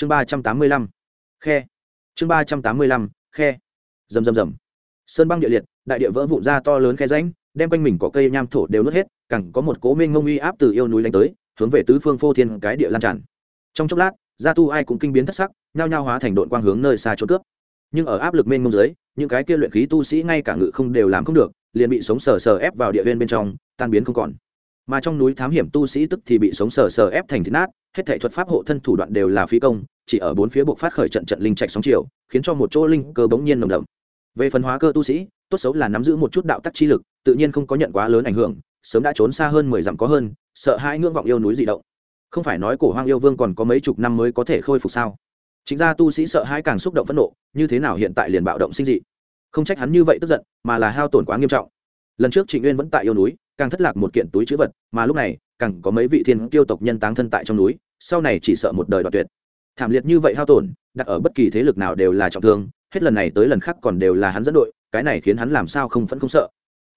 chương ba trăm tám mươi lăm, khe. Chương ba trăm tám mươi lăm, khe. Rầm rầm rầm. Sơn băng địa liệt, đại địa vỡ vụn ra to lớn khe ránh đem quanh mình có cây nham thổ đều nuốt hết cẳng có một cố minh ngông uy áp từ yêu núi đánh tới, hướng về tứ phương phô thiên cái địa lan tràn. Trong chốc lát, gia tu ai cũng kinh biến thất sắc, nhao nhao hóa thành đội quang hướng nơi xa chỗ cướp. Nhưng ở áp lực mênh mông dưới, những cái kia luyện khí tu sĩ ngay cả ngự không đều làm không được, liền bị sống sờ sờ ép vào địa viên bên trong, tan biến không còn mà trong núi thám hiểm tu sĩ tức thì bị sống sờ sờ ép thành thịt nát, hết thể thuật pháp hộ thân thủ đoạn đều là phí công, chỉ ở bốn phía buộc phát khởi trận trận linh trạch sóng chiều, khiến cho một chỗ linh cơ bỗng nhiên nồng đậm. Về phần hóa cơ tu sĩ, tốt xấu là nắm giữ một chút đạo tắc chi lực, tự nhiên không có nhận quá lớn ảnh hưởng, sớm đã trốn xa hơn mười dặm có hơn, sợ hai ngưỡng vọng yêu núi dị động. Không phải nói cổ hoang yêu vương còn có mấy chục năm mới có thể khôi phục sao? Chính ra tu sĩ sợ hãi càng xúc động phẫn nộ, như thế nào hiện tại liền bạo động sinh dị? Không trách hắn như vậy tức giận, mà là hao tổn quá nghiêm trọng. Lần trước trịnh nguyên vẫn tại yêu núi càng thất lạc một kiện túi chữ vật, mà lúc này, càng có mấy vị thiên tiêu tộc nhân táng thân tại trong núi, sau này chỉ sợ một đời đoạt tuyệt. Thảm liệt như vậy hao tổn, đặt ở bất kỳ thế lực nào đều là trọng thương, hết lần này tới lần khác còn đều là hắn dẫn đội, cái này khiến hắn làm sao không phẫn không sợ.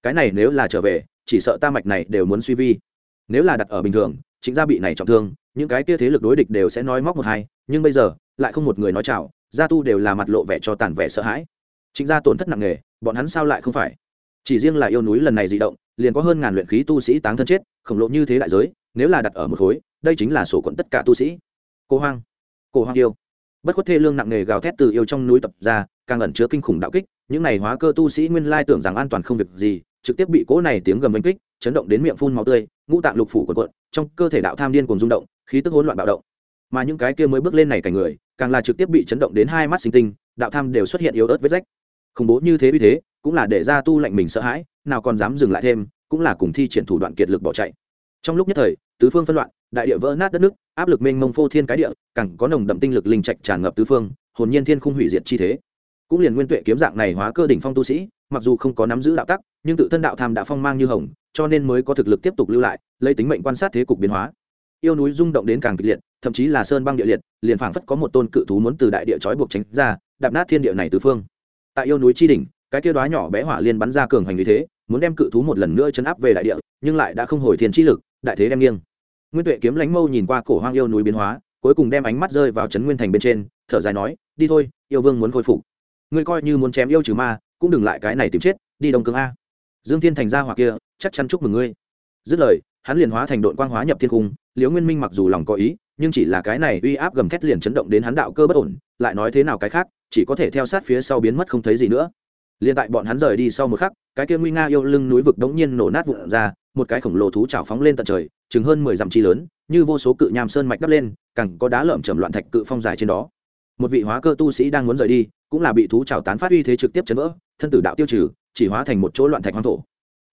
Cái này nếu là trở về, chỉ sợ ta mạch này đều muốn suy vi. Nếu là đặt ở bình thường, chính gia bị này trọng thương, những cái kia thế lực đối địch đều sẽ nói móc một hai, nhưng bây giờ, lại không một người nói chào, gia tu đều là mặt lộ vẻ cho tàn vẻ sợ hãi. Chính gia tổn thất nặng nề, bọn hắn sao lại không phải? Chỉ riêng là yêu núi lần này dị động, liền có hơn ngàn luyện khí tu sĩ táng thân chết, khổng lồ như thế đại giới, nếu là đặt ở một khối, đây chính là sổ quận tất cả tu sĩ. Cô hoang cô hoang yêu. Bất khuất thê lương nặng nề gào thét từ yêu trong núi tập ra, càng ẩn chứa kinh khủng đạo kích, những này hóa cơ tu sĩ nguyên lai tưởng rằng an toàn không việc gì, trực tiếp bị cỗ này tiếng gầm đánh kích, chấn động đến miệng phun máu tươi, ngũ tạng lục phủ quần quận, trong cơ thể đạo tham điên cùng rung động, khí tức hỗn loạn bạo động. Mà những cái kia mới bước lên này cảnh người, càng là trực tiếp bị chấn động đến hai mắt sinh tinh, đạo tham đều xuất hiện yếu ớt vết rách. Khủng bố như thế vì thế cũng là để ra tu lệnh mình sợ hãi, nào còn dám dừng lại thêm, cũng là cùng thi triển thủ đoạn kiệt lực bỏ chạy. Trong lúc nhất thời, tứ phương phân loạn, đại địa vỡ nát đất nước, áp lực mênh mông phô thiên cái địa, càng có nồng đậm tinh lực linh trạch tràn ngập tứ phương, hồn nhiên thiên khung hủy diệt chi thế. Cũng liền nguyên tuệ kiếm dạng này hóa cơ đỉnh phong tu sĩ, mặc dù không có nắm giữ đạo tắc, nhưng tự thân đạo tham đã phong mang như hồng, cho nên mới có thực lực tiếp tục lưu lại, lấy tính mệnh quan sát thế cục biến hóa. Yêu núi rung động đến càng kịch liệt, thậm chí là sơn băng địa liệt, liền phảng phất có một tôn cự thú muốn từ đại địa trói buộc tránh ra, đạp nát thiên địa này tứ phương. Tại yêu núi tri đỉnh cái kia đóa nhỏ bé hỏa liên bắn ra cường hành như thế, muốn đem cự thú một lần nữa chấn áp về đại địa, nhưng lại đã không hồi thiên chi lực, đại thế đem nghiêng. Nguyên tuệ kiếm lánh mâu nhìn qua cổ hoang yêu núi biến hóa, cuối cùng đem ánh mắt rơi vào trấn nguyên thành bên trên, thở dài nói, đi thôi, yêu vương muốn khôi phục. Ngươi coi như muốn chém yêu trừ ma, cũng đừng lại cái này tìm chết, đi đông cương a. Dương thiên thành ra hoặc kia, chắc chắn chúc mừng ngươi. Dứt lời, hắn liền hóa thành đội quang hóa nhập thiên cung, liễu nguyên minh mặc dù lòng có ý, nhưng chỉ là cái này uy áp gầm thét liền chấn động đến hắn đạo cơ bất ổn, lại nói thế nào cái khác, chỉ có thể theo sát phía sau biến mất không thấy gì nữa liền tại bọn hắn rời đi sau một khắc, cái kia nguy nga yêu lưng núi vực đống nhiên nổ nát vụn ra, một cái khổng lồ thú trào phóng lên tận trời, chừng hơn mười dặm chi lớn, như vô số cự nham sơn mạch đắp lên cẳng có đá lởm chởm loạn thạch cự phong dài trên đó. Một vị hóa cơ tu sĩ đang muốn rời đi, cũng là bị thú trào tán phát uy thế trực tiếp chấn vỡ, thân tử đạo tiêu trừ, chỉ hóa thành một chỗ loạn thạch hoang thổ.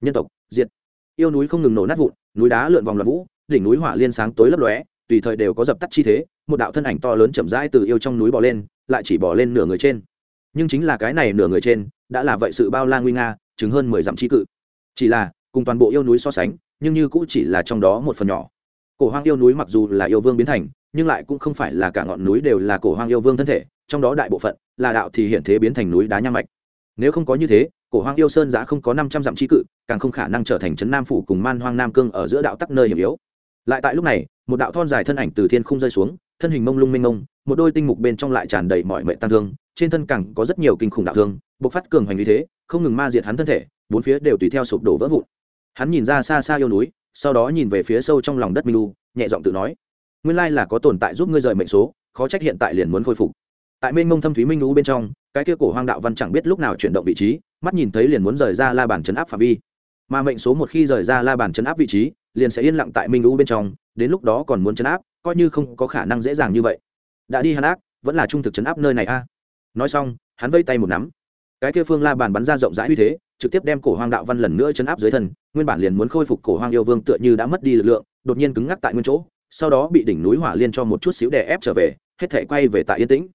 Nhân tộc, diệt. Yêu núi không ngừng nổ nát vụn, núi đá lượn vòng loạn vũ, đỉnh núi hỏa liên sáng tối lấp lóe, tùy thời đều có dập tắt chi thế, một đạo thân ảnh to lớn chậm rãi từ yêu trong núi bò lên, lại chỉ bò lên nửa người trên. Nhưng chính là cái này nửa người trên đã là vậy sự bao la nguy nga chứng hơn mười dặm trí cự. Chỉ là, cùng toàn bộ yêu núi so sánh, nhưng như cũng chỉ là trong đó một phần nhỏ. Cổ hoang yêu núi mặc dù là yêu vương biến thành, nhưng lại cũng không phải là cả ngọn núi đều là cổ hoang yêu vương thân thể, trong đó đại bộ phận là đạo thì hiện thế biến thành núi đá nham mạch. Nếu không có như thế, cổ hoang yêu sơn giã không có năm trăm dặm trí cự, càng không khả năng trở thành trấn nam phủ cùng man hoang nam cương ở giữa đạo tắc nơi hiểm yếu. Lại tại lúc này, một đạo thon dài thân ảnh từ thiên không rơi xuống, thân hình mông lung mênh mông, một đôi tinh mục bên trong lại tràn đầy mọi mệ tăng thương trên thân cẳng có rất nhiều kinh khủng đạo thương, bộc phát cường hành như thế, không ngừng ma diệt hắn thân thể, bốn phía đều tùy theo sụp đổ vỡ vụn. Hắn nhìn ra xa xa yêu núi, sau đó nhìn về phía sâu trong lòng đất minh lu nhẹ giọng tự nói, nguyên lai là có tồn tại giúp ngươi rời mệnh số, khó trách hiện tại liền muốn khôi phục. Tại mênh mông thâm thúy minh lu bên trong, cái kia cổ hoang đạo văn chẳng biết lúc nào chuyển động vị trí, mắt nhìn thấy liền muốn rời ra la bàn chấn áp phạm vi. Mà mệnh số một khi rời ra la bàn chấn áp vị trí, liền sẽ yên lặng tại minh lu bên trong, đến lúc đó còn muốn chấn áp, coi như không có khả năng dễ dàng như vậy. Đã đi hắn ác, vẫn là trung thực chấn áp nơi này a nói xong, hắn vây tay một nắm. Cái kia phương la bàn bắn ra rộng rãi uy thế, trực tiếp đem cổ hoang đạo văn lần nữa chấn áp dưới thân, nguyên bản liền muốn khôi phục cổ hoang yêu vương tựa như đã mất đi lực lượng, đột nhiên cứng ngắc tại nguyên chỗ, sau đó bị đỉnh núi hỏa liên cho một chút xíu đè ép trở về, hết thể quay về tại yên tĩnh.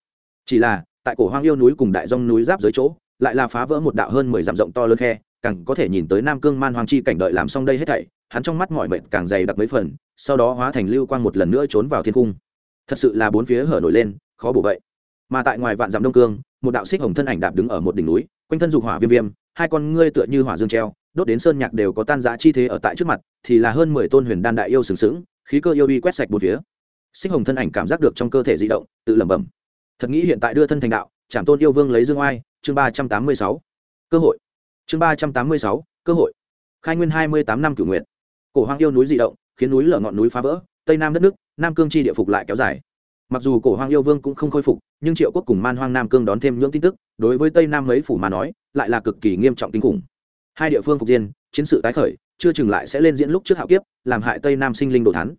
Chỉ là, tại cổ hoang yêu núi cùng đại dông núi giáp dưới chỗ, lại là phá vỡ một đạo hơn mười dặm rộng to lớn khe, càng có thể nhìn tới nam cương man hoàng chi cảnh đợi làm xong đây hết thảy, hắn trong mắt mọi mệnh càng dày đặc mấy phần, sau đó hóa thành lưu quang một lần nữa trốn vào thiên cung. Thật sự là bốn phía hở nổi lên, khó bổ vậy mà tại ngoài vạn dặm đông cương, một đạo xích hồng thân ảnh đạp đứng ở một đỉnh núi, quanh thân dục hỏa viêm viêm, hai con ngươi tựa như hỏa dương treo, đốt đến sơn nhạc đều có tan giã chi thế ở tại trước mặt, thì là hơn mười tôn huyền đan đại yêu sừng sững, khí cơ yêu uy quét sạch bốn phía. Xích hồng thân ảnh cảm giác được trong cơ thể di động, tự lẩm bẩm. Thật nghĩ hiện tại đưa thân thành đạo, trảm tôn yêu vương lấy dương oai, chương ba trăm tám mươi sáu. Cơ hội. Chương ba trăm tám mươi sáu, cơ hội. Khai nguyên hai mươi tám năm cửu nguyện cổ hoang yêu núi di động, khiến núi lở ngọn núi phá vỡ, tây nam đất nước, nam cương chi địa phục lại kéo dài mặc dù cổ hoang yêu vương cũng không khôi phục, nhưng triệu quốc cùng man hoang nam cương đón thêm những tin tức, đối với tây nam mấy phủ mà nói, lại là cực kỳ nghiêm trọng kinh khủng. Hai địa phương phục diên, chiến sự tái khởi, chưa chừng lại sẽ lên diễn lúc trước hạo kiếp, làm hại tây nam sinh linh đồ thắn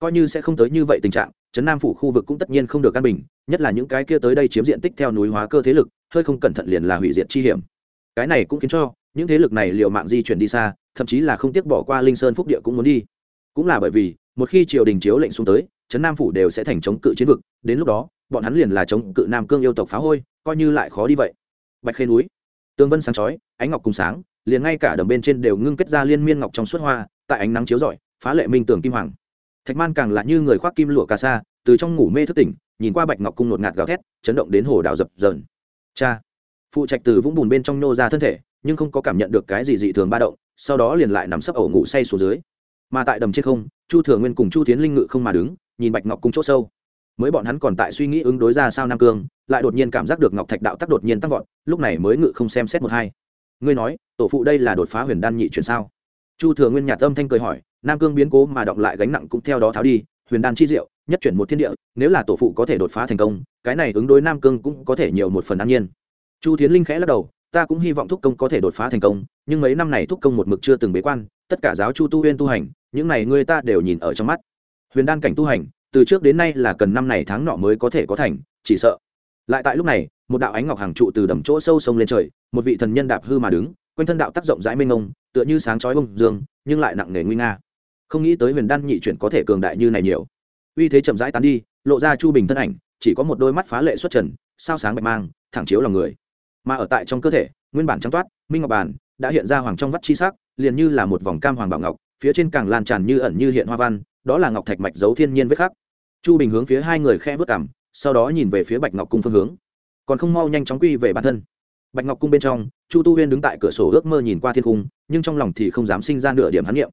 coi như sẽ không tới như vậy tình trạng, trấn nam phủ khu vực cũng tất nhiên không được căn bình, nhất là những cái kia tới đây chiếm diện tích theo núi hóa cơ thế lực, hơi không cẩn thận liền là hủy diệt chi hiểm. Cái này cũng khiến cho, những thế lực này liệu mạng di chuyển đi xa, thậm chí là không tiếc bỏ qua linh sơn phúc địa cũng muốn đi. Cũng là bởi vì, một khi triều đình chiếu lệnh xuống tới trấn nam phủ đều sẽ thành chống cự chiến vực, đến lúc đó, bọn hắn liền là chống cự nam cương yêu tộc phá hôi, coi như lại khó đi vậy. Bạch khê núi tương vân sáng chói, ánh ngọc cùng sáng, liền ngay cả đầm bên trên đều ngưng kết ra liên miên ngọc trong suốt hoa, tại ánh nắng chiếu rọi, phá lệ minh tưởng kim hoàng. Thạch man càng là như người khoác kim lụa cà sa, từ trong ngủ mê thức tỉnh, nhìn qua bạch ngọc cung ngột ngạt gào thét, chấn động đến hồ đảo dập dờn. Cha! Phụ trạch từ vũng bùn bên trong nô ra thân thể, nhưng không có cảm nhận được cái gì dị thường ba động, sau đó liền lại nằm sấp ổ ngủ say xuống dưới. Mà tại đầm trên không, chu thừa nguyên cùng chu tiến linh ngự không mà đứng nhìn bạch ngọc cung chỗ sâu. Mới bọn hắn còn tại suy nghĩ ứng đối ra sao nam cương, lại đột nhiên cảm giác được ngọc thạch đạo tắc đột nhiên tăng vọt, lúc này mới ngự không xem xét một hai. Ngươi nói, tổ phụ đây là đột phá huyền đan nhị chuyển sao? Chu thừa nguyên nhạt âm thanh cười hỏi, nam cương biến cố mà động lại gánh nặng cũng theo đó tháo đi, huyền đan chi diệu, nhất chuyển một thiên địa, nếu là tổ phụ có thể đột phá thành công, cái này ứng đối nam cương cũng có thể nhiều một phần an nhiên. Chu tiến linh khẽ lắc đầu, ta cũng hy vọng thúc công có thể đột phá thành công, nhưng mấy năm này thúc công một mực chưa từng bế quan, tất cả giáo chu tu huyên tu hành, những này ngươi ta đều nhìn ở trong mắt huyền đan cảnh tu hành, từ trước đến nay là cần năm này tháng nọ mới có thể có thành, chỉ sợ. Lại tại lúc này, một đạo ánh ngọc hàng trụ từ đầm chỗ sâu sông lên trời, một vị thần nhân đạp hư mà đứng, quanh thân đạo tác rộng rãi mênh mông, tựa như sáng chói bông dương, nhưng lại nặng nề nguy nga. Không nghĩ tới huyền đan nhị chuyển có thể cường đại như này nhiều. Uy thế chậm rãi tán đi, lộ ra chu bình thân ảnh, chỉ có một đôi mắt phá lệ xuất trần, sao sáng bạch mang, thẳng chiếu lòng người. Mà ở tại trong cơ thể, nguyên bản trắng toát, minh ngọc bàn, đã hiện ra hoàng trong vắt chi sắc, liền như là một vòng cam hoàng bảo ngọc, phía trên càng lan tràn như ẩn như hiện hoa văn đó là ngọc thạch mạch dấu thiên nhiên vết khắc. Chu bình hướng phía hai người khe vớt cảm sau đó nhìn về phía bạch ngọc cung phương hướng. Còn không mau nhanh chóng quy về bản thân. Bạch ngọc cung bên trong, chu tu huyên đứng tại cửa sổ ước mơ nhìn qua thiên cung, nhưng trong lòng thì không dám sinh ra nửa điểm hắn niệm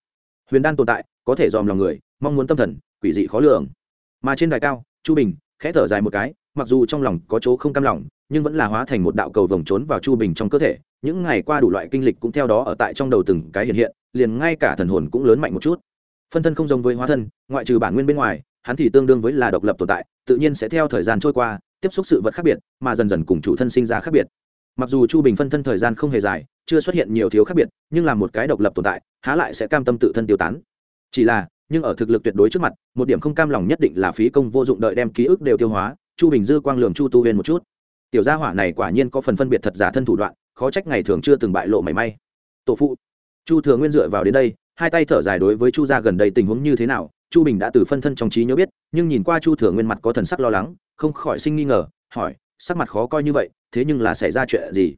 huyền đan tồn tại, có thể dòm lòng người, mong muốn tâm thần, quỷ dị khó lường. Mà trên đài cao, chu bình khẽ thở dài một cái, mặc dù trong lòng có chỗ không cam lòng, nhưng vẫn là hóa thành một đạo cầu vồng trốn vào chu bình trong cơ thể. Những ngày qua đủ loại kinh lịch cũng theo đó ở tại trong đầu từng cái hiện hiện, liền ngay cả thần hồn cũng lớn mạnh một chút phân thân không giống với hóa thân, ngoại trừ bản nguyên bên ngoài, hắn thì tương đương với là độc lập tồn tại, tự nhiên sẽ theo thời gian trôi qua, tiếp xúc sự vật khác biệt, mà dần dần cùng chủ thân sinh ra khác biệt. Mặc dù chu bình phân thân thời gian không hề dài, chưa xuất hiện nhiều thiếu khác biệt, nhưng là một cái độc lập tồn tại, há lại sẽ cam tâm tự thân tiêu tán. Chỉ là, nhưng ở thực lực tuyệt đối trước mặt, một điểm không cam lòng nhất định là phí công vô dụng đợi đem ký ức đều tiêu hóa, chu bình dư quang lường chu tu huyên một chút. Tiểu gia hỏa này quả nhiên có phần phân biệt thật giả thân thủ đoạn, khó trách ngày thường chưa từng bại lộ mảy may. Tổ phụ, chu thừa nguyên dựa vào đến đây hai tay thở dài đối với chu gia gần đây tình huống như thế nào, chu bình đã từ phân thân trong trí nhớ biết, nhưng nhìn qua chu thừa nguyên mặt có thần sắc lo lắng, không khỏi sinh nghi ngờ, hỏi, sắc mặt khó coi như vậy, thế nhưng là xảy ra chuyện gì?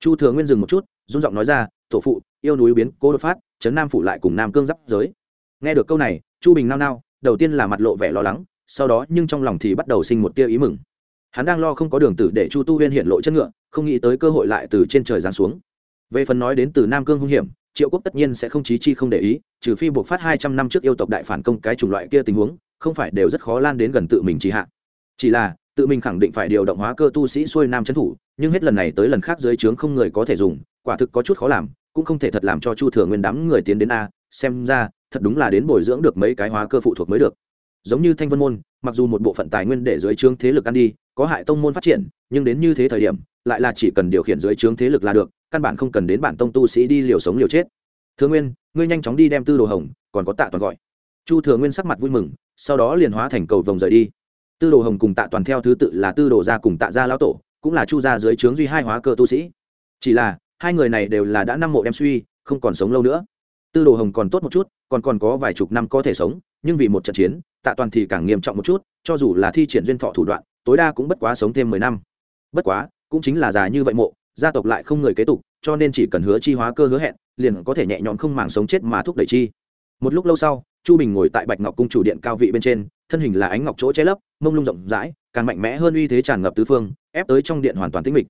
Chu thừa nguyên dừng một chút, run giọng nói ra, tổ phụ, yêu núi biến cố đột phát trấn nam phủ lại cùng nam cương giáp giới. Nghe được câu này, chu bình nao nao, đầu tiên là mặt lộ vẻ lo lắng, sau đó nhưng trong lòng thì bắt đầu sinh một tia ý mừng. Hắn đang lo không có đường tử để chu tu huyên hiện lộ chất ngựa, không nghĩ tới cơ hội lại từ trên trời giáng xuống. Về phần nói đến từ nam cương hung hiểm triệu quốc tất nhiên sẽ không chí chi không để ý, trừ phi buộc phát hai trăm năm trước yêu tộc đại phản công cái chủng loại kia tình huống, không phải đều rất khó lan đến gần tự mình chỉ hạ. Chỉ là, tự mình khẳng định phải điều động hóa cơ tu sĩ xuôi nam trấn thủ, nhưng hết lần này tới lần khác dưới trướng không người có thể dùng, quả thực có chút khó làm, cũng không thể thật làm cho chu thừa nguyên đám người tiến đến a, xem ra, thật đúng là đến bồi dưỡng được mấy cái hóa cơ phụ thuộc mới được. Giống như thanh vân môn, mặc dù một bộ phận tài nguyên để dưới trướng thế lực ăn đi, có hại tông môn phát triển, nhưng đến như thế thời điểm, lại là chỉ cần điều khiển dưới trướng thế lực là được căn bản không cần đến bản tông tu sĩ đi liều sống liều chết. Thừa nguyên, ngươi nhanh chóng đi đem tư đồ hồng, còn có tạ toàn gọi. Chu thừa nguyên sắc mặt vui mừng, sau đó liền hóa thành cầu vồng rời đi. Tư đồ hồng cùng tạ toàn theo thứ tự là tư đồ gia cùng tạ gia lão tổ, cũng là chu gia dưới trướng duy hai hóa cơ tu sĩ. Chỉ là, hai người này đều là đã năm mộ đem suy, không còn sống lâu nữa. Tư đồ hồng còn tốt một chút, còn còn có vài chục năm có thể sống, nhưng vì một trận chiến, tạ toàn thì càng nghiêm trọng một chút, cho dù là thi triển duyên thọ thủ đoạn, tối đa cũng bất quá sống thêm mười năm. Bất quá, cũng chính là già như vậy mộ gia tộc lại không người kế tục, cho nên chỉ cần hứa chi hóa cơ hứa hẹn, liền có thể nhẹ nhõm không màng sống chết mà thúc đẩy chi. Một lúc lâu sau, chu bình ngồi tại bạch ngọc cung chủ điện cao vị bên trên, thân hình là ánh ngọc chỗ che lấp, mông lung rộng rãi, càng mạnh mẽ hơn uy thế tràn ngập tứ phương, ép tới trong điện hoàn toàn tĩnh mịch.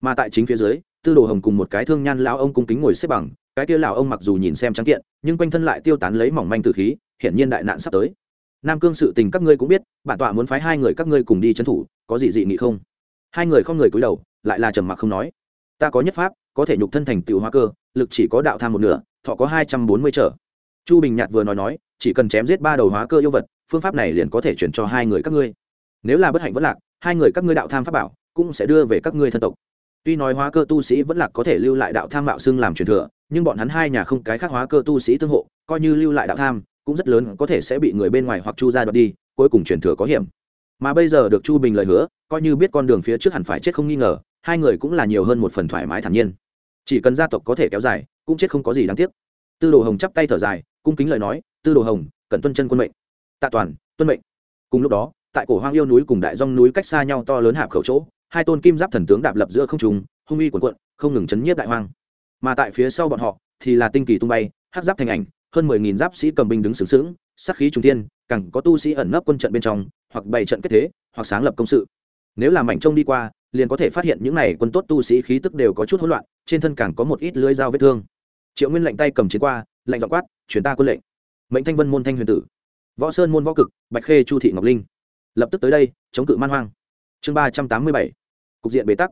Mà tại chính phía dưới, tư đồ hồng cùng một cái thương nhan lão ông cung kính ngồi xếp bằng, cái kia lão ông mặc dù nhìn xem trắng kiện, nhưng quanh thân lại tiêu tán lấy mỏng manh từ khí, hiển nhiên đại nạn sắp tới. Nam cương sự tình các ngươi cũng biết, bản tọa muốn phái hai người các ngươi cùng đi trấn thủ, có gì dị nghị không? Hai người không người cúi đầu, lại là trầm mặc không nói ta có nhất pháp, có thể nhục thân thành tựu hóa cơ, lực chỉ có đạo tham một nửa, thọ có hai trăm bốn mươi trở. Chu bình nhạt vừa nói nói, chỉ cần chém giết ba đầu hóa cơ yêu vật, phương pháp này liền có thể chuyển cho hai người các ngươi. Nếu là bất hạnh vẫn lạc, hai người các ngươi đạo tham pháp bảo cũng sẽ đưa về các ngươi thân tộc. Tuy nói hóa cơ tu sĩ vẫn lạc có thể lưu lại đạo tham mạo xưng làm truyền thừa, nhưng bọn hắn hai nhà không cái khác hóa cơ tu sĩ tương hộ, coi như lưu lại đạo tham, cũng rất lớn có thể sẽ bị người bên ngoài hoặc chu ra đoạt đi, cuối cùng truyền thừa có hiểm. Mà bây giờ được chu bình lời hứa, coi như biết con đường phía trước hẳn phải chết không nghi ngờ hai người cũng là nhiều hơn một phần thoải mái thản nhiên. Chỉ cần gia tộc có thể kéo dài, cũng chết không có gì đáng tiếc. Tư đồ hồng chắp tay thở dài, cung kính lời nói, tư đồ hồng cần tuân chân quân mệnh. Tạ toàn, tuân mệnh. Cùng lúc đó, tại cổ hoang yêu núi cùng đại dong núi cách xa nhau to lớn hạp khẩu chỗ, hai tôn kim giáp thần tướng đạp lập giữa không trùng hung uy quần quận không ngừng chấn nhiếp đại hoang. Mà tại phía sau bọn họ, thì là tinh kỳ tung bay hát giáp thành ảnh, hơn mười nghìn giáp sĩ cầm binh đứng sướng sướng sắc khí trung tiên càng có tu sĩ ẩn nấp quân trận bên trong, hoặc bày trận kết thế, hoặc sáng lập công sự. Nếu làm mảnh trông đi qua liền có thể phát hiện những này quân tốt tu sĩ khí tức đều có chút hỗn loạn, trên thân càng có một ít lưới dao vết thương. Triệu nguyên lạnh tay cầm chiến qua, lạnh dọ quát, chuyển ta quân lệnh. Mệnh thanh vân môn thanh huyền tử. Võ sơn môn võ cực, bạch khê chu thị ngọc linh. Lập tức tới đây, chống cự man hoang. Chương ba trăm tám mươi bảy. Cục diện bế tắc.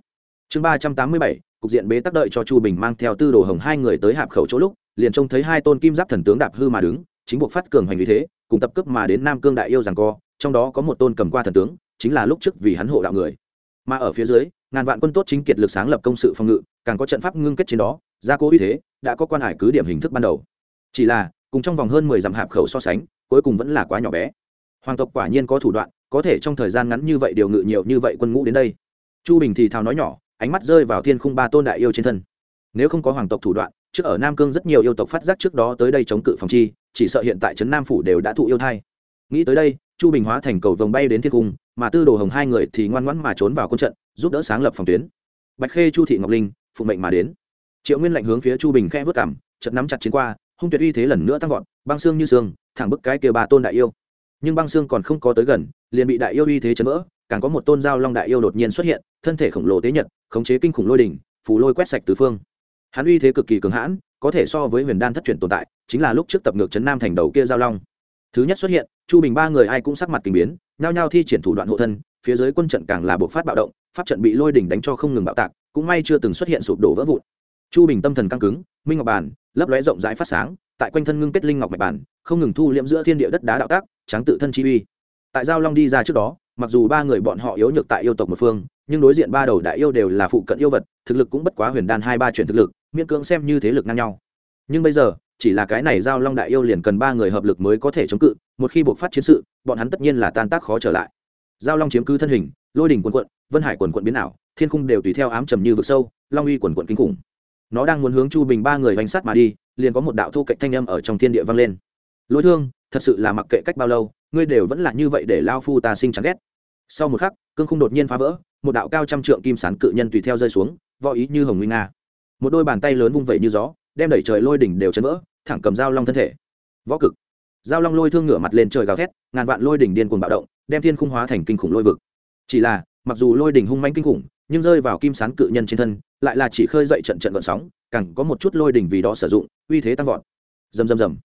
Chương ba trăm tám mươi bảy. Cục diện bế tắc đợi cho chu bình mang theo tư đồ hồng hai người tới hạp khẩu chỗ lúc, liền trông thấy hai tôn kim giáp thần tướng đạp hư mà đứng, chính buộc phát cường hành như thế, cùng tập cấp mà đến nam cương đại yêu rằng co, trong đó có một tôn cầm qua thần tướng, chính là lúc trước vì hắn hộ đạo người mà ở phía dưới, ngàn vạn quân tốt chính kiệt lực sáng lập công sự phòng ngự, càng có trận pháp ngưng kết trên đó, gia cố uy thế, đã có quan hải cứ điểm hình thức ban đầu. Chỉ là, cùng trong vòng hơn mười dặm hạp khẩu so sánh, cuối cùng vẫn là quá nhỏ bé. Hoàng tộc quả nhiên có thủ đoạn, có thể trong thời gian ngắn như vậy điều ngự nhiều như vậy quân ngũ đến đây. Chu bình thì thào nói nhỏ, ánh mắt rơi vào thiên khung ba tôn đại yêu trên thân. Nếu không có hoàng tộc thủ đoạn, trước ở nam cương rất nhiều yêu tộc phát giác trước đó tới đây chống cự phòng chi, chỉ sợ hiện tại trấn nam phủ đều đã thụ yêu thai. Nghĩ tới đây, chu bình hóa thành cầu vồng bay đến thiên cung mà tư đồ hồng hai người thì ngoan ngoãn mà trốn vào quân trận, giúp đỡ sáng lập phòng tuyến. Bạch khê, chu thị ngọc linh phụ mệnh mà đến. Triệu nguyên lạnh hướng phía chu bình khe vớt cảm trận nắm chặt chiến qua, hung tuyệt uy thế lần nữa tăng vọt, băng xương như xương, thẳng bức cái kia bà tôn đại yêu. Nhưng băng xương còn không có tới gần, liền bị đại yêu uy thế chấn vỡ, càng có một tôn giao long đại yêu đột nhiên xuất hiện, thân thể khổng lồ tế nhật, khống chế kinh khủng lôi đỉnh, phù lôi quét sạch tứ phương. Hắn uy thế cực kỳ cường hãn, có thể so với huyền đan thất truyền tồn tại, chính là lúc trước tập ngược trấn nam thành đầu kia giao long thứ nhất xuất hiện, chu bình ba người ai cũng sắc mặt kinh biến, nhao nhao thi triển thủ đoạn hộ thân, phía dưới quân trận càng là buộc phát bạo động, pháp trận bị lôi đỉnh đánh cho không ngừng bạo tạc, cũng may chưa từng xuất hiện sụp đổ vỡ vụn. Chu bình tâm thần căng cứng, minh ngọc bàn, lấp lóe rộng rãi phát sáng, tại quanh thân ngưng kết linh ngọc mạch bản không ngừng thu liễm giữa thiên địa đất đá đạo tác, tráng tự thân chi uy. Tại giao long đi ra trước đó, mặc dù ba người bọn họ yếu nhược tại yêu tộc một phương, nhưng đối diện ba đầu đại yêu đều là phụ cận yêu vật, thực lực cũng bất quá huyền đan hai ba chuyển thực lực, miễn cưỡng xem như thế lực ngang nhau. Nhưng bây giờ chỉ là cái này giao long đại yêu liền cần ba người hợp lực mới có thể chống cự, một khi buộc phát chiến sự, bọn hắn tất nhiên là tan tác khó trở lại. Giao long chiếm cứ thân hình, lôi đỉnh quần quận, vân hải quần quận biến ảo, thiên khung đều tùy theo ám trầm như vực sâu, long uy quần quận kinh khủng. Nó đang muốn hướng chu bình ba người hành sát mà đi, liền có một đạo thu cạnh thanh âm ở trong thiên địa vang lên. Lôi thương, thật sự là mặc kệ cách bao lâu, ngươi đều vẫn là như vậy để lao phu ta sinh chán ghét. Sau một khắc, cương khung đột nhiên phá vỡ, một đạo cao trăm trượng kim sán cự nhân tùy theo rơi xuống, võ ý như hồng nguy nga. Một đôi bàn tay lớn vung vẩy như gió, đem đẩy trời lôi đỉnh đều chấn vỡ thẳng cầm dao long thân thể. Võ cực. Dao long lôi thương ngửa mặt lên trời gào thét, ngàn vạn lôi đỉnh điên cuồng bạo động, đem thiên khung hóa thành kinh khủng lôi vực. Chỉ là, mặc dù lôi đỉnh hung manh kinh khủng, nhưng rơi vào kim sán cự nhân trên thân, lại là chỉ khơi dậy trận trận vận sóng, càng có một chút lôi đỉnh vì đó sử dụng, uy thế tăng vọt. Rầm rầm rầm.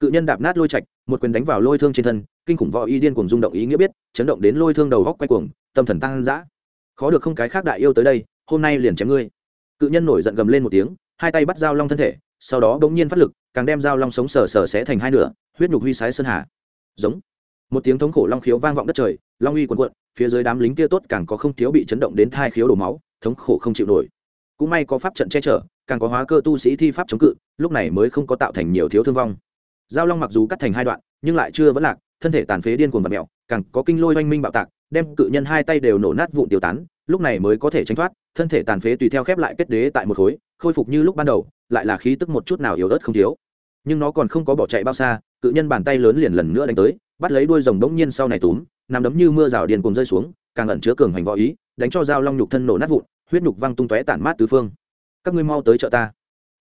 Cự nhân đạp nát lôi trạch, một quyền đánh vào lôi thương trên thân, kinh khủng võ y điên cuồng rung động ý nghĩa biết, chấn động đến lôi thương đầu góc quay cuồng, tâm thần tăng dã. Khó được không cái khác đại yêu tới đây, hôm nay liền chém ngươi. Cự nhân nổi giận gầm lên một tiếng, hai tay bắt dao long thân thể sau đó bỗng nhiên phát lực, càng đem dao long sống sờ sờ xé thành hai nửa, huyết nhục huy sái sơn hà. Giống. Một tiếng thống khổ long khiếu vang vọng đất trời, long uy quần quận phía dưới đám lính kia tốt càng có không thiếu bị chấn động đến thai khiếu đổ máu, thống khổ không chịu nổi. Cũng may có pháp trận che chở, càng có hóa cơ tu sĩ thi pháp chống cự, lúc này mới không có tạo thành nhiều thiếu thương vong. Giao long mặc dù cắt thành hai đoạn, nhưng lại chưa vẫn lạc, thân thể tàn phế điên cuồng và mẹo càng có kinh lôi oanh minh bạo tạc, đem cự nhân hai tay đều nổ nát vụn tiêu tán, lúc này mới có thể tránh thoát, thân thể tàn phế tùy theo khép lại kết đế tại một khối, khôi phục như lúc ban đầu lại là khí tức một chút nào yếu ớt không thiếu. Nhưng nó còn không có bỏ chạy bao xa, cự nhân bàn tay lớn liền lần nữa đánh tới, bắt lấy đuôi rồng đống nhiên sau này túm, nằm đấm như mưa rào điền cuồng rơi xuống, càng ẩn chứa cường hành võ ý, đánh cho dao long nhục thân nổ nát vụn, huyết nhục văng tung tóe tản mát tứ phương. Các ngươi mau tới trợ ta.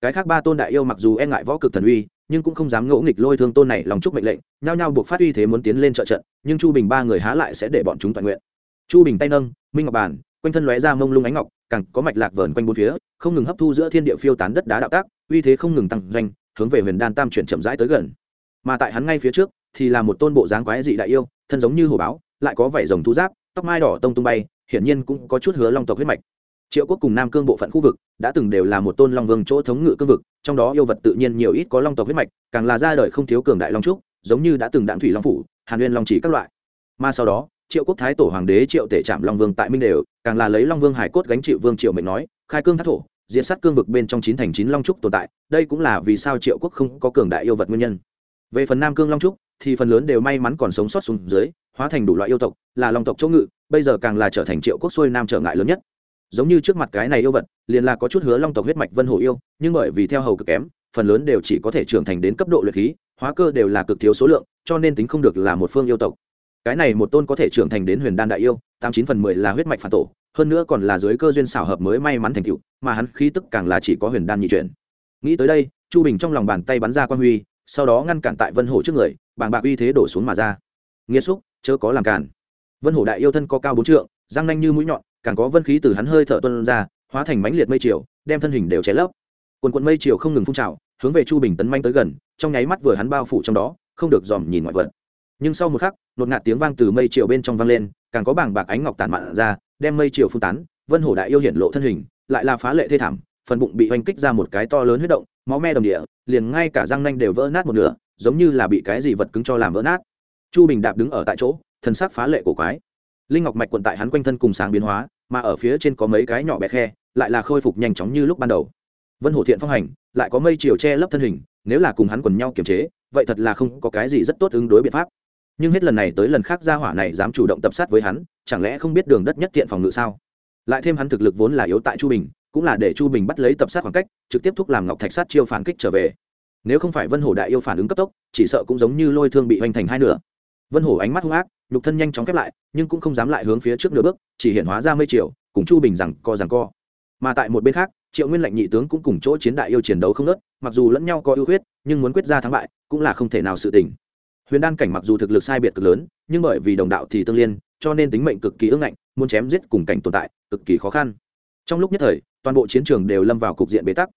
Cái khác ba tôn đại yêu mặc dù e ngại võ cực thần uy, nhưng cũng không dám ngỗ nghịch lôi thương tôn này lòng chúc mệnh lệnh, nhao nhao buộc phát uy thế muốn tiến lên trợ trận, nhưng chu bình ba người há lại sẽ để bọn chúng toàn nguyện. Chu bình tay nâng, minh ngọc bàn quanh thân lóe ra mông lung ánh ngọc, càng có mạch lạc vờn quanh bốn phía, không ngừng hấp thu giữa thiên địa phiêu tán đất đá đạo tác, uy thế không ngừng tăng doanh, hướng về huyền đan tam chuyển chậm rãi tới gần. Mà tại hắn ngay phía trước, thì là một tôn bộ dáng quái dị đại yêu, thân giống như hổ báo, lại có vảy rồng thú giáp, tóc mai đỏ tông tung bay, hiển nhiên cũng có chút hứa long tộc huyết mạch. Triệu quốc cùng nam cương bộ phận khu vực đã từng đều là một tôn long vương chỗ thống ngự cương vực, trong đó yêu vật tự nhiên nhiều ít có long tộc huyết mạch, càng là ra đời không thiếu cường đại long trúc, giống như đã từng đạn thủy long phủ, hàn nguyên long chỉ các loại. Mà sau đó triệu quốc thái tổ hoàng đế triệu tể trạm long vương tại minh đều, càng là lấy long vương hải cốt gánh chịu vương triệu mệnh nói, khai cương thác thổ diễn sát cương vực bên trong chín thành chín long trúc tồn tại, đây cũng là vì sao triệu quốc không có cường đại yêu vật nguyên nhân. Về phần nam cương long trúc, thì phần lớn đều may mắn còn sống sót xuống dưới, hóa thành đủ loại yêu tộc, là long tộc chỗ ngự, bây giờ càng là trở thành triệu quốc xuôi nam trở ngại lớn nhất. Giống như trước mặt cái này yêu vật, liền là có chút hứa long tộc huyết mạch vân hồ yêu, nhưng bởi vì theo hầu cực kém, phần lớn đều chỉ có thể trưởng thành đến cấp độ luyện khí, hóa cơ đều là cực thiếu số lượng, cho nên tính không được là một phương yêu tộc cái này một tôn có thể trưởng thành đến huyền đan đại yêu, tám chín phần mười là huyết mạch phản tổ, hơn nữa còn là dưới cơ duyên xảo hợp mới may mắn thành cựu mà hắn khí tức càng là chỉ có huyền đan nhị chuyển. Nghĩ tới đây, chu bình trong lòng bàn tay bắn ra quan huy, sau đó ngăn cản tại vân hổ trước người, bàng bạc uy thế đổ xuống mà ra. Nghĩa xúc, chớ có làm cản. Vân hổ đại yêu thân có cao bốn trượng, răng nanh như mũi nhọn, càng có vân khí từ hắn hơi thở tuân ra, hóa thành mãnh liệt mây chiều đem thân hình đều cháy lấp. Quần quận mây chiều không ngừng phun trào, hướng về chu bình tấn manh tới gần, trong nháy mắt vừa hắn bao phủ trong đó, không được dòm nhìn ngoại vật nhưng sau một khắc, nột ngạt tiếng vang từ mây chiều bên trong vang lên, càng có bảng bạc ánh ngọc tản mạn ra, đem mây chiều phun tán, vân hổ đại yêu hiển lộ thân hình, lại là phá lệ thê thảm, phần bụng bị oanh kích ra một cái to lớn huyết động, máu me đồng địa, liền ngay cả răng nanh đều vỡ nát một nửa, giống như là bị cái gì vật cứng cho làm vỡ nát. Chu bình đạp đứng ở tại chỗ, thân xác phá lệ cổ quái. Linh ngọc mạch quận tại hắn quanh thân cùng sáng biến hóa, mà ở phía trên có mấy cái nhỏ bé khe, lại là khôi phục nhanh chóng như lúc ban đầu. Vân hổ thiện phong hành, lại có mây chiều che lấp thân hình, nếu là cùng hắn quần nhau kiềm chế, vậy thật là không có cái gì rất tốt ứng đối biện pháp nhưng hết lần này tới lần khác gia hỏa này dám chủ động tập sát với hắn, chẳng lẽ không biết đường đất nhất thiện phòng ngự sao? Lại thêm hắn thực lực vốn là yếu tại chu bình, cũng là để chu bình bắt lấy tập sát khoảng cách, trực tiếp thúc làm ngọc thạch sát chiêu phản kích trở về. Nếu không phải vân hổ đại yêu phản ứng cấp tốc, chỉ sợ cũng giống như lôi thương bị hoành thành hai nửa. Vân hổ ánh mắt hung ác, nhục thân nhanh chóng khép lại, nhưng cũng không dám lại hướng phía trước nửa bước, chỉ hiện hóa ra mây triệu cùng chu bình rằng co rằng co. Mà tại một bên khác, triệu nguyên lệnh nhị tướng cũng cùng chỗ chiến đại yêu chiến đấu không nớt mặc dù lẫn nhau có ưu huyết nhưng muốn quyết ra thắng bại, cũng là không thể nào sự tình huyền đan cảnh mặc dù thực lực sai biệt cực lớn, nhưng bởi vì đồng đạo thì tương liên, cho nên tính mệnh cực kỳ ưng ngạnh, muốn chém giết cùng cảnh tồn tại, cực kỳ khó khăn. Trong lúc nhất thời, toàn bộ chiến trường đều lâm vào cục diện bế tắc.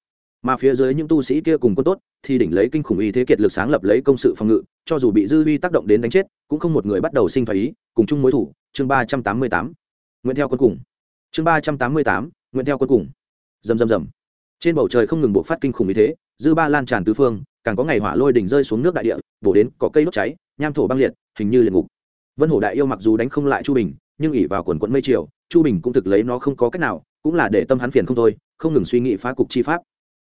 Mà phía dưới những tu sĩ kia cùng quân tốt, thì đỉnh lấy kinh khủng y thế kiệt lực sáng lập lấy công sự phòng ngự, cho dù bị dư vi tác động đến đánh chết, cũng không một người bắt đầu sinh thái ý, cùng chung mối thủ, chương ba trăm tám mươi tám. Nguyện theo quân cùng. Chương ba trăm tám mươi tám, nguyện theo quân cùng. Dầm dầm dầm trên bầu trời không ngừng buộc phát kinh khủng y thế dư ba lan tràn tứ phương, càng có ngày hỏa lôi đỉnh rơi xuống nước đại địa, bổ đến có cây đốt cháy, nham thổ băng liệt, hình như liệt ngục. Vân hổ đại yêu mặc dù đánh không lại chu bình, nhưng ỉ vào quần quận mây triều, chu bình cũng thực lấy nó không có cách nào, cũng là để tâm hắn phiền không thôi, không ngừng suy nghĩ phá cục chi pháp.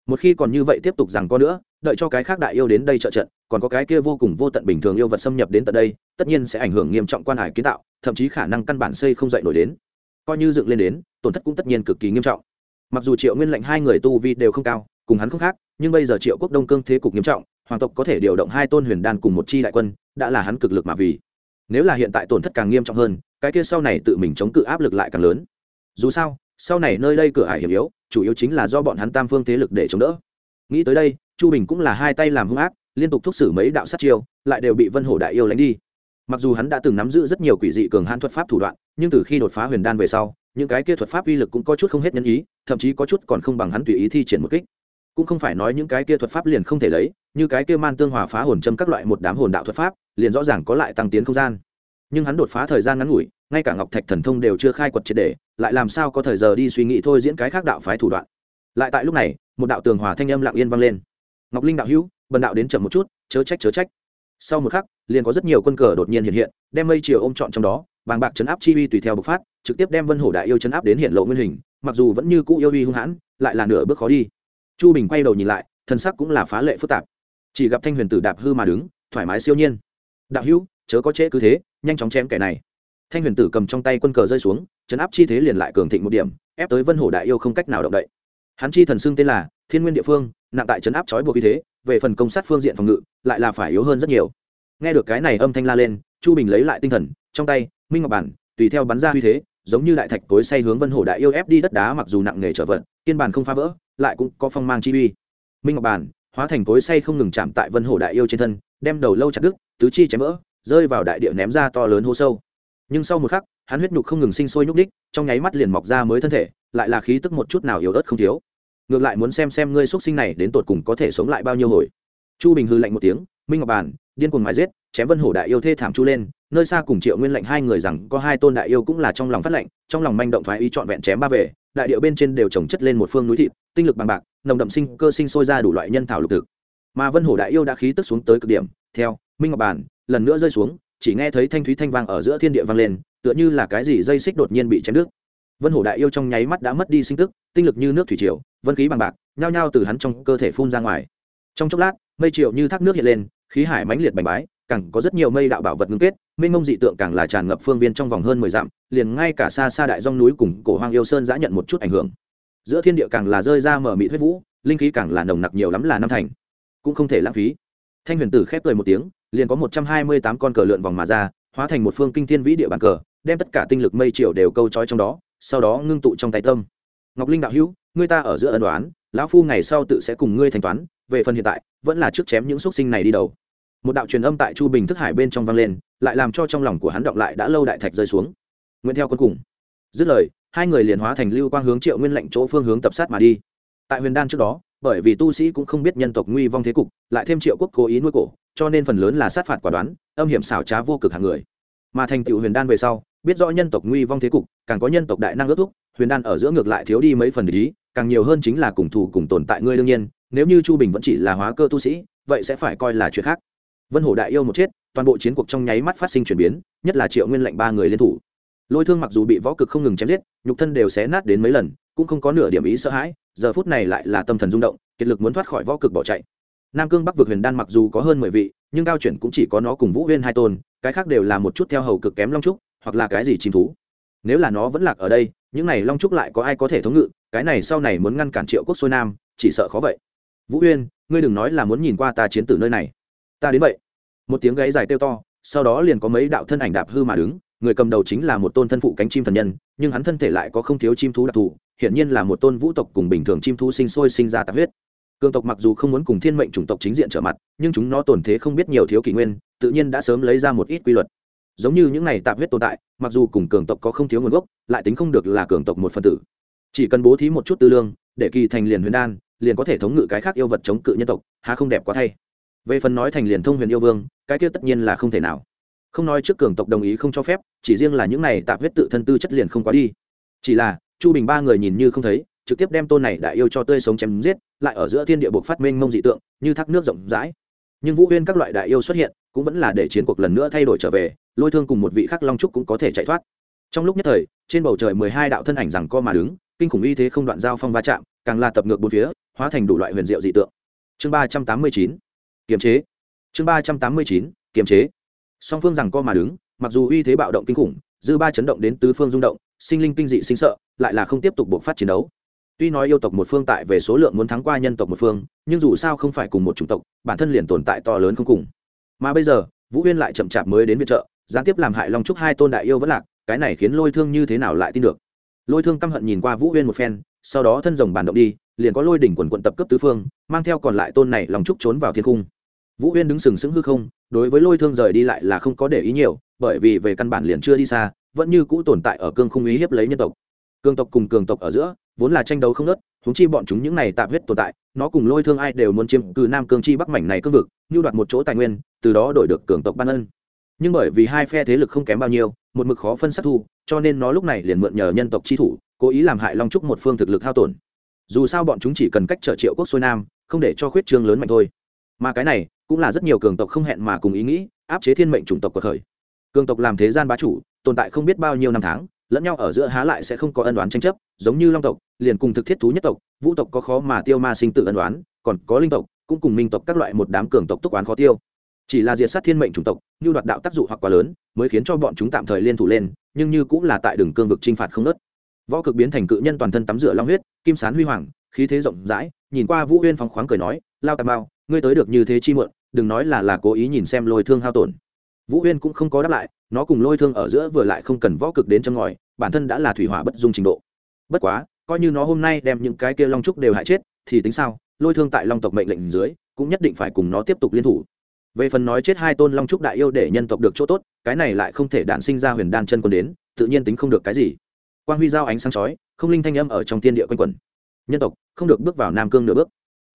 Một khi còn như vậy tiếp tục rằng có nữa, đợi cho cái khác đại yêu đến đây trợ trận, còn có cái kia vô cùng vô tận bình thường yêu vật xâm nhập đến tận đây, tất nhiên sẽ ảnh hưởng nghiêm trọng quan hải kiến tạo, thậm chí khả năng căn bản xây không dậy nổi đến. Coi như dựng lên đến, tổn thất cũng tất nhiên cực kỳ nghiêm trọng. Mặc dù triệu nguyên lệnh hai người tu vi đều không cao cùng hắn không khác, nhưng bây giờ triệu quốc đông cương thế cục nghiêm trọng, hoàng tộc có thể điều động hai tôn huyền đan cùng một chi đại quân, đã là hắn cực lực mà vì. Nếu là hiện tại tổn thất càng nghiêm trọng hơn, cái kia sau này tự mình chống cự áp lực lại càng lớn. Dù sao, sau này nơi đây cửa hải hiểm yếu, chủ yếu chính là do bọn hắn tam phương thế lực để chống đỡ. Nghĩ tới đây, chu bình cũng là hai tay làm hung ác, liên tục thúc xử mấy đạo sát chiêu, lại đều bị vân hổ đại yêu lánh đi. Mặc dù hắn đã từng nắm giữ rất nhiều quỷ dị cường hãn thuật pháp thủ đoạn, nhưng từ khi đột phá huyền đan về sau, những cái kia thuật pháp uy lực cũng có chút không hết nhân ý, thậm chí có chút còn không bằng hắn tùy ý thi triển một kích cũng không phải nói những cái kia thuật pháp liền không thể lấy, như cái kia man tương hòa phá hồn châm các loại một đám hồn đạo thuật pháp, liền rõ ràng có lại tăng tiến không gian. Nhưng hắn đột phá thời gian ngắn ngủi, ngay cả ngọc thạch thần thông đều chưa khai quật triệt đề lại làm sao có thời giờ đi suy nghĩ thôi diễn cái khác đạo phái thủ đoạn. Lại tại lúc này, một đạo tường hòa thanh âm lặng yên vang lên. Ngọc linh đạo hữu, bần đạo đến chậm một chút, chớ trách chớ trách. Sau một khắc, liền có rất nhiều quân cờ đột nhiên hiện hiện, đem mây chiều ôm trọn trong đó vàng bạc chấn áp chi uy tùy theo bộc phát, trực tiếp đem vân hổ đại yêu chấn áp đến hiện lộ nguyên hình, mặc dù vẫn như cũ yêu uy hung hãn, lại là nửa bước khó đi chu bình quay đầu nhìn lại, thân sắc cũng là phá lệ phức tạp. Chỉ gặp thanh huyền tử đạp hư mà đứng, thoải mái siêu nhiên. Đạo hữu, chớ có trễ cứ thế, nhanh chóng chém kẻ này. Thanh huyền tử cầm trong tay quân cờ rơi xuống, chấn áp chi thế liền lại cường thịnh một điểm, ép tới vân hổ đại yêu không cách nào động đậy. Hắn chi thần xưng tên là thiên nguyên địa phương, nặng tại chấn áp trói buộc như thế, về phần công sát phương diện phòng ngự, lại là phải yếu hơn rất nhiều. Nghe được cái này âm thanh la lên, chu bình lấy lại tinh thần, trong tay, minh ngọc bản, tùy theo bắn ra uy thế, giống như đại thạch cối say hướng vân hổ đại yêu ép đi đất đá mặc dù nặng nghề trở vận, kiên bản không phá vỡ lại cũng có phong mang chi uy. Minh ngọc bản, hóa thành cối say không ngừng chạm tại vân hổ đại yêu trên thân, đem đầu lâu chặt đứt, tứ chi chém vỡ, rơi vào đại địa ném ra to lớn hô sâu. Nhưng sau một khắc, hắn huyết nhục không ngừng sinh sôi nhúc đích trong nháy mắt liền mọc ra mới thân thể, lại là khí tức một chút nào yếu ớt không thiếu. Ngược lại muốn xem xem ngươi xuất sinh này đến tột cùng có thể sống lại bao nhiêu hồi. Chu bình hư lạnh một tiếng, minh ngọc bàn điên cuồng mãi giết, chém vân hổ đại yêu thê thảm chu lên nơi xa cùng triệu nguyên lệnh hai người rằng có hai tôn đại yêu cũng là trong lòng phát lệnh, trong lòng manh động thoái ý trọn vẹn chém ba về, đại điệu bên trên đều trồng chất lên một phương núi thịt, tinh lực bằng bạc, nồng đậm sinh cơ sinh sôi ra đủ loại nhân thảo lục thực. Mà vân hổ đại yêu đã khí tức xuống tới cực điểm, theo, minh ngọc bàn lần nữa rơi xuống, chỉ nghe thấy thanh thúy thanh vang ở giữa thiên địa vang lên, tựa như là cái gì dây xích đột nhiên bị chém đứt. Vân hổ đại yêu trong nháy mắt đã mất đi sinh tức, tinh lực như nước thủy triều, vân khí bằng bạc, nhao nhao từ hắn trong cơ thể phun ra ngoài. Trong chốc lát, mây triệu như thác nước hiện lên, khí hải mãnh liệt bành bái càng có rất nhiều mây đạo bảo vật ngưng kết, mênh mông dị tượng càng là tràn ngập phương viên trong vòng hơn mười dặm, liền ngay cả xa xa đại dong núi cùng cổ hoang yêu sơn giã nhận một chút ảnh hưởng. Giữa thiên địa càng là rơi ra mở mị huyết vũ, linh khí càng là nồng nặc nhiều lắm là năm thành. Cũng không thể lãng phí. Thanh huyền tử khép cười một tiếng, liền có một trăm hai mươi tám con cờ lượn vòng mà ra, hóa thành một phương kinh thiên vĩ địa bàn cờ, đem tất cả tinh lực mây triều đều câu trói trong đó, sau đó ngưng tụ trong tay tâm. Ngọc linh đạo hữu, ngươi ta ở giữa ân đoán lão phu ngày sau tự sẽ cùng ngươi thanh toán, về phần hiện tại, vẫn là trước chém những xúc sinh này đi đầu một đạo truyền âm tại chu bình thức hải bên trong vang lên, lại làm cho trong lòng của hắn động lại đã lâu đại thạch rơi xuống. Nguyễn theo cuối cùng. Dứt lời, hai người liền hóa thành lưu quang hướng triệu nguyên lệnh chỗ phương hướng tập sát mà đi. Tại huyền đan trước đó, bởi vì tu sĩ cũng không biết nhân tộc nguy vong thế cục, lại thêm triệu quốc cố ý nuôi cổ, cho nên phần lớn là sát phạt quả đoán, âm hiểm xảo trá vô cực hàng người. Mà thành tựu huyền đan về sau, biết rõ nhân tộc nguy vong thế cục, càng có nhân tộc đại năng ước thúc, huyền đan ở giữa ngược lại thiếu đi mấy phần lý càng nhiều hơn chính là cùng thù cùng tồn tại ngươi đương nhiên, nếu như chu bình vẫn chỉ là hóa cơ tu sĩ, vậy sẽ phải coi là chuyện khác vân hổ đại yêu một chết, toàn bộ chiến cuộc trong nháy mắt phát sinh chuyển biến, nhất là triệu nguyên lệnh ba người liên thủ. Lôi thương mặc dù bị võ cực không ngừng chém giết, nhục thân đều xé nát đến mấy lần, cũng không có nửa điểm ý sợ hãi, giờ phút này lại là tâm thần rung động, kiệt lực muốn thoát khỏi võ cực bỏ chạy. Nam cương bắc vực huyền đan mặc dù có hơn mười vị, nhưng cao chuyển cũng chỉ có nó cùng vũ huyên hai tôn, cái khác đều là một chút theo hầu cực kém long trúc, hoặc là cái gì chim thú. Nếu là nó vẫn lạc ở đây, những này long trúc lại có ai có thể thống ngự, cái này sau này muốn ngăn cản triệu quốc xuôi nam, chỉ sợ khó vậy. Vũ huyên, ngươi đừng nói là muốn nhìn qua ta chiến tử nơi này ta đến vậy. Một tiếng gáy dài kêu to, sau đó liền có mấy đạo thân ảnh đạp hư mà đứng, người cầm đầu chính là một tôn thân phụ cánh chim thần nhân, nhưng hắn thân thể lại có không thiếu chim thú đặc thù, hiển nhiên là một tôn vũ tộc cùng bình thường chim thú sinh sôi sinh ra tạp huyết. Cường tộc mặc dù không muốn cùng thiên mệnh chủng tộc chính diện trở mặt, nhưng chúng nó tổn thế không biết nhiều thiếu kỷ nguyên, tự nhiên đã sớm lấy ra một ít quy luật. Giống như những này tạp huyết tồn tại, mặc dù cùng cường tộc có không thiếu nguồn gốc, lại tính không được là cường tộc một phần tử. Chỉ cần bố thí một chút tư lương, để kỳ thành liền huyền đan, liền có thể thống ngự cái khác yêu vật chống cự nhân tộc, há không đẹp quá thay về phần nói thành liền thông huyền yêu vương, cái kia tất nhiên là không thể nào. Không nói trước cường tộc đồng ý không cho phép, chỉ riêng là những này tạp huyết tự thân tư chất liền không quá đi. Chỉ là, chu bình ba người nhìn như không thấy, trực tiếp đem tôn này đại yêu cho tươi sống chém giết, lại ở giữa thiên địa buộc phát minh mông dị tượng, như thác nước rộng rãi. Nhưng vũ huyên các loại đại yêu xuất hiện, cũng vẫn là để chiến cuộc lần nữa thay đổi trở về, lôi thương cùng một vị khắc long trúc cũng có thể chạy thoát. Trong lúc nhất thời, trên bầu trời mười hai đạo thân ảnh rằng co mà đứng, kinh khủng y thế không đoạn giao phong va chạm, càng là tập ngược bốn phía, hóa thành đủ loại huyền diệu dị tượng. Chương ba trăm tám mươi chín kiềm chế. Chương ba trăm tám mươi chín, kiềm chế. Song phương rằng co mà đứng, mặc dù uy thế bạo động kinh khủng, dư ba chấn động đến tứ phương rung động, sinh linh kinh dị sinh sợ, lại là không tiếp tục buộc phát chiến đấu. Tuy nói yêu tộc một phương tại về số lượng muốn thắng qua nhân tộc một phương, nhưng dù sao không phải cùng một chủng tộc, bản thân liền tồn tại to lớn không cùng. Mà bây giờ, vũ huyên lại chậm chạp mới đến viện trợ, gián tiếp làm hại long trúc hai tôn đại yêu vẫn lạc, cái này khiến lôi thương như thế nào lại tin được? Lôi thương căm hận nhìn qua vũ huyên một phen, sau đó thân rồng bàn động đi, liền có lôi đỉnh quần quận tập cấp tứ phương, mang theo còn lại tôn này lòng trúc trốn vào thiên cung vũ huyên đứng sừng sững hư không, đối với lôi thương rời đi lại là không có để ý nhiều, bởi vì về căn bản liền chưa đi xa, vẫn như cũ tồn tại ở cương không ý hiếp lấy nhân tộc. Cương tộc cùng cường tộc ở giữa, vốn là tranh đấu không nớt thúng chi bọn chúng những này tạm huyết tồn tại, nó cùng lôi thương ai đều muốn chiếm cự nam cương chi bắc mảnh này cương vực như đoạt một chỗ tài nguyên, từ đó đổi được cường tộc ban ân. Nhưng bởi vì hai phe thế lực không kém bao nhiêu, một mực khó phân sát thu, cho nên nó lúc này liền mượn nhờ nhân tộc chi thủ, cố ý làm hại long trúc một phương thực lực hao tổn. Dù sao bọn chúng chỉ cần cách trở triệu quốc xuôi nam, không để cho khuyết trương lớn mạnh thôi mà cái này cũng là rất nhiều cường tộc không hẹn mà cùng ý nghĩ áp chế thiên mệnh chủng tộc của khởi cường tộc làm thế gian bá chủ, tồn tại không biết bao nhiêu năm tháng, lẫn nhau ở giữa há lại sẽ không có ân đoán tranh chấp, giống như long tộc, liền cùng thực thiết thú nhất tộc, vũ tộc có khó mà tiêu ma sinh tự ân đoán còn có linh tộc, cũng cùng minh tộc các loại một đám cường tộc túc oán khó tiêu. Chỉ là diệt sát thiên mệnh chủng tộc, như đoạt đạo tác dụng hoặc quá lớn, mới khiến cho bọn chúng tạm thời liên thủ lên, nhưng như cũng là tại đường cương vực chinh phạt không nớt. Võ cực biến thành cự nhân toàn thân tắm rửa long huyết, kim sán huy hoàng, khí thế rộng rãi, nhìn qua vũ huyên phóng khoáng cười nói, lao tà mao ngươi tới được như thế chi muộn, đừng nói là là cố ý nhìn xem lôi thương hao tổn. Vũ huyên cũng không có đáp lại, nó cùng lôi thương ở giữa vừa lại không cần võ cực đến châm ngòi, bản thân đã là thủy hỏa bất dung trình độ. Bất quá, coi như nó hôm nay đem những cái kia long trúc đều hại chết, thì tính sao, lôi thương tại long tộc mệnh lệnh dưới, cũng nhất định phải cùng nó tiếp tục liên thủ. Về phần nói chết hai tôn long trúc đại yêu để nhân tộc được chỗ tốt, cái này lại không thể đạn sinh ra huyền đan chân quân đến, tự nhiên tính không được cái gì. Quang huy giao ánh sáng chói, không linh thanh âm ở trong tiên địa quanh quẩn. Nhân tộc, không được bước vào nam cương nửa bước.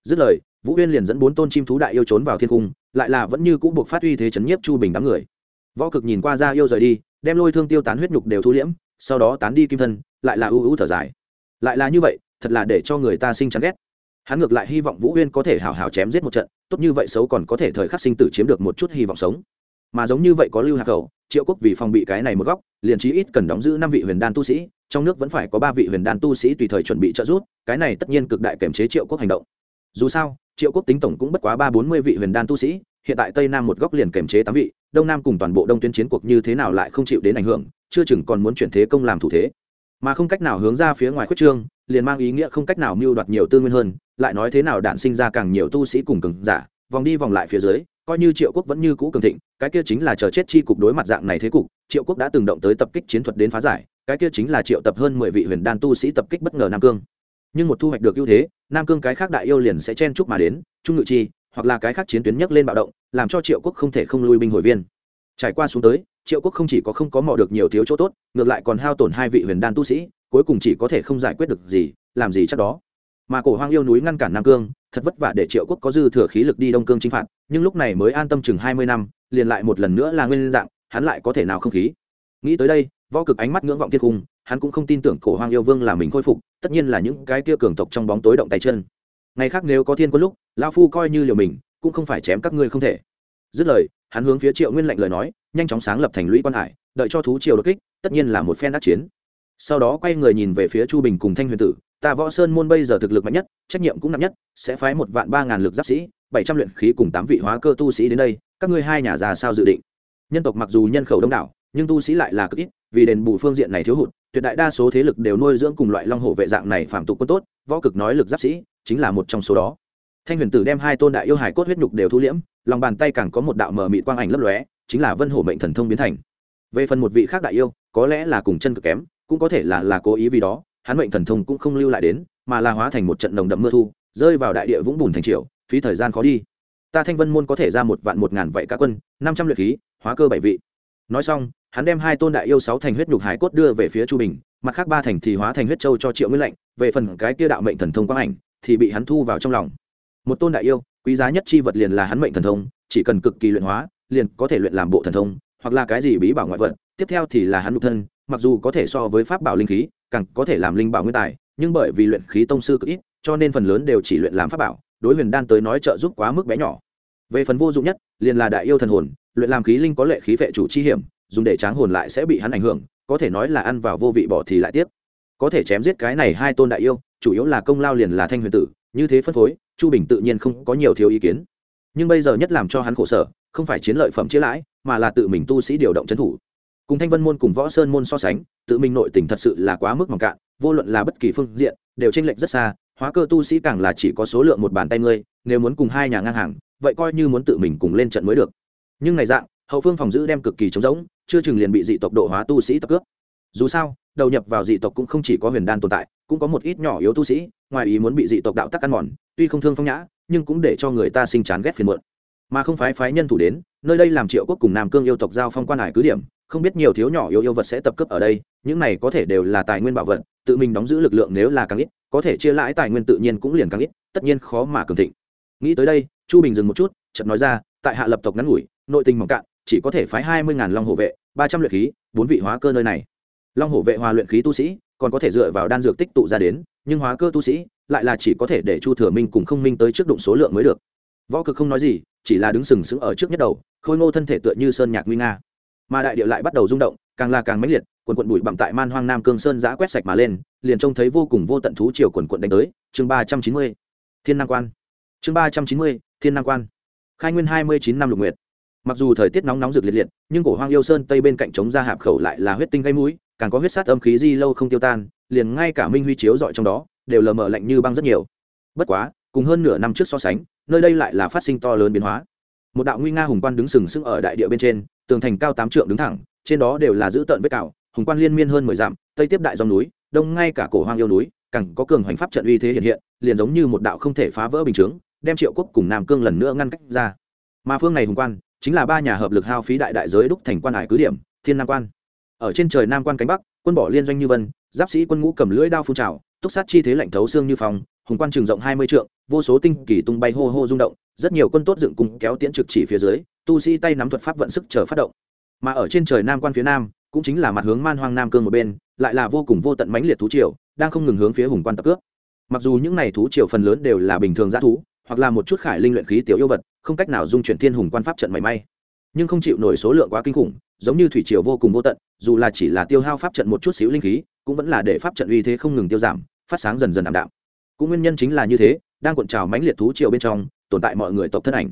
Dứt lời vũ huyên liền dẫn bốn tôn chim thú đại yêu trốn vào thiên cung lại là vẫn như cũ buộc phát uy thế chấn nhiếp chu bình đám người. Võ cực nhìn qua ra yêu rời đi đem lôi thương tiêu tán huyết nhục đều thu liễm sau đó tán đi kim thân lại là ưu ưu thở dài. Lại là như vậy thật là để cho người ta sinh chán ghét. Hắn ngược lại hy vọng vũ huyên có thể hào hào chém giết một trận tốt như vậy xấu còn có thể thời khắc sinh tử chiếm được một chút hy vọng sống. Mà giống như vậy có lưu hạc khẩu, triệu quốc vì phòng bị cái này một góc liền chí ít cần đóng giữ năm vị huyền đan tu sĩ trong nước vẫn phải có ba vị huyền đan tu sĩ tùy thời chuẩn bị trợ giúp cái này tất nhiên cực đại kiểm chế triệu quốc hành động. Dù sao triệu quốc tính tổng cũng bất quá ba bốn mươi vị huyền đan tu sĩ, hiện tại tây nam một góc liền kiểm chế tám vị, đông nam cùng toàn bộ đông tuyến chiến cuộc như thế nào lại không chịu đến ảnh hưởng, chưa chừng còn muốn chuyển thế công làm thủ thế. Mà không cách nào hướng ra phía ngoài khuyết trương, liền mang ý nghĩa không cách nào mưu đoạt nhiều tư nguyên hơn, lại nói thế nào đản sinh ra càng nhiều tu sĩ cùng cường giả, vòng đi vòng lại phía dưới, coi như triệu quốc vẫn như cũ cường thịnh, cái kia chính là chờ chết chi cục đối mặt dạng này thế cục, triệu quốc đã từng động tới tập kích chiến thuật đến phá giải, cái kia chính là triệu tập hơn mười vị huyền đan tu sĩ tập kích bất ngờ nam cương nhưng một thu hoạch được ưu thế, nam cương cái khác đại yêu liền sẽ chen chúc mà đến, trung ngự chi, hoặc là cái khác chiến tuyến nhấc lên bạo động, làm cho triệu quốc không thể không lui binh hồi viên. Trải qua xuống tới, triệu quốc không chỉ có không có mò được nhiều thiếu chỗ tốt, ngược lại còn hao tổn hai vị huyền đan tu sĩ, cuối cùng chỉ có thể không giải quyết được gì, làm gì chắc đó. Mà cổ hoang yêu núi ngăn cản nam cương, thật vất vả để triệu quốc có dư thừa khí lực đi đông cương chinh phạt, nhưng lúc này mới an tâm chừng hai mươi năm, liền lại một lần nữa là nguyên dạng, hắn lại có thể nào không khí. Nghĩ tới đây, võ cực ánh mắt ngưỡng vọng thiên cung hắn cũng không tin tưởng cổ hoang yêu vương là mình khôi phục, tất nhiên là những cái kia cường tộc trong bóng tối động tay chân. Ngày khác nếu có thiên quân lúc lao phu coi như liều mình, cũng không phải chém các ngươi không thể. Dứt lời, hắn hướng phía triệu nguyên lạnh lời nói, nhanh chóng sáng lập thành lũy quan hải, đợi cho thú triều đột kích, tất nhiên là một phen đắc chiến. Sau đó quay người nhìn về phía chu bình cùng thanh huyền tử, ta võ sơn môn bây giờ thực lực mạnh nhất, trách nhiệm cũng nặng nhất, sẽ phái một vạn ba ngàn lực giáp sĩ, bảy trăm luyện khí cùng tám vị hóa cơ tu sĩ đến đây, các ngươi hai nhà già sao dự định? Nhân tộc mặc dù nhân khẩu đông đảo nhưng tu sĩ lại là cực ít, vì đền bù phương diện này thiếu hụt, tuyệt đại đa số thế lực đều nuôi dưỡng cùng loại long hổ vệ dạng này phạm tục quân tốt, võ cực nói lực giáp sĩ, chính là một trong số đó. Thanh huyền tử đem hai tôn đại yêu hải cốt huyết nhục đều thu liễm, lòng bàn tay càng có một đạo mờ mịt quang ảnh lấp lóe, chính là vân hổ mệnh thần thông biến thành. Về phần một vị khác đại yêu, có lẽ là cùng chân cực kém, cũng có thể là là cố ý vì đó, hắn mệnh thần thông cũng không lưu lại đến, mà là hóa thành một trận đồng đậm mưa thu, rơi vào đại địa vũng bùn thành triều, phí thời gian khó đi. Ta thanh vân môn có thể ra một vạn một ngàn vậy các quân, năm trăm luyện khí, hóa cơ bảy vị. Nói xong hắn đem hai tôn đại yêu sáu thành huyết nhục hải cốt đưa về phía chu bình, mặt khác ba thành thì hóa thành huyết châu cho triệu nguyên lệnh, về phần cái kia đạo mệnh thần thông quang ảnh thì bị hắn thu vào trong lòng. Một tôn đại yêu, quý giá nhất chi vật liền là hắn mệnh thần thông, chỉ cần cực kỳ luyện hóa, liền có thể luyện làm bộ thần thông, hoặc là cái gì bí bảo ngoại vật. Tiếp theo thì là hắn nhục thân, mặc dù có thể so với pháp bảo linh khí, càng có thể làm linh bảo nguyên tài, nhưng bởi vì luyện khí tông sư cực ít, cho nên phần lớn đều chỉ luyện làm pháp bảo, đối huyền đan tới nói trợ giúp quá mức bé nhỏ. Về phần vô dụng nhất, liền là đại yêu thần hồn, luyện làm khí linh có lệ khí vệ chủ chi hiểm dùng để tráng hồn lại sẽ bị hắn ảnh hưởng có thể nói là ăn vào vô vị bỏ thì lại tiếp, có thể chém giết cái này hai tôn đại yêu chủ yếu là công lao liền là thanh huyền tử như thế phân phối chu bình tự nhiên không có nhiều thiếu ý kiến. Nhưng bây giờ nhất làm cho hắn khổ sở không phải chiến lợi phẩm chia lãi mà là tự mình tu sĩ điều động trấn thủ. Cùng thanh vân môn cùng võ sơn môn so sánh tự mình nội tình thật sự là quá mức mỏng cạn vô luận là bất kỳ phương diện đều tranh lệch rất xa hóa cơ tu sĩ càng là chỉ có số lượng một bàn tay ngươi nếu muốn cùng hai nhà ngang hàng vậy coi như muốn tự mình cùng lên trận mới được. Nhưng này dạng hậu phương phòng giữ đem cực kỳ trống rỗng chưa chừng liền bị dị tộc độ hóa tu sĩ tập cướp. Dù sao, đầu nhập vào dị tộc cũng không chỉ có huyền đan tồn tại, cũng có một ít nhỏ yếu tu sĩ, ngoài ý muốn bị dị tộc đạo tắc ăn mòn, tuy không thương phong nhã, nhưng cũng để cho người ta sinh chán ghét phiền muộn. Mà không phái phái nhân thủ đến, nơi đây làm triệu quốc cùng nam cương yêu tộc giao phong quan hải cứ điểm, không biết nhiều thiếu nhỏ yêu yêu vật sẽ tập cấp ở đây, những này có thể đều là tài nguyên bảo vật, tự mình đóng giữ lực lượng nếu là càng ít, có thể chia lãi tài nguyên tự nhiên cũng liền càng ít, tất nhiên khó mà cường thịnh. Nghĩ tới đây, chu bình dừng một chút, chợt nói ra, tại hạ lập tộc ngắn ngủi, nội tình mỏng cạn chỉ có thể phái hai mươi ngàn long hộ vệ, ba trăm luyện khí, bốn vị hóa cơ nơi này. Long hổ vệ hòa luyện khí tu sĩ, còn có thể dựa vào đan dược tích tụ ra đến, nhưng hóa cơ tu sĩ lại là chỉ có thể để chu thừa minh cùng không minh tới trước đụng số lượng mới được. Võ cực không nói gì, chỉ là đứng sừng sững ở trước nhất đầu, khôi ngô thân thể tựa như sơn nhạc nguy nga. Mà đại địa lại bắt đầu rung động, càng là càng mãnh liệt, quần quận bụi bặm tại man hoang nam cương sơn giã quét sạch mà lên, liền trông thấy vô cùng vô tận thú chiều quần quận đánh tới. Chương ba trăm chín mươi, thiên nam quan. Chương ba trăm chín mươi, thiên nam quan. Khai nguyên hai mươi chín năm lục nguyệt mặc dù thời tiết nóng nóng rực liệt liệt, nhưng cổ hoang yêu sơn tây bên cạnh chống ra hạp khẩu lại là huyết tinh gây mũi, càng có huyết sát âm khí di lâu không tiêu tan, liền ngay cả minh huy chiếu dọi trong đó, đều lờ mờ lạnh như băng rất nhiều. Bất quá, cùng hơn nửa năm trước so sánh, nơi đây lại là phát sinh to lớn biến hóa. Một đạo nguy nga hùng quan đứng sừng sững ở đại địa bên trên, tường thành cao tám trượng đứng thẳng, trên đó đều là giữ tợn vết cào, hùng quan liên miên hơn mười dặm, tây tiếp đại dòng núi, đông ngay cả cổ hoang yêu núi, càng có cường hoành pháp trận uy thế hiện hiện, liền giống như một đạo không thể phá vỡ bình chướng, đem triệu quốc cùng nam cương lần nữa ngăn cách ra. Mà phương này hùng quan chính là ba nhà hợp lực hao phí đại đại giới đúc thành quan hải cứ điểm, thiên nam quan. Ở trên trời nam quan cánh bắc, quân bỏ liên doanh như vân, giáp sĩ quân ngũ cầm lưỡi đao phun trào, túc sát chi thế lạnh thấu xương như phòng hùng quan trường rộng hai mươi trượng, vô số tinh kỳ tung bay hô hô rung động, rất nhiều quân tốt dựng cùng kéo tiễn trực chỉ phía dưới, tu sĩ tay nắm thuật pháp vận sức chờ phát động. Mà ở trên trời nam quan phía nam, cũng chính là mặt hướng man hoang nam cương một bên, lại là vô cùng vô tận mãnh liệt thú triều, đang không ngừng hướng phía hùng quan tập cướp mặc dù những này thú triều phần lớn đều là bình thường g thú hoặc là một chút khải linh luyện khí tiểu yêu vật, không cách nào dung chuyển thiên hùng quan pháp trận mảy may. Nhưng không chịu nổi số lượng quá kinh khủng, giống như thủy triều vô cùng vô tận, dù là chỉ là tiêu hao pháp trận một chút xíu linh khí, cũng vẫn là để pháp trận uy thế không ngừng tiêu giảm, phát sáng dần dần ảm đạm. Cũng nguyên nhân chính là như thế, đang cuộn trào mãnh liệt thú triều bên trong, tồn tại mọi người tộc thân ảnh.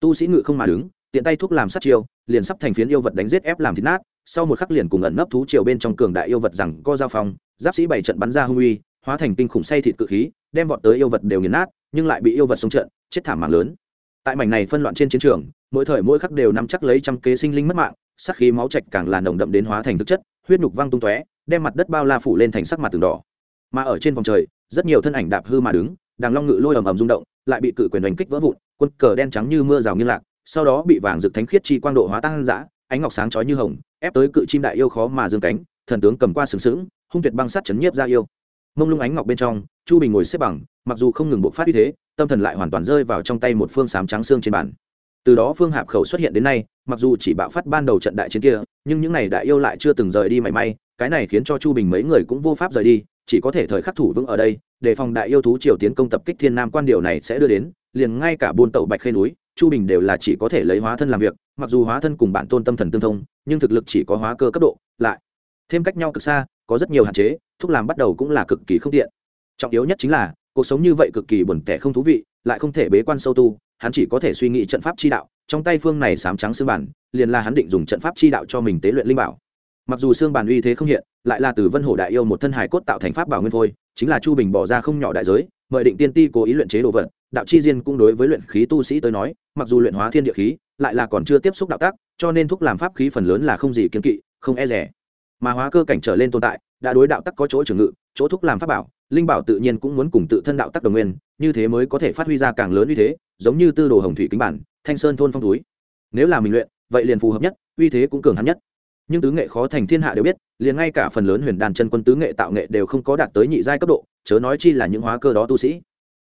Tu sĩ ngự không mà đứng, tiện tay thuốc làm sát chiêu, liền sắp thành phiến yêu vật đánh giết ép làm thịt nát, sau một khắc liền cùng ẩn nấp thú triều bên trong cường đại yêu vật rằng co giao phong, giáp sĩ bảy trận bắn ra hung uy, hóa thành kinh khủng say thịt cự khí, đem vọt tới yêu vật đều nghiền nát nhưng lại bị yêu vật sống trận, chết thảm mạng lớn. Tại mảnh này phân loạn trên chiến trường, mỗi thời mỗi khắc đều nắm chắc lấy trăm kế sinh linh mất mạng sắc khí máu chạch càng là nồng đậm đến hóa thành thực chất, huyết nhục văng tung tóe, đem mặt đất bao la phủ lên thành sắc mặt từng đỏ. Mà ở trên vòng trời, rất nhiều thân ảnh đạp hư mà đứng đàng long ngự lôi ầm ầm rung động, lại bị cự quyền đánh kích vỡ vụn, quân cờ đen trắng như mưa rào nghiêng lạc, sau đó bị vàng rực thánh khiết chi quang độ hóa tăng dã, ánh ngọc sáng chói như hồng, ép tới cự chim đại yêu khó mà dương cánh, thần tướng cầm qua sừng sững, hung tuyệt băng sắt chấn nhiếp ra yêu. Mông lung ánh ngọc bên trong chu bình ngồi xếp bằng, mặc dù không ngừng bộc phát uy thế, tâm thần lại hoàn toàn rơi vào trong tay một phương sám trắng xương trên bàn. Từ đó phương hạp khẩu xuất hiện đến nay, mặc dù chỉ bạo phát ban đầu trận đại chiến kia, nhưng những n à y đại yêu lại chưa từng rời đi mảy may, cái này khiến cho chu bình mấy người cũng vô pháp rời đi, chỉ có thể thời khắc thủ vững ở đây, để phòng đại yêu thú triều tiến công tập kích thiên nam quan điều này sẽ đưa đến, liền ngay cả buôn tàu bạch khê núi, chu bình đều là chỉ có thể lấy hóa thân làm việc, mặc dù hóa thân cùng bản tôn tâm thần tương thông, nhưng thực lực chỉ có hóa cơ cấp độ, lại thêm cách nhau cực xa, có rất nhiều hạn chế, thúc làm bắt đầu cũng là cực kỳ không tiện trọng yếu nhất chính là, cuộc sống như vậy cực kỳ buồn tẻ không thú vị, lại không thể bế quan sâu tu, hắn chỉ có thể suy nghĩ trận pháp chi đạo, trong tay phương này sám trắng xương bản, liền là hắn định dùng trận pháp chi đạo cho mình tế luyện linh bảo. Mặc dù xương bản uy thế không hiện, lại là từ vân hổ đại yêu một thân hài cốt tạo thành pháp bảo nguyên phôi, chính là chu bình bỏ ra không nhỏ đại giới, mời định tiên ti cố ý luyện chế đồ vật, đạo chi diên cũng đối với luyện khí tu sĩ tới nói, mặc dù luyện hóa thiên địa khí, lại là còn chưa tiếp xúc đạo tác, cho nên thuốc làm pháp khí phần lớn là không gì kiên kỵ, không e rẻ. Mà hóa cơ cảnh trở lên tồn tại, đã đối đạo tắc có chỗ trường ngự, chỗ thúc làm pháp bảo linh bảo tự nhiên cũng muốn cùng tự thân đạo tắc đồng nguyên, như thế mới có thể phát huy ra càng lớn uy thế, giống như tư đồ hồng thủy kính bản, thanh sơn thôn phong túi. Nếu là mình luyện, vậy liền phù hợp nhất, uy thế cũng cường hắn nhất. Nhưng tứ nghệ khó thành thiên hạ đều biết, liền ngay cả phần lớn huyền đàn chân quân tứ nghệ tạo nghệ đều không có đạt tới nhị giai cấp độ, chớ nói chi là những hóa cơ đó tu sĩ.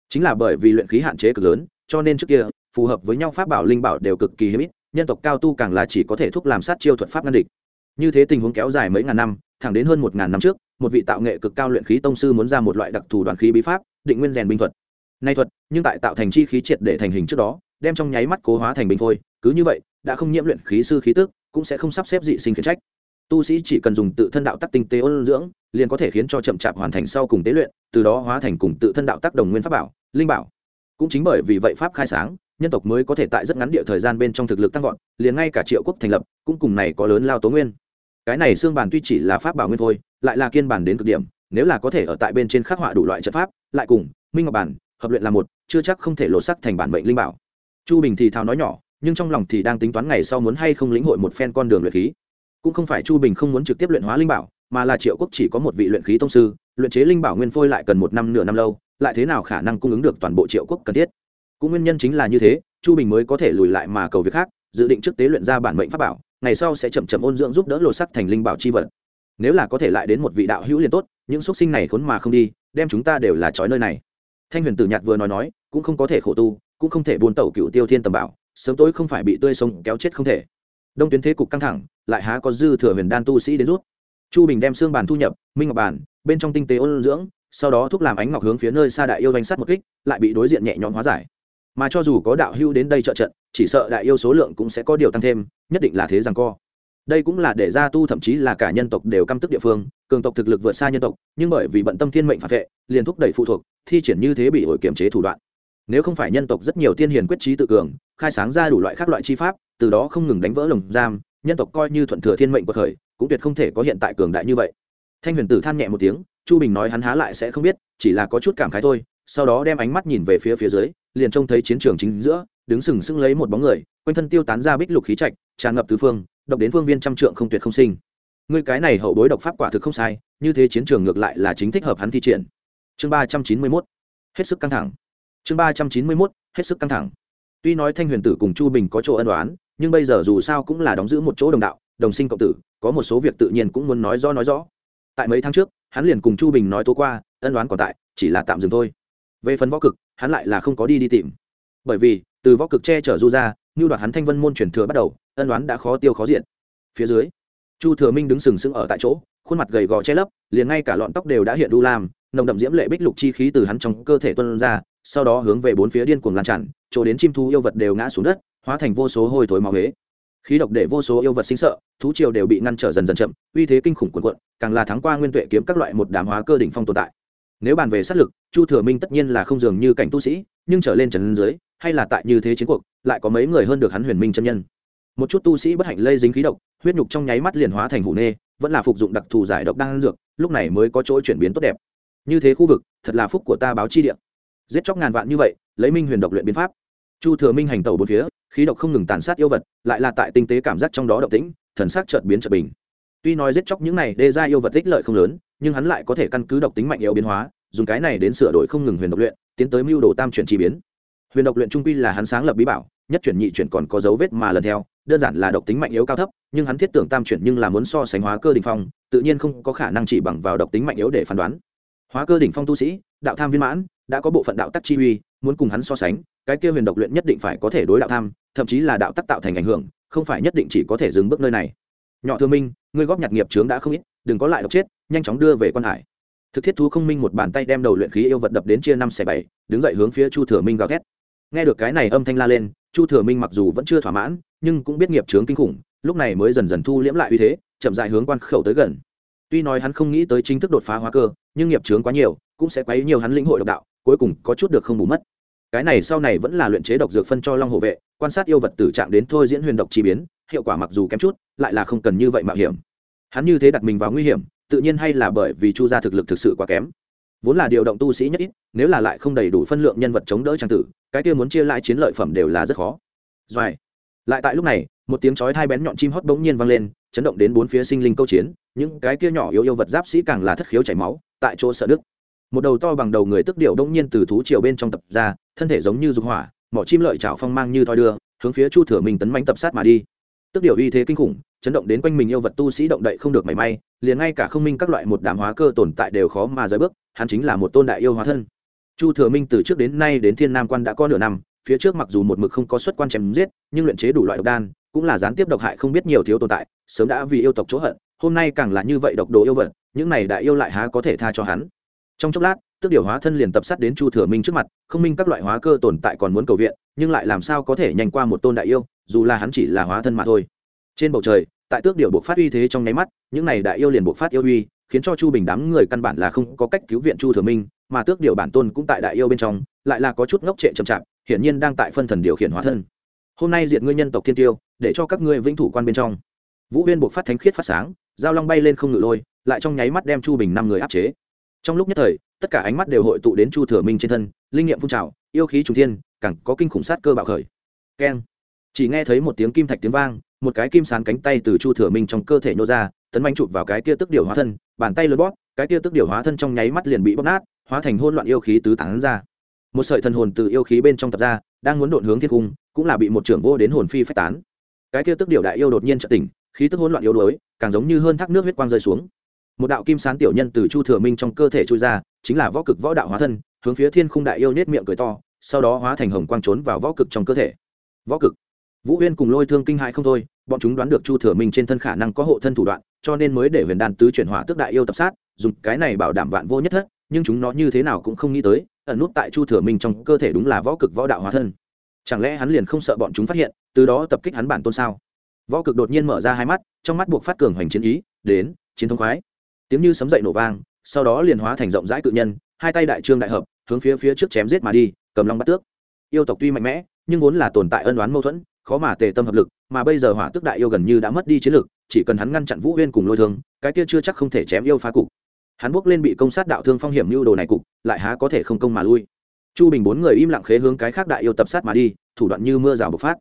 Chính là bởi vì luyện khí hạn chế cực lớn, cho nên trước kia, phù hợp với nhau pháp bảo linh bảo đều cực kỳ hiếm ít, nhân tộc cao tu càng là chỉ có thể thúc làm sát chiêu thuật pháp ngăn địch. Như thế tình huống kéo dài mấy ngàn năm, thẳng đến hơn một ngàn năm trước một vị tạo nghệ cực cao luyện khí tông sư muốn ra một loại đặc thù đoàn khí bí pháp, định nguyên rèn binh thuật. Nay thuật, nhưng tại tạo thành chi khí triệt để thành hình trước đó, đem trong nháy mắt cố hóa thành bình phôi, cứ như vậy, đã không nhiễm luyện khí sư khí tức, cũng sẽ không sắp xếp dị sinh khiển trách. Tu sĩ chỉ cần dùng tự thân đạo tắc tinh tế ôn dưỡng, liền có thể khiến cho chậm chạp hoàn thành sau cùng tế luyện, từ đó hóa thành cùng tự thân đạo tác đồng nguyên pháp bảo, linh bảo. Cũng chính bởi vì vậy pháp khai sáng, nhân tộc mới có thể tại rất ngắn địa thời gian bên trong thực lực tăng vọt, liền ngay cả triệu quốc thành lập, cũng cùng này có lớn lao tố nguyên. Cái này xương bản tuy chỉ là pháp bảo nguyên thôi lại là kiên bản đến cực điểm, nếu là có thể ở tại bên trên khắc họa đủ loại trận pháp, lại cùng, minh ngọc bản, hợp luyện là một, chưa chắc không thể lột sắc thành bản mệnh linh bảo. Chu bình thì thào nói nhỏ, nhưng trong lòng thì đang tính toán ngày sau muốn hay không lĩnh hội một phen con đường luyện khí. Cũng không phải chu bình không muốn trực tiếp luyện hóa linh bảo, mà là triệu quốc chỉ có một vị luyện khí tông sư, luyện chế linh bảo nguyên phôi lại cần một năm nửa năm lâu, lại thế nào khả năng cung ứng được toàn bộ triệu quốc cần thiết? Cũng nguyên nhân chính là như thế, chu bình mới có thể lùi lại mà cầu việc khác, dự định trước tế luyện ra bản mệnh pháp bảo, ngày sau sẽ chậm chậm ôn dưỡng giúp đỡ lột sắc thành linh bảo chi vật nếu là có thể lại đến một vị đạo hữu liền tốt, những xuất sinh này khốn mà không đi, đem chúng ta đều là trói nơi này. Thanh huyền tử nhạt vừa nói nói, cũng không có thể khổ tu, cũng không thể buôn tẩu cựu tiêu thiên tầm bảo, sớm tối không phải bị tươi sông kéo chết không thể. Đông tuyến thế cục căng thẳng, lại há có dư thừa huyền đan tu sĩ đến rút. Chu bình đem xương bàn thu nhập, minh ngọc bàn, bên trong tinh tế ôn dưỡng, sau đó thúc làm ánh ngọc hướng phía nơi xa đại yêu danh sát một kích, lại bị đối diện nhẹ nhõm hóa giải. Mà cho dù có đạo hưu đến đây trợ trận, chỉ sợ đại yêu số lượng cũng sẽ có điều tăng thêm, nhất định là thế rằng co đây cũng là để gia tu thậm chí là cả nhân tộc đều căm tức địa phương, cường tộc thực lực vượt xa nhân tộc, nhưng bởi vì bận tâm thiên mệnh phản vệ, liền thúc đẩy phụ thuộc, thi triển như thế bị hội kiểm chế thủ đoạn. Nếu không phải nhân tộc rất nhiều tiên hiền quyết trí tự cường, khai sáng ra đủ loại các loại chi pháp, từ đó không ngừng đánh vỡ lồng giam, nhân tộc coi như thuận thừa thiên mệnh của khởi, cũng tuyệt không thể có hiện tại cường đại như vậy. Thanh huyền tử than nhẹ một tiếng, chu bình nói hắn há lại sẽ không biết, chỉ là có chút cảm khái thôi, sau đó đem ánh mắt nhìn về phía phía dưới, liền trông thấy chiến trường chính giữa, đứng sừng sững lấy một bóng người, quanh thân tiêu tán ra bích lục khí trạch, tràn ngập tứ phương độc đến phương viên trăm trượng không tuyệt không sinh. Người cái này hậu bối độc pháp quả thực không sai, như thế chiến trường ngược lại là chính thích hợp hắn thi triển. Chương ba trăm chín mươi mốt, hết sức căng thẳng. Chương ba trăm chín mươi mốt, hết sức căng thẳng. Tuy nói thanh huyền tử cùng chu bình có chỗ ân đoán nhưng bây giờ dù sao cũng là đóng giữ một chỗ đồng đạo, đồng sinh cộng tử, có một số việc tự nhiên cũng muốn nói rõ nói rõ. Tại mấy tháng trước, hắn liền cùng chu bình nói tố qua, ân đoán còn tại, chỉ là tạm dừng thôi. Về phần võ cực, hắn lại là không có đi đi tìm. Bởi vì, từ võ cực che chở du ra như đoạt hắn thanh vân môn truyền thừa bắt đầu, ân đoán đã khó tiêu khó diện phía dưới, chu thừa minh đứng sừng sững ở tại chỗ, khuôn mặt gầy gò che lấp, liền ngay cả lọn tóc đều đã hiện đu lam, nồng đậm diễm lệ bích lục chi khí từ hắn trong cơ thể tuân ra, sau đó hướng về bốn phía điên cuồng lan tràn, chỗ đến chim thú yêu vật đều ngã xuống đất, hóa thành vô số hôi thối máu huế. Khí độc để vô số yêu vật sinh sợ, thú triều đều bị ngăn trở dần dần chậm, uy thế kinh khủng cuồn cuộn, càng là thắng qua nguyên tuệ kiếm các loại một đám hóa cơ đỉnh phong tồn tại. Nếu bàn về sát lực, chu thừa minh tất nhiên là không dường như cảnh tu sĩ, nhưng trở lên trần dưới hay là tại như thế chiến cuộc, lại có mấy người hơn được hắn huyền minh chân nhân. Một chút tu sĩ bất hạnh lây dính khí độc, huyết nhục trong nháy mắt liền hóa thành hủ nê, vẫn là phục dụng đặc thù giải độc đang dược, lúc này mới có chỗ chuyển biến tốt đẹp. Như thế khu vực, thật là phúc của ta báo chi địa. Giết chóc ngàn vạn như vậy, lấy minh huyền độc luyện biến pháp. Chu thừa minh hành tẩu bốn phía, khí độc không ngừng tàn sát yêu vật, lại là tại tinh tế cảm giác trong đó độc tĩnh, thần sắc chợt biến chợt bình. Tuy nói giết chóc những này đê ra yêu vật tích lợi không lớn, nhưng hắn lại có thể căn cứ độc tính mạnh yếu biến hóa, dùng cái này đến sửa đổi không ngừng huyền độc luyện, tiến tới mưu đồ tam chuyển chi biến huyền độc luyện trung quy là hắn sáng lập bí bảo, nhất chuyển nhị chuyển còn có dấu vết mà lần theo, đơn giản là độc tính mạnh yếu cao thấp, nhưng hắn thiết tưởng tam chuyển nhưng là muốn so sánh hóa cơ đỉnh phong, tự nhiên không có khả năng chỉ bằng vào độc tính mạnh yếu để phán đoán. Hóa cơ đỉnh phong tu sĩ, đạo tham viên mãn, đã có bộ phận đạo tắc chi uy, muốn cùng hắn so sánh, cái kia huyền độc luyện nhất định phải có thể đối đạo tham, thậm chí là đạo tắc tạo thành ảnh hưởng, không phải nhất định chỉ có thể dừng bước nơi này. Nhỏ thương minh, ngươi góp nhặt nghiệp chướng đã không ít, đừng có lại độc chết, nhanh chóng đưa về quan hải. Thực thiết thú không minh một bàn tay đem đầu luyện khí yêu vật đập đến chia năm xẻ bảy, đứng dậy hướng phía chu thừa minh gào thét nghe được cái này âm thanh la lên, chu thừa minh mặc dù vẫn chưa thỏa mãn, nhưng cũng biết nghiệp chướng kinh khủng, lúc này mới dần dần thu liễm lại uy thế, chậm dại hướng quan khẩu tới gần. Tuy nói hắn không nghĩ tới chính thức đột phá hóa cơ, nhưng nghiệp chướng quá nhiều, cũng sẽ quấy nhiều hắn lĩnh hội độc đạo, cuối cùng có chút được không bù mất. Cái này sau này vẫn là luyện chế độc dược phân cho long hộ vệ, quan sát yêu vật tử trạng đến thôi diễn huyền độc chi biến, hiệu quả mặc dù kém chút, lại là không cần như vậy mạo hiểm. Hắn như thế đặt mình vào nguy hiểm, tự nhiên hay là bởi vì chu gia thực lực thực sự quá kém vốn là điều động tu sĩ nhất ít, nếu là lại không đầy đủ phân lượng nhân vật chống đỡ trang tử, cái kia muốn chia lại chiến lợi phẩm đều là rất khó. Doài. lại tại lúc này, một tiếng chói hai bén nhọn chim hót bỗng nhiên vang lên, chấn động đến bốn phía sinh linh câu chiến, những cái kia nhỏ yếu yêu vật giáp sĩ càng là thất khiếu chảy máu, tại chỗ sợ đức một đầu to bằng đầu người tức điệu đông nhiên từ thú triều bên trong tập ra, thân thể giống như dục hỏa, mỏ chim lợi chảo phong mang như thoi đưa, hướng phía chu thừa minh tấn mánh tập sát mà đi tức điều uy thế kinh khủng, chấn động đến quanh mình yêu vật tu sĩ động đậy không được mảy may, liền ngay cả không minh các loại một đám hóa cơ tồn tại đều khó mà rời bước, hắn chính là một tôn đại yêu hóa thân. Chu thừa minh từ trước đến nay đến thiên nam quan đã có nửa năm, phía trước mặc dù một mực không có xuất quan chém giết, nhưng luyện chế đủ loại độc đan, cũng là gián tiếp độc hại không biết nhiều thiếu tồn tại, sớm đã vì yêu tộc chỗ hận, hôm nay càng là như vậy độc đồ yêu vật, những này đại yêu lại há có thể tha cho hắn. Trong chốc lát, tức điều hóa thân liền tập sát đến chu thừa minh trước mặt, không minh các loại hóa cơ tồn tại còn muốn cầu viện, nhưng lại làm sao có thể nhanh qua một tôn đại yêu? Dù là hắn chỉ là hóa thân mà thôi. Trên bầu trời, tại tước điều buộc phát uy thế trong nháy mắt, những này đại yêu liền buộc phát yêu uy, khiến cho chu bình đám người căn bản là không có cách cứu viện chu thừa minh, mà tước điều bản tôn cũng tại đại yêu bên trong, lại là có chút ngốc trệ chậm chạp, hiển nhiên đang tại phân thần điều khiển hóa thân. Hôm nay diệt ngươi nhân tộc thiên tiêu, để cho các ngươi vĩnh thủ quan bên trong. Vũ huyên buộc phát thánh khiết phát sáng, giao long bay lên không ngự lôi, lại trong nháy mắt đem chu bình năm người áp chế. Trong lúc nhất thời, tất cả ánh mắt đều hội tụ đến chu thừa minh trên thân, linh nghiệm phun trào, yêu khí trùng thiên, càng có kinh khủng sát cơ bạo khởi. Keng chỉ nghe thấy một tiếng kim thạch tiếng vang, một cái kim sán cánh tay từ chu thừa minh trong cơ thể nhô ra, tấn manh chụp vào cái kia tức điều hóa thân, bàn tay lớn bóp, cái kia tức điều hóa thân trong nháy mắt liền bị bóp nát, hóa thành hôn loạn yêu khí tứ tán ra. Một sợi thần hồn từ yêu khí bên trong tập ra, đang muốn đột hướng thiên cung, cũng là bị một trưởng vô đến hồn phi phách tán. Cái kia tức điều đại yêu đột nhiên trợ tỉnh, khí tức hỗn loạn yếu đuối, càng giống như hơn thác nước huyết quang rơi xuống. Một đạo kim sán tiểu nhân từ chu thừa minh trong cơ thể trôi ra, chính là võ cực võ đạo hóa thân, hướng phía thiên khung đại yêu nết miệng cười to, sau đó hóa thành hồng quang trốn vào võ cực trong cơ thể. Võ cực vũ huyên cùng lôi thương kinh hại không thôi, bọn chúng đoán được chu thừa minh trên thân khả năng có hộ thân thủ đoạn, cho nên mới để huyền Đàn tứ chuyển hỏa tước đại yêu tập sát, dùng cái này bảo đảm vạn vô nhất thất, nhưng chúng nó như thế nào cũng không nghĩ tới, ẩn nút tại chu thừa minh trong cơ thể đúng là võ cực võ đạo hóa thân. Chẳng lẽ hắn liền không sợ bọn chúng phát hiện, từ đó tập kích hắn bản tôn sao? Võ cực đột nhiên mở ra hai mắt, trong mắt buộc phát cường hoành chiến ý, đến, chiến thông khoái. Tiếng như sấm dậy nổ vang, sau đó liền hóa thành rộng rãi cự nhân, hai tay đại trương đại hợp, hướng phía phía trước chém giết mà đi, cầm long bắt tước. Yêu tộc tuy mạnh mẽ, nhưng vốn là tồn tại ân oán mâu thuẫn khó mà tề tâm hợp lực, mà bây giờ hỏa tước đại yêu gần như đã mất đi chiến lực, chỉ cần hắn ngăn chặn vũ huyên cùng lôi thương, cái kia chưa chắc không thể chém yêu phá cục. Hắn bước lên bị công sát đạo thương phong hiểm mưu đồ này cục, lại há có thể không công mà lui. Chu bình bốn người im lặng khế hướng cái khác đại yêu tập sát mà đi, thủ đoạn như mưa rào bộc phát.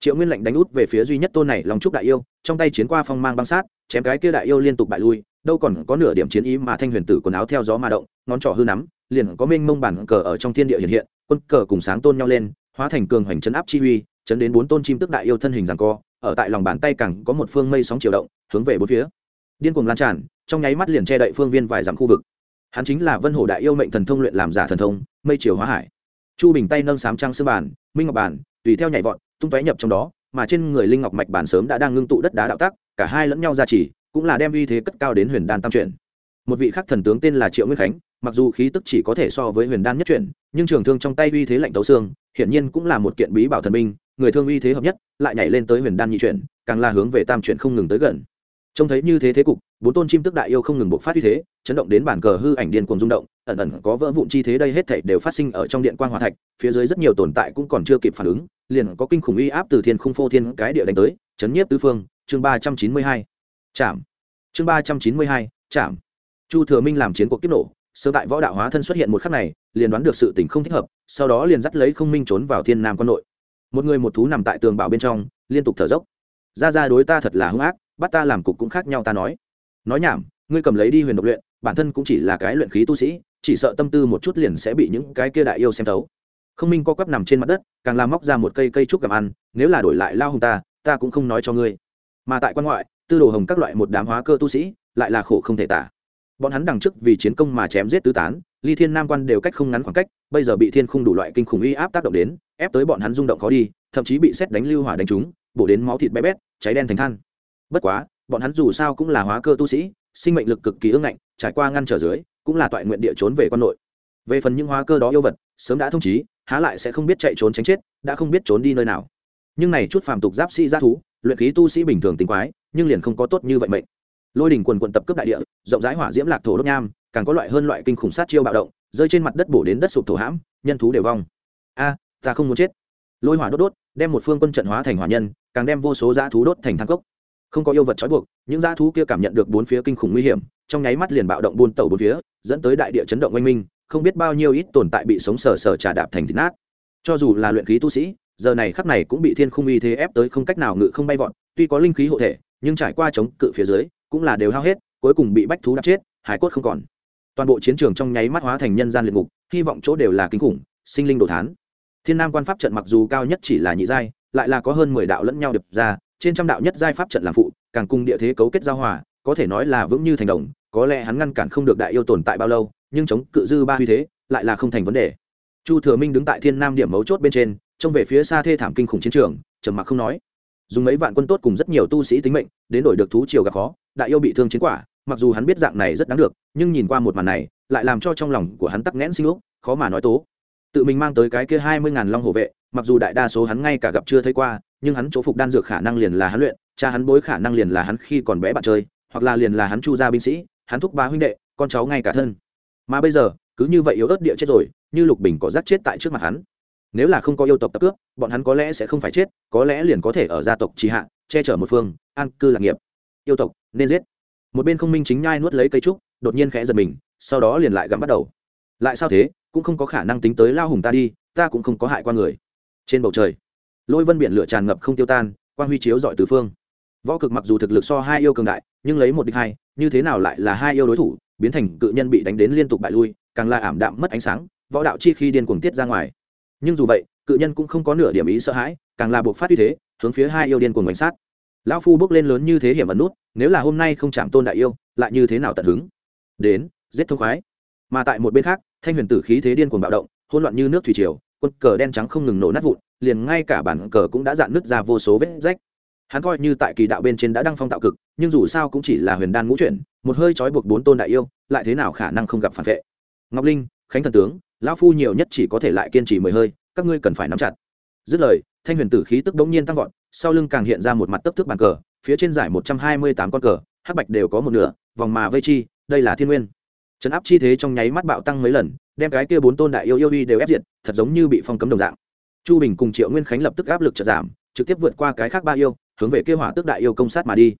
Triệu nguyên lệnh đánh út về phía duy nhất tôn này lòng trúc đại yêu, trong tay chiến qua phong mang băng sát, chém cái kia đại yêu liên tục bại lui, đâu còn có nửa điểm chiến ý mà thanh huyền tử quần áo theo gió mà động, ngón trỏ hư nắm, liền có mênh mông bản cờ ở trong thiên địa hiện hiện, quân cờ cùng sáng tôn nhau lên, hóa thành cường hoành chấn áp chi uy chấn đến bốn tôn chim tức đại yêu thân hình rằng co, ở tại lòng bàn tay càng có một phương mây sóng chiều động, hướng về bốn phía. Điên cuồng lan tràn, trong nháy mắt liền che đậy phương viên vài dặm khu vực. Hắn chính là vân hổ đại yêu mệnh thần thông luyện làm giả thần thông, mây chiều hóa hải. Chu bình tay nâng sám trăng sư bàn, minh ngọc bàn, tùy theo nhảy vọt, tung tóe nhập trong đó, mà trên người linh ngọc mạch bản sớm đã đang ngưng tụ đất đá đạo tác cả hai lẫn nhau ra chỉ, cũng là đem uy thế cất cao đến huyền đan tam chuyển. Một vị khắc thần tướng tên là triệu nguyên khánh, mặc dù khí tức chỉ có thể so với huyền đan nhất chuyển, nhưng trường thương trong tay uy thế lạnh tấu xương, hiển nhiên cũng là một kiện bí bảo thần minh người thương uy thế hợp nhất, lại nhảy lên tới huyền đan nhị chuyển, càng là hướng về tam chuyển không ngừng tới gần. Trông thấy như thế thế cục, bốn tôn chim tức đại yêu không ngừng bộc phát uy thế, chấn động đến bản cờ hư ảnh điên cuồng rung động, ẩn ẩn có vỡ vụn chi thế đây hết thảy đều phát sinh ở trong điện quan hòa thạch, phía dưới rất nhiều tồn tại cũng còn chưa kịp phản ứng, liền có kinh khủng uy áp từ thiên khung phô thiên cái địa đánh tới, chấn nhiếp tứ phương, chương ba trăm chín mươi hai, chạm. Chương ba trăm chín mươi hai, chạm. Chu thừa minh làm chiến cuộc kiếp nổ sơ tại võ đạo hóa thân xuất hiện một khắc này, liền đoán được sự tình không thích hợp, sau đó liền dắt lấy không minh trốn vào thiên nam quân nội một người một thú nằm tại tường bảo bên trong, liên tục thở dốc. Ra ra đối ta thật là hung ác, bắt ta làm cục cũng khác nhau ta nói. Nói nhảm, ngươi cầm lấy đi huyền độc luyện, bản thân cũng chỉ là cái luyện khí tu sĩ, chỉ sợ tâm tư một chút liền sẽ bị những cái kia đại yêu xem thấu. Không minh co quắp nằm trên mặt đất, càng làm móc ra một cây cây trúc cầm ăn, nếu là đổi lại lao hùng ta ta cũng không nói cho ngươi. Mà tại quan ngoại, tư đồ hồng các loại một đám hóa cơ tu sĩ, lại là khổ không thể tả. Bọn hắn đằng trước vì chiến công mà chém giết tứ tán, ly thiên nam quan đều cách không ngắn khoảng cách, bây giờ bị thiên khung đủ loại kinh khủng uy áp tác động đến ép tới bọn hắn rung động khó đi, thậm chí bị xét đánh lưu hỏa đánh trúng, bổ đến máu thịt bé bét, cháy đen thành than. Bất quá, bọn hắn dù sao cũng là hóa cơ tu sĩ, sinh mệnh lực cực kỳ ưng ngạnh, trải qua ngăn trở dưới, cũng là toại nguyện địa trốn về quan nội. Về phần những hóa cơ đó yêu vật, sớm đã thông chí há lại sẽ không biết chạy trốn tránh chết, đã không biết trốn đi nơi nào. Nhưng này chút phàm tục giáp sĩ g thú, luyện khí tu sĩ bình thường tính quái, nhưng liền không có tốt như vậy mệnh. Lôi đình quần quần tập cấp đại địa, rộng rãi hỏa diễm lạc thổ đốt nham, càng có loại hơn loại kinh khủng sát chiêu bạo động, rơi trên mặt đất bổ đến đất sụp thổ hãm, nhân thú đều vong. A ta không muốn chết. Lôi hỏa đốt đốt, đem một phương quân trận hóa thành hỏa nhân, càng đem vô số dã thú đốt thành thang cốc. Không có yêu vật trói buộc, những dã thú kia cảm nhận được bốn phía kinh khủng nguy hiểm, trong nháy mắt liền bạo động buôn tàu bốn phía, dẫn tới đại địa chấn động oanh minh, không biết bao nhiêu ít tồn tại bị sống sờ sờ trà đạp thành thịt nát. Cho dù là luyện khí tu sĩ, giờ này khắc này cũng bị thiên khung uy thế ép tới không cách nào ngự không bay vọt, tuy có linh khí hộ thể, nhưng trải qua chống cự phía dưới, cũng là đều hao hết, cuối cùng bị bách thú đạp chết, hải cốt không còn. Toàn bộ chiến trường trong nháy mắt hóa thành nhân gian liệt ngục, hy vọng chỗ đều là kinh khủng, sinh linh đồ thán thiên nam quan pháp trận mặc dù cao nhất chỉ là nhị giai, lại là có hơn mười đạo lẫn nhau đập ra, trên trăm đạo nhất giai pháp trận làm phụ, càng cùng địa thế cấu kết giao hòa, có thể nói là vững như thành đồng, có lẽ hắn ngăn cản không được đại yêu tồn tại bao lâu, nhưng chống cự dư ba huy thế, lại là không thành vấn đề. Chu thừa minh đứng tại thiên nam điểm mấu chốt bên trên, trông về phía xa thê thảm kinh khủng chiến trường, trầm mặc không nói. Dùng mấy vạn quân tốt cùng rất nhiều tu sĩ tính mệnh, đến đổi được thú triều gặp khó, đại yêu bị thương chiến quả, mặc dù hắn biết dạng này rất đáng được, nhưng nhìn qua một màn này, lại làm cho trong lòng của hắn tắc nghẽn sinh lúc khó mà nói tố tự mình mang tới cái kia hai mươi ngàn long hộ vệ, mặc dù đại đa số hắn ngay cả gặp chưa thấy qua, nhưng hắn chỗ phục đan dược khả năng liền là hắn luyện, cha hắn bối khả năng liền là hắn khi còn bé bạn chơi, hoặc là liền là hắn chu gia binh sĩ, hắn thúc ba huynh đệ, con cháu ngay cả thân. Mà bây giờ, cứ như vậy yếu ớt địa chết rồi, như lục bình có rác chết tại trước mặt hắn. Nếu là không có yêu tộc tập cướp, bọn hắn có lẽ sẽ không phải chết, có lẽ liền có thể ở gia tộc trì hạ, che chở một phương, an cư lạc nghiệp. Yêu tộc, nên giết. Một bên không minh chính nhai nuốt lấy cây trúc, đột nhiên khẽ giật mình, sau đó liền lại gặm bắt đầu. Lại sao thế? Cũng không có khả năng tính tới lao hùng ta đi, ta cũng không có hại qua người. Trên bầu trời, lôi vân biển lửa tràn ngập không tiêu tan quan huy chiếu dọi từ phương. Võ cực mặc dù thực lực so hai yêu cường đại, nhưng lấy một địch hai, như thế nào lại là hai yêu đối thủ, biến thành cự nhân bị đánh đến liên tục bại lui, càng là ảm đạm mất ánh sáng, võ đạo chi khi điên cuồng tiết ra ngoài. Nhưng dù vậy, cự nhân cũng không có nửa điểm ý sợ hãi, càng là buộc phát uy thế, hướng phía hai yêu điên cuồng bánh sát. Lão phu bước lên lớn như thế hiểm ẩn nút, nếu là hôm nay không chạm tôn đại yêu, lại như thế nào tận hứng? Đến, giết thông khoái. Mà tại một bên khác thanh huyền tử khí thế điên cuồng bạo động, hỗn loạn như nước thủy triều, quân cờ đen trắng không ngừng nổ nát vụn, liền ngay cả bản cờ cũng đã dạn nứt ra vô số vết rách. Hắn coi như tại kỳ đạo bên trên đã đăng phong tạo cực, nhưng dù sao cũng chỉ là huyền đan ngũ chuyển, một hơi trói buộc bốn tôn đại yêu, lại thế nào khả năng không gặp phản vệ? Ngọc linh, khánh thần tướng, lão phu nhiều nhất chỉ có thể lại kiên trì mười hơi, các ngươi cần phải nắm chặt. Dứt lời, thanh huyền tử khí tức đống nhiên tăng vọt, sau lưng càng hiện ra một mặt tấp thước bàn cờ, phía trên giải một trăm hai mươi tám con cờ, hắc bạch đều có một nửa, vòng mà vây chi, đây là thiên nguyên trấn áp chi thế trong nháy mắt bạo tăng mấy lần, đem cái kia bốn tôn đại yêu yêu uy đều ép diệt, thật giống như bị phong cấm đồng dạng. Chu bình cùng triệu nguyên khánh lập tức áp lực chợt giảm, trực tiếp vượt qua cái khác ba yêu, hướng về kia hỏa tước đại yêu công sát mà đi.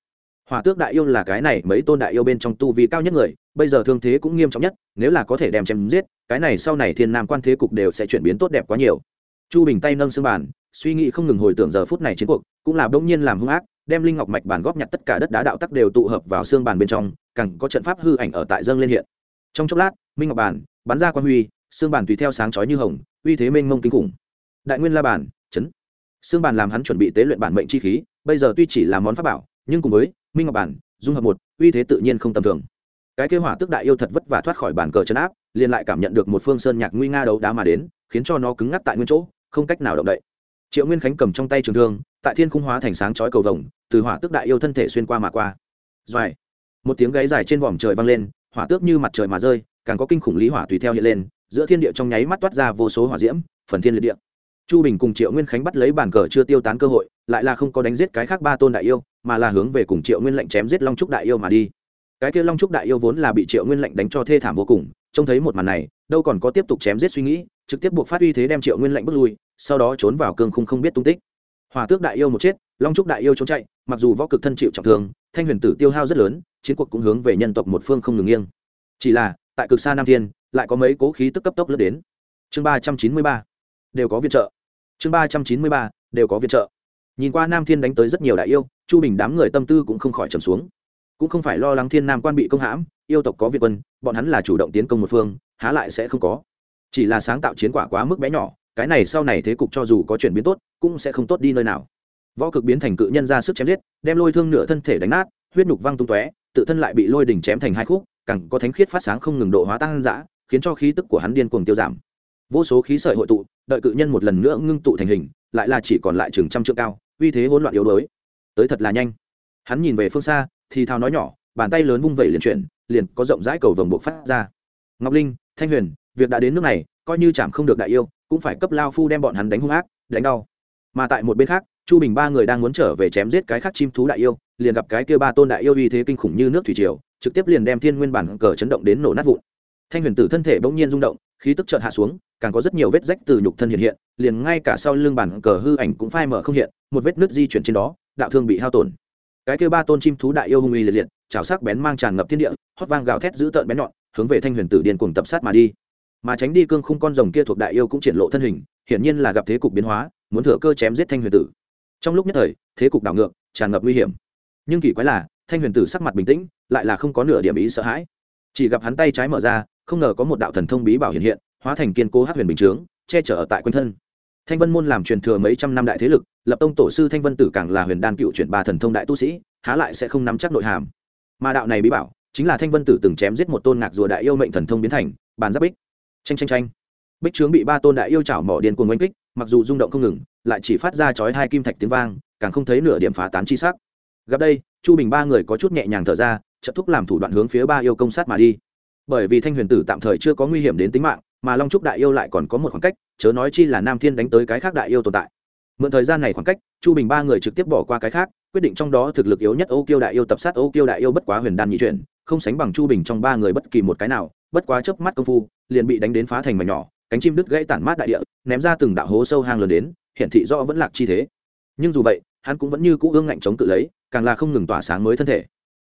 Hỏa tước đại yêu là cái này, mấy tôn đại yêu bên trong tu vi cao nhất người, bây giờ thương thế cũng nghiêm trọng nhất, nếu là có thể đem chém giết, cái này sau này thiên nam quan thế cục đều sẽ chuyển biến tốt đẹp quá nhiều. Chu bình tay nâng xương bàn, suy nghĩ không ngừng hồi tưởng giờ phút này chiến cuộc, cũng là bỗng nhiên làm hung ác, đem linh ngọc mạch bàn góp nhặt tất cả đất đá đạo tắc đều tụ hợp vào xương bàn bên trong, càng có trận pháp hư ảnh ở tại dâng lên hiện trong chốc lát, minh ngọc Bản bắn ra quan huy, xương bản tùy theo sáng chói như hồng, uy thế mênh mông kinh khủng. Đại nguyên la Bản, chấn. Xương bản làm hắn chuẩn bị tế luyện bản mệnh chi khí, bây giờ tuy chỉ là món pháp bảo, nhưng cùng với minh ngọc bản, dung hợp một, uy thế tự nhiên không tầm thường. Cái kế hỏa tức đại yêu thật vất vả thoát khỏi bản cờ chấn áp, liền lại cảm nhận được một phương sơn nhạc nguy nga đấu đá mà đến, khiến cho nó cứng ngắc tại nguyên chỗ, không cách nào động đậy. Triệu nguyên khánh cầm trong tay trường thương, tại thiên cung hóa thành sáng chói cầu vồng, từ hỏa tức đại yêu thân thể xuyên qua mà qua. Doài. một tiếng gáy dài trên vòm trời vang lên hỏa tước như mặt trời mà rơi, càng có kinh khủng lý hỏa tùy theo hiện lên, giữa thiên địa trong nháy mắt toát ra vô số hỏa diễm, phần thiên liệt địa. Chu bình cùng triệu nguyên khánh bắt lấy bàn cờ chưa tiêu tán cơ hội, lại là không có đánh giết cái khác ba tôn đại yêu, mà là hướng về cùng triệu nguyên lệnh chém giết long trúc đại yêu mà đi. Cái kia long trúc đại yêu vốn là bị triệu nguyên lệnh đánh cho thê thảm vô cùng, trông thấy một màn này, đâu còn có tiếp tục chém giết suy nghĩ, trực tiếp buộc phát uy thế đem triệu nguyên lệnh bước lui, sau đó trốn vào cương khung không biết tung tích. Hòa tước đại yêu một chết, long trúc đại yêu trốn chạy, mặc dù võ cực thân chịu trọng thương, thanh huyền tử tiêu hao rất lớn chiến cuộc cũng hướng về nhân tộc một phương không ngừng nghiêng. Chỉ là, tại cực xa nam thiên, lại có mấy cố khí tức cấp tốc lướt đến. Chương ba trăm chín mươi ba, đều có viện trợ. Chương ba trăm chín mươi ba, đều có viện trợ. Nhìn qua nam thiên đánh tới rất nhiều đại yêu, chu bình đám người tâm tư cũng không khỏi trầm xuống. Cũng không phải lo lắng thiên nam quan bị công hãm, yêu tộc có việt quân, bọn hắn là chủ động tiến công một phương, há lại sẽ không có. Chỉ là sáng tạo chiến quả quá mức bé nhỏ, cái này sau này thế cục cho dù có chuyển biến tốt, cũng sẽ không tốt đi nơi nào. Võ cực biến thành cự nhân ra sức chém giết, đem lôi thương nửa thân thể đánh nát, huyết nhục văng tung tóe tự thân lại bị lôi đỉnh chém thành hai khúc, càng có thánh khiết phát sáng không ngừng độ hóa tăng dã, khiến cho khí tức của hắn điên cuồng tiêu giảm. Vô số khí sợi hội tụ, đợi cự nhân một lần nữa ngưng tụ thành hình, lại là chỉ còn lại chừng trăm trượng cao, uy thế hỗn loạn yếu đuối. Tới thật là nhanh. Hắn nhìn về phương xa, thì thào nói nhỏ, bàn tay lớn vung vẩy liền chuyển, liền có rộng rãi cầu vồng buộc phát ra. Ngọc linh, thanh huyền, việc đã đến nước này, coi như chạm không được đại yêu, cũng phải cấp lao phu đem bọn hắn đánh hung ác, đánh đau. Mà tại một bên khác chu bình ba người đang muốn trở về chém giết cái khác chim thú đại yêu, liền gặp cái kia ba tôn đại yêu uy thế kinh khủng như nước thủy triều, trực tiếp liền đem thiên nguyên bản cờ chấn động đến nổ nát vụn. Thanh huyền tử thân thể bỗng nhiên rung động, khí tức chợt hạ xuống, càng có rất nhiều vết rách từ nhục thân hiện hiện, liền ngay cả sau lưng bản cờ hư ảnh cũng phai mở không hiện, một vết nứt di chuyển trên đó, đạo thương bị hao tổn. Cái kia ba tôn chim thú đại yêu hung uy liệt liệt, chảo sắc bén mang tràn ngập thiên địa, hót vang gào thét giữ tợn bén nhọn, hướng về thanh huyền tử điên cuồng tập sát mà đi. Mà tránh đi cương khung con rồng kia thuộc đại yêu cũng triển lộ thân hình, hiển nhiên là gặp thế cục biến hóa, muốn thừa cơ chém giết thanh huyền tử trong lúc nhất thời, thế cục đảo ngược, tràn ngập nguy hiểm. Nhưng kỳ quái là, thanh huyền tử sắc mặt bình tĩnh, lại là không có nửa điểm ý sợ hãi. Chỉ gặp hắn tay trái mở ra, không ngờ có một đạo thần thông bí bảo hiện hiện, hóa thành kiên cố hát huyền bình chướng, che chở ở tại quanh thân. Thanh vân môn làm truyền thừa mấy trăm năm đại thế lực, lập tông tổ sư thanh vân tử càng là huyền đan cựu chuyển ba thần thông đại tu sĩ, há lại sẽ không nắm chắc nội hàm. Mà đạo này bí bảo, chính là thanh vân tử từng chém giết một tôn ngạc rùa đại yêu mệnh thần thông biến thành, bàn giáp bích. Tranh tranh tranh bích trướng bị ba tôn đại yêu chảo mỏ điên cuồng oanh kích mặc dù rung động không ngừng, lại chỉ phát ra chói hai kim thạch tiếng vang, càng không thấy nửa điểm phá tán chi sắc. Gặp đây, chu bình ba người có chút nhẹ nhàng thở ra trợ thúc làm thủ đoạn hướng phía ba yêu công sát mà đi. Bởi vì thanh huyền tử tạm thời chưa có nguy hiểm đến tính mạng, mà long trúc đại yêu lại còn có một khoảng cách, chớ nói chi là nam thiên đánh tới cái khác đại yêu tồn tại. Mượn thời gian này khoảng cách, chu bình ba người trực tiếp bỏ qua cái khác, quyết định trong đó thực lực yếu nhất ô kiêu đại yêu tập sát ô kiêu đại yêu bất quá huyền đan nhị chuyển, không sánh bằng chu bình trong ba người bất kỳ một cái nào, bất quá chớp mắt công phu, liền bị đánh đến phá thành mảnh nhỏ cánh chim đứt gãy tản mát đại địa, ném ra từng đạo hố sâu hang lớn đến hiện thị rõ vẫn lạc chi thế. Nhưng dù vậy, hắn cũng vẫn như cũ ương ngạnh chống tự lấy, càng là không ngừng tỏa sáng mới thân thể.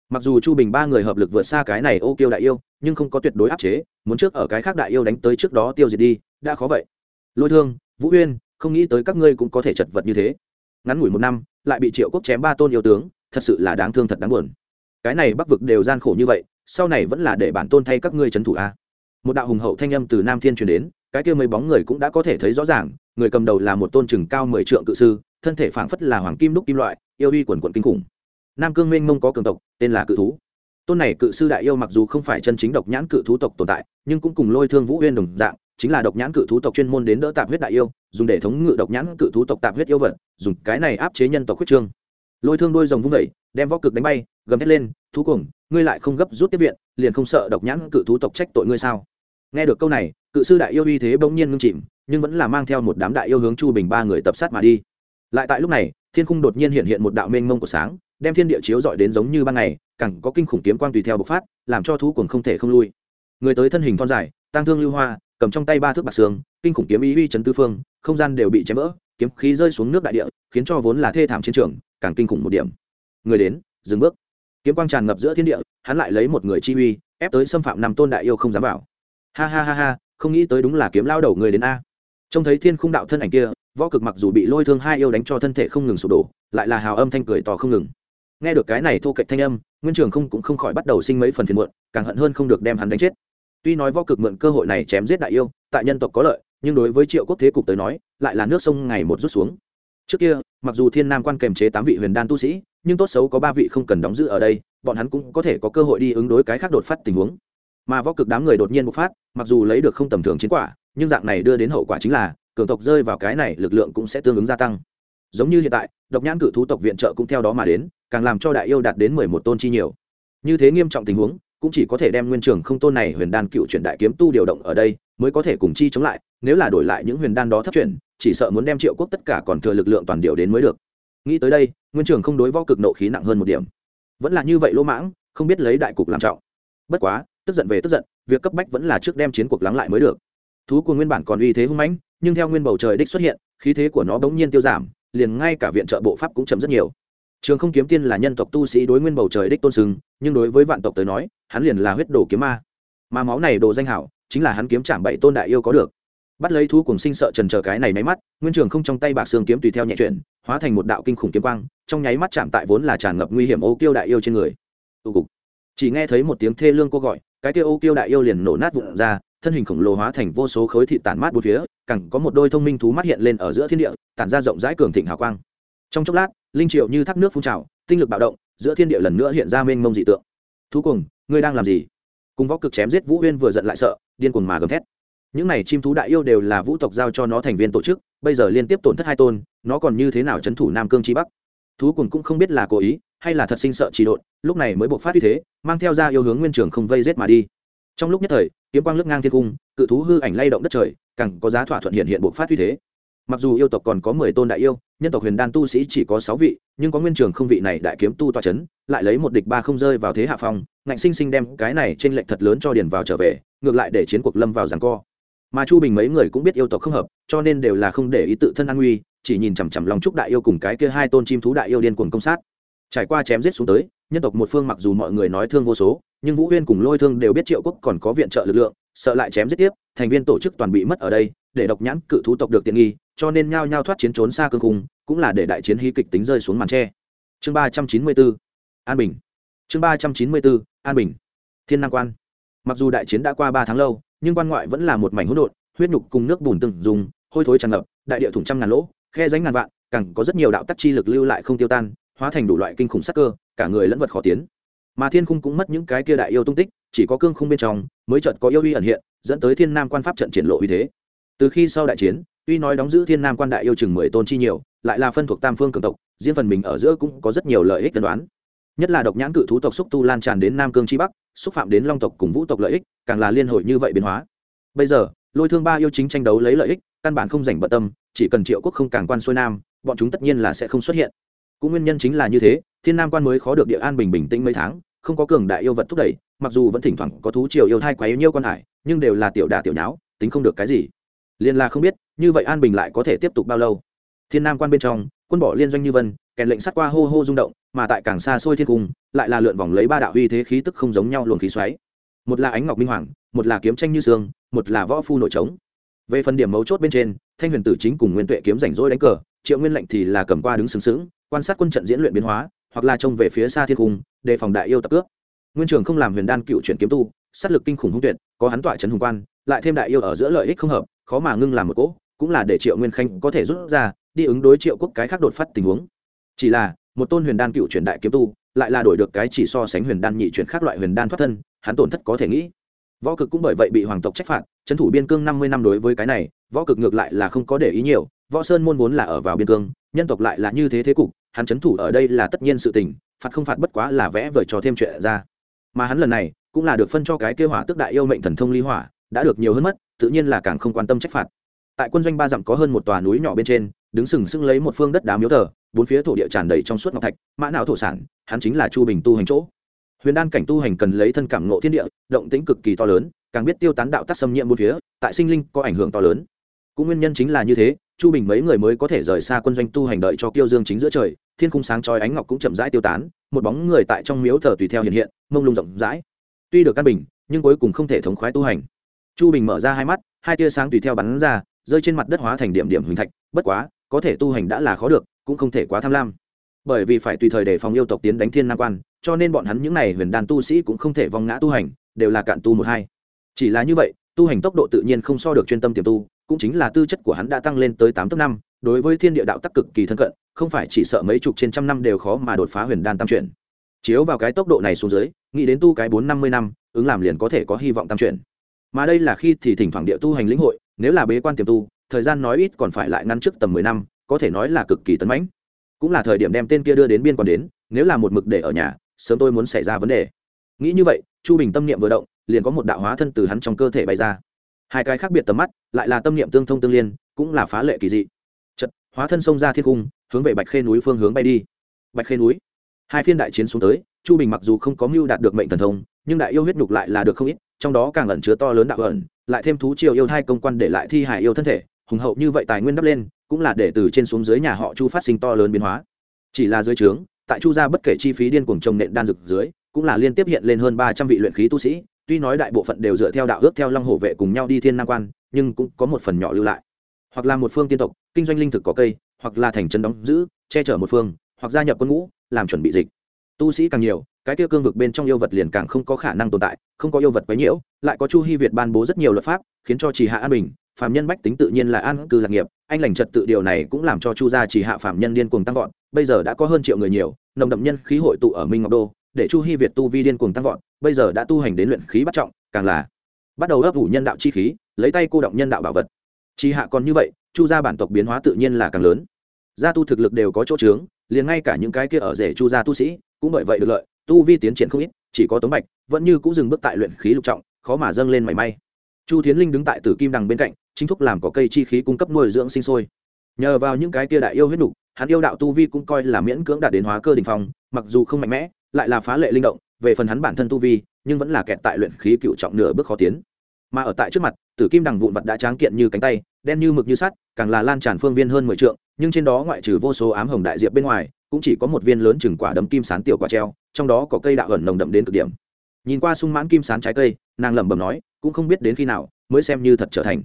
Mặc dù chu bình ba người hợp lực vượt xa cái này ô kiêu đại yêu, nhưng không có tuyệt đối áp chế, muốn trước ở cái khác đại yêu đánh tới trước đó tiêu diệt đi, đã khó vậy. Lôi thương, vũ uyên, không nghĩ tới các ngươi cũng có thể chật vật như thế. Ngắn ngủi một năm, lại bị triệu quốc chém ba tôn yêu tướng, thật sự là đáng thương thật đáng buồn. Cái này bắc vực đều gian khổ như vậy, sau này vẫn là để bản tôn thay các ngươi trấn thủ a. Một đạo hùng hậu thanh âm từ nam thiên truyền đến cái kia mấy bóng người cũng đã có thể thấy rõ ràng, người cầm đầu là một tôn trừng cao mười trượng cự sư, thân thể phảng phất là hoàng kim đúc kim loại, yêu uy quần quận kinh khủng. Nam cương minh mông có cường tộc, tên là cự thú. Tôn này cự sư đại yêu mặc dù không phải chân chính độc nhãn cự thú tộc tồn tại, nhưng cũng cùng lôi thương vũ huyên đồng dạng, chính là độc nhãn cự thú tộc chuyên môn đến đỡ tạp huyết đại yêu, dùng để thống ngự độc nhãn cự thú tộc tạp huyết yêu vật, dùng cái này áp chế nhân tộc huyết trương. Lôi thương đôi rồng vung vẩy đem võ cực đánh bay, gầm thét lên, thú cuồng, ngươi lại không gấp rút tiếp viện, liền không sợ độc nhãn cự thú tộc trách tội ngươi sao? Nghe được câu này, cự sư đại yêu uy thế bỗng nhiên ngưng chìm, nhưng vẫn là mang theo một đám đại yêu hướng chu bình ba người tập sát mà đi. Lại tại lúc này, thiên khung đột nhiên hiện hiện một đạo mênh mông của sáng, đem thiên địa chiếu dọi đến giống như ban ngày, càng có kinh khủng kiếm quang tùy theo bộc phát, làm cho thú cuồng không thể không lui. Người tới thân hình thon dài tăng thương lưu hoa, cầm trong tay ba thước bạc xương, kinh khủng kiếm ý uy chấn tư phương, không gian đều bị chém vỡ, kiếm khí rơi xuống nước đại địa, khiến cho vốn là thê thảm chiến trường, càng kinh khủng một điểm. Người đến, dừng bước. Kiếm quang tràn ngập giữa thiên địa, hắn lại lấy một người chi uy, ép tới xâm phạm năm tôn đại yêu không dám vào ha ha ha ha, không nghĩ tới đúng là kiếm lao đầu người đến a. Trông thấy thiên khung đạo thân ảnh kia, võ cực mặc dù bị lôi thương hai yêu đánh cho thân thể không ngừng sụp đổ, lại là hào âm thanh cười to không ngừng. Nghe được cái này thô kệch thanh âm, nguyên trường không cũng không khỏi bắt đầu sinh mấy phần phiền muộn, càng hận hơn không được đem hắn đánh chết. Tuy nói võ cực mượn cơ hội này chém giết đại yêu, tại nhân tộc có lợi, nhưng đối với triệu quốc thế cục tới nói, lại là nước sông ngày một rút xuống. Trước kia, mặc dù thiên nam quan kềm chế tám vị huyền đan tu sĩ, nhưng tốt xấu có ba vị không cần đóng giữ ở đây, bọn hắn cũng có thể có cơ hội đi ứng đối cái khác đột phát tình huống mà võ cực đám người đột nhiên bộc phát, mặc dù lấy được không tầm thường chiến quả, nhưng dạng này đưa đến hậu quả chính là, cường tộc rơi vào cái này lực lượng cũng sẽ tương ứng gia tăng. Giống như hiện tại, độc nhãn cự thú tộc viện trợ cũng theo đó mà đến, càng làm cho đại yêu đạt đến mười một tôn chi nhiều. Như thế nghiêm trọng tình huống, cũng chỉ có thể đem nguyên trường không tôn này huyền đan cựu chuyển đại kiếm tu điều động ở đây, mới có thể cùng chi chống lại, nếu là đổi lại những huyền đan đó thấp chuyển, chỉ sợ muốn đem triệu quốc tất cả còn thừa lực lượng toàn điều đến mới được. Nghĩ tới đây, nguyên trường không đối võ cực nộ khí nặng hơn một điểm. Vẫn là như vậy lỗ mãng, không biết lấy đại cục làm trọng. Bất quá tức giận về tức giận, việc cấp bách vẫn là trước đem chiến cuộc lắng lại mới được. Thú của nguyên bản còn uy thế hung mãnh, nhưng theo nguyên bầu trời đích xuất hiện, khí thế của nó bỗng nhiên tiêu giảm, liền ngay cả viện trợ bộ pháp cũng chậm rất nhiều. Trường không kiếm tiên là nhân tộc tu sĩ đối nguyên bầu trời đích tôn sừng nhưng đối với vạn tộc tới nói, hắn liền là huyết đồ kiếm ma. Mà máu này đồ danh hảo, chính là hắn kiếm chạm bảy tôn đại yêu có được. Bắt lấy thú cùng sinh sợ trần chờ cái này nháy mắt, nguyên trường không trong tay bạc xương kiếm tùy theo nhẹ chuyển, hóa thành một đạo kinh khủng kiếm quang, trong nháy mắt chạm tại vốn là tràn ngập nguy hiểm ô kiêu đại yêu trên người. Tụ cục. Chỉ nghe thấy một tiếng thê lương cô gọi cái kia ô kiêu đại yêu liền nổ nát vụn ra, thân hình khổng lồ hóa thành vô số khối thịt tản mát bốn phía cẳng có một đôi thông minh thú mắt hiện lên ở giữa thiên địa, tản ra rộng rãi cường thịnh hào quang. Trong chốc lát, linh triệu như thác nước phun trào, tinh lực bạo động, giữa thiên địa lần nữa hiện ra mênh mông dị tượng. Thú cùng ngươi đang làm gì? Cùng võ cực chém giết vũ huyên vừa giận lại sợ, điên cuồng mà gầm thét. Những này chim thú đại yêu đều là vũ tộc giao cho nó thành viên tổ chức, bây giờ liên tiếp tổn thất hai tôn, nó còn như thế nào c h ấ n thủ nam cương chi bắc? Thú cùng cũng không biết là cố ý hay là thật sinh sợ trì độn, lúc này mới buộc phát như thế, mang theo ra yêu hướng nguyên trường không vây rết mà đi. Trong lúc nhất thời, kiếm quang lướt ngang thiên cung, cự thú hư ảnh lay động đất trời, càng có giá thỏa thuận hiện hiện buộc phát như thế. Mặc dù yêu tộc còn có mười tôn đại yêu, nhân tộc huyền đan tu sĩ chỉ có sáu vị, nhưng có nguyên trường không vị này đại kiếm tu toa c h ấ n lại lấy một địch ba không rơi vào thế hạ phong, ngạnh sinh sinh đem cái này t r ê n lệch thật lớn cho điền vào trở về, ngược lại để chiến cuộc lâm vào rằng co. Mà chu bình mấy người cũng biết yêu tộc không hợp, cho nên đều là không để ý tự thân an nguy, chỉ nhìn chằm chằm lòng chúc đại yêu cùng cái kia hai tôn chim thú đại yêu điên cuồng công sát trải qua chém giết xuống tới, nhân tộc một phương mặc dù mọi người nói thương vô số, nhưng vũ huyên cùng lôi thương đều biết triệu quốc còn có viện trợ lực lượng, sợ lại chém giết tiếp, thành viên tổ chức toàn bị mất ở đây, để độc nhãn cự thú tộc được tiện nghi, cho nên nhao nhao thoát chiến trốn xa cương cung cũng là để đại chiến hy kịch tính rơi xuống màn tre. Chương ba trăm chín mươi bốn, an bình. Chương ba trăm chín mươi bốn, an bình. Thiên năng quan. Mặc dù đại chiến đã qua ba tháng lâu, nhưng quan ngoại vẫn là một mảnh hỗn độn, huyết nhục cùng nước bùn từng dùng, hôi thối tràn ngập, đại địa thủng trăm ngàn lỗ, khe ránh ngàn vạn, càng có rất nhiều đạo tắc chi lực lưu lại không tiêu tan hóa thành đủ loại kinh khủng sắc cơ, cả người lẫn vật khó tiến. Mà thiên khung cũng mất những cái kia đại yêu tung tích, chỉ có cương khung bên trong mới chợt có yêu uy ẩn hiện, dẫn tới thiên nam quan pháp trận triển lộ uy thế. Từ khi sau đại chiến, tuy nói đóng giữ thiên nam quan đại yêu chừng mười tôn chi nhiều, lại là phân thuộc tam phương cường tộc, riêng phần mình ở giữa cũng có rất nhiều lợi ích tân đoán. Nhất là độc nhãn cự thú tộc xúc tu lan tràn đến nam cương chi bắc, xúc phạm đến long tộc cùng vũ tộc lợi ích, càng là liên hội như vậy biến hóa. Bây giờ, lôi thương ba yêu chính tranh đấu lấy lợi ích, căn bản không dành bận tâm, chỉ cần triệu quốc không càng quan xuôi nam, bọn chúng tất nhiên là sẽ không xuất hiện cũng nguyên nhân chính là như thế, thiên nam quan mới khó được địa an bình bình tĩnh mấy tháng, không có cường đại yêu vật thúc đẩy, mặc dù vẫn thỉnh thoảng có thú triều yêu thai quá yêu nhiêu quan hải, nhưng đều là tiểu đà tiểu nháo, tính không được cái gì. Liên là không biết, như vậy an bình lại có thể tiếp tục bao lâu? Thiên nam quan bên trong, quân bỏ liên doanh như vân, kèn lệnh sắt qua hô hô rung động, mà tại càng xa xôi thiên cung, lại là lượn vòng lấy ba đạo uy thế khí tức không giống nhau luồng khí xoáy. Một là ánh ngọc minh hoàng, một là kiếm tranh như sương một là võ phu nội trống. Về phần điểm mấu chốt bên trên, thanh huyền tử chính cùng nguyên tuệ kiếm rảnh rỗi đánh cờ triệu nguyên lệnh thì là cầm qua đứng sừng sững, quan sát quân trận diễn luyện biến hóa, hoặc là trông về phía xa thiên cung, đề phòng đại yêu tập cướp. Nguyên trường không làm huyền đan cựu chuyển kiếm tu, sát lực kinh khủng hung tuyệt, có hắn tọa trấn hùng quan, lại thêm đại yêu ở giữa lợi ích không hợp, khó mà ngưng làm một cỗ, cũng là để triệu nguyên khanh có thể rút ra, đi ứng đối triệu quốc cái khác đột phát tình huống. Chỉ là, một tôn huyền đan cựu chuyển đại kiếm tu, lại là đổi được cái chỉ so sánh huyền đan nhị chuyển khác loại huyền đan thoát thân, hắn tổn thất có thể nghĩ. Võ cực cũng bởi vậy bị hoàng tộc trách phạt trấn thủ biên cương năm mươi năm đối với cái này, võ cực ngược lại là không có để ý nhiều võ sơn môn vốn là ở vào biên cương, nhân tộc lại là như thế thế cục, hắn trấn thủ ở đây là tất nhiên sự tình, phạt không phạt bất quá là vẽ vời cho thêm chuyện ra. Mà hắn lần này cũng là được phân cho cái kêu hỏa tức đại yêu mệnh thần thông ly hỏa, đã được nhiều hơn mất, tự nhiên là càng không quan tâm trách phạt. Tại quân doanh ba dặm có hơn một tòa núi nhỏ bên trên, đứng sừng sững lấy một phương đất đá miếu thờ, bốn phía thổ địa tràn đầy trong suốt ngọc thạch, mã não thổ sản, hắn chính là chu bình tu hành chỗ. Huyền đan cảnh tu hành cần lấy thân cảm ngộ thiên địa, động tĩnh cực kỳ to lớn, càng biết tiêu tán đạo tác xâm nhiễm bốn phía, tại sinh linh có ảnh hưởng to lớn. Cũng nguyên nhân chính là như thế chu bình mấy người mới có thể rời xa quân doanh tu hành đợi cho kiêu dương chính giữa trời, thiên khung sáng trói ánh ngọc cũng chậm rãi tiêu tán, một bóng người tại trong miếu thờ tùy theo hiện hiện, mông lung rộng rãi. Tuy được căn bình, nhưng cuối cùng không thể thống khoái tu hành. Chu bình mở ra hai mắt, hai tia sáng tùy theo bắn ra, rơi trên mặt đất hóa thành điểm điểm huỳnh thạch, bất quá, có thể tu hành đã là khó được, cũng không thể quá tham lam. Bởi vì phải tùy thời để phòng yêu tộc tiến đánh thiên nam quan, cho nên bọn hắn những n à y huyền đàn tu sĩ cũng không thể vong ngã tu hành, đều là cạn tu một hai. Chỉ là như vậy, tu hành tốc độ tự nhiên không so được chuyên tâm tiềm tu cũng chính là tư chất của hắn đã tăng lên tới tám tấc năm, đối với thiên địa đạo tắc cực kỳ thân cận, không phải chỉ sợ mấy chục trên trăm năm đều khó mà đột phá huyền đan tam chuyển. Chiếu vào cái tốc độ này xuống dưới, nghĩ đến tu cái bốn năm mươi năm, ứng làm liền có thể có hy vọng tam chuyển. Mà đây là khi thì thỉnh thoảng địa tu hành lĩnh hội, nếu là bế quan tiềm tu, thời gian nói ít còn phải lại ngăn trước tầm mười năm, có thể nói là cực kỳ tấn mãnh. Cũng là thời điểm đem tên kia đưa đến biên còn đến, nếu là một mực để ở nhà, sớm tôi muốn xảy ra vấn đề. Nghĩ như vậy, chu bình tâm niệm vừa động, liền có một đạo hóa thân từ hắn trong cơ thể bay ra hai cái khác biệt tầm mắt, lại là tâm niệm tương thông tương liên, cũng là phá lệ kỳ dị. Chật hóa thân xông ra thiên cung, hướng về bạch khê núi phương hướng bay đi. Bạch khê núi, hai phiên đại chiến xuống tới, chu bình mặc dù không có mưu đạt được mệnh thần thông, nhưng đại yêu huyết nhục lại là được không ít, trong đó càng ẩn chứa to lớn đạo ẩn, lại thêm thú triều yêu hai công quan để lại thi hải yêu thân thể, hùng hậu như vậy tài nguyên đắp lên, cũng là để từ trên xuống dưới nhà họ chu phát sinh to lớn biến hóa. Chỉ là dưới trướng, tại chu gia bất kể chi phí điên cuồng trồng nện đan dược dưới, cũng là liên tiếp hiện lên hơn ba trăm vị luyện khí tu sĩ tuy nói đại bộ phận đều dựa theo đạo ước theo long hổ vệ cùng nhau đi thiên nam quan, nhưng cũng có một phần nhỏ lưu lại. Hoặc là một phương tiên tộc, kinh doanh linh thực có cây, hoặc là thành trấn đóng giữ, che chở một phương, hoặc gia nhập quân ngũ, làm chuẩn bị dịch. Tu sĩ càng nhiều, cái tiêu cương vực bên trong yêu vật liền càng không có khả năng tồn tại, không có yêu vật quấy nhiễu, lại có chu hy việt ban bố rất nhiều luật pháp, khiến cho trì hạ an bình, phạm nhân bách tính tự nhiên là an cư lạc nghiệp. Anh lành trật tự điều này cũng làm cho chu gia trì hạ phạm nhân điên cuồng tăng vọt, bây giờ đã có hơn triệu người nhiều, nồng đậm nhân khí hội tụ ở minh ngọc đô để chu hy việt tu vi điên cuồng tăng vọt, bây giờ đã tu hành đến luyện khí bắt trọng, càng là bắt đầu ấp ủ nhân đạo chi khí, lấy tay cô động nhân đạo bảo vật. Chi hạ còn như vậy, chu gia bản tộc biến hóa tự nhiên là càng lớn. Gia tu thực lực đều có chỗ trướng liền ngay cả những cái kia ở rể chu gia tu sĩ cũng bởi vậy được lợi, tu vi tiến triển không ít, chỉ có tống bạch vẫn như cũng dừng bước tại luyện khí lục trọng, khó mà dâng lên mảy may. Chu thiến linh đứng tại tử kim đằng bên cạnh, chính thúc làm có cây chi khí cung cấp nuôi dưỡng sinh sôi. Nhờ vào những cái kia đại yêu huyết nục, hắn yêu đạo tu vi cũng coi là miễn cưỡng đạt đến hóa cơ đình phong, mặc dù không mạnh mẽ lại là phá lệ linh động, về phần hắn bản thân tu vi, nhưng vẫn là kẹt tại luyện khí cựu trọng nửa bước khó tiến. Mà ở tại trước mặt, tử kim đằng vụn vật đã tráng kiện như cánh tay, đen như mực như sắt, càng là lan tràn phương viên hơn mười trượng, nhưng trên đó ngoại trừ vô số ám hồng đại diệp bên ngoài, cũng chỉ có một viên lớn chừng quả đấm kim sán tiểu quả treo, trong đó có cây đạo ẩn nồng đậm đến cực điểm. Nhìn qua sung mãn kim sán trái cây, nàng lẩm bẩm nói, cũng không biết đến khi nào mới xem như thật trở thành.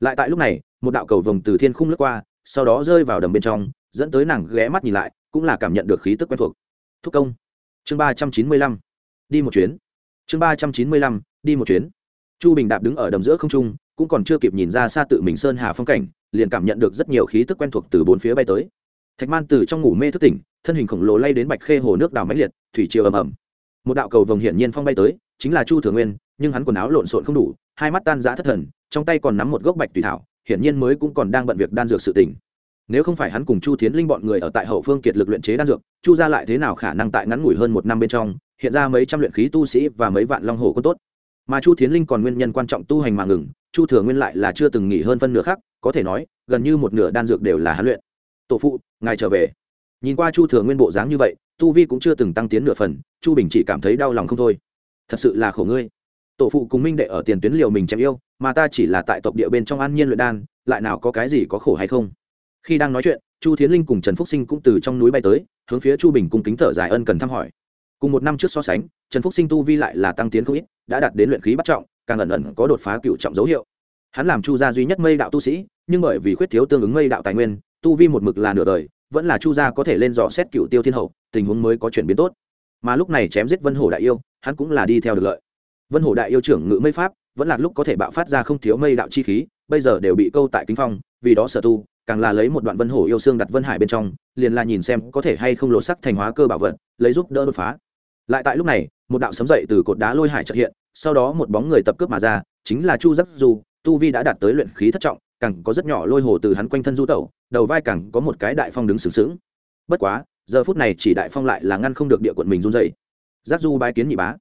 Lại tại lúc này, một đạo cầu vồng từ thiên khung lướt qua, sau đó rơi vào đầm bên trong, dẫn tới nàng ghé mắt nhìn lại, cũng là cảm nhận được khí tức quen thuộc. Thúc công chương ba trăm chín mươi lăm, đi một chuyến. Chương ba trăm chín mươi lăm, đi một chuyến. Chu bình đạp đứng ở đầm giữa không trung, cũng còn chưa kịp nhìn ra xa tự mình sơn hà phong cảnh, liền cảm nhận được rất nhiều khí tức quen thuộc từ bốn phía bay tới. Thạch man từ trong ngủ mê thức tỉnh, thân hình khổng lồ lay đến bạch khê hồ nước đào máy liệt, thủy chiều ầm ầm. Một đạo cầu vồng hiển nhiên phong bay tới, chính là chu thừa nguyên, nhưng hắn quần áo lộn xộn không đủ, hai mắt tan rã thất thần, trong tay còn nắm một gốc bạch tùy thảo, hiển nhiên mới cũng còn đang bận việc đan dược sự tỉnh nếu không phải hắn cùng chu thiến linh bọn người ở tại hậu phương kiệt lực luyện chế đan dược, chu ra lại thế nào khả năng tại ngắn ngủi hơn một năm bên trong, hiện ra mấy trăm luyện khí tu sĩ và mấy vạn long hồ có tốt? Mà chu thiến linh còn nguyên nhân quan trọng tu hành mà ngừng, chu thừa nguyên lại là chưa từng nghỉ hơn phân nửa khác có thể nói, gần như một nửa đan dược đều là hắn luyện. Tổ phụ, ngài trở về. Nhìn qua chu thừa nguyên bộ dáng như vậy, tu vi cũng chưa từng tăng tiến nửa phần, chu bình chỉ cảm thấy đau lòng không thôi. Thật sự là khổ ngươi. Tổ phụ cùng minh đệ ở tiền tuyến liều mình chém yêu, mà ta chỉ là tại tộc địa bên trong an nhiên luyện đan, lại nào có cái gì có khổ hay không? Khi đang nói chuyện, chu thiến linh cùng trần phúc sinh cũng từ trong núi bay tới, hướng phía chu bình cung kính thở dài ân cần thăm hỏi. Cùng một năm trước so sánh, trần phúc sinh tu vi lại là tăng tiến không ít, đã đạt đến luyện khí bắt trọng, càng ẩn ẩn có đột phá cựu trọng dấu hiệu. Hắn làm chu gia duy nhất mây đạo tu sĩ, nhưng bởi vì khuyết thiếu tương ứng mây đạo tài nguyên, tu vi một mực là nửa đời, vẫn là chu gia có thể lên dò xét cựu tiêu thiên hậu, tình huống mới có chuyển biến tốt. Mà lúc này chém giết vân hổ đại yêu, hắn cũng là đi theo được lợi. Vân hổ đại yêu trưởng ngự mây pháp, vẫn là lúc có thể bạo phát ra không thiếu mây đạo chi khí, bây giờ đều bị câu tại kính phong, vì đó sở tu càng là lấy một đoạn vân hổ yêu xương đặt vân hải bên trong, liền là nhìn xem có thể hay không lộ sắc thành hóa cơ bảo vật, lấy giúp đỡ đột phá. Lại tại lúc này, một đạo sấm dậy từ cột đá lôi hải trợ hiện, sau đó một bóng người tập cướp mà ra, chính là chu giắc du tu vi đã đạt tới luyện khí thất trọng, càng có rất nhỏ lôi hồ từ hắn quanh thân du tẩu, đầu vai càng có một cái đại phong đứng sướng sướng bất quá, giờ phút này chỉ đại phong lại là ngăn không được địa quận mình run dậy giác du bái kiến nhị bá.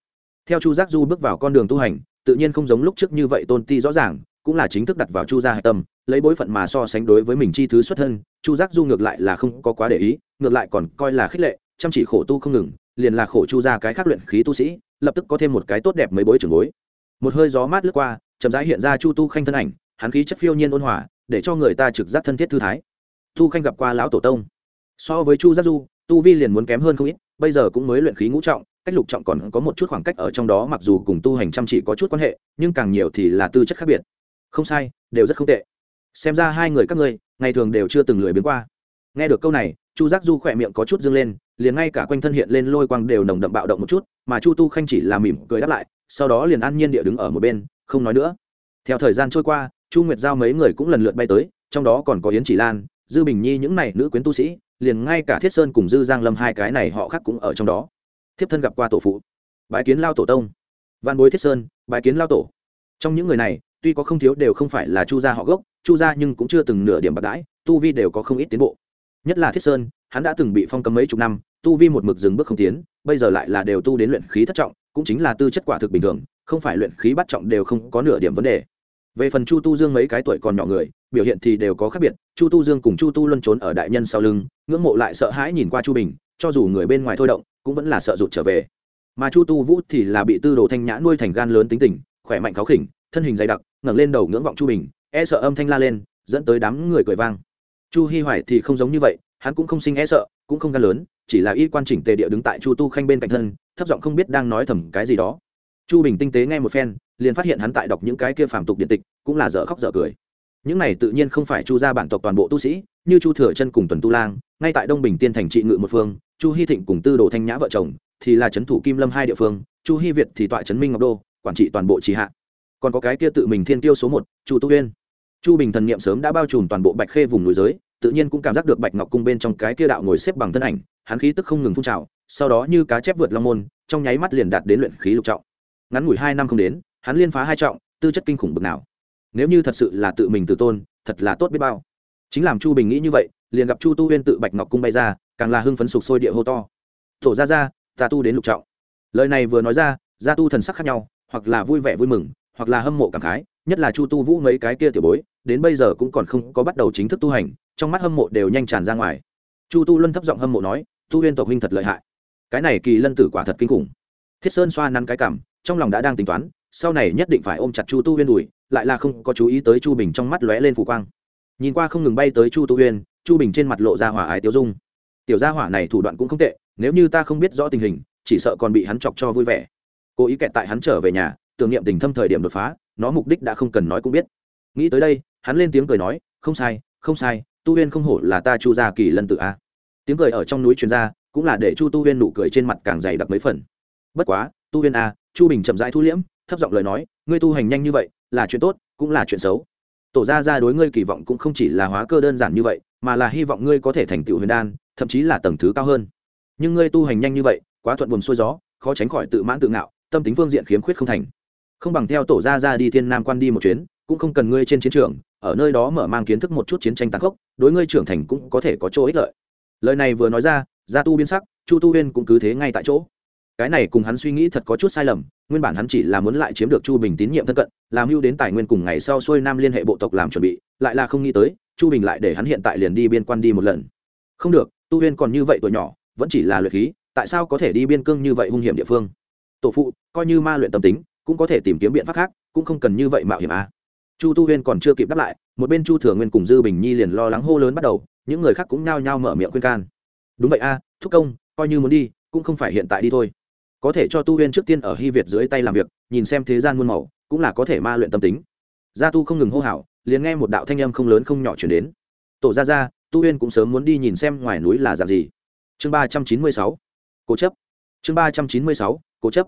Theo chu giác du bước vào con đường tu hành, tự nhiên không giống lúc trước như vậy tôn ti rõ ràng cũng là chính thức đặt vào chu gia hạch tâm, lấy bối phận mà so sánh đối với mình chi thứ xuất thân, chu giác du ngược lại là không có quá để ý, ngược lại còn coi là khích lệ, chăm chỉ khổ tu không ngừng, liền là khổ chu gia cái khác luyện khí tu sĩ, lập tức có thêm một cái tốt đẹp mấy bối trưởng bối. Một hơi gió mát lướt qua, chậm rãi hiện ra chu tu khanh thân ảnh, hắn khí chất phiêu nhiên ôn hòa, để cho người ta trực giác thân thiết thư thái. Tu khanh gặp qua lão tổ tông. So với chu giác du, tu vi liền muốn kém hơn không ít, bây giờ cũng mới luyện khí ngũ trọng, cách lục trọng còn có một chút khoảng cách ở trong đó, mặc dù cùng tu hành chăm chỉ có chút quan hệ, nhưng càng nhiều thì là tư chất khác biệt không sai, đều rất không tệ. Xem ra hai người các ngươi, ngày thường đều chưa từng lười biến qua. Nghe được câu này, chu giác du khỏe miệng có chút dâng lên, liền ngay cả quanh thân hiện lên lôi quang đều nồng đậm bạo động một chút, mà chu tu khanh chỉ là mỉm cười đáp lại, sau đó liền an nhiên địa đứng ở một bên, không nói nữa. Theo thời gian trôi qua, chu nguyệt giao mấy người cũng lần lượt bay tới, trong đó còn có yến chỉ lan, dư bình nhi những này nữ quyến tu sĩ, liền ngay cả thiết sơn cùng dư giang lâm hai cái này họ khác cũng ở trong đó. Thiếp thân gặp qua tổ phụ. Bái kiến lao tổ tông. Văn bối thiết sơn, bái kiến lao tổ. Trong những người này tuy có không thiếu đều không phải là chu gia họ gốc, chu gia nhưng cũng chưa từng nửa điểm bạc đãi, tu vi đều có không ít tiến bộ. Nhất là thiết sơn, hắn đã từng bị phong cấm mấy chục năm, tu vi một mực dừng bước không tiến, bây giờ lại là đều tu đến luyện khí thất trọng, cũng chính là tư chất quả thực bình thường, không phải luyện khí bắt trọng đều không có nửa điểm vấn đề. Về phần chu tu dương mấy cái tuổi còn nhỏ người, biểu hiện thì đều có khác biệt, chu tu dương cùng chu tu luân trốn ở đại nhân sau lưng, ngưỡng mộ lại sợ hãi nhìn qua chu bình, cho dù người bên ngoài thôi động, cũng vẫn là sợ rụt trở về. Mà chu tu vũ thì là bị tư đồ thanh nhã nuôi thành gan lớn tính tình, khỏe mạnh khó khỉnh thân hình dày đặc, ngẩng lên đầu ngưỡng vọng chu bình e sợ âm thanh la lên, dẫn tới đám người cười vang. Chu hi hoài thì không giống như vậy, hắn cũng không sinh e sợ, cũng không gan lớn, chỉ là y quan chỉnh tề địa đứng tại chu tu khanh bên cạnh thân, thấp giọng không biết đang nói thầm cái gì đó. Chu bình tinh tế nghe một phen, liền phát hiện hắn tại đọc những cái kia phàm tục điện tịch, cũng là dở khóc dở cười. Những này tự nhiên không phải chu gia bản tộc toàn bộ tu sĩ, như chu thừa chân cùng tuần tu lang, ngay tại đông bình tiên thành trị ngự một phương, chu hy thịnh cùng tư đồ thanh nhã vợ chồng thì là trấn thủ kim lâm hai địa phương, chu hy việt thì tọa trấn minh ngọc đô, quản trị toàn bộ trì hạ còn có cái kia tự mình thiên tiêu số một, chu tu uyên. Chu bình thần niệm sớm đã bao trùm toàn bộ bạch khê vùng núi giới, tự nhiên cũng cảm giác được bạch ngọc cung bên trong cái kia đạo ngồi xếp bằng thân ảnh, hắn khí tức không ngừng phun trào, sau đó như cá chép vượt long môn, trong nháy mắt liền đạt đến luyện khí lục trọng. Ngắn ngủi hai năm không đến, hắn liên phá hai trọng, tư chất kinh khủng bực nào. Nếu như thật sự là tự mình tự tôn, thật là tốt biết bao. Chính làm chu bình nghĩ như vậy, liền gặp chu tu huyên tự bạch ngọc cung bay ra, càng là hưng phấn sục sôi địa hô to. Tổ ra ra ta tu đến lục trọng. Lời này vừa nói ra, gia tu thần sắc khác nhau, hoặc là vui vẻ vui mừng hoặc là hâm mộ cảm khái, nhất là chu tu vũ mấy cái kia tiểu bối, đến bây giờ cũng còn không có bắt đầu chính thức tu hành, trong mắt hâm mộ đều nhanh tràn ra ngoài. Chu tu luân thấp giọng hâm mộ nói, tu huyên tộc huynh thật lợi hại. Cái này kỳ lân tử quả thật kinh khủng. Thiết sơn xoa nắn cái cảm, trong lòng đã đang tính toán, sau này nhất định phải ôm chặt chu tu huyên đùi, lại là không có chú ý tới chu bình trong mắt lóe lên phủ quang. Nhìn qua không ngừng bay tới chu tu huyên, chu bình trên mặt lộ ra hỏa ái tiêu dung. Tiểu gia hỏa này thủ đoạn cũng không tệ, nếu như ta không biết rõ tình hình, chỉ sợ còn bị hắn chọc cho vui vẻ. Cố ý kẹt tại hắn trở về nhà tưởng niệm tình thâm thời điểm đột phá, nó mục đích đã không cần nói cũng biết. Nghĩ tới đây, hắn lên tiếng cười nói, không sai không sai, tu huyên không hổ là ta chu gia kỳ lân tự a. Tiếng cười ở trong núi truyền ra, cũng là để chu tu huyên nụ cười trên mặt càng dày đặc mấy phần. Bất quá, tu huyên a, chu bình chậm rãi thu liễm, thấp giọng lời nói, ngươi tu hành nhanh như vậy, là chuyện tốt, cũng là chuyện xấu. Tổ gia gia đối ngươi kỳ vọng cũng không chỉ là hóa cơ đơn giản như vậy, mà là hy vọng ngươi có thể thành tựu huyền đan, thậm chí là tầng thứ cao hơn. Nhưng ngươi tu hành nhanh như vậy, quá thuận buồm xuôi gió, khó tránh khỏi tự mãn tự ngạo, tâm tính phương diện khiếm khuyết không thành không bằng theo tổ gia ra đi thiên nam quan đi một chuyến, cũng không cần ngươi trên chiến trường, ở nơi đó mở mang kiến thức một chút chiến tranh tàn khốc, đối ngươi trưởng thành cũng có thể có chỗ ích lợi. Lời này vừa nói ra, gia tu biến sắc, chu tu huyên cũng cứ thế ngay tại chỗ. Cái này cùng hắn suy nghĩ thật có chút sai lầm, nguyên bản hắn chỉ là muốn lại chiếm được chu bình tín nhiệm thân cận, làm mưu đến tài nguyên cùng ngày sau xuôi nam liên hệ bộ tộc làm chuẩn bị, lại là không nghĩ tới, chu bình lại để hắn hiện tại liền đi biên quan đi một lần. Không được, tu huyên còn như vậy tuổi nhỏ, vẫn chỉ là luyện khí, tại sao có thể đi biên cương như vậy hung hiểm địa phương? Tổ phụ, coi như ma luyện tâm tính cũng có thể tìm kiếm biện pháp khác cũng không cần như vậy mạo hiểm à. chu tu huyên còn chưa kịp đáp lại một bên chu thừa nguyên cùng dư bình nhi liền lo lắng hô lớn bắt đầu những người khác cũng nhao nhao mở miệng khuyên can. Đúng vậy a à, thúc công coi như muốn đi cũng không phải hiện tại đi thôi. Có thể cho tu huyên trước tiên ở hy việt dưới tay làm việc nhìn xem thế gian muôn màu cũng là có thể ma luyện tâm tính. Gia tu không ngừng hô hào liền nghe một đạo thanh âm không lớn không nhỏ chuyển đến. Tổ ra ra tu huyên cũng sớm muốn đi nhìn xem ngoài núi là dạng gì. Chương ba trăm chín mươi sáu cố chấp. Chương ba trăm chín mươi sáu cố chấp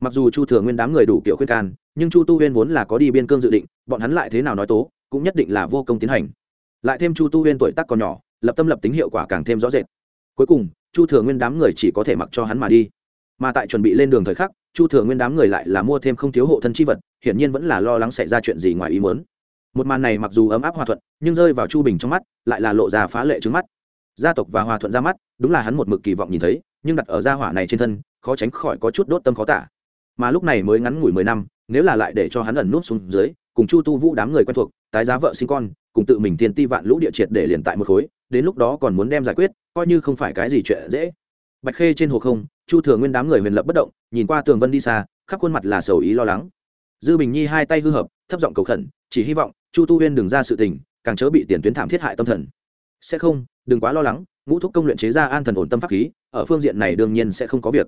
mặc dù chu thừa nguyên đám người đủ kiểu khuyên can, nhưng chu tu huyên vốn là có đi biên cương dự định, bọn hắn lại thế nào nói tố, cũng nhất định là vô công tiến hành. Lại thêm chu tu huyên tuổi tác còn nhỏ, lập tâm lập tính hiệu quả càng thêm rõ rệt. Cuối cùng, chu thừa nguyên đám người chỉ có thể mặc cho hắn mà đi. Mà tại chuẩn bị lên đường thời khắc, chu thừa nguyên đám người lại là mua thêm không thiếu hộ thân chi vật, hiển nhiên vẫn là lo lắng xảy ra chuyện gì ngoài ý muốn. Một màn này mặc dù ấm áp hòa thuận, nhưng rơi vào chu bình trong mắt, lại là lộ ra phá lệ trứng mắt. Gia tộc và hòa thuận ra mắt, đúng là hắn một mực kỳ vọng nhìn thấy, nhưng đặt ở gia hỏa này trên thân, khó tránh khỏi có chút đốt tâm khó tả mà lúc này mới ngắn ngủi mười năm, nếu là lại để cho hắn ẩn nút xuống dưới, cùng chu tu vũ đám người quen thuộc, tái giá vợ sinh con, cùng tự mình tiền ti vạn lũ địa triệt để liền tại một khối, đến lúc đó còn muốn đem giải quyết, coi như không phải cái gì chuyện dễ. Bạch khê trên hồ không, chu thừa nguyên đám người huyền lập bất động, nhìn qua tường vân đi xa, khắp khuôn mặt là sầu ý lo lắng. Dư bình nhi hai tay hư hợp, thấp giọng cầu khẩn, chỉ hy vọng chu tu huyên đừng ra sự tình, càng chớ bị tiền tuyến thảm thiết hại tâm thần. Sẽ không, đừng quá lo lắng, ngũ thúc công luyện chế ra an thần ổn tâm pháp khí, ở phương diện này đương nhiên sẽ không có việc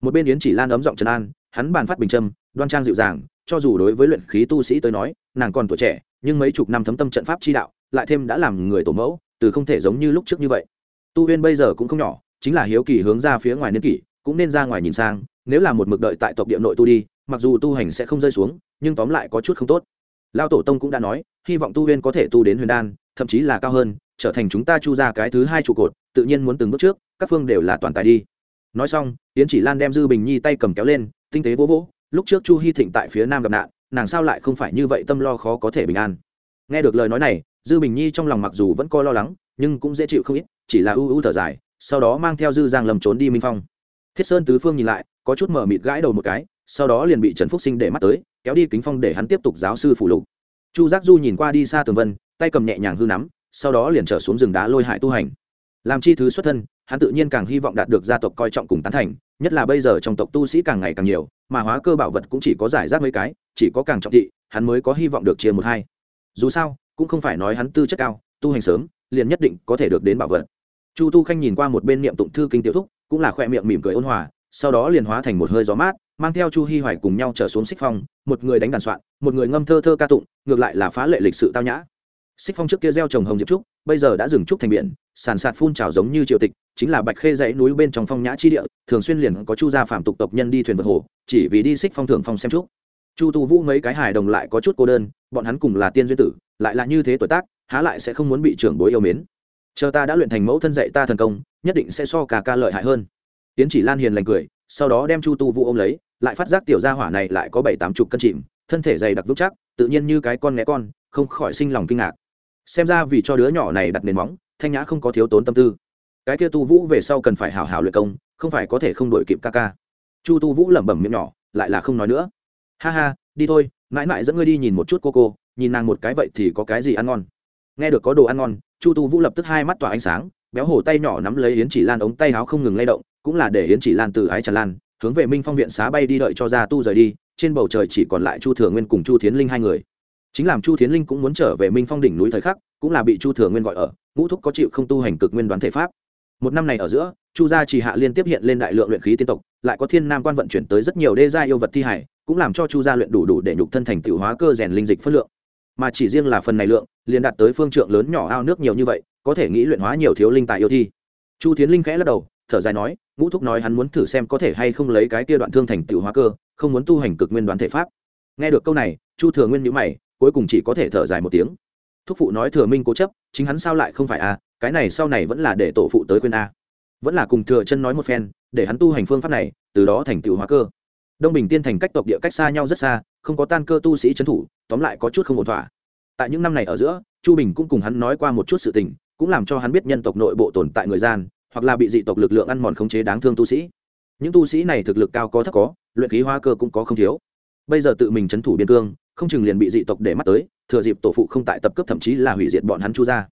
một bên yến chỉ lan ấm giọng trần an, hắn bàn phát bình trâm đoan trang dịu dàng, cho dù đối với luyện khí tu sĩ tới nói, nàng còn tuổi trẻ, nhưng mấy chục năm thấm tâm trận pháp chi đạo, lại thêm đã làm người tổ mẫu, từ không thể giống như lúc trước như vậy. Tu huyên bây giờ cũng không nhỏ, chính là hiếu kỳ hướng ra phía ngoài niên kỷ, cũng nên ra ngoài nhìn sang, nếu là một mực đợi tại tộc địa nội tu đi, mặc dù tu hành sẽ không rơi xuống, nhưng tóm lại có chút không tốt. Lao tổ tông cũng đã nói, hy vọng tu huyên có thể tu đến huyền đan, thậm chí là cao hơn, trở thành chúng ta chu ra cái thứ hai trụ cột, tự nhiên muốn từng bước trước, các phương đều là toàn tài đi nói xong, yến chỉ lan đem dư bình nhi tay cầm kéo lên, tinh tế vỗ vỗ, lúc trước chu hy thịnh tại phía nam gặp nạn, nàng sao lại không phải như vậy tâm lo khó có thể bình an. Nghe được lời nói này, dư bình nhi trong lòng mặc dù vẫn coi lo lắng, nhưng cũng dễ chịu không ít, chỉ là ưu ưu thở dài, sau đó mang theo dư giang lầm trốn đi minh phong. Thiết sơn tứ phương nhìn lại, có chút mở mịt gãi đầu một cái, sau đó liền bị trần phúc sinh để mắt tới, kéo đi kính phong để hắn tiếp tục giáo sư phụ lục. Chu giác du nhìn qua đi xa tường vân, tay cầm nhẹ nhàng hư nắm, sau đó liền trở xuống rừng đá lôi hại tu hành. Làm chi thứ xuất thân hắn tự nhiên càng hy vọng đạt được gia tộc coi trọng cùng tán thành, nhất là bây giờ trong tộc tu sĩ càng ngày càng nhiều, mà hóa cơ bảo vật cũng chỉ có giải rác mấy cái, chỉ có càng trọng thị, hắn mới có hy vọng được chia một hai. Dù sao, cũng không phải nói hắn tư chất cao, tu hành sớm, liền nhất định có thể được đến bảo vật. Chu tu khanh nhìn qua một bên niệm tụng thư kinh tiểu thúc, cũng là khoe miệng mỉm cười ôn hòa, sau đó liền hóa thành một hơi gió mát, mang theo chu hi hoài cùng nhau trở xuống xích phong, một người đánh đàn soạn, một người ngâm thơ thơ ca tụng, ngược lại là phá lệ lịch sự tao nhã xích phong trước kia gieo trồng hồng diệp trúc, bây giờ đã dừng trúc thành biển, sàn sạt phun trào giống như triều tịch, chính là bạch khê dãy núi bên trong phong nhã chi địa, thường xuyên liền có chu gia phạm tục tộc nhân đi thuyền vượt hồ, chỉ vì đi xích phong thường phong xem trúc. Chu tu vũ mấy cái hài đồng lại có chút cô đơn, bọn hắn cùng là tiên duyên tử, lại là như thế tuổi tác, há lại sẽ không muốn bị trưởng bối yêu mến. Chờ ta đã luyện thành mẫu thân dạy ta thần công, nhất định sẽ so cả ca lợi hại hơn. Tiến chỉ lan hiền lành cười, sau đó đem chu tu vũ ôm lấy, lại phát giác tiểu gia hỏa này lại có bảy tám chục cân chìm, thân thể dày đặc vững chắc, tự nhiên như cái con né con, không khỏi sinh lòng kinh ngạc xem ra vì cho đứa nhỏ này đặt nền móng, thanh nhã không có thiếu tốn tâm tư. Cái kia tu vũ về sau cần phải hảo hảo luyện công, không phải có thể không đổi kịp ca ca. Chu tu vũ lẩm bẩm miệng nhỏ, lại là không nói nữa. Ha ha, đi thôi, mãi mãi dẫn ngươi đi nhìn một chút cô cô, nhìn nàng một cái vậy thì có cái gì ăn ngon. Nghe được có đồ ăn ngon, chu tu vũ lập tức hai mắt tỏa ánh sáng, béo hổ tay nhỏ nắm lấy yến chỉ lan ống tay áo không ngừng lay động, cũng là để yến chỉ lan từ ái tràn lan, hướng về minh phong viện xá bay đi đợi cho ra tu rời đi, trên bầu trời chỉ còn lại chu thừa nguyên cùng chu thiến linh hai người chính làm chu thiến linh cũng muốn trở về minh phong đỉnh núi thời khắc, cũng là bị chu thừa nguyên gọi ở, ngũ thúc có chịu không tu hành cực nguyên đoán thể pháp. Một năm này ở giữa, chu gia chỉ hạ liên tiếp hiện lên đại lượng luyện khí tiên tộc, lại có thiên nam quan vận chuyển tới rất nhiều đê gia yêu vật thi hải, cũng làm cho chu gia luyện đủ đủ để nhục thân thành tiểu hóa cơ rèn linh dịch phất lượng. Mà chỉ riêng là phần này lượng, liền đạt tới phương trượng lớn nhỏ ao nước nhiều như vậy, có thể nghĩ luyện hóa nhiều thiếu linh tài yêu thi. Chu thiến linh khẽ lắc đầu, thở dài nói, ngũ thúc nói hắn muốn thử xem có thể hay không lấy cái kia đoạn thương thành tiểu hóa cơ, không muốn tu hành cực nguyên đoán thể pháp. Nghe được câu này, chu thừa nguyên nhữ mày cuối cùng chỉ có thể thở dài một tiếng. Thúc phụ nói thừa minh cố chấp, chính hắn sao lại không phải a, cái này sau này vẫn là để tổ phụ tới khuyên a. Vẫn là cùng thừa chân nói một phen, để hắn tu hành phương pháp này, từ đó thành tựu hóa cơ. Đông bình tiên thành cách tộc địa cách xa nhau rất xa, không có tan cơ tu sĩ trấn thủ, tóm lại có chút không ổn thỏa. Tại những năm này ở giữa, chu bình cũng cùng hắn nói qua một chút sự tình, cũng làm cho hắn biết nhân tộc nội bộ tồn tại người gian, hoặc là bị dị tộc lực lượng ăn mòn khống chế đáng thương tu sĩ. Những tu sĩ này thực lực cao có thấp có, luyện khí hóa cơ cũng có không thiếu. Bây giờ tự mình trấn thủ biên cương không chừng liền bị dị tộc để mắt tới, thừa dịp tổ phụ không tại tập cấp thậm chí là hủy diệt bọn hắn chu ra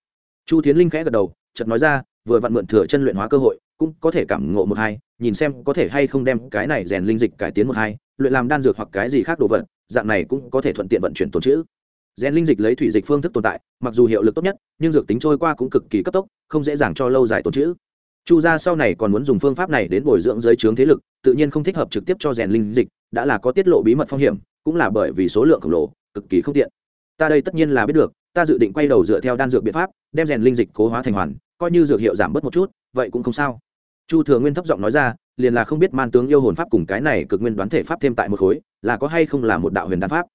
chu tiến linh khẽ gật đầu, chợt nói ra, vừa vặn mượn thừa chân luyện hóa cơ hội, cũng có thể cảm ngộ một hai, nhìn xem có thể hay không đem cái này rèn linh dịch cải tiến một hai, luyện làm đan dược hoặc cái gì khác đồ vật, dạng này cũng có thể thuận tiện vận chuyển tồn chữ rèn linh dịch lấy thủy dịch phương thức tồn tại, mặc dù hiệu lực tốt nhất, nhưng dược tính trôi qua cũng cực kỳ cấp tốc, không dễ dàng cho lâu dài tồn chữ chu gia sau này còn muốn dùng phương pháp này đến bồi dưỡng giới trướng thế lực, tự nhiên không thích hợp trực tiếp cho rèn linh dịch, đã là có tiết lộ bí mật phong hiểm cũng là bởi vì số lượng khổng lồ, cực kỳ không tiện. Ta đây tất nhiên là biết được, ta dự định quay đầu dựa theo đan dược biện pháp, đem rèn linh dịch cố hóa thành hoàn, coi như dược hiệu giảm bớt một chút, vậy cũng không sao. Chu thừa nguyên thấp giọng nói ra, liền là không biết man tướng yêu hồn pháp cùng cái này cực nguyên đoán thể pháp thêm tại một khối, là có hay không là một đạo huyền đan pháp.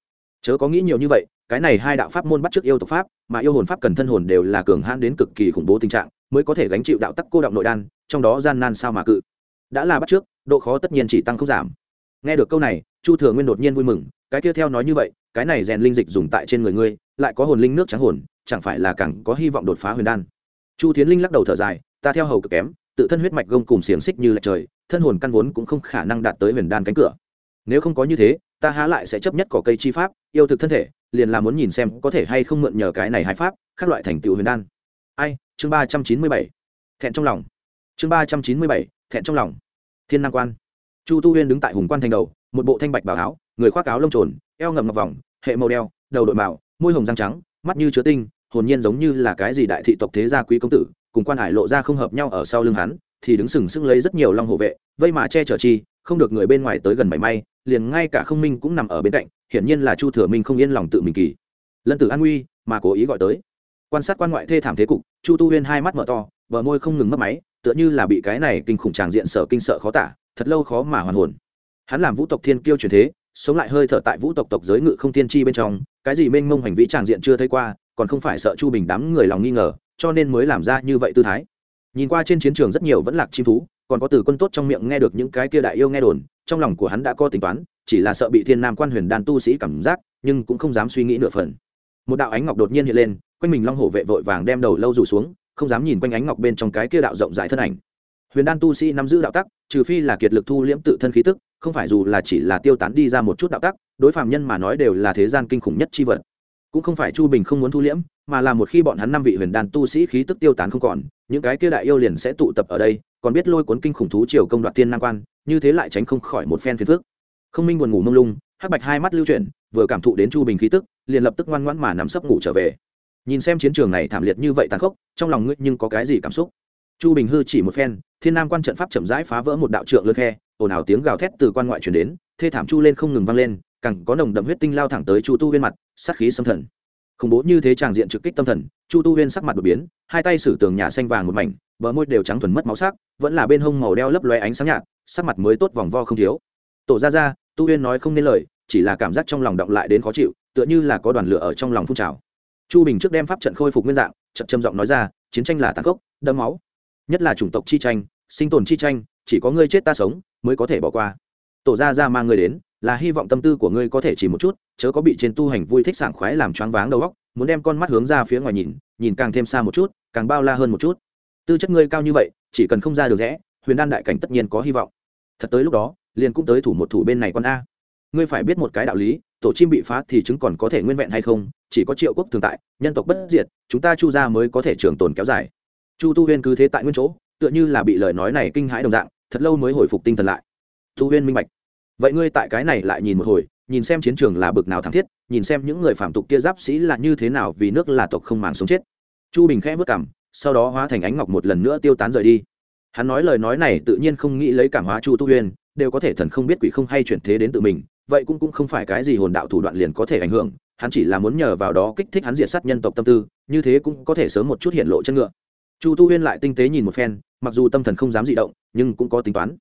Chớ có nghĩ nhiều như vậy, cái này hai đạo pháp môn bắt trước yêu tộc pháp, mà yêu hồn pháp cần thân hồn đều là cường hãn đến cực kỳ khủng bố tình trạng, mới có thể gánh chịu đạo tắc cô động nội đan, trong đó gian nan sao mà cự. Đã là bắt trước độ khó tất nhiên chỉ tăng không giảm. Nghe được câu này chu thừa nguyên đột nhiên vui mừng, cái kia theo nói như vậy, cái này rèn linh dịch dùng tại trên người ngươi, lại có hồn linh nước trắng hồn, chẳng phải là càng có hy vọng đột phá huyền đan? Chu tiến linh lắc đầu thở dài, ta theo hầu cực kém, tự thân huyết mạch gông cùng xiềng xích như lệch trời, thân hồn căn vốn cũng không khả năng đạt tới huyền đan cánh cửa. Nếu không có như thế, ta há lại sẽ chấp nhất cỏ cây chi pháp, yêu thực thân thể, liền là muốn nhìn xem có thể hay không mượn nhờ cái này hai pháp các loại thành tựu huyền đan. Ai, chương ba trăm chín mươi bảy. Thẹn trong lòng. Chương ba trăm chín mươi bảy, thẹn trong lòng. Thiên năng quan. Chu tu huyên đứng tại hùng quan thành đầu một bộ thanh bạch bảo áo người khoác áo lông trồn eo ngầm ngọc vòng hệ màu đeo đầu đội mạo, môi hồng răng trắng mắt như chứa tinh hồn nhiên giống như là cái gì đại thị tộc thế gia quý công tử cùng quan hải lộ ra không hợp nhau ở sau lưng hắn thì đứng sừng sững lấy rất nhiều long hộ vệ vây mà che chở chi không được người bên ngoài tới gần mảy may liền ngay cả không minh cũng nằm ở bên cạnh hiển nhiên là chu thừa minh không yên lòng tự mình kỳ. Lân tử an nguy mà cố ý gọi tới. Quan sát quan ngoại thê thảm thế cục chu tu huyên hai mắt mở to bờ môi không ngừng mất máy tựa như là bị cái này kinh khủng tràng diện sở kinh sợ khó tả thật lâu khó mà hoàn hồn hắn làm vũ tộc thiên kiêu truyền thế, sống lại hơi thở tại vũ tộc tộc giới ngự không tiên tri bên trong, cái gì mênh mông hành vi tràng diện chưa thấy qua, còn không phải sợ chu bình đám người lòng nghi ngờ, cho nên mới làm ra như vậy tư thái. Nhìn qua trên chiến trường rất nhiều vẫn lạc chim thú, còn có từ quân tốt trong miệng nghe được những cái kia đại yêu nghe đồn, trong lòng của hắn đã có tính toán, chỉ là sợ bị thiên nam quan huyền đan tu sĩ cảm giác, nhưng cũng không dám suy nghĩ nửa phần. Một đạo ánh ngọc đột nhiên hiện lên, quanh mình long hổ vệ vội vàng đem đầu lâu rủ xuống, không dám nhìn quanh ánh ngọc bên trong cái kia đạo rộng rãi thân ảnh. Huyền đan tu sĩ nắm giữ đạo tắc, trừ phi là kiệt lực thu liễm tự thân khí tức không phải dù là chỉ là tiêu tán đi ra một chút đạo tắc, đối phạm nhân mà nói đều là thế gian kinh khủng nhất chi vật. Cũng không phải chu bình không muốn thu liễm, mà là một khi bọn hắn năm vị huyền đan tu sĩ khí tức tiêu tán không còn, những cái kia đại yêu liền sẽ tụ tập ở đây, còn biết lôi cuốn kinh khủng thú triều công đoạt tiên nam quan, như thế lại tránh không khỏi một phen phiền phước không minh buồn ngủ mông lung, hắc bạch hai mắt lưu chuyển, vừa cảm thụ đến chu bình khí tức, liền lập tức ngoan ngoãn mà nằm sấp ngủ trở về. Nhìn xem chiến trường này thảm liệt như vậy tàn khốc, trong lòng ngươi nhưng có cái gì cảm xúc? Chu bình hư chỉ một phen thiên nam quan trận pháp chậm rãi phá vỡ một đạo trượng lơ khe, ồn ào tiếng gào thét từ quan ngoại chuyển đến, thê thảm chu lên không ngừng vang lên, càng có nồng đậm huyết tinh lao thẳng tới chu tu huyên mặt, sát khí xâm thần. Khủng bố như thế tràng diện trực kích tâm thần, chu tu huyên sắc mặt đột biến, hai tay sử tường nhà xanh vàng một mảnh, bờ môi đều trắng thuần mất máu sắc, vẫn là bên hông màu đeo lấp loe ánh sáng nhạt, sắc mặt mới tốt vòng vo không thiếu. Tổ ra ra tu huyên nói không nên lời, chỉ là cảm giác trong lòng động lại đến khó chịu, tựa như là có đoàn lửa ở trong lòng phun trào. Chu bình trước đem pháp trận khôi phục nguyên dạng trận châm giọng nói ra, chiến tranh là tàn khốc, đẫm máu nhất là chủng tộc chi tranh, sinh tồn chi tranh, chỉ có ngươi chết ta sống mới có thể bỏ qua. Tổ ra ra mang ngươi đến, là hy vọng tâm tư của ngươi có thể chỉ một chút, chớ có bị trên tu hành vui thích sảng khoái làm choáng váng đầu óc, muốn đem con mắt hướng ra phía ngoài nhìn nhìn càng thêm xa một chút, càng bao la hơn một chút. Tư chất ngươi cao như vậy, chỉ cần không ra được rẽ, huyền đan đại cảnh tất nhiên có hy vọng. Thật tới lúc đó, liền cũng tới thủ một thủ bên này con a. Ngươi phải biết một cái đạo lý, tổ chim bị phá thì chứng còn có thể nguyên vẹn hay không, chỉ có triệu quốc thường tại, nhân tộc bất diệt, chúng ta chu ra mới có thể trường tồn kéo dài chu tu huyên cứ thế tại nguyên chỗ, tựa như là bị lời nói này kinh hãi đồng dạng, thật lâu mới hồi phục tinh thần lại. Tu huyên minh bạch. Vậy ngươi tại cái này lại nhìn một hồi, nhìn xem chiến trường là bực nào thảm thiết, nhìn xem những người phạm tục kia giáp sĩ là như thế nào vì nước là tộc không màng sống chết. Chu bình khẽ vất cảm, sau đó hóa thành ánh ngọc một lần nữa tiêu tán rời đi. Hắn nói lời nói này tự nhiên không nghĩ lấy cảm hóa chu tu huyên, đều có thể thần không biết quỷ không hay chuyển thế đến tự mình, vậy cũng cũng không phải cái gì hồn đạo thủ đoạn liền có thể ảnh hưởng, hắn chỉ là muốn nhờ vào đó kích thích hắn diệt sát nhân tộc tâm tư, như thế cũng có thể sớm một chút hiện lộ chân ngựa chu tu huyên lại tinh tế nhìn một phen, mặc dù tâm thần không dám dị động, nhưng cũng có tính toán.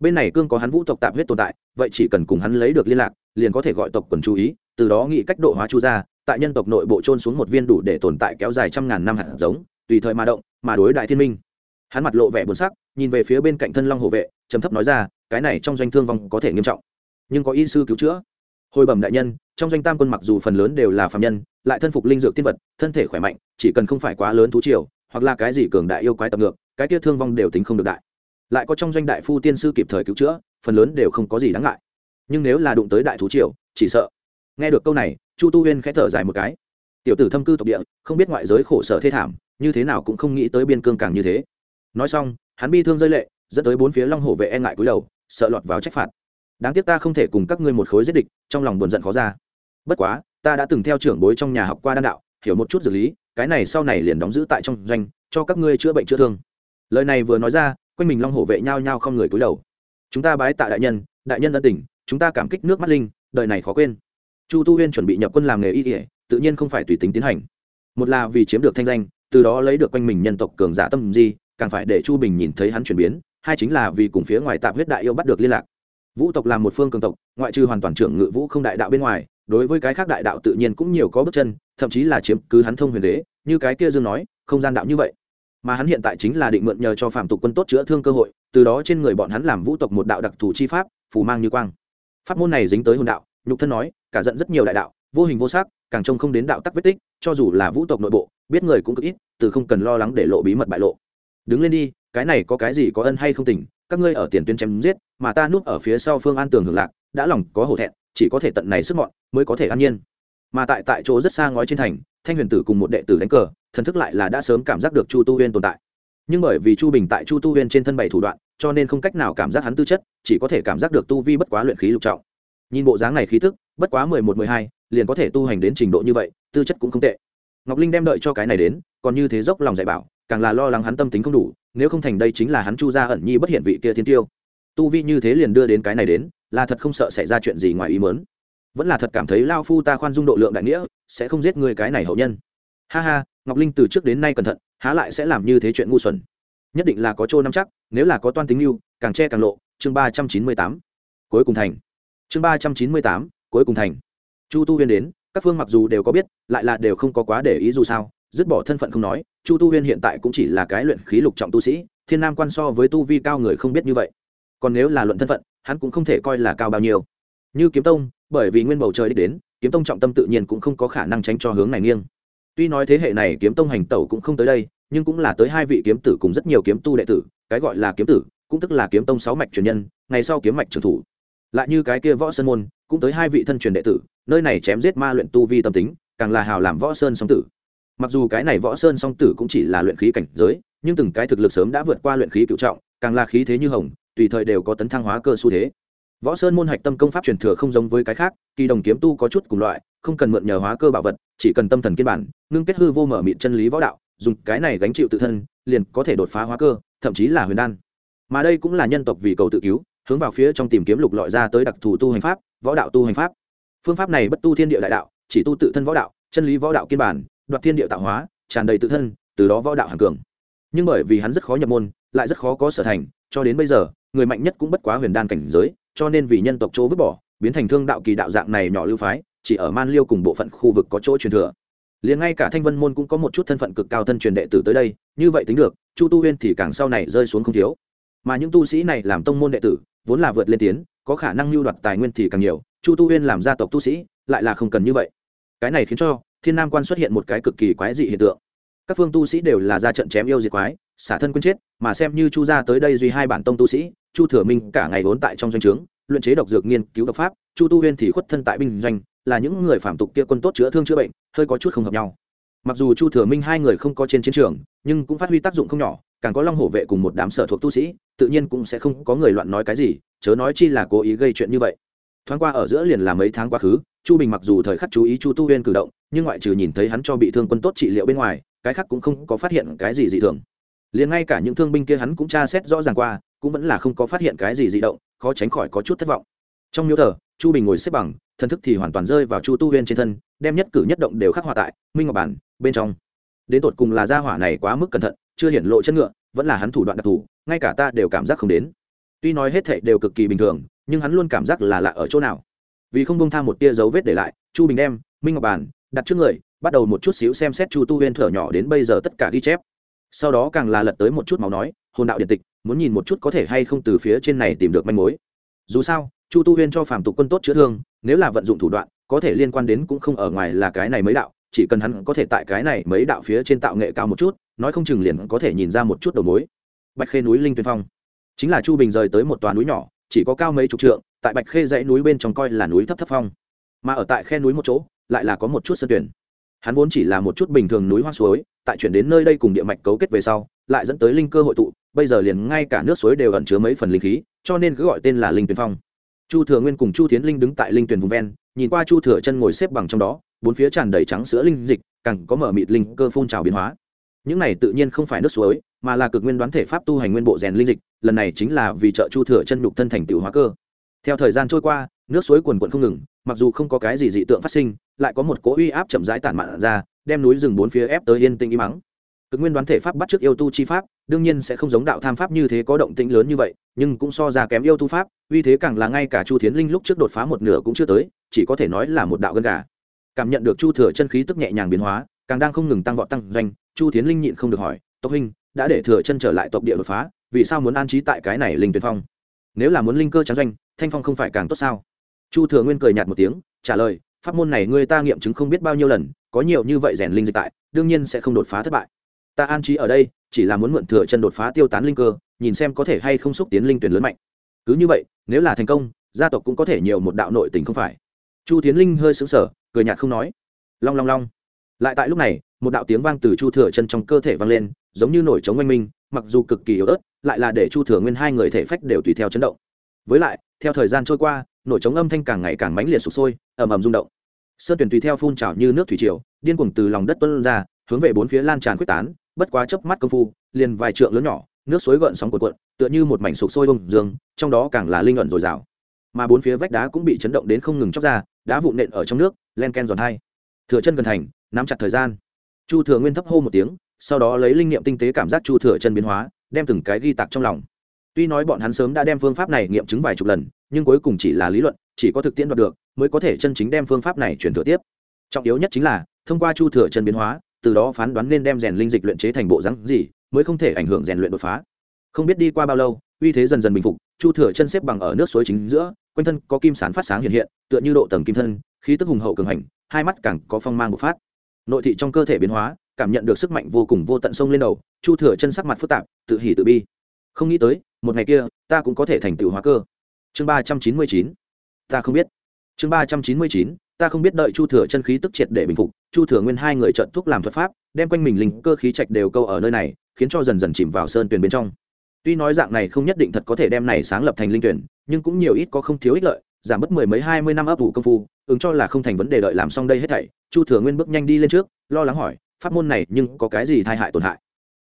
Bên này cương có hắn vũ tộc tạp huyết tồn tại, vậy chỉ cần cùng hắn lấy được liên lạc, liền có thể gọi tộc quần chú ý, từ đó nghĩ cách độ hóa chu ra tại nhân tộc nội bộ trôn xuống một viên đủ để tồn tại kéo dài trăm ngàn năm hạt giống, tùy thời mà động, mà đối đại thiên minh. Hắn mặt lộ vẻ buồn sắc, nhìn về phía bên cạnh thân long hộ vệ, trầm thấp nói ra, cái này trong doanh thương vong có thể nghiêm trọng, nhưng có y sư cứu chữa. Hồi bẩm đại nhân, trong doanh tam quân mặc dù phần lớn đều là phạm nhân, lại thân phục linh dược tiên vật, thân thể khỏe mạnh, chỉ cần không phải quá lớn thú triều hoặc là cái gì cường đại yêu quái tập ngược, cái kia thương vong đều tính không được đại. Lại có trong doanh đại phu tiên sư kịp thời cứu chữa, phần lớn đều không có gì đáng ngại. Nhưng nếu là đụng tới đại thú triều, chỉ sợ. Nghe được câu này, chu tu huyên khẽ thở dài một cái. Tiểu tử thâm cư tộc địa, không biết ngoại giới khổ sở thê thảm, như thế nào cũng không nghĩ tới biên cương càng như thế. Nói xong, hắn bi thương rơi lệ, dẫn tới bốn phía long hổ vệ e ngại cúi đầu, sợ lọt vào trách phạt. Đáng tiếc ta không thể cùng các ngươi một khối giết địch, trong lòng buồn giận khó ra. Bất quá, ta đã từng theo trưởng bối trong nhà học qua đan đạo, hiểu một chút dược lý cái này sau này liền đóng giữ tại trong doanh, cho các ngươi chữa bệnh chữa thương. Lời này vừa nói ra, quanh mình long hổ vệ nhao nhao không người cúi đầu. Chúng ta bái tạ đại nhân đại nhân ân tình, chúng ta cảm kích nước mắt linh, đời này khó quên. Chu tu huyên chuẩn bị nhập quân làm nghề y ỉa tự nhiên không phải tùy tính tiến hành. Một là vì chiếm được thanh danh, từ đó lấy được quanh mình nhân tộc cường giả tâm di, càng phải để chu bình nhìn thấy hắn chuyển biến, hai chính là vì cùng phía ngoài tạm huyết đại yêu bắt được liên lạc. Vũ tộc là một phương cường tộc, ngoại trừ hoàn toàn trưởng ngự vũ không đại đạo bên ngoài đối với cái khác đại đạo tự nhiên cũng nhiều có bước chân, thậm chí là chiếm cứ hắn thông huyền đế, như cái kia dương nói, không gian đạo như vậy. Mà hắn hiện tại chính là định mượn nhờ cho phạm tục quân tốt chữa thương cơ hội, từ đó trên người bọn hắn làm vũ tộc một đạo đặc thù chi pháp, phù mang như quang. Pháp môn này dính tới hồn đạo, nhục thân nói, cả giận rất nhiều đại đạo, vô hình vô sắc, càng trông không đến đạo tắc vết tích, cho dù là vũ tộc nội bộ, biết người cũng cực ít, từ không cần lo lắng để lộ bí mật bại lộ. Đứng lên đi, cái này có cái gì có ân hay không tỉnh, các ngươi ở tiền tuyến chém giết, mà ta núp ở phía sau phương an tường hưởng lạc, đã lòng có hổ thẹn chỉ có thể tận này sức mọn mới có thể an nhiên. Mà tại tại chỗ rất xa ngói trên thành, thanh huyền tử cùng một đệ tử đánh cờ, thần thức lại là đã sớm cảm giác được chu tu huyên tồn tại. Nhưng bởi vì chu bình tại chu tu huyên trên thân bảy thủ đoạn, cho nên không cách nào cảm giác hắn tư chất, chỉ có thể cảm giác được tu vi bất quá luyện khí lục trọng. Nhìn bộ dáng này khí thức bất quá mười một, mười hai, liền có thể tu hành đến trình độ như vậy, tư chất cũng không tệ. Ngọc linh đem đợi cho cái này đến, còn như thế dốc lòng dạy bảo, càng là lo lắng hắn tâm tính không đủ, nếu không thành đây chính là hắn chu gia ẩn nhi bất hiện vị kia thiên tiêu. Tu vi như thế liền đưa đến cái này đến là thật không sợ xảy ra chuyện gì ngoài ý mớn vẫn là thật cảm thấy lao phu ta khoan dung độ lượng đại nghĩa, sẽ không giết người cái này hậu nhân. Ha ha, ngọc linh từ trước đến nay cẩn thận, há lại sẽ làm như thế chuyện ngu xuẩn. Nhất định là có chỗ nắm chắc, nếu là có toan tính mưu càng che càng lộ, chương ba trăm chín mươi tám. Cuối cùng thành. Chương ba trăm chín mươi tám, cuối cùng thành. Chu tu huyên đến, các phương mặc dù đều có biết, lại là đều không có quá để ý dù sao, dứt bỏ thân phận không nói, chu tu huyên hiện tại cũng chỉ là cái luyện khí lục trọng tu sĩ, thiên nam quan so với tu vi cao người không biết như vậy. Còn nếu là luận thân phận hắn cũng không thể coi là cao bao nhiêu. Như kiếm tông, bởi vì nguyên bầu trời đích đến, kiếm tông trọng tâm tự nhiên cũng không có khả năng tránh cho hướng này nghiêng. Tuy nói thế hệ này kiếm tông hành tẩu cũng không tới đây, nhưng cũng là tới hai vị kiếm tử cùng rất nhiều kiếm tu đệ tử, cái gọi là kiếm tử, cũng tức là kiếm tông sáu mạch truyền nhân, ngày sau kiếm mạch trưởng thủ. Lại như cái kia võ sơn môn, cũng tới hai vị thân truyền đệ tử, nơi này chém giết ma luyện tu vi tâm tính, càng là hào làm võ sơn song tử. Mặc dù cái này võ sơn song tử cũng chỉ là luyện khí cảnh giới, nhưng từng cái thực lực sớm đã vượt qua luyện khí cựu trọng, càng là khí thế như hồng tùy thời đều có tấn thăng hóa cơ xu thế. Võ sơn môn hạch tâm công pháp truyền thừa không giống với cái khác, kỳ đồng kiếm tu có chút cùng loại, không cần mượn nhờ hóa cơ bảo vật, chỉ cần tâm thần kiên bản, ngưng kết hư vô mở mịn chân lý võ đạo, dùng cái này gánh chịu tự thân, liền có thể đột phá hóa cơ, thậm chí là huyền đan. Mà đây cũng là nhân tộc vì cầu tự cứu, hướng vào phía trong tìm kiếm lục lọi ra tới đặc thù tu hành pháp, võ đạo tu hành pháp. Phương pháp này bất tu thiên địa đại đạo, chỉ tu tự thân võ đạo, chân lý võ đạo kiên bản, đoạt thiên địa tạo hóa, tràn đầy tự thân, từ đó võ đạo hàng cường. Nhưng bởi vì hắn rất khó nhập môn, lại rất khó có sở thành, cho đến bây giờ người mạnh nhất cũng bất quá huyền đan cảnh giới, cho nên vì nhân tộc chỗ vứt bỏ, biến thành thương đạo kỳ đạo dạng này nhỏ lưu phái, chỉ ở man liêu cùng bộ phận khu vực có chỗ truyền thừa. Liền ngay cả thanh vân môn cũng có một chút thân phận cực cao thân truyền đệ tử tới đây, như vậy tính được, chu tu huyên thì càng sau này rơi xuống không thiếu. Mà những tu sĩ này làm tông môn đệ tử, vốn là vượt lên tiến, có khả năng lưu đoạt tài nguyên thì càng nhiều, chu tu huyên làm gia tộc tu sĩ, lại là không cần như vậy. Cái này khiến cho thiên nam quan xuất hiện một cái cực kỳ quái dị hiện tượng. Các phương tu sĩ đều là ra trận chém yêu diệt quái xả thân quên chết, mà xem như chu Gia tới đây duy hai bản tông tu sĩ, chu thừa minh cả ngày vốn tại trong doanh trướng, luyện chế độc dược nghiên cứu độc pháp, chu tu huyên thì khuất thân tại binh doanh, là những người phạm tục kia quân tốt chữa thương chữa bệnh, hơi có chút không hợp nhau. Mặc dù chu thừa minh hai người không có trên chiến trường, nhưng cũng phát huy tác dụng không nhỏ, càng có long hổ vệ cùng một đám sở thuộc tu sĩ, tự nhiên cũng sẽ không có người loạn nói cái gì, chớ nói chi là cố ý gây chuyện như vậy. Thoáng qua ở giữa liền là mấy tháng quá khứ, chu bình mặc dù thời khắc chú ý chu tu huyên cử động, nhưng ngoại trừ nhìn thấy hắn cho bị thương quân tốt trị liệu bên ngoài, cái khác cũng không có phát hiện cái gì dị thường liền ngay cả những thương binh kia hắn cũng tra xét rõ ràng qua, cũng vẫn là không có phát hiện cái gì dị động, khó tránh khỏi có chút thất vọng. Trong miếu thờ, chu bình ngồi xếp bằng, thần thức thì hoàn toàn rơi vào chu tu huyên trên thân, đem nhất cử nhất động đều khắc họa tại minh ngọc bản bên trong. Đến tột cùng là gia hỏa này quá mức cẩn thận, chưa hiển lộ chân ngựa, vẫn là hắn thủ đoạn đặc thù, ngay cả ta đều cảm giác không đến. Tuy nói hết thệ đều cực kỳ bình thường, nhưng hắn luôn cảm giác là lạ ở chỗ nào. Vì không bông tham một tia dấu vết để lại, chu bình đem minh ngọc bản đặt trước người, bắt đầu một chút xíu xem xét chu tu huyên thở nhỏ đến bây giờ tất cả ghi chép sau đó càng là lật tới một chút máu nói, hồn đạo điện tịch, muốn nhìn một chút có thể hay không từ phía trên này tìm được manh mối. Dù sao, chu tu huyên cho phàm tục quân tốt chữa thương, nếu là vận dụng thủ đoạn, có thể liên quan đến cũng không ở ngoài là cái này mấy đạo, chỉ cần hắn có thể tại cái này mấy đạo phía trên tạo nghệ cao một chút, nói không chừng liền có thể nhìn ra một chút đầu mối. Bạch khê núi linh tuyên phong. Chính là chu bình rời tới một tòa núi nhỏ, chỉ có cao mấy chục trượng, tại bạch khê dãy núi bên trong coi là núi thấp thấp phong. Mà ở tại khe núi một chỗ, lại là có một chút sân tuyển. Hắn vốn chỉ là một chút bình thường núi hoa suối tại chuyển đến nơi đây cùng địa mạch cấu kết về sau, lại dẫn tới linh cơ hội tụ, bây giờ liền ngay cả nước suối đều ẩn chứa mấy phần linh khí, cho nên cứ gọi tên là linh tuyển phong. Chu thừa nguyên cùng chu tiến linh đứng tại linh tuyển vùng ven, nhìn qua chu thừa chân ngồi xếp bằng trong đó, bốn phía tràn đầy trắng sữa linh dịch, càng có mở mịt linh cơ phun trào biến hóa. Những này tự nhiên không phải nước suối, mà là cực nguyên đoán thể pháp tu hành nguyên bộ rèn linh dịch, lần này chính là vì trợ chu thừa chân nhục thân thành tựu hóa cơ. Theo thời gian trôi qua, nước suối quần quận không ngừng, mặc dù không có cái gì dị tượng phát sinh, lại có một cỗ uy áp chậm rãi tản mạn ra đem núi rừng bốn phía ép tới yên tĩnh im mắng cực nguyên đoán thể pháp bắt trước yêu tu chi pháp, đương nhiên sẽ không giống đạo tham pháp như thế có động tĩnh lớn như vậy, nhưng cũng so ra kém yêu tu pháp, uy thế càng là ngay cả chu thiến linh lúc trước đột phá một nửa cũng chưa tới, chỉ có thể nói là một đạo gân gà. Cảm nhận được chu thừa chân khí tức nhẹ nhàng biến hóa, càng đang không ngừng tăng vọt tăng doanh, chu thiến linh nhịn không được hỏi, tộc huynh, đã để thừa chân trở lại tộc địa đột phá, vì sao muốn an trí tại cái này linh tuyển phong? Nếu là muốn linh cơ trắng doanh, thanh phong không phải càng tốt sao? Chu thừa nguyên cười nhạt một tiếng, trả lời, pháp môn này ngươi ta nghiệm chứng không biết bao nhiêu lần có nhiều như vậy rèn linh dịch tại, đương nhiên sẽ không đột phá thất bại. Ta an trí ở đây, chỉ là muốn mượn thừa chân đột phá tiêu tán linh cơ, nhìn xem có thể hay không xúc tiến linh tuyển lớn mạnh. Cứ như vậy, nếu là thành công, gia tộc cũng có thể nhiều một đạo nội tình không phải. Chu tiến linh hơi xứng sở cười nhạt không nói. Long long long. Lại tại lúc này, một đạo tiếng vang từ chu thừa chân trong cơ thể vang lên, giống như nổi trống oanh minh, mặc dù cực kỳ yếu ớt, lại là để chu thừa nguyên hai người thể phách đều tùy theo chấn động. Với lại, theo thời gian trôi qua, nổi trống âm thanh càng ngày càng mãnh liệt sụp sôi, ầm ầm rung động sơn tuyển tùy theo phun trào như nước thủy triều, điên cuồng từ lòng đất tuân ra, hướng về bốn phía lan tràn quyết tán, bất quá chớp mắt công phu, liền vài trượng lớn nhỏ, nước suối gợn sóng cuộn cuộn, tựa như một mảnh sụp sôi bông dương trong đó càng là linh luận dồi dào. Mà bốn phía vách đá cũng bị chấn động đến không ngừng chóc ra, đá vụn nện ở trong nước, len ken giòn hai. Thừa chân gần thành, nắm chặt thời gian. Chu thừa nguyên thấp hô một tiếng, sau đó lấy linh nghiệm tinh tế cảm giác chu thừa chân biến hóa, đem từng cái ghi tạc trong lòng. Tuy nói bọn hắn sớm đã đem phương pháp này nghiệm chứng vài chục lần, nhưng cuối cùng chỉ là lý luận chỉ có thực tiễn đoạt được mới có thể chân chính đem phương pháp này truyền thừa tiếp. Trọng yếu nhất chính là, thông qua chu thừa chân biến hóa, từ đó phán đoán nên đem rèn linh dịch luyện chế thành bộ rắn gì, mới không thể ảnh hưởng rèn luyện đột phá. Không biết đi qua bao lâu, uy thế dần dần bình phục, chu thừa chân xếp bằng ở nước suối chính giữa, quanh thân có kim sán phát sáng hiện hiện, tựa như độ tầng kim thân, khí tức hùng hậu cường hành, hai mắt càng có phong mang bộc phát. Nội thị trong cơ thể biến hóa, cảm nhận được sức mạnh vô cùng vô tận sông lên đầu, chu thừa chân sắc mặt phức tạp, tự hỉ tự bi. Không nghĩ tới, một ngày kia, ta cũng có thể thành tựu hóa cơ. Chương ba trăm chín mươi chín ta không biết. Chương ba trăm chín mươi chín, ta không biết đợi chu thừa chân khí tức triệt để bình phục. Chu thừa nguyên hai người trận thuốc làm thuật pháp, đem quanh mình linh cơ khí trạch đều câu ở nơi này, khiến cho dần dần chìm vào sơn tuyền bên trong. Tuy nói dạng này không nhất định thật có thể đem này sáng lập thành linh tuyển, nhưng cũng nhiều ít có không thiếu ích lợi, giảm bớt mười mấy hai mươi năm ấp ủ công phu, ứng cho là không thành vấn đề đợi làm xong đây hết thảy. Chu thừa nguyên bước nhanh đi lên trước, lo lắng hỏi, pháp môn này nhưng có cái gì tai hại tổn hại?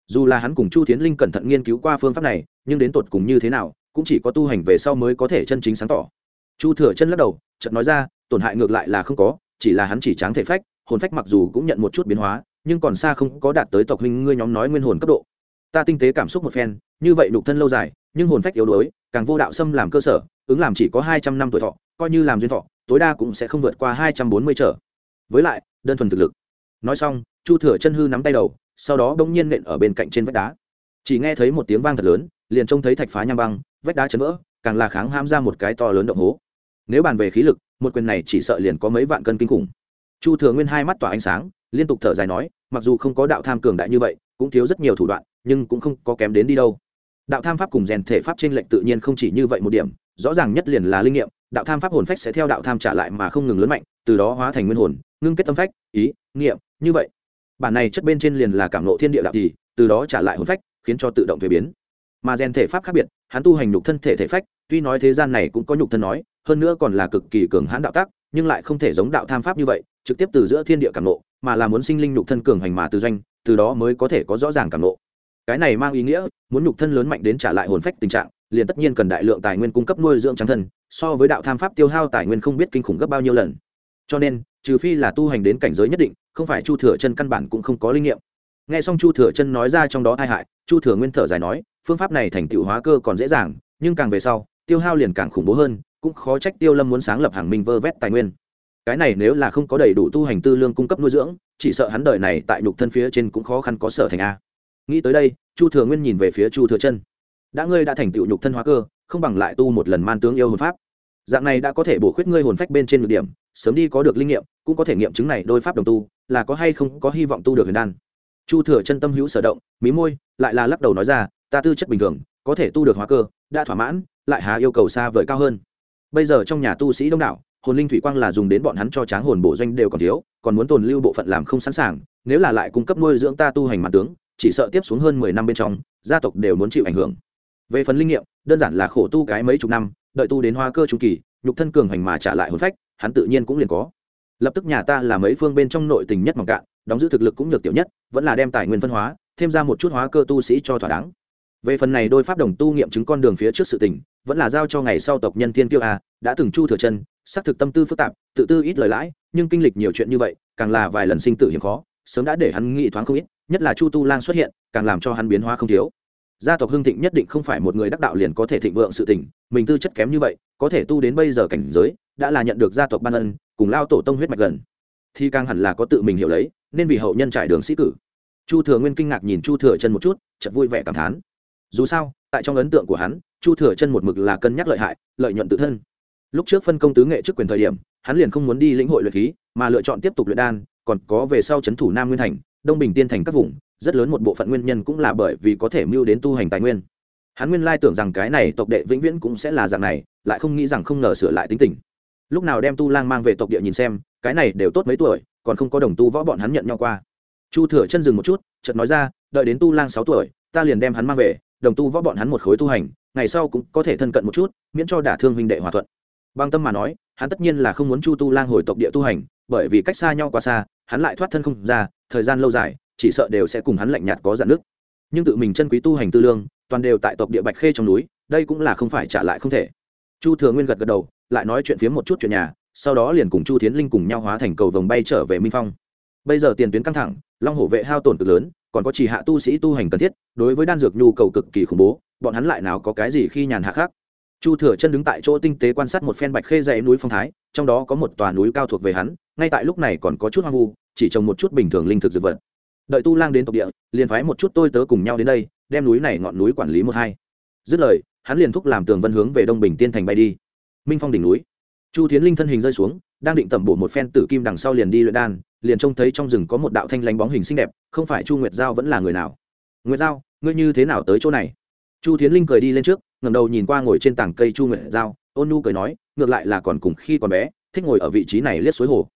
Dù là hắn cùng chu tiến linh cẩn thận nghiên cứu qua phương pháp này, nhưng đến tột cùng như thế nào, cũng chỉ có tu hành về sau mới có thể chân chính sáng tỏ chu thừa chân lắc đầu, chợt nói ra, tổn hại ngược lại là không có, chỉ là hắn chỉ tráng thể phách, hồn phách mặc dù cũng nhận một chút biến hóa, nhưng còn xa không có đạt tới tộc huynh ngươi nhóm nói nguyên hồn cấp độ. Ta tinh tế cảm xúc một phen, như vậy đục thân lâu dài, nhưng hồn phách yếu đuối, càng vô đạo xâm làm cơ sở, ứng làm chỉ có hai trăm năm tuổi thọ, coi như làm duyên thọ, tối đa cũng sẽ không vượt qua hai trăm bốn mươi trở. Với lại, đơn thuần thực lực. Nói xong, chu thừa chân hư nắm tay đầu, sau đó bỗng nhiên nện ở bên cạnh trên vách đá. Chỉ nghe thấy một tiếng vang thật lớn, liền trông thấy thạch phá nham băng, vách đá chấn vỡ, càng là kháng ham ra một cái to lớn động hố nếu bàn về khí lực, một quyền này chỉ sợ liền có mấy vạn cân kinh khủng. Chu thừa nguyên hai mắt tỏa ánh sáng, liên tục thở dài nói, mặc dù không có đạo tham cường đại như vậy, cũng thiếu rất nhiều thủ đoạn, nhưng cũng không có kém đến đi đâu. Đạo tham pháp cùng rèn thể pháp trên lệnh tự nhiên không chỉ như vậy một điểm, rõ ràng nhất liền là linh nghiệm, đạo tham pháp hồn phách sẽ theo đạo tham trả lại mà không ngừng lớn mạnh, từ đó hóa thành nguyên hồn, ngưng kết tâm phách, ý, nghiệm, như vậy. Bản này chất bên trên liền là cảm nộ thiên địa đạo thì, từ đó trả lại hồn phách, khiến cho tự động thuế biến mà rèn thể pháp khác biệt, hắn tu hành nhục thân thể thể phách, tuy nói thế gian này cũng có nhục thân nói, hơn nữa còn là cực kỳ cường hãn đạo tác, nhưng lại không thể giống đạo tham pháp như vậy, trực tiếp từ giữa thiên địa cảm nộ mà là muốn sinh linh nhục thân cường hành mà từ doanh, từ đó mới có thể có rõ ràng cảm nộ cái này mang ý nghĩa, muốn nhục thân lớn mạnh đến trả lại hồn phách tình trạng, liền tất nhiên cần đại lượng tài nguyên cung cấp nuôi dưỡng trắng thân, so với đạo tham pháp tiêu hao tài nguyên không biết kinh khủng gấp bao nhiêu lần. Cho nên, trừ phi là tu hành đến cảnh giới nhất định, không phải chu thừa chân căn bản cũng không có linh nghiệm. Nghe xong chu thừa chân nói ra trong đó tai hại, chu thừa nguyên thở dài nói phương pháp này thành tựu hóa cơ còn dễ dàng, nhưng càng về sau, tiêu hao liền càng khủng bố hơn, cũng khó trách tiêu lâm muốn sáng lập hàng minh vơ vét tài nguyên. Cái này nếu là không có đầy đủ tu hành tư lương cung cấp nuôi dưỡng, chỉ sợ hắn đời này tại nhục thân phía trên cũng khó khăn có sở thành a. Nghĩ tới đây, chu thừa nguyên nhìn về phía chu thừa chân. Đã ngươi đã thành tựu nhục thân hóa cơ, không bằng lại tu một lần man tướng yêu hồn pháp. Dạng này đã có thể bổ khuyết ngươi hồn phách bên trên được điểm, sớm đi có được linh nghiệm, cũng có thể nghiệm chứng này đôi pháp đồng tu, là có hay không có hy vọng tu được huyền đan. Chu thừa chân tâm hữu sở động, mí môi, lại là lắc đầu nói ra ta tư chất bình thường, có thể tu được hóa cơ, đã thỏa mãn, lại há yêu cầu xa vời cao hơn. Bây giờ trong nhà tu sĩ đông đảo, hồn linh thủy quang là dùng đến bọn hắn cho tráng hồn bộ doanh đều còn thiếu, còn muốn tồn lưu bộ phận làm không sẵn sàng, nếu là lại cung cấp nuôi dưỡng ta tu hành mặt tướng, chỉ sợ tiếp xuống hơn mười năm bên trong, gia tộc đều muốn chịu ảnh hưởng. Về phần linh nghiệm, đơn giản là khổ tu cái mấy chục năm, đợi tu đến hoa cơ trung kỳ, nhục thân cường hành mà trả lại hồn phách, hắn tự nhiên cũng liền có. Lập tức nhà ta là mấy phương bên trong nội tình nhất mỏng cạn, đóng giữ thực lực cũng nhược tiểu nhất, vẫn là đem tài nguyên phân hóa, thêm ra một chút hóa cơ tu sĩ cho thỏa đáng về phần này đôi pháp đồng tu nghiệm chứng con đường phía trước sự tình, vẫn là giao cho ngày sau tộc nhân thiên kiêu a, đã từng chu thừa chân, xác thực tâm tư phức tạp, tự tư ít lời lãi, nhưng kinh lịch nhiều chuyện như vậy, càng là vài lần sinh tử hiểm khó, sớm đã để hắn nghĩ thoáng không ít, nhất là chu tu lang xuất hiện, càng làm cho hắn biến hóa không thiếu. Gia tộc hưng thịnh nhất định không phải một người đắc đạo liền có thể thịnh vượng sự tình, mình tư chất kém như vậy, có thể tu đến bây giờ cảnh giới, đã là nhận được gia tộc ban ân, cùng lao tổ tông huyết mạch gần. Thì càng hẳn là có tự mình hiểu lấy, nên vì hậu nhân trải đường sĩ cử. Chu thừa nguyên kinh ngạc nhìn chu thừa chân một chút chật vui vẻ cảm thán dù sao, tại trong ấn tượng của hắn, chu thừa chân một mực là cân nhắc lợi hại, lợi nhuận tự thân. Lúc trước phân công tứ nghệ trước quyền thời điểm, hắn liền không muốn đi lĩnh hội luyện khí, mà lựa chọn tiếp tục luyện đan, còn có về sau c h ấ n thủ nam nguyên thành, đông bình tiên thành các vùng, rất lớn một bộ phận nguyên nhân cũng là bởi vì có thể mưu đến tu hành tài nguyên. Hắn nguyên lai tưởng rằng cái này tộc đệ vĩnh viễn cũng sẽ là dạng này, lại không nghĩ rằng không ngờ sửa lại tính tình. Lúc nào đem tu lang mang về tộc địa nhìn xem, cái này đều tốt mấy tuổi, còn không có đồng tu võ bọn hắn nhận nhau qua. Chu thừa chân dừng một chút, chợt nói ra, đợi đến tu lang sáu tuổi, ta liền đem hắn mang về đồng tu võ bọn hắn một khối tu hành, ngày sau cũng có thể thân cận một chút, miễn cho đả thương huynh đệ hòa thuận. Bằng tâm mà nói, hắn tất nhiên là không muốn chu tu lang hồi tộc địa tu hành, bởi vì cách xa nhau quá xa, hắn lại thoát thân không ra, thời gian lâu dài, chỉ sợ đều sẽ cùng hắn lạnh nhạt có dạn nước nhưng tự mình chân quý tu hành tư lương, toàn đều tại tộc địa bạch khê trong núi, đây cũng là không phải trả lại không thể. Chu thừa nguyên gật gật đầu, lại nói chuyện phía một chút chuyện nhà, sau đó liền cùng chu thiến linh cùng nhau hóa thành cầu vồng bay trở về minh phong. Bây giờ tiền tuyến căng thẳng, long hổ vệ hao tổn cực lớn còn có chỉ hạ tu sĩ tu hành cần thiết, đối với đan dược nhu cầu cực kỳ khủng bố, bọn hắn lại nào có cái gì khi nhàn hạ khác? Chu thừa chân đứng tại chỗ tinh tế quan sát một phen bạch khê dãy núi phong thái, trong đó có một tòa núi cao thuộc về hắn, ngay tại lúc này còn có chút hoang vu, chỉ trồng một chút bình thường linh thực dược vật. Đợi tu lang đến tộc địa, liền phái một chút tôi tớ cùng nhau đến đây, đem núi này ngọn núi quản lý một hai. Dứt lời, hắn liền thúc làm tường vân hướng về đông bình tiên thành bay đi. Minh phong đỉnh núi. Chu tiến linh thân hình rơi xuống đang định tẩm bổ một phen tử kim đằng sau liền đi luyện đan, liền trông thấy trong rừng có một đạo thanh lánh bóng hình xinh đẹp, không phải chu nguyệt giao vẫn là người nào. Nguyệt giao, ngươi như thế nào tới chỗ này? Chu tiến linh cười đi lên trước ngầm đầu nhìn qua ngồi trên tảng cây chu nguyệt giao, ôn nu cười nói, ngược lại là còn cùng khi còn bé, thích ngồi ở vị trí này liếc suối hồ.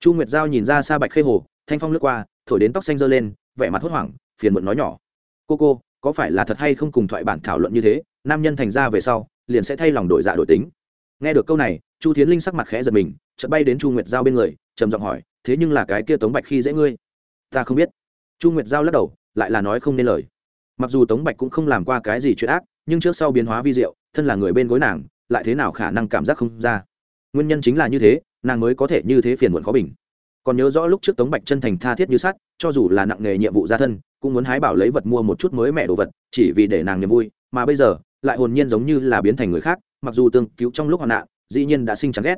Chu nguyệt giao nhìn ra xa bạch khê hồ, thanh phong lướt qua, thổi đến tóc xanh dơ lên, vẻ mặt hốt hoảng, phiền muộn nói nhỏ. Cô cô, có phải là thật hay không cùng thoại bản thảo luận như thế, nam nhân thành ra về sau, liền sẽ thay lòng đổi dạ đổi tính. Nghe được câu này, chu tiến linh sắc mặt khẽ giật mình chợt bay đến chu nguyệt giao bên người, trầm giọng hỏi, thế nhưng là cái kia tống bạch khi dễ ngươi? Ta không biết. Chu nguyệt giao lắc đầu, lại là nói không nên lời. Mặc dù tống bạch cũng không làm qua cái gì chuyện ác, nhưng trước sau biến hóa vi diệu, thân là người bên gối nàng, lại thế nào khả năng cảm giác không ra? Nguyên nhân chính là như thế, nàng mới có thể như thế phiền muộn khó bình. Còn nhớ rõ lúc trước tống bạch chân thành tha thiết như sắt, cho dù là nặng nghề nhiệm vụ gia thân, cũng muốn hái bảo lấy vật mua một chút mới mẹ đồ vật, chỉ vì để nàng niềm vui, mà bây giờ, lại hồn nhiên giống như là biến thành người khác, mặc dù tương cứu trong lúc hoạn nạn, dĩ nhiên đã sinh chán ghét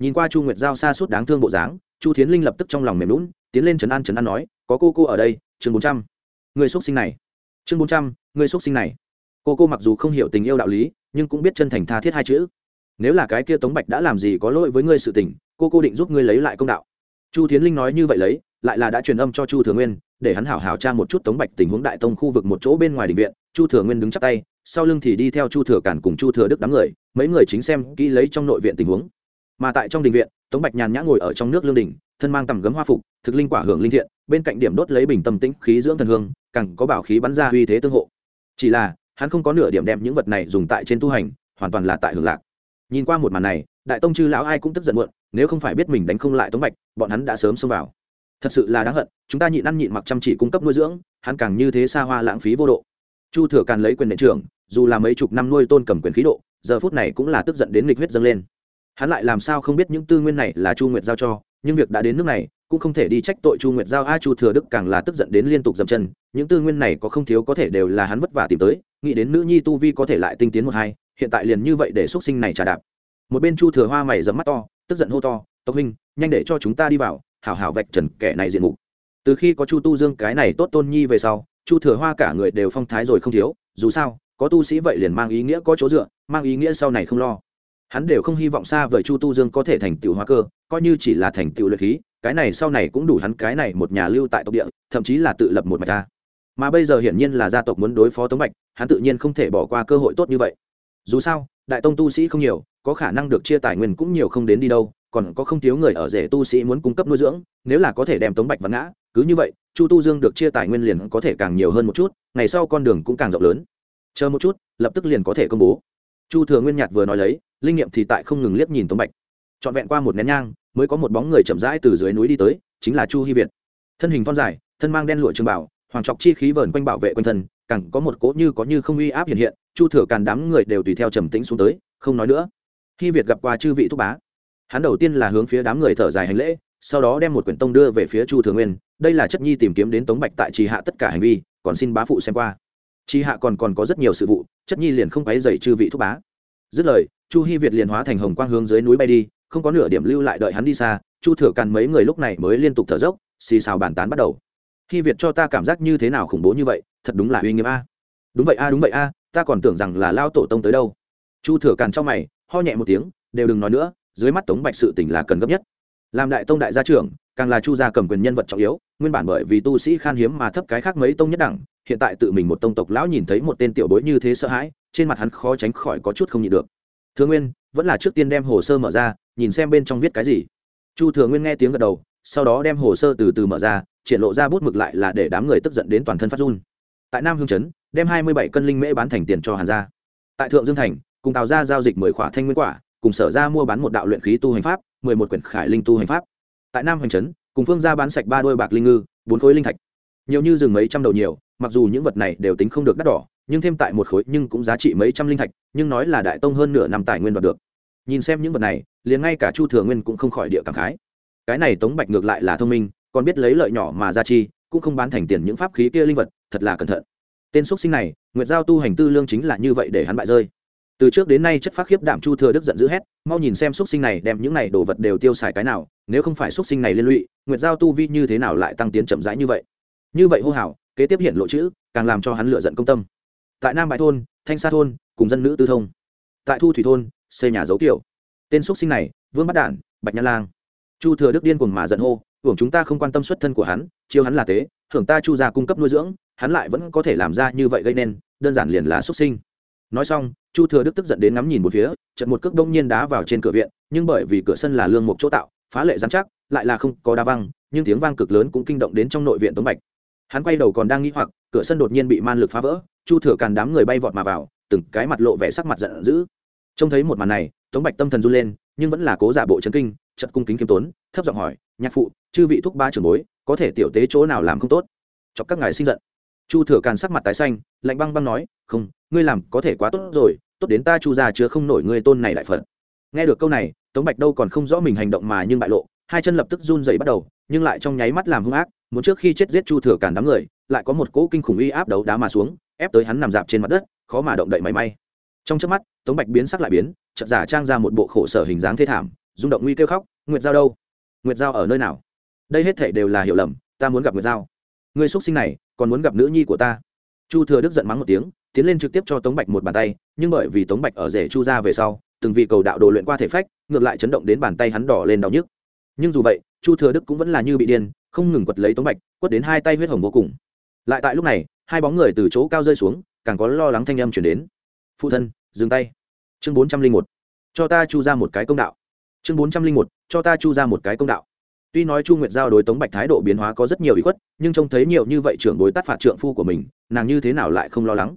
nhìn qua chu nguyệt giao xa suốt đáng thương bộ dáng, chu thiến linh lập tức trong lòng mềm lún tiến lên trấn an trấn an nói, có cô cô ở đây, chương bốn trăm. Người x sinh này. Chương bốn trăm, người x sinh này. Cô cô mặc dù không hiểu tình yêu đạo lý, nhưng cũng biết chân thành tha thiết hai chữ. Nếu là cái kia tống bạch đã làm gì có lỗi với ngươi sự tình, cô cô định giúp ngươi lấy lại công đạo. Chu tiến linh nói như vậy lấy, lại là đã truyền âm cho chu thừa nguyên, để hắn hảo hảo tra một chút tống bạch tình huống đại tông khu vực một chỗ bên ngoài định viện. Chu thừa nguyên đứng chắc tay, sau lưng thì đi theo chu thừa cản cùng chu thừa đức đám người, mấy người chính xem, kỹ lấy trong nội viện tình huống mà tại trong đình viện, tống bạch nhàn nhã ngồi ở trong nước lương đình thân mang tầm gấm hoa phục, thực linh quả hưởng linh thiện, bên cạnh điểm đốt lấy bình tâm tĩnh khí dưỡng thần hương, càng có bảo khí bắn ra uy thế tương hộ. Chỉ là, hắn không có nửa điểm đem những vật này dùng tại trên tu hành, hoàn toàn là tại hưởng lạc. Nhìn qua một màn này, đại tông chư lão ai cũng tức giận muộn, nếu không phải biết mình đánh không lại tống bạch, bọn hắn đã sớm xông vào. Thật sự là đáng hận, chúng ta nhịn ăn nhịn mặc chăm chỉ cung cấp nuôi dưỡng, hắn càng như thế xa hoa lãng phí vô độ. Chu thừa càn lấy quyền đệ trưởng, dù là mấy chục năm nuôi tôn cầm quyền khí độ, giờ phút này cũng là tức giận đến nghịch huyết dâng lên hắn lại làm sao không biết những tư nguyên này là chu nguyệt giao cho, nhưng việc đã đến nước này, cũng không thể đi trách tội chu nguyệt giao. A chu thừa đức càng là tức giận đến liên tục dậm chân, những tư nguyên này có không thiếu có thể đều là hắn vất vả tìm tới, nghĩ đến nữ nhi tu vi có thể lại tinh tiến một hai, hiện tại liền như vậy để x sinh này trả đạp. Một bên chu thừa hoa mày dẫm mắt to, tức giận hô to, tộc huynh, nhanh để cho chúng ta đi vào, hảo hảo vạch trần kẻ này diện mục. Từ khi có chu tu dương cái này tốt tôn nhi về sau, chu thừa hoa cả người đều phong thái rồi không thiếu, dù sao, có tu sĩ vậy liền mang ý nghĩa có chỗ dựa, mang ý nghĩa sau này không lo hắn đều không hy vọng xa vời chu tu dương có thể thành tựu hóa cơ, coi như chỉ là thành tựu luyện khí, cái này sau này cũng đủ hắn cái này một nhà lưu tại tộc địa, thậm chí là tự lập một mạch ta mà bây giờ hiển nhiên là gia tộc muốn đối phó tống mạch hắn tự nhiên không thể bỏ qua cơ hội tốt như vậy. Dù sao, đại tông tu sĩ không nhiều, có khả năng được chia tài nguyên cũng nhiều không đến đi đâu, còn có không thiếu người ở rể tu sĩ muốn cung cấp nuôi dưỡng, nếu là có thể đem tống bạch vắn ngã, cứ như vậy, chu tu dương được chia tài nguyên liền có thể càng nhiều hơn một chút, ngày sau con đường cũng càng rộng lớn. Chờ một chút, lập tức liền có thể công bố chu thừa nguyên nhạt vừa nói lấy, linh nghiệm thì tại không ngừng liếc nhìn tống bạch. Trọn vẹn qua một nén nhang, mới có một bóng người chậm rãi từ dưới núi đi tới, chính là chu hy việt. Thân hình phong dài, thân mang đen lụa trường bảo, hoàng trọc chi khí vờn quanh bảo vệ quanh thân càng có một cỗ như có như không uy áp hiện hiện, chu thừa càn đám người đều tùy theo trầm tĩnh xuống tới, không nói nữa. Hy việt gặp qua chư vị thúc bá. Hắn đầu tiên là hướng phía đám người thở dài hành lễ, sau đó đem một quyển tông đưa về phía chu thừa nguyên, đây là chất nhi tìm kiếm đến tống bạch tại trì hạ tất cả hành vi, còn xin bá phụ xem qua chi hạ còn còn có rất nhiều sự vụ, chất nhi liền không quấy dày chư vị thúc bá. Dứt lời, chu hy việt liền hóa thành hồng quang hướng dưới núi bay đi, không có nửa điểm lưu lại đợi hắn đi xa, chu thừa càn mấy người lúc này mới liên tục thở dốc, xì xào bàn tán bắt đầu. Hy việt cho ta cảm giác như thế nào khủng bố như vậy, thật đúng là uy nghiêm a. Đúng vậy a, đúng vậy a, ta còn tưởng rằng là lao tổ tông tới đâu. Chu thừa càn trong mày, ho nhẹ một tiếng, đều đừng nói nữa, dưới mắt tống bạch sự tỉnh là cần gấp nhất. Làm đại tông đại gia trưởng, càng là chu gia cầm quyền nhân vật trọng yếu nguyên bản bởi vì tu sĩ khan hiếm mà thấp cái khác mấy tông nhất đẳng, hiện tại tự mình một tông tộc lão nhìn thấy một tên tiểu bối như thế sợ hãi, trên mặt hắn khó tránh khỏi có chút không nhịn được. Thừa nguyên, vẫn là trước tiên đem hồ sơ mở ra, nhìn xem bên trong viết cái gì. Chu thừa nguyên nghe tiếng gật đầu, sau đó đem hồ sơ từ từ mở ra, triển lộ ra bút mực lại là để đám người tức giận đến toàn thân phát run. Tại nam hương trấn, đem hai mươi bảy cân linh mễ bán thành tiền cho hàn gia. Tại thượng dương thành, cùng tào ra giao dịch mười khỏa thanh nguyên quả, cùng sở ra mua bán một đạo luyện khí tu hành pháp, mười một quyển khải linh tu hành pháp. Tại nam hoành trấn cùng phương ra bán sạch ba đôi bạc linh ngư, bốn khối linh thạch. Nhiều như rừng mấy trăm đầu nhiều, mặc dù những vật này đều tính không được đắt đỏ, nhưng thêm tại một khối nhưng cũng giá trị mấy trăm linh thạch, nhưng nói là đại tông hơn nửa năm tài nguyên đoạt được. Nhìn xem những vật này, liền ngay cả chu thừa nguyên cũng không khỏi địa cảm khái. Cái này tống bạch ngược lại là thông minh, còn biết lấy lợi nhỏ mà ra chi, cũng không bán thành tiền những pháp khí kia linh vật, thật là cẩn thận. Tên x sinh này, nguyệt giao tu hành tư lương chính là như vậy để hắn bại rơi từ trước đến nay chất phát khiếp đảm chu thừa đức giận dữ hét, mau nhìn xem x sinh này đem những này đồ vật đều tiêu xài cái nào, nếu không phải x sinh này liên lụy, nguyệt giao tu vi như thế nào lại tăng tiến chậm rãi như vậy? Như vậy hô hào, kế tiếp hiện lộ chữ, càng làm cho hắn lựa giận công tâm. Tại nam bãi thôn, thanh sa thôn, cùng dân nữ tư thông. Tại thu thủy thôn, xây nhà dấu kiểu. Tên x sinh này, vương bắt đản, bạch nha lang. Chu thừa đức điên cuồng mà giận hô, hưởng chúng ta không quan tâm xuất thân của hắn, chiêu hắn là tế, hưởng ta chu ra cung cấp nuôi dưỡng, hắn lại vẫn có thể làm ra như vậy gây nên, đơn giản liền là xuất sinh nói xong, chu thừa đức tức giận đến ngắm nhìn một phía trận một cước đông nhiên đá vào trên cửa viện, nhưng bởi vì cửa sân là lương một chỗ tạo, phá lệ giám chắc, lại là không có đa văng, nhưng tiếng vang cực lớn cũng kinh động đến trong nội viện tống bạch. Hắn quay đầu còn đang nghĩ hoặc, cửa sân đột nhiên bị man lực phá vỡ, chu thừa càn đám người bay vọt mà vào, từng cái mặt lộ vẻ sắc mặt giận dữ. Trông thấy một màn này, tống bạch tâm thần run lên, nhưng vẫn là cố giả bộ chấn kinh trận cung kính kiêm tốn, thấp giọng hỏi, nhạc phụ, chư vị thúc ba trưởng bối, có thể tiểu tế chỗ nào làm không tốt? Chọc các ngài sinh giận chu thừa càn sắc mặt tái xanh, lạnh băng băng nói, không, ngươi làm có thể quá tốt rồi, tốt đến ta chu già chứa không nổi ngươi tôn này đại phật. Nghe được câu này, tống bạch đâu còn không rõ mình hành động mà nhưng bại lộ, hai chân lập tức run dậy bắt đầu, nhưng lại trong nháy mắt làm hung ác, muốn trước khi chết giết chu thừa càn đám người, lại có một cỗ kinh khủng uy áp đấu đá mà xuống, ép tới hắn nằm dạp trên mặt đất, khó mà động đậy mảy may. Trong trước mắt, tống bạch biến sắc lại biến, chợt giả trang ra một bộ khổ sở hình dáng thê thảm, rung động nguy kêu khóc, nguyệt giao đâu? Nguyệt giao ở nơi nào? Đây hết thể đều là hiểu lầm, ta muốn gặp nguyệt giao. Người xuất sinh này còn muốn gặp nữ nhi của ta. Chu thừa đức giận mắng một tiếng, tiến lên trực tiếp cho tống bạch một bàn tay, nhưng bởi vì tống bạch ở rể chu ra về sau, từng vị cầu đạo đồ luyện qua thể phách, ngược lại chấn động đến bàn tay hắn đỏ lên đau nhức. Nhưng dù vậy, chu thừa đức cũng vẫn là như bị điên, không ngừng quật lấy tống bạch, quất đến hai tay huyết hồng vô cùng. Lại tại lúc này, hai bóng người từ chỗ cao rơi xuống, càng có lo lắng thanh âm chuyển đến. Phụ thân, dừng tay. Chương bốn trăm linh một. Cho ta chu ra một cái công đạo. Chương bốn trăm linh một. Cho ta chu ra một cái công đạo tuy nói chu nguyệt giao đối tống bạch thái độ biến hóa có rất nhiều ý khuất, nhưng trông thấy nhiều như vậy trưởng đối tát phạt trượng phu của mình, nàng như thế nào lại không lo lắng?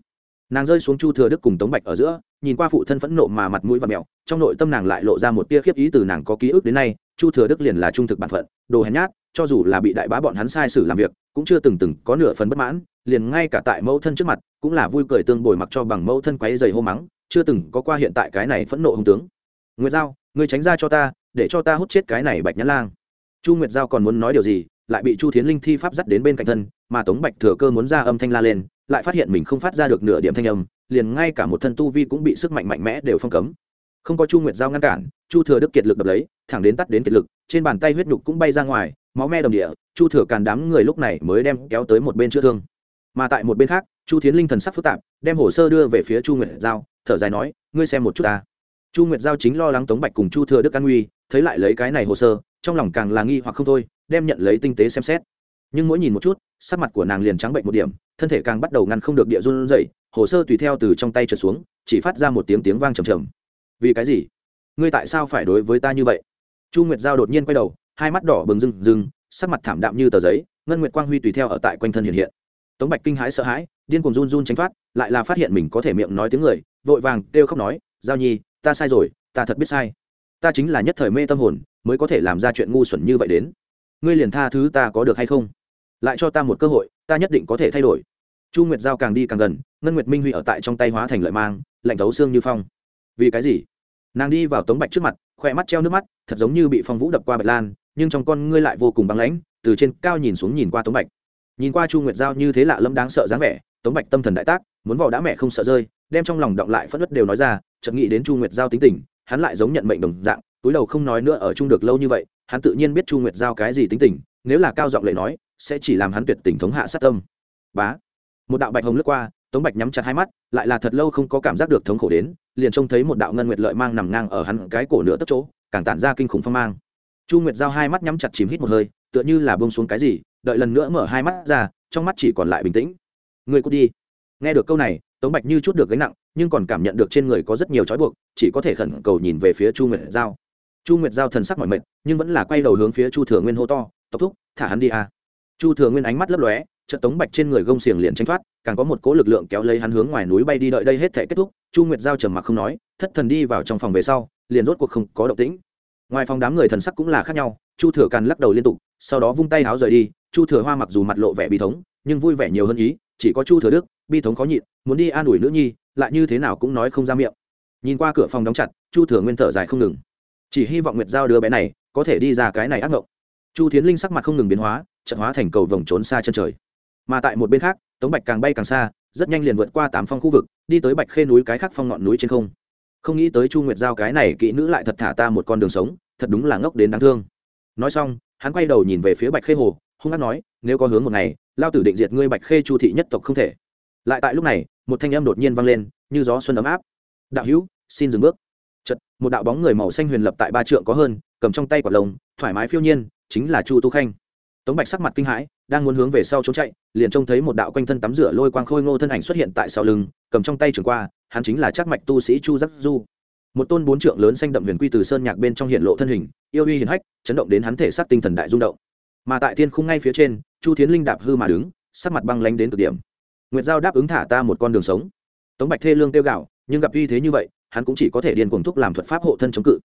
Nàng rơi xuống chu thừa đức cùng tống bạch ở giữa, nhìn qua phụ thân phẫn nộ mà mặt mũi và mẹo, trong nội tâm nàng lại lộ ra một tia khiếp ý từ nàng có ký ức đến nay, chu thừa đức liền là trung thực bản phận, đồ hèn nhát, cho dù là bị đại bá bọn hắn sai sử làm việc, cũng chưa từng từng có nửa phần bất mãn, liền ngay cả tại mẫu thân trước mặt, cũng là vui cười tương bồi mặc cho bằng mẫu thân quấy dày hô mắng, chưa từng có qua hiện tại cái này phẫn nộ hung tướng. Nguyệt giao người tránh ra cho ta, để cho ta hút chết cái này bạch nhãn lang chu nguyệt giao còn muốn nói điều gì, lại bị chu thiến linh thi pháp dắt đến bên cạnh thân, mà tống bạch thừa cơ muốn ra âm thanh la lên, lại phát hiện mình không phát ra được nửa điểm thanh âm, liền ngay cả một thân tu vi cũng bị sức mạnh mạnh mẽ đều phong cấm. Không có chu nguyệt giao ngăn cản, chu thừa đức kiệt lực đập lấy, thẳng đến tắt đến kiệt lực, trên bàn tay huyết nhục cũng bay ra ngoài, máu me đồng địa, chu thừa càn đám người lúc này mới đem kéo tới một bên chữa thương. Mà tại một bên khác, chu thiến linh thần sắc phức tạp, đem hồ sơ đưa về phía chu nguyệt giao, thở dài nói, ngươi xem một chút ta. Chu nguyệt giao chính lo lắng tống bạch cùng chu thừa đức an nguy, thấy lại lấy cái này hồ sơ trong lòng càng là nghi hoặc không thôi, đem nhận lấy tinh tế xem xét. Nhưng mỗi nhìn một chút, sắc mặt của nàng liền trắng bệnh một điểm, thân thể càng bắt đầu ngăn không được địa run dậy hồ sơ tùy theo từ trong tay trượt xuống, chỉ phát ra một tiếng tiếng vang trầm trầm. Vì cái gì? Ngươi tại sao phải đối với ta như vậy? Chu nguyệt giao đột nhiên quay đầu, hai mắt đỏ bừng rừng rừng sắc mặt thảm đạm như tờ giấy, ngân nguyệt quang huy tùy theo ở tại quanh thân hiện hiện. Tống bạch kinh hãi sợ hãi, điên cuồng run run tránh thoát, lại là phát hiện mình có thể miệng nói tiếng người, vội vàng kêu khóc nói, giao nhi, ta sai rồi, ta thật biết sai ta chính là nhất thời mê tâm hồn, mới có thể làm ra chuyện ngu xuẩn như vậy đến. Ngươi liền tha thứ ta có được hay không? Lại cho ta một cơ hội, ta nhất định có thể thay đổi. Chu nguyệt giao càng đi càng gần, ngân nguyệt minh huy ở tại trong tay hóa thành lợi mang, lạnh thấu xương như phong. Vì cái gì? Nàng đi vào tống bạch trước mặt khoe mắt treo nước mắt, thật giống như bị phong vũ đập qua bạch lan, nhưng trong con ngươi lại vô cùng băng lãnh, từ trên cao nhìn xuống nhìn qua tống bạch. Nhìn qua chu nguyệt giao như thế lạ lâm đáng sợ dáng vẻ, tống bạch tâm thần đại tác, muốn vỏ đã mẹ không sợ rơi, đem trong lòng động lại phất đất đều nói ra, chợt nghĩ đến chu nguyệt giao tính tình hắn lại giống nhận mệnh đồng dạng, túi đầu không nói nữa ở chung được lâu như vậy, hắn tự nhiên biết chu nguyệt giao cái gì tính tình, nếu là cao giọng lệ nói, sẽ chỉ làm hắn tuyệt tình thống hạ sát tâm. Bá. Một đạo bạch hồng lướt qua, tống bạch nhắm chặt hai mắt, lại là thật lâu không có cảm giác được thống khổ đến, liền trông thấy một đạo ngân nguyệt lợi mang nằm ngang ở hắn cái cổ nửa tấc chỗ, càng tản ra kinh khủng phong mang. Chu nguyệt giao hai mắt nhắm chặt chìm hít một hơi, tựa như là bông xuống cái gì, đợi lần nữa mở hai mắt ra, trong mắt chỉ còn lại bình tĩnh. Người cút đi. Nghe được câu này, tống bạch như chút được gánh nặng nhưng còn cảm nhận được trên người có rất nhiều trói buộc, chỉ có thể khẩn cầu nhìn về phía chu nguyệt giao chu nguyệt giao thần sắc mỏi mệt, nhưng vẫn là quay đầu hướng phía chu thừa nguyên hô to tốc thúc, thả hắn đi à. chu thừa nguyên ánh mắt lấp lóe trận tống bạch trên người gông xiềng liền tranh thoát, càng có một cố lực lượng kéo lấy hắn hướng ngoài núi bay đi đợi đây hết thể kết thúc, chu nguyệt giao trầm mặc không nói, thất thần đi vào trong phòng về sau, liền rốt cuộc không có động tĩnh ngoài phòng đám người thần sắc cũng là khác nhau, chu thừa càn lắc đầu liên tục, sau đó vung tay háo rời đi, chu thừa hoa mặc dù mặt lộ vẻ bi thống, nhưng vui vẻ nhiều hơn ý, chỉ có chu thừa đức, bi thống khó nhịn, muốn đi an ủi nữ nhi lại như thế nào cũng nói không ra miệng. Nhìn qua cửa phòng đóng chặt, chu thừa nguyên thở dài không ngừng. Chỉ hy vọng nguyệt giao đứa bé này có thể đi ra cái này ác ngộng. Chu tiến linh sắc mặt không ngừng biến hóa trận hóa thành cầu vồng trốn xa chân trời. Mà tại một bên khác, tống bạch càng bay càng xa, rất nhanh liền vượt qua tám phong khu vực, đi tới bạch khê núi cái khác phong ngọn núi trên không. Không nghĩ tới chu nguyệt giao cái này kỹ nữ lại thật thả ta một con đường sống, thật đúng là ngốc đến đáng thương. Nói xong, hắn quay đầu nhìn về phía bạch khê hồ, hung hát nói, nếu có hướng một ngày, lao tử định diệt ngươi bạch khê chu thị nhất tộc không thể lại tại lúc này, một thanh âm đột nhiên vang lên, như gió xuân ấm áp. Đạo hữu, xin dừng bước. Chật một đạo bóng người màu xanh huyền lập tại ba trượng có hơn, cầm trong tay quả lồng thoải mái phiêu nhiên, chính là chu tu khanh. Tống bạch sắc mặt kinh hãi, đang muốn hướng về sau trốn chạy, liền trông thấy một đạo quanh thân tắm rửa lôi quang khôi ngô thân ảnh xuất hiện tại sau lưng, cầm trong tay trường qua, hắn chính là chắc mạch tu sĩ chu giác du. Một tôn bốn trượng lớn xanh đậm huyền quy từ sơn nhạc bên trong hiện lộ thân hình, yêu uy hiền hách, chấn động đến hắn thể xác tinh thần đại rung động. Mà tại thiên khung ngay phía trên, chu thiến linh đạp hư mà đứng, sắc mặt băng lánh đến cực điểm nguyệt giao đáp ứng thả ta một con đường sống. Tống bạch thê lương tiêu gạo nhưng gặp uy thế như vậy, hắn cũng chỉ có thể điền cuồng thúc làm thuật pháp hộ thân chống cự.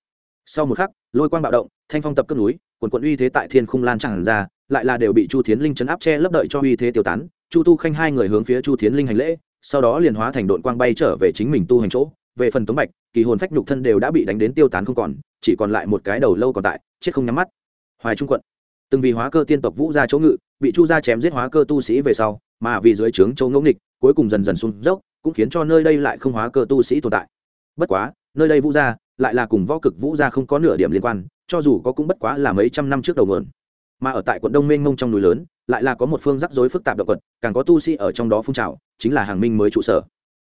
Sau một khắc, lôi quang bạo động, thanh phong tập cất núi, quần quận uy thế tại thiên khung lan tràn ra, lại là đều bị chu thiến linh chấn áp che lấp đợi cho uy thế tiêu tán. Chu tu khanh hai người hướng phía chu thiến linh hành lễ, sau đó liền hóa thành đội quang bay trở về chính mình tu hành chỗ. Về phần tống bạch, kỳ hồn phách nhục thân đều đã bị đánh đến tiêu tán không còn, chỉ còn lại một cái đầu lâu còn tại, chết không nhắm mắt. Hoài trung quận. Từng vì hóa cơ tiên tộc vũ ra chỗ ngự, bị chu gia chém giết hóa cơ tu sĩ về sau mà vì dưới trướng châu ngẫu nghịch, cuối cùng dần dần xuống dốc, cũng khiến cho nơi đây lại không hóa cơ tu sĩ tồn tại. Bất quá, nơi đây vũ gia lại là cùng võ cực vũ gia không có nửa điểm liên quan, cho dù có cũng bất quá là mấy trăm năm trước đầu nguồn. Mà ở tại quận đông mênh mông trong núi lớn, lại là có một phương rắc rối phức tạp động quật càng có tu sĩ ở trong đó phun trào, chính là hàng minh mới trụ sở.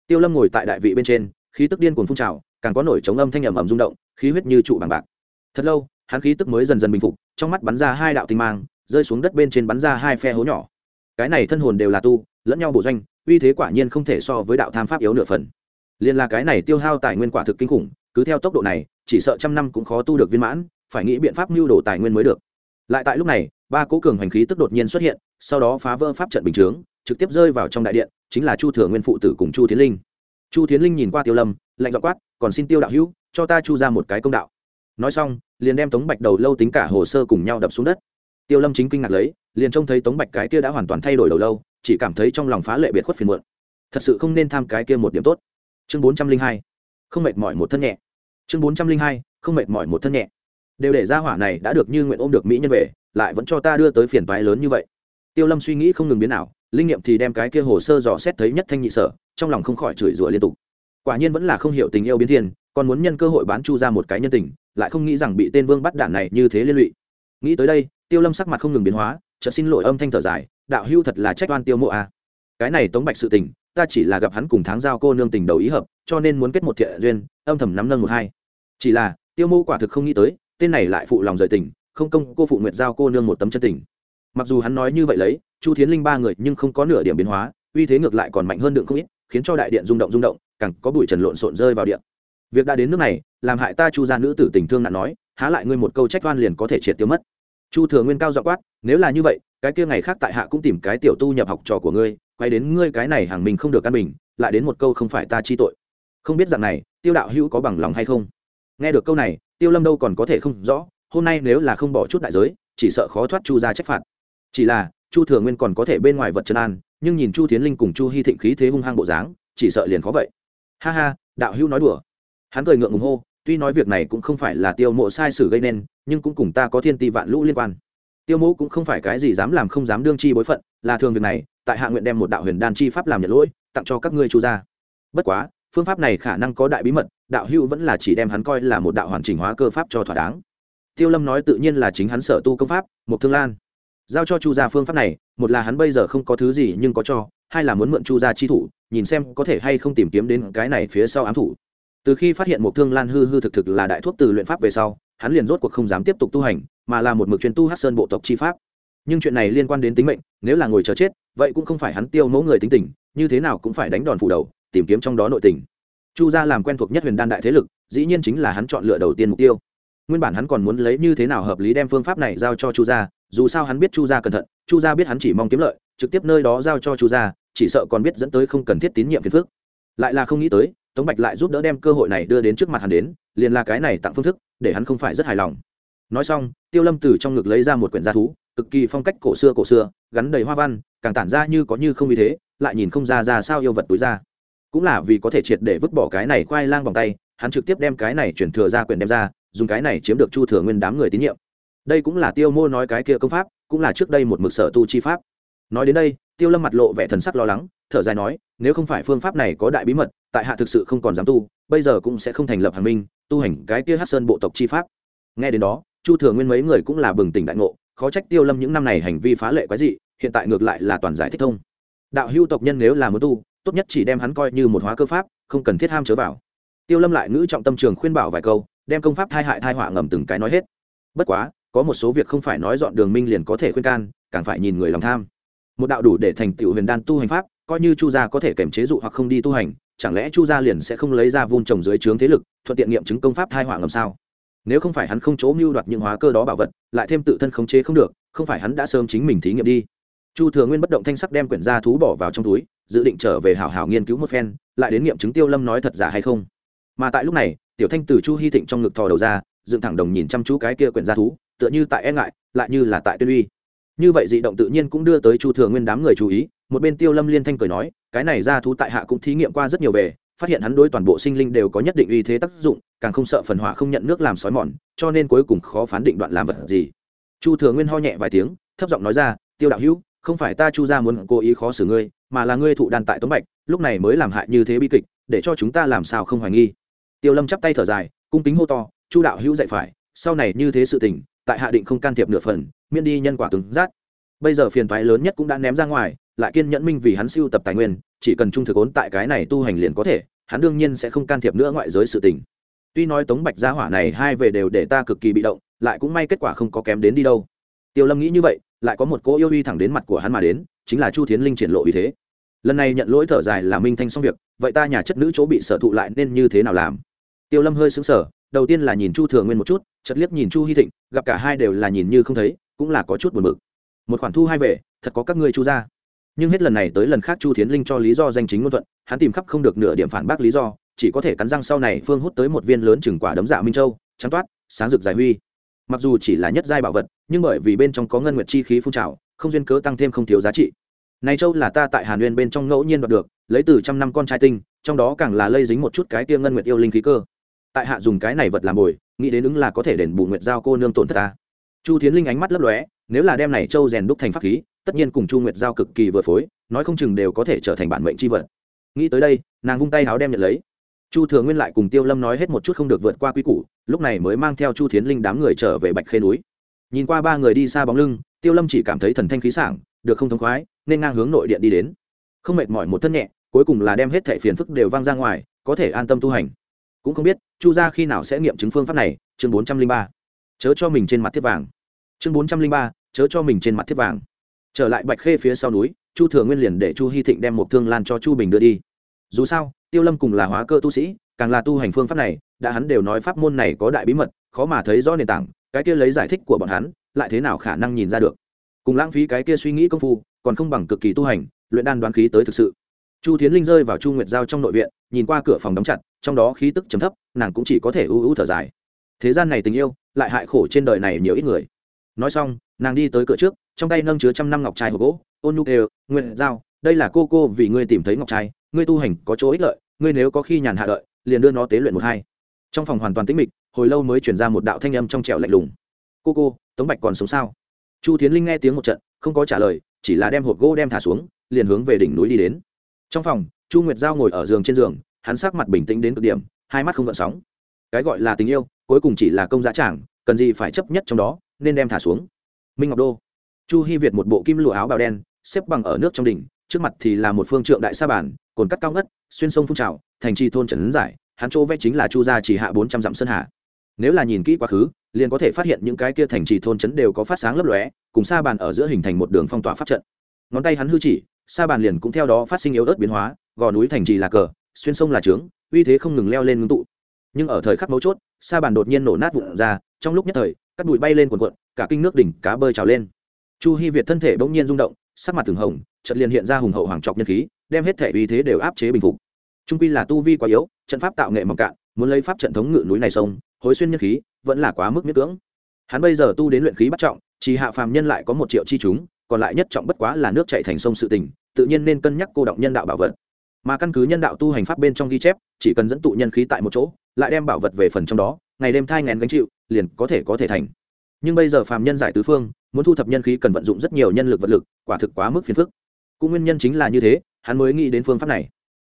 Tiêu lâm ngồi tại đại vị bên trên, khí tức điên cuồng phun trào, càng có nổi chống âm thanh ẩm ẩm rung động, khí huyết như trụ bằng bạc. Thật lâu, hắn khí tức mới dần dần bình phục, trong mắt bắn ra hai đạo tinh mang, rơi xuống đất bên trên bắn ra hai phe hố nhỏ cái này thân hồn đều là tu, lẫn nhau bổ doanh, uy thế quả nhiên không thể so với đạo tham pháp yếu nửa phần. Liền là cái này tiêu hao tài nguyên quả thực kinh khủng, cứ theo tốc độ này, chỉ sợ trăm năm cũng khó tu được viên mãn, phải nghĩ biện pháp mưu đồ tài nguyên mới được. Lại tại lúc này, ba cố cường hành khí tức đột nhiên xuất hiện, sau đó phá vỡ pháp trận bình chướng, trực tiếp rơi vào trong đại điện, chính là chu thừa nguyên phụ tử cùng chu tiến linh. Chu tiến linh nhìn qua tiêu lâm, lạnh dọ quát, còn xin tiêu đạo hữu, cho ta chu ra một cái công đạo. Nói xong, liền đem tống bạch đầu lâu tính cả hồ sơ cùng nhau đập xuống đất tiêu lâm chính kinh ngạc lấy, liền trông thấy tống bạch cái kia đã hoàn toàn thay đổi đầu lâu, chỉ cảm thấy trong lòng phá lệ biệt khuất phiền muộn. Thật sự không nên tham cái kia một điểm tốt. Chương bốn trăm linh hai, không mệt mỏi một thân nhẹ. Chương bốn trăm linh hai, không mệt mỏi một thân nhẹ. Đều để ra hỏa này đã được như nguyện ôm được mỹ nhân về, lại vẫn cho ta đưa tới phiền toái lớn như vậy. Tiêu lâm suy nghĩ không ngừng biến nào linh nghiệm thì đem cái kia hồ sơ dò xét thấy nhất thanh nhị sở, trong lòng không khỏi chửi rủa liên tục. Quả nhiên vẫn là không hiểu tình yêu biến thiên, còn muốn nhân cơ hội bán chu ra một cái nhân tình, lại không nghĩ rằng bị tên vương bắt đản này như thế liên lụy. Nghĩ tới đây tiêu lâm sắc mặt không ngừng biến hóa, chợt xin lỗi âm thanh thở dài, đạo hưu thật là trách oan tiêu mộ a à. cái này tống bạch sự tình, ta chỉ là gặp hắn cùng tháng giao cô nương tình đầu ý hợp, cho nên muốn kết một thiện duyên, âm thầm nắm nâng một hai. Chỉ là, tiêu mô quả thực không nghĩ tới, tên này lại phụ lòng rời tình, không công cô phụ nguyện giao cô nương một tấm chân tình. Mặc dù hắn nói như vậy lấy, chu thiến linh ba người nhưng không có nửa điểm biến hóa, uy thế ngược lại còn mạnh hơn đựng không ít, khiến cho đại điện rung động rung động, càng có bụi trần lộn xộn rơi vào điện. Việc đã đến nước này, làm hại ta chu gia nữ tử tình thương nạn nói, há lại ngươi một câu trách oan liền có thể triệt tiêu mất chu thừa nguyên cao dọ quát, nếu là như vậy, cái kia ngày khác tại hạ cũng tìm cái tiểu tu nhập học trò của ngươi, quay đến ngươi cái này hàng mình không được căn bình, lại đến một câu không phải ta chi tội. Không biết rằng này, tiêu đạo hữu có bằng lòng hay không? Nghe được câu này, tiêu lâm đâu còn có thể không rõ, hôm nay nếu là không bỏ chút đại giới, chỉ sợ khó thoát chu ra trách phạt. Chỉ là, chu thừa nguyên còn có thể bên ngoài vật trấn an, nhưng nhìn chu tiến linh cùng chu hy thịnh khí thế hung hăng bộ dáng, chỉ sợ liền khó vậy. Ha ha, đạo hữu nói đùa. Hắn cười ngượng ngùng hô tuy nói việc này cũng không phải là tiêu mộ sai sử gây nên, nhưng cũng cùng ta có thiên ti vạn lũ liên quan. Tiêu mộ cũng không phải cái gì dám làm không dám đương chi bối phận, là thường việc này, tại hạ nguyện đem một đạo huyền đan chi pháp làm nhận lỗi, tặng cho các ngươi chu gia. Bất quá, phương pháp này khả năng có đại bí mật, đạo hữu vẫn là chỉ đem hắn coi là một đạo hoàn chỉnh hóa cơ pháp cho thỏa đáng. Tiêu lâm nói tự nhiên là chính hắn sở tu công pháp một thương lan. Giao cho chu gia phương pháp này, một là hắn bây giờ không có thứ gì nhưng có cho, hai là muốn mượn chu gia chi thủ, nhìn xem có thể hay không tìm kiếm đến cái này phía sau ám thủ từ khi phát hiện một thương lan hư hư thực thực là đại thuốc từ luyện pháp về sau, hắn liền rốt cuộc không dám tiếp tục tu hành, mà là một mực chuyên tu hát sơn bộ tộc chi pháp. Nhưng chuyện này liên quan đến tính mệnh, nếu là ngồi chờ chết, vậy cũng không phải hắn tiêu mẫu người tính tình, như thế nào cũng phải đánh đòn phủ đầu, tìm kiếm trong đó nội tình. Chu gia làm quen thuộc nhất huyền đan đại thế lực, dĩ nhiên chính là hắn chọn lựa đầu tiên mục tiêu. Nguyên bản hắn còn muốn lấy như thế nào hợp lý đem phương pháp này giao cho chu gia, dù sao hắn biết chu gia cẩn thận, chu gia biết hắn chỉ mong kiếm lợi, trực tiếp nơi đó giao cho chu gia, chỉ sợ còn biết dẫn tới không cần thiết tín nhiệm phiền phước lại là không nghĩ tới tống bạch lại giúp đỡ đem cơ hội này đưa đến trước mặt hắn đến, liền là cái này tặng phương thức, để hắn không phải rất hài lòng. Nói xong, tiêu lâm từ trong ngực lấy ra một quyển gia thú, cực kỳ phong cách cổ xưa cổ xưa, gắn đầy hoa văn, càng tản ra như có như không như thế, lại nhìn không ra ra sao yêu vật túi ra. Cũng là vì có thể triệt để vứt bỏ cái này khoai lang bằng tay, hắn trực tiếp đem cái này chuyển thừa ra quyển đem ra, dùng cái này chiếm được chu thừa nguyên đám người tín nhiệm. Đây cũng là tiêu mô nói cái kia công pháp, cũng là trước đây một mực sở tu chi pháp. Nói đến đây tiêu lâm mặt lộ vẻ thần sắc lo lắng, thở dài nói, nếu không phải phương pháp này có đại bí mật, tại hạ thực sự không còn dám tu, bây giờ cũng sẽ không thành lập hàng minh, tu hành cái kia hát sơn bộ tộc chi pháp. Nghe đến đó, chu thừa nguyên mấy người cũng là bừng tỉnh đại ngộ, khó trách tiêu lâm những năm này hành vi phá lệ quái dị, hiện tại ngược lại là toàn giải thích thông. Đạo hưu tộc nhân nếu là muốn tu, tốt nhất chỉ đem hắn coi như một hóa cơ pháp, không cần thiết ham chớ vào. Tiêu lâm lại ngữ trọng tâm trường khuyên bảo vài câu, đem công pháp thai hại thai họa ngầm từng cái nói hết. Bất quá, có một số việc không phải nói dọn đường minh liền có thể khuyên can, càng phải nhìn người lòng tham một đạo đủ để thành tựu huyền đan tu hành pháp, coi như chu gia có thể kiềm chế dụ hoặc không đi tu hành, chẳng lẽ chu gia liền sẽ không lấy ra vun trồng dưới trướng thế lực, thuận tiện nghiệm chứng công pháp thai hỏa ngầm sao? Nếu không phải hắn không chỗ mưu đoạt những hóa cơ đó bảo vật, lại thêm tự thân khống chế không được, không phải hắn đã sớm chính mình thí nghiệm đi. Chu thừa nguyên bất động thanh sắc đem quyển gia thú bỏ vào trong túi, dự định trở về hảo hảo nghiên cứu một phen, lại đến nghiệm chứng tiêu lâm nói thật giả hay không. Mà tại lúc này, tiểu thanh từ chu hy thịnh trong ngực thò đầu ra, dựng thẳng đồng nhìn chăm chú cái kia quyển gia thú, tựa như tại e ngại, lại như là tại tuyên uy như vậy dị động tự nhiên cũng đưa tới chu thừa nguyên đám người chú ý, một bên tiêu lâm liên thanh cười nói, cái này gia thú tại hạ cũng thí nghiệm qua rất nhiều về, phát hiện hắn đối toàn bộ sinh linh đều có nhất định uy thế tác dụng, càng không sợ phần hỏa không nhận nước làm sói mòn, cho nên cuối cùng khó phán định đoạn làm vật gì. Chu thừa nguyên ho nhẹ vài tiếng, thấp giọng nói ra, tiêu đạo hữu, không phải ta chu ra muốn cố ý khó xử ngươi, mà là ngươi thụ đàn tại tống bạch, lúc này mới làm hại như thế bi kịch, để cho chúng ta làm sao không hoài nghi. Tiêu lâm chắp tay thở dài, cung kính hô to, chu đạo hữu dạy phải, sau này như thế sự tình tại hạ định không can thiệp nửa phần, miễn đi nhân quả cứng rát. Bây giờ phiền toái lớn nhất cũng đã ném ra ngoài, lại kiên nhẫn minh vì hắn siêu tập tài nguyên, chỉ cần trung thực ốn tại cái này tu hành liền có thể, hắn đương nhiên sẽ không can thiệp nữa ngoại giới sự tình. Tuy nói tống bạch gia hỏa này hai về đều để ta cực kỳ bị động, lại cũng may kết quả không có kém đến đi đâu. Tiêu lâm nghĩ như vậy, lại có một cỗ yêu uy thẳng đến mặt của hắn mà đến, chính là chu thiến linh triển lộ uy thế. Lần này nhận lỗi thở dài là minh thanh xong việc, vậy ta nhà chất nữ chỗ bị sở thụ lại nên như thế nào làm? Tiêu lâm hơi xứng sở đầu tiên là nhìn chu thừa nguyên một chút chật liếc nhìn chu hy thịnh, gặp cả hai đều là nhìn như không thấy, cũng là có chút buồn bực. Một khoản thu hai về, thật có các ngươi chu ra nhưng hết lần này tới lần khác chu thiến linh cho lý do danh chính ngôn thuận, hắn tìm khắp không được nửa điểm phản bác lý do, chỉ có thể cắn răng sau này phương hút tới một viên lớn chừng quả đấm dạ minh châu, trắng toát, sáng rực giải huy. Mặc dù chỉ là nhất giai bảo vật, nhưng bởi vì bên trong có ngân nguyệt chi khí phun trào, không duyên cớ tăng thêm không thiếu giá trị. Này châu là ta tại hàn nguyên bên trong ngẫu nhiên đoạt được, lấy từ trăm năm con trai tinh, trong đó càng là lây dính một chút cái tia ngân nguyệt yêu linh khí cơ tại hạ dùng cái này vật làm bồi, nghĩ đến ứng là có thể đền bù nguyệt giao cô nương tổn thất ta. Chu thiến linh ánh mắt lấp lóe, nếu là đem này châu rèn đúc thành pháp khí, tất nhiên cùng chu nguyệt giao cực kỳ vừa phối, nói không chừng đều có thể trở thành bản mệnh c h i vật. Nghĩ tới đây, nàng vung tay háo đem nhận lấy. Chu thừa nguyên lại cùng tiêu lâm nói hết một chút không được vượt qua quy củ, lúc này mới mang theo chu thiến linh đám người trở về bạch khê núi. Nhìn qua ba người đi xa bóng lưng, tiêu lâm chỉ cảm thấy thần thanh khí sảng, được không thống khoái, nên ngang hướng nội điện đi đến. Không mệt mỏi một thân nhẹ, cuối cùng là đem hết thẻ phiền phức đều vang ra ngoài, có thể an tâm tu hành cũng không biết, chu gia khi nào sẽ nghiệm chứng phương pháp này, chương bốn trăm linh ba. Chớ cho mình trên mặt thiết vàng. Chương bốn trăm linh ba, chớ cho mình trên mặt thiết vàng. Trở lại bạch khê phía sau núi, chu thừa nguyên liền để chu hy thịnh đem một thương lan cho chu bình đưa đi. Dù sao, tiêu lâm cùng là hóa cơ tu sĩ, càng là tu hành phương pháp này, đã hắn đều nói pháp môn này có đại bí mật, khó mà thấy rõ nền tảng, cái kia lấy giải thích của bọn hắn, lại thế nào khả năng nhìn ra được. Cùng lãng phí cái kia suy nghĩ công phu, còn không bằng cực kỳ tu hành, luyện đan đoán khí tới thực sự chu tiến linh rơi vào chu nguyệt giao trong nội viện, nhìn qua cửa phòng đóng chặt, trong đó khí tức chấm thấp, nàng cũng chỉ có thể ưu ưu thở dài. Thế gian này tình yêu, lại hại khổ trên đời này nhiều ít người. Nói xong, nàng đi tới cửa trước, trong tay nâng chứa trăm năm ngọc trai hộp gỗ, ôn nhu kêu nguyện giao, đây là cô cô vì ngươi tìm thấy ngọc trai, ngươi tu hành có chỗ ích lợi, ngươi nếu có khi nhàn hạ đợi, liền đưa nó tế luyện một hai. Trong phòng hoàn toàn tĩnh mịch, hồi lâu mới chuyển ra một đạo thanh âm trong trẻo lạnh lùng. Cô cô, tống bạch còn sống sao? Chu tiến linh nghe tiếng một trận, không có trả lời, chỉ là đem hộp gỗ đem thả xuống, liền hướng về đỉnh núi đi đến trong phòng, chu nguyệt giao ngồi ở giường trên giường, hắn sắc mặt bình tĩnh đến cực điểm, hai mắt không gợn sóng. Cái gọi là tình yêu, cuối cùng chỉ là công giá trảng cần gì phải chấp nhất trong đó, nên đem thả xuống. Minh ngọc đô. Chu hy việt một bộ kim lụa áo bào đen, xếp bằng ở nước trong đỉnh, trước mặt thì là một phương trượng đại sa bản cồn cắt cao ngất, xuyên sông phun trào, thành trì thôn trần giải, hắn chỗ vẽ chính là chu gia chỉ hạ bốn trăm dặm sơn hà nếu là nhìn kỹ quá khứ, liền có thể phát hiện những cái kia thành trì thôn trấn đều có phát sáng lấp lóe, cùng sa bàn ở giữa hình thành một đường phong tỏa pháp trận. Ngón tay hắn hư chỉ sa bàn liền cũng theo đó phát sinh yếu ớt biến hóa, gò núi thành trì là cờ, xuyên sông là trướng, uy thế không ngừng leo lên ngưng tụ. Nhưng ở thời khắc mấu chốt, sa bàn đột nhiên nổ nát vụn ra, trong lúc nhất thời cắt bụi bay lên cuồn cuộn, cả kinh nước đỉnh cá bơi trào lên. Chu hy việt thân thể bỗng nhiên rung động, sắc mặt từng hồng, chợt liền hiện ra hùng hậu hoàng trọc nhân khí, đem hết thể uy thế đều áp chế bình phục. Trung quy là tu vi quá yếu, trận pháp tạo nghệ mỏng cạn, muốn lấy pháp trận thống ngự núi này sông hối xuyên nhân khí, vẫn là quá mức miễn cưỡng. Hắn bây giờ tu đến luyện khí bắt trọng, chỉ hạ phàm nhân lại có một triệu chi chúng, còn lại nhất trọng bất quá là nước chạy thành sông sự tình tự nhiên nên cân nhắc cô động nhân đạo bảo vật. Mà căn cứ nhân đạo tu hành pháp bên trong ghi chép, chỉ cần dẫn tụ nhân khí tại một chỗ, lại đem bảo vật về phần trong đó, ngày đêm thai ngén gánh chịu, liền có thể có thể thành. Nhưng bây giờ phàm nhân giải tứ phương, muốn thu thập nhân khí cần vận dụng rất nhiều nhân lực vật lực, quả thực quá mức phiền phức. Cũng nguyên nhân chính là như thế, hắn mới nghĩ đến phương pháp này.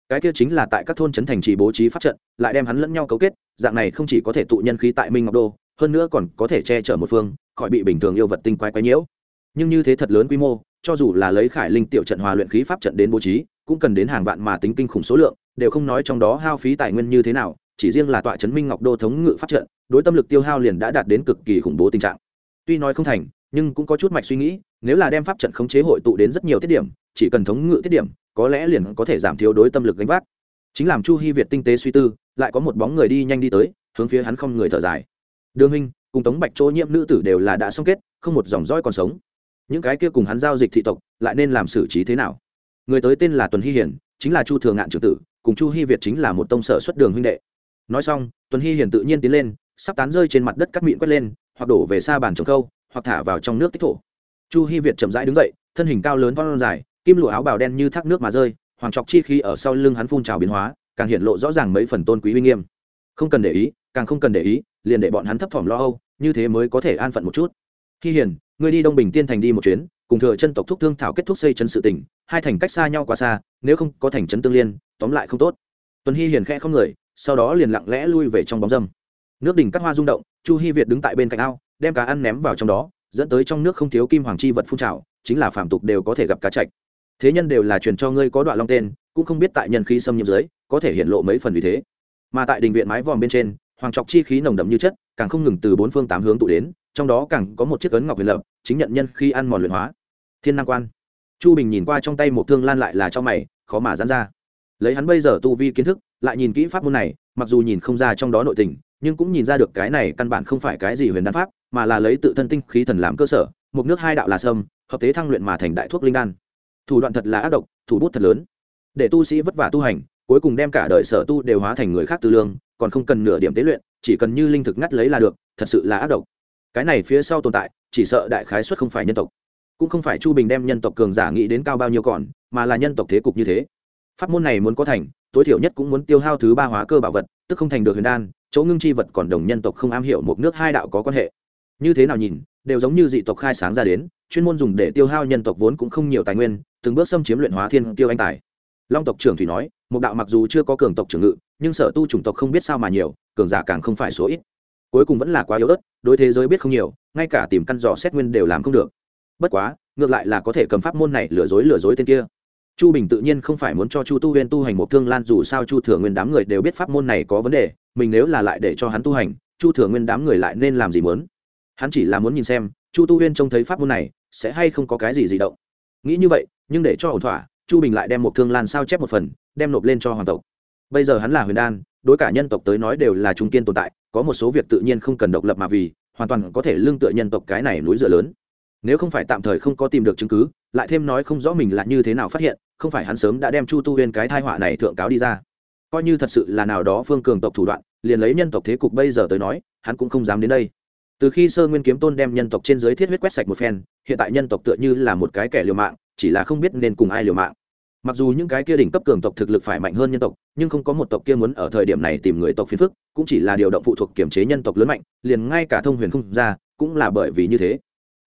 Cái kia chính là tại các thôn trấn thành trì bố trí pháp trận, lại đem hắn lẫn nhau cấu kết, dạng này không chỉ có thể tụ nhân khí tại minh ngọc đô, hơn nữa còn có thể che chở một phương, khỏi bị bình thường yêu vật tinh quái quái nhiễu. Nhưng như thế thật lớn quy mô cho dù là lấy khải linh tiểu trận hòa luyện khí pháp trận đến bố trí, cũng cần đến hàng vạn mà tính kinh khủng số lượng, đều không nói trong đó hao phí tài nguyên như thế nào, chỉ riêng là tọa trấn minh ngọc đô thống ngự pháp trận, đối tâm lực tiêu hao liền đã đạt đến cực kỳ khủng bố tình trạng. Tuy nói không thành, nhưng cũng có chút mạch suy nghĩ, nếu là đem pháp trận khống chế hội tụ đến rất nhiều tiết điểm, chỉ cần thống ngự tiết điểm, có lẽ liền có thể giảm thiếu đối tâm lực gánh vác. Chính làm chu hy việt tinh tế suy tư, lại có một bóng người đi nhanh đi tới, hướng phía hắn không người thở dài. Đương minh cùng tống bạch chỗ nhiễm nữ tử đều là đã xong kết, không một dòng dõi còn sống những cái kia cùng hắn giao dịch thị tộc, lại nên làm xử trí thế nào? Người tới tên là tuần hy hiển chính là chu thường ngạn trưởng tử, cùng chu hy việt chính là một tông sở xuất đường huynh đệ. Nói xong, tuần hy hiển tự nhiên tiến lên, sắp tán rơi trên mặt đất cắt mịn quét lên, hoặc đổ về xa bàn trồng câu hoặc thả vào trong nước tích thổ. Chu hy việt chậm rãi đứng dậy, thân hình cao lớn von dài, kim lụa áo bào đen như thác nước mà rơi, hoàng trọc chi khi ở sau lưng hắn phun trào biến hóa, càng hiện lộ rõ ràng mấy phần tôn quý uy nghiêm. Không cần để ý, càng không cần để ý, liền để bọn hắn thấp thỏm lo âu, như thế mới có thể an phận một chút. Hy hiền ngươi đi đông bình tiên thành đi một chuyến, cùng thừa chân tộc thúc thương thảo kết thúc xây chân sự tỉnh hai thành cách xa nhau quá xa, nếu không có thành trấn tương liên, tóm lại không tốt. Tuần hy hiền khẽ không người, sau đó liền lặng lẽ lui về trong bóng dâm. Nước đỉnh cắt hoa rung động, chu hy việt đứng tại bên cạnh ao, đem cá ăn ném vào trong đó, dẫn tới trong nước không thiếu kim hoàng chi vật phun trào, chính là phạm tục đều có thể gặp cá chạch. Thế nhân đều là truyền cho ngươi có đoạn long tên, cũng không biết tại nhân khí xâm nhiễm dưới, có thể hiện lộ mấy phần vì thế. Mà tại đình viện mái vòm bên trên, hoàng trọc chi khí nồng đậm như chất, càng không ngừng từ bốn phương tám hướng tụ đến, trong đó càng có một chiếc ấn ngọc huyền lập chính nhận nhân khi ăn mòn luyện hóa. Thiên năng quan. Chu bình nhìn qua trong tay một thương lan lại là cho mày, khó mà dán ra. Lấy hắn bây giờ tu vi kiến thức, lại nhìn kỹ pháp môn này, mặc dù nhìn không ra trong đó nội tình, nhưng cũng nhìn ra được cái này căn bản không phải cái gì huyền đan pháp, mà là lấy tự thân tinh khí thần làm cơ sở, một nước hai đạo là sâm, hợp tế thăng luyện mà thành đại thuốc linh đan. Thủ đoạn thật là ác độc, thủ bút thật lớn. Để tu sĩ vất vả tu hành, cuối cùng đem cả đời sở tu đều hóa thành người khác tư lương, còn không cần nửa điểm tế luyện, chỉ cần như linh thực ngắt lấy là được, thật sự là ác độc cái này phía sau tồn tại, chỉ sợ đại khái xuất không phải nhân tộc. Cũng không phải chu bình đem nhân tộc cường giả nghĩ đến cao bao nhiêu còn, mà là nhân tộc thế cục như thế. Pháp môn này muốn có thành, tối thiểu nhất cũng muốn tiêu hao thứ ba hóa cơ bảo vật, tức không thành được huyền đan, chỗ ngưng chi vật còn đồng nhân tộc không am hiểu một nước hai đạo có quan hệ. Như thế nào nhìn, đều giống như dị tộc khai sáng ra đến, chuyên môn dùng để tiêu hao nhân tộc vốn cũng không nhiều tài nguyên, từng bước xâm chiếm luyện hóa thiên tiêu anh tài. Long tộc trưởng thủy nói, một đạo mặc dù chưa có cường tộc trưởng ngự, nhưng sở tu chủng tộc không biết sao mà nhiều, cường giả càng không phải số ít cuối cùng vẫn là quá yếu ớt, đối thế giới biết không nhiều, ngay cả tìm căn dò xét nguyên đều làm không được. Bất quá, ngược lại là có thể cầm pháp môn này lừa dối lừa dối tên kia. Chu bình tự nhiên không phải muốn cho chu tu huyên tu hành một thương lan, dù sao chu thừa nguyên đám người đều biết pháp môn này có vấn đề, mình nếu là lại để cho hắn tu hành, chu thừa nguyên đám người lại nên làm gì muốn? Hắn chỉ là muốn nhìn xem, chu tu huyên trông thấy pháp môn này, sẽ hay không có cái gì gì động. Nghĩ như vậy, nhưng để cho ổn thỏa, chu bình lại đem một thương lan sao chép một phần, đem nộp lên cho hoàng tộc. Bây giờ hắn là huyền đan, đối cả nhân tộc tới nói đều là trung kiên tồn tại có một số việc tự nhiên không cần độc lập mà vì, hoàn toàn có thể lương tựa nhân tộc cái này núi dựa lớn. Nếu không phải tạm thời không có tìm được chứng cứ, lại thêm nói không rõ mình là như thế nào phát hiện, không phải hắn sớm đã đem chu tu huyên cái thai họa này thượng cáo đi ra. Coi như thật sự là nào đó phương cường tộc thủ đoạn, liền lấy nhân tộc thế cục bây giờ tới nói, hắn cũng không dám đến đây. Từ khi sơ nguyên kiếm tôn đem nhân tộc trên dưới thiết huyết quét sạch một phen, hiện tại nhân tộc tựa như là một cái kẻ liều mạng, chỉ là không biết nên cùng ai liều mạng mặc dù những cái kia đỉnh cấp cường tộc thực lực phải mạnh hơn nhân tộc, nhưng không có một tộc kia muốn ở thời điểm này tìm người tộc phiền phức, cũng chỉ là điều động phụ thuộc kiểm chế nhân tộc lớn mạnh, liền ngay cả thông huyền không ra, cũng là bởi vì như thế.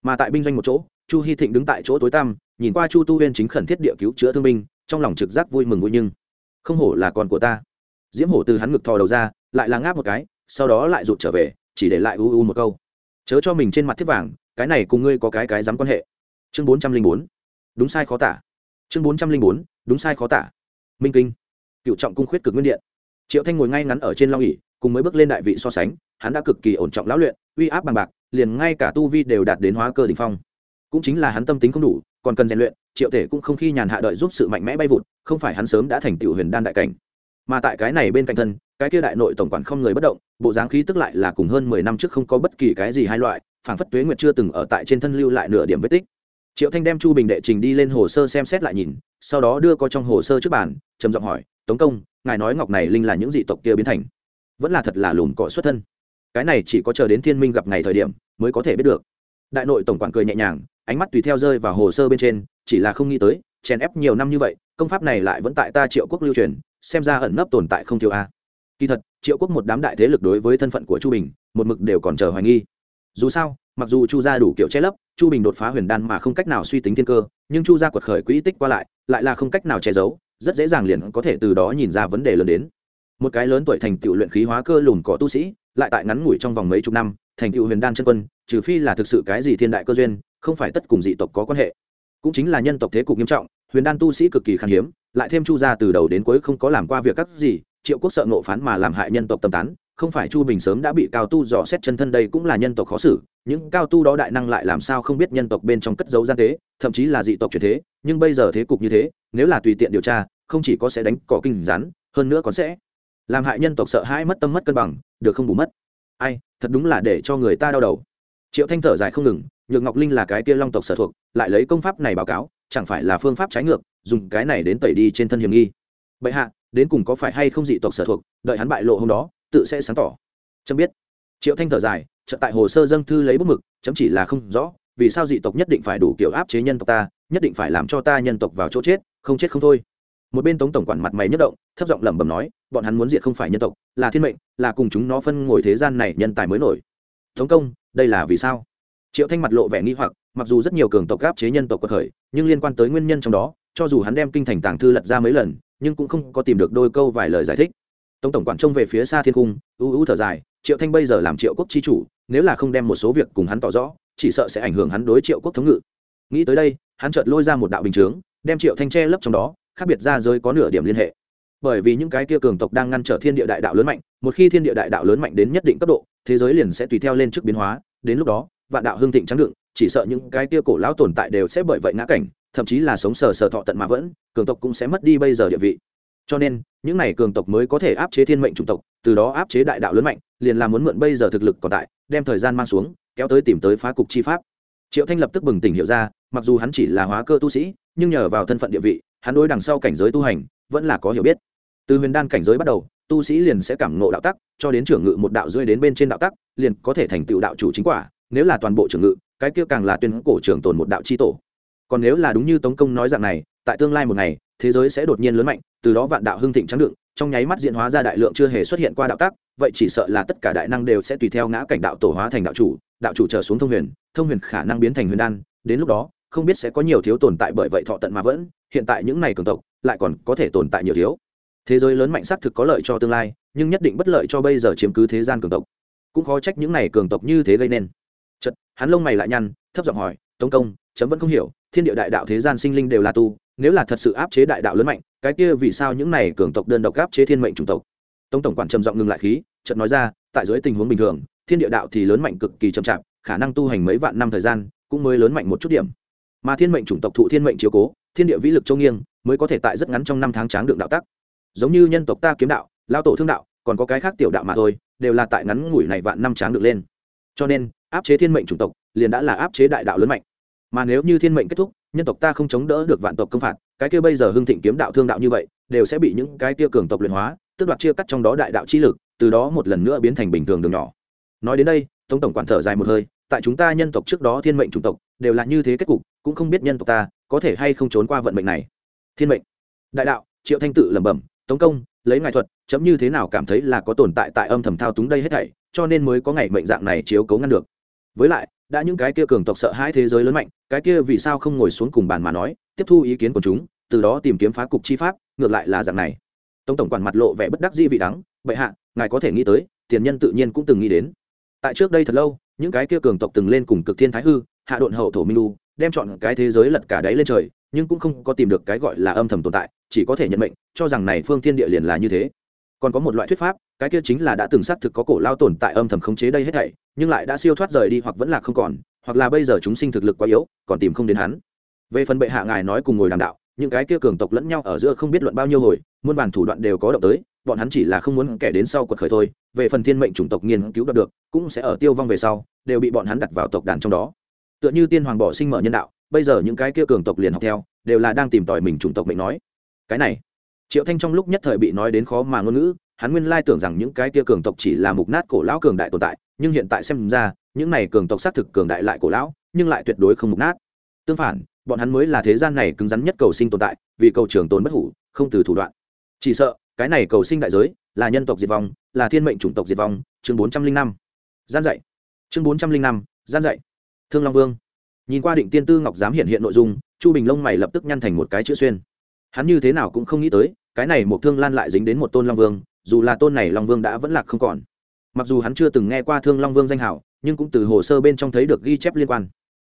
Mà tại binh doanh một chỗ, chu hy thịnh đứng tại chỗ tối tăm, nhìn qua chu tu huyên chính khẩn thiết địa cứu chữa thương binh, trong lòng trực giác vui mừng vui nhưng. Không hổ là con của ta. Diễm hổ từ hắn ngực thò đầu ra, lại là ngáp một cái, sau đó lại rụt trở về, chỉ để lại u u một câu. Chớ cho mình trên mặt thiết vàng, cái này cùng ngươi có cái cái dám quan hệ. Chương bốn trăm linh bốn. Đúng sai khó tả chương bốn trăm linh bốn, đúng sai khó tả. Minh kinh. Cựu trọng cung khuyết cực nguyên điện. Triệu thanh ngồi ngay ngắn ở trên long ỉ cùng mới bước lên đại vị so sánh, hắn đã cực kỳ ổn trọng lão luyện, uy áp bằng bạc, liền ngay cả tu vi đều đạt đến hóa cơ đình phong. Cũng chính là hắn tâm tính không đủ, còn cần rèn luyện, triệu thể cũng không khi nhàn hạ đợi giúp sự mạnh mẽ bay vụt, không phải hắn sớm đã thành tựu huyền đan đại cảnh. Mà tại cái này bên cạnh thân, cái kia đại nội tổng quản không người bất động, bộ dáng khí tức lại là cùng hơn mười năm trước không có bất kỳ cái gì hai loại, phảng phất tuế nguyệt chưa từng ở tại trên thân lưu lại nửa điểm vết tích triệu thanh đem chu bình đệ trình đi lên hồ sơ xem xét lại nhìn, sau đó đưa có trong hồ sơ trước bàn, trầm giọng hỏi, tống công, ngài nói ngọc này linh là những dị tộc kia biến thành? Vẫn là thật là lùm cỏ xuất thân? Cái này chỉ có chờ đến thiên minh gặp ngày thời điểm mới có thể biết được. Đại nội tổng quản cười nhẹ nhàng, ánh mắt tùy theo rơi vào hồ sơ bên trên, chỉ là không nghĩ tới, chèn ép nhiều năm như vậy, công pháp này lại vẫn tại ta triệu quốc lưu truyền, xem ra ẩn nấp tồn tại không thiếu a. Kỳ thật, triệu quốc một đám đại thế lực đối với thân phận của chu bình, một mực đều còn chờ hoài nghi dù sao, mặc dù chu gia đủ kiểu che lấp, chu bình đột phá huyền đan mà không cách nào suy tính thiên cơ, nhưng chu gia quật khởi quỹ tích qua lại lại là không cách nào che giấu, rất dễ dàng liền có thể từ đó nhìn ra vấn đề lớn đến. Một cái lớn tuổi thành tựu luyện khí hóa cơ lùm cỏ tu sĩ, lại tại ngắn ngủi trong vòng mấy chục năm, thành tựu huyền đan chân quân, trừ phi là thực sự cái gì thiên đại cơ duyên, không phải tất cùng dị tộc có quan hệ. Cũng chính là nhân tộc thế cục nghiêm trọng, huyền đan tu sĩ cực kỳ khan hiếm, lại thêm chu gia từ đầu đến cuối không có làm qua việc các gì, triệu quốc sợ nộ phán mà làm hại nhân tộc tâm tán không phải chu bình sớm đã bị cao tu dò xét chân thân đây cũng là nhân tộc khó xử, những cao tu đó đại năng lại làm sao không biết nhân tộc bên trong cất dấu gian tế, thậm chí là dị tộc chuyển thế, nhưng bây giờ thế cục như thế, nếu là tùy tiện điều tra, không chỉ có sẽ đánh cỏ kinh rắn, hơn nữa còn sẽ làm hại nhân tộc sợ hãi mất tâm mất cân bằng, được không bù mất. Ai, thật đúng là để cho người ta đau đầu. Triệu thanh thở dài không ngừng, nhược ngọc linh là cái kia long tộc sở thuộc, lại lấy công pháp này báo cáo, chẳng phải là phương pháp trái ngược, dùng cái này đến tẩy đi trên thân hiểm nghi. Bệ hạ, đến cùng có phải hay không dị tộc sở thuộc, đợi hắn bại lộ hôm đó tự sẽ sáng tỏ. Chấm biết. Triệu thanh thở dài trận tại hồ sơ dâng thư lấy bút mực, chấm chỉ là không rõ, vì sao dị tộc nhất định phải đủ kiểu áp chế nhân tộc ta, nhất định phải làm cho ta nhân tộc vào chỗ chết, không chết không thôi. Một bên tống tổng quản mặt mày nhất động, thấp giọng lẩm bẩm nói, bọn hắn muốn diệt không phải nhân tộc, là thiên mệnh, là cùng chúng nó phân ngồi thế gian này nhân tài mới nổi. Tống công, đây là vì sao? Triệu thanh mặt lộ vẻ nghi hoặc, mặc dù rất nhiều cường tộc áp chế nhân tộc cuộc khởi, nhưng liên quan tới nguyên nhân trong đó, cho dù hắn đem kinh thành tàng thư lật ra mấy lần, nhưng cũng không có tìm được đôi câu vài lời giải thích tống tổng quản trông về phía xa thiên cung ưu ưu thở dài, triệu thanh bây giờ làm triệu quốc chi chủ, nếu là không đem một số việc cùng hắn tỏ rõ, chỉ sợ sẽ ảnh hưởng hắn đối triệu quốc thống ngự. Nghĩ tới đây, hắn chợt lôi ra một đạo bình chướng, đem triệu thanh che lấp trong đó, khác biệt ra giới có nửa điểm liên hệ. Bởi vì những cái kia cường tộc đang ngăn trở thiên địa đại đạo lớn mạnh, một khi thiên địa đại đạo lớn mạnh đến nhất định cấp độ, thế giới liền sẽ tùy theo lên trước biến hóa, đến lúc đó, vạn đạo hương thịnh trắng đựng, chỉ sợ những cái kia cổ lão tồn tại đều sẽ bởi vậy ngã cảnh, thậm chí là sống sờ sờ thọ tận mà vẫn, cường tộc cũng sẽ mất đi bây giờ địa vị cho nên, những này cường tộc mới có thể áp chế thiên mệnh chủng tộc, từ đó áp chế đại đạo lớn mạnh, liền là muốn mượn bây giờ thực lực còn tại, đem thời gian mang xuống, kéo tới tìm tới phá cục chi pháp. Triệu thanh lập tức bừng tỉnh hiểu ra, mặc dù hắn chỉ là hóa cơ tu sĩ, nhưng nhờ vào thân phận địa vị, hắn đối đằng sau cảnh giới tu hành, vẫn là có hiểu biết. Từ huyền đan cảnh giới bắt đầu, tu sĩ liền sẽ cảm ngộ đạo tắc, cho đến trưởng ngự một đạo rơi đến bên trên đạo tắc, liền có thể thành tựu đạo chủ chính quả, nếu là toàn bộ trưởng ngự, cái kia càng là tuyên cổ trưởng tồn một đạo chi tổ. Còn nếu là đúng như tống công nói dạng này tại tương lai một ngày, thế giới sẽ đột nhiên lớn mạnh, từ đó vạn đạo hưng thịnh trắng đựng, trong nháy mắt diễn hóa ra đại lượng chưa hề xuất hiện qua đạo tác vậy chỉ sợ là tất cả đại năng đều sẽ tùy theo ngã cảnh đạo tổ hóa thành đạo chủ đạo chủ trở xuống thông huyền thông huyền khả năng biến thành huyền đan, đến lúc đó, không biết sẽ có nhiều thiếu tồn tại bởi vậy thọ tận mà vẫn, hiện tại những này cường tộc, lại còn có thể tồn tại nhiều thiếu. Thế giới lớn mạnh xác thực có lợi cho tương lai, nhưng nhất định bất lợi cho bây giờ chiếm cứ thế gian cường tộc. Cũng khó trách những này cường tộc như thế gây nên. Chật hắn lông mày lại nhăn, thấp giọng hỏi, tống công, chấm vẫn không hiểu, thiên địa đại đạo thế gian sinh linh đều là tu nếu là thật sự áp chế đại đạo lớn mạnh, cái kia vì sao những này cường tộc đơn độc áp chế thiên mệnh chủng tộc? Tống tổng quản trầm giọng ngừng lại khí, chợt nói ra, tại dưới tình huống bình thường, thiên địa đạo thì lớn mạnh cực kỳ chậm chạp, khả năng tu hành mấy vạn năm thời gian cũng mới lớn mạnh một chút điểm. Mà thiên mệnh chủng tộc thụ thiên mệnh chiếu cố, thiên địa vĩ lực châu nghiêng, mới có thể tại rất ngắn trong năm tháng tráng đựng đạo tắc. Giống như nhân tộc ta kiếm đạo, lao tổ thương đạo, còn có cái khác tiểu đạo mà thôi, đều là tại ngắn ngủi này vạn năm tráng được lên. Cho nên, áp chế thiên mệnh chủng tộc liền đã là áp chế đại đạo lớn mạnh. Mà nếu như thiên mệnh kết thúc nhân tộc ta không chống đỡ được vạn tộc công phạt, cái kia bây giờ hưng thịnh kiếm đạo thương đạo như vậy, đều sẽ bị những cái kia cường tộc luyện hóa tức đoạt chia cắt trong đó đại đạo chi lực, từ đó một lần nữa biến thành bình thường đường nhỏ. Nói đến đây, tống tổng quản thở dài một hơi, tại chúng ta nhân tộc trước đó thiên mệnh chủng tộc, đều là như thế kết cục, cũng không biết nhân tộc ta có thể hay không trốn qua vận mệnh này. Thiên mệnh. Đại đạo, triệu thanh tự lẩm bẩm, tống công, lấy ngài thuật, chấm như thế nào cảm thấy là có tồn tại tại âm thầm thao túng đây hết thảy, cho nên mới có ngày mệnh dạng này chiếu cấu ngăn được. Với lại đã những cái kia cường tộc sợ hãi thế giới lớn mạnh, cái kia vì sao không ngồi xuống cùng bàn mà nói, tiếp thu ý kiến của chúng, từ đó tìm kiếm phá cục chi pháp, ngược lại là dạng này. Tống tổng quản mặt lộ vẻ bất đắc dĩ vị đắng, bệ hạ, ngài có thể nghĩ tới, tiền nhân tự nhiên cũng từng nghĩ đến. Tại trước đây thật lâu, những cái kia cường tộc từng lên cùng cực thiên thái hư, hạ độn hậu thổ minh lu đem chọn cái thế giới lật cả đáy lên trời, nhưng cũng không có tìm được cái gọi là âm thầm tồn tại, chỉ có thể nhận mệnh, cho rằng này phương thiên địa liền là như thế. Còn có một loại thuyết pháp, cái kia chính là đã từng xác thực có cổ lao tồn tại âm thầm khống chế đây hết thảy nhưng lại đã siêu thoát rời đi hoặc vẫn là không còn, hoặc là bây giờ chúng sinh thực lực quá yếu, còn tìm không đến hắn. Về phần bệ hạ ngài nói cùng ngồi đàm đạo, những cái kia cường tộc lẫn nhau ở giữa không biết luận bao nhiêu hồi, muôn vàn thủ đoạn đều có động tới, bọn hắn chỉ là không muốn kẻ đến sau quật khởi thôi, về phần thiên mệnh chủng tộc nghiên cứu đạt được, cũng sẽ ở tiêu vong về sau, đều bị bọn hắn đặt vào tộc đàn trong đó. Tựa như tiên hoàng bỏ sinh mở nhân đạo, bây giờ những cái kia cường tộc liền học theo, đều là đang tìm tòi mình chủng tộc mệnh nói. Cái này, triệu thanh trong lúc nhất thời bị nói đến khó mà ngôn ngữ hắn nguyên lai tưởng rằng những cái kia cường tộc chỉ là mục nát cổ lão cường đại tồn tại, nhưng hiện tại xem ra, những này cường tộc xác thực cường đại lại cổ lão, nhưng lại tuyệt đối không mục nát. Tương phản, bọn hắn mới là thế gian này cứng rắn nhất cầu sinh tồn tại, vì cầu trường tồn bất hủ, không từ thủ đoạn. Chỉ sợ, cái này cầu sinh đại giới, là nhân tộc diệt vong, là thiên mệnh chủng tộc diệt vong, chương bốn trăm linh năm. Gian dạy. Chương bốn trăm linh năm, gian dạy. Thương long vương. Nhìn qua định tiên tư ngọc dám hiện hiện nội dung, chu bình lông mày lập tức nhăn thành một cái chữ xuyên. Hắn như thế nào cũng không nghĩ tới, cái này một thương lan lại dính đến một tôn long vương dù là tôn này long vương đã vẫn lạc không còn. Mặc dù hắn chưa từng nghe qua thương long vương danh hảo, nhưng cũng từ hồ sơ bên trong thấy được ghi chép liên quan.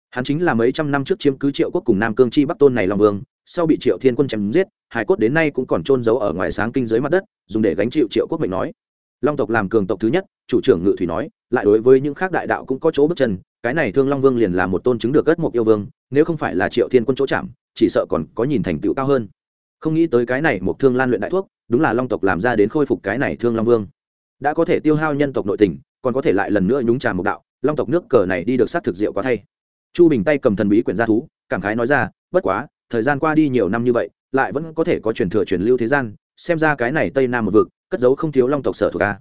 Hắn chính là mấy trăm năm trước chiếm cứ triệu quốc cùng nam cương chi bắc tôn này long vương, sau bị triệu thiên quân chém giết, hải cốt đến nay cũng còn trôn giấu ở ngoài sáng kinh dưới mặt đất, dùng để gánh chịu triệu quốc mệnh nói. Long tộc làm cường tộc thứ nhất, chủ trưởng ngự thủy nói, lại đối với những khác đại đạo cũng có chỗ bước chân, cái này thương long vương liền là một tôn chứng được gất mục yêu vương, nếu không phải là triệu thiên quân chỗ chạm, chỉ sợ còn có nhìn thành tựu cao hơn. Không nghĩ tới cái này một thương lan luyện đại thuốc đúng là long tộc làm ra đến khôi phục cái này thương long vương. Đã có thể tiêu hao nhân tộc nội tình, còn có thể lại lần nữa nhúng trà một đạo, long tộc nước cờ này đi được sát thực diệu quá thay. Chu bình tay cầm thần bí quyển gia thú, cảm khái nói ra, bất quá, thời gian qua đi nhiều năm như vậy, lại vẫn có thể có truyền thừa truyền lưu thế gian, xem ra cái này tây nam một vực, cất giấu không thiếu long tộc sở thuộc ta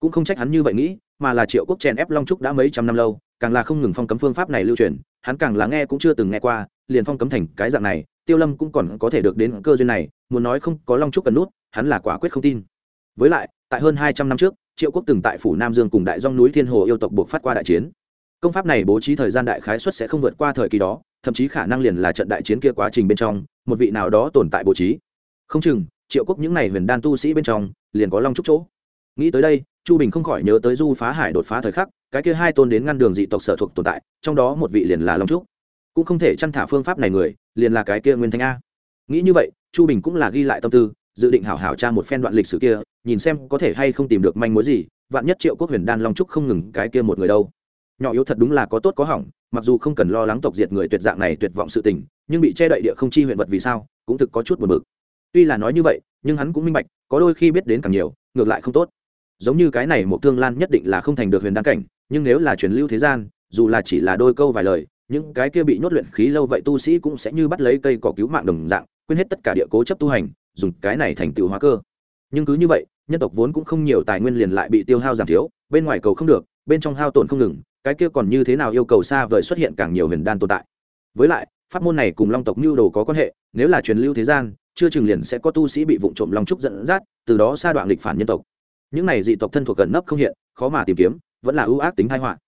cũng không trách hắn như vậy nghĩ, mà là triệu quốc chèn ép long trúc đã mấy trăm năm lâu, càng là không ngừng phong cấm phương pháp này lưu truyền, hắn càng là nghe cũng chưa từng nghe qua, liền phong cấm thành cái dạng này, tiêu lâm cũng còn có thể được đến cơ duyên này, muốn nói không có long trúc cần nút hắn là quả quyết không tin. Với lại, tại hơn hai trăm năm trước, triệu quốc từng tại phủ nam dương cùng đại dong núi thiên hồ yêu tộc buộc phát qua đại chiến. Công pháp này bố trí thời gian đại khái xuất sẽ không vượt qua thời kỳ đó, thậm chí khả năng liền là trận đại chiến kia quá trình bên trong, một vị nào đó tồn tại bố trí. Không chừng, triệu quốc những n à y huyền đan tu sĩ bên trong, liền có long trúc chỗ. Nghĩ tới đây, chu bình không khỏi nhớ tới du phá hải đột phá thời khắc, cái kia hai tôn đến ngăn đường dị tộc sở thuộc tồn tại, trong đó một vị liền là long trúc. Cũng không thể chăn thả phương pháp này người, liền là cái kia nguyên thanh a. Nghĩ như vậy, chu bình cũng là ghi lại tâm tư dự định hảo hảo tra một phen đoạn lịch sử kia, nhìn xem có thể hay không tìm được manh mối gì, vạn nhất triệu quốc huyền đan long trúc không ngừng cái kia một người đâu. Nhỏ yếu thật đúng là có tốt có hỏng, mặc dù không cần lo lắng tộc diệt người tuyệt dạng này tuyệt vọng sự tình, nhưng bị che đậy địa không chi huyện vật vì sao, cũng thực có chút buồn bực. Tuy là nói như vậy, nhưng hắn cũng minh bạch, có đôi khi biết đến càng nhiều, ngược lại không tốt. Giống như cái này một thương lan nhất định là không thành được huyền đan cảnh, nhưng nếu là truyền lưu thế gian, dù là chỉ là đôi câu vài lời, những cái kia bị nhốt luyện khí lâu vậy tu sĩ cũng sẽ như bắt lấy cây cỏ cứu mạng đồng dạng, quên hết tất cả địa cố chấp tu hành dùng cái này thành tựu hóa cơ. Nhưng cứ như vậy, nhân tộc vốn cũng không nhiều tài nguyên liền lại bị tiêu hao giảm thiếu, bên ngoài cầu không được, bên trong hao tổn không ngừng, cái kia còn như thế nào yêu cầu xa vời xuất hiện càng nhiều huyền đan tồn tại. Với lại, pháp môn này cùng long tộc mưu đồ có quan hệ, nếu là truyền lưu thế gian, chưa chừng liền sẽ có tu sĩ bị vụ trộm long trúc dẫn dắt, từ đó xa đoạn lịch phản nhân tộc. Những này dị tộc thân thuộc gần nấp không hiện, khó mà tìm kiếm, vẫn là ưu ác tính thái họa.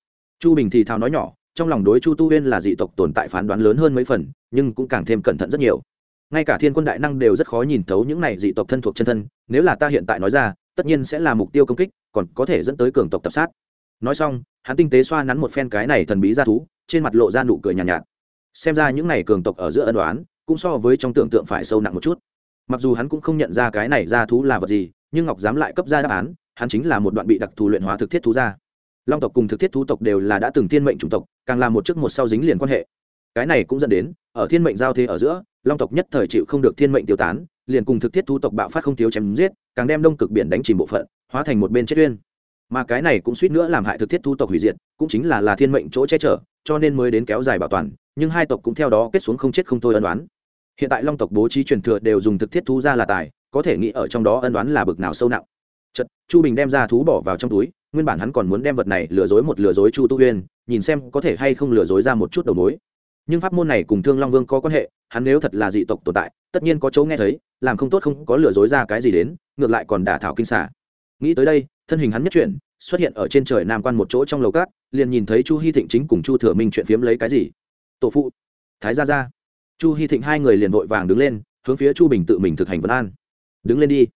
Chu bình thì thào nói nhỏ, trong lòng đối chu tu huyên là dị tộc tồn tại phán đoán lớn hơn mấy phần, nhưng cũng càng thêm cẩn thận rất nhiều ngay cả thiên quân đại năng đều rất khó nhìn thấu những này dị tộc thân thuộc chân thân nếu là ta hiện tại nói ra tất nhiên sẽ là mục tiêu công kích còn có thể dẫn tới cường tộc tập sát. Nói xong hắn tinh tế xoa nắn một phen cái này thần bí ra thú trên mặt lộ ra nụ cười nhàn nhạt, nhạt. Xem ra những này cường tộc ở giữa ân đoán cũng so với trong tưởng tượng phải sâu nặng một chút. Mặc dù hắn cũng không nhận ra cái này ra thú là vật gì nhưng ngọc dám lại cấp ra đáp án hắn chính là một đoạn bị đặc thù luyện hóa thực thiết thú ra long tộc cùng thực thiết thú tộc đều là đã từng thiên mệnh chủng tộc càng là một trước một sau dính liền quan hệ cái này cũng dẫn đến, ở thiên mệnh giao thế ở giữa, long tộc nhất thời chịu không được thiên mệnh tiêu tán, liền cùng thực thiết thú tộc bạo phát không thiếu chém giết, càng đem đông cực biển đánh chìm bộ phận, hóa thành một bên chết uyên. Mà cái này cũng suýt nữa làm hại thực thiết thú tộc hủy diệt, cũng chính là là thiên mệnh chỗ che chở, cho nên mới đến kéo dài bảo toàn, nhưng hai tộc cũng theo đó kết xuống không chết không thôi ân đoán hiện tại long tộc bố trí truyền thừa đều dùng thực thiết thú ra là tài, có thể nghĩ ở trong đó ân đoán là bực nào sâu nặng. Chật chu bình đem ra thú bỏ vào trong túi, nguyên bản hắn còn muốn đem vật này lừa dối một lừa dối chu tu huyên nhìn xem có thể hay không lừa dối ra một chút đầu mối nhưng pháp môn này cùng thương long vương có quan hệ hắn nếu thật là dị tộc tồn tại tất nhiên có chỗ nghe thấy làm không tốt không có lừa dối ra cái gì đến ngược lại còn đả thảo kinh xả nghĩ tới đây thân hình hắn nhất chuyển xuất hiện ở trên trời nam quan một chỗ trong lầu cát liền nhìn thấy chu hy thịnh chính cùng chu thừa minh chuyện phiếm lấy cái gì tổ phụ thái gia gia chu hy thịnh hai người liền vội vàng đứng lên hướng phía chu bình tự mình thực hành vấn an đứng lên đi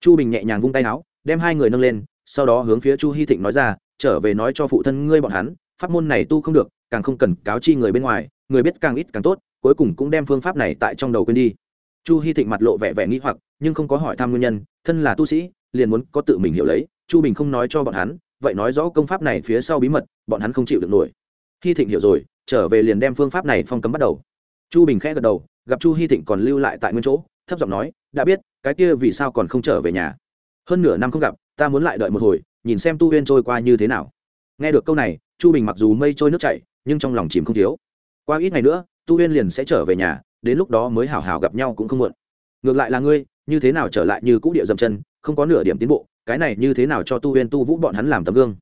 chu bình nhẹ nhàng vung tay áo đem hai người nâng lên sau đó hướng phía chu hy thịnh nói ra trở về nói cho phụ thân ngươi bọn hắn pháp môn này tu không được càng không cần cáo chi người bên ngoài người biết càng ít càng tốt, cuối cùng cũng đem phương pháp này tại trong đầu quên đi. Chu hy thịnh mặt lộ vẻ vẻ nghĩ hoặc, nhưng không có hỏi thăm nguyên nhân, thân là tu sĩ, liền muốn có tự mình hiểu lấy, chu bình không nói cho bọn hắn, vậy nói rõ công pháp này phía sau bí mật, bọn hắn không chịu được nổi. Hy thịnh hiểu rồi, trở về liền đem phương pháp này phong cấm bắt đầu. Chu bình khẽ gật đầu, gặp chu hy thịnh còn lưu lại tại nguyên chỗ, thấp giọng nói, đã biết, cái kia vì sao còn không trở về nhà? Hơn nửa năm không gặp, ta muốn lại đợi một hồi, nhìn xem tu huyên trôi qua như thế nào. Nghe được câu này, chu bình mặc dù mây trôi nước chảy, nhưng trong lòng chìm không thiếu qua ít ngày nữa, tu huyên liền sẽ trở về nhà, đến lúc đó mới hảo hảo gặp nhau cũng không muộn. Ngược lại là ngươi, như thế nào trở lại như cũ địa dậm chân, không có nửa điểm tiến bộ, cái này như thế nào cho tu huyên tu vũ bọn hắn làm tấm gương?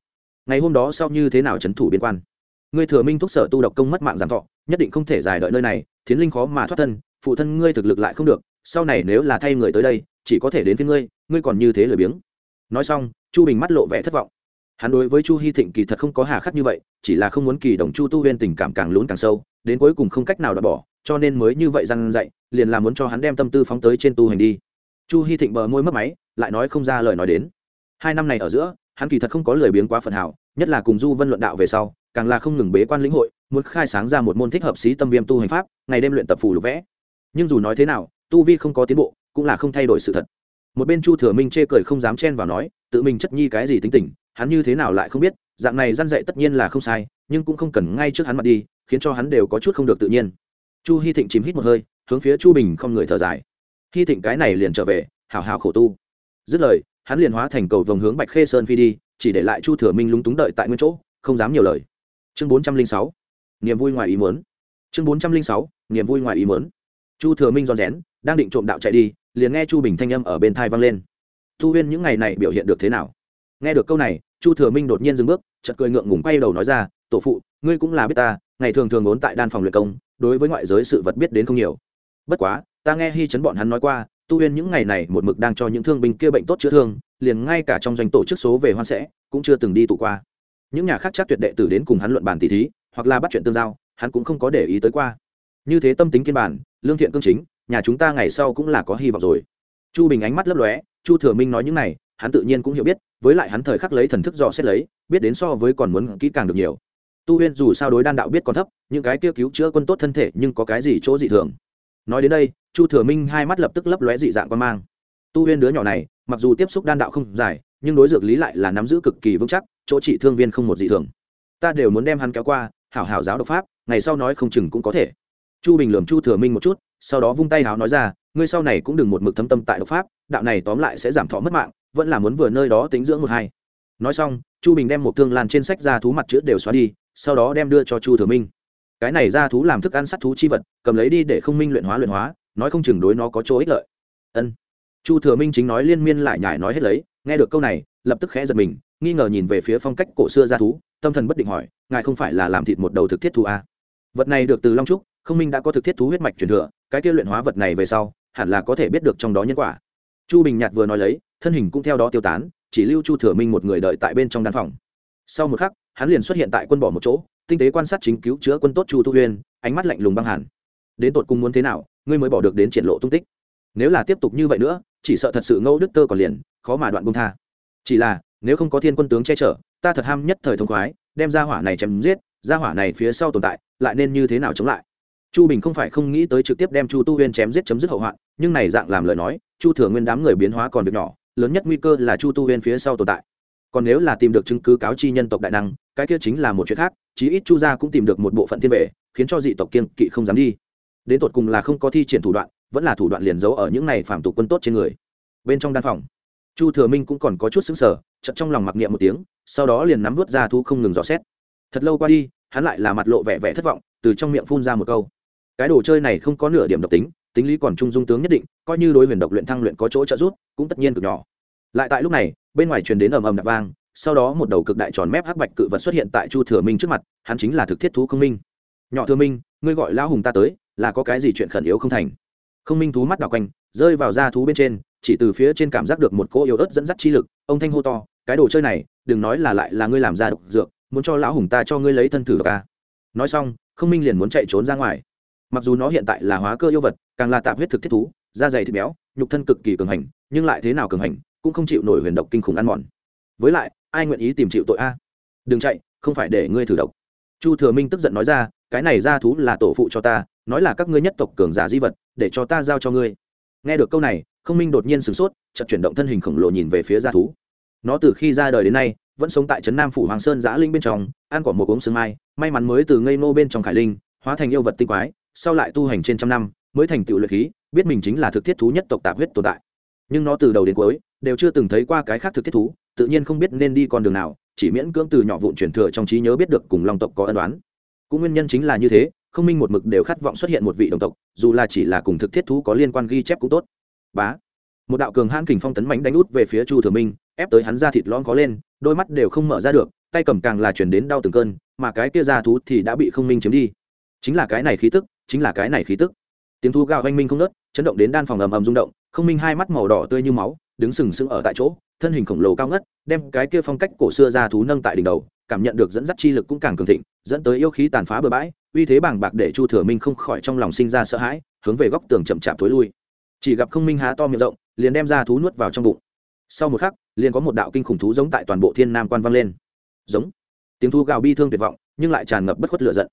Ngày hôm đó sau như thế nào trấn thủ biên quan? Ngươi thừa minh thúc sở tu độc công mất mạng giảm thọ, nhất định không thể dài đợi nơi này, thiến linh khó mà thoát thân, phụ thân ngươi thực lực lại không được, sau này nếu là thay người tới đây, chỉ có thể đến với ngươi ngươi còn như thế lười biếng. Nói xong, chu bình mắt lộ vẻ thất vọng. Hắn đối với chu hy thịnh kỳ thật không có hà khắc như vậy, chỉ là không muốn kỳ đồng chu tu huyên tình cảm càng lún càng sâu đến cuối cùng không cách nào đ bỏ, cho nên mới như vậy răn dạy, liền là muốn cho hắn đem tâm tư phóng tới trên tu hành đi. Chu hy thịnh bờ môi mất máy, lại nói không ra lời nói đến. Hai năm này ở giữa, hắn kỳ thật không có lười biếng quá phần hảo, nhất là cùng du vân luận đạo về sau, càng là không ngừng bế quan lĩnh hội, muốn khai sáng ra một môn thích hợp sĩ tâm viêm tu hành pháp, ngày đêm luyện tập phù lục vẽ. Nhưng dù nói thế nào, tu vi không có tiến bộ, cũng là không thay đổi sự thật. Một bên chu thừa minh chê cười không dám chen vào nói, tự mình chất nhi cái gì tính tình, hắn như thế nào lại không biết dạng này răn dạy tất nhiên là không sai, nhưng cũng không cần ngay trước hắn mặt đi, khiến cho hắn đều có chút không được tự nhiên. Chu hy thịnh chìm hít một hơi, hướng phía chu bình không người thở dài. Hy thịnh cái này liền trở về hào hào khổ tu. Dứt lời, hắn liền hóa thành cầu vòng hướng bạch khê sơn phi đi, chỉ để lại chu thừa minh lúng túng đợi tại nguyên chỗ, không dám nhiều lời. Chương bốn trăm linh sáu, niềm vui ngoài ý muốn. Chương bốn trăm linh sáu, niềm vui ngoài ý muốn. Chu thừa minh rón rén, đang định trộm đạo chạy đi, liền nghe chu bình thanh âm ở bên thai vang lên. Thu huyên, những ngày này biểu hiện được thế nào? Nghe được câu này chu thừa minh đột nhiên dừng bước chật cười ngượng ngùng quay đầu nói ra, tổ phụ, ngươi cũng là biết ta, ngày thường thường ốn tại đan phòng luyện công, đối với ngoại giới sự vật biết đến không nhiều. Bất quá, ta nghe hy chấn bọn hắn nói qua, tu huyên những ngày này một mực đang cho những thương binh kia bệnh tốt chữa thương, liền ngay cả trong doanh tổ chức số về hoan sẽ, cũng chưa từng đi tụ qua. Những nhà khác chắc tuyệt đệ tử đến cùng hắn luận bàn tỷ thí, hoặc là bắt chuyện tương giao, hắn cũng không có để ý tới qua. Như thế tâm tính kiên bản, lương thiện cương chính, nhà chúng ta ngày sau cũng là có hy vọng rồi. Chu bình ánh mắt lấp lóe, chu thừa minh nói những này, hắn tự nhiên cũng hiểu biết với lại hắn thời khắc lấy thần thức dò xét lấy, biết đến so với còn muốn kỹ càng được nhiều. Tu huyên dù sao đối đan đạo biết còn thấp, những cái kia cứu chữa quân tốt thân thể nhưng có cái gì chỗ dị thường? Nói đến đây, chu thừa minh hai mắt lập tức lấp lóe dị dạng quan mang. Tu huyên đứa nhỏ này, mặc dù tiếp xúc đan đạo không dài, nhưng đối dược lý lại là nắm giữ cực kỳ vững chắc, chỗ trị thương viên không một dị thường. Ta đều muốn đem hắn kéo qua, hảo hảo giáo độc pháp, ngày sau nói không chừng cũng có thể. Chu bình lườm chu thừa minh một chút, sau đó vung tay háo nói ra, ngươi sau này cũng đừng một mực thâm tâm tại độc pháp, đạo này tóm lại sẽ giảm thọ mất mạng vẫn là muốn vừa nơi đó tính dưỡng một hai. Nói xong, chu bình đem một thương lan trên sách ra thú mặt chữ đều xóa đi, sau đó đem đưa cho chu thừa minh. Cái này ra thú làm thức ăn sắt thú chi vật, cầm lấy đi để không minh luyện hóa luyện hóa, nói không chừng đối nó có chỗ ích lợi. Ân. Chu thừa minh chính nói liên miên lại nhải nói hết lấy, nghe được câu này, lập tức khẽ giật mình, nghi ngờ nhìn về phía phong cách cổ xưa ra thú, tâm thần bất định hỏi, ngài không phải là làm thịt một đầu thực thiết thú à? vật này được từ long trúc, không minh đã có thực thiết thú huyết mạch truyền thừa, cái kia luyện hóa vật này về sau, hẳn là có thể biết được trong đó nhân quả. Chu bình nhạt vừa nói lấy thân hình cũng theo đó tiêu tán, chỉ lưu chu thừa minh một người đợi tại bên trong đan phòng. Sau một khắc, hắn liền xuất hiện tại quân bỏ một chỗ, tinh tế quan sát chính cứu chữa quân tốt chu thu huyên, ánh mắt lạnh lùng băng hẳn đến tột cùng muốn thế nào, ngươi mới bỏ được đến triển lộ tung tích. Nếu là tiếp tục như vậy nữa, chỉ sợ thật sự ngẫu đức tơ còn liền, khó mà đoạn bông tha. Chỉ là, nếu không có thiên quân tướng che chở, ta thật ham nhất thời thông khoái, đem ra hỏa này chém giết ra hỏa này phía sau tồn tại, lại nên như thế nào chống lại? Chu bình không phải không nghĩ tới trực tiếp đem chu tu huyên chém giết chấm dứt hậu hoạn, nhưng này dạng làm lời nói, chu thừa nguyên đám người biến hóa còn việc nhỏ lớn nhất nguy cơ là chu tu huyên phía sau tồn tại. Còn nếu là tìm được chứng cứ cáo chi nhân tộc đại năng, cái kia chính là một chuyện khác, chí ít chu gia cũng tìm được một bộ phận thiên vệ, khiến cho dị tộc kiên kỵ không dám đi. Đến tột cùng là không có thi triển thủ đoạn, vẫn là thủ đoạn liền giấu ở những này phạm tục quân tốt trên người. Bên trong đan phòng, chu thừa minh cũng còn có chút xứng sở chật trong lòng mặc niệm một tiếng, sau đó liền nắm vớt ra thu không ngừng dò xét. Thật lâu qua đi, hắn lại là mặt lộ vẻ vẻ thất vọng, từ trong miệng phun ra một câu. Cái đồ chơi này không có nửa điểm độc tính tính lý còn trung dung tướng nhất định, coi như đối huyền độc luyện thăng luyện có chỗ trợ giúp, cũng tất nhiên cực nhỏ lại tại lúc này, bên ngoài truyền đến ầm ầm đạp vang, sau đó một đầu cực đại tròn mép hắc bạch cự vật xuất hiện tại chu thừa minh trước mặt, hắn chính là thực thiết thú không minh. Nhỏ thừa minh, ngươi gọi lão hùng ta tới, là có cái gì chuyện khẩn yếu không thành? Không minh thú mắt đảo quanh, rơi vào da thú bên trên, chỉ từ phía trên cảm giác được một cỗ yếu ớt dẫn dắt chi lực, ông thanh hô to, cái đồ chơi này, đừng nói là lại là ngươi làm ra độc dược, muốn cho lão hùng ta cho ngươi lấy thân thử ca à. nói xong không minh liền muốn chạy trốn ra ngoài. Mặc dù nó hiện tại là hóa cơ yêu vật, càng là tạp huyết thực thiết thú, da dày thịt béo, nhục thân cực kỳ cường hành, nhưng lại thế nào cường hành cũng không chịu nổi huyền độc kinh khủng ăn mòn. Với lại, ai nguyện ý tìm chịu tội a? Đừng chạy, không phải để ngươi thử độc. Chu thừa minh tức giận nói ra, cái này ra thú là tổ phụ cho ta, nói là các ngươi nhất tộc cường giả di vật, để cho ta giao cho ngươi. Nghe được câu này, không minh đột nhiên sửng sốt, chợt chuyển động thân hình khổng lồ nhìn về phía gia thú. Nó từ khi ra đời đến nay, vẫn sống tại trấn nam phủ hoàng sơn giã linh bên trong, ăn quả một uống sương mai, may mắn mới từ ngây nô bên trong khải linh, hóa thành yêu vật tinh quái, sau lại tu hành trên trăm năm, mới thành tựu luyện khí, biết mình chính là thực thiết thú nhất tộc tạp huyết tồn tại. Nhưng nó từ đầu đến cuối đều chưa từng thấy qua cái khác thực thiết thú, tự nhiên không biết nên đi con đường nào, chỉ miễn cưỡng từ nhỏ vụn truyền thừa trong trí nhớ biết được cùng long tộc có ân đoán cũng nguyên nhân chính là như thế, không minh một mực đều khát vọng xuất hiện một vị đồng tộc, dù là chỉ là cùng thực thiết thú có liên quan ghi chép cũng tốt. Bá. Một đạo cường hãn kình phong tấn mánh đánh út về phía chu thừa minh, ép tới hắn ra thịt lon khó lên, đôi mắt đều không mở ra được, tay cầm càng là chuyển đến đau từng cơn, mà cái kia ra thú thì đã bị không minh chiếm đi. Chính là cái này khí tức, chính là cái này khí tức. Tiếng thu gào oanh minh không nớt chấn động đến đan phòng ầm ầm rung động, không minh hai mắt màu đỏ tươi như máu đứng sừng sững ở tại chỗ thân hình khổng lồ cao ngất đem cái kia phong cách cổ xưa ra thú nâng tại đỉnh đầu cảm nhận được dẫn dắt chi lực cũng càng cường thịnh dẫn tới yêu khí tàn phá bừa bãi uy thế bàng bạc để chu thừa minh không khỏi trong lòng sinh ra sợ hãi hướng về góc tường chậm chạp thối lui. Chỉ gặp không minh há to miệng rộng liền đem ra thú nuốt vào trong bụng. Sau một khắc liền có một đạo kinh khủng thú giống tại toàn bộ thiên nam quan vang lên. Giống. Tiếng thu gào bi thương tuyệt vọng nhưng lại tràn ngập bất khuất lửa giận.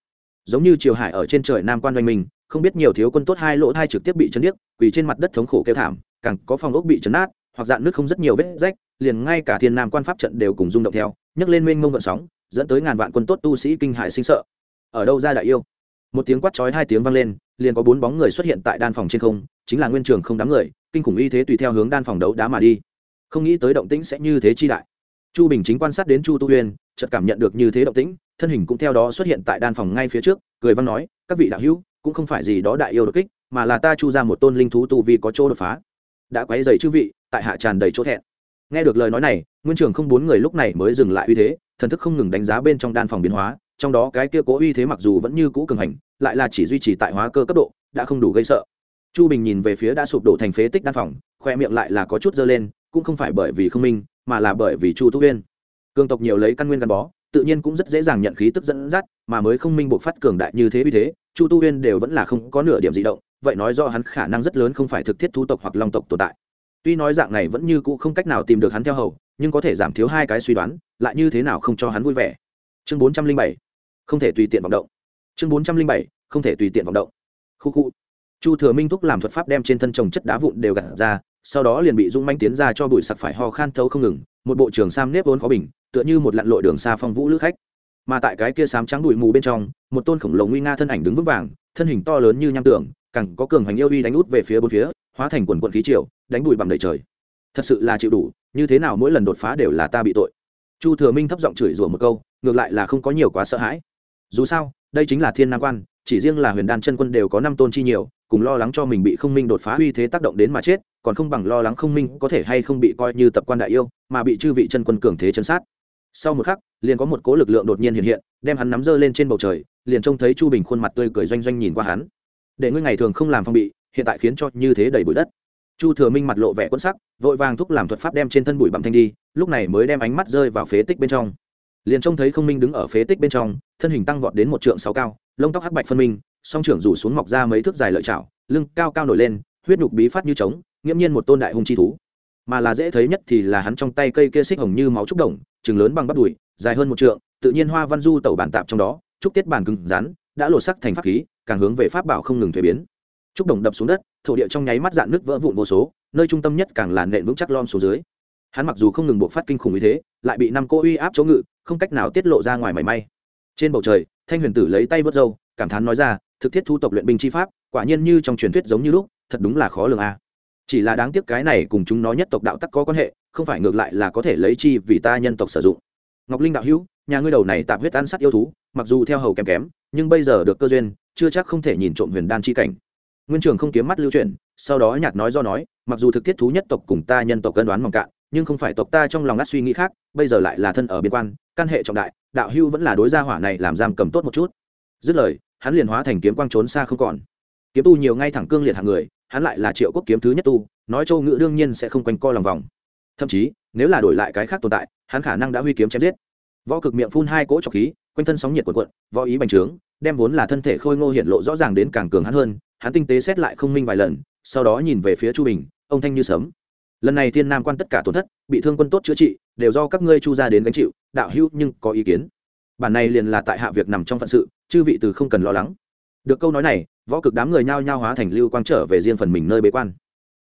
Giống như triều hải ở trên trời nam quan doanh mình, không biết nhiều thiếu quân tốt hai lỗ hai trực tiếp bị chấn điếc quỳ trên mặt đất thống khổ kêu thảm càng có phòng ốc bị chấn nát hoặc dạn nước không rất nhiều vết rách, liền ngay cả thiên nam quan pháp trận đều cùng rung động theo, nhấc lên mênh mông gợn sóng, dẫn tới ngàn vạn quân tốt tu sĩ kinh hại sinh sợ. Ở đâu ra đại yêu? Một tiếng quát chói hai tiếng vang lên, liền có bốn bóng người xuất hiện tại đan phòng trên không, chính là nguyên trường không đám người, kinh khủng y thế tùy theo hướng đan phòng đấu đá mà đi. Không nghĩ tới động tĩnh sẽ như thế chi đại. Chu bình chính quan sát đến chu tu huyên chợt cảm nhận được như thế động tĩnh, thân hình cũng theo đó xuất hiện tại đan phòng ngay phía trước, cười văn nói, các vị đạo hữu, cũng không phải gì đó đại yêu đột kích, mà là ta chu ra một tôn linh thú tu vi có chỗ đột phá đã quấy dày chư vị, tại hạ tràn đầy chỗ thẹn. Nghe được lời nói này, nguyên trường không bốn người lúc này mới dừng lại uy thế, thần thức không ngừng đánh giá bên trong đan phòng biến hóa, trong đó cái kia cố uy thế mặc dù vẫn như cũ cường hành, lại là chỉ duy trì tại hóa cơ cấp độ, đã không đủ gây sợ. Chu bình nhìn về phía đã sụp đổ thành phế tích đan phòng, khoe miệng lại là có chút dơ lên, cũng không phải bởi vì không minh, mà là bởi vì chu tú uyên. Cường tộc nhiều lấy căn nguyên gắn bó, tự nhiên cũng rất dễ dàng nhận khí tức dẫn dắt, mà mới không minh buộc phát cường đại như thế uy thế, chu tu uyên đều vẫn là không có nửa điểm di động vậy nói do hắn khả năng rất lớn không phải thực thiết thu tộc hoặc long tộc tồn tại. Tuy nói dạng này vẫn như cũ không cách nào tìm được hắn theo hầu, nhưng có thể giảm thiếu hai cái suy đoán, lại như thế nào không cho hắn vui vẻ. Chương bốn trăm linh bảy, không thể tùy tiện vọng động. Chương bốn trăm linh bảy, không thể tùy tiện vọng động. Khu khu. Chu thừa minh thúc làm thuật pháp đem trên thân trồng chất đá vụn đều gặt ra, sau đó liền bị dung manh tiến ra cho bụi sặc phải ho khan thấu không ngừng, một bộ trường sam nếp vốn khó bình, tựa như một lặn lội đường xa phong vũ lữ khách mà tại cái kia sám trắng bụi mù bên trong một tôn khổng lồ nguy nga thân ảnh đứng vững vàng thân hình to lớn như nham tưởng, cẳng có cường hành yêu uy đánh út về phía bốn phía hóa thành quần quận khí triều đánh bụi bằng đầy trời. Thật sự là chịu đủ như thế nào mỗi lần đột phá đều là ta bị tội. Chu thừa minh thấp giọng chửi rủa một câu ngược lại là không có nhiều quá sợ hãi. Dù sao đây chính là thiên nam quan chỉ riêng là huyền đan chân quân đều có năm tôn chi nhiều cùng lo lắng cho mình bị không minh đột phá uy thế tác động đến mà chết còn không bằng lo lắng không minh có thể hay không bị coi như tập quan đại yêu mà bị chư vị chân quân cường thế chân sát sau một khắc, liền có một cố lực lượng đột nhiên hiện hiện, đem hắn nắm dơ lên trên bầu trời, liền trông thấy chu bình khuôn mặt tươi cười doanh doanh nhìn qua hắn. Để ngươi ngày thường không làm phong bị, hiện tại khiến cho như thế đầy bụi đất. Chu thừa minh mặt lộ vẻ quân sắc, vội vàng thúc làm thuật pháp đem trên thân bụi bặm thanh đi, lúc này mới đem ánh mắt rơi vào phế tích bên trong. Liền trông thấy không minh đứng ở phế tích bên trong, thân hình tăng vọt đến một trượng sáu cao, lông tóc hắc bạch phân minh, song trưởng rủ xuống mọc ra mấy thước dài lợi chảo, lưng cao cao nổi lên, huyết nhục bí phát như trống, nghiễm nhiên một tôn đại hung chi thú mà là dễ thấy nhất thì là hắn trong tay cây kia xích hồng như máu trúc đồng, chừng lớn bằng bắp đùi, dài hơn một trượng, tự nhiên hoa văn du tẩu bản tạp trong đó, trúc tiết bản cứng rắn, đã lột sắc thành pháp khí, càng hướng về pháp bảo không ngừng thuế biến. Trúc đồng đập xuống đất, thổ địa trong nháy mắt dạn nước vỡ vụn vô số, nơi trung tâm nhất càng là nện vững chắc lom xuống dưới. Hắn mặc dù không ngừng buộc phát kinh khủng như thế, lại bị năm cô uy áp chỗ ngự, không cách nào tiết lộ ra ngoài mảy may. Trên bầu trời, thanh huyền tử lấy tay vớt râu, cảm thán nói ra, thực thiết thu tộc luyện binh chi pháp, quả nhiên như trong truyền thuyết giống như lúc, thật đúng là khó lường a chỉ là đáng tiếc cái này cùng chúng nó nhất tộc đạo tắc có quan hệ, không phải ngược lại là có thể lấy chi vì ta nhân tộc sử dụng. Ngọc linh đạo hữu, nhà ngươi đầu này tạm huyết ăn sắt yêu thú, mặc dù theo hầu kém kém, nhưng bây giờ được cơ duyên, chưa chắc không thể nhìn trộm huyền đan chi cảnh. Nguyên trường không kiếm mắt lưu chuyển, sau đó nhạt nói do nói, mặc dù thực thiết thú nhất tộc cùng ta nhân tộc cân đoán mong cạn, nhưng không phải tộc ta trong lòng ngắt suy nghĩ khác, bây giờ lại là thân ở biên quan, căn hệ trọng đại, đạo hưu vẫn là đối gia hỏa này làm giam cầm tốt một chút. Dứt lời, hắn liền hóa thành kiếm quang trốn xa không còn. Kiếm tu nhiều ngay thẳng cương liệt hàng người hắn lại là triệu quốc kiếm thứ nhất tu, nói châu ngữ đương nhiên sẽ không quanh co lòng vòng. Thậm chí, nếu là đổi lại cái khác tồn tại, hắn khả năng đã huy kiếm chém giết. Võ cực miệng phun hai cỗ trọc khí, quanh thân sóng nhiệt quần quận võ ý bành trướng, đem vốn là thân thể khôi ngô hiện lộ rõ ràng đến càng cường hắn hơn, hắn tinh tế xét lại không minh vài lần, sau đó nhìn về phía chu bình, ông thanh như sớm lần này thiên nam quan tất cả tổn thất, bị thương quân tốt chữa trị, đều do các ngươi chu ra đến gánh chịu, đạo hữu nhưng có ý kiến. Bản này liền là tại hạ việc nằm trong phận sự, chư vị từ không cần lo lắng. Được câu nói này võ cực đám người nhao nhao hóa thành lưu quang trở về riêng phần mình nơi bế quan.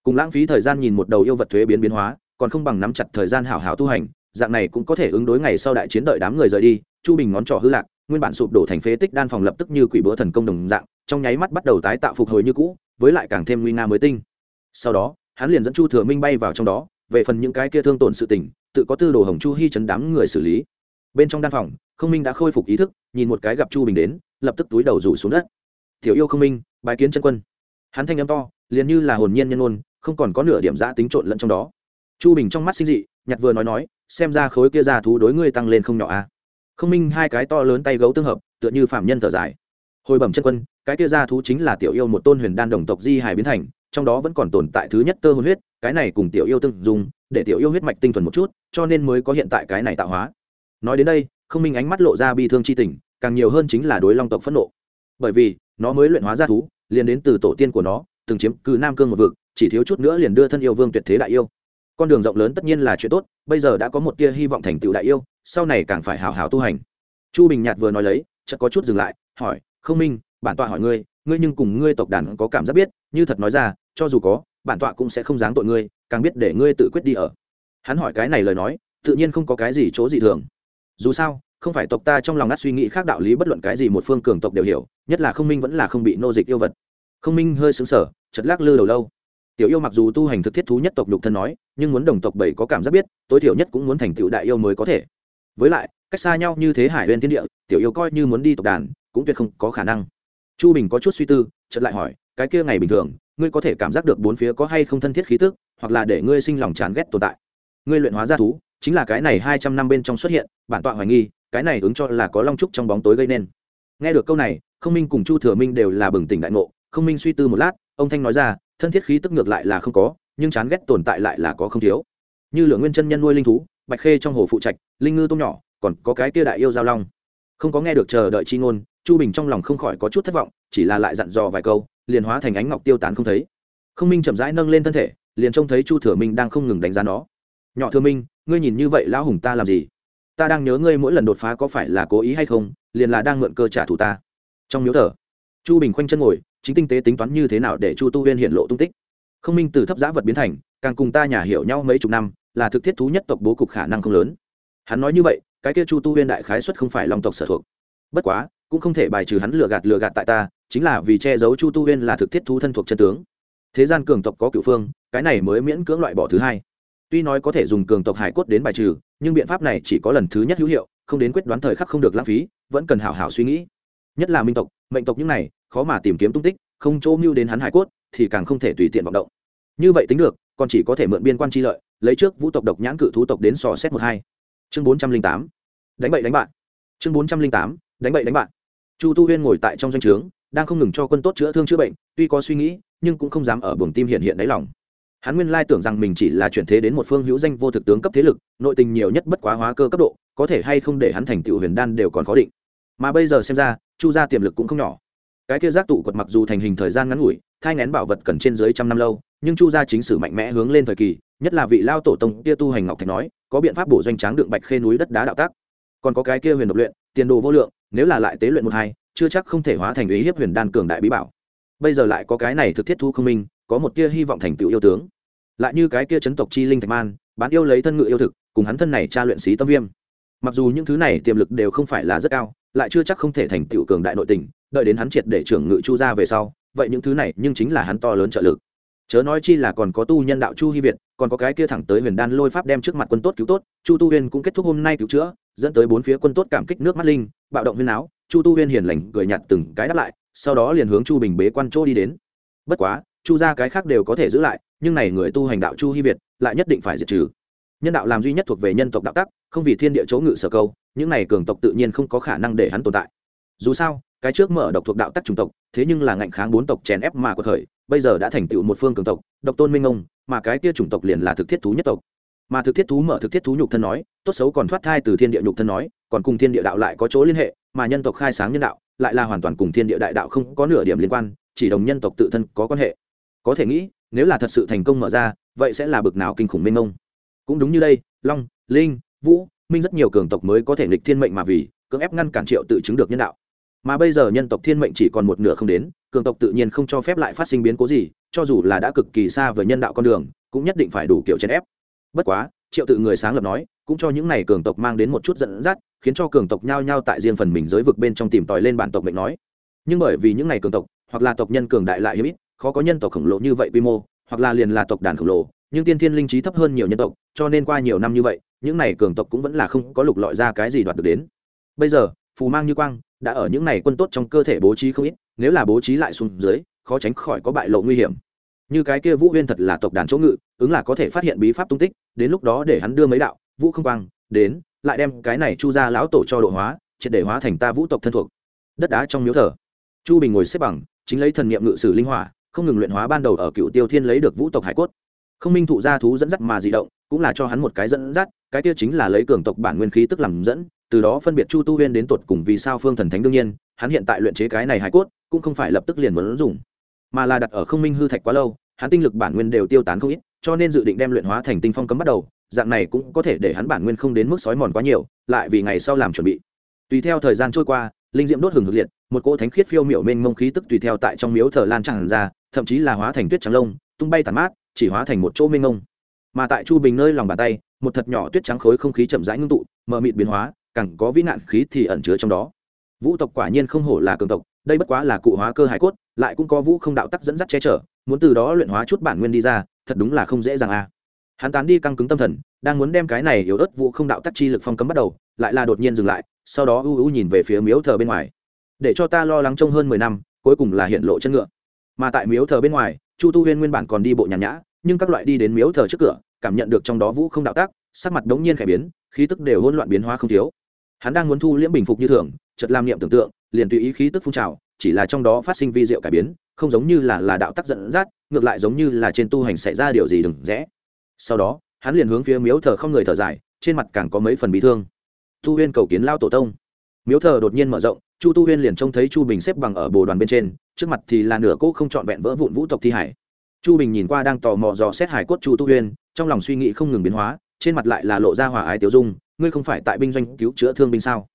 Cùng lãng phí thời gian nhìn một đầu yêu vật thuế biến biến hóa, còn không bằng nắm chặt thời gian hảo hảo tu hành, dạng này cũng có thể ứng đối ngày sau đại chiến đợi đám người rời đi, chu bình ngón trỏ hư lạc, nguyên bản sụp đổ thành phế tích đan phòng lập tức như quỷ bữa thần công đồng dạng, trong nháy mắt bắt đầu tái tạo phục hồi như cũ, với lại càng thêm nguy nga mới tinh. Sau đó, hắn liền dẫn chu thừa minh bay vào trong đó, về phần những cái kia thương tổn sự tình, tự có tư đồ hồng chu hy chấn đám người xử lý. Bên trong đan phòng không minh đã khôi phục ý thức, nhìn một cái gặp chu bình đến, lập tức túi đầu rủ xuống đất tiểu yêu không minh bài kiến chân quân. Hắn thanh âm to, liền như là hồn nhiên nhân ôn không còn có nửa điểm giã tính trộn lẫn trong đó. Chu bình trong mắt sinh dị, nhặt vừa nói nói, xem ra khối kia ra thú đối ngươi tăng lên không nhỏ a à. không minh hai cái to lớn tay gấu tương hợp, tựa như phạm nhân thở dài. Hồi bẩm chân quân, cái kia ra thú chính là tiểu yêu một tôn huyền đan đồng tộc di hải biến thành, trong đó vẫn còn tồn tại thứ nhất tơ hồn huyết, cái này cùng tiểu yêu tương dùng, để tiểu yêu huyết mạch tinh thuần một chút, cho nên mới có hiện tại cái này tạo hóa. Nói đến đây, không minh ánh mắt lộ ra bi thương c h i tình, càng nhiều hơn chính là đối long tộc phẫn nộ. Bởi vì nó mới luyện hóa ra thú, liền đến từ tổ tiên của nó, từng chiếm cứ nam cương một vực, chỉ thiếu chút nữa liền đưa thân yêu vương tuyệt thế đại yêu. Con đường rộng lớn tất nhiên là chuyện tốt, bây giờ đã có một tia hy vọng thành tựu đại yêu, sau này càng phải hào hào tu hành. Chu bình nhạt vừa nói lấy, chợt có chút dừng lại, hỏi, không minh, bản tọa hỏi ngươi ngươi nhưng cùng ngươi tộc đàn có cảm giác biết, như thật nói ra, cho dù có, bản tọa cũng sẽ không dáng tội ngươi, càng biết để ngươi tự quyết đi ở. Hắn hỏi cái này lời nói, tự nhiên không có cái gì chỗ gì thường. Dù sao không phải tộc ta trong lòng ngắt suy nghĩ khác đạo lý bất luận cái gì một phương cường tộc đều hiểu, nhất là không minh vẫn là không bị nô dịch yêu vật. Không minh hơi xứng sở chật lắc lư đầu lâu. Tiểu yêu mặc dù tu hành thực thiết thú nhất tộc nhục thân nói, nhưng muốn đồng tộc bảy có cảm giác biết, tối thiểu nhất cũng muốn thành tựu đại yêu mới có thể. Với lại, cách xa nhau như thế hải lên thiên địa, tiểu yêu coi như muốn đi tộc đàn, cũng tuyệt không có khả năng. Chu bình có chút suy tư, chợt lại hỏi, cái kia ngày bình thường, ngươi có thể cảm giác được bốn phía có hay không thân thiết khí tức, hoặc là để ngươi sinh lòng chán ghét tồn tại? Ngươi luyện hóa ra thú, chính là cái này hai trăm năm bên trong xuất hiện, bản tọa hoài nghi cái này ứng cho là có long trúc trong bóng tối gây nên. Nghe được câu này, không minh cùng chu thừa minh đều là bừng tỉnh đại ngộ, không minh suy tư một lát, ông thanh nói ra, thân thiết khí tức ngược lại là không có, nhưng chán ghét tồn tại lại là có không thiếu. Như lượng nguyên chân nhân nuôi linh thú, bạch khê trong hồ phụ trạch, linh ngư tôm nhỏ, còn có cái kia đại yêu giao long. Không có nghe được chờ đợi chi ngôn, chu bình trong lòng không khỏi có chút thất vọng, chỉ là lại dặn dò vài câu, liền hóa thành ánh ngọc tiêu tán không thấy. Không minh chậm rãi nâng lên thân thể, liền trông thấy chu thừa minh đang không ngừng đánh giá nó. Nhỏ thừa minh, ngươi nhìn như vậy lão hùng ta làm gì? Ta đang nhớ ngươi mỗi lần đột phá có phải là cố ý hay không, liền là đang mượn cơ trả thù ta. Trong miếu thờ, chu bình khoanh chân ngồi, chính tinh tế tính toán như thế nào để chu tu huyên hiện lộ tung tích. Không minh từ thấp giá vật biến thành, càng cùng ta nhà hiểu nhau mấy chục năm, là thực thiết thú nhất tộc bố cục khả năng không lớn. Hắn nói như vậy, cái kia chu tu huyên đại khái xuất không phải long tộc sở thuộc. Bất quá, cũng không thể bài trừ hắn lừa gạt lừa gạt tại ta, chính là vì che giấu chu tu huyên là thực thiết thú thân thuộc chân tướng. Thế gian cường tộc có cựu phương, cái này mới miễn cưỡng loại bỏ thứ hai tuy nói có thể dùng cường tộc hải cốt đến bài trừ, nhưng biện pháp này chỉ có lần thứ nhất hữu hiệu, không đến quyết đoán thời khắc không được lãng phí, vẫn cần hảo hảo suy nghĩ. Nhất là minh tộc, mệnh tộc những này, khó mà tìm kiếm tung tích, không chỗ mưu đến hắn hải cốt, thì càng không thể tùy tiện vọng động. Như vậy tính được, còn chỉ có thể mượn biên quan chi lợi, lấy trước vũ tộc độc nhãn cự thú tộc đến sò xét một hai. Chương bốn trăm linh tám. Đánh bậy đánh bạn chương bốn trăm linh tám. Đánh bậy đánh bạn chu tu huyên ngồi tại trong doanh trướng, đang không ngừng cho quân tốt chữa thương chữa bệnh, tuy có suy nghĩ, nhưng cũng không dám ở buồng tim hiện hiện đáy lòng hắn nguyên lai tưởng rằng mình chỉ là chuyển thế đến một phương hữu danh vô thực tướng cấp thế lực, nội tình nhiều nhất bất quá hóa cơ cấp độ, có thể hay không để hắn thành tựu huyền đan đều còn khó định. Mà bây giờ xem ra, chu gia tiềm lực cũng không nhỏ. Cái kia giác tụ quật mặc dù thành hình thời gian ngắn ngủi, thai ngén bảo vật cần trên dưới trăm năm lâu, nhưng chu gia chính sử mạnh mẽ hướng lên thời kỳ, nhất là vị lao tổ tông kia tu hành ngọc thạch nói, có biện pháp bổ doanh tráng đựng bạch khê núi đất đá đạo tác. Còn có cái kia huyền độc luyện, tiền đồ vô lượng, nếu là lại tế luyện một hai, chưa chắc không thể hóa thành ý hiếp huyền đan cường đại bí bảo. Bây giờ lại có cái này thực thiết thu không minh, có một tia hy vọng thành tựu yêu tướng lại như cái kia chấn tộc chi linh thạch man, bán yêu lấy thân ngự yêu thực, cùng hắn thân này tra luyện xí tâm viêm. Mặc dù những thứ này tiềm lực đều không phải là rất cao, lại chưa chắc không thể thành tựu cường đại nội tình, đợi đến hắn triệt để trưởng ngự chu ra về sau, vậy những thứ này nhưng chính là hắn to lớn trợ lực. Chớ nói chi là còn có tu nhân đạo chu hy việt, còn có cái kia thẳng tới huyền đan lôi pháp đem trước mặt quân tốt cứu tốt, chu tu huyên cũng kết thúc hôm nay cứu chữa, dẫn tới bốn phía quân tốt cảm kích nước mắt linh, bạo động huyên áo, chu tu huyên hiền lành cười nhặt từng cái đáp lại, sau đó liền hướng chu bình bế quan chỗ đi đến. Bất quá, chu ra cái khác đều có thể giữ lại nhưng này người tu hành đạo chu hy việt lại nhất định phải diệt trừ. Nhân đạo làm duy nhất thuộc về nhân tộc đạo tắc, không vì thiên địa chỗ ngự sở câu, những này cường tộc tự nhiên không có khả năng để hắn tồn tại. Dù sao, cái trước mở độc thuộc đạo tắc chủng tộc, thế nhưng là ngạnh kháng bốn tộc chèn ép mà có thời bây giờ đã thành tựu một phương cường tộc, độc tôn minh ông, mà cái kia chủng tộc liền là thực thiết thú nhất tộc. Mà thực thiết thú mở thực thiết thú nhục thân nói, tốt xấu còn thoát thai từ thiên địa nhục thân nói, còn cùng thiên địa đạo lại có chỗ liên hệ, mà nhân tộc khai sáng nhân đạo, lại là hoàn toàn cùng thiên địa đại đạo không có nửa điểm liên quan, chỉ đồng nhân tộc tự thân có quan hệ. Có thể nghĩ nếu là thật sự thành công mở ra, vậy sẽ là bực nào kinh khủng minh ông cũng đúng như đây, long, linh, vũ, minh rất nhiều cường tộc mới có thể nghịch thiên mệnh mà vì, cưỡng ép ngăn cản triệu tự chứng được nhân đạo. Mà bây giờ nhân tộc thiên mệnh chỉ còn một nửa không đến, cường tộc tự nhiên không cho phép lại phát sinh biến cố gì, cho dù là đã cực kỳ xa với nhân đạo con đường, cũng nhất định phải đủ kiểu chèn ép. Bất quá, triệu tự người sáng lập nói, cũng cho những này cường tộc mang đến một chút dẫn dắt, khiến cho cường tộc nhao nhao tại riêng phần mình giới vực bên trong tìm tòi lên bản tộc mệnh nói. Nhưng bởi vì những này cường tộc, hoặc là tộc nhân cường đại lại hiếm ít khó có nhân tộc khổng lồ như vậy quy mô, hoặc là liền là tộc đàn khổng lồ, nhưng tiên thiên linh trí thấp hơn nhiều nhân tộc, cho nên qua nhiều năm như vậy, những này cường tộc cũng vẫn là không có lục lọi ra cái gì đoạt được đến. Bây giờ, phù mang như quang, đã ở những này quân tốt trong cơ thể bố trí không ít, nếu là bố trí lại xuống dưới, khó tránh khỏi có bại lộ nguy hiểm. Như cái kia vũ huyên thật là tộc đàn chỗ ngự, ứng là có thể phát hiện bí pháp tung tích, đến lúc đó để hắn đưa mấy đạo, vũ không quang, đến, lại đem cái này chu ra lão tổ cho độ hóa, triệt để hóa thành ta vũ tộc thân thuộc. Đất đá trong miếu thờ. Chu bình ngồi xếp bằng, chính lấy thần niệm ngự sử linh hỏa không ngừng luyện hóa ban đầu ở cựu tiêu thiên lấy được vũ tộc hải cốt. Không minh thụ gia thú dẫn dắt mà di động, cũng là cho hắn một cái dẫn dắt, cái kia chính là lấy cường tộc bản nguyên khí tức làm dẫn, từ đó phân biệt chu tu huyên đến tột cùng vì sao phương thần thánh đương nhiên, hắn hiện tại luyện chế cái này hải cốt, cũng không phải lập tức liền muốn dùng, mà là đặt ở không minh hư thạch quá lâu, hắn tinh lực bản nguyên đều tiêu tán không ít, cho nên dự định đem luyện hóa thành tinh phong cấm bắt đầu, dạng này cũng có thể để hắn bản nguyên không đến mức sói mòn quá nhiều, lại vì ngày sau làm chuẩn bị. Tùy theo thời gian trôi qua, linh diễm đốt hừng hực liệt, một cỗ thánh khiết phiêu miểu mênh mông khí tức tùy theo tại trong miếu thờ lan tràn ra thậm chí là hóa thành tuyết trắng lông, tung bay tàn mát, chỉ hóa thành một chỗ mênh mông. Mà tại chu bình nơi lòng bàn tay, một thật nhỏ tuyết trắng khối không khí chậm rãi ngưng tụ, mờ mịt biến hóa, càng có vĩ nạn khí thì ẩn chứa trong đó. Vũ tộc quả nhiên không hổ là cường tộc, đây bất quá là cụ hóa cơ hải cốt, lại cũng có vũ không đạo tắc dẫn dắt che chở, muốn từ đó luyện hóa chút bản nguyên đi ra, thật đúng là không dễ dàng a. Hắn tán đi căng cứng tâm thần, đang muốn đem cái này yếu ớt vũ không đạo tắc chi lực phong cấm bắt đầu, lại là đột nhiên dừng lại, sau đó ưu ưu nhìn về phía miếu thờ bên ngoài. Để cho ta lo lắng trong hơn mười năm, cuối cùng là hiện lộ chân ngựa mà tại miếu thờ bên ngoài, chu tu huyên nguyên bản còn đi bộ nhàn nhã, nhưng các loại đi đến miếu thờ trước cửa, cảm nhận được trong đó vũ không đạo tác, sắc mặt đống nhiên khẽ biến, khí tức đều hỗn loạn biến hóa không thiếu. Hắn đang muốn thu liễm bình phục như thường, chợt làm niệm tưởng tượng, liền tùy ý khí tức phun trào, chỉ là trong đó phát sinh vi diệu cải biến, không giống như là là đạo tác dẫn dắt, ngược lại giống như là trên tu hành xảy ra điều gì đừng rẽ. Sau đó, hắn liền hướng phía miếu thờ không người thở dài, trên mặt càng có mấy phần bị thương. Tu huyên cầu kiến lao tổ tông. Miếu thờ đột nhiên mở rộng, chu tu huyên liền trông thấy chu bình xếp bằng ở bồ đoàn bên trên trước mặt thì là nửa cỗ không trọn vẹn vỡ vụn vũ tộc thi hải. Chu bình nhìn qua đang tò mò dò xét hải cốt chu tu huyên trong lòng suy nghĩ không ngừng biến hóa, trên mặt lại là lộ ra hòa ái tiêu dung, ngươi không phải tại binh doanh cứu chữa thương binh sao?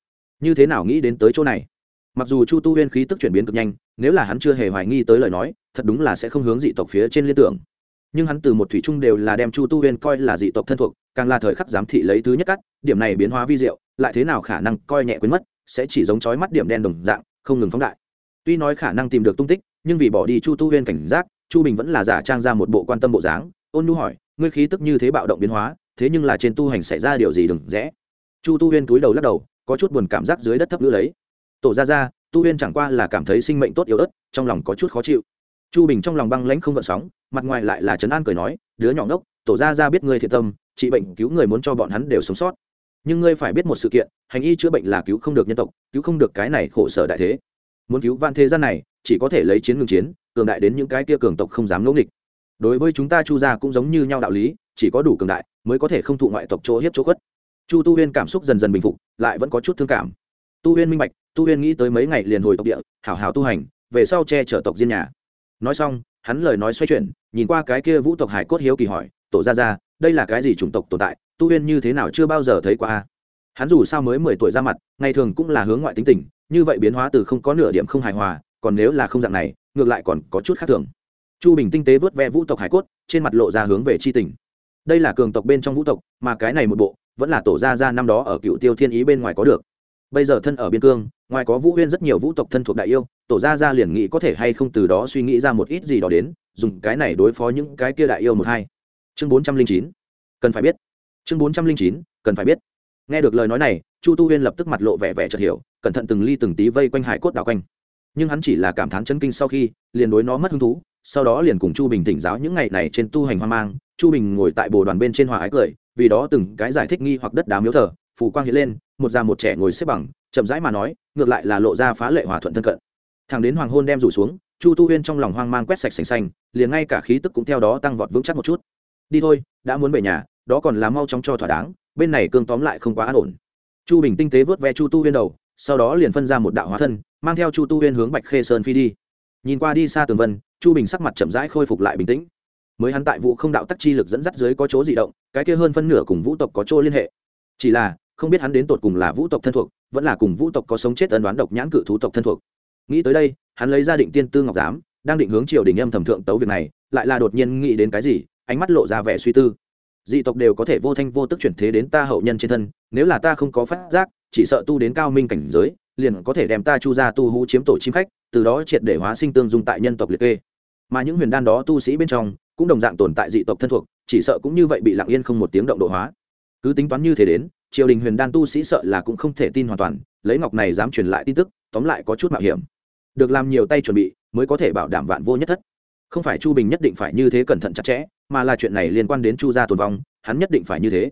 Như thế nào nghĩ đến tới chỗ này? Mặc dù chu tu huyên khí tức chuyển biến cực nhanh, nếu là hắn chưa hề hoài nghi tới lời nói, thật đúng là sẽ không hướng dị tộc phía trên liên tưởng. Nhưng hắn từ một thủy trung đều là đem chu tu huyên coi là dị tộc thân thuộc, càng là thời khắc giám thị lấy thứ nhất cắt, điểm này biến hóa vi diệu, lại thế nào khả năng coi nhẹ quên mất, sẽ chỉ giống chói mắt điểm đen đồng dạng, không ngừng phóng đại tuy nói khả năng tìm được tung tích, nhưng vì bỏ đi chu tu huyên cảnh giác, chu bình vẫn là giả trang ra một bộ quan tâm bộ dáng. Ôn nu hỏi, ngươi khí tức như thế bạo động biến hóa, thế nhưng là trên tu hành xảy ra điều gì đừng rẽ? Chu tu huyên túi đầu lắc đầu, có chút buồn cảm giác dưới đất thấp ngữ lấy. Tổ ra ra tu huyên chẳng qua là cảm thấy sinh mệnh tốt yếu ớt, trong lòng có chút khó chịu. Chu bình trong lòng băng lãnh không gợn sóng, mặt ngoài lại là trấn an cười nói, đứa nhỏ ngốc, tổ ra ra biết ngươi thiện tâm, trị bệnh cứu người muốn cho bọn hắn đều sống sót. Nhưng ngươi phải biết một sự kiện, hành y chữa bệnh là cứu không được nhân tộc, cứu không được cái này khổ sở đại thế muốn cứu van thế gian này, chỉ có thể lấy chiến ngừng chiến, cường đại đến những cái kia cường tộc không dám ngẫu nghịch. Đối với chúng ta chu gia cũng giống như nhau đạo lý, chỉ có đủ cường đại mới có thể không thụ ngoại tộc chỗ hiếp chỗ khuất. Chu tu huyên cảm xúc dần dần bình phục, lại vẫn có chút thương cảm. Tu huyên minh bạch, tu huyên nghĩ tới mấy ngày liền hồi tộc địa, hảo hảo tu hành, về sau che chở tộc diên nhà. Nói xong, hắn lời nói xoay chuyển, nhìn qua cái kia vũ tộc hải cốt hiếu kỳ hỏi, tổ ra ra đây là cái gì chủng tộc tồn tại? Tu huyên như thế nào chưa bao giờ thấy qua hắn dù sao mới mười tuổi ra mặt, ngày thường cũng là hướng ngoại tính tình, như vậy biến hóa từ không có nửa điểm không hài hòa, còn nếu là không dạng này, ngược lại còn có chút khác thường. Chu bình tinh tế vớt ve vũ tộc hải cốt, trên mặt lộ ra hướng về c h i tình. Đây là cường tộc bên trong vũ tộc, mà cái này một bộ, vẫn là tổ gia gia năm đó ở cựu tiêu thiên ý bên ngoài có được. Bây giờ thân ở biên cương, ngoài có vũ huyên rất nhiều vũ tộc thân thuộc đại yêu, tổ gia gia liền nghĩ có thể hay không từ đó suy nghĩ ra một ít gì đó đến, dùng cái này đối phó những cái kia đại yêu một hai. Chương bốn trăm linh chín, cần phải biết. Chương bốn trăm linh chín, cần phải biết nghe được lời nói này, chu tu huyên lập tức mặt lộ vẻ vẻ chợt hiểu, cẩn thận từng ly từng tí vây quanh hải cốt đảo quanh. Nhưng hắn chỉ là cảm thán chân kinh sau khi, liền đối nó mất hứng thú, sau đó liền cùng chu bình thỉnh giáo những ngày này trên tu hành hoang mang. Chu bình ngồi tại bồ đoàn bên trên hòa ái cười, vì đó từng cái giải thích nghi hoặc đất đá miếu thờ, phù quang hiện lên, một già một trẻ ngồi xếp bằng, chậm rãi mà nói, ngược lại là lộ ra phá lệ hòa thuận thân cận. Thằng đến hoàng hôn đem rủ xuống, chu tu huyên trong lòng hoang mang quét sạch sành xanh, liền ngay cả khí tức cũng theo đó tăng vọt vững chắc một chút. Đi thôi, đã muốn về nhà, đó còn là mau chóng cho thỏa đáng bên này cương tóm lại không quá an ổn. Chu bình tinh tế vớt ve chu tu huyên đầu, sau đó liền phân ra một đạo hóa thân, mang theo chu tu huyên hướng bạch khê sơn phi đi. Nhìn qua đi xa tường vân, chu bình sắc mặt chậm rãi khôi phục lại bình tĩnh. Mới hắn tại vụ không đạo tắc chi lực dẫn dắt dưới có chỗ di động, cái kia hơn phân nửa cùng vũ tộc có chỗ liên hệ. Chỉ là, không biết hắn đến tột cùng là vũ tộc thân thuộc, vẫn là cùng vũ tộc có sống chết ấn đoán độc nhãn cự thú tộc thân thuộc. Nghĩ tới đây, hắn lấy ra định tiên tư ngọc giám, đang định hướng triều đình âm thẩm thượng tấu việc này, lại là đột nhiên nghĩ đến cái gì, ánh mắt lộ ra vẻ suy tư dị tộc đều có thể vô thanh vô tức chuyển thế đến ta hậu nhân trên thân, nếu là ta không có phát giác, chỉ sợ tu đến cao minh cảnh giới, liền có thể đem ta chu ra tu hú chiếm tổ chim khách, từ đó triệt để hóa sinh tương dung tại nhân tộc liệt kê. Mà những huyền đan đó tu sĩ bên trong, cũng đồng dạng tồn tại dị tộc thân thuộc, chỉ sợ cũng như vậy bị lặng yên không một tiếng động độ hóa. Cứ tính toán như thế đến, triều đình huyền đan tu sĩ sợ là cũng không thể tin hoàn toàn, lấy ngọc này dám truyền lại tin tức, tóm lại có chút mạo hiểm. Được làm nhiều tay chuẩn bị, mới có thể bảo đảm vạn vô nhất thất. Không phải chu bình nhất định phải như thế cẩn thận chặt chẽ mà là chuyện này liên quan đến chu gia tồn vong, hắn nhất định phải như thế.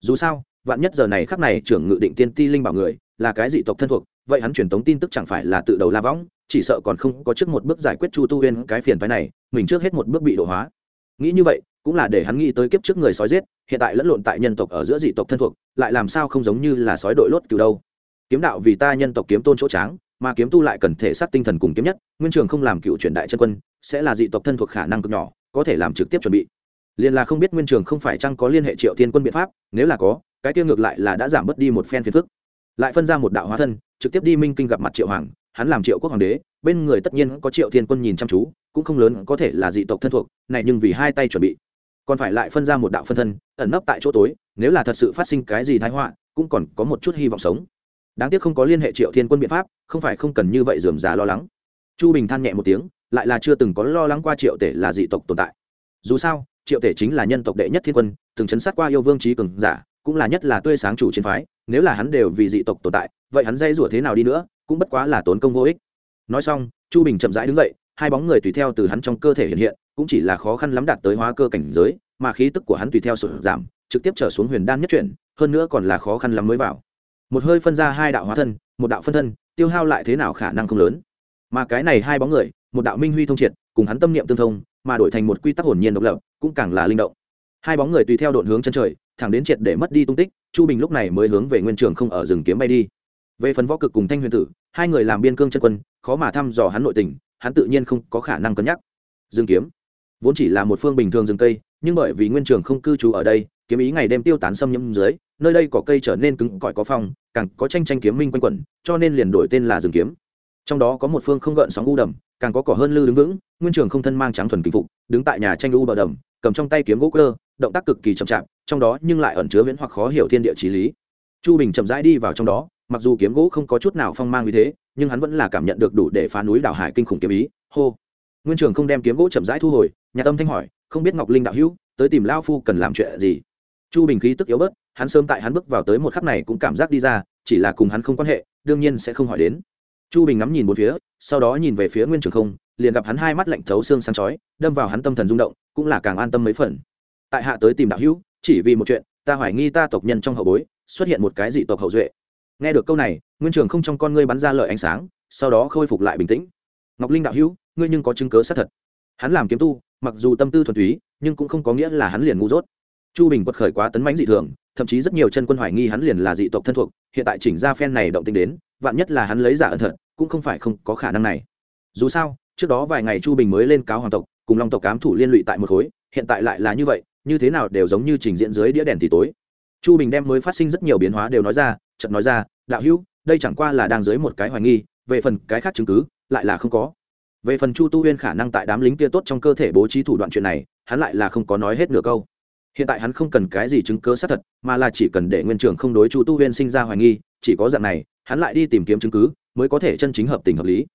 Dù sao, vạn nhất giờ này khắc này trưởng ngự định tiên ti linh bảo người là cái dị tộc thân thuộc, vậy hắn truyền tống tin tức chẳng phải là tự đầu la võng, chỉ sợ còn không có trước một bước giải quyết chu tu huyên cái phiền phái này, mình trước hết một bước bị độ hóa. Nghĩ như vậy, cũng là để hắn nghĩ tới kiếp trước người sói giết, hiện tại lẫn lộn tại nhân tộc ở giữa dị tộc thân thuộc, lại làm sao không giống như là sói đội lốt cừu đâu. Kiếm đạo vì ta nhân tộc kiếm tôn chỗ tráng, mà kiếm tu lại cần thể xác tinh thần cùng kiếm nhất, nguyên trường không làm cựu truyền đại chân quân, sẽ là dị tộc thân thuộc khả năng cực nhỏ, có thể làm trực tiếp chuẩn bị liền là không biết nguyên trường không phải chăng có liên hệ triệu thiên quân biện pháp, nếu là có, cái tiêu ngược lại là đã giảm bớt đi một phen phiền phức. Lại phân ra một đạo hóa thân, trực tiếp đi minh kinh gặp mặt triệu hoàng, hắn làm triệu quốc hoàng đế, bên người tất nhiên có triệu thiên quân nhìn chăm chú, cũng không lớn có thể là dị tộc thân thuộc, này nhưng vì hai tay chuẩn bị. Còn phải lại phân ra một đạo phân thân, ẩn nấp tại chỗ tối, nếu là thật sự phát sinh cái gì thái họa, cũng còn có một chút hy vọng sống. Đáng tiếc không có liên hệ triệu thiên quân biện pháp, không phải không cần như vậy dườm già lo lắng. Chu bình than nhẹ một tiếng, lại là chưa từng có lo lắng qua triệu tể là dị tộc tồn tại. Dù sao triệu tể chính là nhân tộc đệ nhất thiên quân, từng chấn sát qua yêu vương trí cường giả, cũng là nhất là tươi sáng chủ chiến phái, nếu là hắn đều vì dị tộc tồn tại, vậy hắn dây rủa thế nào đi nữa, cũng bất quá là tốn công vô ích. Nói xong, chu bình chậm rãi đứng dậy, hai bóng người tùy theo từ hắn trong cơ thể hiện hiện, cũng chỉ là khó khăn lắm đạt tới hóa cơ cảnh giới, mà khí tức của hắn tùy theo sụt giảm, trực tiếp trở xuống huyền đan nhất chuyển, hơn nữa còn là khó khăn lắm mới vào. Một hơi phân ra hai đạo hóa thân, một đạo phân thân, tiêu hao lại thế nào khả năng không lớn. Mà cái này hai bóng người, một đạo minh huy thông triệt, cùng hắn tâm niệm tương thông mà đổi thành một quy tắc hồn nhiên độc lập, cũng càng là linh động. Hai bóng người tùy theo độn hướng chân trời, thẳng đến triệt để mất đi tung tích, chu bình lúc này mới hướng về nguyên trường không ở rừng kiếm bay đi. Về phần võ cực cùng thanh huyền tử, hai người làm biên cương chân quân, khó mà thăm dò hắn nội tình, hắn tự nhiên không có khả năng cân nhắc. Rừng kiếm, vốn chỉ là một phương bình thường rừng cây, nhưng bởi vì nguyên trường không cư trú ở đây, kiếm ý ngày đêm tiêu tán xâm nhâm dưới, nơi đây có cây trở nên cứng cỏi có phong, càng có tranh tranh kiếm minh quanh quẩn, cho nên liền đổi tên là rừng kiếm. Trong đó có một phương không gợn sóng u đầm, càng có cỏ hơn lư đứng vững nguyên trường không thân mang trắng thuần kinh phục, đứng tại nhà tranh u bờ đầm, cầm trong tay kiếm gỗ cơ, động tác cực kỳ chậm chạp, trong đó nhưng lại ẩn chứa viễn hoặc khó hiểu thiên địa trí lý. Chu bình chậm rãi đi vào trong đó, mặc dù kiếm gỗ không có chút nào phong mang như thế, nhưng hắn vẫn là cảm nhận được đủ để phá núi đảo hải kinh khủng kiếm ý. Hô! Nguyên trường không đem kiếm gỗ chậm rãi thu hồi, nhà tâm thanh hỏi, không biết ngọc linh đạo hữu, tới tìm lao phu cần làm chuyện gì? Chu bình khí tức yếu bớt, hắn sớm tại hắn bước vào tới một khắc này cũng cảm giác đi ra, chỉ là cùng hắn không quan hệ, đương nhiên sẽ không hỏi đến chu bình ngắm nhìn bốn phía, sau đó nhìn về phía nguyên trường không, liền gặp hắn hai mắt lạnh thấu xương sáng chói, đâm vào hắn tâm thần rung động, cũng là càng an tâm mấy phần. Tại hạ tới tìm đạo hữu, chỉ vì một chuyện, ta hoài nghi ta tộc nhân trong hậu bối, xuất hiện một cái dị tộc hậu duệ. Nghe được câu này, nguyên trường không trong con ngươi bắn ra lợi ánh sáng, sau đó khôi phục lại bình tĩnh. Ngọc linh đạo hữu, ngươi nhưng có chứng cớ xác thật. Hắn làm kiếm tu, mặc dù tâm tư thuần túy, nhưng cũng không có nghĩa là hắn liền ngu dốt. Chu bình quật khởi quá tấn mãnh dị thường, thậm chí rất nhiều chân quân hoài nghi hắn liền là dị tộc thân thuộc, hiện tại chỉnh ra phen này động tinh đến vạn nhất là hắn lấy giả ẩn thật, cũng không phải không có khả năng này. Dù sao, trước đó vài ngày chu bình mới lên cáo hoàng tộc, cùng long tộc cám thủ liên lụy tại một khối, hiện tại lại là như vậy, như thế nào đều giống như trình diễn dưới đĩa đèn thì tối. Chu bình đem mới phát sinh rất nhiều biến hóa đều nói ra, chợt nói ra, đạo hữu, đây chẳng qua là đang dưới một cái hoài nghi, về phần cái khác chứng cứ, lại là không có. Về phần chu tu huyên khả năng tại đám lính kia tốt trong cơ thể bố trí thủ đoạn chuyện này, hắn lại là không có nói hết nửa câu. Hiện tại hắn không cần cái gì chứng cớ xác thật, mà là chỉ cần để nguyên trưởng không đối chu tu huyên sinh ra hoài nghi chỉ có dạng này, hắn lại đi tìm kiếm chứng cứ, mới có thể chân chính hợp tình hợp lý.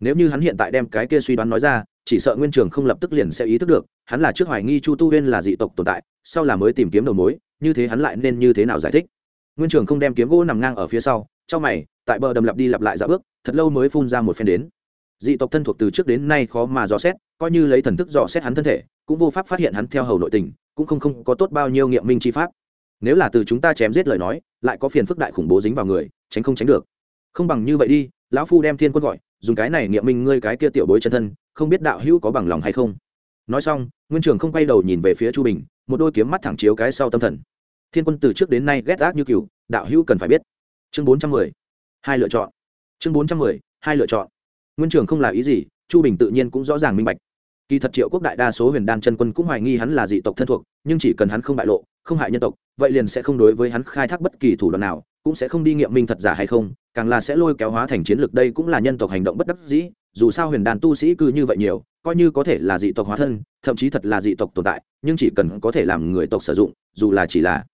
Nếu như hắn hiện tại đem cái kia suy đoán nói ra, chỉ sợ nguyên trường không lập tức liền sẽ ý thức được, hắn là trước hoài nghi chu tu huyên là dị tộc tồn tại, sau là mới tìm kiếm đầu mối, như thế hắn lại nên như thế nào giải thích? Nguyên trường không đem kiếm gỗ nằm ngang ở phía sau trong mày, tại bờ đầm lặp đi lặp lại dạo bước, thật lâu mới phun ra một phen đến. Dị tộc thân thuộc từ trước đến nay khó mà dò xét, coi như lấy thần thức dò xét hắn thân thể, cũng vô pháp phát hiện hắn theo hầu nội tình, cũng không không có tốt bao nhiêu nghiệm minh chi pháp nếu là từ chúng ta chém giết lời nói, lại có phiền phức đại khủng bố dính vào người, tránh không tránh được. Không bằng như vậy đi, lão phu đem thiên quân gọi, dùng cái này nghiệm minh ngươi cái kia tiểu bối chân thân, không biết đạo hữu có bằng lòng hay không? Nói xong, nguyên trường không quay đầu nhìn về phía chu bình, một đôi kiếm mắt thẳng chiếu cái sau tâm thần. Thiên quân từ trước đến nay ghét ác như cựu đạo hữu cần phải biết. Chương bốn trăm mười, hai lựa chọn. Chương bốn trăm mười, hai lựa chọn. Nguyên trường không là ý gì, chu bình tự nhiên cũng rõ ràng minh bạch. Kỳ thật triệu quốc đại đa số huyền đan chân quân cũng hoài nghi hắn là dị tộc thân thuộc, nhưng chỉ cần hắn không bại lộ không hại nhân tộc, vậy liền sẽ không đối với hắn khai thác bất kỳ thủ đoạn nào, cũng sẽ không đi nghiệm minh thật giả hay không, càng là sẽ lôi kéo hóa thành chiến lược đây cũng là nhân tộc hành động bất đắc dĩ, dù sao huyền đàn tu sĩ cư như vậy nhiều, coi như có thể là dị tộc hóa thân, thậm chí thật là dị tộc tồn tại, nhưng chỉ cần có thể làm người tộc sử dụng, dù là chỉ là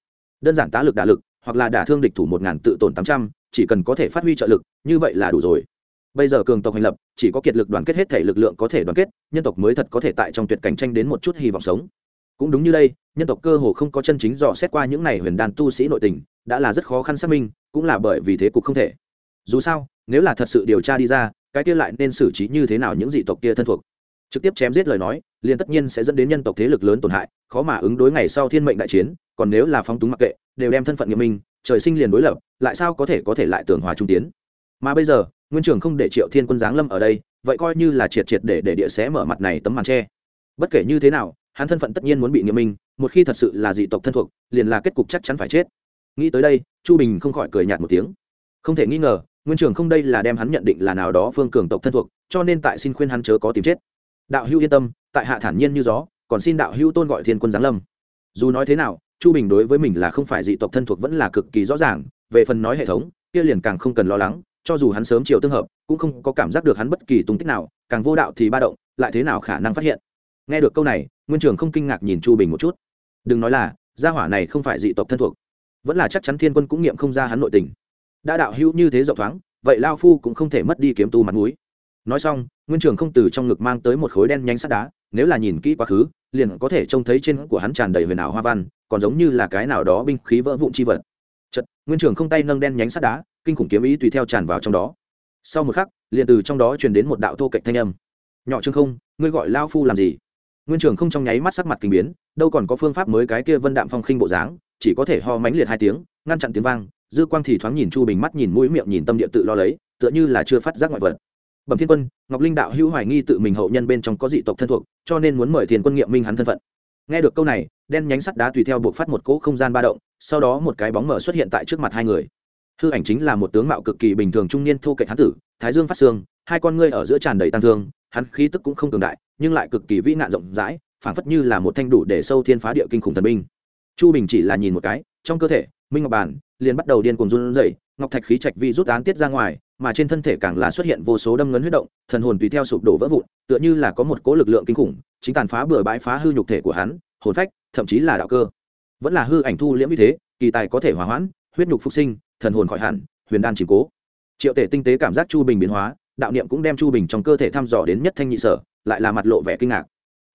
đơn giản tá lực đả lực, hoặc là đả thương địch thủ một ngàn tự tổn tám trăm, chỉ cần có thể phát huy trợ lực, như vậy là đủ rồi. Bây giờ cường tộc hành lập, chỉ có kiệt lực đoàn kết hết thể lực lượng có thể đoàn kết, nhân tộc mới thật có thể tại trong tuyệt cảnh tranh đến một chút hy vọng sống cũng đúng như đây, nhân tộc cơ hồ không có chân chính dò xét qua những này huyền đàn tu sĩ nội tình, đã là rất khó khăn xác minh, cũng là bởi vì thế cục không thể. Dù sao, nếu là thật sự điều tra đi ra, cái kia lại nên xử trí như thế nào những dị tộc kia thân thuộc? Trực tiếp chém giết lời nói, liền tất nhiên sẽ dẫn đến nhân tộc thế lực lớn tổn hại, khó mà ứng đối ngày sau thiên mệnh đại chiến, còn nếu là phóng túng mặc kệ, đều đem thân phận nghiêm minh, trời sinh liền đối lập, lại sao có thể có thể lại tưởng hòa trung tiến? Mà bây giờ, nguyên trưởng không để triệu thiên quân giáng lâm ở đây, vậy coi như là triệt triệt để để địa xé mở mặt này tấm màn tre. Bất kể như thế nào hắn thân phận tất nhiên muốn bị nghiêm minh, một khi thật sự là dị tộc thân thuộc, liền là kết cục chắc chắn phải chết. Nghĩ tới đây, chu bình không khỏi cười nhạt một tiếng. Không thể nghi ngờ, nguyên trưởng không đây là đem hắn nhận định là nào đó phương cường tộc thân thuộc, cho nên tại xin khuyên hắn chớ có tìm chết. Đạo hữu yên tâm, tại hạ thản nhiên như gió, còn xin đạo hữu tôn gọi thiên quân giáng lâm. Dù nói thế nào, chu bình đối với mình là không phải dị tộc thân thuộc vẫn là cực kỳ rõ ràng, về phần nói hệ thống, kia liền càng không cần lo lắng, cho dù hắn sớm chiều tương hợp, cũng không có cảm giác được hắn bất kỳ tung tích nào, càng vô đạo thì ba động, lại thế nào khả năng phát hiện nghe được câu này, nguyên trưởng không kinh ngạc nhìn chu bình một chút. Đừng nói là, gia hỏa này không phải dị tộc thân thuộc. Vẫn là chắc chắn thiên quân cũng nghiệm không ra hắn nội tình. Đã đạo hữu như thế rộng thoáng, vậy lao phu cũng không thể mất đi kiếm tu mặt mũi. nói xong, nguyên trưởng không từ trong ngực mang tới một khối đen nhánh sắt đá, nếu là nhìn kỹ quá khứ, liền có thể trông thấy trên của hắn tràn đầy huyền ảo hoa văn, còn giống như là cái nào đó binh khí vỡ vụn chi vật. Chật nguyên trưởng không tay nâng đen nhánh sắt đá, kinh khủng kiếm ý tùy theo tràn vào trong đó. Sau một khắc, liền từ trong đó truyền đến một đạo thô cạnh thanh âm. Nhỏ trương không, ngươi gọi lao phu làm gì? Nguyên trường không trong nháy mắt sắc mặt kinh biến, đâu còn có phương pháp mới cái kia vân đạm phong khinh bộ dáng, chỉ có thể ho mánh liệt hai tiếng, ngăn chặn tiếng vang, dư quang thì thoáng nhìn chu bình mắt nhìn mũi miệng nhìn tâm địa tự lo lấy, tựa như là chưa phát giác ngoại vật. Bẩm thiên quân, ngọc linh đạo hữu hoài nghi tự mình hậu nhân bên trong có dị tộc thân thuộc, cho nên muốn mời thiên quân nghiệm minh hắn thân phận. Nghe được câu này, đen nhánh sắt đá tùy theo buộc phát một cỗ không gian ba động, sau đó một cái bóng mở xuất hiện tại trước mặt hai người. Hư ảnh chính là một tướng mạo cực kỳ bình thường trung niên thô kệch hán tử, thái dương phát xương, hai con ngươi ở giữa tràn đầy tăng thương hắn khí tức cũng không cường đại, nhưng lại cực kỳ vĩ nạn rộng rãi, phảng phất như là một thanh đủ để sâu thiên phá địa kinh khủng thần binh. Chu bình chỉ là nhìn một cái, trong cơ thể, minh ngọc bản, liền bắt đầu điên cuồng run rẩy, ngọc thạch khí trạch vi rút án tiết ra ngoài, mà trên thân thể càng là xuất hiện vô số đâm ngấn huyết động, thần hồn tùy theo sụp đổ vỡ vụn, tựa như là có một cố lực lượng kinh khủng, chính tàn phá bừa bãi phá hư nhục thể của hắn, hồn phách, thậm chí là đạo cơ. Vẫn là hư ảnh thu liễm như thế, kỳ tài có thể hòa hoãn, huyết nhục phục sinh, thần hồn khỏi hẳn, huyền đan chỉ cố. Triệu tể tinh tế cảm giác chu bình biến hóa đạo niệm cũng đem chu bình trong cơ thể thăm dò đến nhất thanh nhị sở, lại là mặt lộ vẻ kinh ngạc.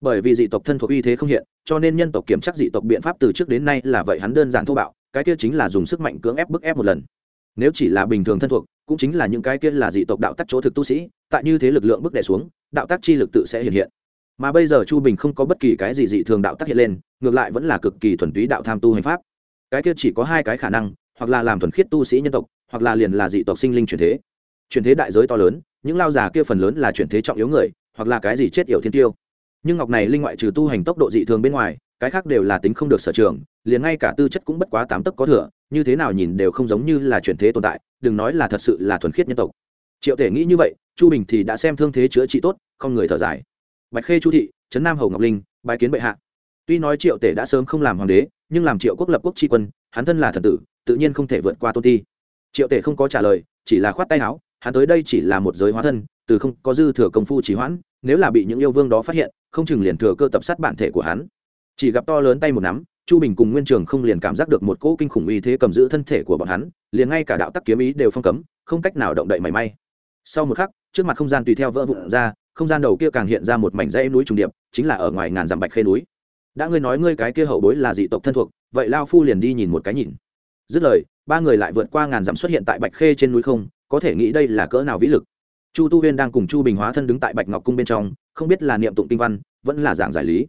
Bởi vì dị tộc thân thuộc uy thế không hiện, cho nên nhân tộc kiểm chắc dị tộc biện pháp từ trước đến nay là vậy hắn đơn giản thô bạo, cái kia chính là dùng sức mạnh cưỡng ép bức ép một lần. Nếu chỉ là bình thường thân thuộc, cũng chính là những cái kia là dị tộc đạo tắc chỗ thực tu sĩ, tại như thế lực lượng bức đè xuống, đạo tác chi lực tự sẽ hiện hiện. Mà bây giờ chu bình không có bất kỳ cái gì dị thường đạo tác hiện lên, ngược lại vẫn là cực kỳ thuần túy đạo tham tu hành pháp. Cái kia chỉ có hai cái khả năng, hoặc là làm thuần khiết tu sĩ nhân tộc, hoặc là liền là dị tộc sinh linh chuyển thế chuyển thế đại giới to lớn, những lao già kia phần lớn là chuyển thế trọng yếu người, hoặc là cái gì chết yểu thiên tiêu. Nhưng ngọc này linh ngoại trừ tu hành tốc độ dị thường bên ngoài, cái khác đều là tính không được sở trường, liền ngay cả tư chất cũng bất quá tám tấc có thừa, như thế nào nhìn đều không giống như là chuyển thế tồn tại, đừng nói là thật sự là thuần khiết nhân tộc. Triệu thể nghĩ như vậy, chu bình thì đã xem thương thế chữa trị tốt, không người thở dài. Bạch khê chu thị, trấn nam hầu ngọc linh bài kiến bệ hạ. Tuy nói triệu tể đã sớm không làm hoàng đế, nhưng làm triệu quốc lập quốc tri quân, hắn thân là thần tử, tự nhiên không thể vượt qua tôn ti. Triệu tể không có trả lời, chỉ là khoát tay áo hắn tới đây chỉ là một giới hóa thân, từ không có dư thừa công phu trì hoãn, nếu là bị những yêu vương đó phát hiện, không chừng liền thừa cơ tập sát bản thể của hắn. Chỉ gặp to lớn tay một nắm, chu bình cùng nguyên trường không liền cảm giác được một cỗ kinh khủng uy thế cầm giữ thân thể của bọn hắn, liền ngay cả đạo tắc kiếm ý đều phong cấm, không cách nào động đậy mảy may. Sau một khắc, trước mặt không gian tùy theo vỡ vụn ra, không gian đầu kia càng hiện ra một mảnh dãy núi trùng điệp, chính là ở ngoài ngàn dặm bạch khê núi. Đã ngươi nói ngươi cái kia hậu bối là dị tộc thân thuộc, vậy lao phu liền đi nhìn một cái nhìn. Dứt lời, ba người lại vượt qua ngàn dặm xuất hiện tại bạch khê trên núi không có thể nghĩ đây là cỡ nào vĩ lực. Chu tu huyên đang cùng chu bình hóa thân đứng tại bạch ngọc cung bên trong, không biết là niệm tụng kinh văn, vẫn là giảng giải lý,